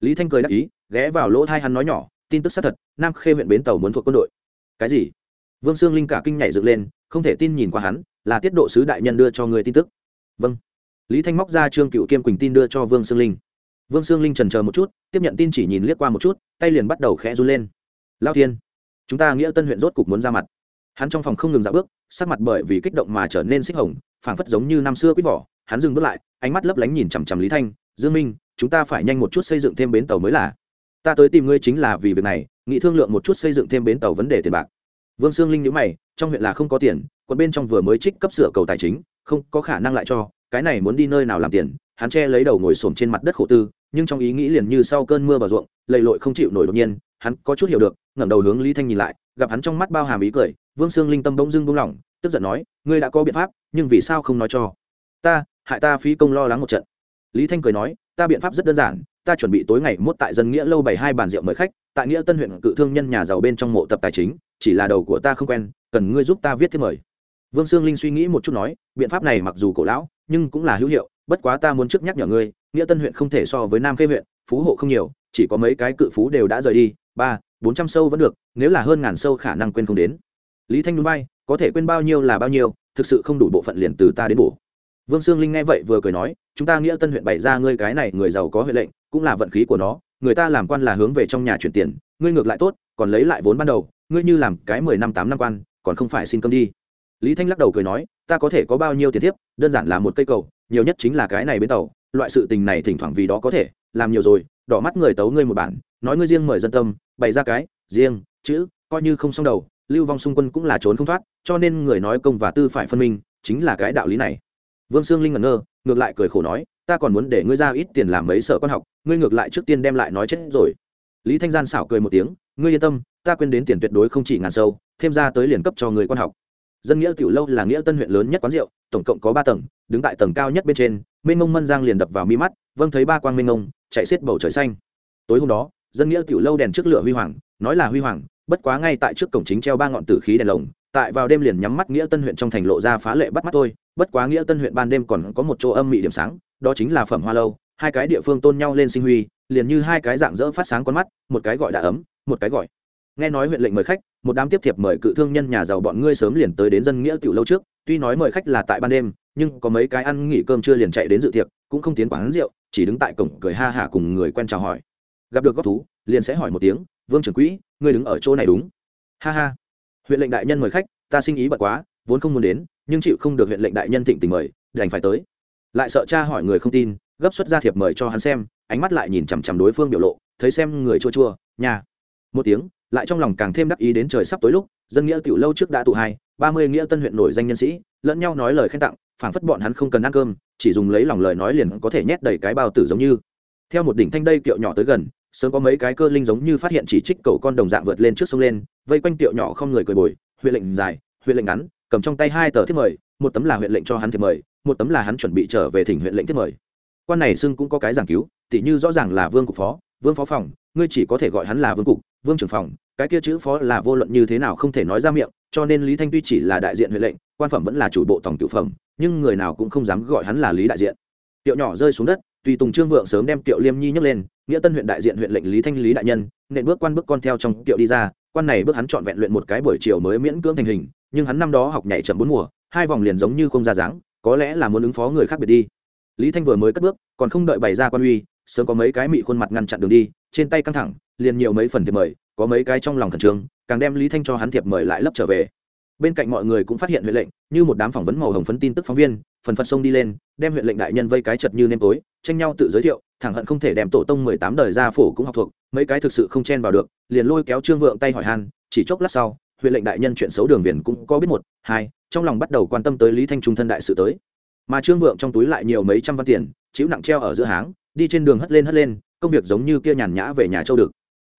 Lý thanh cười đáp ý, ghé vào lỗ thai hắn nói nhỏ, tin tức xác thật, nam khê huyện bến tàu muốn thuộc quân đội. Cái gì? Vương sương linh cả kinh nhảy dựng lên, không thể tin nhìn qua hắn, là tiết độ sứ đại nhân đưa cho người tin tức. Vâng. Lý thanh móc ra trương cựu kiêm quỳnh tin đưa cho vương sương linh. Vương sương linh trần chờ một chút, tiếp nhận tin chỉ nhìn liếc qua một chút, tay liền bắt đầu khẽ run lên. Lao thiên, chúng ta nghĩa tân huyện rốt cục muốn ra mặt. Hắn trong phòng không ngừng dạo bước sắc mặt bởi vì kích động mà trở nên xích hồng, phảng phất giống như năm xưa quýt vỏ. Hắn dừng bước lại, ánh mắt lấp lánh nhìn chằm chằm lý thanh. Dương minh, chúng ta phải nhanh một chút xây dựng thêm bến tàu mới là. Ta tới tìm ngươi chính là vì việc này, nghị thương lượng một chút xây dựng thêm bến tàu vấn đề tiền bạc. Vương sương linh nhữ mày, trong huyện là không có tiền, quận bên trong vừa mới trích cấp sửa cầu tài chính, không có khả năng lại cho, cái này muốn đi nơi nào làm tiền? Hắn che lấy đầu ngồi xổm trên mặt đất khổ tư, nhưng trong ý nghĩ liền như sau cơn mưa bờ ruộng, lầy lội không chịu nổi đột nhiên, hắn có chút hiểu được, ngẩng đầu hướng lý thanh nhìn lại gặp hắn trong mắt bao hàm ý cười, vương sương linh tâm bỗng dưng buông lỏng, tức giận nói, ngươi đã có biện pháp, nhưng vì sao không nói cho? Ta, hại ta phí công lo lắng một trận. Lý thanh cười nói, ta biện pháp rất đơn giản, ta chuẩn bị tối ngày mốt tại dân nghĩa lâu bảy hai bàn rượu mời khách, tại nghĩa tân huyện cự thương nhân nhà giàu bên trong mộ tập tài chính, chỉ là đầu của ta không quen, cần ngươi giúp ta viết thiết mời. Vương sương linh suy nghĩ một chút nói, biện pháp này mặc dù cổ lão, nhưng cũng là hữu hiệu, bất quá ta muốn trước nhắc nhở ngươi, nghĩa tân huyện không thể so với nam khê huyện, phú hộ không nhiều, chỉ có mấy cái cự phú đều đã rời đi, ba bốn trăm sâu vẫn được, nếu là hơn ngàn sâu khả năng quên không đến. Lý thanh núi bay, có thể quên bao nhiêu là bao nhiêu, thực sự không đủ bộ phận liền từ ta đến bổ. Vương sương linh nghe vậy vừa cười nói, chúng ta nghĩa tân huyện bày ra ngươi cái này, người giàu có huệ lệnh, cũng là vận khí của nó, người ta làm quan là hướng về trong nhà chuyển tiền, ngươi ngược lại tốt, còn lấy lại vốn ban đầu, ngươi như làm cái mười năm tám năm quan, còn không phải xin cơm đi. Lý thanh lắc đầu cười nói, ta có thể có bao nhiêu tiền tiếp đơn giản là một cây cầu, nhiều nhất chính là cái này bến tàu, loại sự tình này thỉnh thoảng vì đó có thể, làm nhiều rồi, đỏ mắt người tấu ngươi một bản, nói ngươi riêng mời dân tâm bày ra cái, riêng, chữ, coi như không xong đầu, lưu vong xung quân cũng là trốn không thoát, cho nên người nói công và tư phải phân minh, chính là cái đạo lý này. Vương sương linh ngẩn ngơ, ngược lại cười khổ nói, ta còn muốn để ngươi ra ít tiền làm mấy sở con học, ngươi ngược lại trước tiên đem lại nói chết rồi. Lý thanh gian xảo cười một tiếng, ngươi yên tâm, ta quên đến tiền tuyệt đối không chỉ ngàn sâu, thêm ra tới liền cấp cho người con học. Dân nghĩa tiểu lâu là nghĩa tân huyện lớn nhất quán rượu, tổng cộng có ba tầng, đứng tại tầng cao nhất bên trên mênh ngông mân giang liền đập vào mi mắt vâng thấy ba quang mênh ngông, chạy xiết bầu trời xanh. Tối hôm đó dân nghĩa tiểu lâu đèn trước lửa huy hoàng, nói là huy hoàng, bất quá ngay tại trước cổng chính treo ba ngọn tử khí đèn lồng, tại vào đêm liền nhắm mắt nghĩa tân huyện trong thành lộ ra phá lệ bắt mắt thôi, bất quá nghĩa tân huyện ban đêm còn có một chỗ âm mị điểm sáng, đó chính là phẩm hoa lâu, hai cái địa phương tôn nhau lên sinh huy, liền như hai cái dạng dỡ phát sáng con mắt, một cái gọi đã ấm, một cái gọi. Nghe nói huyện lệnh mời khách, một đám tiếp thiệp mời cự thương nhân nhà giàu bọn ngươi sớm liền tới đến dân nghĩa tiểu lâu trước, tuy nói mời khách là tại ban đêm, nhưng có mấy cái ăn nghỉ cơm chưa liền chạy đến dự tiệc, cũng không tiến quán rượu, chỉ đứng tại cổng cười ha hả cùng người quen chào hỏi gặp được góc thú, liền sẽ hỏi một tiếng, vương trưởng quỹ, ngươi đứng ở chỗ này đúng. Ha ha. Huyện lệnh đại nhân mời khách, ta sinh ý bật quá, vốn không muốn đến, nhưng chịu không được huyện lệnh đại nhân thịnh tình mời, đành phải tới. Lại sợ cha hỏi người không tin, gấp xuất ra thiệp mời cho hắn xem, ánh mắt lại nhìn chằm chằm đối phương biểu lộ, thấy xem người chua chua nhà một tiếng, lại trong lòng càng thêm đắc ý đến trời sắp tối lúc, dân nghĩa tiểu lâu trước đã tụ hai, ba mươi nghĩa tân huyện nổi danh nhân sĩ, lẫn nhau nói lời khen tặng, phảng phất bọn hắn không cần ăn cơm, chỉ dùng lấy lòng lời nói liền có thể nhét đầy cái bao tử giống như. Theo một đỉnh thanh đây kiệu nhỏ tới gần sớm có mấy cái cơ linh giống như phát hiện chỉ trích cậu con đồng dạng vượt lên trước sông lên, vây quanh tiệu nhỏ không người cười bồi, huyện lệnh dài, huyện lệnh ngắn, cầm trong tay hai tờ thiết mời, một tấm là huyện lệnh cho hắn thiết mời, một tấm là hắn chuẩn bị trở về thỉnh huyện lệnh thiết mời. Quan này xưng cũng có cái giảng cứu, tỉ như rõ ràng là vương cục phó, vương phó phòng, ngươi chỉ có thể gọi hắn là vương cục, vương trưởng phòng, cái kia chữ phó là vô luận như thế nào không thể nói ra miệng, cho nên lý thanh tuy chỉ là đại diện huyện lệnh, quan phẩm vẫn là chủ bộ tổng tiểu phẩm, nhưng người nào cũng không dám gọi hắn là lý đại diện. Tiệu nhỏ rơi xuống đất, tùy tùng trương vượng sớm đem tiệu liêm nhi nhấc lên nghĩa tân huyện đại diện huyện lệnh lý thanh lý đại nhân nện bước quan bước con theo trong tiệu đi ra. Quan này bước hắn chọn vẹn luyện một cái buổi chiều mới miễn cưỡng thành hình, nhưng hắn năm đó học nhảy chậm bốn mùa, hai vòng liền giống như không ra dáng, có lẽ là muốn ứng phó người khác biệt đi. Lý thanh vừa mới cất bước, còn không đợi bày ra quan uy, sớm có mấy cái mị khuôn mặt ngăn chặn đường đi, trên tay căng thẳng, liền nhiều mấy phần thiệp mời, có mấy cái trong lòng khẩn trương, càng đem lý thanh cho hắn thiệp mời lại lấp trở về. Bên cạnh mọi người cũng phát hiện huyện lệnh, như một đám phỏng vấn màu hồng phấn tin tức phóng viên, phần phật sông đi lên, đem huyện lệnh đại nhân vây cái chật như nêm tối, tranh nhau tự giới thiệu thẳng hận không thể đem tổ tông mười tám đời gia phổ cũng học thuộc, mấy cái thực sự không chen vào được, liền lôi kéo trương vượng tay hỏi han, chỉ chốc lát sau, huyện lệnh đại nhân chuyện xấu đường viền cũng có biết một, hai, trong lòng bắt đầu quan tâm tới lý thanh trung thân đại sự tới. Mà trương vượng trong túi lại nhiều mấy trăm văn tiền, chịu nặng treo ở giữa háng, đi trên đường hất lên hất lên, công việc giống như kia nhàn nhã về nhà châu được.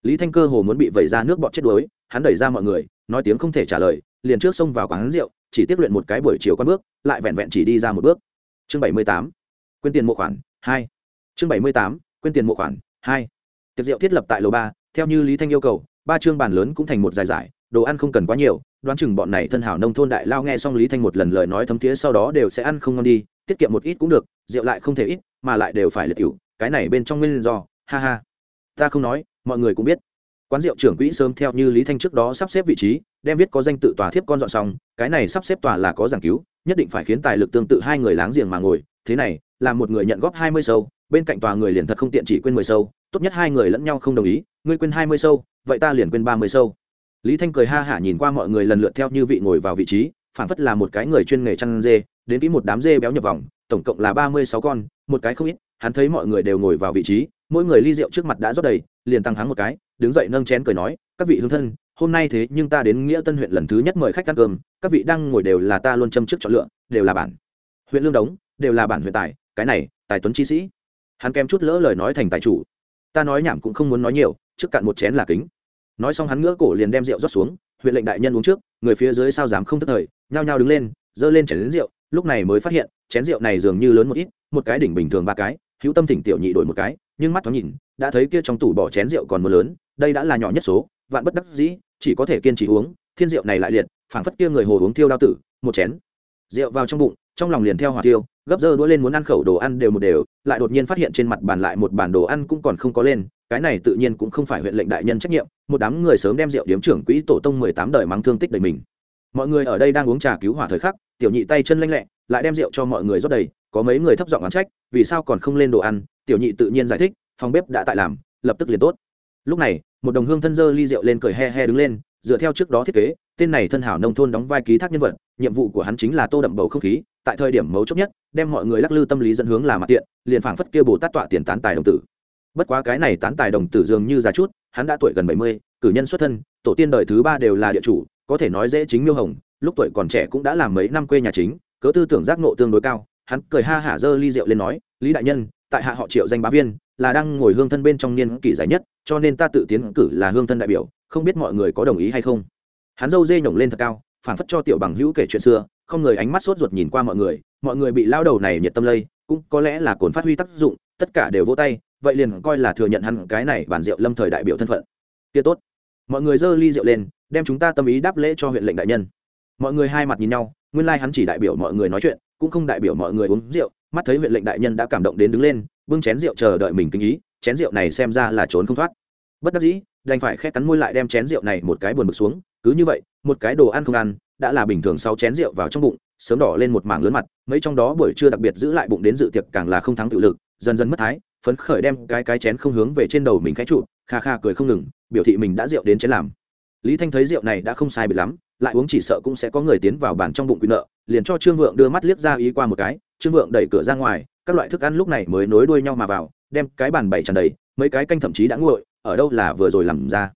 Lý thanh cơ hồ muốn bị vẩy ra nước bọt chết đuối, hắn đẩy ra mọi người, nói tiếng không thể trả lời, liền trước xông vào quán rượu, chỉ tiếp luyện một cái buổi chiều con bước, lại vẹn vẹn chỉ đi ra một bước. Chương bảy mươi tám quyên tiền mộ khoản, hai chương bảy mươi tám quyên tiền mộ khoản, hai. Tiệc rượu thiết lập tại lầu ba, theo như lý thanh yêu cầu, ba chương bàn lớn cũng thành một dài giải, đồ ăn không cần quá nhiều, đoán chừng bọn này thân hảo nông thôn đại lao nghe xong lý thanh một lần lời nói thấm thiế sau đó đều sẽ ăn không ngon đi, tiết kiệm một ít cũng được, rượu lại không thể ít, mà lại đều phải liệt cựu cái này bên trong nguyên do, ha ha. Ta không nói, mọi người cũng biết. Quán rượu trưởng quỹ sớm theo như lý thanh trước đó sắp xếp vị trí, đem viết có danh tự tòa thiếp con dọn xong, cái này sắp xếp tòa là có giảng cứu, nhất định phải khiến tài lực tương tự hai người láng giềng mà ngồi, thế này, là một người nhận góp hai mươi sâu bên cạnh tòa người liền thật không tiện chỉ quên mười sâu, tốt nhất hai người lẫn nhau không đồng ý, ngươi quên hai mươi sâu, vậy ta liền quên ba mươi sâu. Lý thanh cười ha hả nhìn qua mọi người lần lượt theo như vị ngồi vào vị trí phản phất là một cái người chuyên nghề chăn dê, đến kỹ một đám dê béo nhập vòng, tổng cộng là ba mươi sáu con, một cái không ít, hắn thấy mọi người đều ngồi vào vị trí, mỗi người ly rượu trước mặt đã rót đầy, liền tăng hắn một cái, đứng dậy nâng chén cười nói, các vị hương thân, hôm nay thế nhưng ta đến nghĩa tân huyện lần thứ nhất mời khách ăn cơm, các vị đang ngồi đều là ta luôn châm trước chọn lựa, đều là bản huyện lương đống, đều là bản huyện tài, cái này, tài tuấn chi sĩ hắn kém chút lỡ lời nói thành tài chủ. Ta nói nhảm cũng không muốn nói nhiều, trước cạn một chén là kính. Nói xong hắn ngửa cổ liền đem rượu rót xuống, huyện lệnh đại nhân uống trước, người phía dưới sao dám không tức thời, nhao nhao đứng lên, giơ lên chén rượu, lúc này mới phát hiện, chén rượu này dường như lớn một ít, một cái đỉnh bình thường ba cái, hữu tâm thỉnh tiểu nhị đổi một cái, nhưng mắt thoáng nhìn, đã thấy kia trong tủ bỏ chén rượu còn mưa lớn, đây đã là nhỏ nhất số, vạn bất đắc dĩ, chỉ có thể kiên trì uống, thiên rượu này lại liệt, phảng phất kia người hồ uống thiêu đao tử, một chén. Rượu vào trong bụng, trong lòng liền theo hỏa tiêu gấp dơ đũa lên muốn ăn khẩu đồ ăn đều một đều, lại đột nhiên phát hiện trên mặt bàn lại một bản đồ ăn cũng còn không có lên, cái này tự nhiên cũng không phải huyện lệnh đại nhân trách nhiệm, một đám người sớm đem rượu điếm trưởng quỹ tổ tông mười tám đời mắng thương tích đầy mình. Mọi người ở đây đang uống trà cứu hỏa thời khắc, tiểu nhị tay chân lanh lẹ, lại đem rượu cho mọi người rót đầy, có mấy người thấp giọng oán trách, vì sao còn không lên đồ ăn, tiểu nhị tự nhiên giải thích, phòng bếp đã tại làm, lập tức liền tốt. Lúc này, một đồng hương thân dơ ly rượu lên cười he he đứng lên, dựa theo trước đó thiết kế, tên này thân hảo nông thôn đóng vai ký thác nhân vật, nhiệm vụ của hắn chính là tô đậm bầu không khí tại thời điểm mấu chốt nhất, đem mọi người lắc lư tâm lý dẫn hướng là mặt tiện, liền phảng phất kia bồ tát tọa tiền tán tài đồng tử. Bất quá cái này tán tài đồng tử dường như già chút, hắn đã tuổi gần bảy mươi, cử nhân xuất thân, tổ tiên đời thứ ba đều là địa chủ, có thể nói dễ chính miêu hồng, lúc tuổi còn trẻ cũng đã làm mấy năm quê nhà chính, cớ tư tưởng giác nộ tương đối cao, hắn cười ha hả dơ ly rượu lên nói, lý đại nhân, tại hạ họ triệu danh bá viên, là đang ngồi hương thân bên trong niên kỷ giải nhất, cho nên ta tự tiến cử là hương thân đại biểu, không biết mọi người có đồng ý hay không? Hắn dâu dê nhổng lên thật cao phản phất cho tiểu bằng hữu kể chuyện xưa không người ánh mắt sốt ruột nhìn qua mọi người mọi người bị lao đầu này nhiệt tâm lây, cũng có lẽ là cồn phát huy tác dụng, tất cả đều vỗ tay, vậy liền coi là thừa nhận hắn cái này bản rượu lâm thời đại biểu thân phận. Kia tốt. Mọi người dơ ly rượu lên, đem chúng ta tâm ý đáp lễ cho huyện lệnh đại nhân. Mọi người hai mặt nhìn nhau, nguyên lai、like、hắn chỉ đại biểu mọi người nói chuyện, cũng không đại biểu mọi người uống rượu, mắt thấy huyện lệnh đại nhân đã cảm động đến đứng lên, bưng chén rượu chờ đợi mình kinh ý, chén rượu này xem ra là trốn không thoát. Bất đắc dĩ, đành phải khét cắn môi lại đem chén rượu này một cái buồn bực xuống, cứ như vậy, một cái đồ ăn không ăn đã là bình thường sáu chén rượu vào trong bụng, sớm đỏ lên một mảng lớn mặt, mấy trong đó buổi trưa đặc biệt giữ lại bụng đến dự tiệc càng là không thắng tự lực, dần dần mất thái, phấn khởi đem cái cái chén không hướng về trên đầu mình cái trụ, kha kha cười không ngừng, biểu thị mình đã rượu đến chén làm. Lý thanh thấy rượu này đã không sai biệt lắm, lại uống chỉ sợ cũng sẽ có người tiến vào bàn trong bụng quỵ nợ, liền cho trương vượng đưa mắt liếc ra ý qua một cái, trương vượng đẩy cửa ra ngoài, các loại thức ăn lúc này mới nối đuôi nhau mà vào, đem cái bàn bày tràn đầy, mấy cái canh thậm chí đã nguội, ở đâu là vừa rồi làm ra.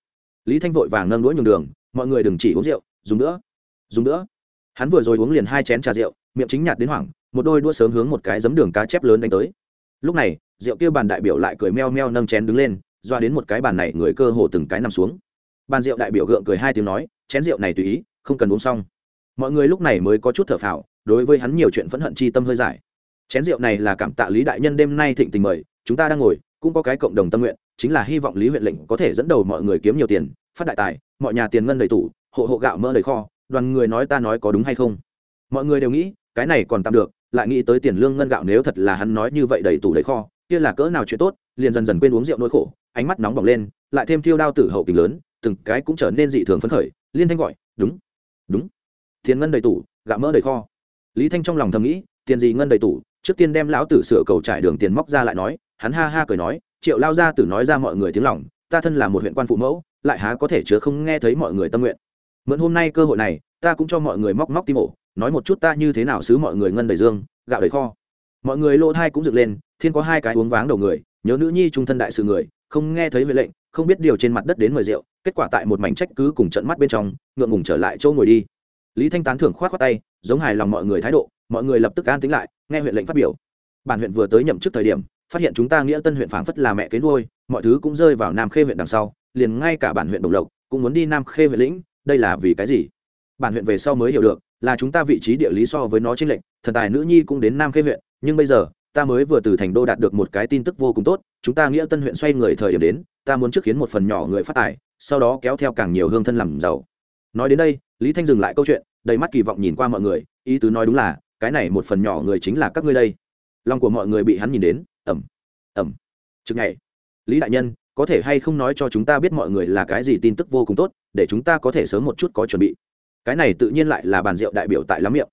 Lý thanh vội vàng nâng đũa nhường đường, mọi người đừng chỉ uống rượu, dùng nữa dùng nữa. Hắn vừa rồi uống liền hai chén trà rượu, miệng chính nhạt đến hoảng, một đôi đũa sớm hướng một cái giấm đường cá chép lớn đánh tới. Lúc này, rượu kia bàn đại biểu lại cười meo meo nâng chén đứng lên, doa đến một cái bàn này người cơ hồ từng cái nằm xuống. Bàn rượu đại biểu gượng cười hai tiếng nói, chén rượu này tùy ý, không cần uống xong. Mọi người lúc này mới có chút thở phào, đối với hắn nhiều chuyện phẫn hận chi tâm hơi giải. Chén rượu này là cảm tạ lý đại nhân đêm nay thịnh tình mời, chúng ta đang ngồi, cũng có cái cộng đồng tâm nguyện, chính là hy vọng lý huyện lệnh có thể dẫn đầu mọi người kiếm nhiều tiền, phát đại tài, mọi nhà tiền ngân đầy tủ, hộ hộ gạo mỡ đầy kho đoàn người nói ta nói có đúng hay không? Mọi người đều nghĩ, cái này còn tạm được, lại nghĩ tới tiền lương ngân gạo nếu thật là hắn nói như vậy đầy tủ đầy kho, kia là cỡ nào chuyện tốt, liền dần dần quên uống rượu nỗi khổ, ánh mắt nóng bỏng lên, lại thêm thiêu đao tử hậu tình lớn, từng cái cũng trở nên dị thường phấn khởi, liên thanh gọi, đúng đúng, tiền ngân đầy tủ, gạo mỡ đầy kho. Lý thanh trong lòng thầm nghĩ, tiền gì ngân đầy tủ? Trước tiên đem lão tử sửa cầu trải đường tiền móc ra lại nói, hắn ha ha cười nói, triệu lao ra tử nói ra mọi người tiếng lòng, ta thân là một huyện quan phụ mẫu, lại há có thể chứa không nghe thấy mọi người tâm nguyện mượn hôm nay cơ hội này, ta cũng cho mọi người móc móc tim ổ, nói một chút ta như thế nào xứ mọi người ngân đầy dương, gạo đầy kho. Mọi người lỗ thai cũng dựng lên, thiên có hai cái uống váng đầu người, nhớ nữ nhi trung thân đại sự người, không nghe thấy về lệnh, không biết điều trên mặt đất đến mời rượu, kết quả tại một mảnh trách cứ cùng trận mắt bên trong, ngượng ngùng trở lại chỗ ngồi đi. Lý thanh tán thưởng khoát khoát tay, giống hài lòng mọi người thái độ, mọi người lập tức an tính lại, nghe huyện lệnh phát biểu. Bản huyện vừa tới nhậm chức thời điểm, phát hiện chúng ta nghĩa tân huyện phảng phất là mẹ kế nuôi, mọi thứ cũng rơi vào nam khê huyện đằng sau, liền ngay cả bản huyện đồng lộc cũng muốn đi nam khê huyện lĩnh đây là vì cái gì? Bản huyện về sau mới hiểu được, là chúng ta vị trí địa lý so với nó trên lệnh thần tài nữ nhi cũng đến nam khê huyện, nhưng bây giờ, ta mới vừa từ thành đô đạt được một cái tin tức vô cùng tốt, chúng ta nghĩa tân huyện xoay người thời điểm đến, ta muốn trước khiến một phần nhỏ người phát tài, sau đó kéo theo càng nhiều hương thân làm giàu. Nói đến đây, lý thanh dừng lại câu chuyện, đầy mắt kỳ vọng nhìn qua mọi người, ý tứ nói đúng là, cái này một phần nhỏ người chính là các ngươi đây. Lòng của mọi người bị hắn nhìn đến ẩm ẩm chừng ngày, lý đại nhân có thể hay không nói cho chúng ta biết mọi người là cái gì tin tức vô cùng tốt, để chúng ta có thể sớm một chút có chuẩn bị. Cái này tự nhiên lại là bàn rượu đại biểu tại lắm miệng.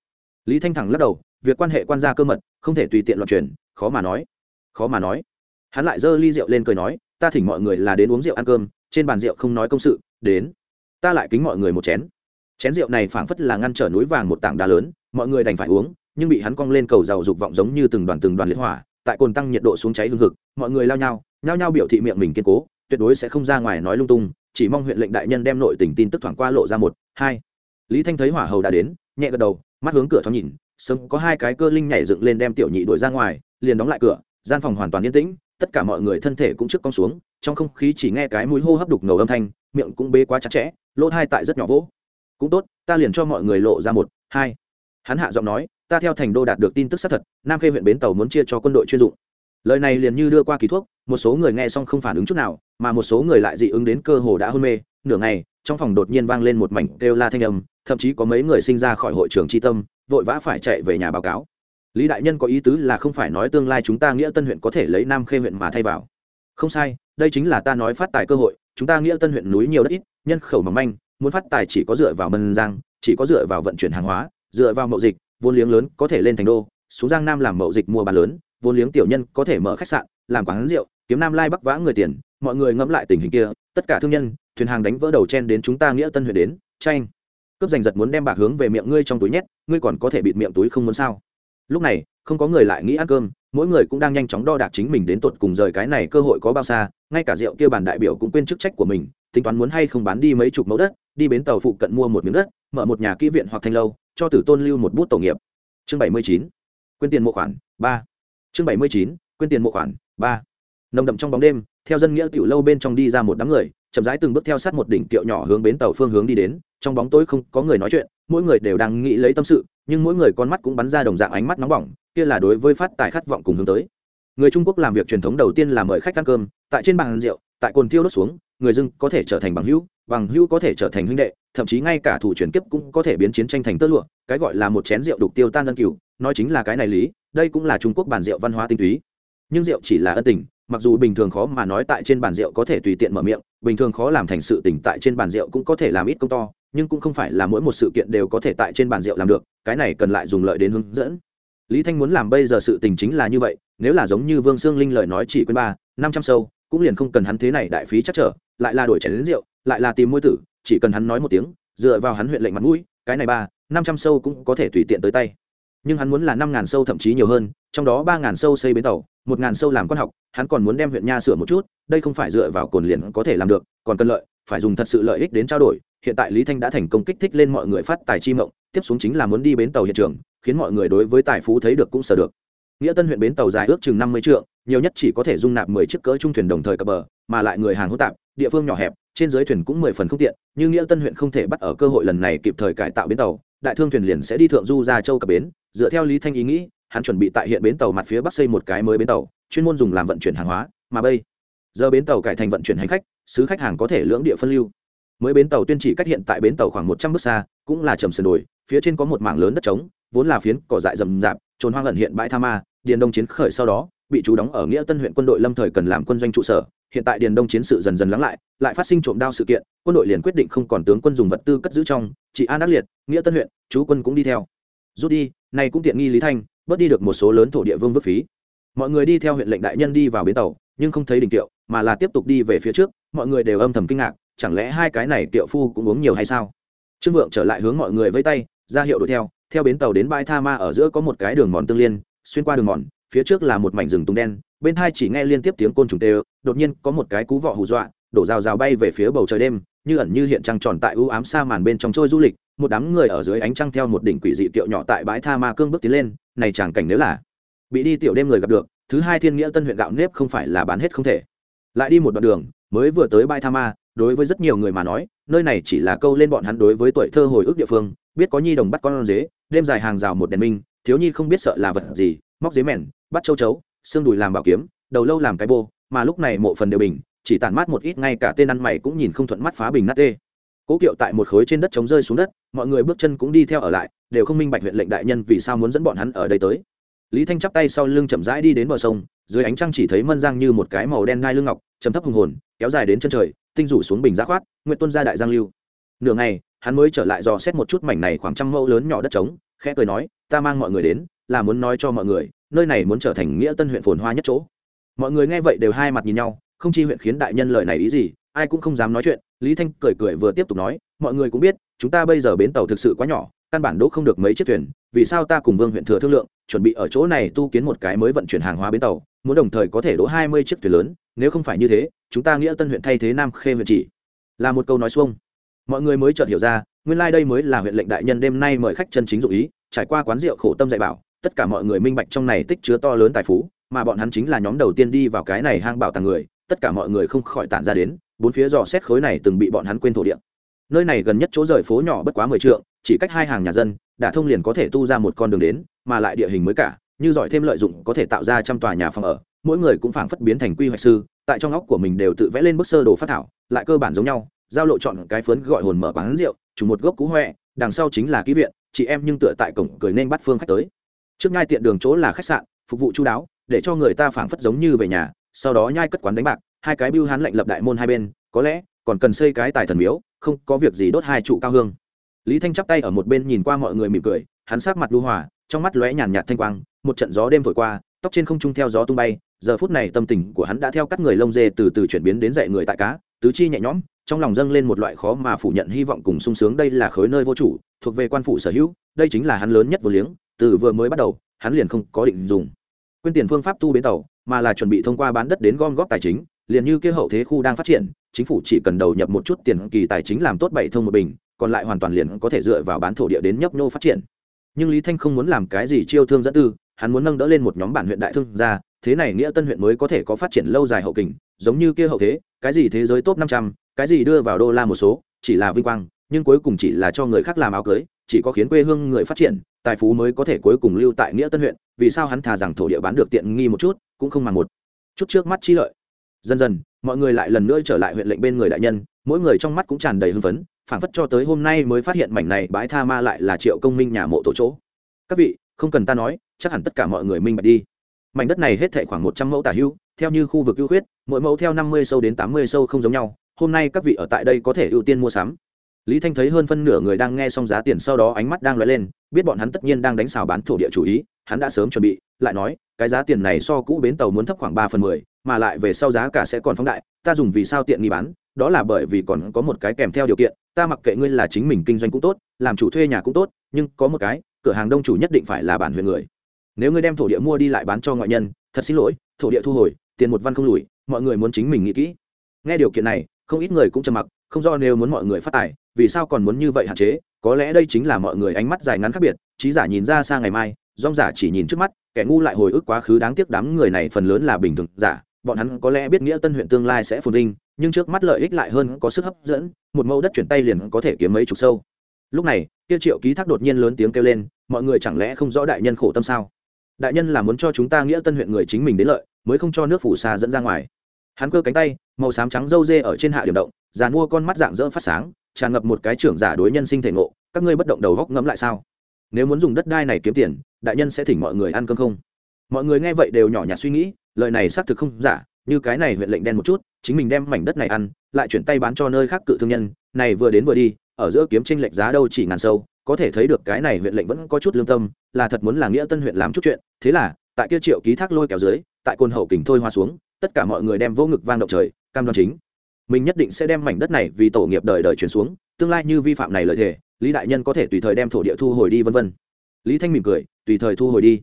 Lý thanh thẳng lắc đầu, việc quan hệ quan gia cơ mật, không thể tùy tiện loạn truyền, khó mà nói. Khó mà nói. Hắn lại giơ ly rượu lên cười nói, ta thỉnh mọi người là đến uống rượu ăn cơm, trên bàn rượu không nói công sự, đến. Ta lại kính mọi người một chén. Chén rượu này phảng phất là ngăn trở núi vàng một tảng đá lớn, mọi người đành phải uống, nhưng bị hắn cong lên cầu giàu dục vọng giống như từng đoàn từng đoàn liệt hỏa, tại cồn tăng nhiệt độ xuống cháy hương hực, mọi người lao nhau nhao nhao biểu thị miệng mình kiên cố, tuyệt đối sẽ không ra ngoài nói lung tung, chỉ mong huyện lệnh đại nhân đem nội tình tin tức thoảng qua lộ ra một, hai. Lý thanh thấy hỏa hầu đã đến, nhẹ gật đầu, mắt hướng cửa thoáng nhìn, sớm có hai cái cơ linh nhảy dựng lên đem tiểu nhị đuổi ra ngoài, liền đóng lại cửa, gian phòng hoàn toàn yên tĩnh, tất cả mọi người thân thể cũng trước cong xuống, trong không khí chỉ nghe cái mũi hô hấp đục ngầu âm thanh, miệng cũng bê quá chặt chẽ, lỗ thai tại rất nhỏ vỗ. Cũng tốt, ta liền cho mọi người lộ ra một, hai. Hắn hạ giọng nói, ta theo thành đô đạt được tin tức xác thật, nam khê huyện bến tàu muốn chia cho quân đội chuyên dụng lời này liền như đưa qua kỳ thuốc, một số người nghe xong không phản ứng chút nào, mà một số người lại dị ứng đến cơ hồ đã hôn mê. Nửa ngày, trong phòng đột nhiên vang lên một mảnh kêu la thanh âm, thậm chí có mấy người sinh ra khỏi hội trường tri tâm, vội vã phải chạy về nhà báo cáo. Lý đại nhân có ý tứ là không phải nói tương lai chúng ta nghĩa tân huyện có thể lấy nam khê huyện mà thay vào. Không sai, đây chính là ta nói phát tài cơ hội, chúng ta nghĩa tân huyện núi nhiều đất ít, nhân khẩu mỏng manh, muốn phát tài chỉ có dựa vào mân giang, chỉ có dựa vào vận chuyển hàng hóa, dựa vào mậu dịch, vốn liếng lớn có thể lên thành đô, xuống giang nam làm mậu dịch mua bán lớn vốn liếng tiểu nhân có thể mở khách sạn, làm quán rượu, kiếm nam lai bắc vã người tiền, mọi người ngẫm lại tình hình kia, tất cả thương nhân, thuyền hàng đánh vỡ đầu chen đến chúng ta nghĩa tân huyện đến, tranh. Cướp giành giật muốn đem bạc hướng về miệng ngươi trong túi nhét, ngươi còn có thể bịt miệng túi không muốn sao? Lúc này, không có người lại nghĩ ăn cơm, mỗi người cũng đang nhanh chóng đo đạc chính mình đến tột cùng rời cái này cơ hội có bao xa, ngay cả rượu kia bàn đại biểu cũng quên chức trách của mình, tính toán muốn hay không bán đi mấy chục mẫu đất, đi bến tàu phụ cận mua một miếng đất, mở một nhà kỹ viện hoặc thanh lâu, cho tử tôn lưu một bút tổ nghiệp. Chương bảy mươi chín quyên tiền mua khoản, ba chương bảy mươi chín quyên tiền mộ khoản, ba. Nồng đậm trong bóng đêm, theo dân nghĩa tiểu lâu bên trong đi ra một đám người, chậm rãi từng bước theo sát một đỉnh tiệu nhỏ hướng bến tàu phương hướng đi đến. Trong bóng tối không có người nói chuyện, mỗi người đều đang nghĩ lấy tâm sự, nhưng mỗi người con mắt cũng bắn ra đồng dạng ánh mắt nóng bỏng, kia là đối với phát tài khát vọng cùng hướng tới. Người trung quốc làm việc truyền thống đầu tiên là mời khách ăn cơm, tại trên bàn rượu, tại cồn thiêu đốt xuống, người dưng có thể trở thành bằng hữu bằng hữu có thể trở thành huynh đệ, thậm chí ngay cả thủ truyền kiếp cũng có thể biến chiến tranh thành tơ lụa, cái gọi là một chén rượu đục tiêu tan ân cửu nói chính là cái này lý, đây cũng là trung quốc bản rượu văn hóa tinh túy. Nhưng rượu chỉ là ân tình, mặc dù bình thường khó mà nói tại trên bàn rượu có thể tùy tiện mở miệng, bình thường khó làm thành sự tình tại trên bàn rượu cũng có thể làm ít công to, nhưng cũng không phải là mỗi một sự kiện đều có thể tại trên bàn rượu làm được, cái này cần lại dùng lợi đến hướng dẫn. Lý thanh muốn làm bây giờ sự tình chính là như vậy, nếu là giống như vương sương linh lời nói chỉ quên ba, năm trăm sâu, cũng liền không cần hắn thế này đại phí chắc trở, lại là đổi chén đến rượu, lại là tìm môi tử, chỉ cần hắn nói một tiếng, dựa vào hắn huyện lệnh mặt mũi, cái này ba, năm trăm sâu cũng có thể tùy tiện tới tay nhưng hắn muốn là năm ngàn sâu thậm chí nhiều hơn, trong đó ba ngàn sâu xây bến tàu, một ngàn sâu làm quan học, hắn còn muốn đem huyện nha sửa một chút, đây không phải dựa vào cồn liền có thể làm được, còn cần lợi, phải dùng thật sự lợi ích đến trao đổi. Hiện tại lý thanh đã thành công kích thích lên mọi người phát tài chi mộng, tiếp xuống chính là muốn đi bến tàu hiện trường, khiến mọi người đối với tài phú thấy được cũng sở được. Nghĩa tân huyện bến tàu dài ước chừng năm mươi trượng, nhiều nhất chỉ có thể dung nạp mười chiếc cỡ trung thuyền đồng thời cập bờ, mà lại người hàng hỗn tạp, địa phương nhỏ hẹp, trên dưới thuyền cũng mười phần không tiện nhưng nghĩa tân huyện không thể bắt ở cơ hội lần này kịp thời cải tạo bến tàu đại thương thuyền liền sẽ đi thượng du ra châu cập bến, dựa theo lý thanh ý nghĩ, hắn chuẩn bị tại hiện bến tàu mặt phía bắc xây một cái mới bến tàu, chuyên môn dùng làm vận chuyển hàng hóa, mà bây giờ bến tàu cải thành vận chuyển hành khách, sứ khách hàng có thể lưỡng địa phân lưu. Mới bến tàu tuyên chỉ cách hiện tại bến tàu khoảng một trăm bước xa, cũng là trầm sườn đồi, phía trên có một mảng lớn đất trống, vốn là phiến cỏ dại rầm rạp, trồn hoang lẩn hiện bãi tha ma, điền đông chiến khởi sau đó, bị chú đóng ở nghĩa tân huyện quân đội lâm thời cần làm quân doanh trụ sở hiện tại điền đông chiến sự dần dần lắng lại lại phát sinh trộm đao sự kiện quân đội liền quyết định không còn tướng quân dùng vật tư cất giữ trong chỉ an ác liệt nghĩa tân huyện chú quân cũng đi theo. Rút đi này cũng tiện nghi lý thanh bớt đi được một số lớn thổ địa vương vứt phí. Mọi người đi theo huyện lệnh đại nhân đi vào bến tàu nhưng không thấy đình tiệu, mà là tiếp tục đi về phía trước mọi người đều âm thầm kinh ngạc chẳng lẽ hai cái này tiệu phu cũng uống nhiều hay sao? Trương vượng trở lại hướng mọi người vây tay ra hiệu đuổi theo theo bến tàu đến bãi tha ma ở giữa có một cái đường mòn tương liên xuyên qua đường mòn phía trước là một mảnh rừng tung đen bên hai chỉ nghe liên tiếp tiếng côn trùng tê đột nhiên có một cái cú vọ hù dọa, đổ rào rào bay về phía bầu trời đêm, như ẩn như hiện trăng tròn tại ưu ám xa màn bên trong trôi du lịch, một đám người ở dưới ánh trăng theo một đỉnh quỷ dị tiệu nhỏ tại bãi tha ma cương bước tiến lên, này chẳng cảnh nếu là bị đi tiểu đêm người gặp được, thứ hai thiên nghĩa tân huyện gạo nếp không phải là bán hết không thể. Lại đi một đoạn đường, mới vừa tới bãi tha ma, đối với rất nhiều người mà nói, nơi này chỉ là câu lên bọn hắn đối với tuổi thơ hồi ức địa phương, biết có nhi đồng bắt con dế, đêm dài hàng rào một đèn minh, thiếu nhi không biết sợ là vật gì, móc dế mèn, bắt châu chấu xương đùi làm bảo kiếm, đầu lâu làm cái bô, mà lúc này mộ phần đều bình, chỉ tản mát một ít ngay cả tên ăn mày cũng nhìn không thuận mắt phá bình nát tê. Cố kiệu tại một khối trên đất chống rơi xuống đất, mọi người bước chân cũng đi theo ở lại, đều không minh bạch huyện lệnh đại nhân vì sao muốn dẫn bọn hắn ở đây tới. Lý thanh chắp tay sau lưng chậm rãi đi đến bờ sông, dưới ánh trăng chỉ thấy mân giang như một cái màu đen ngai lưng ngọc chấm thấp hùng hồn, kéo dài đến chân trời, tinh rủ xuống bình giá khoát, nguyện tuân ra đại giang lưu. Nửa ngày, hắn mới trở lại dò xét một chút mảnh này khoảng trăm mẫu lớn nhỏ đất trống, khẽ cười nói, ta mang mọi người đến, là muốn nói cho mọi người nơi này muốn trở thành nghĩa tân huyện phồn hoa nhất chỗ. Mọi người nghe vậy đều hai mặt nhìn nhau, không chi huyện khiến đại nhân lời này ý gì, ai cũng không dám nói chuyện, lý thanh cười cười vừa tiếp tục nói, mọi người cũng biết, chúng ta bây giờ bến tàu thực sự quá nhỏ, căn bản đỗ không được mấy chiếc thuyền, vì sao ta cùng vương huyện thừa thương lượng, chuẩn bị ở chỗ này tu kiến một cái mới vận chuyển hàng hóa bến tàu, muốn đồng thời có thể đỗ hai mươi chiếc thuyền lớn, nếu không phải như thế, chúng ta nghĩa tân huyện thay thế nam khê huyện chỉ. Là một câu nói xuông. Mọi người mới chợt hiểu ra, nguyên lai、like、đây mới là huyện lệnh đại nhân đêm nay mời khách chân chính dụ ý, trải qua quán rượu khổ tâm dạy bảo tất cả mọi người minh bạch trong này tích chứa to lớn tài phú, mà bọn hắn chính là nhóm đầu tiên đi vào cái này hang bảo tàng người, tất cả mọi người không khỏi tản ra đến, bốn phía dò xét khối này từng bị bọn hắn quên thổ địa. Nơi này gần nhất chỗ rời phố nhỏ bất quá mười trượng, chỉ cách hai hàng nhà dân, đã thông liền có thể tu ra một con đường đến, mà lại địa hình mới cả, như giỏi thêm lợi dụng có thể tạo ra trăm tòa nhà phòng ở, mỗi người cũng phảng phất biến thành quy hoạch sư, tại trong óc của mình đều tự vẽ lên bức sơ đồ phát thảo, lại cơ bản giống nhau, giao lộ chọn cái phớn gọi hồn mở quán rượu chủ một gốc cú huệ đằng sau chính là ký viện, chị em nhưng tựa tại cổng cười nên bắt phương khách tới trước nhai tiện đường chỗ là khách sạn, phục vụ chú đáo, để cho người ta phảng phất giống như về nhà, sau đó nhai cất quán đánh bạc, hai cái bưu hán lệnh lập đại môn hai bên, có lẽ còn cần xây cái tài thần miếu, không có việc gì đốt hai trụ cao hương. Lý thanh chắp tay ở một bên nhìn qua mọi người mỉm cười, hắn sát mặt đu hòa, trong mắt lóe nhàn nhạt thanh quang, một trận gió đêm thổi qua, tóc trên không trung theo gió tung bay, giờ phút này tâm tình của hắn đã theo các người lông dê từ từ chuyển biến đến dạy người tại cá, tứ chi nhẹ nhõm, trong lòng dâng lên một loại khó mà phủ nhận hy vọng cùng sung sướng đây là khối nơi vô chủ, thuộc về quan phủ sở hữu, đây chính là hắn lớn nhất vô liếng từ vừa mới bắt đầu, hắn liền không có định dùng. Quyên tiền phương pháp tu bến tàu, mà là chuẩn bị thông qua bán đất đến gom góp tài chính, liền như kia hậu thế khu đang phát triển, chính phủ chỉ cần đầu nhập một chút tiền kỳ tài chính làm tốt bảy thông một bình, còn lại hoàn toàn liền có thể dựa vào bán thổ địa đến nhấp nhô phát triển. Nhưng lý thanh không muốn làm cái gì chiêu thương dẫn tư, hắn muốn nâng đỡ lên một nhóm bản huyện đại thương gia, thế này nghĩa tân huyện mới có thể có phát triển lâu dài hậu kình, giống như kia hậu thế, cái gì thế giới top năm trăm, cái gì đưa vào đô la một số, chỉ là vinh quang, nhưng cuối cùng chỉ là cho người khác làm áo cưới chỉ có khiến quê hương người phát triển, tài phú mới có thể cuối cùng lưu tại nghĩa tân huyện, vì sao hắn thà rằng thổ địa bán được tiện nghi một chút, cũng không màng một chút trước mắt chi lợi. Dần dần, mọi người lại lần nữa trở lại huyện lệnh bên người đại nhân, mỗi người trong mắt cũng tràn đầy hưng phấn, phảng phất cho tới hôm nay mới phát hiện mảnh này bãi tha ma lại là triệu công minh nhà mộ tổ chỗ. Các vị, không cần ta nói, chắc hẳn tất cả mọi người minh bạch đi. Mảnh đất này hết thệ khoảng một trăm mẫu tả hưu, theo như khu vực ưu huyết mỗi mẫu theo năm mươi sâu đến tám mươi sâu không giống nhau, hôm nay các vị ở tại đây có thể ưu tiên mua sắm lý thanh thấy hơn phân nửa người đang nghe xong giá tiền sau đó ánh mắt đang lóe lên, biết bọn hắn tất nhiên đang đánh xào bán thổ địa chủ ý, hắn đã sớm chuẩn bị, lại nói, cái giá tiền này so cũ bến tàu muốn thấp khoảng ba phần mười, mà lại về sau giá cả sẽ còn phóng đại, ta dùng vì sao tiện nghi bán, đó là bởi vì còn có một cái kèm theo điều kiện, ta mặc kệ ngươi là chính mình kinh doanh cũng tốt, làm chủ thuê nhà cũng tốt, nhưng có một cái, cửa hàng đông chủ nhất định phải là bản huyện người. Nếu ngươi đem thổ địa mua đi lại bán cho ngoại nhân, thật xin lỗi, thổ địa thu hồi, tiền một văn không lùi, mọi người muốn chính mình nghĩ kỹ. Nghe điều kiện này, không ít người cũng trầm mặc không do nếu muốn mọi người phát tài, vì sao còn muốn như vậy hạn chế? Có lẽ đây chính là mọi người ánh mắt dài ngắn khác biệt, trí giả nhìn ra xa ngày mai dong giả chỉ nhìn trước mắt, kẻ ngu lại hồi ức quá khứ đáng tiếc đám người này phần lớn là bình thường giả, bọn hắn có lẽ biết nghĩa tân huyện tương lai sẽ phồn vinh, nhưng trước mắt lợi ích lại hơn có sức hấp dẫn, một mẫu đất chuyển tay liền có thể kiếm mấy chục sâu. Lúc này, kia triệu ký thác đột nhiên lớn tiếng kêu lên, mọi người chẳng lẽ không rõ đại nhân khổ tâm sao? Đại nhân là muốn cho chúng ta nghĩa tân huyện người chính mình đến lợi, mới không cho nước phủ xa dẫn ra ngoài. Hắn cơ cánh tay, màu xám trắng râu dê ở trên hạ điểm động giàn mua con mắt dạng dỡ phát sáng, tràn ngập một cái trưởng giả đối nhân sinh thể ngộ, các ngươi bất động đầu góc ngẫm lại sao? Nếu muốn dùng đất đai này kiếm tiền, đại nhân sẽ thỉnh mọi người ăn cơm không? Mọi người nghe vậy đều nhỏ nhặt suy nghĩ, lời này xác thực không giả, như cái này huyện lệnh đen một chút, chính mình đem mảnh đất này ăn, lại chuyển tay bán cho nơi khác cự thương nhân, này vừa đến vừa đi, ở giữa kiếm tranh lệch giá đâu chỉ ngàn sâu, có thể thấy được cái này huyện lệnh vẫn có chút lương tâm, là thật muốn là nghĩa tân huyện làm chút chuyện, thế là, tại kia triệu ký thác lôi kéo dưới, tại côn hậu kình thôi hoa xuống, tất cả mọi người đem vô ngực vang động trời, cam đoan chính mình nhất định sẽ đem mảnh đất này vì tổ nghiệp đời đời chuyển xuống, tương lai như vi phạm này lợi thể lý đại nhân có thể tùy thời đem thổ địa thu hồi đi vân vân. Lý thanh mỉm cười, tùy thời thu hồi đi.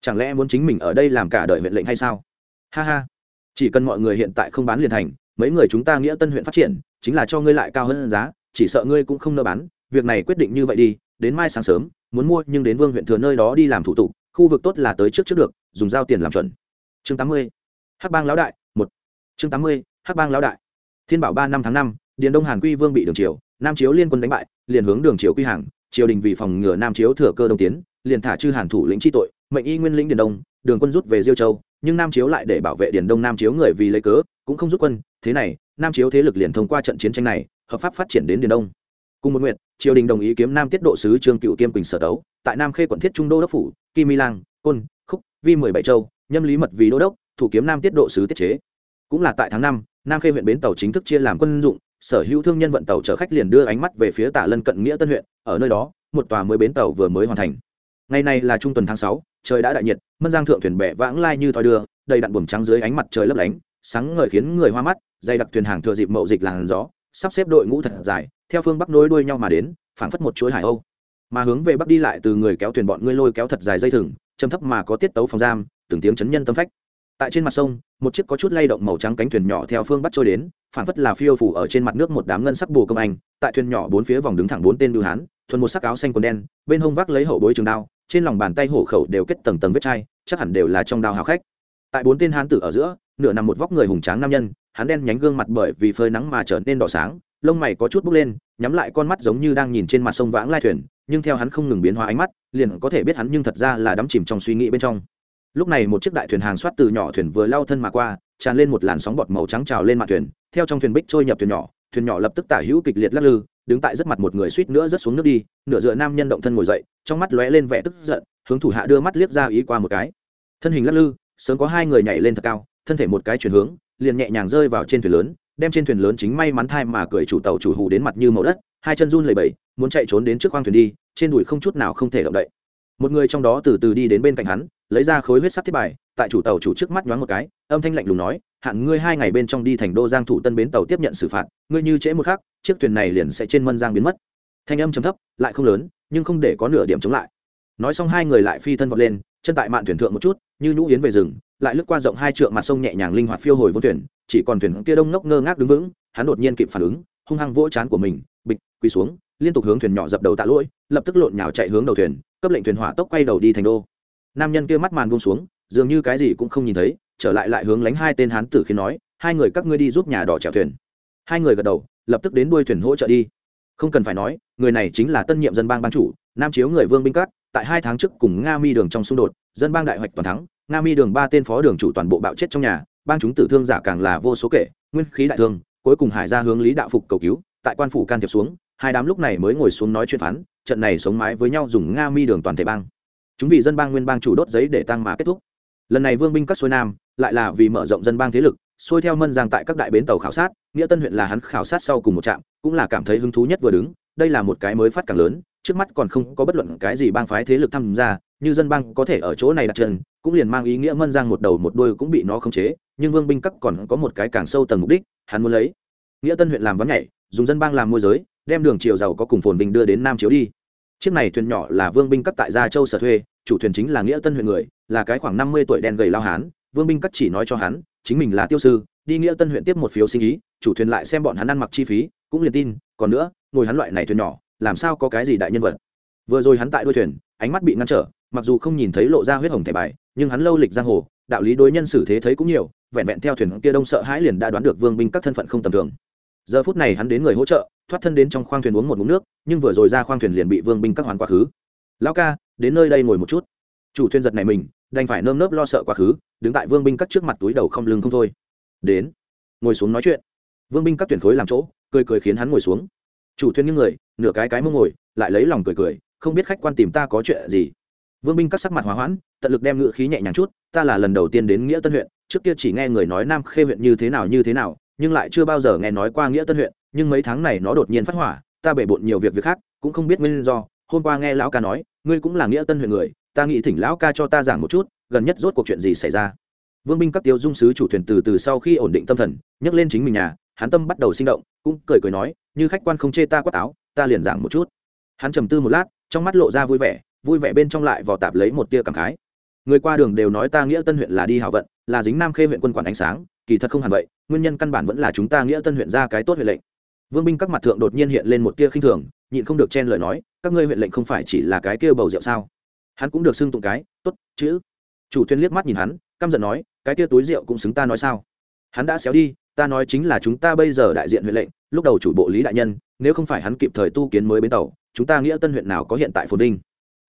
Chẳng lẽ muốn chính mình ở đây làm cả đời huyện lệnh hay sao? Ha ha. Chỉ cần mọi người hiện tại không bán liền thành, mấy người chúng ta nghĩa tân huyện phát triển, chính là cho ngươi lại cao hơn giá, chỉ sợ ngươi cũng không nỡ bán, việc này quyết định như vậy đi, đến mai sáng sớm, muốn mua nhưng đến vương huyện thừa nơi đó đi làm thủ tục, khu vực tốt là tới trước trước được, dùng giao tiền làm chuẩn. Chương tám mươi. Hắc bang lão đại, một. Chương tám mươi. Hắc bang lão đại thiên bảo ba năm tháng năm, điền đông hàn quy vương bị đường triều, nam chiếu liên quân đánh bại, liền hướng đường triều quy hàng, triều đình vì phòng ngừa nam chiếu thừa cơ đông tiến, liền thả chư hàn thủ lĩnh chi tội, mệnh y nguyên lĩnh điền đông, đường quân rút về diêu châu, nhưng nam chiếu lại để bảo vệ điền đông nam chiếu người vì lấy cớ, cũng không rút quân, thế này, nam chiếu thế lực liền thông qua trận chiến tranh này, hợp pháp phát triển đến điền đông. Cùng một nguyện, triều đình đồng ý kiếm nam tiết độ sứ trương cựu kiêm quỳnh sở tấu, tại nam khê quận thiết trung đô đốc phủ kim mi lang, côn, khúc, vi mười bảy châu, nhâm lý mật vì đô đốc, thủ kiếm nam tiết độ sứ tiết chế. Cũng là tại tháng năm nam khê huyện bến tàu chính thức chia làm quân dụng, sở hữu thương nhân vận tàu chở khách liền đưa ánh mắt về phía tả lân cận nghĩa tân huyện, ở nơi đó, một tòa mới bến tàu vừa mới hoàn thành. Ngày này là trung tuần tháng sáu, trời đã đại nhiệt, mân giang thượng thuyền bẻ vãng lai như thoi đưa, đầy đặn buồm trắng dưới ánh mặt trời lấp lánh, sáng ngời khiến người hoa mắt, dày đặc thuyền hàng thừa dịp mậu dịch làn gió, sắp xếp đội ngũ thật dài, theo phương bắc nối đuôi nhau mà đến, phảng phất một chuỗi hải âu. Mà hướng về bắc đi lại từ người kéo thuyền bọn ngươi lôi kéo thật dài dây thừng châm thấp mà có tiết tấu phòng giam, từng tiếng chấn nhân tâm phách tại trên mặt sông, một chiếc có chút lay động màu trắng cánh thuyền nhỏ theo phương bắc trôi đến, phản phất là phiêu phủ ở trên mặt nước một đám ngân sắc bồ công anh. Tại thuyền nhỏ bốn phía vòng đứng thẳng bốn tên bưu hán, thuần một sắc áo xanh quần đen, bên hông vác lấy hậu bối trường đao, trên lòng bàn tay hổ khẩu đều kết tầng tầng vết chai, chắc hẳn đều là trong đao hào khách. Tại bốn tên hán tử ở giữa, nửa nằm một vóc người hùng tráng nam nhân, hắn đen nhánh gương mặt bởi vì phơi nắng mà trở nên đỏ sáng, lông mày có chút bốc lên, nhắm lại con mắt giống như đang nhìn trên mặt sông vãng lai thuyền, nhưng theo hắn không ngừng biến hóa ánh mắt, liền có thể biết hắn nhưng thật ra là đắm chìm trong suy nghĩ bên trong lúc này một chiếc đại thuyền hàng soát từ nhỏ thuyền vừa lao thân mà qua, tràn lên một làn sóng bọt màu trắng trào lên mặt thuyền, theo trong thuyền bích trôi nhập thuyền nhỏ thuyền nhỏ lập tức tả hữu kịch liệt lắc lư, đứng tại rất mặt một người suýt nữa rớt xuống nước đi, nửa dựa nam nhân động thân ngồi dậy, trong mắt lóe lên vẻ tức giận, hướng thủ hạ đưa mắt liếc ra ý qua một cái. Thân hình lắc lư, sớm có hai người nhảy lên thật cao, thân thể một cái chuyển hướng, liền nhẹ nhàng rơi vào trên thuyền lớn, đem trên thuyền lớn chính may mắn thai mà cười chủ tàu chủ hù đến mặt như màu đất, hai chân run lẩy bẩy, muốn chạy trốn đến trước khoang thuyền đi, trên đùi không chút nào không thể động đậy một người trong đó từ từ đi đến bên cạnh hắn, lấy ra khối huyết sắc thiết bài, tại chủ tàu chủ trước mắt nhoáng một cái, âm thanh lạnh lùng nói, hạn ngươi hai ngày bên trong đi thành đô giang thủ tân bến tàu tiếp nhận xử phạt, ngươi như trễ một khắc, chiếc thuyền này liền sẽ trên mân giang biến mất. Thanh âm trầm thấp, lại không lớn, nhưng không để có nửa điểm chống lại. Nói xong hai người lại phi thân vọt lên, chân tại mạn thuyền thượng một chút, như nhũ yến về rừng, lại lướt qua rộng hai trượng mặt sông nhẹ nhàng linh hoạt phiêu hồi vô thuyền, chỉ còn thuyền kia đông ngốc ngơ ngác đứng vững, hắn đột nhiên kịp phản ứng, hung hăng vỗ chán của mình, bịch, quỳ xuống, liên tục hướng thuyền nhỏ dập đầu tạ lỗi, lập tức lộn nhào chạy hướng đầu thuyền cấp lệnh thuyền hỏa tốc quay đầu đi thành đô. Nam nhân kia mắt màn buông xuống, dường như cái gì cũng không nhìn thấy, trở lại lại hướng lánh hai tên hán tử khiến nói, hai người các ngươi đi giúp nhà đỏ chèo thuyền. Hai người gật đầu, lập tức đến đuôi thuyền hỗ trợ đi. Không cần phải nói, người này chính là tân nhiệm dân bang ban chủ, nam chiếu người vương binh cát tại hai tháng trước cùng nga mi đường trong xung đột, dân bang đại hoạch toàn thắng, nga mi đường ba tên phó đường chủ toàn bộ bạo chết trong nhà, bang chúng tử thương giả càng là vô số kể, nguyên khí đại thương, cuối cùng hải ra hướng lý đạo phục cầu cứu, tại quan phủ can thiệp xuống, hai đám lúc này mới ngồi xuống nói chuyện phán trận này sống mái với nhau dùng nga mi đường toàn thể bang. Chúng vì dân bang nguyên bang chủ đốt giấy để tăng mà kết thúc. Lần này vương binh các xuôi nam, lại là vì mở rộng dân bang thế lực, xuôi theo mân giang tại các đại bến tàu khảo sát, nghĩa tân huyện là hắn khảo sát sau cùng một trạm, cũng là cảm thấy hứng thú nhất vừa đứng, đây là một cái mới phát càng lớn, trước mắt còn không có bất luận cái gì bang phái thế lực tham gia, như dân bang có thể ở chỗ này đặt chân, cũng liền mang ý nghĩa mân giang một đầu một đôi cũng bị nó khống chế, nhưng vương binh các còn có một cái càng sâu tầng mục đích, hắn muốn lấy. Nghĩa tân huyện làm vắng nhảy, dùng dân bang làm môi giới đem đường chiều giàu có cùng phồn vinh đưa đến nam chiếu đi. Chiếc này thuyền nhỏ là vương binh cắt tại gia châu sở thuê, chủ thuyền chính là nghĩa tân huyện người, là cái khoảng năm mươi tuổi đen gầy lao hán, vương binh cắt chỉ nói cho hắn, chính mình là tiêu sư, đi nghĩa tân huyện tiếp một phiếu sinh ý, chủ thuyền lại xem bọn hắn ăn mặc chi phí, cũng liền tin, còn nữa, ngồi hắn loại này thuyền nhỏ, làm sao có cái gì đại nhân vật. Vừa rồi hắn tại đuôi thuyền, ánh mắt bị ngăn trở, mặc dù không nhìn thấy lộ ra huyết hồng thẻ bài, nhưng hắn lâu lịch giang hồ, đạo lý đối nhân xử thế thấy cũng nhiều, vẹn vẹn theo thuyền kia đông sợ hãi liền đã đoán được vương binh các thân phận không tầm thường. Giờ phút này hắn đến người hỗ trợ thoát thân đến trong khoang thuyền uống một ngụm nước, nhưng vừa rồi ra khoang thuyền liền bị vương binh các hoàn quá khứ. Lão ca, đến nơi đây ngồi một chút. Chủ thuyền giật này mình, đành phải nơm nớp lo sợ quá khứ, đứng tại vương binh các trước mặt túi đầu không lưng không thôi. Đến, ngồi xuống nói chuyện. Vương binh các tuyển khối làm chỗ, cười cười khiến hắn ngồi xuống. Chủ thuyền những người, nửa cái cái mông ngồi, lại lấy lòng cười cười, không biết khách quan tìm ta có chuyện gì. Vương binh các sắc mặt hòa hoãn, tận lực đem ngựa khí nhẹ nhàng chút, ta là lần đầu tiên đến nghĩa tân huyện, trước kia chỉ nghe người nói nam khê huyện như thế nào, như thế nào, nhưng lại chưa bao giờ nghe nói qua nghĩa tân huyện nhưng mấy tháng này nó đột nhiên phát hỏa, ta bể bộn nhiều việc việc khác, cũng không biết nguyên do. Hôm qua nghe lão ca nói, ngươi cũng là nghĩa tân huyện người, ta nghĩ thỉnh lão ca cho ta giảng một chút, gần nhất rốt cuộc chuyện gì xảy ra. Vương binh các tiêu dung sứ chủ thuyền từ từ sau khi ổn định tâm thần, nhấc lên chính mình nhà, hắn tâm bắt đầu sinh động, cũng cười cười nói, như khách quan không chê ta quát áo, ta liền giảng một chút. Hắn trầm tư một lát, trong mắt lộ ra vui vẻ vui vẻ bên trong lại vò tạp lấy một tia cảm khái. Người qua đường đều nói ta nghĩa tân huyện là đi hảo vận, là dính nam khê huyện quân quản ánh sáng, kỳ thật không hẳn vậy, nguyên nhân căn bản vẫn là chúng ta nghĩa tân huyện ra cái tốt huyện lệnh vương binh các mặt thượng đột nhiên hiện lên một tia khinh thường, nhịn không được chen lời nói, các ngươi huyện lệnh không phải chỉ là cái kia bầu rượu sao? Hắn cũng được xưng tụng cái, tốt, chữ. Chủ thuyền liếc mắt nhìn hắn, căm giận nói, cái kia túi rượu cũng xứng ta nói sao? Hắn đã xéo đi, ta nói chính là chúng ta bây giờ đại diện huyện lệnh, lúc đầu chủ bộ lý đại nhân, nếu không phải hắn kịp thời tu kiến mới bến tàu, chúng ta nghĩa tân huyện nào có hiện tại phồn vinh?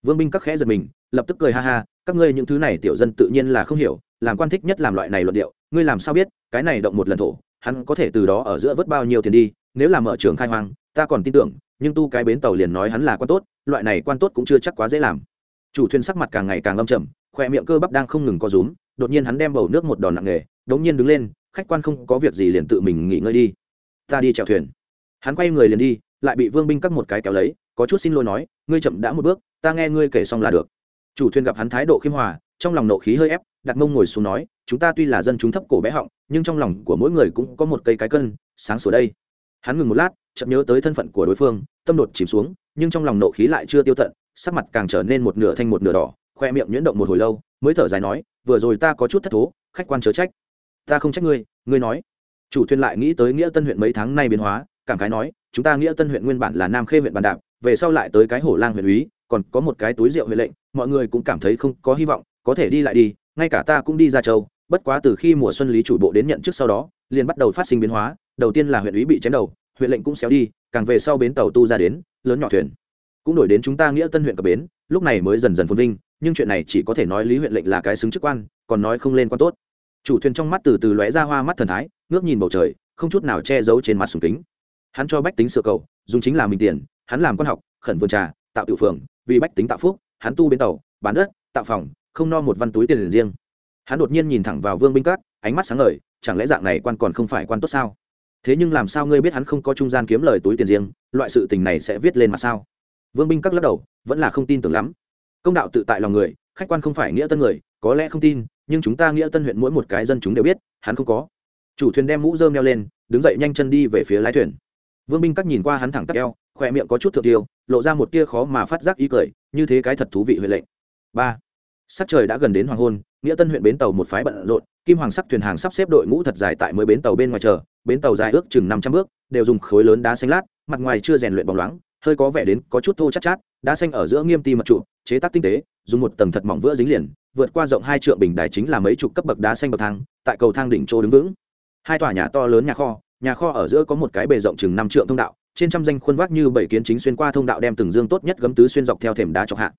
Vương binh các khẽ giật mình, lập tức cười ha ha, các ngươi những thứ này tiểu dân tự nhiên là không hiểu, làm quan thích nhất làm loại này luận điệu, ngươi làm sao biết, cái này động một lần thổ, hắn có thể từ đó ở giữa vớt bao nhiêu tiền đi nếu là mở trường khai hoang, ta còn tin tưởng, nhưng tu cái bến tàu liền nói hắn là quan tốt, loại này quan tốt cũng chưa chắc quá dễ làm. Chủ thuyền sắc mặt càng ngày càng âm trầm, khoe miệng cơ bắp đang không ngừng co rúm, đột nhiên hắn đem bầu nước một đòn nặng nghề đống nhiên đứng lên, khách quan không có việc gì liền tự mình nghỉ ngơi đi. Ta đi chèo thuyền. Hắn quay người liền đi, lại bị vương binh cắt một cái kéo lấy, có chút xin lỗi nói, ngươi chậm đã một bước, ta nghe ngươi kể xong là được. Chủ thuyền gặp hắn thái độ khiêm hòa, trong lòng nộ khí hơi ép, đặt mông ngồi xuống nói, chúng ta tuy là dân chúng thấp cổ bé họng, nhưng trong lòng của mỗi người cũng có một cây cái cân, sáng sủa đây hắn ngừng một lát chậm nhớ tới thân phận của đối phương, tâm đột chìm xuống, nhưng trong lòng nộ khí lại chưa tiêu tận, sắc mặt càng trở nên một nửa thanh một nửa đỏ, khoe miệng nhuyễn động một hồi lâu, mới thở dài nói, vừa rồi ta có chút thất thố, khách quan chớ trách. Ta không trách ngươi ngươi nói. Chủ thuyền lại nghĩ tới nghĩa tân huyện mấy tháng nay biến hóa, cảm khái nói, chúng ta nghĩa tân huyện nguyên bản là nam khê huyện bàn đạp, về sau lại tới cái hổ lang huyện úy, còn có một cái túi rượu huyện lệnh, mọi người cũng cảm thấy không có hy vọng, có thể đi lại đi, ngay cả ta cũng đi ra châu, bất quá từ khi mùa xuân lý chủ bộ đến nhận trước sau đó, liền bắt đầu phát sinh biến hóa đầu tiên là huyện ủy bị chém đầu, huyện lệnh cũng xéo đi, càng về sau bến tàu tu ra đến, lớn nhỏ thuyền. Cũng đổi đến chúng ta nghĩa tân huyện cập bến, lúc này mới dần dần phồn vinh, nhưng chuyện này chỉ có thể nói lý huyện lệnh là cái xứng chức quan, còn nói không lên quan tốt. Chủ thuyền trong mắt từ từ lóe ra hoa mắt thần thái, ngước nhìn bầu trời, không chút nào che giấu trên mặt sùng kính. Hắn cho bách tính sửa cầu, dùng chính là mình tiền, hắn làm quan học, khẩn vườn trà, tạo tiểu phường, vì bách tính tạo phúc, hắn tu bến tàu, bán đất, tạo phòng, không no một văn túi tiền riêng. Hắn đột nhiên nhìn thẳng vào vương binh cát ánh mắt sáng ngời, chẳng lẽ dạng này quan còn không phải quan tốt sao? Thế nhưng làm sao ngươi biết hắn không có trung gian kiếm lời túi tiền riêng, loại sự tình này sẽ viết lên mặt sao? Vương binh các lắc đầu, vẫn là không tin tưởng lắm. Công đạo tự tại lòng người, khách quan không phải nghĩa tân người, có lẽ không tin, nhưng chúng ta nghĩa tân huyện mỗi một cái dân chúng đều biết, hắn không có. Chủ thuyền đem mũ dơm neo lên, đứng dậy nhanh chân đi về phía lái thuyền. Vương binh các nhìn qua hắn thẳng tắp eo khỏe miệng có chút thượng tiêu, lộ ra một tia khó mà phát giác ý cười, như thế cái thật thú vị huệ lệnh. Ba. Sắc trời đã gần đến hoàng hôn, nghĩa tân huyện bến tàu một phái bận rộn, kim hoàng sắc thuyền hàng sắp xếp đội ngũ thật dài tại mới bến tàu bên ngoài chờ bến tàu dài ước chừng năm trăm bước đều dùng khối lớn đá xanh lát mặt ngoài chưa rèn luyện bóng loáng hơi có vẻ đến có chút thô chắc chát, chát đá xanh ở giữa nghiêm ti mật trụ chế tác tinh tế dùng một tầng thật mỏng vữa dính liền vượt qua rộng hai trượng bình đài chính là mấy chục cấp bậc đá xanh bậc thang tại cầu thang đỉnh chỗ đứng vững. Hai tòa nhà to lớn nhà kho nhà kho ở giữa có một cái bề rộng chừng năm trượng thông đạo trên trăm danh khuôn vác như bảy kiến chính xuyên qua thông đạo đem từng dương tốt nhất gấm tứ xuyên dọc theo thềm đá chọc hạ.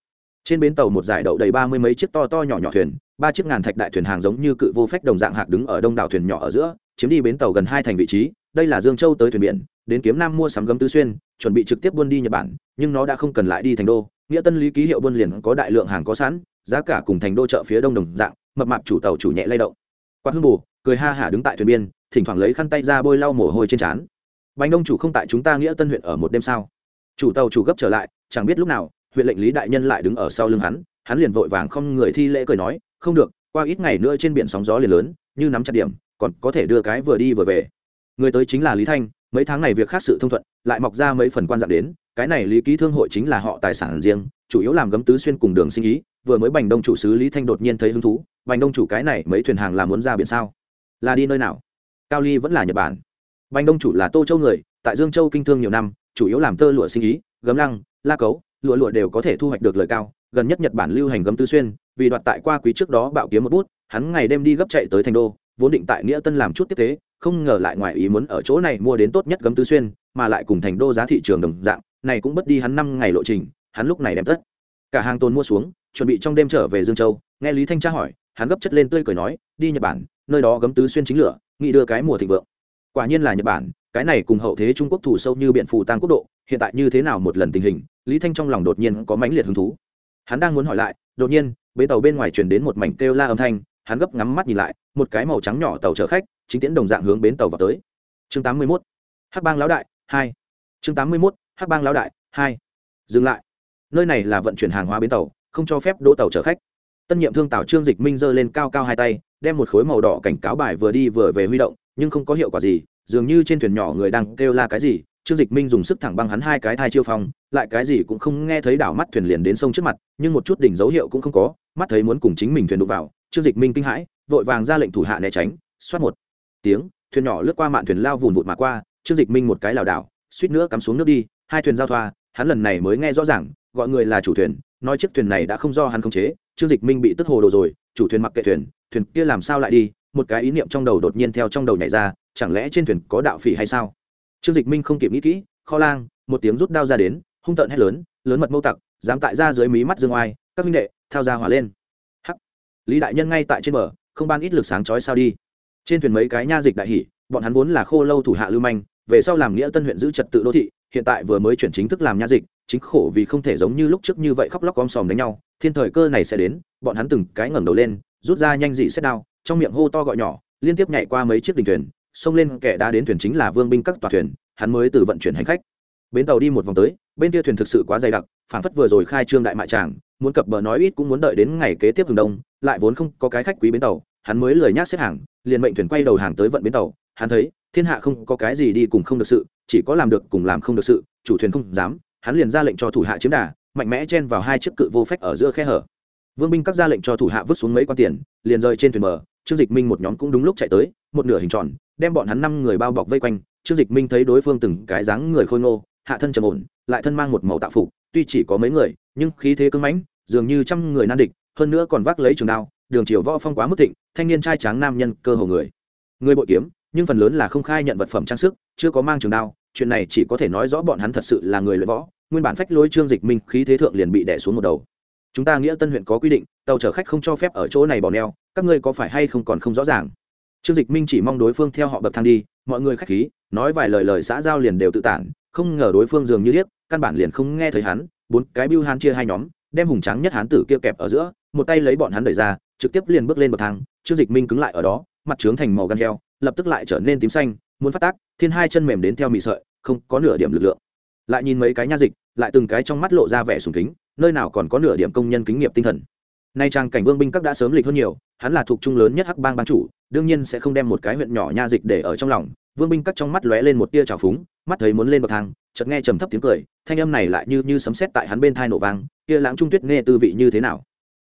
Trên bến tàu một giải đậu đầy ba mươi mấy chiếc to to nhỏ nhỏ thuyền ba chiếc ngàn thạch đại thuyền hàng giống như cự vô phách đồng dạng hạc đứng ở đông đảo thuyền nhỏ ở giữa, chiếm đi bến tàu gần hai thành vị trí, đây là dương châu tới thuyền biển, đến kiếm nam mua sắm gấm tứ xuyên, chuẩn bị trực tiếp buôn đi nhật bản, nhưng nó đã không cần lại đi thành đô. Nghĩa tân lý ký hiệu buôn liền có đại lượng hàng có sẵn, giá cả cùng thành đô chợ phía đông đồng dạng, mập mạp chủ tàu chủ nhẹ lay động. Quạt hương bù cười ha hả đứng tại thuyền biên, thỉnh thoảng lấy khăn tay ra bôi lau mồ hôi trên trán. Bánh đông chủ không tại chúng ta nghĩa tân huyện ở một đêm sao? Chủ tàu chủ gấp trở lại, chẳng biết lúc nào, huyện lệnh lý đại nhân lại đứng ở sau lưng hắn hắn liền vội vàng không người thi lễ cười nói không được, qua ít ngày nữa trên biển sóng gió liền lớn, như nắm chặt điểm, còn có thể đưa cái vừa đi vừa về. Người tới chính là lý thanh, mấy tháng này việc khác sự thông thuận, lại mọc ra mấy phần quan dạng đến, cái này lý ký thương hội chính là họ tài sản riêng, chủ yếu làm gấm tứ xuyên cùng đường sinh ý, vừa mới bành đông chủ sứ lý thanh đột nhiên thấy hứng thú, bành đông chủ cái này mấy thuyền hàng là muốn ra biển sao? Là đi nơi nào? Cao ly vẫn là nhật bản. Bành đông chủ là tô châu người, tại dương châu kinh thương nhiều năm, chủ yếu làm tơ lụa sinh ý, gấm lăng, la cấu, lụa lụa đều có thể thu hoạch được lời cao, gần nhất nhật bản lưu hành gấm tứ xuyên vì đoạt tại qua quý trước đó bạo kiếm một bút, hắn ngày đêm đi gấp chạy tới thành đô, vốn định tại nghĩa tân làm chút tiếp tế, không ngờ lại ngoài ý muốn ở chỗ này mua đến tốt nhất gấm tứ xuyên, mà lại cùng thành đô giá thị trường đồng dạng, này cũng mất đi hắn năm ngày lộ trình, hắn lúc này đem tất cả hàng tồn mua xuống, chuẩn bị trong đêm trở về dương châu. Nghe lý thanh tra hỏi, hắn gấp chất lên tươi cười nói, đi nhật bản, nơi đó gấm tứ xuyên chính lửa, nghĩ đưa cái mùa thịnh vượng. Quả nhiên là nhật bản, cái này cùng hậu thế trung quốc thủ sâu như biện phù tăng quốc độ, hiện tại như thế nào một lần tình hình, lý thanh trong lòng đột nhiên có mãnh liệt hứng thú. Hắn đang muốn hỏi lại, đột nhiên bến tàu bên ngoài truyền đến một mảnh kêu la âm thanh, hắn gấp ngắm mắt nhìn lại, một cái màu trắng nhỏ tàu chở khách, chính tiễn đồng dạng hướng bến tàu vào tới. Chương 81. hắc bang lão đại, hai. Chương 81. hắc bang lão đại, hai. Dừng lại. Nơi này là vận chuyển hàng hóa bến tàu, không cho phép đỗ tàu chở khách. Tân nhiệm thương tàu trương dịch minh giơ lên cao cao hai tay, đem một khối màu đỏ cảnh cáo bài vừa đi vừa về huy động, nhưng không có hiệu quả gì, dường như trên thuyền nhỏ người đang kêu la cái gì trương dịch minh dùng sức thẳng băng hắn hai cái thai chiêu phong, lại cái gì cũng không nghe thấy đảo mắt thuyền liền đến sông trước mặt, nhưng một chút đỉnh dấu hiệu cũng không có, mắt thấy muốn cùng chính mình thuyền đụng vào, trương dịch minh kinh hãi, vội vàng ra lệnh thủ hạ né tránh, xoát một tiếng, thuyền nhỏ lướt qua mạn thuyền lao vùn vụt mà qua, trương dịch minh một cái lảo đảo, suýt nữa cắm xuống nước đi, hai thuyền giao thoa, hắn lần này mới nghe rõ ràng, gọi người là chủ thuyền, nói chiếc thuyền này đã không do hắn khống chế, trương dịch minh bị tức hồ đồ rồi, chủ thuyền mặc kệ thuyền thuyền kia làm sao lại đi, một cái ý niệm trong đầu đột nhiên theo trong đầu nhảy ra, chẳng lẽ trên thuyền có đạo phỉ hay sao? Trương dịch minh không kịp nghĩ kỹ, kho lang, một tiếng rút đao ra đến, hung tợn hét lớn lớn mật mâu tặc, dám tại ra dưới mí mắt dương oai, các minh đệ, thao ra hỏa lên. Hắc. Lý đại nhân ngay tại trên bờ, không ban ít lực sáng chói sao đi. Trên thuyền mấy cái nha dịch đại hỉ, bọn hắn vốn là khô lâu thủ hạ lưu manh, về sau làm nghĩa tân huyện giữ trật tự đô thị, hiện tại vừa mới chuyển chính thức làm nha dịch, chính khổ vì không thể giống như lúc trước như vậy khóc lóc om sòm đánh nhau, thiên thời cơ này sẽ đến, bọn hắn từng cái ngẩng đầu lên, rút ra nhanh dị xét đao, trong miệng hô to gọi nhỏ, liên tiếp nhảy qua mấy chiếc đình thuyền xông lên kẻ đã đến thuyền chính là vương binh các tòa thuyền, hắn mới từ vận chuyển hành khách. Bến tàu đi một vòng tới, bên kia thuyền thực sự quá dày đặc phản phất vừa rồi khai trương đại mại tràng, muốn cập bờ nói ít cũng muốn đợi đến ngày kế tiếp hừng đông, lại vốn không có cái khách quý bến tàu, hắn mới lười nhác xếp hàng, liền mệnh thuyền quay đầu hàng tới vận bến tàu. Hắn thấy, thiên hạ không có cái gì đi cùng không được sự, chỉ có làm được cùng làm không được sự, chủ thuyền không dám, hắn liền ra lệnh cho thủ hạ chiếm đà, mạnh mẽ chen vào hai chiếc cự vô phách ở giữa khe hở. Vương binh các ra lệnh cho thủ hạ vứt xuống mấy quan tiền, liền rơi trên thuyền bờ, trương dịch minh một nhóm cũng đúng lúc chạy tới một nửa hình tròn, đem bọn hắn năm người bao bọc vây quanh, trương dịch minh thấy đối phương từng cái dáng người khôi ngô, hạ thân trầm ổn, lại thân mang một màu tạo phục, tuy chỉ có mấy người, nhưng khí thế cưng mãnh, dường như trăm người nan địch, hơn nữa còn vác lấy trường đao, đường chiều võ phong quá mức thịnh, thanh niên trai tráng nam nhân cơ hồ người. Người bội kiếm, nhưng phần lớn là không khai nhận vật phẩm trang sức, chưa có mang trường đao, chuyện này chỉ có thể nói rõ bọn hắn thật sự là người luyện võ, nguyên bản phách lối trương dịch minh khí thế thượng liền bị đẻ xuống một đầu. Chúng ta nghĩa tân huyện có quy định, tàu chở khách không cho phép ở chỗ này bỏ neo, các ngươi có phải hay không còn không rõ ràng? Trương dịch minh chỉ mong đối phương theo họ bậc thang đi, mọi người khách khí, nói vài lời lời xã giao liền đều tự tản, không ngờ đối phương dường như liếc căn bản liền không nghe thấy hắn, bốn cái bưu hán chia hai nhóm, đem hùng trắng nhất hán tử kia kẹp ở giữa, một tay lấy bọn hắn đẩy ra, trực tiếp liền bước lên bậc thang, trương dịch minh cứng lại ở đó, mặt trướng thành màu gan heo, lập tức lại trở nên tím xanh, muốn phát tác, thiên hai chân mềm đến theo mị sợi, không có nửa điểm lực lượng. Lại nhìn mấy cái nha dịch, lại từng cái trong mắt lộ ra vẻ sùng kính, nơi nào còn có nửa điểm công nhân kính nghiệp tinh thần. Nay trang cảnh vương binh các đã sớm lịch hơn nhiều, hắn là thuộc trung lớn nhất hắc bang ban chủ đương nhiên sẽ không đem một cái huyện nhỏ nha dịch để ở trong lòng. Vương binh cắt trong mắt lóe lên một tia trào phúng mắt thấy muốn lên bậc thang chợt nghe trầm thấp tiếng cười thanh âm này lại như như sấm sét tại hắn bên thai nổ vang kia lãng trung tuyết nghe tư vị như thế nào?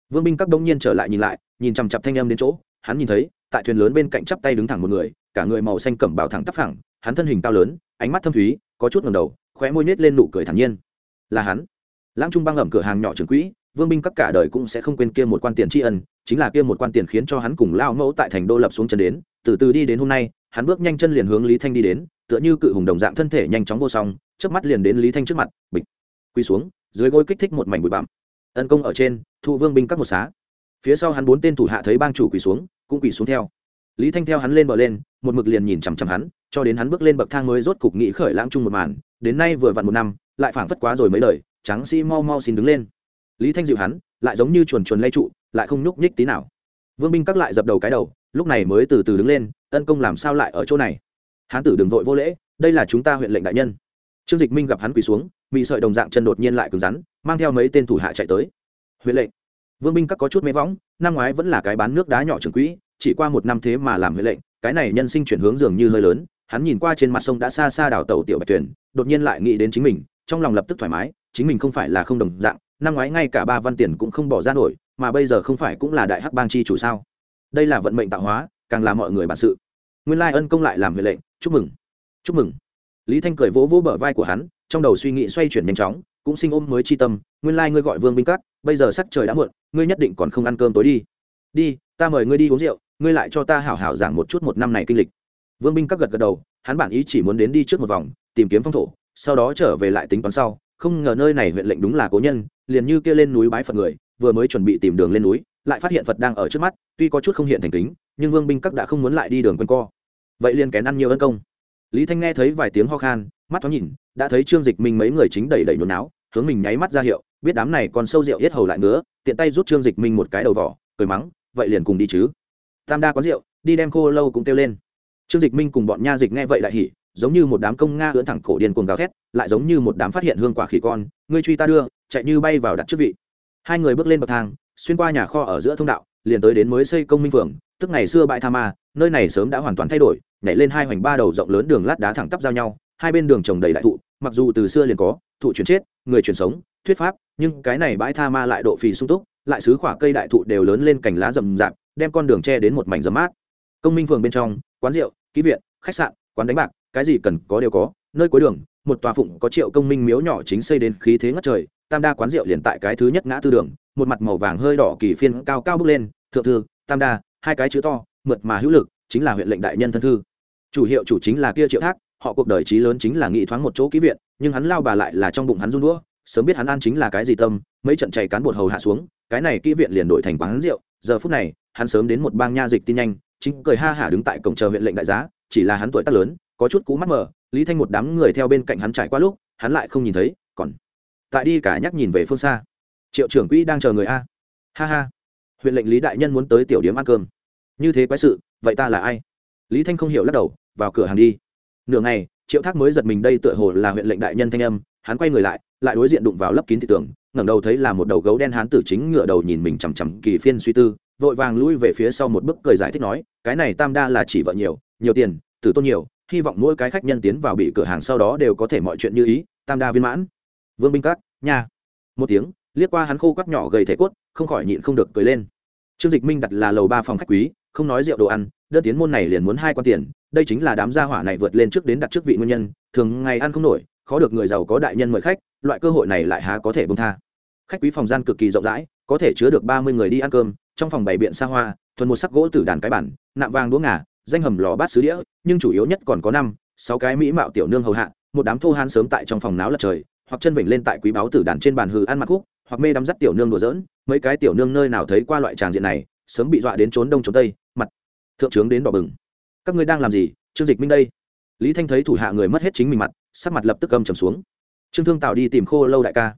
Vương binh các đông nhiên trở lại nhìn lại nhìn chằm chặp thanh âm đến chỗ hắn nhìn thấy tại thuyền lớn bên cạnh chắp tay đứng thẳng một người cả người màu xanh cẩm bào thẳng tắp thẳng, hắn thân hình cao lớn ánh mắt thâm thúy có chút ngầm đầu khóe môi nết lên nụ cười thản nhiên. Là hắn. Lãng trung băng ẩm cửa hàng nhỏ trường quỹ vương binh các cả đời cũng sẽ không quên kia một quan tiền tri ân chính là kia một quan tiền khiến cho hắn cùng lao mẫu tại thành đô lập xuống chân đến, từ từ đi đến hôm nay, hắn bước nhanh chân liền hướng lý thanh đi đến, tựa như cự hùng đồng dạng thân thể nhanh chóng vô song trước mắt liền đến lý thanh trước mặt, bịch quy xuống, dưới gối kích thích một mảnh bụi bặm. Ân công ở trên thụ vương binh các một xá. Phía sau hắn bốn tên thủ hạ thấy bang chủ quỳ xuống, cũng quỳ xuống theo. Lý thanh theo hắn lên bờ lên, một mực liền nhìn chằm chằm hắn, cho đến hắn bước lên bậc thang mới rốt cục nghĩ khởi lãng chung một màn, đến nay vừa vặn một năm, lại phảng phất quá rồi mấy đời trắng sĩ mau mau xin đứng lên. Lý thanh dịu hắn, lại giống như chuồn chuồn lay trụ lại không nhúc nhích tí nào. Vương binh các lại dập đầu cái đầu, lúc này mới từ từ đứng lên, ân công làm sao lại ở chỗ này? Hán tử đừng vội vô lễ, đây là chúng ta huyện lệnh đại nhân. Trương dịch minh gặp hắn quỳ xuống bị sợi đồng dạng chân đột nhiên lại cứng rắn, mang theo mấy tên thủ hạ chạy tới. Huyện lệnh. Vương binh các có chút mê võng, năm ngoái vẫn là cái bán nước đá nhỏ trưởng quỹ, chỉ qua một năm thế mà làm huyện lệnh, cái này nhân sinh chuyển hướng dường như hơi lớn, hắn nhìn qua trên mặt sông đã xa xa đảo tàu tiểu bạch tuyển đột nhiên lại nghĩ đến chính mình, trong lòng lập tức thoải mái, chính mình không phải là không đồng dạng, năm ngoái ngay cả ba văn tiền cũng không bỏ ra nổi mà bây giờ không phải cũng là đại hắc bang chi chủ sao? Đây là vận mệnh tạo hóa, càng là mọi người bản sự. Nguyên lai ân công lại làm huệ lệnh, chúc mừng chúc mừng. Lý thanh cười vỗ vỗ bờ vai của hắn, trong đầu suy nghĩ xoay chuyển nhanh chóng, cũng sinh ôm mới chi tâm, nguyên lai ngươi gọi vương binh cắt bây giờ sắc trời đã muộn, ngươi nhất định còn không ăn cơm tối đi. Đi, ta mời ngươi đi uống rượu, ngươi lại cho ta hảo hảo giảng một chút một năm này kinh lịch. Vương binh cắt gật gật đầu, hắn bản ý chỉ muốn đến đi trước một vòng, tìm kiếm phong thổ, sau đó trở về lại tính toán sau. Không ngờ nơi này huyện lệnh đúng là cố nhân, liền như kia lên núi bái phật người vừa mới chuẩn bị tìm đường lên núi, lại phát hiện phật đang ở trước mắt, tuy có chút không hiện thành kính, nhưng vương binh các đã không muốn lại đi đường quân co. Vậy liền kén ăn nhiều ân công. Lý thanh nghe thấy vài tiếng ho khan, mắt thoáng nhìn, đã thấy trương dịch minh mấy người chính đẩy đẩy nhốn náo, hướng mình nháy mắt ra hiệu, biết đám này còn sâu rượu yết hầu lại nữa, tiện tay rút trương dịch minh một cái đầu vỏ, cười mắng, vậy liền cùng đi chứ. Tam đa quán rượu, đi đem khô lâu cũng kêu lên. Trương dịch minh cùng bọn nha dịch nghe vậy lại hỉ, giống như một đám công nga ưỡn thẳng cổ điên cuồng gào thét, lại giống như một đám phát hiện hương quả khỉ con, ngươi truy ta đưa, chạy như bay vào đặt trước vị hai người bước lên bậc thang, xuyên qua nhà kho ở giữa thông đạo, liền tới đến mới xây công minh phường, tức ngày xưa bãi tha ma, nơi này sớm đã hoàn toàn thay đổi, nhảy lên hai hoành ba đầu rộng lớn đường lát đá thẳng tắp giao nhau, hai bên đường trồng đầy đại thụ, mặc dù từ xưa liền có, thụ chuyển chết, người chuyển sống, thuyết pháp, nhưng cái này bãi tha ma lại độ phì sung túc, lại xứ khỏa cây đại thụ đều lớn lên cành lá rậm rạp, đem con đường che đến một mảnh rậm mát. Công minh phường bên trong, quán rượu, ký viện, khách sạn, quán đánh bạc, cái gì cần có đều có, nơi cuối đường, một tòa phụng có triệu công minh miếu nhỏ chính xây đến khí thế ngất trời tam đa quán rượu liền tại cái thứ nhất ngã tư đường, một mặt màu vàng hơi đỏ kỳ phiên cao cao bước lên, thượng thư, tam đa, hai cái chữ to, mượt mà hữu lực, chính là huyện lệnh đại nhân thân thư. Chủ hiệu chủ chính là kia triệu thác, họ cuộc đời trí lớn chính là nghị thoáng một chỗ ký viện, nhưng hắn lao bà lại là trong bụng hắn run đũa, sớm biết hắn ăn chính là cái gì tâm, mấy trận chảy cán bột hầu hạ xuống, cái này kỹ viện liền đổi thành quán rượu, giờ phút này, hắn sớm đến một bang nha dịch tin nhanh, chính cười ha hả đứng tại cổng chờ huyện lệnh đại giá, chỉ là hắn tuổi tác lớn, có chút cú mắt mờ, lý thanh một đám người theo bên cạnh hắn trải qua lúc, hắn lại không nhìn thấy, còn tại đi cả nhắc nhìn về phương xa. Triệu trưởng quỹ đang chờ người a. Ha ha. Huyện lệnh lý đại nhân muốn tới tiểu điếm ăn cơm. Như thế quái sự, vậy ta là ai? Lý thanh không hiểu lắc đầu, vào cửa hàng đi. Nửa ngày, triệu thác mới giật mình đây tựa hồ là huyện lệnh đại nhân thanh âm, hắn quay người lại lại đối diện đụng vào lấp kín thị tường, ngẩng đầu thấy là một đầu gấu đen hán tử chính ngựa đầu nhìn mình chằm chằm kỳ phiên suy tư, vội vàng lui về phía sau một bức cười giải thích nói, cái này tam đa là chỉ vợ nhiều nhiều tiền, tử tôn nhiều, hy vọng mỗi cái khách nhân tiến vào bị cửa hàng sau đó đều có thể mọi chuyện như ý, tam đa viên mãn vương binh cát nha. Một tiếng, liếc qua hắn khô quắc nhỏ gầy thể cốt, không khỏi nhịn không được cười lên. Trương dịch minh đặt là lầu ba phòng khách quý, không nói rượu đồ ăn, đơn tiến môn này liền muốn hai quan tiền, đây chính là đám gia hỏa này vượt lên trước đến đặt trước vị nguyên nhân, thường ngày ăn không nổi, khó được người giàu có đại nhân mời khách, loại cơ hội này lại há có thể bông tha. Khách quý phòng gian cực kỳ rộng rãi, có thể chứa được ba mươi người đi ăn cơm, trong phòng bày biện xa hoa, thuần một sắc gỗ từ đàn cái bản, nạm vàng đũa ngà, danh hầm lò bát sứ đĩa, nhưng chủ yếu nhất còn có năm, sáu cái mỹ mạo tiểu nương hầu hạ, một đám thô han sớm tại trong phòng náo lật trời hoặc chân vịnh lên tại quý báo tử đàn trên bàn hừ ăn mặc khúc, hoặc mê đắm dắt tiểu nương đùa giỡn, mấy cái tiểu nương nơi nào thấy qua loại tràng diện này, sớm bị dọa đến trốn đông trốn tây, mặt thượng trướng đến đỏ bừng. Các ngươi đang làm gì? Trương dịch minh đây. Lý thanh thấy thủ hạ người mất hết chính mình mặt, sắc mặt lập tức cầm trầm xuống. Trương thương tạo đi tìm khô lâu đại ca.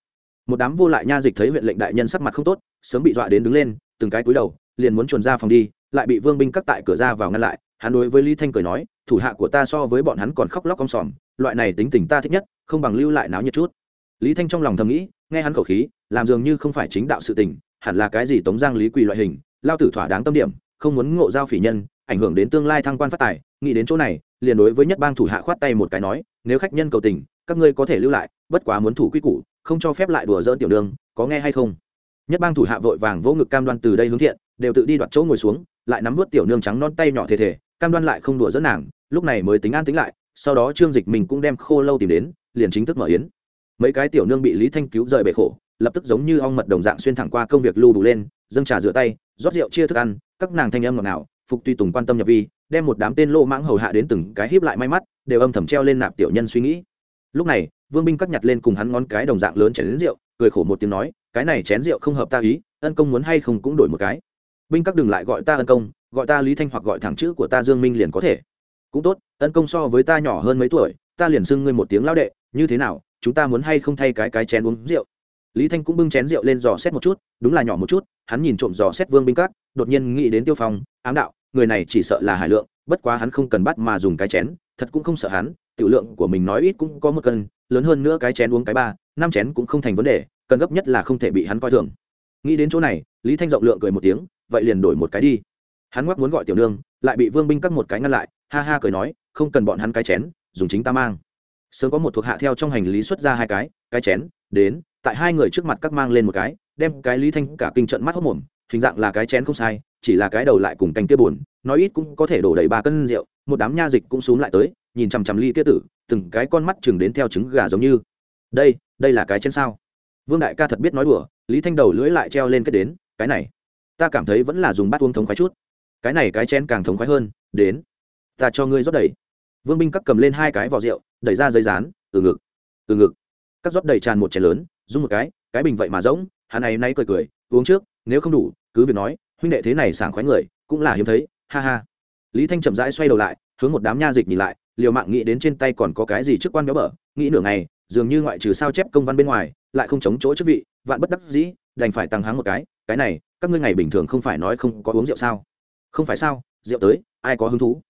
Một đám vô lại nha dịch thấy huyện lệnh đại nhân sắc mặt không tốt, sớm bị dọa đến đứng lên, từng cái cúi đầu, liền muốn chuồn ra phòng đi lại bị vương binh cắt tại cửa ra vào ngăn lại, hắn đối với lý thanh cười nói, thủ hạ của ta so với bọn hắn còn khóc lóc cong sòm, loại này tính tình ta thích nhất, không bằng lưu lại náo nhiệt chút. Lý thanh trong lòng thầm nghĩ, nghe hắn khẩu khí, làm dường như không phải chính đạo sự tình, hẳn là cái gì tống giang lý quỳ loại hình, lao tử thỏa đáng tâm điểm, không muốn ngộ giao phỉ nhân, ảnh hưởng đến tương lai thăng quan phát tài, nghĩ đến chỗ này, liền đối với nhất bang thủ hạ khoát tay một cái nói, nếu khách nhân cầu tình, các ngươi có thể lưu lại, bất quá muốn thủ quy củ, không cho phép lại đùa dỡn tiểu đường, có nghe hay không? Nhất bang thủ hạ vội vàng vỗ ngực cam đoan từ đây hướng thiện, đều tự đi đoạt chỗ ngồi xuống, lại nắm vớt tiểu nương trắng non tay nhỏ thể thể cam đoan lại không đùa dẫn nàng, lúc này mới tính an tính lại, sau đó trương dịch mình cũng đem khô lâu tìm đến, liền chính thức mở yến. Mấy cái tiểu nương bị lý thanh cứu rời bể khổ, lập tức giống như ong mật đồng dạng xuyên thẳng qua công việc lưu đủ lên, dâng trà rửa tay, rót rượu chia thức ăn, các nàng thanh âm ngọt nào phục tùy tùng quan tâm nhập vi, đem một đám tên lô mãng hầu hạ đến từng cái híp lại may mắt, đều âm thầm treo lên nạp tiểu nhân suy nghĩ. Lúc này, vương binh cắt nhặt lên cùng hắn ngón cái đồng dạng lớn chén đến rượu cười khổ một tiếng nói, cái này chén rượu không hợp ta ý, ân công muốn hay không cũng đổi một cái. Binh các đừng lại gọi ta ân công, gọi ta lý thanh hoặc gọi thẳng chữ của ta dương minh liền có thể. Cũng tốt, ân công so với ta nhỏ hơn mấy tuổi, ta liền xưng ngươi một tiếng lao đệ, như thế nào, chúng ta muốn hay không thay cái cái chén uống rượu? Lý thanh cũng bưng chén rượu lên dò xét một chút, đúng là nhỏ một chút, hắn nhìn trộm dò xét vương binh các, đột nhiên nghĩ đến tiêu phong, ám đạo, người này chỉ sợ là hải lượng, bất quá hắn không cần bắt mà dùng cái chén thật cũng không sợ hắn, tiểu lượng của mình nói ít cũng có một cân, lớn hơn nữa cái chén uống cái ba, năm chén cũng không thành vấn đề cần gấp nhất là không thể bị hắn coi thường. Nghĩ đến chỗ này, lý thanh rộng lượng cười một tiếng, vậy liền đổi một cái đi. Hắn ngoắc muốn gọi tiểu nương, lại bị vương binh cắt một cái ngăn lại, ha ha cười nói, không cần bọn hắn cái chén, dùng chính ta mang. Sớm có một thuộc hạ theo trong hành lý xuất ra hai cái cái chén, đến, tại hai người trước mặt các mang lên một cái, đem cái lý thanh cả kinh trận mắt hốc mồm, hình dạng là cái chén không sai chỉ là cái đầu lại cùng canh kia buồn, nói ít cũng có thể đổ đầy ba cân rượu, một đám nha dịch cũng xuống lại tới, nhìn chằm chằm ly kia tử, từng cái con mắt chừng đến theo trứng gà giống như. Đây đây là cái chén sao? Vương đại ca thật biết nói đùa, lý thanh đầu lưỡi lại treo lên kết đến, cái này, ta cảm thấy vẫn là dùng bát uống thống khoái chút. Cái này cái chén càng thống khoái hơn, đến, ta cho ngươi rót đầy. Vương binh các cầm lên hai cái vỏ rượu, đẩy ra giấy dán, từ ngực từ ngực. Các rót đầy tràn một chén lớn dùng một cái cái bình vậy mà rỗng, hắn này nay cười cười, uống trước, nếu không đủ, cứ việc nói huynh đệ thế này sảng khoái người, cũng là hiếm thấy, ha ha. Lý thanh chậm rãi xoay đầu lại, hướng một đám nha dịch nhìn lại, liều mạng nghĩ đến trên tay còn có cái gì trước quan béo bở, nghĩ nửa ngày, dường như ngoại trừ sao chép công văn bên ngoài, lại không chống chỗ chức vị, vạn bất đắc dĩ, đành phải tăng háng một cái cái này, các ngươi ngày bình thường không phải nói không có uống rượu sao? Không phải sao, rượu tới, ai có hứng thú?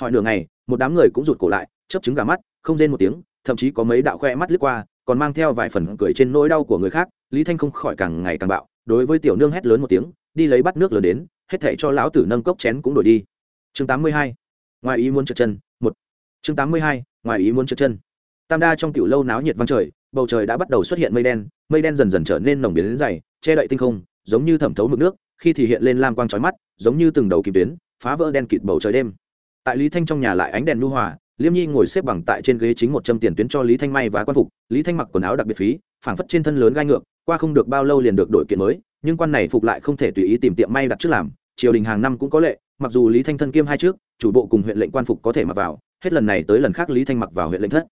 Hỏi nửa ngày, một đám người cũng rụt cổ lại chấp chứng gà mắt, không rên một tiếng, thậm chí có mấy đạo khoe mắt lướt qua, còn mang theo vài phần cười trên nỗi đau của người khác, lý thanh không khỏi càng ngày càng bạo, đối với tiểu nương hét lớn một tiếng đi lấy bắt nước lớn đến, hết thảy cho lão tử nâng cốc chén cũng đổi đi chương 82. ngoài ý muốn trượt chân, một chương 82. ngoài ý muốn trượt chân tam đa trong tiểu lâu náo nhiệt vang trời, bầu trời đã bắt đầu xuất hiện mây đen mây đen dần dần trở nên nồng biến đến dày, che đậy tinh không, giống như thẩm thấu mực nước, khi thì hiện lên lam quang chói mắt, giống như từng đầu kim tuyến, phá vỡ đen kịt bầu trời đêm tại lý thanh trong nhà lại ánh đèn nu hòa, liêm nhi ngồi xếp bằng tại trên ghế chính một trăm tiền tuyến cho lý thanh may và quan phục, lý thanh mặc quần áo đặc biệt phí, phảng phất trên thân lớn gai ngược, qua không được bao lâu liền được đổi kiện mới nhưng quan này phục lại không thể tùy ý tìm tiệm may đặt trước làm, triều đình hàng năm cũng có lệ, mặc dù lý thanh thân kiêm hai trước, chủ bộ cùng huyện lệnh quan phục có thể mặc vào, hết lần này tới lần khác lý thanh mặc vào huyện lệnh thất.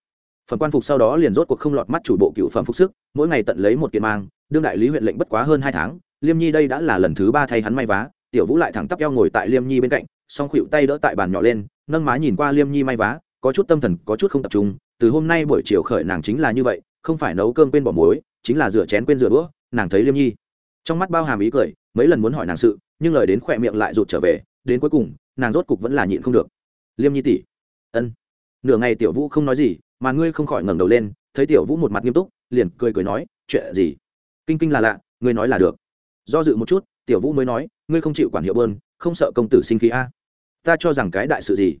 Phần quan phục sau đó liền rốt cuộc không lọt mắt chủ bộ cựu phẩm phục sức, mỗi ngày tận lấy một kiện mang, đương đại lý huyện lệnh bất quá hơn hai tháng, liêm nhi đây đã là lần thứ ba thay hắn may vá, tiểu vũ lại thẳng tắp eo ngồi tại liêm nhi bên cạnh, song khuỵu tay đỡ tại bàn nhỏ lên, nâng má nhìn qua liêm nhi may vá, có chút tâm thần, có chút không tập trung, từ hôm nay buổi chiều khởi nàng chính là như vậy, không phải nấu cơm quên bỏ muối, chính là rửa chén quên rửa đũa, nàng thấy liêm nhi trong mắt bao hàm ý cười, mấy lần muốn hỏi nàng sự, nhưng lời đến khỏe miệng lại rụt trở về, đến cuối cùng, nàng rốt cục vẫn là nhịn không được. Liêm nhi tỷ. Ân. Nửa ngày tiểu vũ không nói gì, mà ngươi không khỏi ngẩng đầu lên, thấy tiểu vũ một mặt nghiêm túc, liền cười cười nói, chuyện gì? Kinh kinh là lạ, ngươi nói là được. Do dự một chút, tiểu vũ mới nói, ngươi không chịu quản hiệu bơn, không sợ công tử sinh khí a? Ta cho rằng cái đại sự gì?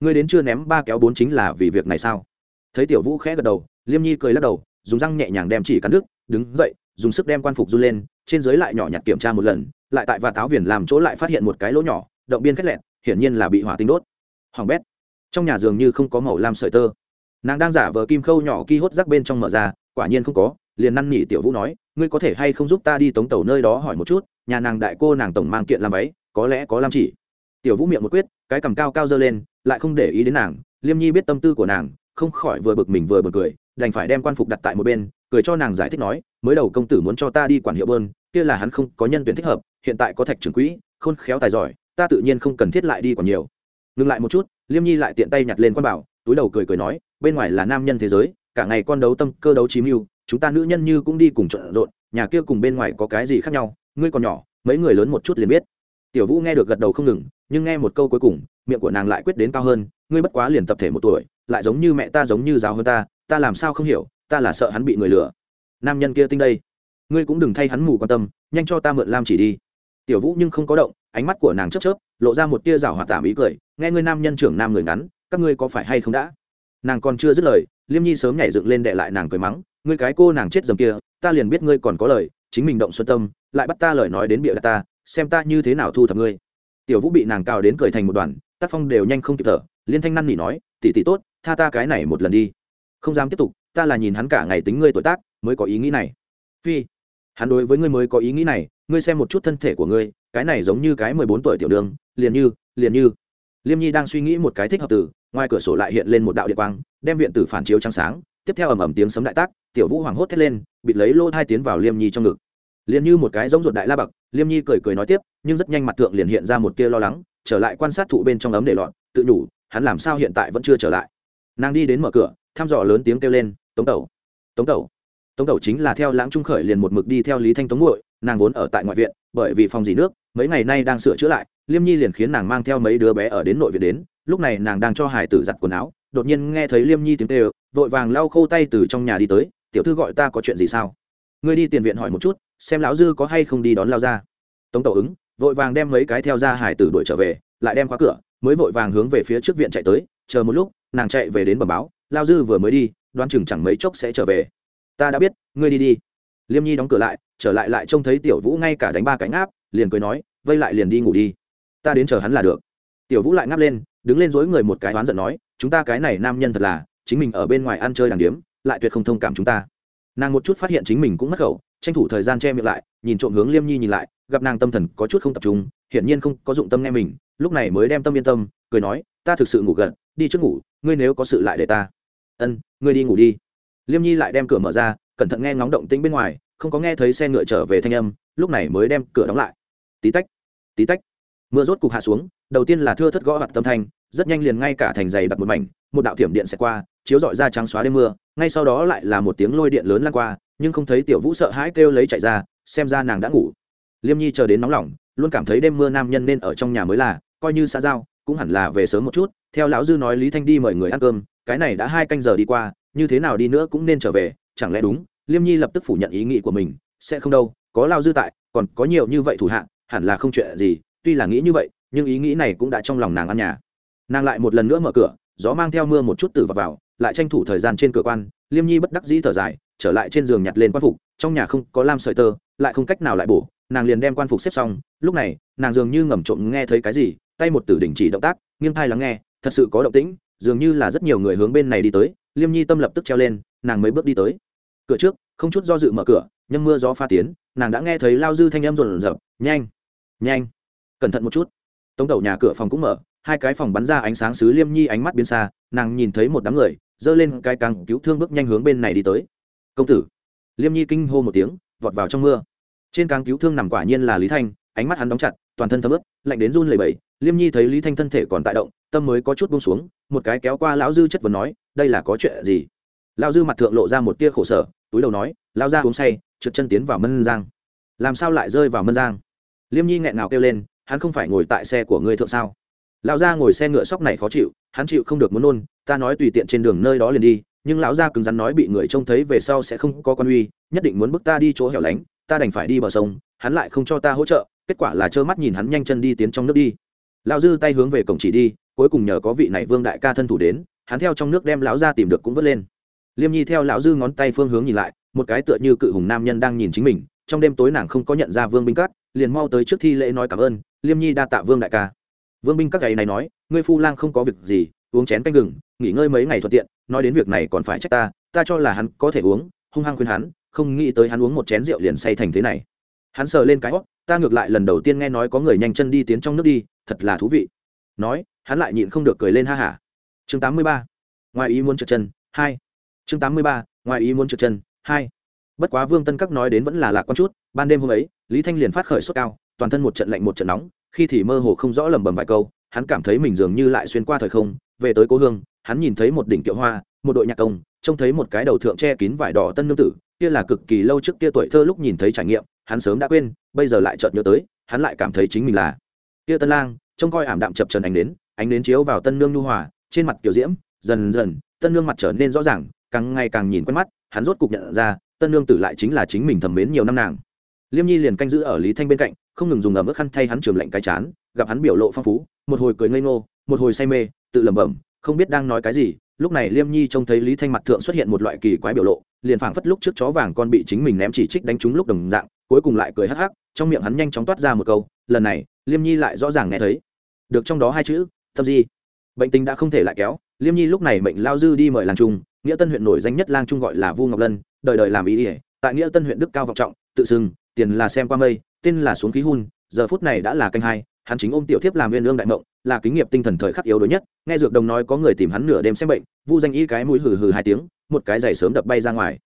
Ngươi đến chưa ném ba kéo bốn chính là vì việc này sao? Thấy tiểu vũ khẽ gật đầu, liêm nhi cười lắc đầu, dùng răng nhẹ nhàng đem chỉ cắn đứt, đứng dậy, dùng sức đem quan phục run lên trên dưới lại nhỏ nhặt kiểm tra một lần, lại tại và táo viền làm chỗ lại phát hiện một cái lỗ nhỏ, động biên khét lẹn hiển nhiên là bị hỏa tinh đốt. Hoàng bét, trong nhà giường như không có màu lam sợi tơ. Nàng đang giả vờ kim khâu nhỏ ki hốt rác bên trong mở ra, quả nhiên không có, liền năn nỉ tiểu vũ nói, ngươi có thể hay không giúp ta đi tống tàu nơi đó hỏi một chút, nhà nàng đại cô nàng tổng mang kiện làm váy, có lẽ có làm chỉ. Tiểu vũ miệng một quyết, cái cầm cao cao dơ lên, lại không để ý đến nàng, liêm nhi biết tâm tư của nàng, không khỏi vừa bực mình vừa bực cười, đành phải đem quan phục đặt tại một bên, cười cho nàng giải thích nói mới đầu công tử muốn cho ta đi quản hiệu bơn, kia là hắn không có nhân tuyển thích hợp, hiện tại có thạch trưởng quỹ, khôn khéo tài giỏi, ta tự nhiên không cần thiết lại đi còn nhiều. Ngừng lại một chút, liêm nhi lại tiện tay nhặt lên quan bảo, túi đầu cười cười nói, bên ngoài là nam nhân thế giới, cả ngày con đấu tâm, cơ đấu chí mưu, chúng ta nữ nhân như cũng đi cùng trộn rộn, nhà kia cùng bên ngoài có cái gì khác nhau, ngươi còn nhỏ, mấy người lớn một chút liền biết. Tiểu vũ nghe được gật đầu không ngừng, nhưng nghe một câu cuối cùng, miệng của nàng lại quyết đến cao hơn, ngươi bất quá liền tập thể một tuổi, lại giống như mẹ ta giống như giáo hơn ta ta làm sao không hiểu, ta là sợ hắn bị người lừa nam nhân kia tinh đây. Ngươi cũng đừng thay hắn mù quan tâm, nhanh cho ta mượn lam chỉ đi. Tiểu vũ nhưng không có động, ánh mắt của nàng chớp chớp, lộ ra một tia rào hòa tảm ý cười, nghe ngươi nam nhân trưởng nam người ngắn, các ngươi có phải hay không đã? Nàng còn chưa dứt lời, liêm nhi sớm nhảy dựng lên đệ lại nàng cười mắng, ngươi cái cô nàng chết dầm kia, ta liền biết ngươi còn có lời, chính mình động xuân tâm, lại bắt ta lời nói đến bịa ta, xem ta như thế nào thu thập ngươi. Tiểu vũ bị nàng cào đến cười thành một đoàn, tác phong đều nhanh không kịp thở, liên thanh năn nỉ nói, tỷ tỷ tốt, tha ta cái này một lần đi. Không dám tiếp tục ta là nhìn hắn cả ngày tính ngươi tuổi tác, mới có ý nghĩ này. Phi, hắn đối với ngươi mới có ý nghĩ này, ngươi xem một chút thân thể của ngươi, cái này giống như cái mười bốn tuổi tiểu đường, liền như liền như. Liêm nhi đang suy nghĩ một cái thích hợp tử ngoài cửa sổ lại hiện lên một đạo điện quang, đem viện tử phản chiếu trắng sáng, tiếp theo ầm ầm tiếng sấm đại tác, tiểu vũ hoảng hốt thét lên, bịt lấy lô hai tiến vào liêm nhi trong ngực. Liền như một cái giống ruột đại la bậc, liêm nhi cười cười nói tiếp, nhưng rất nhanh mặt thượng liền hiện ra một tia lo lắng, trở lại quan sát thụ bên trong ấm để lọt, tự nhủ, hắn làm sao hiện tại vẫn chưa trở lại. Nàng đi đến mở cửa, thăm dò lớn tiếng kêu lên tống tẩu tống tẩu tống tẩu chính là theo lãng trung khởi liền một mực đi theo lý thanh tống muội, nàng vốn ở tại ngoại viện, bởi vì phòng dì nước, mấy ngày nay đang sửa chữa lại, liêm nhi liền khiến nàng mang theo mấy đứa bé ở đến nội viện đến, lúc này nàng đang cho hải tử giặt quần áo, đột nhiên nghe thấy liêm nhi tiếng kêu, vội vàng lau khô tay từ trong nhà đi tới, tiểu thư gọi ta có chuyện gì sao? Ngươi đi tiền viện hỏi một chút, xem lão dư có hay không đi đón lao ra. Tống tẩu ứng, vội vàng đem mấy cái theo ra hải tử đuổi trở về, lại đem khóa cửa, mới vội vàng hướng về phía trước viện chạy tới, chờ một lúc, nàng chạy về đến bẩm báo lao dư vừa mới đi đoán chừng chẳng mấy chốc sẽ trở về. Ta đã biết, ngươi đi đi. Liêm nhi đóng cửa lại, trở lại lại trông thấy tiểu vũ ngay cả đánh ba cánh áp liền cười nói, vây lại liền đi ngủ đi. Ta đến chờ hắn là được. Tiểu vũ lại ngáp lên, đứng lên dối người một cái oán giận nói, chúng ta cái này nam nhân thật là, chính mình ở bên ngoài ăn chơi đàng điếm, lại tuyệt không thông cảm chúng ta. Nàng một chút phát hiện chính mình cũng mất khẩu, tranh thủ thời gian che miệng lại, nhìn trộm hướng liêm nhi nhìn lại, gặp nàng tâm thần có chút không tập trung, hiển nhiên không có dụng tâm nghe mình, lúc này mới đem tâm yên tâm, cười nói, ta thực sự ngủ gật, đi trước ngủ, ngươi nếu có sự lại để ta ân, ngươi đi ngủ đi. Liêm nhi lại đem cửa mở ra, cẩn thận nghe ngóng động tĩnh bên ngoài, không có nghe thấy xe ngựa trở về thanh âm, lúc này mới đem cửa đóng lại. Tí tách tí tách. Mưa rốt cục hạ xuống, đầu tiên là thưa thất gõ hoạt tâm thanh, rất nhanh liền ngay cả thành dày đặt một mảnh, một đạo thiểm điện sẽ qua, chiếu dọi ra trắng xóa đêm mưa, ngay sau đó lại là một tiếng lôi điện lớn lan qua, nhưng không thấy tiểu vũ sợ hãi kêu lấy chạy ra, xem ra nàng đã ngủ. Liêm nhi chờ đến nóng lòng, luôn cảm thấy đêm mưa nam nhân nên ở trong nhà mới là, coi như xã giao cũng hẳn là về sớm một chút theo lão dư nói lý thanh đi mời người ăn cơm cái này đã hai canh giờ đi qua như thế nào đi nữa cũng nên trở về chẳng lẽ đúng? Liêm nhi lập tức phủ nhận ý nghĩ của mình sẽ không đâu có lao dư tại còn có nhiều như vậy thủ hạ hẳn là không chuyện gì tuy là nghĩ như vậy nhưng ý nghĩ này cũng đã trong lòng nàng ăn nhà. Nàng lại một lần nữa mở cửa gió mang theo mưa một chút từ vào, vào lại tranh thủ thời gian trên cửa quan liêm nhi bất đắc dĩ thở dài trở lại trên giường nhặt lên quan phục trong nhà không có lam sợi tơ lại không cách nào lại bổ nàng liền đem quan phục xếp xong lúc này nàng dường như ngầm trộm nghe thấy cái gì tay một tử đình chỉ động tác, nghiêng thai lắng nghe, thật sự có động tĩnh, dường như là rất nhiều người hướng bên này đi tới, liêm nhi tâm lập tức treo lên, nàng mới bước đi tới. Cửa trước, không chút do dự mở cửa nhưng mưa gió pha tiến, nàng đã nghe thấy lao dư thanh em rộn rợp nhanh nhanh, cẩn thận một chút. Tống đầu nhà cửa phòng cũng mở, hai cái phòng bắn ra ánh sáng xứ liêm nhi ánh mắt biến xa, nàng nhìn thấy một đám người, giơ lên cái càng cứu thương bước nhanh hướng bên này đi tới. Công tử. Liêm nhi kinh hô một tiếng, vọt vào trong mưa. Trên càng cứu thương nằm quả nhiên là lý thanh ánh mắt hắn đóng chặt, toàn thân thấm ướt, lạnh đến run lẩy bẩy. Liêm nhi thấy lý thanh thân thể còn tại động, tâm mới có chút buông xuống, một cái kéo qua lão dư chất vấn nói, đây là có chuyện gì? Lão dư mặt thượng lộ ra một tia khổ sở, túi đầu nói lao ra uống say, trượt chân tiến vào mân giang. Làm sao lại rơi vào mân giang? Liêm nhi nghẹn ngào kêu lên, hắn không phải ngồi tại xe của ngươi thượng sao? Lão gia ngồi xe ngựa sóc này khó chịu, hắn chịu không được muốn nôn, ta nói tùy tiện trên đường nơi đó liền đi, nhưng lão gia cứng rắn nói bị người trông thấy về sau sẽ không có quan uy, nhất định muốn bức ta đi chỗ hẻo lánh, ta đành phải đi bờ sông, hắn lại không cho ta hỗ trợ kết quả là trơ mắt nhìn hắn nhanh chân đi tiến trong nước đi. Lão dư tay hướng về cổng chỉ đi, cuối cùng nhờ có vị này vương đại ca thân thủ đến, hắn theo trong nước đem lão gia tìm được cũng vớt lên. Liêm nhi theo lão dư ngón tay phương hướng nhìn lại, một cái tựa như cự hùng nam nhân đang nhìn chính mình, trong đêm tối nàng không có nhận ra vương binh cát liền mau tới trước thi lễ nói cảm ơn, liêm nhi đa tạ vương đại ca. Vương binh các gầy này nói, ngươi phu lang không có việc gì, uống chén canh gừng, nghỉ ngơi mấy ngày thuận tiện, nói đến việc này còn phải trách ta ta cho là hắn có thể uống. Hung hăng khuyên hắn, không nghĩ tới hắn uống một chén rượu liền say thành thế này hắn sờ lên cái hót ta ngược lại lần đầu tiên nghe nói có người nhanh chân đi tiến trong nước đi, thật là thú vị. Nói, hắn lại nhịn không được cười lên ha hả. Chương tám mươi ba, ngoài ý muốn trượt chân, hai. Chương tám mươi ba, ngoài ý muốn trượt chân, hai. Bất quá vương tân các nói đến vẫn là lạc quan chút, ban đêm hôm ấy, lý thanh liền phát khởi sốt cao, toàn thân một trận lạnh một trận nóng, khi thì mơ hồ không rõ lầm bầm vài câu, hắn cảm thấy mình dường như lại xuyên qua thời không, về tới cố hương, hắn nhìn thấy một đỉnh kiệu hoa, một đội nhạc công, trông thấy một cái đầu thượng che kín vải đỏ tân nương tử kia là cực kỳ lâu trước kia tuổi thơ lúc nhìn thấy trải nghiệm, hắn sớm đã quên, bây giờ lại chợt nhớ tới, hắn lại cảm thấy chính mình là kia tân lang, trông coi ảm đạm chập trần ánh đến ánh đến chiếu vào tân nương nhu hòa, trên mặt kiểu diễm, dần dần, tân nương mặt trở nên rõ ràng, càng ngày càng nhìn quen mắt, hắn rốt cục nhận ra, tân nương tử lại chính là chính mình thầm mến nhiều năm nàng. Liêm nhi liền canh giữ ở lý thanh bên cạnh, không ngừng dùng ẩm ướt khăn thay hắn trường lạnh cái chán, gặp hắn biểu lộ phong phú, một hồi cười ngây ngô, một hồi say mê, tự lẩm bẩm, không biết đang nói cái gì lúc này liêm nhi trông thấy lý thanh mặt thượng xuất hiện một loại kỳ quái biểu lộ, liền phảng phất lúc trước chó vàng con bị chính mình ném chỉ trích đánh trúng lúc đồng dạng, cuối cùng lại cười hắc hắc, trong miệng hắn nhanh chóng toát ra một câu, lần này, liêm nhi lại rõ ràng nghe thấy. Được trong đó hai chữ, tâm di. Bệnh tình đã không thể lại kéo, liêm nhi lúc này mệnh lao dư đi mời làng trung, nghĩa tân huyện nổi danh nhất lang trung gọi là vu ngọc lân, đời đời làm ý ỉa tại nghĩa tân huyện đức cao vọng trọng, tự xưng, tiền là xem qua mây, tên là xuống khí hun, giờ phút này đã là canh hai hắn chính ôm tiểu thiếp làm nguyên lương đại mộng, là kính nghiệp tinh thần thời khắc yếu đuối nhất, nghe dược đồng nói có người tìm hắn nửa đêm xem bệnh, vu danh y cái mũi hừ hừ hai tiếng, một cái giày sớm đập bay ra ngoài.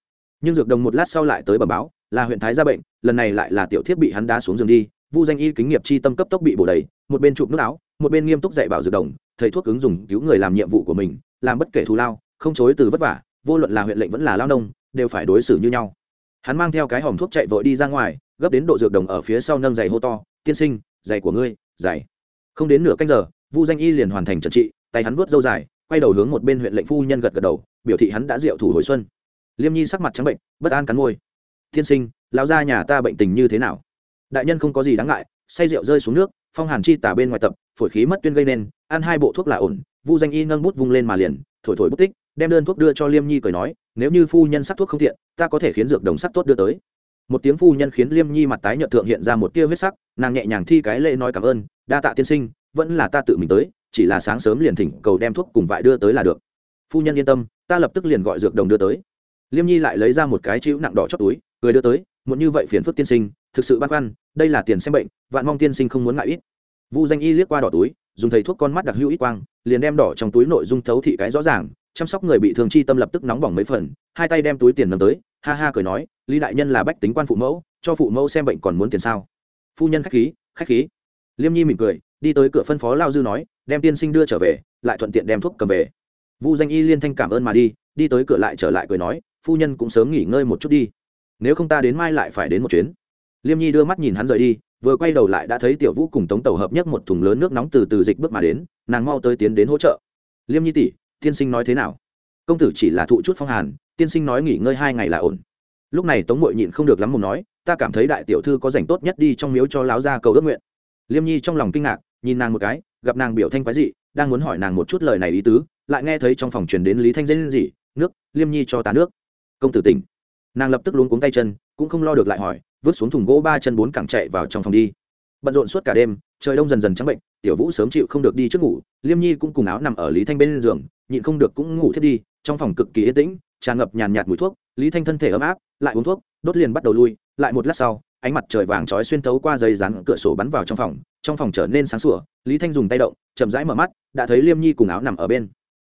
Nhưng dược đồng một lát sau lại tới bẩm báo, là huyện thái ra bệnh, lần này lại là tiểu thiếp bị hắn đá xuống giường đi, vu danh y kính nghiệp chi tâm cấp tốc bị bổ đầy, một bên chụp nước áo, một bên nghiêm túc dạy bảo dược đồng, thầy thuốc ứng dùng cứu người làm nhiệm vụ của mình, làm bất kể thù lao, không chối từ vất vả, vô luận là huyện lệnh vẫn là lao nông, đều phải đối xử như nhau. Hắn mang theo cái hòm thuốc chạy vội đi ra ngoài, gấp đến độ dược đồng ở phía sau nâng giày hô to, tiên sinh, giày của ngươi dày không đến nửa canh giờ, vu danh y liền hoàn thành trận trị, tay hắn vuốt dâu dài, quay đầu hướng một bên huyện lệnh phu nhân gật gật đầu, biểu thị hắn đã diệu thủ hồi xuân. Liêm nhi sắc mặt trắng bệnh, bất an cắn môi. Tiên sinh, lão gia nhà ta bệnh tình như thế nào? Đại nhân không có gì đáng ngại, say rượu rơi xuống nước, phong hàn chi tả bên ngoài tập, phổi khí mất tuyên gây nên, ăn hai bộ thuốc là ổn. Vu danh y nâng bút vung lên mà liền, thổi thổi bút tích, đem đơn thuốc đưa cho liêm nhi cười nói, nếu như phu nhân sắc thuốc không thiện, ta có thể khiến dược đồng sắc tốt đưa tới một tiếng phu nhân khiến liêm nhi mặt tái nhợt thượng hiện ra một tia huyết sắc, nàng nhẹ nhàng thi cái lễ nói cảm ơn, đa tạ tiên sinh, vẫn là ta tự mình tới, chỉ là sáng sớm liền thỉnh cầu đem thuốc cùng vải đưa tới là được. Phu nhân yên tâm, ta lập tức liền gọi dược đồng đưa tới. Liêm nhi lại lấy ra một cái chữ nặng đỏ chót túi, cười đưa tới muốn như vậy phiền phức tiên sinh, thực sự băn khoăn, đây là tiền xem bệnh, vạn mong tiên sinh không muốn ngại ít. Vu danh y liếc qua đỏ túi, dùng thầy thuốc con mắt đặc hữu ít quang, liền đem đỏ trong túi nội dung thấu thị cái rõ ràng, chăm sóc người bị thương chi tâm lập tức nóng bỏng mấy phần, hai tay đem túi tiền nâng tới ha ha cười nói, lý đại nhân là bách tính quan phụ mẫu, cho phụ mẫu xem bệnh còn muốn tiền sao? Phu nhân khách khí khách khí. Liêm nhi mỉm cười, đi tới cửa phân phó lao dư nói, đem tiên sinh đưa trở về, lại thuận tiện đem thuốc cầm về. Vu danh y liên thanh cảm ơn mà đi đi tới cửa lại trở lại cười nói, phu nhân cũng sớm nghỉ ngơi một chút đi. Nếu không ta đến mai lại phải đến một chuyến. Liêm nhi đưa mắt nhìn hắn rời đi, vừa quay đầu lại đã thấy tiểu vũ cùng tống tàu hợp nhất một thùng lớn nước nóng từ từ dịch bước mà đến, nàng mau tới tiến đến hỗ trợ. Liêm nhi tỷ, tiên sinh nói thế nào? Công tử chỉ là thụ chút phong hàn tiên sinh nói nghỉ ngơi hai ngày là ổn. Lúc này tống mội nhịn không được lắm mồm nói, ta cảm thấy đại tiểu thư có dành tốt nhất đi trong miếu cho láo ra cầu ước nguyện. Liêm nhi trong lòng kinh ngạc, nhìn nàng một cái, gặp nàng biểu thanh quái dị, đang muốn hỏi nàng một chút lời này ý tứ, lại nghe thấy trong phòng truyền đến lý thanh dên gì, nước, liêm nhi cho tá nước. Công tử tỉnh. Nàng lập tức luống cuống tay chân, cũng không lo được lại hỏi, vứt xuống thùng gỗ ba chân bốn cẳng chạy vào trong phòng đi. Bận rộn suốt cả đêm, trời đông dần dần trắng bệnh, tiểu vũ sớm chịu không được đi trước ngủ, liêm nhi cũng cùng áo nằm ở lý thanh bên giường, nhịn không được cũng ngủ thiết đi, trong phòng cực kỳ yên tĩnh tràn ngập nhàn nhạt mùi thuốc, lý thanh thân thể ấm áp, lại uống thuốc, đốt liền bắt đầu lui, lại một lát sau, ánh mặt trời vàng trói xuyên thấu qua dây rán cửa sổ bắn vào trong phòng trong phòng trở nên sáng sủa, lý thanh dùng tay động, chậm rãi mở mắt, đã thấy liêm nhi cùng áo nằm ở bên.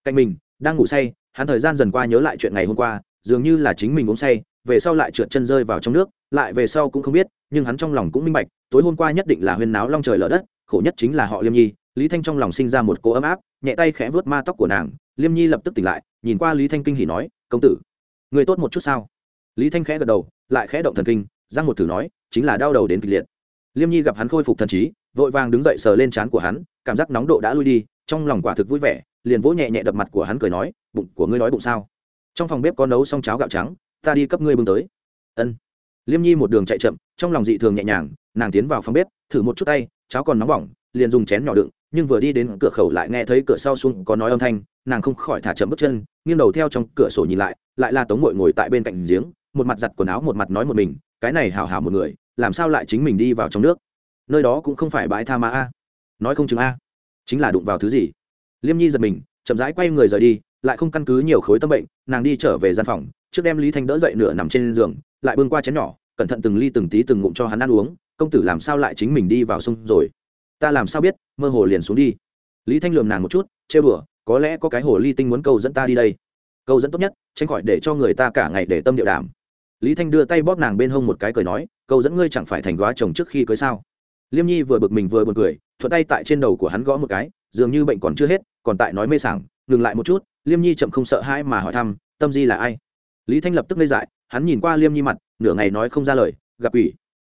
Cạnh mình, đang ngủ say, hắn thời gian dần qua nhớ lại chuyện ngày hôm qua, dường như là chính mình uống say, về sau lại trượt chân rơi vào trong nước, lại về sau cũng không biết, nhưng hắn trong lòng cũng minh bạch, tối hôm qua nhất định là huyên náo long trời lở đất, khổ nhất chính là họ liêm nhi, lý thanh trong lòng sinh ra một cô ấm áp, nhẹ tay khẽ vớt ma tóc của nàng, liêm nhi lập tức tỉnh lại, nhìn qua lý thanh kinh hỉ nói công tử, người tốt một chút sao? Lý thanh khẽ gật đầu, lại khẽ động thần kinh, giang một thử nói, chính là đau đầu đến kịch liệt. Liêm nhi gặp hắn khôi phục thần trí, vội vàng đứng dậy sờ lên trán của hắn, cảm giác nóng độ đã lui đi, trong lòng quả thực vui vẻ, liền vỗ nhẹ nhẹ đập mặt của hắn cười nói, bụng của ngươi nói bụng sao? Trong phòng bếp có nấu xong cháo gạo trắng, ta đi cấp ngươi bưng tới. Ân. Liêm nhi một đường chạy chậm, trong lòng dị thường nhẹ nhàng, nàng tiến vào phòng bếp, thử một chút tay, cháo còn nóng bỏng, liền dùng chén nhỏ đựng, nhưng vừa đi đến cửa khẩu lại nghe thấy cửa sau xuống có nói âm thanh nàng không khỏi thả chậm bước chân, nghiêng đầu theo trong cửa sổ nhìn lại lại là tống mội ngồi tại bên cạnh giếng, một mặt giặt quần áo một mặt nói một mình, cái này hào hào một người, làm sao lại chính mình đi vào trong nước? Nơi đó cũng không phải bãi tha ma a. Nói không chừng a. Chính là đụng vào thứ gì? Liêm nhi giật mình, chậm rãi quay người rời đi, lại không căn cứ nhiều khối tâm bệnh, nàng đi trở về gian phòng, trước đem lý thanh đỡ dậy nửa nằm trên giường, lại bưng qua chén nhỏ, cẩn thận từng ly từng tí từng ngụm cho hắn ăn uống, công tử làm sao lại chính mình đi vào sông rồi? Ta làm sao biết, mơ hồ liền xuống đi. Lý thanh lườm nàng một chút, chê bửa có lẽ có cái hồ ly tinh muốn câu dẫn ta đi đây. Câu dẫn tốt nhất, tránh khỏi để cho người ta cả ngày để tâm điệu đảm. Lý thanh đưa tay bóp nàng bên hông một cái cười nói, câu dẫn ngươi chẳng phải thành góa chồng trước khi cưới sao? Liêm nhi vừa bực mình vừa buồn cười, thuận tay tại trên đầu của hắn gõ một cái, dường như bệnh còn chưa hết, còn tại nói mê sảng, ngừng lại một chút, liêm nhi chậm không sợ hãi mà hỏi thăm, tâm di là ai? Lý thanh lập tức ngây dại, hắn nhìn qua liêm nhi mặt, nửa ngày nói không ra lời, gặp ủy.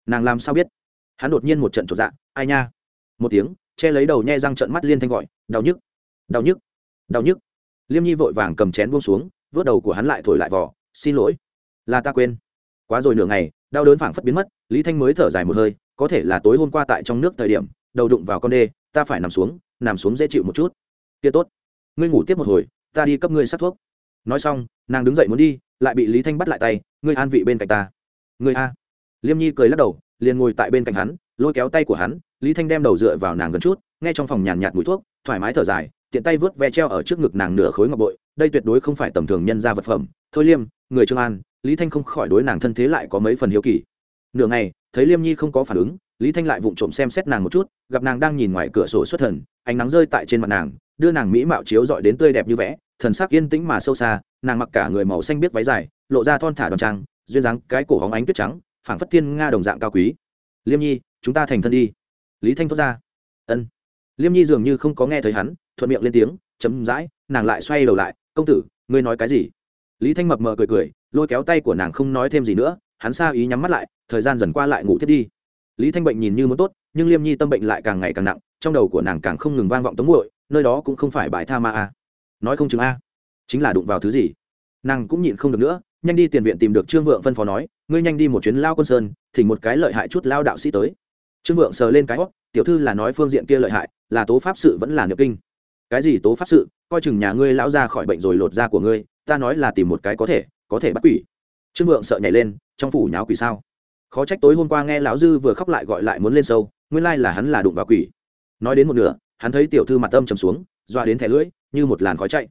Nàng làm sao biết? Hắn đột nhiên một trận trột dạ ai nha? Một tiếng, che lấy đầu nhe răng trận mắt liên thanh gọi, đau nhức đau nhức đau nhức. Liêm nhi vội vàng cầm chén buông xuống, vớt đầu của hắn lại thổi lại vỏ xin lỗi. Là ta quên. Quá rồi nửa ngày, đau đớn phảng phất biến mất, lý thanh mới thở dài một hơi, có thể là tối hôm qua tại trong nước thời điểm, đầu đụng vào con đê, ta phải nằm xuống nằm xuống dễ chịu một chút. Kia tốt, ngươi ngủ tiếp một hồi, ta đi cấp ngươi sát thuốc. Nói xong, nàng đứng dậy muốn đi, lại bị lý thanh bắt lại tay, ngươi an vị bên cạnh ta. Ngươi a? Liêm nhi cười lắc đầu, liền ngồi tại bên cạnh hắn, lôi kéo tay của hắn, lý thanh đem đầu dựa vào nàng gần chút, nghe trong phòng nhàn nhạt mùi thuốc, thoải mái thở dài tiện tay vớt ve treo ở trước ngực nàng nửa khối ngọc bội, đây tuyệt đối không phải tầm thường nhân ra vật phẩm. Thôi liêm, người trương an, lý thanh không khỏi đối nàng thân thế lại có mấy phần hiếu kỳ. Nửa ngày, thấy liêm nhi không có phản ứng, lý thanh lại vụng trộm xem xét nàng một chút, gặp nàng đang nhìn ngoài cửa sổ xuất thần, ánh nắng rơi tại trên mặt nàng, đưa nàng mỹ mạo chiếu dọi đến tươi đẹp như vẽ, thần sắc yên tĩnh mà sâu xa, nàng mặc cả người màu xanh biết váy dài, lộ ra thon thả đòn trang, duyên dáng cái cổ hóng ánh tuyết trắng, phảng phất thiên nga đồng dạng cao quý. Liêm nhi, chúng ta thành thân đi. Lý thanh thốt ra. Ân. Liêm nhi dường như không có nghe thấy hắn thuận miệng lên tiếng, chấm dãi, nàng lại xoay đầu lại, công tử, ngươi nói cái gì? Lý thanh mập mờ cười cười, lôi kéo tay của nàng không nói thêm gì nữa, hắn xa ý nhắm mắt lại, thời gian dần qua lại ngủ thiết đi. Lý thanh bệnh nhìn như muốn tốt, nhưng liêm nhi tâm bệnh lại càng ngày càng nặng, trong đầu của nàng càng không ngừng vang vọng tống muội, nơi đó cũng không phải bãi tha ma a. Nói không chừng a. Chính là đụng vào thứ gì? Nàng cũng nhịn không được nữa, nhanh đi tiền viện tìm được trương vượng phân phó nói, ngươi nhanh đi một chuyến lao quân sơn, thỉnh một cái lợi hại chút lao đạo sĩ tới. Trương vượng sờ lên cái hót tiểu thư là nói phương diện kia lợi hại, là tố pháp sự vẫn là nhập kinh cái gì tố pháp sự, coi chừng nhà ngươi lão ra khỏi bệnh rồi lột da của ngươi, ta nói là tìm một cái có thể có thể bắt quỷ. Trương vượng sợ nhảy lên, trong phủ nháo quỷ sao? Khó trách tối hôm qua nghe lão dư vừa khóc lại gọi lại muốn lên sâu, nguyên lai là hắn là đụng vào quỷ. Nói đến một nửa, hắn thấy tiểu thư mặt âm trầm xuống doa đến thẻ lưỡi, như một làn khói chạy.